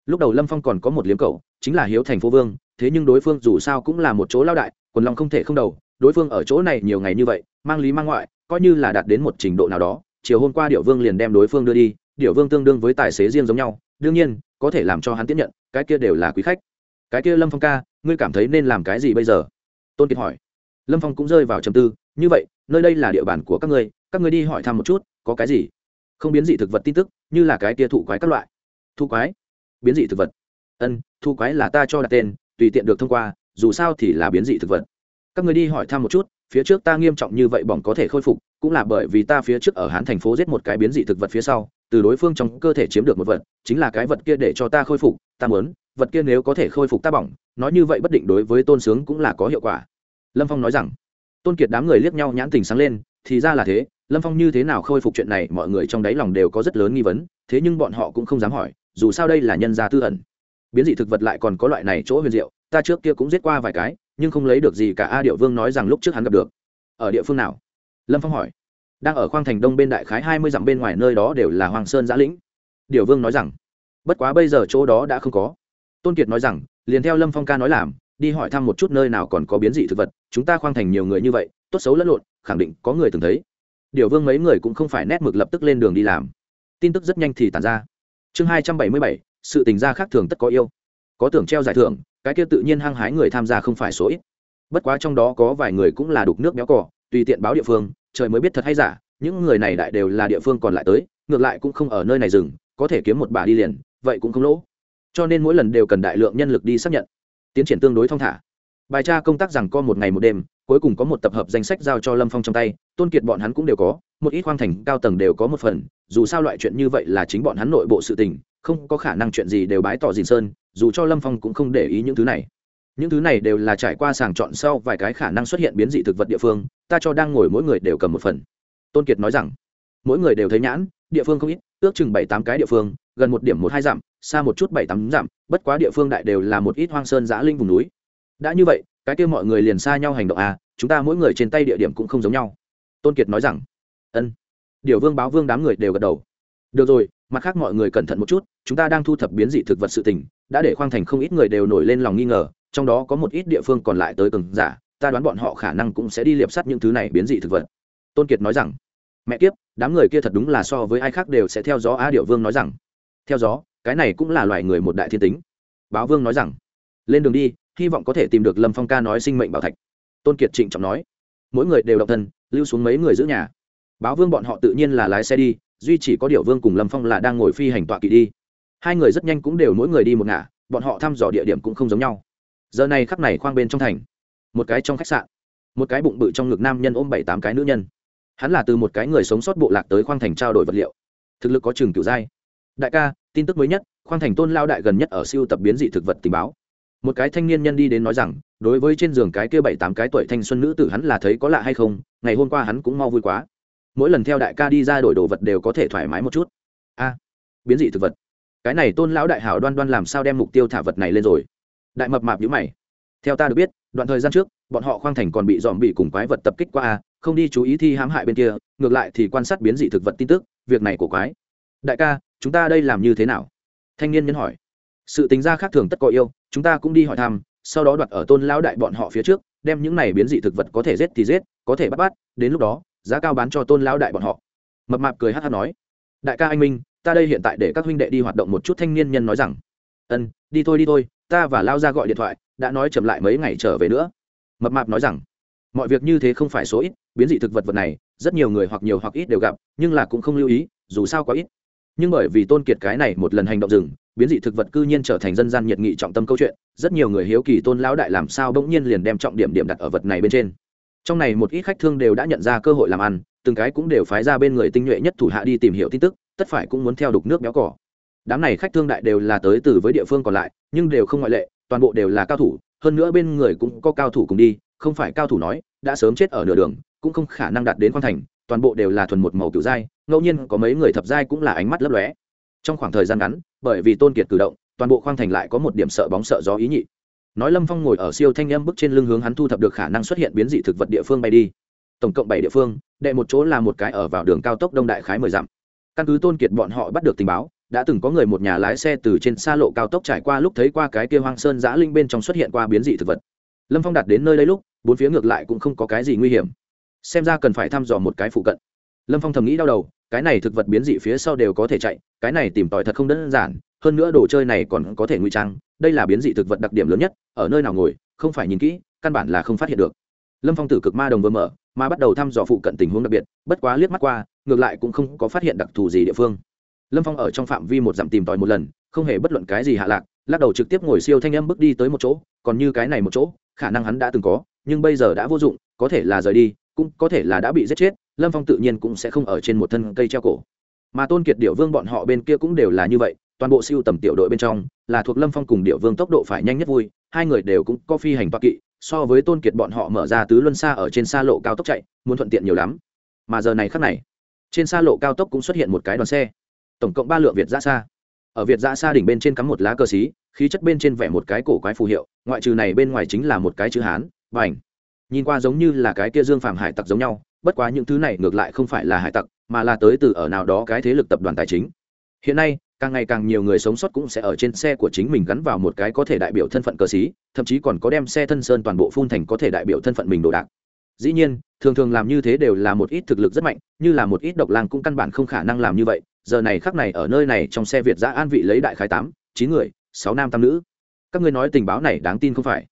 Lúc đầu lâm phong còn có một liếm cầu, chính là hiếu thành phố vương, thế nhưng đối phương dù sao cũng là một chỗ lao đại, quần long không thể không đầu, đối phương ở chỗ này nhiều ngày như vậy, mang lý mang ngoại coi như là đạt đến một trình độ nào đó, chiều hôm qua điệu vương liền đem đối phương đưa đi điệu vương tương đương với tài xế riêng giống nhau, đương nhiên, có thể làm cho hắn tiếp nhận, cái kia đều là quý khách. Cái kia lâm phong ca, ngươi cảm thấy nên làm cái gì bây giờ? Tôn kiệt hỏi. Lâm phong cũng rơi vào trầm tư, như vậy, nơi đây là địa bàn của các ngươi các ngươi đi hỏi thăm một chút, có cái gì? Không biến dị thực vật tin tức, như là cái kia thụ quái các loại. Thu quái? Biến dị thực vật. Ân thu quái là ta cho đặt tên, tùy tiện được thông qua, dù sao thì là biến dị thực vật các người đi hỏi thăm một chút, phía trước ta nghiêm trọng như vậy bỏng có thể khôi phục, cũng là bởi vì ta phía trước ở hán thành phố giết một cái biến dị thực vật phía sau, từ đối phương trong cơ thể chiếm được một vật, chính là cái vật kia để cho ta khôi phục, ta muốn, vật kia nếu có thể khôi phục ta bỏng, nói như vậy bất định đối với tôn sướng cũng là có hiệu quả. Lâm phong nói rằng, tôn kiệt đám người liếc nhau nhãn tình sáng lên, thì ra là thế, lâm phong như thế nào khôi phục chuyện này mọi người trong đáy lòng đều có rất lớn nghi vấn, thế nhưng bọn họ cũng không dám hỏi, dù sao đây là nhân gia tư ẩn. Biến dị thực vật lại còn có loại này chỗ huyền diệu, ta trước kia cũng giết qua vài cái nhưng không lấy được gì cả. A điệu vương nói rằng lúc trước hắn gặp được. Ở địa phương nào? Lâm phong hỏi. Đang ở khoang thành đông bên đại khái hai mươi dặm bên ngoài nơi đó đều là hoàng sơn giã lĩnh. Điệu vương nói rằng, bất quá bây giờ chỗ đó đã không có. Tôn kiệt nói rằng, liền theo lâm phong ca nói làm, đi hỏi thăm một chút nơi nào còn có biến dị thực vật. Chúng ta khoang thành nhiều người như vậy, tốt xấu lẫn lộn, khẳng định có người từng thấy. Điều vương mấy người cũng không phải nét mực lập tức lên đường đi làm. Tin tức rất nhanh thì tàn ra. Chương hai trăm bảy mươi bảy, sự tình gia khác thường tất có yêu. Có tưởng treo giải thưởng cái kia tự nhiên hăng hái người tham gia không phải số ít. Bất quá trong đó có vài người cũng là đục nước béo cỏ tùy tiện báo địa phương, trời mới biết thật hay giả, những người này đại đều là địa phương còn lại tới, ngược lại cũng không ở nơi này dừng, có thể kiếm một bà đi liền, vậy cũng không lỗ. Cho nên mỗi lần đều cần đại lượng nhân lực đi xác nhận, tiến triển tương đối thong thả. Bài tra công tác rằng có một ngày một đêm, cuối cùng có một tập hợp danh sách giao cho lâm phong trong tay, tôn kiệt bọn hắn cũng đều có, một ít khoang thành, cao tầng đều có một phần, dù sao loại chuyện như vậy là chính bọn hắn nội bộ sự tình, không có khả năng chuyện gì đều bái tỏ dìn sơn dù cho lâm phong cũng không để ý những thứ này. Những thứ này đều là trải qua sàng chọn sau vài cái khả năng xuất hiện biến dị thực vật địa phương, ta cho đang ngồi mỗi người đều cầm một phần. Tôn kiệt nói rằng, mỗi người đều thấy nhãn, địa phương không ít, ước chừng bảy tám cái địa phương, gần một điểm một hai dặm, xa một chút bảy tám dặm, bất quá địa phương đại đều là một ít hoang sơn giã linh vùng núi. Đã như vậy, cái kia mọi người liền xa nhau hành động à chúng ta mỗi người trên tay địa điểm cũng không giống nhau. Tôn kiệt nói rằng, ân. Điều vương báo vương đám người đều gật đầu. Được rồi, mặt khác mọi người cẩn thận một chút, chúng ta đang thu thập biến dị thực vật sự tình đã để khoang thành không ít người đều nổi lên lòng nghi ngờ, trong đó có một ít địa phương còn lại tới cường giả, ta đoán bọn họ khả năng cũng sẽ đi liệp sắt những thứ này biến dị thực vật. Tôn kiệt nói rằng, mẹ kiếp, đám người kia thật đúng là so với ai khác đều sẽ theo gió. A điệu vương nói rằng, theo gió, cái này cũng là loài người một đại thiên tính. Báo vương nói rằng, lên đường đi, hy vọng có thể tìm được lâm phong ca nói sinh mệnh bảo thạch. Tôn kiệt trịnh trọng nói, mỗi người đều độc thân, lưu xuống mấy người giữ nhà. Báo vương bọn họ tự nhiên là lái xe đi, duy chỉ có điệu vương cùng lâm phong là đang ngồi phi hành tọa kỵ đi hai người rất nhanh cũng đều mỗi người đi một ngả, bọn họ thăm dò địa điểm cũng không giống nhau. Giờ này khắp này khoang bên trong thành, một cái trong khách sạn, một cái bụng bự trong ngực nam nhân ôm bảy tám cái nữ nhân. Hắn là từ một cái người sống sót bộ lạc tới khoang thành trao đổi vật liệu. Thực lực có trường cửu giai đại ca, tin tức mới nhất, khoang thành tôn lao đại gần nhất ở siêu tập biến dị thực vật tình báo. Một cái thanh niên nhân đi đến nói rằng, đối với trên giường cái kia bảy tám cái tuổi thanh xuân nữ tử hắn là thấy có lạ hay không, ngày hôm qua hắn cũng mau vui quá. Mỗi lần theo đại ca đi ra đổi đồ vật đều có thể thoải mái một chút. A, biến dị thực vật cái này tôn lão đại hảo đoan đoan làm sao đem mục tiêu thả vật này lên rồi? Đại mập mạp nhữ mày. Theo ta được biết, đoạn thời gian trước, bọn họ khoang thành còn bị dòm bị cùng quái vật tập kích qua a, không đi chú ý thi hãm hại bên kia, ngược lại thì quan sát biến dị thực vật tin tức, việc này của quái. Đại ca, chúng ta đây làm như thế nào? Thanh niên nhân hỏi. Sự tính ra khác thường tất có yêu, chúng ta cũng đi hỏi thăm, sau đó đoạt ở tôn lão đại bọn họ phía trước, đem những này biến dị thực vật có thể giết thì giết, có thể bắt bắt, đến lúc đó, giá cao bán cho tôn lão đại bọn họ. Mập mạp cười hát hát nói. Đại ca anh minh ta đây hiện tại để các huynh đệ đi hoạt động một chút thanh niên nhân nói rằng, ân, đi thôi đi thôi, ta và lao ra gọi điện thoại, đã nói chậm lại mấy ngày trở về nữa. Mập mạp nói rằng, mọi việc như thế không phải số ít, biến dị thực vật vật này, rất nhiều người hoặc nhiều hoặc ít đều gặp, nhưng là cũng không lưu ý, dù sao quá ít. Nhưng bởi vì tôn kiệt cái này một lần hành động rừng biến dị thực vật cư nhiên trở thành dân gian nhiệt nghị trọng tâm câu chuyện, rất nhiều người hiếu kỳ tôn lão đại làm sao bỗng nhiên liền đem trọng điểm điểm đặt ở vật này bên trên. Trong này một ít khách thương đều đã nhận ra cơ hội làm ăn, từng cái cũng đều phái ra bên người tinh nhuệ nhất thủ hạ đi tìm hiểu tin tức tất phải cũng muốn theo đục nước béo cỏ. Đám này khách thương đại đều là tới từ với địa phương còn lại, nhưng đều không ngoại lệ, toàn bộ đều là cao thủ, hơn nữa bên người cũng có cao thủ cùng đi, không phải cao thủ nói, đã sớm chết ở nửa đường, cũng không khả năng đạt đến quan thành, toàn bộ đều là thuần một màu kiểu giai ngẫu nhiên có mấy người thập giai cũng là ánh mắt lấp lóe. Trong khoảng thời gian ngắn, bởi vì tôn kiệt cử động, toàn bộ khoang thành lại có một điểm sợ bóng sợ gió ý nhị. Nói lâm phong ngồi ở siêu thanh âm bức trên lưng hướng hắn thu thập được khả năng xuất hiện biến dị thực vật địa phương bay đi. Tổng cộng bảy địa phương, đệ một chỗ là một cái ở vào đường cao tốc đông đại khái mười dặm căn cứ tôn kiệt bọn họ bắt được tình báo, đã từng có người một nhà lái xe từ trên xa lộ cao tốc trải qua lúc thấy qua cái kia hoang sơn giã linh bên trong xuất hiện qua biến dị thực vật. Lâm phong đặt đến nơi đây lúc, bốn phía ngược lại cũng không có cái gì nguy hiểm. Xem ra cần phải thăm dò một cái phụ cận. Lâm phong thầm nghĩ đau đầu, cái này thực vật biến dị phía sau đều có thể chạy, cái này tìm tòi thật không đơn giản, hơn nữa đồ chơi này còn có thể ngụy trang, đây là biến dị thực vật đặc điểm lớn nhất, ở nơi nào ngồi, không phải nhìn kỹ, căn bản là không phát hiện được. Lâm phong tử cực ma đồng vừa mở, mà bắt đầu thăm dò phụ cận tình huống đặc biệt, bất quá liếc mắt qua ngược lại cũng không có phát hiện đặc thù gì địa phương. Lâm phong ở trong phạm vi một dặm tìm tòi một lần, không hề bất luận cái gì hạ lạc, lắc đầu trực tiếp ngồi siêu thanh âm bước đi tới một chỗ, còn như cái này một chỗ, khả năng hắn đã từng có, nhưng bây giờ đã vô dụng, có thể là rời đi, cũng có thể là đã bị giết chết, lâm phong tự nhiên cũng sẽ không ở trên một thân cây treo cổ. Mà tôn kiệt điệu vương bọn họ bên kia cũng đều là như vậy, toàn bộ siêu tầm tiểu đội bên trong, là thuộc lâm phong cùng điệu vương tốc độ phải nhanh nhất vui, hai người đều cũng có phi hành toa kỵ, so với tôn kiệt bọn họ mở ra tứ luân xa ở trên xa lộ cao tốc chạy, muốn thuận tiện nhiều lắm. Mà giờ này khắc này trên xa lộ cao tốc cũng xuất hiện một cái đoàn xe. Tổng cộng ba lượng việt giã xa ở việt giã xa đỉnh bên trên cắm một lá cờ xí, khí chất bên trên vẽ một cái cổ quái phù hiệu, ngoại trừ này bên ngoài chính là một cái chữ hán và ảnh nhìn qua giống như là cái kia dương phàm hải tặc giống nhau, bất quá những thứ này ngược lại không phải là hải tặc, mà là tới từ ở nào đó cái thế lực tập đoàn tài chính. Hiện nay, càng ngày càng nhiều người sống sót cũng sẽ ở trên xe của chính mình gắn vào một cái có thể đại biểu thân phận cờ xí, thậm chí còn có đem xe thân sơn toàn bộ phun thành có thể đại biểu thân phận mình đồ đạc dĩ nhiên, thường thường làm như thế đều là một ít thực lực rất mạnh, như là một ít độc lang cũng căn bản không khả năng làm như vậy. Giờ này khắc này ở nơi này trong xe việt giã an vị lấy đại khái tám, chín người, sáu nam tam nữ. Các ngươi nói tình báo này đáng tin không phải?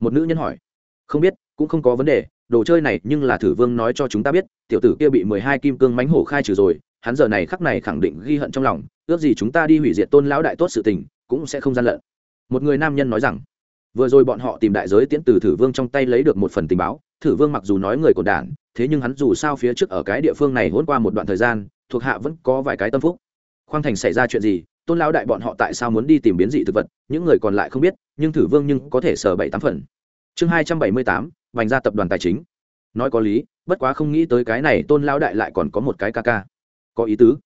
Một nữ nhân hỏi. Không biết, cũng không có vấn đề, đồ chơi này nhưng là thử vương nói cho chúng ta biết, tiểu tử kia bị mười hai kim cương mánh hổ khai trừ rồi, hắn giờ này khắc này khẳng định ghi hận trong lòng, ước gì chúng ta đi hủy diệt tôn lão đại tốt sự tình, cũng sẽ không gian lận. Một người nam nhân nói rằng, vừa rồi bọn họ tìm đại giới tiễn từ thử vương trong tay lấy được một phần tình báo thử vương mặc dù nói người cồn đản thế nhưng hắn dù sao phía trước ở cái địa phương này hôn qua một đoạn thời gian, thuộc hạ vẫn có vài cái tâm phúc. Khoang thành xảy ra chuyện gì, tôn lão đại bọn họ tại sao muốn đi tìm biến dị thực vật, những người còn lại không biết, nhưng thử vương nhưng có thể sở bảy tám phần. Chương hai trăm bảy mươi tám, vành ra tập đoàn tài chính. Nói có lý, bất quá không nghĩ tới cái này, tôn lão đại lại còn có một cái ca ca. Có ý tứ.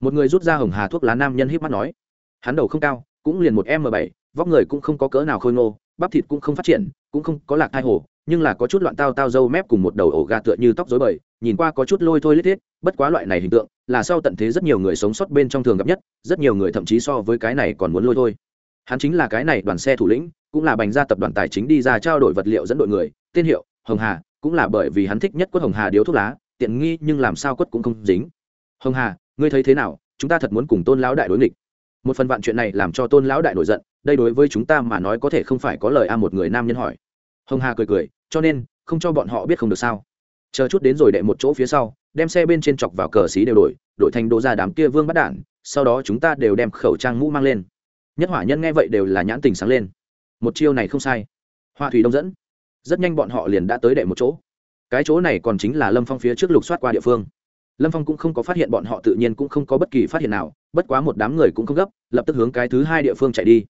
Một người rút ra hồng hà thuốc lá nam nhân híp mắt nói. Hắn đầu không cao, cũng liền một m bảy, vóc người cũng không có cỡ nào khôi ngô, bắp thịt cũng không phát triển cũng không có lạc thai hồ, nhưng là có chút loạn tao tao dâu mép cùng một đầu ổ gà tựa như tóc rối bời, nhìn qua có chút lôi thôi lết thiết, bất quá loại này hình tượng, là sau tận thế rất nhiều người sống sót bên trong thường gặp nhất, rất nhiều người thậm chí so với cái này còn muốn lôi thôi. Hắn chính là cái này đoàn xe thủ lĩnh, cũng là bành gia tập đoàn tài chính đi ra trao đổi vật liệu dẫn đội người, tên hiệu hồng hà, cũng là bởi vì hắn thích nhất quất hồng hà điếu thuốc lá, tiện nghi nhưng làm sao quất cũng không dính. Hồng hà, ngươi thấy thế nào? Chúng ta thật muốn cùng tôn lão đại đối nghịch. Một phần vạn chuyện này làm cho tôn lão đại nổi giận, đây đối với chúng ta mà nói có thể không phải có lời a một người nam nhân hỏi hồng hà cười cười, cho nên, không cho bọn họ biết không được sao. Chờ chút đến rồi đệ một chỗ phía sau, đem xe bên trên chọc vào cờ xí đều đổi đổi thành đồ ra đám kia vương bắt đản sau đó chúng ta đều đem khẩu trang mũ mang lên. Nhất hỏa nhân nghe vậy đều là nhãn tình sáng lên. Một chiêu này không sai. Hoa thủy đông dẫn. Rất nhanh bọn họ liền đã tới đệ một chỗ. Cái chỗ này còn chính là lâm phong phía trước lục soát qua địa phương. Lâm phong cũng không có phát hiện bọn họ tự nhiên cũng không có bất kỳ phát hiện nào, bất quá một đám người cũng không gấp, lập tức hướng cái thứ hai địa phương chạy đi.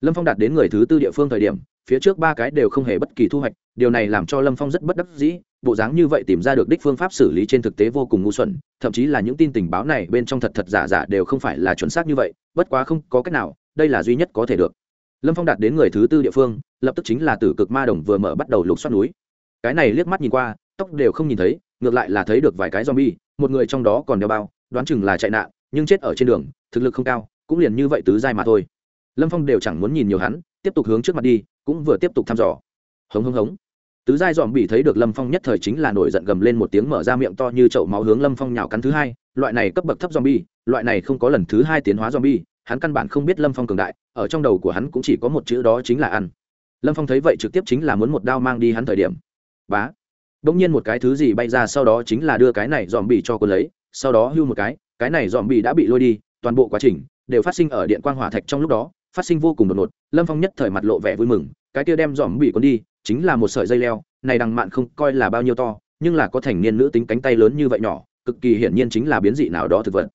Lâm phong đạt đến người thứ tư địa phương thời điểm phía trước ba cái đều không hề bất kỳ thu hoạch, điều này làm cho lâm phong rất bất đắc dĩ, bộ dáng như vậy tìm ra được đích phương pháp xử lý trên thực tế vô cùng ngu xuẩn, thậm chí là những tin tình báo này bên trong thật thật giả giả đều không phải là chuẩn xác như vậy, bất quá không có cách nào, đây là duy nhất có thể được. Lâm phong đạt đến người thứ tư địa phương, lập tức chính là tử cực ma đồng vừa mở bắt đầu lục xoát núi. Cái này liếc mắt nhìn qua, tóc đều không nhìn thấy, ngược lại là thấy được vài cái zombie, một người trong đó còn đeo bao, đoán chừng là chạy nạn, nhưng chết ở trên đường, thực lực không cao, cũng liền như vậy tứ giai mà thôi. Lâm phong đều chẳng muốn nhìn nhiều hắn, tiếp tục hướng trước mặt đi cũng vừa tiếp tục thăm dò. Hống hống hống. Tứ giai dòm bị thấy được lâm phong nhất thời chính là nổi giận gầm lên một tiếng mở ra miệng to như chậu máu hướng lâm phong nhào cắn thứ hai. Loại này cấp bậc thấp dòm bi loại này không có lần thứ hai tiến hóa dòm bi hắn căn bản không biết lâm phong cường đại, ở trong đầu của hắn cũng chỉ có một chữ đó chính là ăn. Lâm phong thấy vậy trực tiếp chính là muốn một đao mang đi hắn thời điểm. Bá. Đ ỗ n g nhiên một cái thứ gì bay ra sau đó chính là đưa cái này dòm bị cho cô lấy, sau đó hưu một cái cái này dòm bị đã bị lôi đi, toàn bộ quá trình đều phát sinh ở điện quang hỏa thạch trong lúc đó phát sinh vô cùng đột ngột, lâm phong nhất thời mặt lộ vẻ vui mừng, cái kia đem dòm bị cuốn đi, chính là một sợi dây leo, này đằng mạn không coi là bao nhiêu to, nhưng là có thành niên nữ tính cánh tay lớn như vậy nhỏ, cực kỳ hiển nhiên chính là biến dị nào đó thực vật.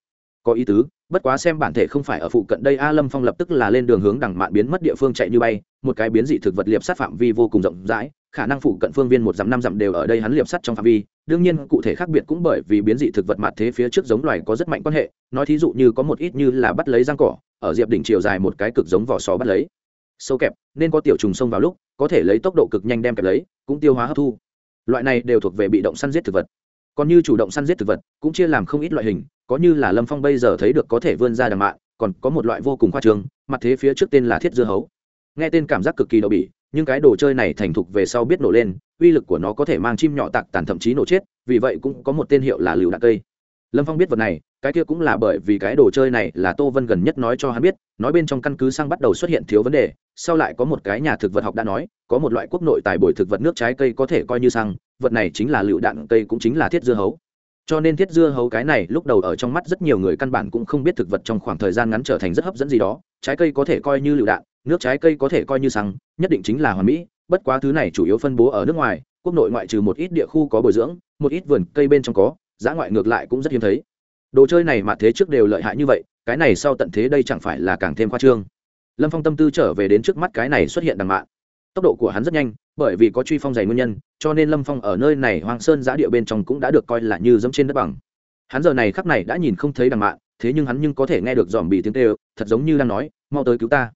Có ý tứ, bất quá xem bản thể không phải ở phụ cận đây, a lâm phong lập tức là lên đường hướng đằng mạn biến mất địa phương chạy như bay, một cái biến dị thực vật liệp sát phạm vi vô cùng rộng rãi khả năng phụ cận phương viên một dặm năm dặm đều ở đây hắn liệp sắt trong phạm vi. Đương nhiên, cụ thể khác biệt cũng bởi vì biến dị thực vật mặt thế phía trước giống loài có rất mạnh quan hệ. Nói thí dụ như có một ít như là bắt lấy răng cỏ, ở diệp đỉnh chiều dài một cái cực giống vỏ sò bắt lấy. Sâu kẹp, nên có tiểu trùng sông vào lúc, có thể lấy tốc độ cực nhanh đem kẹp lấy, cũng tiêu hóa hấp thu. Loại này đều thuộc về bị động săn giết thực vật. Còn như chủ động săn giết thực vật, cũng chia làm không ít loại hình, có như là lâm phong bây giờ thấy được có thể vươn ra đằng mạn, còn có một loại vô cùng khoa trương mặt thế phía trước tên là thiết dưa hấu. Nghe tên cảm giác cực kỳ đậu bỉ nhưng cái đồ chơi này thành thục về sau biết nổ lên, uy lực của nó có thể mang chim nhỏ tạc tàn thậm chí nổ chết, vì vậy cũng có một tên hiệu là lựu đạn cây. Lâm phong biết vật này, cái kia cũng là bởi vì cái đồ chơi này là tô vân gần nhất nói cho hắn biết, nói bên trong căn cứ sang bắt đầu xuất hiện thiếu vấn đề, sau lại có một cái nhà thực vật học đã nói, có một loại quốc nội tài bồi thực vật nước trái cây có thể coi như xăng, vật này chính là lựu đạn cây cũng chính là thiết dưa hấu. Cho nên thiết dưa hấu cái này lúc đầu ở trong mắt rất nhiều người căn bản cũng không biết thực vật trong khoảng thời gian ngắn trở thành rất hấp dẫn gì đó, trái cây có thể coi như lựu đạn nước trái cây có thể coi như xăng nhất định chính là hoàn mỹ, bất quá thứ này chủ yếu phân bố ở nước ngoài, quốc nội ngoại trừ một ít địa khu có bồi dưỡng, một ít vườn cây bên trong có, giá ngoại ngược lại cũng rất hiếm thấy. Đồ chơi này mà thế trước đều lợi hại như vậy, cái này sau tận thế đây chẳng phải là càng thêm khoa trương. Lâm phong tâm tư trở về đến trước mắt cái này xuất hiện đằng mạng tốc độ của hắn rất nhanh, bởi vì có truy phong dày nguyên nhân, cho nên lâm phong ở nơi này hoang sơn giã địa bên trong cũng đã được coi là như dẫm trên đất bằng. Hắn giờ này khắc này đã nhìn không thấy đằng mạng thế nhưng hắn nhưng có thể nghe được dòm bị tiếng tê thật giống như đang nói, mau tới cứu ta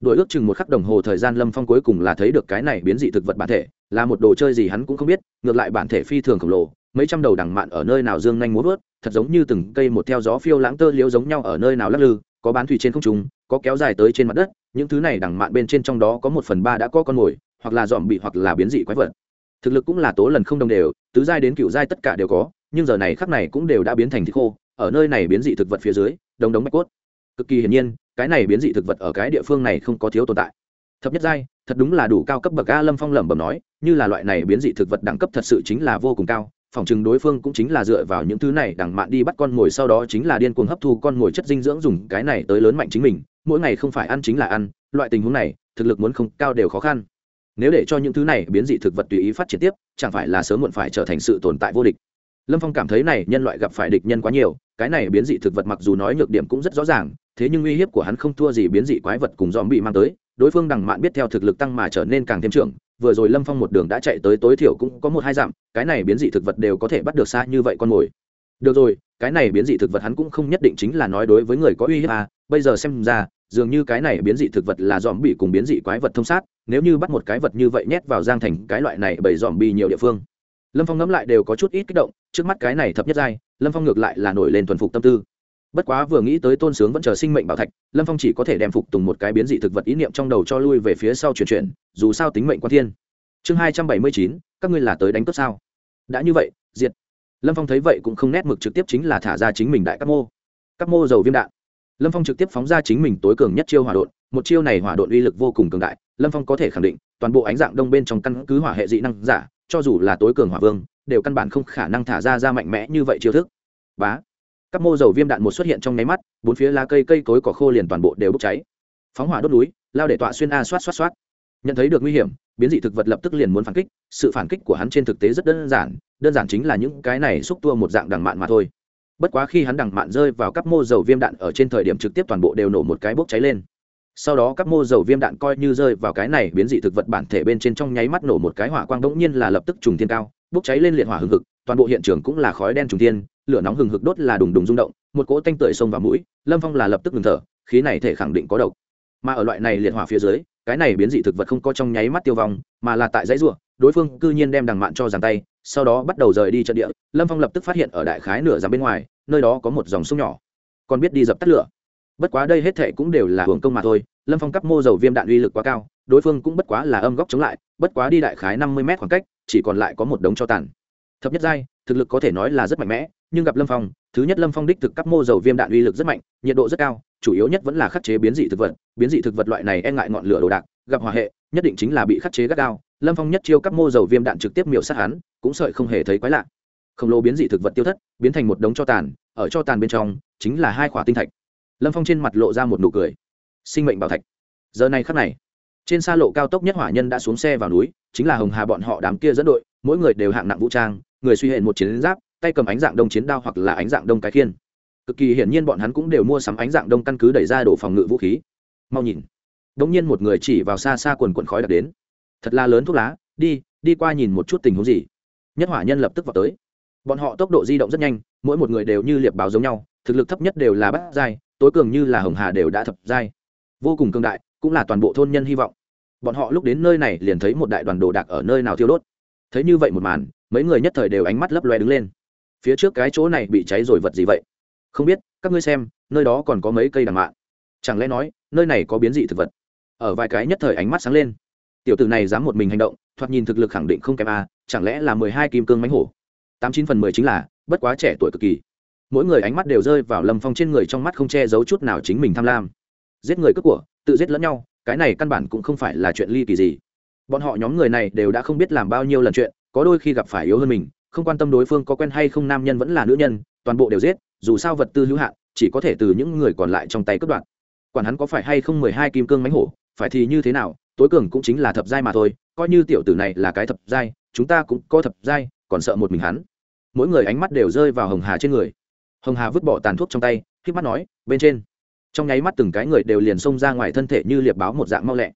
đội ước chừng một khắc đồng hồ thời gian lâm phong cuối cùng là thấy được cái này biến dị thực vật bản thể, là một đồ chơi gì hắn cũng không biết, ngược lại bản thể phi thường khổng lồ, mấy trăm đầu đằng mạn ở nơi nào dương nhanh muốn vớt, thật giống như từng cây một theo gió phiêu lãng tơ liễu giống nhau ở nơi nào lắc lư, có bán thủy trên không trung, có kéo dài tới trên mặt đất, những thứ này đằng mạn bên trên trong đó có một phần ba đã có con mồi, hoặc là dòm bị hoặc là biến dị quái vật. Thực lực cũng là tố lần không đồng đều, tứ giai đến cựu giai tất cả đều có, nhưng giờ này khắc này cũng đều đã biến thành thịt khô, ở nơi này biến dị thực vật phía dưới, đống đống bạch cốt. Cực kỳ hiển nhiên cái này biến dị thực vật ở cái địa phương này không có thiếu tồn tại. Thập nhất giai, thật đúng là đủ cao cấp bậc a lâm phong lẩm bẩm nói, như là loại này biến dị thực vật đẳng cấp thật sự chính là vô cùng cao, phòng chừng đối phương cũng chính là dựa vào những thứ này đằng mạn đi bắt con mồi sau đó chính là điên cuồng hấp thu con mồi chất dinh dưỡng dùng cái này tới lớn mạnh chính mình, mỗi ngày không phải ăn chính là ăn, loại tình huống này, thực lực muốn không cao đều khó khăn. Nếu để cho những thứ này biến dị thực vật tùy ý phát triển tiếp, chẳng phải là sớm muộn phải trở thành sự tồn tại vô địch. Lâm phong cảm thấy này nhân loại gặp phải địch nhân quá nhiều, cái này biến dị thực vật mặc dù nói nhược điểm cũng rất rõ ràng thế nhưng uy hiếp của hắn không thua gì biến dị quái vật cùng dòm bị mang tới, đối phương đằng mạn biết theo thực lực tăng mà trở nên càng thêm trưởng, vừa rồi lâm phong một đường đã chạy tới tối thiểu cũng có một hai dặm, cái này biến dị thực vật đều có thể bắt được xa như vậy con mồi. Được rồi, cái này biến dị thực vật hắn cũng không nhất định chính là nói đối với người có uy hiếp à bây giờ xem ra, dường như cái này biến dị thực vật là dòm bị cùng biến dị quái vật thông sát, nếu như bắt một cái vật như vậy nhét vào giang thành, cái loại này bởi dòm bị nhiều địa phương. Lâm phong ngẫm lại đều có chút ít kích động, trước mắt cái này thập nhất giai, lâm phong ngược lại là nổi lên thuần phục tâm tư bất quá vừa nghĩ tới tôn sướng vẫn chờ sinh mệnh bảo thạch, lâm phong chỉ có thể đem phục tùng một cái biến dị thực vật ý niệm trong đầu cho lui về phía sau chuyển chuyển, dù sao tính mệnh quan thiên. Chương hai trăm bảy mươi chín, các ngươi là tới đánh cướp sao? Đã như vậy, diệt. Lâm phong thấy vậy cũng không nét mực trực tiếp chính là thả ra chính mình đại các mô. Các mô dầu viêm đạn. Lâm phong trực tiếp phóng ra chính mình tối cường nhất chiêu hỏa đột một chiêu này hỏa đột uy lực vô cùng cường đại, lâm phong có thể khẳng định, toàn bộ ánh dạng đông bên trong căn cứ hỏa hệ dị năng giả, cho dù là tối cường hỏa vương, đều căn bản không khả năng thả ra ra mạnh mẽ như vậy chiêu thức. Bá các mô dầu viêm đạn một xuất hiện trong nháy mắt, bốn phía lá cây cây cối cỏ khô liền toàn bộ đều bốc cháy. Phóng hỏa đốt núi, lao để tọa xuyên a xoát xoát xoát. Nhận thấy được nguy hiểm, biến dị thực vật lập tức liền muốn phản kích, sự phản kích của hắn trên thực tế rất đơn giản đơn giản chính là những cái này xúc tua một dạng đằng mạn mà thôi. Bất quá khi hắn đằng mạn rơi vào các mô dầu viêm đạn ở trên thời điểm trực tiếp toàn bộ đều nổ một cái bốc cháy lên. Sau đó các mô dầu viêm đạn coi như rơi vào cái này biến dị thực vật bản thể bên trên trong nháy mắt nổ một cái hỏa quang đ ỗ n g nhiên là lập tức trùng thiên cao, bốc cháy lên liệt hỏa hừng hực toàn bộ hiện trường cũng là khói đen trùng thiên, lửa nóng hừng hực đốt là đùng đùng rung động, một cỗ tanh tưởi xông vào mũi, lâm phong là lập tức ngừng thở, khí này thể khẳng định có độc. Mà ở loại này liệt hỏa phía dưới, cái này biến dị thực vật không có trong nháy mắt tiêu vong, mà là tại dãy ruộng đối phương cư nhiên đem đằng mạn cho giằng tay, sau đó bắt đầu rời đi trận địa, lâm phong lập tức phát hiện ở đại khái nửa dặm bên ngoài, nơi đó có một dòng sông nhỏ. Còn biết đi dập tắt lửa. Bất quá đây hết thệ cũng đều là hưởng công mà thôi, lâm phong cắp mô dầu viêm đạn uy lực quá cao, đối phương cũng bất quá là âm góc chống lại, bất quá đi đại khái năm mươi mét khoảng cách, chỉ còn lại có một đống cho tàn thập nhất giai, thực lực có thể nói là rất mạnh mẽ, nhưng gặp lâm phong, thứ nhất lâm phong đích thực cắp mô dầu viêm đạn uy lực rất mạnh, nhiệt độ rất cao, chủ yếu nhất vẫn là khắc chế biến dị thực vật. Biến dị thực vật loại này e ngại ngọn lửa đồ đạc, gặp hòa hệ, nhất định chính là bị khắc chế gắt gao. Lâm phong nhất chiêu cắp mô dầu viêm đạn trực tiếp miểu sát hắn, cũng sợi không hề thấy quái lạ. Khổng lồ biến dị thực vật tiêu thất, biến thành một đống cho tàn, ở cho tàn bên trong, chính là hai khỏa tinh thạch. Lâm phong trên mặt lộ ra một nụ cười. Sinh mệnh bảo thạch. Giờ này khắc này, trên xa lộ cao tốc nhất hỏa nhân đã xuống xe vào núi, chính là hồng hà bọn họ đám kia dẫn đội mỗi người đều hạng nặng vũ trang, người suy hệ một chiến giáp, tay cầm ánh dạng đông chiến đao hoặc là ánh dạng đông cái khiên. Cực kỳ hiển nhiên bọn hắn cũng đều mua sắm ánh dạng đông căn cứ đẩy ra đổ phòng ngự vũ khí. Mau nhìn. Đống nhiên một người chỉ vào xa xa quần quần khói đặt đến. Thật là lớn thuốc lá, đi đi qua nhìn một chút tình huống gì. Nhất hỏa nhân lập tức vào tới. Bọn họ tốc độ di động rất nhanh, mỗi một người đều như liệp báo giống nhau, thực lực thấp nhất đều là bát giai, tối cường như là hồng hà đều đã thập giai. Vô cùng cường đại, cũng là toàn bộ thôn nhân hy vọng. Bọn họ lúc đến nơi này liền thấy một đại đoàn đồ đạc ở nơi nào thiêu đốt thấy như vậy một màn, mấy người nhất thời đều ánh mắt lấp loe đứng lên. Phía trước cái chỗ này bị cháy rồi vật gì vậy? Không biết, các ngươi xem, nơi đó còn có mấy cây đằng mạ chẳng lẽ nói, nơi này có biến dị thực vật? Ở vài cái nhất thời ánh mắt sáng lên. Tiểu tử này dám một mình hành động, thoạt nhìn thực lực khẳng định không kém a, chẳng lẽ là mười hai kim cương mánh hổ? Tám chín phần mười chính là, bất quá trẻ tuổi cực kỳ. Mỗi người ánh mắt đều rơi vào lâm phong trên người trong mắt không che giấu chút nào chính mình tham lam. Giết người cướp của, tự giết lẫn nhau, cái này căn bản cũng không phải là chuyện ly kỳ gì bọn họ nhóm người này đều đã không biết làm bao nhiêu lần chuyện, có đôi khi gặp phải yếu hơn mình, không quan tâm đối phương có quen hay không nam nhân vẫn là nữ nhân, toàn bộ đều giết, dù sao vật tư hữu hạn, chỉ có thể từ những người còn lại trong tay cướp đoạt. Quản hắn có phải hay không mười hai kim cương mánh hổ, phải thì như thế nào, tối cường cũng chính là thập giai mà thôi, coi như tiểu tử này là cái thập giai, chúng ta cũng có thập giai, còn sợ một mình hắn. Mỗi người ánh mắt đều rơi vào hồng hà trên người. Hồng hà vứt bỏ tàn thuốc trong tay k mắt nói, bên trên. Trong nháy mắt từng cái người đều liền xông ra ngoài thân thể như liệp báo một dạng mau lẹ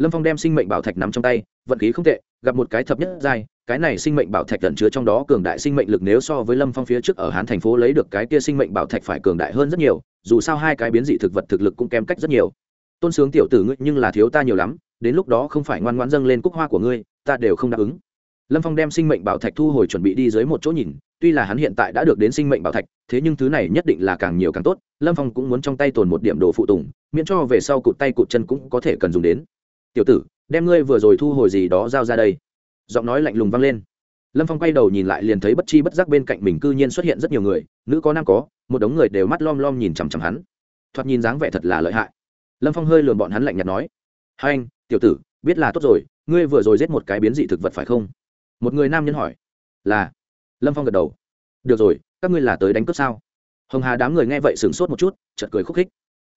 lâm phong đem sinh mệnh bảo thạch nắm trong tay, vận khí không tệ, gặp một cái thập nhất giai, cái này sinh mệnh bảo thạch tận chứa trong đó cường đại sinh mệnh lực nếu so với lâm phong phía trước ở hán thành phố lấy được cái kia sinh mệnh bảo thạch phải cường đại hơn rất nhiều, dù sao hai cái biến dị thực vật thực lực cũng kém cách rất nhiều. Tôn sướng tiểu tử ngươi nhưng là thiếu ta nhiều lắm, đến lúc đó không phải ngoan ngoãn dâng lên cúc hoa của ngươi, ta đều không đáp ứng. Lâm phong đem sinh mệnh bảo thạch thu hồi chuẩn bị đi dưới một chỗ nhìn, tuy là hắn hiện tại đã được đến sinh mệnh bảo thạch, thế nhưng thứ này nhất định là càng nhiều càng tốt, lâm phong cũng muốn trong tay tồn một điểm đồ phụ tùng, miễn cho về sau cụt tay cụt chân cũng có thể cần dùng đến tiểu tử, đem ngươi vừa rồi thu hồi gì đó giao ra đây. Giọng nói lạnh lùng vang lên. Lâm phong quay đầu nhìn lại liền thấy bất chi bất giác bên cạnh mình cư nhiên xuất hiện rất nhiều người, nữ có nam có, một đống người đều mắt lom lom nhìn chằm chằm hắn. Thoạt nhìn dáng vẻ thật là lợi hại. Lâm phong hơi lườm bọn hắn lạnh nhạt nói, hai anh, tiểu tử, biết là tốt rồi, ngươi vừa rồi giết một cái biến dị thực vật phải không? Một người nam nhân hỏi, là. Lâm phong gật đầu, được rồi, các ngươi là tới đánh cướp sao? Hồng hà đám người nghe vậy sửng sốt một chút, chợt cười khúc khích,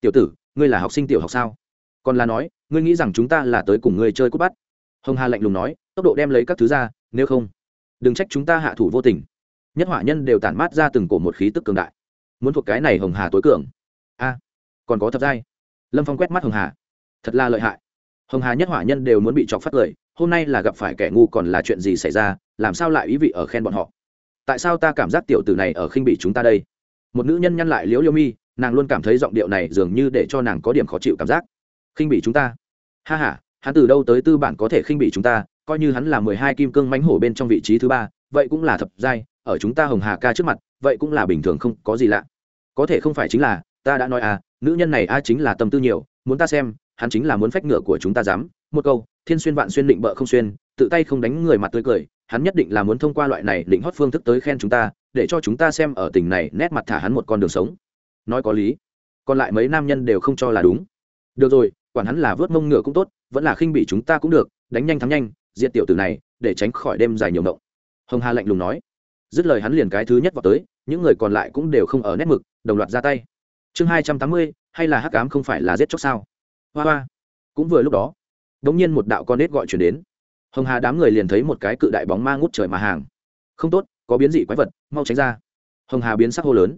tiểu tử, ngươi là học sinh tiểu học sao? Còn là nói, ngươi nghĩ rằng chúng ta là tới cùng ngươi chơi cút bắt? Hồng hà lạnh lùng nói, tốc độ đem lấy các thứ ra, nếu không, đừng trách chúng ta hạ thủ vô tình. Nhất hỏa nhân đều tản mát ra từng cổ một khí tức cường đại. Muốn thuộc cái này hồng hà tối cường. A, còn có thập giai. Lâm phong quét mắt hồng hà. Thật là lợi hại. Hồng hà nhất hỏa nhân đều muốn bị chọc phát lời, hôm nay là gặp phải kẻ ngu còn là chuyện gì xảy ra, làm sao lại ý vị ở khen bọn họ? Tại sao ta cảm giác tiểu tử này ở khinh bị chúng ta đây? Một nữ nhân nhăn lại liễu liêu mi, nàng luôn cảm thấy giọng điệu này dường như để cho nàng có điểm khó chịu cảm giác khinh bị chúng ta. Ha h a hắn từ đâu tới tư bản có thể khinh bị chúng ta, coi như hắn là mười hai kim cương mánh hổ bên trong vị trí thứ ba, vậy cũng là thập giai, ở chúng ta hồng hà ca trước mặt, vậy cũng là bình thường không có gì lạ. Có thể không phải chính là, ta đã nói à nữ nhân này a chính là tâm tư nhiều, muốn ta xem, hắn chính là muốn phách ngựa của chúng ta dám. Một câu, thiên xuyên vạn xuyên định bợ không xuyên, tự tay không đánh người mặt tươi cười, hắn nhất định là muốn thông qua loại này định hót phương thức tới khen chúng ta, để cho chúng ta xem ở tình này nét mặt thả hắn một con đường sống. Nói có lý, còn lại mấy nam nhân đều không cho là đúng. Được rồi quản hắn là vớt mông ngựa cũng tốt, vẫn là khinh bị chúng ta cũng được, đánh nhanh thắng nhanh diện tiểu tử này, để tránh khỏi đêm dài nhiều mộng. Hồng hà lạnh lùng nói. Dứt lời hắn liền cái thứ nhất vào tới, những người còn lại cũng đều không ở nét mực, đồng loạt ra tay. Chương hai trăm tám mươi, hay là hắc ám không phải là giết chóc sao? Hoa hoa. Cũng vừa lúc đó đ ỗ n g nhiên một đạo con nết gọi chuyển đến. Hồng hà đám người liền thấy một cái cự đại bóng ma ngút trời mà hàng. Không tốt, có biến dị quái vật, mau tránh ra. Hồng hà biến sắc hô lớn.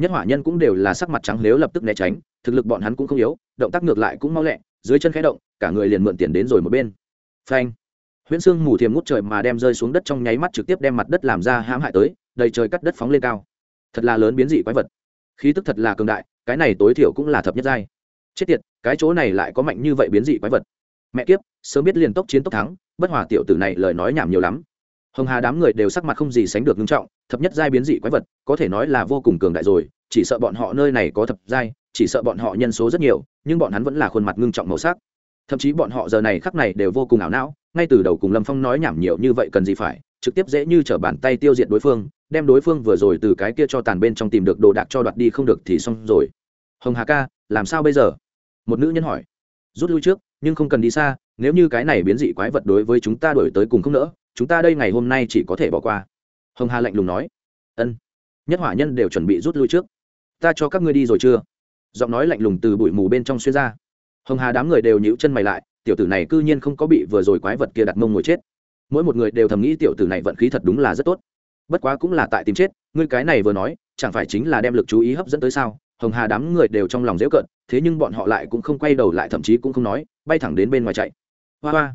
Nhất hỏa nhân cũng đều là sắc mặt trắng, nếu lập tức né tránh thực lực bọn hắn cũng không yếu, động tác ngược lại cũng mau lẹ, dưới chân khẽ động, cả người liền mượn tiền đến rồi một bên. Phanh. Huyễn sương mù thiềm ngút trời mà đem rơi xuống đất trong nháy mắt trực tiếp đem mặt đất làm ra hãm hại tới, đầy trời cắt đất phóng lên cao. Thật là lớn biến dị quái vật. Khí tức thật là cường đại, cái này tối thiểu cũng là thập nhất giai. Chết tiệt, cái chỗ này lại có mạnh như vậy biến dị quái vật. Mẹ kiếp, sớm biết liền tốc chiến tốc thắng, bất hòa tiểu tử này lời nói nhảm nhiều lắm. Hồng hà đám người đều sắc mặt không gì sánh được nghiêm trọng, thập nhất giai biến dị quái vật, có thể nói là vô cùng cường đại rồi, chỉ sợ bọn họ nơi này có thập giai chỉ sợ bọn họ nhân số rất nhiều, nhưng bọn hắn vẫn là khuôn mặt ngưng trọng màu sắc. Thậm chí bọn họ giờ này khắc này đều vô cùng ảo não, ngay từ đầu cùng lâm phong nói nhảm nhiều như vậy cần gì phải, trực tiếp dễ như t r ở bàn tay tiêu diệt đối phương, đem đối phương vừa rồi từ cái kia cho tàn bên trong tìm được đồ đạc cho đoạt đi không được thì xong rồi. Hồng hà ca, làm sao bây giờ? Một nữ nhân hỏi. Rút lui trước, nhưng không cần đi xa, nếu như cái này biến dị quái vật đối với chúng ta đổi tới cùng không nữa chúng ta đây ngày hôm nay chỉ có thể bỏ qua. Hồng hà lạnh lùng nói. Ân. Nhất hỏa nhân đều chuẩn bị rút lui trước. Ta cho các ngươi đi rồi chưa? Giọng nói lạnh lùng từ bụi mù bên trong xuyên ra. Hồng hà đám người đều nhíu chân mày lại, tiểu tử này cư nhiên không có bị vừa rồi quái vật kia đặt mông ngồi chết. Mỗi một người đều thầm nghĩ tiểu tử này vận khí thật đúng là rất tốt. Bất quá cũng là tại tìm chết, ngươi cái này vừa nói, chẳng phải chính là đem lực chú ý hấp dẫn tới sao? Hồng hà đám người đều trong lòng dễ cận thế nhưng bọn họ lại cũng không quay đầu lại, thậm chí cũng không nói, bay thẳng đến bên ngoài chạy. Hoa hoa.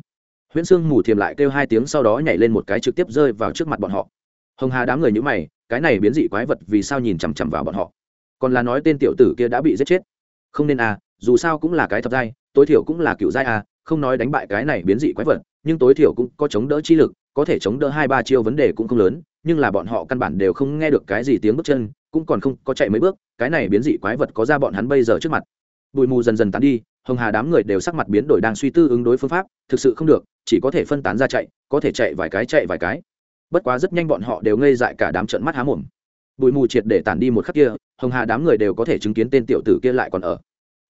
Huyễn sương mù thiềm lại kêu hai tiếng sau đó nhảy lên một cái trực tiếp rơi vào trước mặt bọn họ. Hồng hà đám người nhữ mày, cái này biến dị quái vật vì sao nhìn chằm chằm vào bọn họ? Còn là nói tên tiểu tử kia đã bị giết chết. Không nên à dù sao cũng là cái thập giai, tối thiểu cũng là cựu giai à không nói đánh bại cái này biến dị quái vật, nhưng tối thiểu cũng có chống đỡ chi lực, có thể chống đỡ hai ba chiêu vấn đề cũng không lớn, nhưng là bọn họ căn bản đều không nghe được cái gì tiếng bước chân, cũng còn không có chạy mấy bước, cái này biến dị quái vật có ra bọn hắn bây giờ trước mặt. Bụi mù dần dần tán đi, hồng hà đám người đều sắc mặt biến đổi đang suy tư ứng đối phương pháp, thực sự không được, chỉ có thể phân tán ra chạy, có thể chạy vài cái, chạy vài cái. Bất quá rất nhanh bọn họ đều ngây dại cả đám trận mắt há mồm bụi mù triệt để tản đi một khắc kia, hồng hà đám người đều có thể chứng kiến tên tiểu tử kia lại còn ở.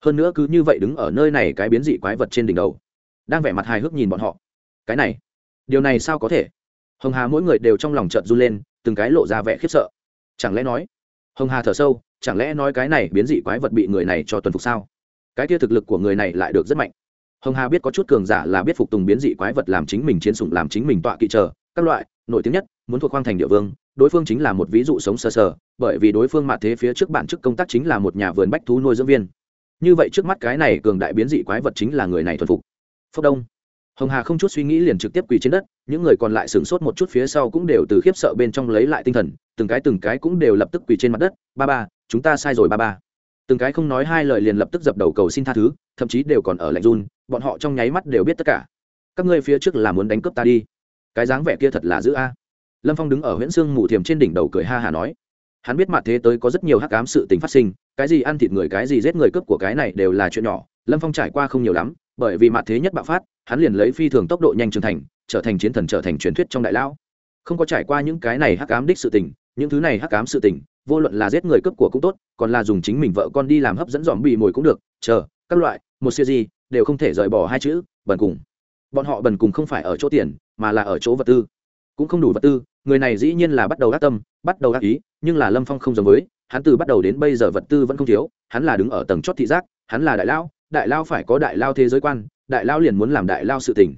Hơn nữa cứ như vậy đứng ở nơi này cái biến dị quái vật trên đỉnh đầu, đang vẻ mặt hài hước nhìn bọn họ. Cái này, điều này sao có thể? Hồng hà mỗi người đều trong lòng trợn run lên, từng cái lộ ra vẻ khiếp sợ. Chẳng lẽ nói, hồng hà thở sâu, chẳng lẽ nói cái này biến dị quái vật bị người này cho tuần phục sao? Cái kia thực lực của người này lại được rất mạnh. Hồng hà biết có chút cường giả là biết phục tùng biến dị quái vật làm chính mình chiến sủng, làm chính mình tọa kỵ chờ các loại, nổi tiếng nhất, muốn thuộc khoang thành địa vương, đối phương chính là một ví dụ sống sờ sờ, bởi vì đối phương mạ thế phía trước bản chức công tác chính là một nhà vườn bách thú nuôi dưỡng viên. Như vậy trước mắt cái này cường đại biến dị quái vật chính là người này thuần phục. Phúc đông. Hồng hà không chút suy nghĩ liền trực tiếp quỳ trên đất, những người còn lại sửng sốt một chút phía sau cũng đều từ khiếp sợ bên trong lấy lại tinh thần, từng cái từng cái cũng đều lập tức quỳ trên mặt đất, ba ba, chúng ta sai rồi ba ba. Từng cái không nói hai lời liền lập tức dập đầu cầu xin tha thứ, thậm chí đều còn ở lạnh run, bọn họ trong nháy mắt đều biết tất cả. Các ngươi phía trước là muốn đánh cướp ta đi cái dáng vẻ kia thật là dữ a. Lâm phong đứng ở huyện sương mù thiềm trên đỉnh đầu cười ha hà nói, hắn biết mặt thế tới có rất nhiều hắc ám sự tình phát sinh, cái gì ăn thịt người, cái gì giết người cướp của cái này đều là chuyện nhỏ, lâm phong trải qua không nhiều lắm, bởi vì mặt thế nhất bạo phát, hắn liền lấy phi thường tốc độ nhanh trưởng thành, trở thành chiến thần trở thành truyền thuyết trong đại lão. Không có trải qua những cái này hắc ám đích sự tình, những thứ này hắc ám sự tình, vô luận là giết người cướp của cũng tốt, còn là dùng chính mình vợ con đi làm hấp dẫn dòm bị mồi cũng được, chờ, các loại, một siêu gì đều không thể rời bỏ hai chữ, bần cùng. Bọn họ bần cùng không phải ở chỗ tiền mà là ở chỗ vật tư. Cũng không đủ vật tư, người này dĩ nhiên là bắt đầu ác tâm, bắt đầu ác ý, nhưng là lâm phong không giống với, hắn từ bắt đầu đến bây giờ vật tư vẫn không thiếu, hắn là đứng ở tầng chót thị giác, hắn là đại lao đại lao phải có đại lao thế giới quan, đại lao liền muốn làm đại lao sự tình.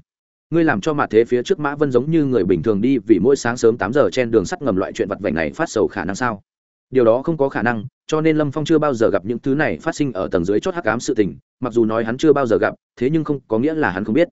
Ngươi làm cho mặt thế phía trước mã vân giống như người bình thường đi, vì mỗi sáng sớm tám giờ trên đường sắt ngầm loại chuyện vặt vảnh này phát sầu khả năng sao? Điều đó không có khả năng, cho nên lâm phong chưa bao giờ gặp những thứ này phát sinh ở tầng dưới chót hắc ám sự tình, mặc dù nói hắn chưa bao giờ gặp, thế nhưng không có nghĩa là hắn không biết.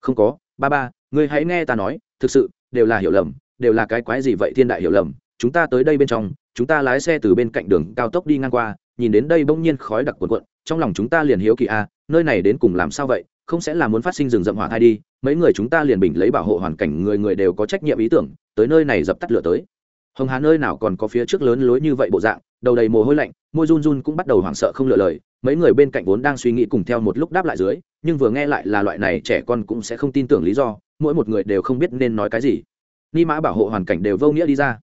Không có, ba ba ngươi hãy nghe ta nói, thực sự, đều là hiểu lầm, đều là cái quái gì vậy thiên đại hiểu lầm, chúng ta tới đây bên trong, chúng ta lái xe từ bên cạnh đường cao tốc đi ngang qua, nhìn đến đây bỗng nhiên khói đặc cuộn cuộn, trong lòng chúng ta liền hiếu kỳ a, nơi này đến cùng làm sao vậy, không sẽ là muốn phát sinh rừng rậm hỏa thai đi, mấy người chúng ta liền bình lấy bảo hộ hoàn cảnh, người người đều có trách nhiệm ý tưởng, tới nơi này dập tắt lửa tới. Hồng hà nơi nào còn có phía trước lớn lối như vậy bộ dạng, đầu đầy mồ hôi lạnh, môi run run cũng bắt đầu hoảng sợ không lựa lời, mấy người bên cạnh vốn đang suy nghĩ cùng theo một lúc đáp lại dưới, nhưng vừa nghe lại là loại này trẻ con cũng sẽ không tin tưởng lý do mỗi một người đều không biết nên nói cái gì. Ni mã bảo hộ hoàn cảnh đều vô nghĩa đi ra.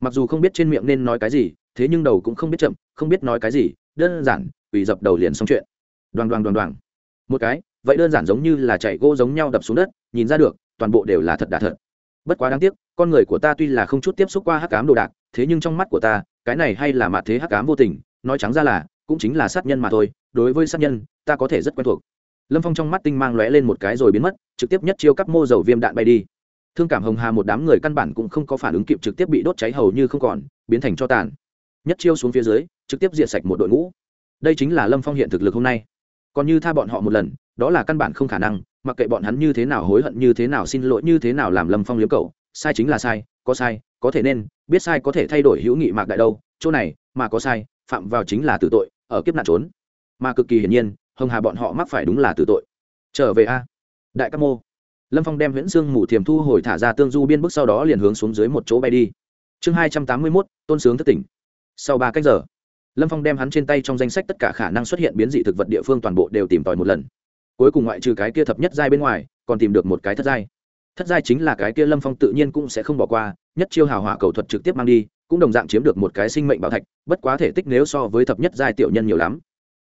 Mặc dù không biết trên miệng nên nói cái gì, thế nhưng đầu cũng không biết chậm, không biết nói cái gì, đơn giản ủy dập đầu liền xong chuyện. Đoàn đoàn đoàn đoàn một cái, vậy đơn giản giống như là chạy gỗ giống nhau đập xuống đất, nhìn ra được, toàn bộ đều là thật đà thật. Bất quá đáng tiếc, con người của ta tuy là không chút tiếp xúc qua hắc cám đồ đạc, thế nhưng trong mắt của ta, cái này hay là mạ thế hắc cám vô tình, nói trắng ra là, cũng chính là sát nhân mà thôi, đối với sát nhân, ta có thể rất quen thuộc lâm phong trong mắt tinh mang lóe lên một cái rồi biến mất, trực tiếp nhất chiêu cắp mô dầu viêm đạn bay đi. Thương cảm hồng hà một đám người căn bản cũng không có phản ứng kịp trực tiếp bị đốt cháy hầu như không còn, biến thành cho tàn. Nhất chiêu xuống phía dưới, trực tiếp diệt sạch một đội ngũ. Đây chính là lâm phong hiện thực lực hôm nay. Còn như tha bọn họ một lần, đó là căn bản không khả năng, mặc kệ bọn hắn như thế nào hối hận, như thế nào xin lỗi, như thế nào làm lâm phong liếm cầu sai chính là sai, có sai, có thể nên, biết sai có thể thay đổi hữu nghị mạc đại đâu, chỗ này, mà có sai, phạm vào chính là tử tội, ở kiếp nạn trốn. Mà cực kỳ hiển nhiên hồng hà bọn họ mắc phải đúng là tử tội. Trở về a. Đại các mô. Lâm phong đem huyễn sương mù thiềm thu hồi thả ra tương du biên bức sau đó liền hướng xuống dưới một chỗ bay đi. Chương hai trăm tám mươi mốt, tôn sướng thất tỉnh. Sau ba cách giờ, lâm phong đem hắn trên tay trong danh sách tất cả khả năng xuất hiện biến dị thực vật địa phương toàn bộ đều tìm tòi một lần. Cuối cùng ngoại trừ cái kia thập nhất giai bên ngoài, còn tìm được một cái thất giai. Thất giai chính là cái kia lâm phong tự nhiên cũng sẽ không bỏ qua, nhất chiêu hào hỏa cầu thuật trực tiếp mang đi, cũng đồng dạng chiếm được một cái sinh mệnh bảo thạch, bất quá thể tích nếu so với thập nhất giai tiểu nhân nhiều lắm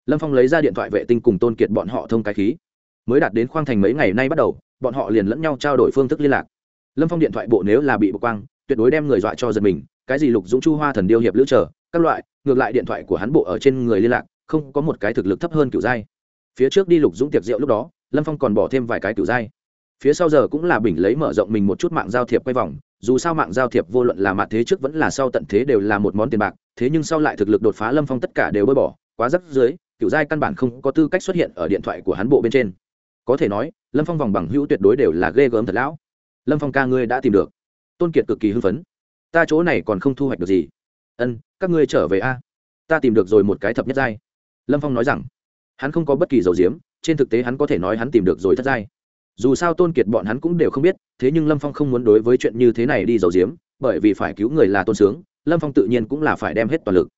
lâm phong lấy ra điện thoại vệ tinh cùng tôn kiệt bọn họ thông cái khí. Mới đạt đến khoang thành mấy ngày nay bắt đầu, bọn họ liền lẫn nhau trao đổi phương thức liên lạc. Lâm phong điện thoại bộ nếu là bị bộ quang, tuyệt đối đem người dọa cho giật mình, cái gì lục dũng, chu hoa, thần điêu, hiệp lữ trở các loại, ngược lại điện thoại của hắn bộ ở trên người liên lạc, không có một cái thực lực thấp hơn kiểu giai phía trước đi lục dũng tiệc rượu lúc đó, lâm phong còn bỏ thêm vài cái kiểu giai phía sau giờ cũng là bình lấy mở rộng mình một chút mạng giao thiệp quay vòng, dù sao mạng giao thiệp vô luận là mặt thế trước vẫn là sau tận thế đều là một món tiền bạc, thế nhưng sau lại thực lực đột phá lâm phong tất cả đều bơi bỏ, quá rắc dưới cựu giai căn bản không có tư cách xuất hiện ở điện thoại của hắn bộ bên trên. Có thể nói, lâm phong vòng bằng hữu tuyệt đối đều là ghê gớm thật lão. Lâm phong ca ngươi đã tìm được. Tôn kiệt cực kỳ hưng phấn. Ta chỗ này còn không thu hoạch được gì. Ân, các ngươi trở về a. Ta tìm được rồi một cái thập nhất giai. Lâm phong nói rằng, hắn không có bất kỳ dầu diếm, trên thực tế hắn có thể nói hắn tìm được rồi thất giai. Dù sao tôn kiệt bọn hắn cũng đều không biết, thế nhưng lâm phong không muốn đối với chuyện như thế này đi dầu diếm, bởi vì phải cứu người là tôn sướng, lâm phong tự nhiên cũng là phải đem hết toàn lực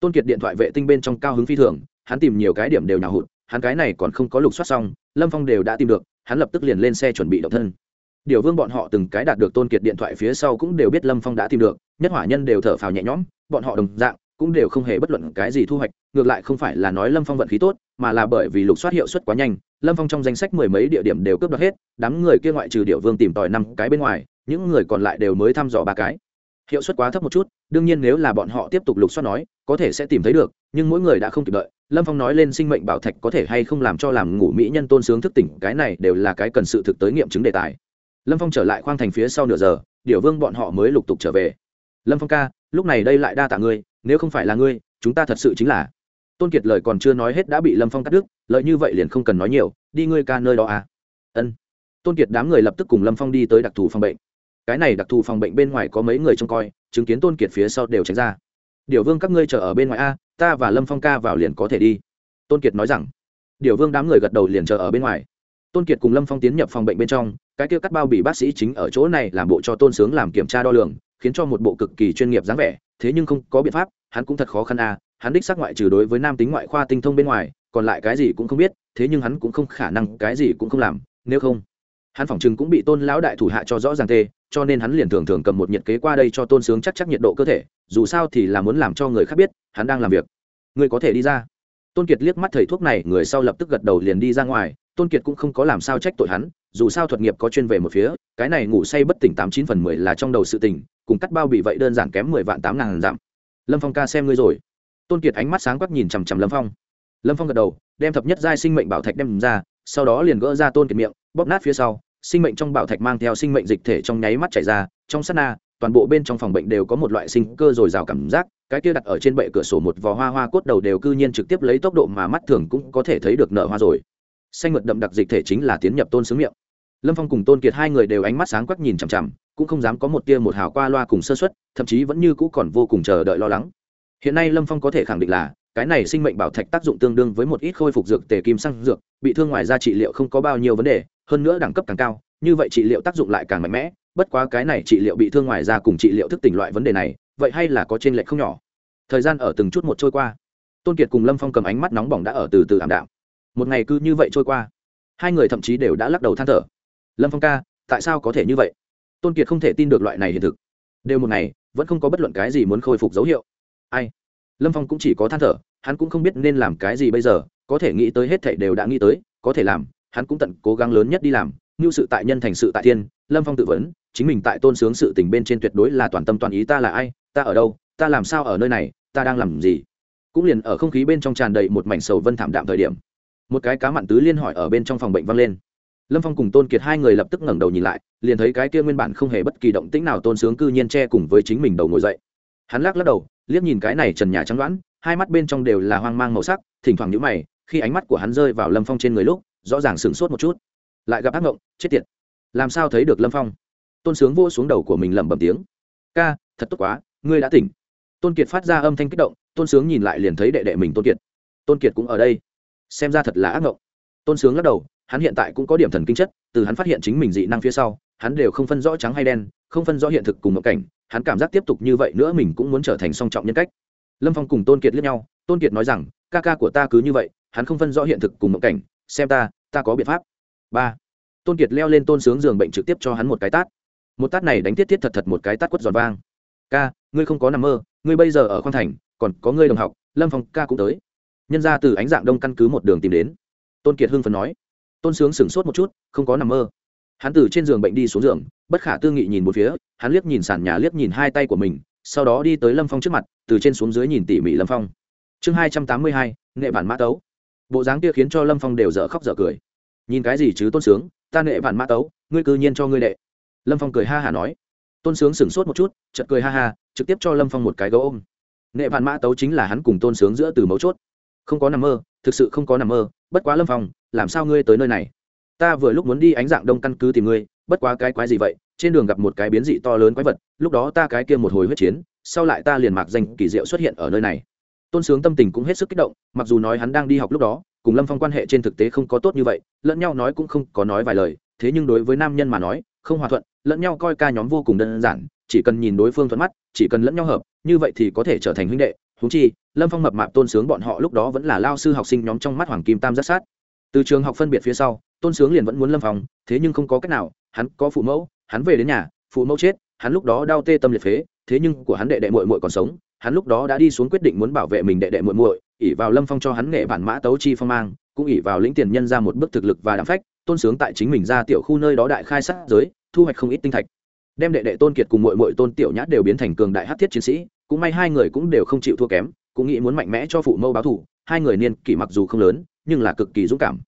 tôn kiệt điện thoại vệ tinh bên trong cao hứng phi thường, hắn tìm nhiều cái điểm đều nhà hụt, hắn cái này còn không có lục soát xong, lâm phong đều đã tìm được, hắn lập tức liền lên xe chuẩn bị động thân. Điều vương bọn họ từng cái đạt được tôn kiệt điện thoại phía sau cũng đều biết lâm phong đã tìm được, nhất hỏa nhân đều thở phào nhẹ nhõm, bọn họ đồng dạng cũng đều không hề bất luận cái gì thu hoạch, ngược lại không phải là nói lâm phong vận khí tốt, mà là bởi vì lục soát hiệu suất quá nhanh, lâm phong trong danh sách mười mấy địa điểm đều cướp đoạt hết, đám người kia ngoại trừ điệu vương tìm tòi năm cái bên ngoài, những người còn lại đều mới thăm dò ba cái hiệu suất quá thấp một chút, đương nhiên nếu là bọn họ tiếp tục lục soát nói, có thể sẽ tìm thấy được, nhưng mỗi người đã không kịp đợi. Lâm phong nói lên sinh mệnh bảo thạch có thể hay không làm cho làm ngủ mỹ nhân tôn sướng thức tỉnh, cái này đều là cái cần sự thực tới nghiệm chứng đề tài. Lâm phong trở lại khoang thành phía sau nửa giờ điệu vương bọn họ mới lục tục trở về. Lâm phong ca, lúc này đây lại đa tạ ngươi, nếu không phải là ngươi, chúng ta thật sự chính là. Tôn kiệt lời còn chưa nói hết đã bị lâm phong cắt đứt, lợi như vậy liền không cần nói nhiều, đi ngươi ca nơi đó à. Ân. Tôn kiệt đám người lập tức cùng lâm phong đi tới đặc thù phòng bệnh cái này đặc thù phòng bệnh bên ngoài có mấy người trông coi, chứng kiến tôn kiệt phía sau đều tránh ra. Điều vương, các ngươi chờ ở bên ngoài a, ta và lâm phong ca vào liền có thể đi. Tôn kiệt nói rằng. Điều vương đám người gật đầu liền chờ ở bên ngoài. Tôn kiệt cùng lâm phong tiến nhập phòng bệnh bên trong, cái kia cắt bao bị bác sĩ chính ở chỗ này làm bộ cho tôn sướng làm kiểm tra đo lường, khiến cho một bộ cực kỳ chuyên nghiệp dáng vẻ, thế nhưng không có biện pháp, hắn cũng thật khó khăn à hắn đích xác ngoại trừ đối với nam tính ngoại khoa tinh thông bên ngoài, còn lại cái gì cũng không biết, thế nhưng hắn cũng không khả năng, cái gì cũng không làm, nếu không hắn phỏng chừng cũng bị tôn lão đại thủ hạ cho rõ ràng tê, cho nên hắn liền thường thường cầm một nhiệt kế qua đây cho tôn sướng chắc chắc nhiệt độ cơ thể, dù sao thì là muốn làm cho người khác biết, hắn đang làm việc. Người có thể đi ra. Tôn kiệt liếc mắt thầy thuốc này, người sau lập tức gật đầu liền đi ra ngoài. Tôn kiệt cũng không có làm sao trách tội hắn, dù sao thuật nghiệp có chuyên về một phía, cái này ngủ say bất tỉnh tám chín phần mười là trong đầu sự tỉnh cùng cắt bao bị vậy đơn giản kém mười vạn tám ngàn giảm lâm phong ca xem ngươi rồi. Tôn kiệt ánh mắt sáng quắc nhìn chằm chằm lâm phong. Lâm phong gật đầu, đem thập nhất giai sinh mệnh bảo thạch đem ra, sau đó liền gỡ ra tôn kiệt miệng, bóp nát phía sau sinh mệnh trong bảo thạch mang theo sinh mệnh dịch thể trong nháy mắt chảy ra, trong sát na, toàn bộ bên trong phòng bệnh đều có một loại sinh cơ dồi dào cảm giác, cái kia đặt ở trên bệ cửa sổ một vò hoa hoa cốt đầu đều cư nhiên trực tiếp lấy tốc độ mà mắt thường cũng có thể thấy được nợ hoa rồi. Xanh mượt đậm đặc dịch thể chính là tiến nhập tôn sướng miệng. Lâm phong cùng tôn kiệt hai người đều ánh mắt sáng quắc nhìn chằm chằm, cũng không dám có một tia một hào qua loa cùng sơ xuất thậm chí vẫn như cũ còn vô cùng chờ đợi lo lắng. Hiện nay lâm phong có thể khẳng định là cái này sinh mệnh bảo thạch tác dụng tương đương với một ít khôi phục dược tề kim xăng dược, bị thương ngoài ra trị liệu không có bao nhiêu vấn đề, hơn nữa đẳng cấp càng cao, như vậy trị liệu tác dụng lại càng mạnh mẽ, bất quá cái này trị liệu bị thương ngoài ra cùng trị liệu thức tỉnh loại vấn đề này, vậy hay là có trên lệch không nhỏ. Thời gian ở từng chút một trôi qua. Tôn kiệt cùng lâm phong cầm ánh mắt nóng bỏng đã ở từ từ ảm đạm. Một ngày cứ như vậy trôi qua. Hai người thậm chí đều đã lắc đầu than thở. Lâm phong ca, tại sao có thể như vậy? Tôn kiệt không thể tin được loại này hiện thực. Đều một ngày, vẫn không có bất luận cái gì muốn khôi phục dấu hiệu. Ai? Lâm phong cũng chỉ có than thở, hắn cũng không biết nên làm cái gì bây giờ, có thể nghĩ tới hết thảy đều đã nghĩ tới, có thể làm, hắn cũng tận cố gắng lớn nhất đi làm, như sự tại nhân thành sự tại thiên, lâm phong tự vấn, chính mình tại tôn sướng sự tình bên trên tuyệt đối là toàn tâm toàn ý ta là ai, ta ở đâu, ta làm sao ở nơi này, ta đang làm gì. Cũng liền ở không khí bên trong tràn đầy một mảnh sầu vân thảm đạm thời điểm, một cái cá mặn tứ liên hỏi ở bên trong phòng bệnh vang lên. Lâm phong cùng tôn kiệt hai người lập tức ngẩng đầu nhìn lại, liền thấy cái kia nguyên bản không hề bất kỳ động tĩnh nào tôn sướng cư nhiên che cùng với chính mình đầu ngồi dậy hắn lắc lắc đầu, liếc nhìn cái này trần nhà trắng đoán, hai mắt bên trong đều là hoang mang màu sắc, thỉnh thoảng nhũ mày, khi ánh mắt của hắn rơi vào lâm phong trên người lúc, rõ ràng sửng sốt một chút. Lại gặp ác ngộng, chết tiệt. Làm sao thấy được lâm phong? Tôn sướng vô xuống đầu của mình lẩm bẩm tiếng. Ca, thật tốt quá, ngươi đã tỉnh. Tôn kiệt phát ra âm thanh kích động, tôn sướng nhìn lại liền thấy đệ đệ mình tôn kiệt. Tôn kiệt cũng ở đây. Xem ra thật là ác ngộng. Tôn sướng lắc đầu, hắn hiện tại cũng có điểm thần kinh chất, từ hắn phát hiện chính mình dị năng phía sau, hắn đều không phân rõ trắng hay đen, không phân rõ hiện thực cùng ngộng cảnh hắn cảm giác tiếp tục như vậy nữa mình cũng muốn trở thành song trọng nhân cách. Lâm phong cùng tôn kiệt liếc nhau, tôn kiệt nói rằng, ca ca của ta cứ như vậy, hắn không phân rõ hiện thực cùng mộng cảnh, xem ta ta có biện pháp. Ba. Tôn kiệt leo lên tôn sướng giường bệnh trực tiếp cho hắn một cái tát. Một tát này đánh tiết thiết thật thật một cái tát quất giòn vang. Ca, ngươi không có nằm mơ, ngươi bây giờ ở khoan thành, còn có ngươi đồng học, lâm phong ca cũng tới. Nhân ra từ ánh dạng đông căn cứ một đường tìm đến. Tôn kiệt hưng phấn nói. Tôn sướng sửng sốt một chút, không có nằm mơ. Hắn từ trên giường bệnh đi xuống giường bất khả tư nghị nhìn một phía, hắn liếc nhìn sàn nhà liếc nhìn hai tay của mình, sau đó đi tới lâm phong trước mặt, từ trên xuống dưới nhìn tỉ mỉ lâm phong. Chương hai trăm tám mươi hai, nghệ bản mã tấu. Bộ dáng kia khiến cho lâm phong đều dở khóc dở cười. Nhìn cái gì chứ, tôn sướng, ta nghệ bản mã tấu, ngươi cư nhiên cho ngươi đệ. Lâm phong cười ha hả nói. Tôn sướng sửng sốt một chút chật cười ha ha, trực tiếp cho lâm phong một cái gấu ôm. Nghệ bản mã tấu chính là hắn cùng tôn sướng giữa từ mấu chốt. Không có nằm mơ, thực sự không có nằm mơ, bất quá lâm phong, làm sao ngươi tới nơi này? Ta vừa lúc muốn đi ánh dạng đông căn cứ tìm ngươi bất quá cái quái gì vậy? Trên đường gặp một cái biến dị to lớn quái vật, lúc đó ta cái kia một hồi huyết chiến, sau lại ta liền mạc danh kỳ diệu xuất hiện ở nơi này. Tôn sướng tâm tình cũng hết sức kích động, mặc dù nói hắn đang đi học lúc đó, cùng lâm phong quan hệ trên thực tế không có tốt như vậy, lẫn nhau nói cũng không có nói vài lời, thế nhưng đối với nam nhân mà nói, không hòa thuận, lẫn nhau coi ca nhóm vô cùng đơn giản, chỉ cần nhìn đối phương thuận mắt, chỉ cần lẫn nhau hợp, như vậy thì có thể trở thành huynh đệ. Húng chi, lâm phong mập mạp tôn sướng bọn họ lúc đó vẫn là lao sư học sinh nhóm trong mắt hoàng kim tam giác sát. Từ trường học phân biệt phía sau, tôn sướng liền vẫn muốn lâm phong, thế nhưng không có cách nào hắn có phụ mẫu, hắn về đến nhà, phụ mẫu chết, hắn lúc đó đau tê tâm liệt phế, thế nhưng của hắn đệ đệ mội mội còn sống, hắn lúc đó đã đi xuống quyết định muốn bảo vệ mình đệ đệ mội mội ỉ vào lâm phong cho hắn nghệ bản mã tấu chi phong mang, cũng ỉ vào lĩnh tiền nhân ra một bước thực lực và đạm phách, tôn sướng tại chính mình ra tiểu khu nơi đó đại khai sát giới, thu hoạch không ít tinh thạch. Đem đệ đệ tôn kiệt cùng mội mội tôn tiểu nhã đều biến thành cường đại hát thiết chiến sĩ, cũng may hai người cũng đều không chịu thua kém, cũng nghĩ muốn mạnh mẽ cho phụ mẫu báo thù, hai người niên kỷ mặc dù không lớn, nhưng là cực kỳ dũng cảm.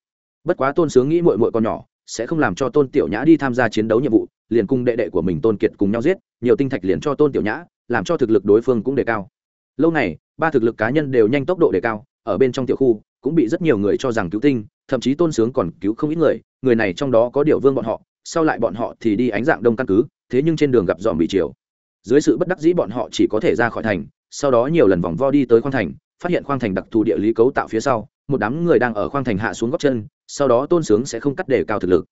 Bất quá tôn sướng nghĩ mội mội còn nhỏ sẽ không làm cho tôn tiểu nhã đi tham gia chiến đấu nhiệm vụ, liền cùng đệ đệ của mình tôn kiệt cùng nhau giết, nhiều tinh thạch liền cho tôn tiểu nhã, làm cho thực lực đối phương cũng đề cao. Lâu này, ba thực lực cá nhân đều nhanh tốc độ đề cao, ở bên trong tiểu khu, cũng bị rất nhiều người cho rằng cứu tinh, thậm chí tôn sướng còn cứu không ít người người này trong đó có điều vương bọn họ, sau lại bọn họ thì đi ánh dạng đông căn cứ, thế nhưng trên đường gặp dòm bị chiều dưới sự bất đắc dĩ bọn họ chỉ có thể ra khỏi thành, sau đó nhiều lần vòng vo đi tới khoang thành, phát hiện khoang thành đặc thù địa lý cấu tạo phía sau, một đám người đang ở khoang thành hạ xuống góc chân sau đó tôn sướng sẽ không cắt đề cao thực lực.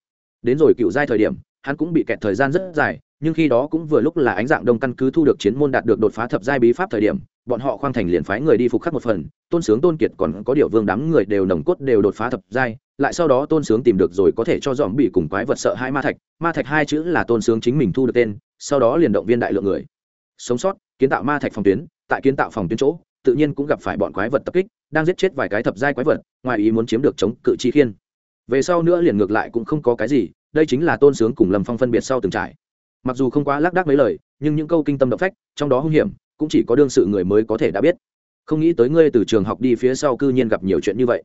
Đến rồi cựu giai thời điểm, hắn cũng bị kẹt thời gian rất dài, nhưng khi đó cũng vừa lúc là ánh dạng đông căn cứ thu được chiến môn đạt được đột phá thập giai bí pháp thời điểm, bọn họ khoang thành liền phái người đi phục khắc một phần, tôn sướng tôn kiệt còn có điều vương đám người đều nồng cốt đều đột phá thập giai, lại sau đó tôn sướng tìm được rồi có thể cho dòm bị cùng quái vật sợ hai ma thạch ma thạch hai chữ là tôn sướng chính mình thu được tên, sau đó liền động viên đại lượng người. Sống sót, kiến tạo ma thạch phòng tuyến, tại kiến tạo phòng tuyến chỗ, tự nhiên cũng gặp phải bọn quái vật tập kích, đang giết chết vài cái thập giai quái vật, ngoài ý muốn chiếm được chống cự chi khiên về sau nữa liền ngược lại cũng không có cái gì, đây chính là tôn sướng cùng lâm phong phân biệt sau từng trải. Mặc dù không quá lác đác mấy lời, nhưng những câu kinh tâm động phách, trong đó hung hiểm, cũng chỉ có đương sự người mới có thể đã biết. Không nghĩ tới ngươi từ trường học đi phía sau cư nhiên gặp nhiều chuyện như vậy.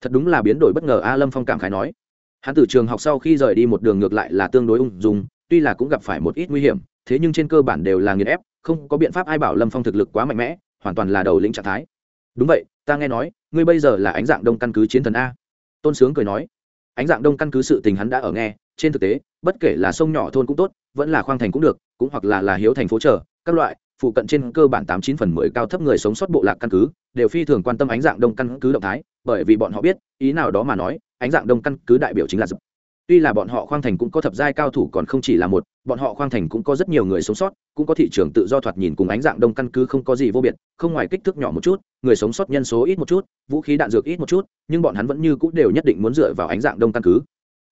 Thật đúng là biến đổi bất ngờ a, lâm phong cảm khái nói. Hắn từ trường học sau khi rời đi một đường ngược lại là tương đối ung dung, tuy là cũng gặp phải một ít nguy hiểm, thế nhưng trên cơ bản đều là nghiền ép, không có biện pháp ai bảo lâm phong thực lực quá mạnh mẽ, hoàn toàn là đầu lĩnh trạng thái. Đúng vậy, ta nghe nói, ngươi bây giờ là ánh dạng đông căn cứ chiến thần a. Tôn sướng cười nói ánh dạng đông căn cứ sự tình hắn đã ở nghe, trên thực tế, bất kể là sông nhỏ thôn cũng tốt, vẫn là khoang thành cũng được, cũng hoặc là là hiếu thành phố chờ, các loại, phụ cận trên cơ bản tám chín phần mười cao thấp người sống sót bộ lạc căn cứ, đều phi thường quan tâm ánh dạng đông căn cứ động thái, bởi vì bọn họ biết, ý nào đó mà nói, ánh dạng đông căn cứ đại biểu chính là dập tuy là bọn họ khoang thành cũng có thập giai cao thủ còn không chỉ là một, bọn họ khoang thành cũng có rất nhiều người sống sót cũng có thị trường tự do thoạt nhìn cùng ánh dạng đông căn cứ không có gì vô biệt, không ngoài kích thước nhỏ một chút, người sống sót nhân số ít một chút, vũ khí đạn dược ít một chút, nhưng bọn hắn vẫn như cũ đều nhất định muốn dựa vào ánh dạng đông căn cứ.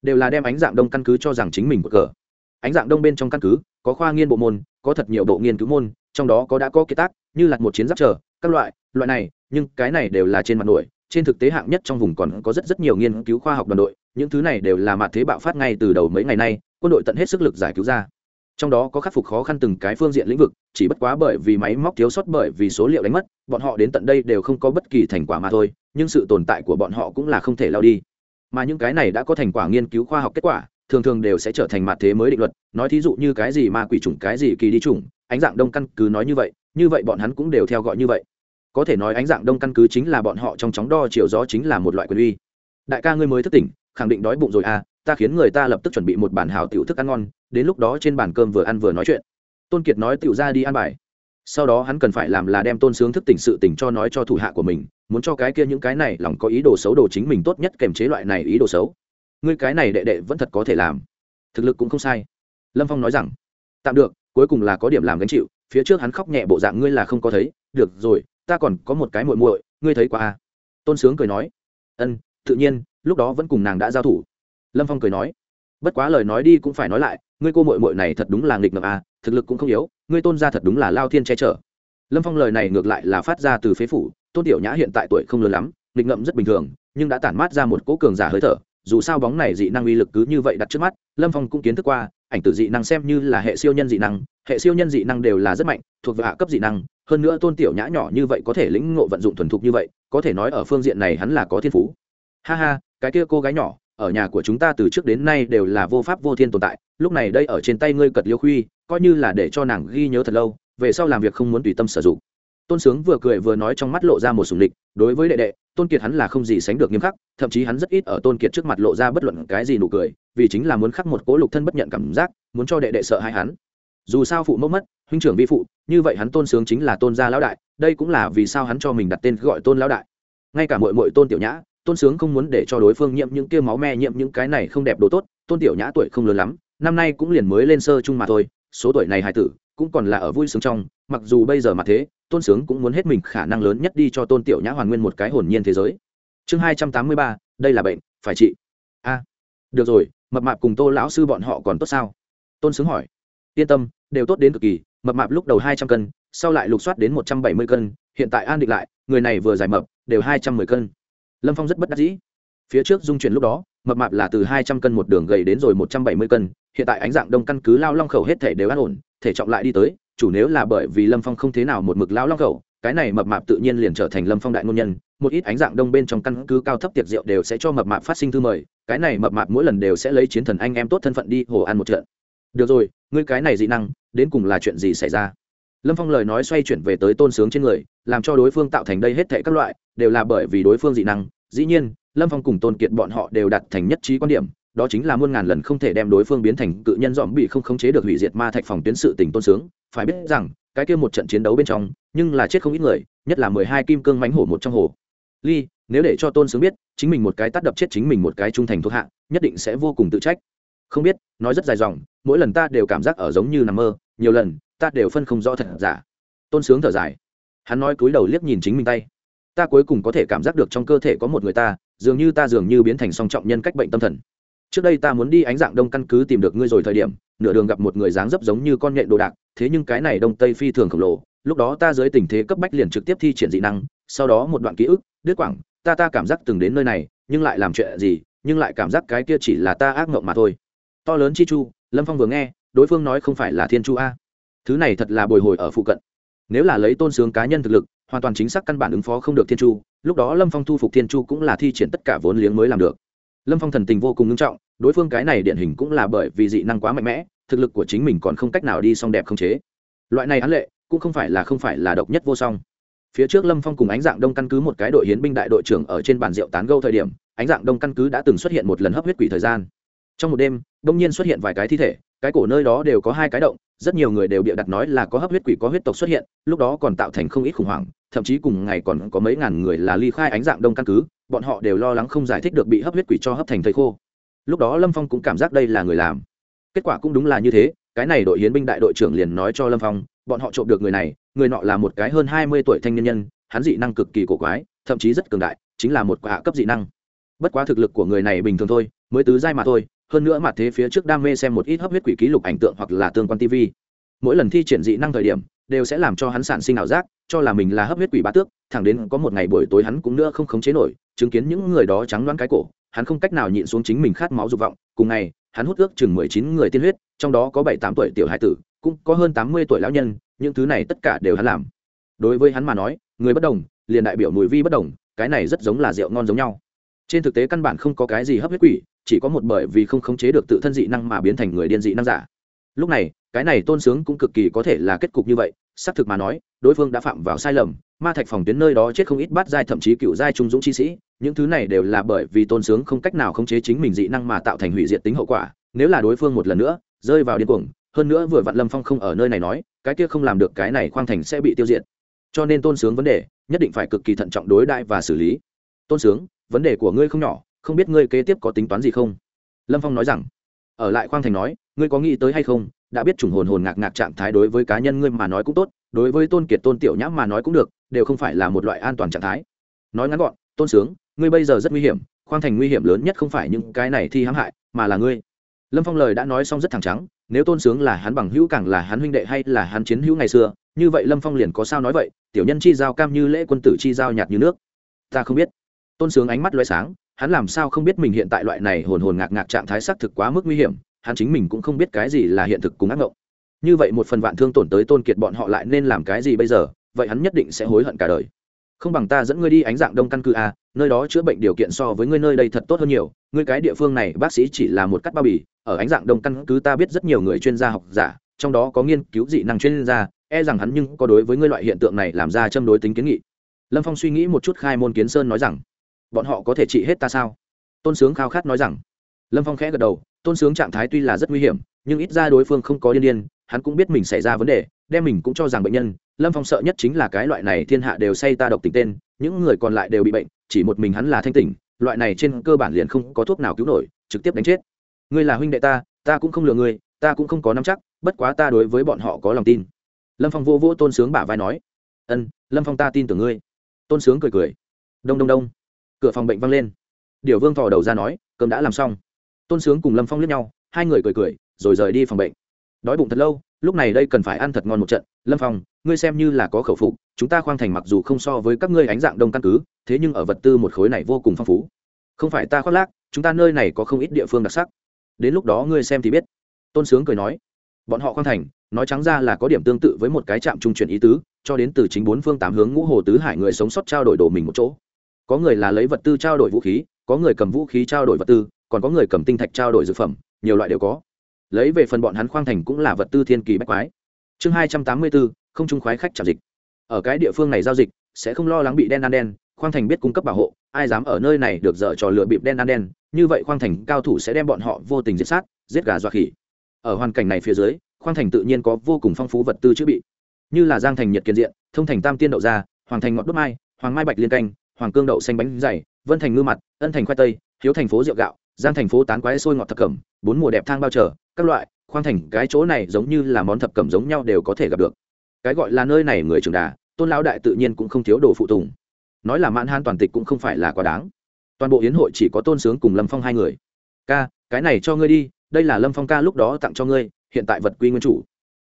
Đều là đem ánh dạng đông căn cứ cho rằng chính mình một cờ. Ánh dạng đông bên trong căn cứ, có khoa nghiên bộ môn, có thật nhiều bộ nghiên cứu môn, trong đó có đã có kế tác, như là một chiến giáp chờ, các loại loại này, nhưng cái này đều là trên mặt nổi, trên thực tế hạng nhất trong vùng còn có rất rất nhiều nghiên cứu khoa học đoàn đội, những thứ này đều là mặt thế bạo phát ngay từ đầu mấy ngày nay, quân đội tận hết sức lực giải cứu ra trong đó có khắc phục khó khăn từng cái phương diện lĩnh vực, chỉ bất quá bởi vì máy móc thiếu sót bởi vì số liệu đánh mất, bọn họ đến tận đây đều không có bất kỳ thành quả mà thôi, nhưng sự tồn tại của bọn họ cũng là không thể lao đi. Mà những cái này đã có thành quả nghiên cứu khoa học kết quả, thường thường đều sẽ trở thành mặt thế mới định luật, nói thí dụ như cái gì ma quỷ chủng, cái gì kỳ đi chủng, ánh dạng đông căn cứ nói như vậy như vậy bọn hắn cũng đều theo gọi như vậy. Có thể nói ánh dạng đông căn cứ chính là bọn họ trong chóng đo chiều gió chính là một loại quyền uy. Đại ca ngươi mới thức tỉnh, khẳng định đói bụng rồi à ta khiến người ta lập tức chuẩn bị một bản hảo tiểu thức ăn ngon, đến lúc đó trên bàn cơm vừa ăn vừa nói chuyện. Tôn kiệt nói tiểu ra đi ăn bài. Sau đó hắn cần phải làm là đem tôn sướng thức tỉnh sự tỉnh cho nói cho thủ hạ của mình, muốn cho cái kia những cái này lòng có ý đồ xấu đồ chính mình tốt nhất kềm chế loại này ý đồ xấu. Ngươi cái này đệ đệ vẫn thật có thể làm. Thực lực cũng không sai. Lâm phong nói rằng, tạm được, cuối cùng là có điểm làm gánh chịu, phía trước hắn khóc nhẹ bộ dạng ngươi là không có thấy. Được rồi, ta còn có một cái muội muội, ngươi thấy qua à? tôn sướng cười nói, ân, tự nhiên, lúc đó vẫn cùng nàng đã giao thủ lâm phong cười nói, bất quá lời nói đi cũng phải nói lại, ngươi cô muội muội này thật đúng là nghịch ngợm à thực lực cũng không yếu, ngươi tôn ra thật đúng là lao thiên che chở. Lâm phong lời này ngược lại là phát ra từ phế phủ, tôn tiểu nhã hiện tại tuổi không lớn lắm, nghịch ngậm rất bình thường, nhưng đã tản mát ra một cỗ cường giả hơi thở, dù sao bóng này dị năng uy lực cứ như vậy đặt trước mắt, lâm phong cũng kiến thức qua, ảnh tử dị năng xem như là hệ siêu nhân dị năng, hệ siêu nhân dị năng đều là rất mạnh, thuộc về hạ cấp dị năng, hơn nữa tôn tiểu nhã nhỏ như vậy có thể lĩnh ngộ vận dụng thuần thục như vậy, có thể nói ở phương diện này hắn là có thiên phú. Ha ha, cái kia cô gái nhỏ ở nhà của chúng ta từ trước đến nay đều là vô pháp vô thiên tồn tại, lúc này đây ở trên tay ngươi cật liêu khuy, coi như là để cho nàng ghi nhớ thật lâu, về sau làm việc không muốn tùy tâm sử dụng. Tôn sướng vừa cười vừa nói trong mắt lộ ra một sùng địch đối với đệ đệ, tôn kiệt hắn là không gì sánh được nghiêm khắc, thậm chí hắn rất ít ở tôn kiệt trước mặt lộ ra bất luận cái gì nụ cười, vì chính là muốn khắc một cố lục thân bất nhận cảm giác, muốn cho đệ đệ sợ hãi hắn. Dù sao phụ mẫu mất, huynh trưởng vi phụ, như vậy hắn tôn sướng chính là tôn gia lão đại, đây cũng là vì sao hắn cho mình đặt tên gọi tôn lão đại. Ngay cả mội mội tôn tiểu nhã tôn sướng không muốn để cho đối phương nhiễm những kia máu me, nhiễm những cái này không đẹp đồ tốt, tôn tiểu nhã tuổi không lớn lắm, năm nay cũng liền mới lên sơ chung mà thôi, số tuổi này hài tử cũng còn là ở vui sướng trong, mặc dù bây giờ mà thế, tôn sướng cũng muốn hết mình khả năng lớn nhất đi cho tôn tiểu nhã hoàn nguyên một cái hồn nhiên thế giới. Chương hai trăm tám mươi ba, đây là bệnh, phải trị. A, được rồi, mập mạp cùng tô lão sư bọn họ còn tốt sao? Tôn sướng hỏi. Yên tâm, đều tốt đến cực kỳ, mập mạp lúc đầu hai trăm cân, sau lại lục soát đến một trăm bảy mươi cân, hiện tại an định lại, người này vừa giải mập, đều hai trăm mười cân lâm phong rất bất đắc dĩ. Phía trước dung chuyển lúc đó, mập mạp là từ hai trăm cân một đường gầy đến rồi một trăm bảy mươi cân, hiện tại ánh dạng đông căn cứ lao long khẩu hết thể đều an ổn, thể trọng lại đi tới, chủ nếu là bởi vì lâm phong không thế nào một mực lao long khẩu, cái này mập mạp tự nhiên liền trở thành lâm phong đại ngôn nhân, một ít ánh dạng đông bên trong căn cứ cao thấp tiệc rượu đều sẽ cho mập mạp phát sinh thư mời, cái này mập mạp mỗi lần đều sẽ lấy chiến thần anh em tốt thân phận đi hồ ăn một trận. Được rồi, ngươi cái này dị năng, đến cùng là chuyện gì xảy ra? Lâm phong lời nói xoay chuyển về tới tôn sướng trên người, làm cho đối phương tạo thành đây hết thệ các loại, đều là bởi vì đối phương dị năng. Dĩ nhiên, lâm phong cùng tôn kiệt bọn họ đều đặt thành nhất trí quan điểm, đó chính là muôn ngàn lần không thể đem đối phương biến thành cự nhân dòm bị không khống chế được hủy diệt ma thạch phòng tuyến sự tình tôn sướng. Phải biết rằng, cái kia một trận chiến đấu bên trong, nhưng là chết không ít người, nhất là mười hai kim cương mánh hổ một trong hồ. Ly, nếu để cho tôn sướng biết, chính mình một cái tắt đập chết chính mình một cái trung thành thuộc hạ, nhất định sẽ vô cùng tự trách. Không biết, nói rất dài dòng, mỗi lần ta đều cảm giác ở giống như nằm mơ, nhiều lần ta đều phân không rõ thật giả. Tôn sướng thở dài. Hắn nói cúi đầu liếc nhìn chính mình tay. Ta cuối cùng có thể cảm giác được trong cơ thể có một người ta, dường như ta dường như biến thành song trọng nhân cách bệnh tâm thần. Trước đây ta muốn đi ánh dạng đông căn cứ tìm được ngươi rồi thời điểm, nửa đường gặp một người dáng dấp giống như con nhện đồ đạc, thế nhưng cái này đông tây phi thường khổng lồ, lúc đó ta dưới tình thế cấp bách liền trực tiếp thi triển dị năng, sau đó một đoạn ký ức, đứt quảng ta ta cảm giác từng đến nơi này, nhưng lại làm chuyện gì, nhưng lại cảm giác cái kia chỉ là ta ác mộng mà thôi. To lớn chi chu, lâm phong vừa nghe, đối phương nói không phải là thiên chu a thứ này thật là bồi hồi ở phụ cận. Nếu là lấy tôn sướng cá nhân thực lực, hoàn toàn chính xác căn bản ứng phó không được thiên chu, lúc đó lâm phong thu phục thiên chu cũng là thi triển tất cả vốn liếng mới làm được. Lâm phong thần tình vô cùng nghiêm trọng, đối phương cái này điển hình cũng là bởi vì dị năng quá mạnh mẽ, thực lực của chính mình còn không cách nào đi song đẹp không chế. Loại này án lệ, cũng không phải là không phải là độc nhất vô song. Phía trước lâm phong cùng ánh dạng đông căn cứ một cái đội hiến binh đại đội trưởng ở trên bàn rượu tán gâu thời điểm, ánh dạng đông căn cứ đã từng xuất hiện một lần hấp huyết quỷ thời gian trong một đêm, đông nhiên xuất hiện vài cái thi thể, cái cổ nơi đó đều có hai cái động, rất nhiều người đều bịa đặt nói là có hấp huyết quỷ, có huyết tộc xuất hiện, lúc đó còn tạo thành không ít khủng hoảng, thậm chí cùng ngày còn có mấy ngàn người là ly khai ánh dạng đông căn cứ, bọn họ đều lo lắng không giải thích được bị hấp huyết quỷ cho hấp thành thầy khô. Lúc đó lâm phong cũng cảm giác đây là người làm. Kết quả cũng đúng là như thế, cái này đội hiến binh đại đội trưởng liền nói cho lâm phong, bọn họ trộm được người này, người nọ là một cái hơn hai mươi tuổi thanh niên nhân, hắn dị năng cực kỳ cổ quái, thậm chí rất cường đại, chính là một quả cấp dị năng. Bất quá thực lực của người này bình thường thôi, mới tứ giai mà thôi hơn nữa mặt thế phía trước đam mê xem một ít hấp huyết quỷ ký lục ảnh tượng hoặc là tương quan tv mỗi lần thi triển dị năng thời điểm, đều sẽ làm cho hắn sản sinh ảo giác, cho là mình là hấp huyết quỷ bá tước, thẳng đến có một ngày buổi tối hắn cũng nữa không khống chế nổi, chứng kiến những người đó trắng loáng cái cổ, hắn không cách nào nhịn xuống chính mình khát máu dục vọng. Cùng ngày, hắn hút ước chừng mười chín người tiên huyết, trong đó có bảy tám tuổi tiểu hải tử, cũng có hơn tám mươi tuổi lão nhân, những thứ này tất cả đều hắn làm. Đối với hắn mà nói, người bất đồng, liền đại biểu mùi vi bất đồng, cái này rất giống là rượu ngon giống nhau. Trên thực tế căn bản không có cái gì hấp huyết quỷ chỉ có một bởi vì không khống chế được tự thân dị năng mà biến thành người điên dị năng giả. Lúc này, cái này tôn sướng cũng cực kỳ có thể là kết cục như vậy, xác thực mà nói, đối phương đã phạm vào sai lầm, ma thạch phòng tuyến nơi đó chết không ít bát giai thậm chí cựu giai trung dũng chi sĩ, những thứ này đều là bởi vì tôn sướng không cách nào khống chế chính mình dị năng mà tạo thành hủy diệt tính hậu quả, nếu là đối phương một lần nữa rơi vào điên cuồng, hơn nữa vừa vặn lâm phong không ở nơi này nói, cái kia không làm được cái này khoang thành sẽ bị tiêu diệt. Cho nên tôn sướng vấn đề nhất định phải cực kỳ thận trọng đối đại và xử lý. Tôn sướng, vấn đề của ngươi không nhỏ không biết ngươi kế tiếp có tính toán gì không? Lâm phong nói rằng, ở lại khoang thành nói, ngươi có nghĩ tới hay không? Đã biết chủng hồn hồn ngạc ngạc trạng thái đối với cá nhân ngươi mà nói cũng tốt, đối với tôn kiệt, tôn tiểu nhãm mà nói cũng được, đều không phải là một loại an toàn trạng thái. Nói ngắn gọn, tôn sướng, ngươi bây giờ rất nguy hiểm, khoang thành nguy hiểm lớn nhất không phải những cái này thi hãm hại, mà là ngươi. Lâm phong lời đã nói xong rất thẳng trắng, nếu tôn sướng là hắn bằng hữu càng là hắn huynh đệ hay là hắn chiến hữu ngày xưa, như vậy lâm phong liền có sao nói vậy, tiểu nhân chi giao cam như lễ quân tử chi giao nhạt như nước. Ta không biết. Tôn sướng ánh mắt loay sáng hắn làm sao không biết mình hiện tại loại này hồn hồn ngạc ngạc trạng thái xác thực quá mức nguy hiểm, hắn chính mình cũng không biết cái gì là hiện thực cùng ác ngộng. Như vậy một phần vạn thương tổn tới tôn kiệt bọn họ lại nên làm cái gì bây giờ, vậy hắn nhất định sẽ hối hận cả đời. Không bằng ta dẫn ngươi đi ánh dạng đông căn cứ a nơi đó chữa bệnh điều kiện so với ngươi nơi đây thật tốt hơn nhiều, ngươi cái địa phương này, bác sĩ chỉ là một cắt bao bì, ở ánh dạng đông căn cứ ta biết rất nhiều người chuyên gia học giả, trong đó có nghiên cứu dị năng chuyên gia e rằng hắn nhưng có đối với ngươi loại hiện tượng này làm ra châm đối tính kiến nghị. Lâm phong suy nghĩ một chút khai môn kiến sơn nói rằng bọn họ có thể trị hết ta sao? Tôn sướng khao khát nói rằng. Lâm phong khẽ gật đầu, tôn sướng trạng thái tuy là rất nguy hiểm, nhưng ít ra đối phương không có điên điên, hắn cũng biết mình xảy ra vấn đề, đem mình cũng cho rằng bệnh nhân. Lâm phong sợ nhất chính là cái loại này thiên hạ đều say ta độc tình tên, những người còn lại đều bị bệnh, chỉ một mình hắn là thanh tỉnh, loại này trên cơ bản liền không có thuốc nào cứu nổi, trực tiếp đánh chết. Ngươi là huynh đệ ta ta cũng không lừa ngươi, ta cũng không có nắm chắc, bất quá ta đối với bọn họ có lòng tin. Lâm phong vô vô tôn sướng bả vai nói. Ân, lâm phong ta tin tưởng ngươi. Tôn sướng cười cười. Đông đông đông cửa phòng bệnh văng lên. Điều vương thò đầu ra nói, cơm đã làm xong. Tôn sướng cùng lâm phong lướt nhau, hai người cười cười, rồi rời đi phòng bệnh. Đói bụng thật lâu, lúc này đây cần phải ăn thật ngon một trận. Lâm phong, ngươi xem như là có khẩu phục, chúng ta khoang thành mặc dù không so với các ngươi ánh dạng đông căn cứ, thế nhưng ở vật tư một khối này vô cùng phong phú. Không phải ta khoác lác, chúng ta nơi này có không ít địa phương đặc sắc. Đến lúc đó ngươi xem thì biết. Tôn sướng cười nói. Bọn họ khoang thành, nói trắng ra là có điểm tương tự với một cái trạm trung chuyển ý tứ, cho đến từ chính bốn phương tám hướng ngũ hồ tứ hải người sống sót trao đổi đồ mình một chỗ có người là lấy vật tư trao đổi vũ khí, có người cầm vũ khí trao đổi vật tư, còn có người cầm tinh thạch trao đổi dược phẩm, nhiều loại đều có. Lấy về phần bọn hắn khoang thành cũng là vật tư thiên kỳ bách quái. Chương hai trăm tám mươi bốn, không trung khoái khách chạm dịch. Ở cái địa phương này giao dịch, sẽ không lo lắng bị đen ăn đen, khoang thành biết cung cấp bảo hộ, ai dám ở nơi này được dở trò lựa bịp đen ăn đen, như vậy khoang thành cao thủ sẽ đem bọn họ vô tình giết sát, giết gà dọa khỉ. Ở hoàn cảnh này phía dưới, khoang thành tự nhiên có vô cùng phong phú vật tư chữ bị. Như là giang thành nhiệt kiên diện, thông thành tam tiên đậu gia, hoàng thành ngọt đốt mai, hoàng mai bạch liên canh hoàng cương đậu xanh bánh dày, vân thành ngư mặt, ân thành khoai tây, hiếu thành phố rượu gạo, giang thành phố tán quái sôi ngọt thập cẩm, bốn mùa đẹp thang bao trở các loại, khoang thành, cái chỗ này giống như là món thập cẩm giống nhau đều có thể gặp được. Cái gọi là nơi này người trường đà, tôn lão đại tự nhiên cũng không thiếu đồ phụ tùng. Nói là mãn han toàn tịch cũng không phải là quá đáng. Toàn bộ yến hội chỉ có tôn sướng cùng lâm phong hai người. Ca, cái này cho ngươi đi, đây là lâm phong ca lúc đó tặng cho ngươi, hiện tại vật quy nguyên chủ.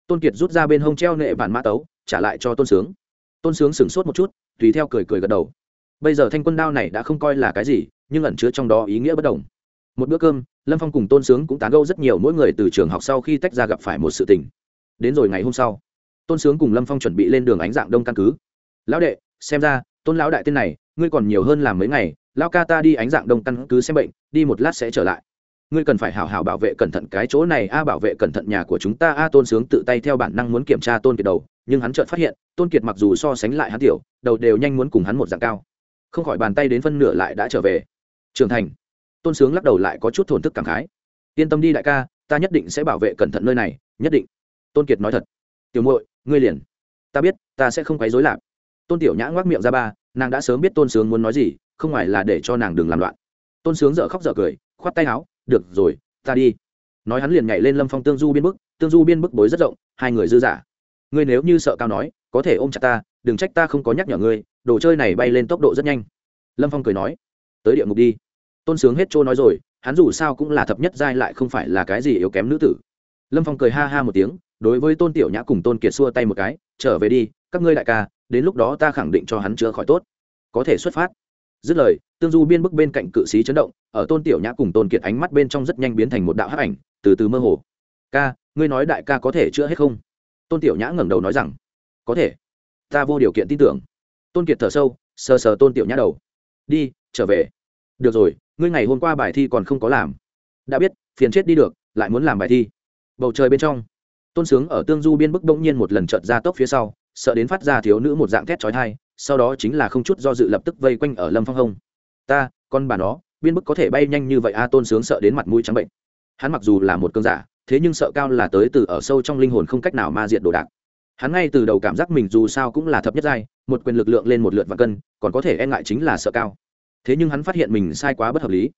Tôn kiệt rút ra bên hông treo nệ bản mã tấu, trả lại cho tôn sướng. Tôn sướng sửng sốt một chút, tùy theo cười cười gật đầu bây giờ thanh quân đao này đã không coi là cái gì, nhưng ẩn chứa trong đó ý nghĩa bất đồng. Một bữa cơm, lâm phong cùng tôn sướng cũng tán gâu rất nhiều mỗi người từ trường học sau khi tách ra gặp phải một sự tình. Đến rồi ngày hôm sau, tôn sướng cùng lâm phong chuẩn bị lên đường ánh dạng đông căn cứ. Lão đệ, xem ra, tôn lão đại tên này, ngươi còn nhiều hơn làm mấy ngày, lão ca ta đi ánh dạng đông căn cứ xem bệnh, đi một lát sẽ trở lại. Ngươi cần phải hảo hảo bảo vệ cẩn thận cái chỗ này a, bảo vệ cẩn thận nhà của chúng ta a. Tôn sướng tự tay theo bản năng muốn kiểm tra tôn kiệt đầu, nhưng hắn chợt phát hiện, tôn kiệt mặc dù so sánh lại hắn tiểu, đầu đều nhanh muốn cùng hắn một dạng cao không khỏi bàn tay đến phân nửa lại đã trở về. Trưởng thành. Tôn sướng lắc đầu lại có chút thổn thức cảm khái. Yên tâm đi đại ca, ta nhất định sẽ bảo vệ cẩn thận nơi này, nhất định. Tôn kiệt nói thật. Tiểu muội, ngươi liền. Ta biết, ta sẽ không quấy rối lạc. Tôn tiểu nhã ngoác miệng ra ba, nàng đã sớm biết tôn sướng muốn nói gì, không ngoài là để cho nàng đừng làm loạn. Tôn sướng dở khóc dở cười, khoát tay áo, được rồi, ta đi. Nói hắn liền nhảy lên lâm phong tương du biên bức, tương du biên bức bối rất rộng, hai người dư giả ngươi nếu như sợ cao nói có thể ôm chặt ta, đừng trách ta không có nhắc nhở ngươi, đồ chơi này bay lên tốc độ rất nhanh. Lâm phong cười nói, tới địa ngục đi. Tôn sướng hết trôi nói rồi, hắn dù sao cũng là thập nhất giai lại không phải là cái gì yếu kém nữ tử. Lâm phong cười ha ha một tiếng, đối với tôn tiểu nhã cùng tôn kiệt xua tay một cái, trở về đi, các ngươi đại ca, đến lúc đó ta khẳng định cho hắn chữa khỏi tốt. Có thể xuất phát. Dứt lời, tương du biên bức bên cạnh cự sĩ chấn động, ở tôn tiểu nhã cùng tôn kiệt ánh mắt bên trong rất nhanh biến thành một đạo hắc ảnh, từ từ mơ hồ. Ca, ngươi nói đại ca có thể chữa hết không? Tôn tiểu nhã ngẩng đầu nói rằng có thể. Ta vô điều kiện tin tưởng. Tôn kiệt thở sâu, sờ sờ tôn tiểu nhã đầu. Đi, trở về. Được rồi, ngươi ngày hôm qua bài thi còn không có làm. Đã biết, phiền chết đi được, lại muốn làm bài thi. Bầu trời bên trong, tôn sướng ở tương du biên bức bỗng nhiên một lần trợt ra tốc phía sau, sợ đến phát ra thiếu nữ một dạng thét trói thai sau đó chính là không chút do dự lập tức vây quanh ở lâm phong hông ta, con bà nó, biên bức có thể bay nhanh như vậy a tôn sướng sợ đến mặt mũi trắng bệnh. Hắn mặc dù là một cơn giả, thế nhưng sợ cao là tới từ ở sâu trong linh hồn không cách nào ma diệt đồ đạc hắn ngay từ đầu cảm giác mình dù sao cũng là thập nhất giai, một quyền lực lượng lên một lượt và cân, còn có thể e ngại chính là sợ cao. Thế nhưng hắn phát hiện mình sai quá bất hợp lý.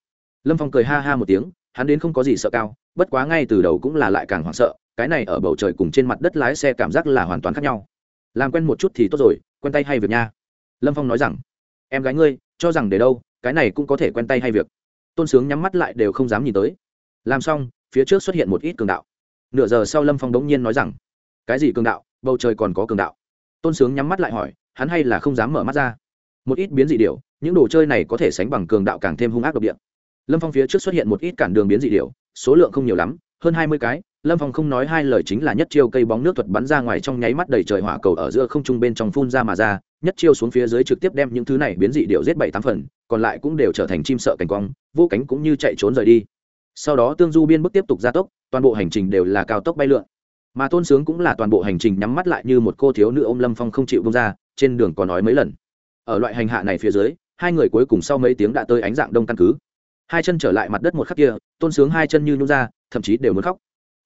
Lâm phong cười ha ha một tiếng, hắn đến không có gì sợ cao, bất quá ngay từ đầu cũng là lại càng hoảng sợ, cái này ở bầu trời cùng trên mặt đất lái xe cảm giác là hoàn toàn khác nhau. Làm quen một chút thì tốt rồi, quen tay hay việc nha. Lâm phong nói rằng, em gái ngươi, cho rằng để đâu, cái này cũng có thể quen tay hay việc. Tôn sướng nhắm mắt lại đều không dám nhìn tới. Làm xong, phía trước xuất hiện một ít cường đạo. Nửa giờ sau lâm phong đống nhiên nói rằng, cái gì cường đạo? Bầu trời còn có cường đạo. Tôn sướng nhắm mắt lại hỏi, hắn hay là không dám mở mắt ra? Một ít biến dị điều những đồ chơi này có thể sánh bằng cường đạo càng thêm hung ác độc địa. Lâm phong phía trước xuất hiện một ít cản đường biến dị điều số lượng không nhiều lắm, hơn hai mươi cái. Lâm phong không nói hai lời chính là nhất chiêu cây bóng nước thuật bắn ra ngoài trong nháy mắt đầy trời hỏa cầu ở giữa không trung bên trong phun ra mà ra, nhất chiêu xuống phía dưới trực tiếp đem những thứ này biến dị điệu giết bảy tám phần, còn lại cũng đều trở thành chim sợ cánh quang, vô cánh cũng như chạy trốn rời đi. Sau đó tương du biên bước tiếp tục gia tốc, toàn bộ hành trình đều là cao tốc bay lượn mà tôn sướng cũng là toàn bộ hành trình nhắm mắt lại như một cô thiếu nữ ô m lâm phong không chịu bông ra, trên đường có nói mấy lần. Ở loại hành hạ này phía dưới, hai người cuối cùng sau mấy tiếng đã tới ánh dạng đông căn cứ. Hai chân trở lại mặt đất một khắc kia, tôn sướng hai chân như nhún ra, thậm chí đều muốn khóc.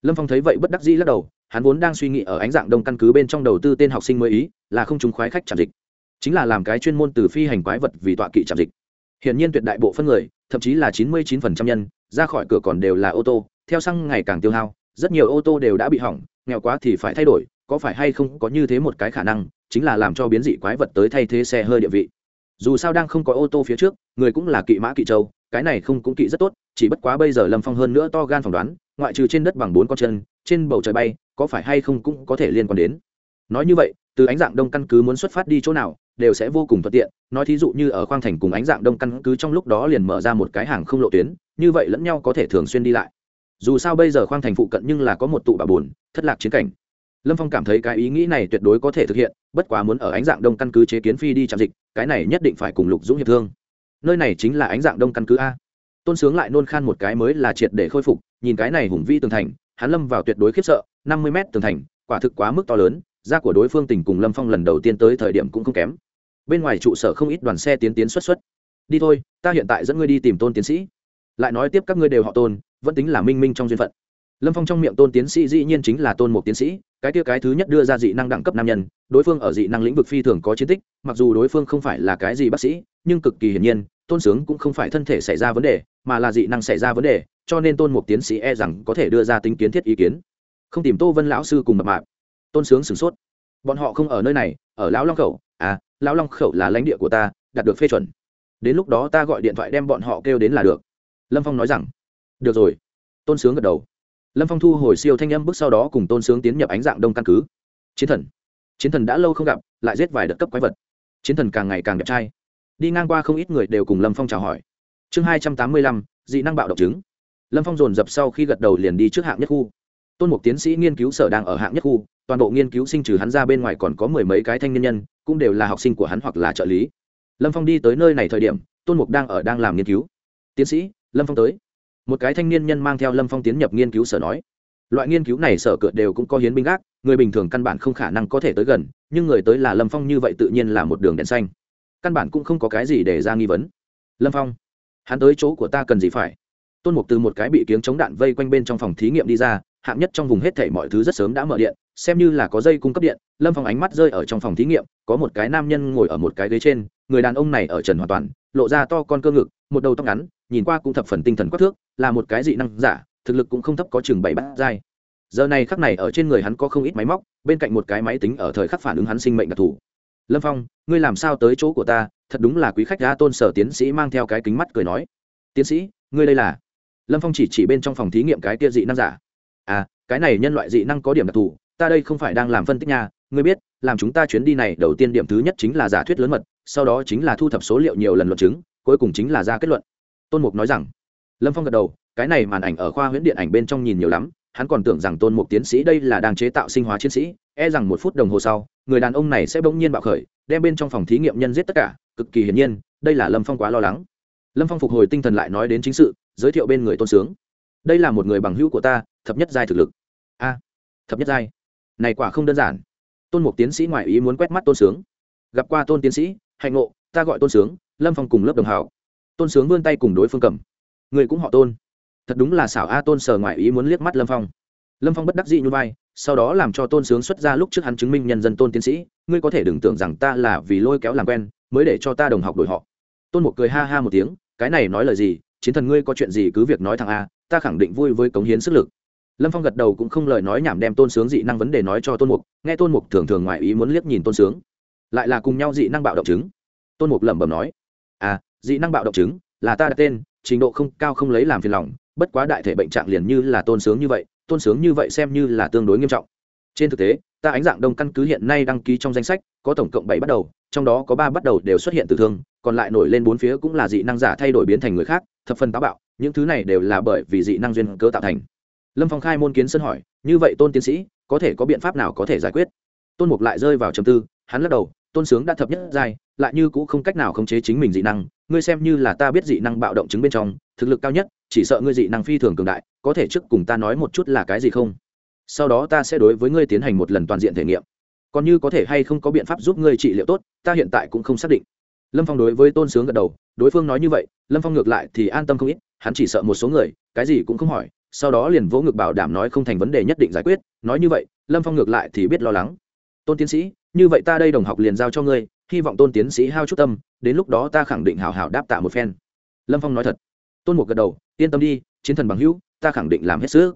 Lâm phong thấy vậy bất đắc dĩ lắc đầu, hắn vốn đang suy nghĩ ở ánh dạng đông căn cứ bên trong đầu tư tên học sinh mới ý, là không trúng khoái khách trạm dịch. Chính là làm cái chuyên môn từ phi hành quái vật vì tọa kỵ trạm dịch. Hiển nhiên tuyệt đại bộ phân người, thậm chí là chín mươi chín phần trăm nhân, ra khỏi cửa còn đều là ô tô, theo xăng ngày càng tiêu hao, rất nhiều ô tô đều đã bị hỏng nghèo quá thì phải thay đổi, có phải hay không có như thế một cái khả năng, chính là làm cho biến dị quái vật tới thay thế xe hơi địa vị. Dù sao đang không có ô tô phía trước, người cũng là kỵ mã kỵ châu cái này không cũng kỵ rất tốt, chỉ bất quá bây giờ lâm phong hơn nữa to gan phỏng đoán, ngoại trừ trên đất bằng bốn con chân, trên bầu trời bay, có phải hay không cũng có thể liên quan đến. Nói như vậy, từ ánh dạng đông căn cứ muốn xuất phát đi chỗ nào, đều sẽ vô cùng thuận tiện, nói thí dụ như ở khoang thành cùng ánh dạng đông căn cứ trong lúc đó liền mở ra một cái hàng không lộ tuyến, như vậy lẫn nhau có thể thường xuyên đi lại dù sao bây giờ khoang thành phụ cận nhưng là có một tụ bà buồn, thất lạc chiến cảnh. Lâm phong cảm thấy cái ý nghĩ này tuyệt đối có thể thực hiện bất quá muốn ở ánh dạng đông căn cứ chế kiến phi đi trạm dịch cái này nhất định phải cùng lục dũng hiệp thương. Nơi này chính là ánh dạng đông căn cứ a. Tôn sướng lại nôn khan một cái mới là triệt để khôi phục nhìn cái này hùng vi tường thành hắn lâm vào tuyệt đối khiếp sợ năm mươi mét tường thành quả thực quá mức to lớn da của đối phương tình cùng lâm phong lần đầu tiên tới thời điểm cũng không kém. Bên ngoài trụ sở không ít đoàn xe tiến tiến xuất xuất. Đi thôi ta hiện tại dẫn ngươi đi tìm tôn tiến sĩ. Lại nói tiếp các ngươi đều họ tôn vẫn tính là minh minh trong duyên phận. Lâm phong trong miệng tôn tiến sĩ dĩ nhiên chính là tôn một tiến sĩ, cái kia cái thứ nhất đưa ra dị năng đẳng cấp nam nhân, đối phương ở dị năng lĩnh vực phi thường có chiến tích, mặc dù đối phương không phải là cái gì bác sĩ, nhưng cực kỳ hiển nhiên, tôn sướng cũng không phải thân thể xảy ra vấn đề, mà là dị năng xảy ra vấn đề, cho nên tôn một tiến sĩ e rằng có thể đưa ra tính kiến thiết ý kiến. Không tìm tô vân lão sư cùng mập mạp. Tôn sướng sửng sốt. Bọn họ không ở nơi này, ở lão long khẩu. À lão long khẩu là lãnh địa của ta, đạt được phê chuẩn. Đến lúc đó ta gọi điện thoại đem bọn họ kêu đến là được. Lâm phong nói rằng được rồi. Tôn sướng gật đầu. Lâm phong thu hồi siêu thanh âm bước sau đó cùng tôn sướng tiến nhập ánh dạng đông căn cứ. Chiến thần. Chiến thần đã lâu không gặp, lại giết vài đợt cấp quái vật. Chiến thần càng ngày càng đẹp trai. Đi ngang qua không ít người đều cùng lâm phong chào hỏi. Chương hai trăm tám mươi lăm, dị năng bạo độc chứng. Lâm phong dồn dập sau khi gật đầu liền đi trước hạng nhất khu. Tôn mục tiến sĩ nghiên cứu sở đang ở hạng nhất khu, toàn bộ nghiên cứu sinh trừ hắn ra bên ngoài còn có mười mấy cái thanh niên nhân, cũng đều là học sinh của hắn hoặc là trợ lý. Lâm phong đi tới nơi này thời điểm, tôn mục đang ở đang làm nghiên cứu. Tiến sĩ, lâm phong tới một cái thanh niên nhân mang theo lâm phong tiến nhập nghiên cứu sở nói, loại nghiên cứu này sở cựa đều cũng có hiến binh gác, người bình thường căn bản không khả năng có thể tới gần, nhưng người tới là lâm phong như vậy tự nhiên là một đường đèn xanh. Căn bản cũng không có cái gì để ra nghi vấn. Lâm phong, hắn tới chỗ của ta cần gì phải? Tôn mục từ một cái bị kiếng chống đạn vây quanh bên trong phòng thí nghiệm đi ra, hạng nhất trong vùng hết thảy mọi thứ rất sớm đã mở điện, xem như là có dây cung cấp điện, lâm phong ánh mắt rơi ở trong phòng thí nghiệm, có một cái nam nhân ngồi ở một cái ghế trên, người đàn ông này ở trần hoàn toàn lộ ra to con cơ ngực, một đầu tóc ngắn, nhìn qua cũng thập phần tinh thần quắc thước, là một cái dị năng giả, thực lực cũng không thấp có chừng bảy bát giai. Giờ này khắc này ở trên người hắn có không ít máy móc, bên cạnh một cái máy tính ở thời khắc phản ứng hắn sinh mệnh đặc thù. Lâm phong, ngươi làm sao tới chỗ của ta? Thật đúng là quý khách đã tôn sở tiến sĩ mang theo cái kính mắt cười nói. Tiến sĩ, ngươi đây là? Lâm phong chỉ chỉ bên trong phòng thí nghiệm cái kia dị năng giả. À cái này nhân loại dị năng có điểm đặc thù, ta đây không phải đang làm phân tích nha ngươi biết, làm chúng ta chuyến đi này đầu tiên điểm thứ nhất chính là giả thuyết lớn mật, sau đó chính là thu thập số liệu nhiều lần luận chứng, cuối cùng chính là ra kết luận. Tôn mục nói rằng. Lâm phong gật đầu, cái này màn ảnh ở khoa huyễn điện ảnh bên trong nhìn nhiều lắm, hắn còn tưởng rằng tôn mục tiến sĩ đây là đang chế tạo sinh hóa chiến sĩ e rằng một phút đồng hồ sau, người đàn ông này sẽ bỗng nhiên bạo khởi, đem bên trong phòng thí nghiệm nhân giết tất cả, cực kỳ hiển nhiên, đây là lâm phong quá lo lắng. Lâm phong phục hồi tinh thần lại nói đến chính sự, giới thiệu bên người tôn sướng. Đây là một người bằng hữu của ta, thập nhất giai thực lực. A, thập nhất giai? Này quả không đơn giản tôn mục tiến sĩ ngoại ý muốn quét mắt tôn sướng. Gặp qua tôn tiến sĩ, hạnh ngộ, ta gọi tôn sướng, lâm phong cùng lớp đồng hào tôn sướng vươn tay cùng đối phương cầm. Người cũng họ tôn. Thật đúng là xảo a, tôn sờ ngoại ý muốn liếc mắt lâm phong. Lâm phong bất đắc dị như vai, sau đó làm cho tôn sướng xuất ra lúc trước hắn chứng minh nhân dân tôn tiến sĩ, ngươi có thể đừng tưởng rằng ta là vì lôi kéo làm quen, mới để cho ta đồng học đổi họ. Tôn một cười ha ha một tiếng, cái này nói lời gì, chiến thần ngươi có chuyện gì cứ việc nói thằng a, ta khẳng định vui với cống hiến sức lực lâm phong gật đầu cũng không lời nói nhảm đem tôn sướng dị năng vấn đề nói cho tôn mục, nghe tôn mục thường thường ngoài ý muốn liếc nhìn tôn sướng. Lại là cùng nhau dị năng bạo động chứng. Tôn mục lẩm bẩm nói à dị năng bạo động chứng là ta đặt tên, trình độ không cao không lấy làm phiền lòng, bất quá đại thể bệnh trạng liền như là tôn sướng như vậy, tôn sướng như vậy xem như là tương đối nghiêm trọng. Trên thực tế, ta ánh dạng đông căn cứ hiện nay đăng ký trong danh sách, có tổng cộng bảy bắt đầu, trong đó có ba bắt đầu đều xuất hiện từ thương, còn lại nổi lên bốn phía cũng là dị năng giả thay đổi biến thành người khác, thập phần táo bạo, những thứ này đều là bởi vì dị năng duyên cớ tạo thành lâm phong khai môn kiến sân hỏi, như vậy tôn tiến sĩ, có thể có biện pháp nào có thể giải quyết? Tôn mục lại rơi vào trầm tư, hắn lắc đầu, tôn sướng đã thập nhất giai, lại như cũng không cách nào khống chế chính mình dị năng, ngươi xem như là ta biết dị năng bạo động chứng bên trong, thực lực cao nhất, chỉ sợ ngươi dị năng phi thường cường đại, có thể trước cùng ta nói một chút là cái gì không? Sau đó ta sẽ đối với ngươi tiến hành một lần toàn diện thể nghiệm. Còn như có thể hay không có biện pháp giúp ngươi trị liệu tốt, ta hiện tại cũng không xác định. Lâm phong đối với tôn sướng gật đầu, đối phương nói như vậy, lâm phong ngược lại thì an tâm không ít, hắn chỉ sợ một số người, cái gì cũng không hỏi sau đó liền vỗ ngực bảo đảm nói không thành vấn đề nhất định giải quyết, nói như vậy, lâm phong ngược lại thì biết lo lắng. Tôn tiến sĩ, như vậy ta đây đồng học liền giao cho ngươi, hy vọng tôn tiến sĩ hao chút tâm, đến lúc đó ta khẳng định hào hào đáp tạ một phen. Lâm phong nói thật. Tôn một gật đầu, yên tâm đi, chiến thần bằng hữu, ta khẳng định làm hết sức.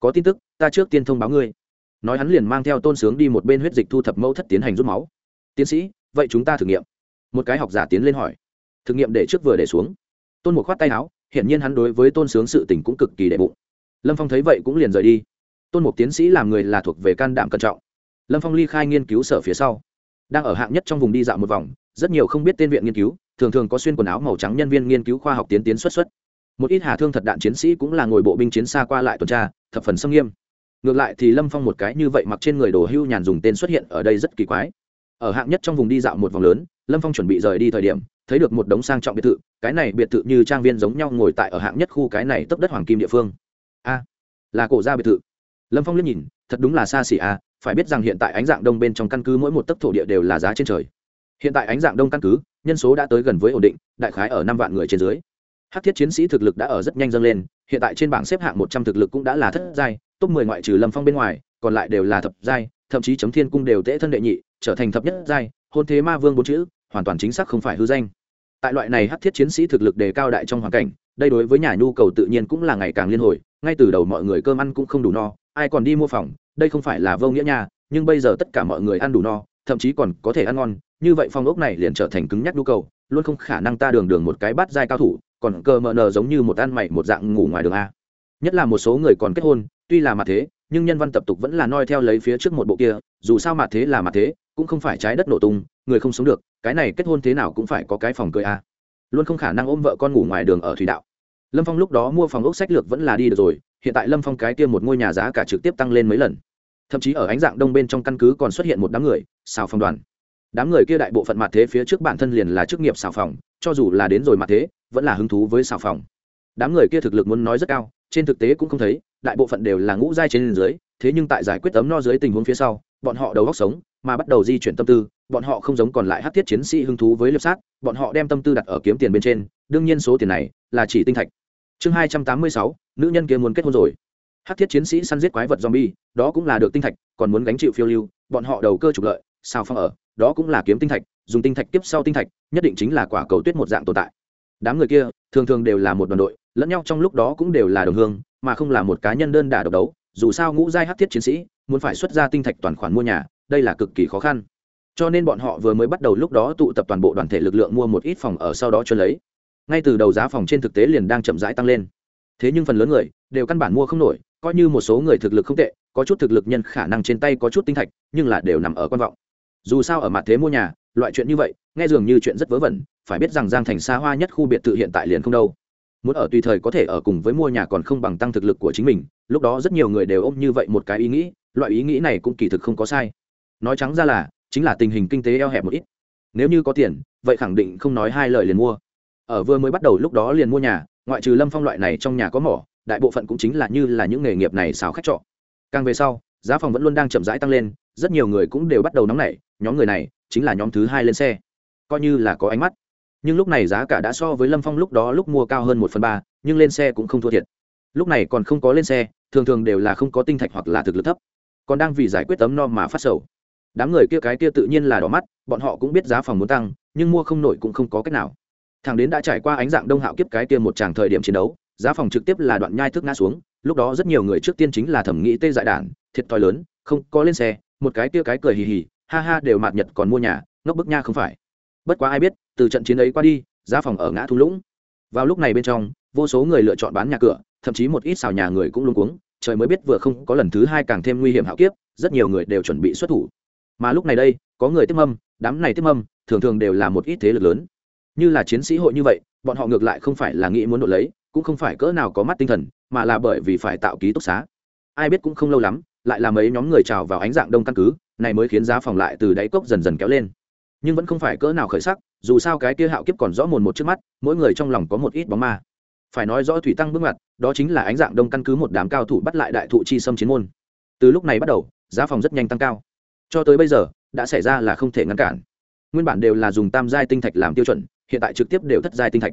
Có tin tức, ta trước tiên thông báo ngươi. Nói hắn liền mang theo tôn sướng đi một bên huyết dịch thu thập mẫu thất tiến hành rút máu. Tiến sĩ, vậy chúng ta thử nghiệm. Một cái học giả tiến lên hỏi. Thực nghiệm để trước vừa để xuống. Tôn một khoát tay áo, hiển nhiên hắn đối với tôn sướng sự tình cũng cực kỳ đệ bụng lâm phong thấy vậy cũng liền rời đi. Tôn một tiến sĩ làm người là thuộc về can đảm cẩn trọng. Lâm phong ly khai nghiên cứu sở phía sau. Đang ở hạng nhất trong vùng đi dạo một vòng, rất nhiều không biết tên viện nghiên cứu, thường thường có xuyên quần áo màu trắng nhân viên nghiên cứu khoa học tiến tiến xuất xuất. Một ít hà thương thật đạn chiến sĩ cũng là ngồi bộ binh chiến xa qua lại tuần tra, thập phần xâm nghiêm. Ngược lại thì lâm phong một cái như vậy mặc trên người đồ hưu nhàn dùng tên xuất hiện ở đây rất kỳ quái. Ở hạng nhất trong vùng đi dạo một vòng lớn, lâm phong chuẩn bị rời đi thời điểm, thấy được một đống sang trọng biệt thự, cái này biệt thự như trang viên giống nhau ngồi tại ở hạng nhất khu cái này tấp đất hoàng kim địa phương a, là cổ gia biệt thự. Lâm phong liếc nhìn, thật đúng là xa xỉ a, phải biết rằng hiện tại ánh dạng đông bên trong căn cứ mỗi một tấc thổ địa đều là giá trên trời. Hiện tại ánh dạng đông căn cứ, nhân số đã tới gần với ổn định, đại khái ở năm vạn người trên dưới. Hát thiết chiến sĩ thực lực đã ở rất nhanh dâng lên, hiện tại trên bảng xếp hạng một trăm thực lực cũng đã là thất giai, top mười ngoại trừ lâm phong bên ngoài, còn lại đều là thập giai, thậm chí chấm thiên cung đều tễ thân đệ nhị, trở thành thập nhất giai, hôn thế ma vương bốn chữ, hoàn toàn chính xác không phải hư danh. Tại loại này hát thiết chiến sĩ thực lực đề cao đại trong hoàn cảnh, đây đối với nhà nhu cầu tự nhiên cũng là ngày càng liên hồi ngay từ đầu mọi người cơm ăn cũng không đủ no, ai còn đi mua phòng, đây không phải là vô nghĩa nha, nhưng bây giờ tất cả mọi người ăn đủ no, thậm chí còn có thể ăn ngon, như vậy phòng ốc này liền trở thành cứng nhắc nhu cầu, luôn không khả năng ta đường đường một cái bát giai cao thủ, còn cờ mờ nờ giống như một ăn mày một dạng ngủ ngoài đường a. Nhất là một số người còn kết hôn, tuy là mặt thế, nhưng nhân văn tập tục vẫn là noi theo lấy phía trước một bộ kia, dù sao mặt thế là mặt thế, cũng không phải trái đất nổ tung, người không sống được, cái này kết hôn thế nào cũng phải có cái phòng cười a. Luôn không khả năng ôm vợ con ngủ ngoài đường ở thủy đạo lâm phong lúc đó mua phòng ốc sách lược vẫn là đi được rồi, hiện tại lâm phong cái kia một ngôi nhà giá cả trực tiếp tăng lên mấy lần. Thậm chí ở ánh dạng đông bên trong căn cứ còn xuất hiện một đám người, xào phòng đoàn. Đám người kia đại bộ phận mặt thế phía trước bản thân liền là chức nghiệp xào phòng, cho dù là đến rồi mặt thế, vẫn là hứng thú với xào phòng. Đám người kia thực lực muốn nói rất cao, trên thực tế cũng không thấy, đại bộ phận đều là ngũ giai trên dưới, thế nhưng tại giải quyết tấm no dưới tình huống phía sau, bọn họ đầu góc sống, mà bắt đầu di chuyển tâm tư, bọn họ không giống còn lại hát thiết chiến sĩ hứng thú với liệp sát, bọn họ đem tâm tư đặt ở kiếm tiền bên trên, đương nhiên số tiền này là chỉ tinh thạch chương hai trăm tám mươi sáu, nữ nhân kia muốn kết hôn rồi. Hắc thiết chiến sĩ săn giết quái vật zombie, đó cũng là được tinh thạch, còn muốn gánh chịu phiêu lưu, bọn họ đầu cơ trục lợi sao phong ở, đó cũng là kiếm tinh thạch, dùng tinh thạch tiếp sau tinh thạch, nhất định chính là quả cầu tuyết một dạng tồn tại. Đám người kia, thường thường đều là một đoàn đội, lẫn nhau trong lúc đó cũng đều là đồng hương, mà không là một cá nhân đơn đả độc đấu, dù sao ngũ giai hắc thiết chiến sĩ, muốn phải xuất ra tinh thạch toàn khoản mua nhà, đây là cực kỳ khó khăn. Cho nên bọn họ vừa mới bắt đầu lúc đó tụ tập toàn bộ đoàn thể lực lượng mua một ít phòng ở sau đó cho lấy ngay từ đầu giá phòng trên thực tế liền đang chậm rãi tăng lên. Thế nhưng phần lớn người đều căn bản mua không nổi, coi như một số người thực lực không tệ, có chút thực lực nhân khả năng trên tay có chút tinh thạch, nhưng là đều nằm ở quan vọng. Dù sao ở mặt thế mua nhà, loại chuyện như vậy, nghe dường như chuyện rất vớ vẩn, phải biết rằng giang thành xa hoa nhất khu biệt thự hiện tại liền không đâu. Muốn ở tùy thời có thể ở cùng với mua nhà còn không bằng tăng thực lực của chính mình, lúc đó rất nhiều người đều ôm như vậy một cái ý nghĩ, loại ý nghĩ này cũng kỳ thực không có sai. Nói trắng ra là, chính là tình hình kinh tế eo hẹp một ít. Nếu như có tiền, vậy khẳng định không nói hai lời liền mua ở vừa mới bắt đầu lúc đó liền mua nhà, ngoại trừ lâm phong loại này trong nhà có mỏ, đại bộ phận cũng chính là như là những nghề nghiệp này xào khách trọ. Càng về sau, giá phòng vẫn luôn đang chậm rãi tăng lên, rất nhiều người cũng đều bắt đầu nóng nảy, nhóm người này chính là nhóm thứ hai lên xe. Coi như là có ánh mắt. Nhưng lúc này giá cả đã so với lâm phong lúc đó lúc mua cao hơn một phần ba, nhưng lên xe cũng không thua thiệt. Lúc này còn không có lên xe, thường thường đều là không có tinh thạch hoặc là thực lực thấp. Còn đang vì giải quyết tấm no mà phát sầu. Đám người kia cái kia tự nhiên là đỏ mắt, bọn họ cũng biết giá phòng muốn tăng, nhưng mua không nổi cũng không có cách nào thằng đến đã trải qua ánh dạng đông hạo kiếp cái kia một tràng thời điểm chiến đấu, giá phòng trực tiếp là đoạn nhai thức ngã xuống, lúc đó rất nhiều người trước tiên chính là thẩm nghĩ tê dại đản, thiệt thòi lớn, không có lên xe, một cái kia cái cười hì hì, ha ha đều mạt nhật còn mua nhà, ngốc bức nha không phải. Bất quá ai biết, từ trận chiến ấy qua đi, giá phòng ở ngã thung lũng. Vào lúc này bên trong, vô số người lựa chọn bán nhà cửa, thậm chí một ít xào nhà người cũng luôn cuống, trời mới biết vừa không có lần thứ hai càng thêm nguy hiểm hạo kiếp, rất nhiều người đều chuẩn bị xuất thủ. Mà lúc này đây, có người tiếp mâm, đám này tiếp mâm, thường thường đều là một ít thế lực lớn như là chiến sĩ hội như vậy, bọn họ ngược lại không phải là nghĩ muốn đội lấy, cũng không phải cỡ nào có mắt tinh thần, mà là bởi vì phải tạo ký túc xá. Ai biết cũng không lâu lắm, lại là mấy nhóm người trào vào ánh dạng đông căn cứ, này mới khiến giá phòng lại từ đáy cốc dần dần kéo lên. Nhưng vẫn không phải cỡ nào khởi sắc, dù sao cái kia hạo kiếp còn rõ mồn một trước mắt, mỗi người trong lòng có một ít bóng ma. Phải nói rõ thủy tăng bước ngoặt, đó chính là ánh dạng đông căn cứ một đám cao thủ bắt lại đại thụ chi xâm chiến môn. Từ lúc này bắt đầu, giá phòng rất nhanh tăng cao. Cho tới bây giờ, đã xảy ra là không thể ngăn cản. Nguyên bản đều là dùng tam giai tinh thạch làm tiêu chuẩn hiện tại trực tiếp đều thất giai tinh thạch.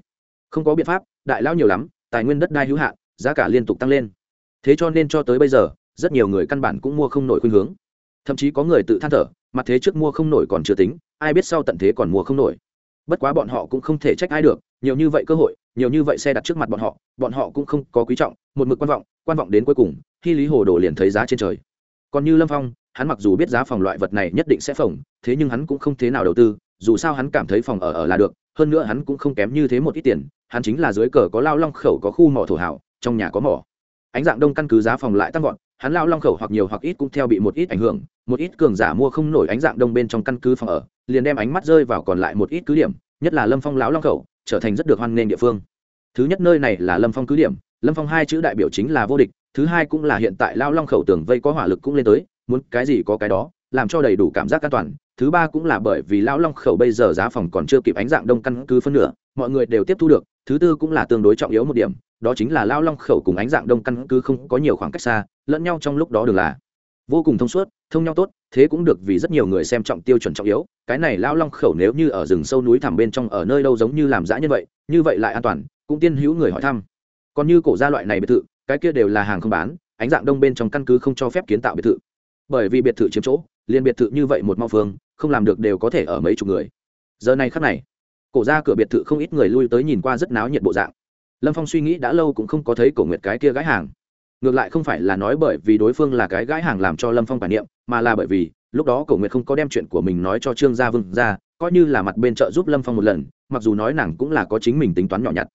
Không có biện pháp, đại lao nhiều lắm, tài nguyên đất đai hữu hạn, giá cả liên tục tăng lên. Thế cho nên cho tới bây giờ, rất nhiều người căn bản cũng mua không nổi khuynh hướng. Thậm chí có người tự than thở, mặt thế trước mua không nổi còn chưa tính, ai biết sau tận thế còn mua không nổi. Bất quá bọn họ cũng không thể trách ai được, nhiều như vậy cơ hội, nhiều như vậy xe đặt trước mặt bọn họ bọn họ cũng không có quý trọng, một mực quan vọng quan vọng đến cuối cùng, khi lý hồ đồ liền thấy giá trên trời. Còn như lâm phong, hắn mặc dù biết giá phòng loại vật này nhất định sẽ phồng, thế nhưng hắn cũng không thế nào đầu tư, dù sao hắn cảm thấy phòng ở ở là được hơn nữa hắn cũng không kém như thế một ít tiền, hắn chính là dưới cờ có lao long khẩu có khu mỏ thổ hảo, trong nhà có mỏ. Ánh dạng đông căn cứ giá phòng lại tăng vọt, hắn lao long khẩu hoặc nhiều hoặc ít cũng theo bị một ít ảnh hưởng, một ít cường giả mua không nổi ánh dạng đông bên trong căn cứ phòng ở, liền đem ánh mắt rơi vào còn lại một ít cứ điểm, nhất là lâm phong lão long khẩu, trở thành rất được hoan nghênh địa phương. Thứ nhất nơi này là lâm phong cứ điểm, lâm phong hai chữ đại biểu chính là vô địch, thứ hai cũng là hiện tại lao long khẩu tường vây có hỏa lực cũng lên tới, muốn cái gì có cái đó làm cho đầy đủ cảm giác an toàn. Thứ ba cũng là bởi vì lão long khẩu bây giờ giá phòng còn chưa kịp ánh dạng đông căn cứ phân nửa, mọi người đều tiếp thu được. Thứ tư cũng là tương đối trọng yếu một điểm, đó chính là lão long khẩu cùng ánh dạng đông căn cứ không có nhiều khoảng cách xa, lẫn nhau trong lúc đó đường là vô cùng thông suốt, thông nhau tốt, thế cũng được vì rất nhiều người xem trọng tiêu chuẩn trọng yếu. Cái này lão long khẩu nếu như ở rừng sâu núi thẳm bên trong ở nơi đâu giống như làm dã như vậy như vậy lại an toàn, cũng tiên hữu người hỏi thăm. Còn như cổ gia loại này biệt thự, cái kia đều là hàng không bán, ánh dạng đông bên trong căn cứ không cho phép kiến tạo biệt thự. Bởi vì biệt thự chiếm chỗ liền biệt thự như vậy một mau phương, không làm được đều có thể ở mấy chục người. Giờ này khắc này, cổ ra cửa biệt thự không ít người lui tới nhìn qua rất náo nhiệt bộ dạng. Lâm phong suy nghĩ đã lâu cũng không có thấy cổ nguyệt cái kia gái hàng. Ngược lại không phải là nói bởi vì đối phương là cái gái hàng làm cho lâm phong bản niệm, mà là bởi vì, lúc đó cổ nguyệt không có đem chuyện của mình nói cho trương gia vương ra, coi như là mặt bên trợ giúp lâm phong một lần, mặc dù nói nàng cũng là có chính mình tính toán nhỏ nhặt.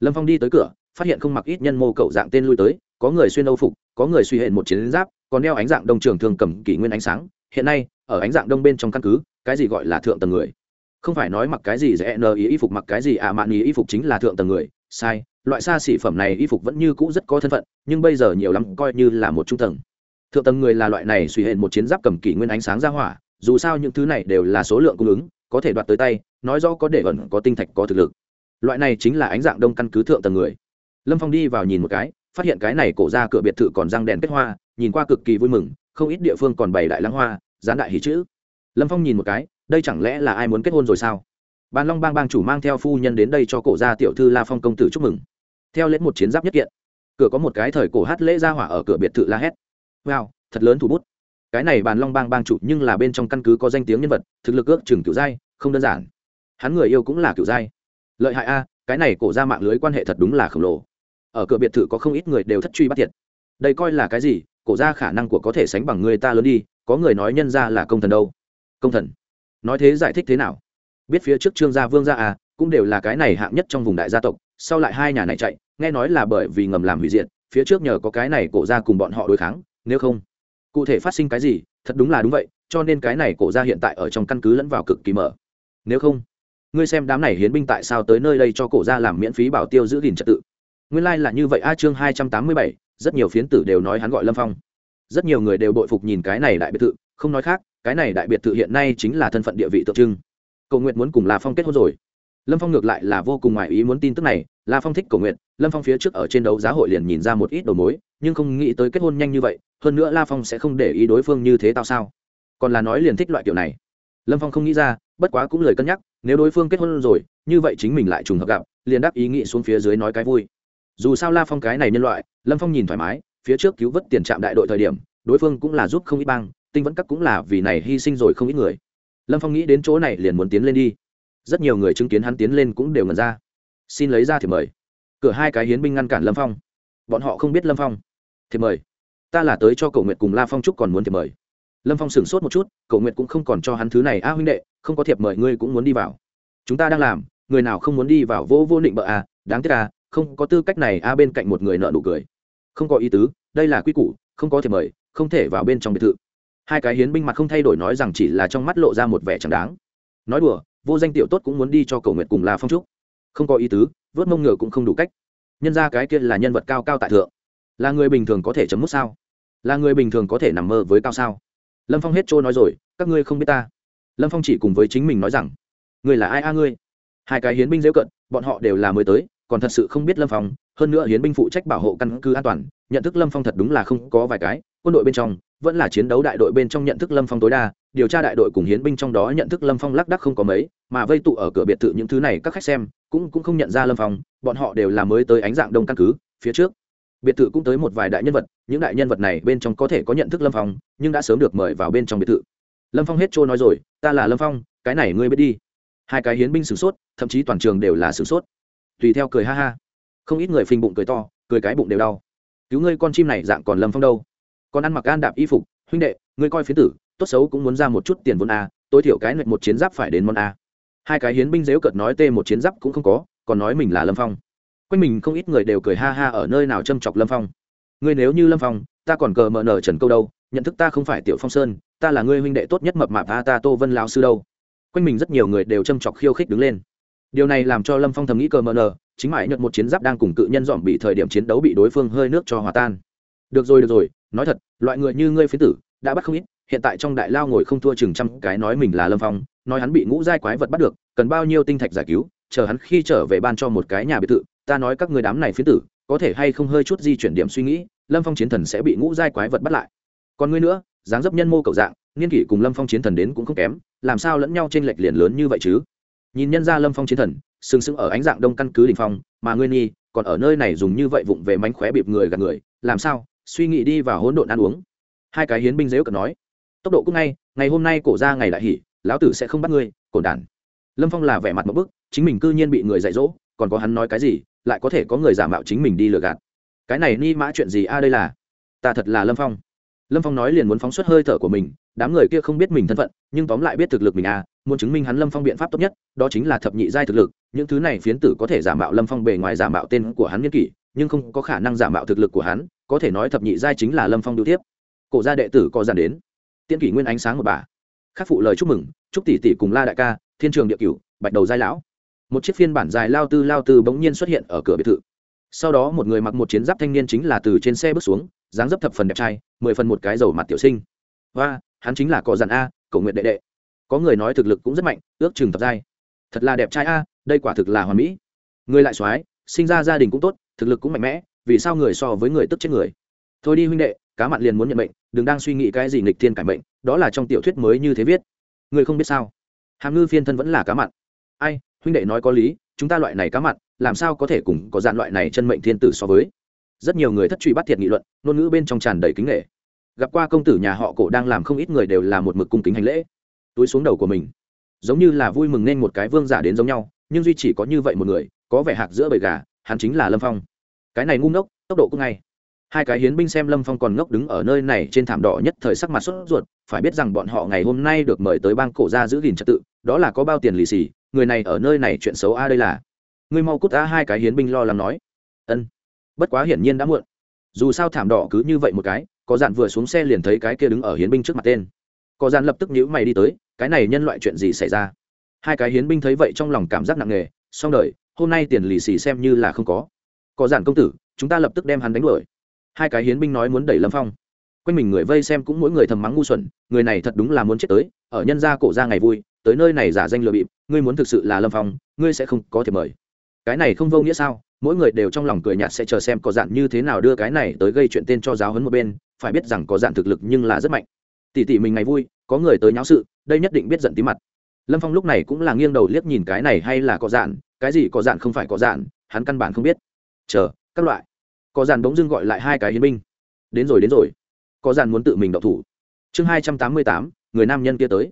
Lâm phong đi tới cửa, phát hiện không mặc ít nhân mô cậu dạng tên lui tới, có người xuyên âu phục, có người suy hệ một chiến giáp, còn đeo ánh dạng đông trường thường cầm kỷ nguyên ánh sáng hiện nay, ở ánh dạng đông bên trong căn cứ, cái gì gọi là thượng tầng người? Không phải nói mặc cái gì dễ nờ ý, y phục mặc cái gì ạ à mạn ý, y phục chính là thượng tầng người. Sai, loại xa xỉ phẩm này y phục vẫn như cũ rất có thân phận, nhưng bây giờ nhiều lắm coi như là một trung tầng. Thượng tầng người là loại này suy hệ một chiến giáp cầm kỷ nguyên ánh sáng ra hỏa, dù sao những thứ này đều là số lượng cung ứng, có thể đoạt tới tay, nói rõ có để ẩn, có tinh thạch, có thực lực. Loại này chính là ánh dạng đông căn cứ thượng tầng người. Lâm phong đi vào nhìn một cái, phát hiện cái này cổ ra cửa biệt thự còn răng đèn kết hoa, nhìn qua cực kỳ vui mừng không ít địa phương còn bày đại lãng hoa, gián đại hỷ chữ. Lâm phong nhìn một cái, đây chẳng lẽ là ai muốn kết hôn rồi sao? Bàn long bang bang chủ mang theo phu nhân đến đây cho cổ gia tiểu thư la phong công tử chúc mừng. Theo lễ một chiến giáp nhất kiện, cửa có một cái thời cổ hát lễ ra hỏa ở cửa biệt thự la hét. Wow, thật lớn thủ bút. Cái này bàn long bang bang chủ nhưng là bên trong căn cứ có danh tiếng nhân vật, thực lực ước chừng kiểu giai không đơn giản. Hắn người yêu cũng là kiểu giai lợi hại a, cái này cổ ra mạng lưới quan hệ thật đúng là khổng lồ. Ở cửa biệt thự có không ít người đều thất truy bắt thiệt. Đây coi là cái gì? Cổ ra khả năng của có thể sánh bằng người ta lớn đi, có người nói nhân ra là công thần đâu? Công thần? Nói thế giải thích thế nào? Biết phía trước trương gia vương gia à cũng đều là cái này hạng nhất trong vùng đại gia tộc, sau lại hai nhà này chạy, nghe nói là bởi vì ngầm làm hủy diệt, phía trước nhờ có cái này cổ ra cùng bọn họ đối kháng, nếu không, cụ thể phát sinh cái gì, thật đúng là đúng vậy, cho nên cái này cổ ra hiện tại ở trong căn cứ lẫn vào cực kỳ mở. Nếu không, ngươi xem đám này hiến binh tại sao tới nơi đây cho cổ ra làm miễn phí bảo tiêu giữ gìn trật tự? Nguyên lai、like、là như vậy a, chương hai trăm tám mươi bảy rất nhiều phiến tử đều nói hắn gọi lâm phong. Rất nhiều người đều bội phục nhìn cái này đại biệt thự, không nói khác, cái này đại biệt thự hiện nay chính là thân phận địa vị tượng trưng. Cầu nguyện muốn cùng la phong kết hôn rồi. Lâm phong ngược lại là vô cùng ngoài ý muốn tin tức này, la phong thích cầu nguyện lâm phong phía trước ở trên đấu giá hội liền nhìn ra một ít đầu mối, nhưng không nghĩ tới kết hôn nhanh như vậy, hơn nữa la phong sẽ không để ý đối phương như thế tao sao. Còn là nói liền thích loại kiểu này. Lâm phong không nghĩ ra, bất quá cũng lời cân nhắc, nếu đối phương kết hôn rồi, như vậy chính mình lại trùng hợp gặp, liền đáp ý nghĩ xuống phía dưới nói cái vui dù sao la phong cái này nhân loại, lâm phong nhìn thoải mái, phía trước cứu vớt tiền trạm đại đội thời điểm, đối phương cũng là giúp không ít bang, tinh vẫn các cũng là vì này hy sinh rồi không ít người. Lâm phong nghĩ đến chỗ này liền muốn tiến lên đi. Rất nhiều người chứng kiến hắn tiến lên cũng đều ngần ra. Xin lấy ra thì mời. Cửa hai cái hiến binh ngăn cản lâm phong. Bọn họ không biết lâm phong. Thì mời. Ta là tới cho cầu nguyện cùng la phong trúc còn muốn thì mời. Lâm phong sửng sốt một chút cầu nguyện cũng không còn cho hắn thứ này. A huynh đệ, không có thiệp mời ngươi cũng muốn đi vào. Chúng ta đang làm, người nào không muốn đi vào vô vô định bợ à đáng tiếc à không có tư cách này, a, bên cạnh một người nợ nụ cười. Không có ý tứ, đây là quy củ, không có thể mời, không thể vào bên trong biệt thự. Hai cái hiến binh mặt không thay đổi nói rằng chỉ là trong mắt lộ ra một vẻ chẳng đáng. Nói đùa, vô danh tiểu tốt cũng muốn đi cho cầu nguyện cùng là phong trúc. Không có ý tứ, vớt mông ngựa cũng không đủ cách. Nhân ra cái kia là nhân vật cao cao tại thượng. Là người bình thường có thể chấm mút sao? Là người bình thường có thể nằm mơ với cao sao? Lâm phong hết trôi nói rồi, các ngươi không biết ta. Lâm phong chỉ cùng với chính mình nói rằng người là ai a ngươi? Hai cái hiến binh dễ cận, bọn họ đều là mới tới còn thật sự không biết lâm phong, hơn nữa hiến binh phụ trách bảo hộ căn cứ an toàn, nhận thức lâm phong thật đúng là không có vài cái, quân đội bên trong vẫn là chiến đấu đại đội bên trong nhận thức lâm phong tối đa, điều tra đại đội cùng hiến binh trong đó nhận thức lâm phong lác đắc không có mấy, mà vây tụ ở cửa biệt thự những thứ này các khách xem cũng cũng không nhận ra lâm phong, bọn họ đều là mới tới ánh dạng đông căn cứ, phía trước. Biệt thự cũng tới một vài đại nhân vật, những đại nhân vật này bên trong có thể có nhận thức lâm phong, nhưng đã sớm được mời vào bên trong biệt thự. Lâm phong hết trôi nói rồi, ta là lâm phong, cái này ngươi biết đi. Hai cái hiến binh sửng sốt, thậm chí toàn trường đều là sửng sốt tùy theo cười ha ha. Không ít người phình bụng cười to, cười cái bụng đều đau. Cứu ngươi con chim này dạng còn lâm phong đâu? Còn ăn mặc an đạp y phục, huynh đệ, ngươi coi phiến tử, tốt xấu cũng muốn ra một chút tiền vốn a, tối thiểu cái một chiến giáp phải đến món a. Hai cái hiến binh dếu cợt nói tê một chiến giáp cũng không có, còn nói mình là lâm phong. Quanh mình không ít người đều cười ha ha ở nơi nào châm chọc lâm phong. Ngươi nếu như lâm phong, ta còn cờ mờ nở trần câu đâu, nhận thức ta không phải tiểu phong sơn, ta là ngươi huynh đệ tốt nhất mập mạp a, ta tô vân lao sư đâu. Quanh mình rất nhiều người đều châm chọc khiêu khích đứng lên điều này làm cho lâm phong thầm nghĩ cờ mờ nờ, chính mãi nhận một chiến giáp đang cùng cự nhân dọn bị thời điểm chiến đấu bị đối phương hơi nước cho hòa tan. Được rồi được rồi, nói thật, loại người như ngươi phiến tử, đã bắt không ít, hiện tại trong đại lao ngồi không thua chừng trăm, cái nói mình là lâm phong, nói hắn bị ngũ giai quái vật bắt được, cần bao nhiêu tinh thạch giải cứu, chờ hắn khi trở về ban cho một cái nhà biệt thự, ta nói các người đám này phiến tử, có thể hay không hơi chút di chuyển điểm suy nghĩ, lâm phong chiến thần sẽ bị ngũ giai quái vật bắt lại. Còn ngươi nữa, dáng dấp nhân mô cầu dạng, niên kỷ cùng lâm phong chiến thần đến cũng không kém, làm sao lẫn nhau t r ê n lệch liền lớn như vậy chứ? Nhìn nhân ra lâm phong chiến thần, sừng sững ở ánh dạng đông căn cứ đình phong, mà ngươi nghi còn ở nơi này dùng như vậy vụng về mánh khóe bịp người gạt người, làm sao, suy nghĩ đi vào hỗn độn ăn uống. Hai cái hiến binh dễu cận nói, tốc độ cũng ngay, ngày hôm nay cổ ra ngày lại hỉ lão tử sẽ không bắt ngươi, cổn đản. Lâm phong là vẻ mặt một bức, chính mình cư nhiên bị người dạy dỗ, còn có hắn nói cái gì, lại có thể có người giả mạo chính mình đi lừa gạt. Cái này ni mã chuyện gì a đây là? Ta thật là lâm phong. Lâm phong nói liền muốn phóng xuất hơi thở của mình, đám người kia không biết mình thân phận, nhưng tóm lại biết thực lực mình a muốn chứng minh hắn lâm phong biện pháp tốt nhất, đó chính là thập nhị giai thực lực, những thứ này phiến tử có thể giả mạo lâm phong bề ngoài giả mạo tên của hắn nghiên kỷ, nhưng không có khả năng giả mạo thực lực của hắn, có thể nói thập nhị giai chính là lâm phong đ tiếp. Cổ gia đệ tử có dàn đến. Tiên kỷ nguyên ánh sáng một bà. Khắc phụ lời chúc mừng, chúc tỷ tỷ cùng la đại ca, thiên trường địa cửu, bạch đầu giai lão. Một chiếc phiên bản dài lao tư lao tư bỗng nhiên xuất hiện ở cửa biệt thự. Sau đó một người mặc một chiến giáp thanh niên chính là từ trên xe bước xuống, dáng dấp thập phần đẹp trai, mười phần một cái dầu mặt tiểu sinh. Và hắn chính là cò dàn a cổ nguyện đệ đệ có người nói thực lực cũng rất mạnh, ước chừng tập giai. Thật là đẹp trai a, đây quả thực là hoàn mỹ. Người lại soái sinh ra gia đình cũng tốt, thực lực cũng mạnh mẽ, vì sao người so với người tức chết người? Thôi đi huynh đệ, cá mặn liền muốn nhận bệnh đừng đang suy nghĩ cái gì nghịch thiên cải bệnh đó là trong tiểu thuyết mới như thế viết. Người không biết sao? Hàm ngư phiên thân vẫn là cá mặn. Ai, huynh đệ nói có lý, chúng ta loại này cá mặn, làm sao có thể cùng có dạn loại này chân mệnh thiên tử so với? Rất nhiều người thất truy bắt thiệt nghị luận, ngôn ngữ bên trong tràn đầy kính nghệ gặp qua công tử nhà họ cổ đang làm không ít người đều là một mực cung kính hành lễ túi xuống đầu của mình. Giống như là vui mừng nên một cái vương giả đến giống nhau, nhưng duy chỉ có như vậy một người, có vẻ hạc giữa bầy gà, hắn chính là lâm phong. Cái này ngu ngốc, tốc độ cũng ngay. Hai cái hiến binh xem lâm phong còn ngốc đứng ở nơi này trên thảm đỏ nhất thời sắc mặt sốt ruột, phải biết rằng bọn họ ngày hôm nay được mời tới bang cổ ra giữ gìn trật tự, đó là có bao tiền lì xì, người này ở nơi này chuyện xấu a đây là. Người mau cút a, hai cái hiến binh lo lắng nói. Ân. Bất quá hiển nhiên đã muộn. Dù sao thảm đỏ cứ như vậy một cái, có dạn vừa xuống xe liền thấy cái kia đứng ở hiến binh trước mặt tên có gian lập tức nhíu mày đi tới, cái này nhân loại chuyện gì xảy ra? Hai cái hiến binh thấy vậy trong lòng cảm giác nặng nề, xong đời, hôm nay tiền lì xì xem như là không có. Có giản công tử, chúng ta lập tức đem hắn đánh đuổi. Hai cái hiến binh nói muốn đẩy lâm phong. Quanh mình người vây xem cũng mỗi người thầm mắng ngu xuẩn, người này thật đúng là muốn chết tới, ở nhân gia cổ ra ngày vui, tới nơi này giả danh lừa bịp, ngươi muốn thực sự là lâm phong, ngươi sẽ không có thể mời. Cái này không vô nghĩa sao? Mỗi người đều trong lòng cười nhạt sẽ chờ xem có dạn như thế nào đưa cái này tới gây chuyện tên cho giáo hấn một bên, phải biết rằng có dạn thực lực nhưng là rất mạnh tỷ tỷ mình ngày vui, có người tới nháo sự, đây nhất định biết giận tí mặt. Lâm phong lúc này cũng là nghiêng đầu liếc nhìn cái này hay là có dạn, cái gì có dạn không phải có dạn, hắn căn bản không biết. Chờ, các loại. Có dàn bỗng dưng gọi lại hai cái hiến binh. Đến rồi đến rồi. Có dàn muốn tự mình đậu thủ. Chương hai trăm tám mươi tám, người nam nhân kia tới.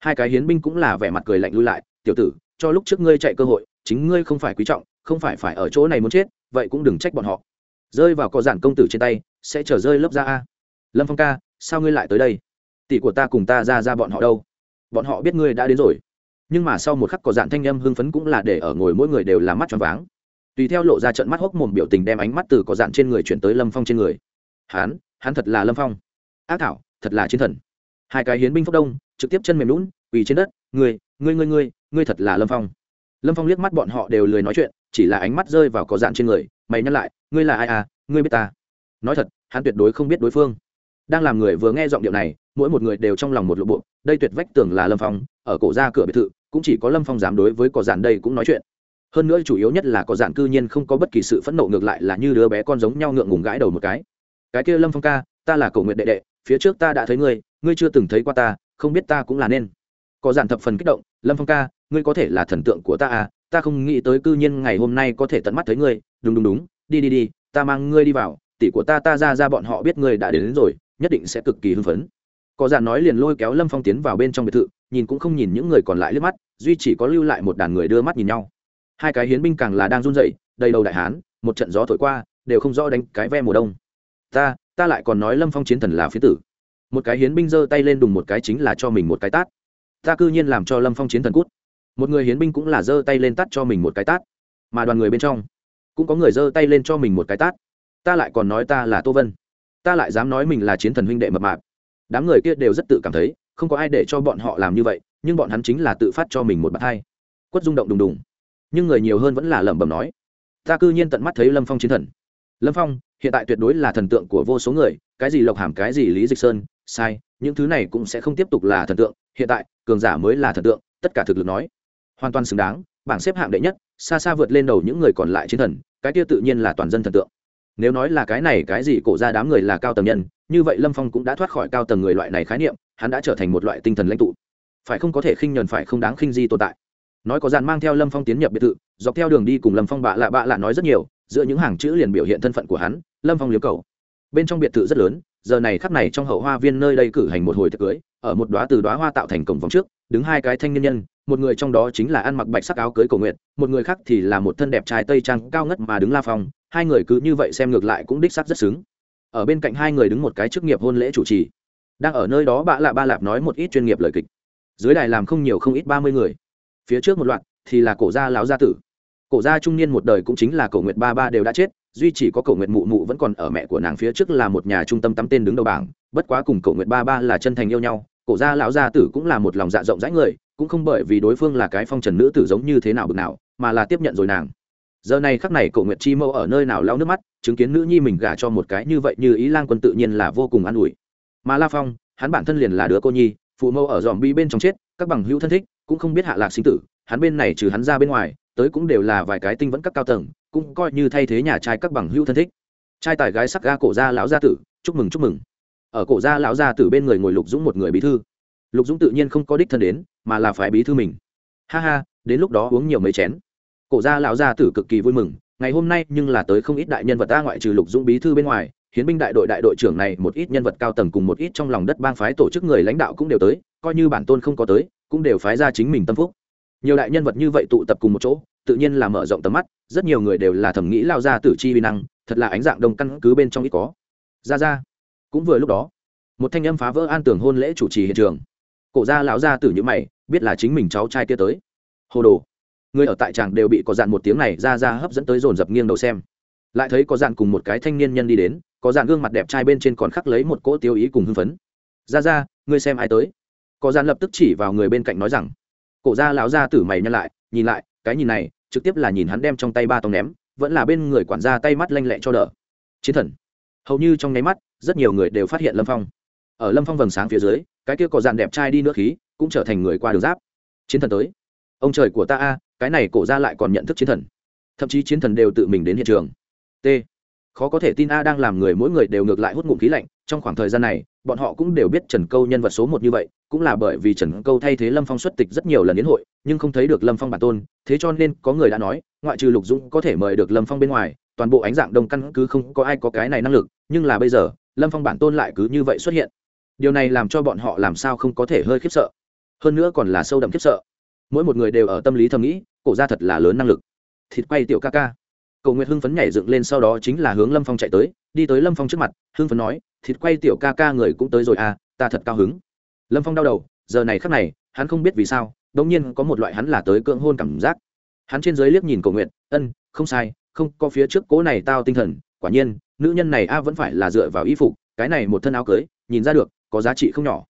Hai cái hiến binh cũng là vẻ mặt cười lạnh lui lại, tiểu tử, cho lúc trước ngươi chạy cơ hội, chính ngươi không phải quý trọng, không phải phải ở chỗ này muốn chết, vậy cũng đừng trách bọn họ. Rơi vào có dàn công tử trên tay, sẽ trở rơi lớp ra a. Lâm phong ca, sao ngươi lại tới đây? Tỷ của ta cùng ta ra ra bọn họ đâu? Bọn họ biết ngươi đã đến rồi. Nhưng mà sau một khắc có dạn thanh â m hưng phấn cũng là để ở ngồi mỗi người đều làm mắt tròn váng. Tùy theo lộ ra trận mắt hốc mồm biểu tình đem ánh mắt từ có dạn trên người chuyển tới lâm phong trên người. Hắn hắn thật là lâm phong. Ác thảo, thật là chiến thần. Hai cái hiến binh phúc đông, trực tiếp chân mềm lún, quỳ trên đất người ngươi ngươi ngươi ngươi thật là lâm phong. Lâm phong liếc mắt bọn họ đều lười nói chuyện, chỉ là ánh mắt rơi vào có dạn trên người, mày nhắc lại, ngươi là ai à? Ngươi biết ta? Nói thật, hắn tuyệt đối không biết đối phương đang làm người vừa nghe giọng điệu này mỗi một người đều trong lòng một lộ bộ đây tuyệt vách tưởng là lâm phong ở cổ ra cửa biệt thự cũng chỉ có lâm phong dám đối với cỏ giản đây cũng nói chuyện. Hơn nữa chủ yếu nhất là cỏ giản cư nhiên không có bất kỳ sự phẫn nộ ngược lại là như đứa bé con giống nhau ngượng ngùng gãi đầu một cái. Cái kia lâm phong ca ta là cầu nguyện đệ đệ phía trước ta đã thấy ngươi ngươi chưa từng thấy qua ta không biết ta cũng là nên. Có giản thập phần kích động lâm phong ca ngươi có thể là thần tượng của ta à ta không nghĩ tới cư nhiên ngày hôm nay có thể tận mắt thấy ngươi. Đúng đúng đúng đi đi đi ta mang ngươi đi vào tỷ của ta ta ra ra bọn họ biết ngươi đã đến, đến rồi nhất định sẽ cực kỳ hưng phấn. Có già nói liền lôi kéo lâm phong tiến vào bên trong biệt thự, nhìn cũng không nhìn những người còn lại liếc mắt, duy chỉ có lưu lại một đàn người đưa mắt nhìn nhau. Hai cái hiến binh càng là đang run rẩy, đầy đầu đại hán, một trận gió thổi qua, đều không rõ đánh cái ve mùa đông. Ta ta lại còn nói lâm phong chiến thần là phía tử. Một cái hiến binh giơ tay lên đùng một cái chính là cho mình một cái tát. Ta cư nhiên làm cho lâm phong chiến thần cút. Một người hiến binh cũng là giơ tay lên tát cho mình một cái tát. Mà đoàn người bên trong, cũng có người giơ tay lên cho mình một cái tát. Ta lại còn nói ta là tô vân ta lại dám nói mình là chiến thần huynh đệ mập mạp. Đám người kia đều rất tự cảm thấy, không có ai để cho bọn họ làm như vậy, nhưng bọn hắn chính là tự phát cho mình một bạt hai quất rung động đùng đùng. Nhưng người nhiều hơn vẫn là lẩm bẩm nói, ta cư nhiên tận mắt thấy lâm phong chiến thần. Lâm phong, hiện tại tuyệt đối là thần tượng của vô số người, cái gì lộc hàm, cái gì lý dịch sơn, sai, những thứ này cũng sẽ không tiếp tục là thần tượng, hiện tại, cường giả mới là thần tượng, tất cả thực lực nói, hoàn toàn xứng đáng, bảng xếp hạng đệ nhất, xa xa vượt lên đầu những người còn lại chiến thần, cái kia tự nhiên là toàn dân thần tượng nếu nói là cái này cái gì cổ ra đám người là cao tầng nhân, như vậy lâm phong cũng đã thoát khỏi cao tầng người loại này khái niệm, hắn đã trở thành một loại tinh thần lãnh tụ. Phải không có thể khinh nhuần phải không đáng khinh di tồn tại? Nói có dàn mang theo lâm phong tiến nhập biệt thự, dọc theo đường đi cùng lâm phong bạ lạ bạ lạ nói rất nhiều, giữa những hàng chữ liền biểu hiện thân phận của hắn, lâm phong liếu cầu. Bên trong biệt thự rất lớn, giờ này khắp này trong hậu hoa viên nơi đây cử hành một hồi tiệc cưới, ở một đoá từ đoá hoa tạo thành cổng vòng trước, đứng hai cái thanh niên nhân, một người trong đó chính là ăn mặc bạch sắc áo cưới cầu nguyện một người khác thì là một thân đẹp trai tây trang cao ngất mà đứng la phong hai người cứ như vậy xem ngược lại cũng đích sắc rất xứng. Ở bên cạnh hai người đứng một cái chức nghiệp hôn lễ chủ trì. Đang ở nơi đó bạ lạ ba lạp nói một ít chuyên nghiệp lời kịch. Dưới đài làm không nhiều không ít ba mươi người. Phía trước một loạt thì là cổ gia lão gia tử. Cổ gia trung niên một đời cũng chính là cổ nguyệt ba ba đều đã chết, duy chỉ có cổ nguyệt mụ mụ vẫn còn ở mẹ của nàng phía trước là một nhà trung tâm tắm tên đứng đầu bảng, bất quá cùng cổ nguyệt ba ba là chân thành yêu nhau, cổ gia lão gia tử cũng là một lòng dạ rộng rãi người, cũng không bởi vì đối phương là cái phong trần nữ tử giống như thế nào bực nào, mà là tiếp nhận rồi nàng giờ này khắc này cổ nguyệt chi mẫu ở nơi nào lau nước mắt, chứng kiến nữ nhi mình gả cho một cái như vậy như ý lang quân tự nhiên là vô cùng an ủi. Mà la phong, hắn bản thân liền là đứa cô nhi, phụ mẫu ở dòm bi bên trong chết, các bằng hữu thân thích, cũng không biết hạ lạc sinh tử, hắn bên này trừ hắn ra bên ngoài, tới cũng đều là vài cái tinh vẫn các cao tầng, cũng coi như thay thế nhà trai các bằng hữu thân thích. Trai tài gái sắc ga cổ gia lão gia tử, chúc mừng chúc mừng. Ở cổ gia lão gia tử bên người ngồi lục dũng một người bí thư. Lục dũng tự nhiên không có đích thân đến, mà là phải bí thư mình. Ha ha, đến lúc đó uống nhiều mấy chén cổ gia lão gia tử cực kỳ vui mừng, ngày hôm nay nhưng là tới không ít đại nhân vật ta ngoại trừ lục dũng bí thư bên ngoài, hiến binh đại đội đại đội trưởng này một ít nhân vật cao tầng cùng một ít trong lòng đất bang phái tổ chức người lãnh đạo cũng đều tới, coi như bản tôn không có tới, cũng đều phái ra chính mình tâm phúc. Nhiều đại nhân vật như vậy tụ tập cùng một chỗ, tự nhiên là mở rộng tầm mắt, rất nhiều người đều là thẩm nghĩ lao ra tử chi vi năng, thật là ánh dạng đông căn cứ bên trong ít có. Ra ra, cũng vừa lúc đó, một thanh âm phá vỡ an tường hôn lễ chủ trì hiện trường. Cổ gia lão gia tử như mày, biết là chính mình cháu trai kia tới. Hồ đồ người ở tại tràng đều bị có dạn một tiếng này ra ra hấp dẫn tới dồn dập nghiêng đầu xem. Lại thấy có dạn cùng một cái thanh niên nhân đi đến, có dạn gương mặt đẹp trai bên trên còn khắc lấy một cỗ tiêu ý cùng hưng phấn. Ra ra, ngươi xem ai tới? Có dạn lập tức chỉ vào người bên cạnh nói rằng. Cổ gia lão gia tử mày nhân lại, nhìn lại, cái nhìn này, trực tiếp là nhìn hắn đem trong tay ba tông ném, vẫn là bên người quản gia tay mắt lanh lẹ cho đỡ. Chiến thần. Hầu như trong nháy mắt, rất nhiều người đều phát hiện lâm phong. Ở lâm phong vầng sáng phía dưới, cái kia có dàn đẹp trai đi nữa khí, cũng trở thành người qua đường giáp. Chiến thần tới. Ông trời của ta a cái này cổ ra lại còn nhận thức chiến thần. Thậm chí chiến thần đều tự mình đến hiện trường. T. Khó có thể tin a đang làm người mỗi người đều ngược lại hút ngụm khí lạnh, trong khoảng thời gian này, bọn họ cũng đều biết trần câu nhân vật số một như vậy, cũng là bởi vì trần câu thay thế lâm phong xuất tịch rất nhiều lần đến hội, nhưng không thấy được lâm phong bản tôn, thế cho nên có người đã nói, ngoại trừ lục dũng có thể mời được lâm phong bên ngoài, toàn bộ ánh dạng đông căn cứ không có ai có cái này năng lực, nhưng là bây giờ, lâm phong bản tôn lại cứ như vậy xuất hiện. Điều này làm cho bọn họ làm sao không có thể hơi khiếp sợ. Hơn nữa còn là sâu đậm khiếp sợ mỗi một người đều ở tâm lý thầm nghĩ, cổ ra thật là lớn năng lực. Thịt quay tiểu ca ca. Cầu nguyệt hưng phấn nhảy dựng lên sau đó chính là hướng lâm phong chạy tới, đi tới lâm phong trước mặt, hưng phấn nói, thịt quay tiểu ca ca người cũng tới rồi à ta thật cao hứng. Lâm phong đau đầu, giờ này khắc này, hắn không biết vì sao đ ỗ n g nhiên có một loại hắn là tới cưỡng hôn cảm giác. Hắn trên dưới liếc nhìn cầu nguyện ân, không sai, không, có phía trước cố này tao tinh thần, quả nhiên, nữ nhân này a vẫn phải là dựa vào y phục, cái này một thân áo cưới, nhìn ra được, có giá trị không nhỏ.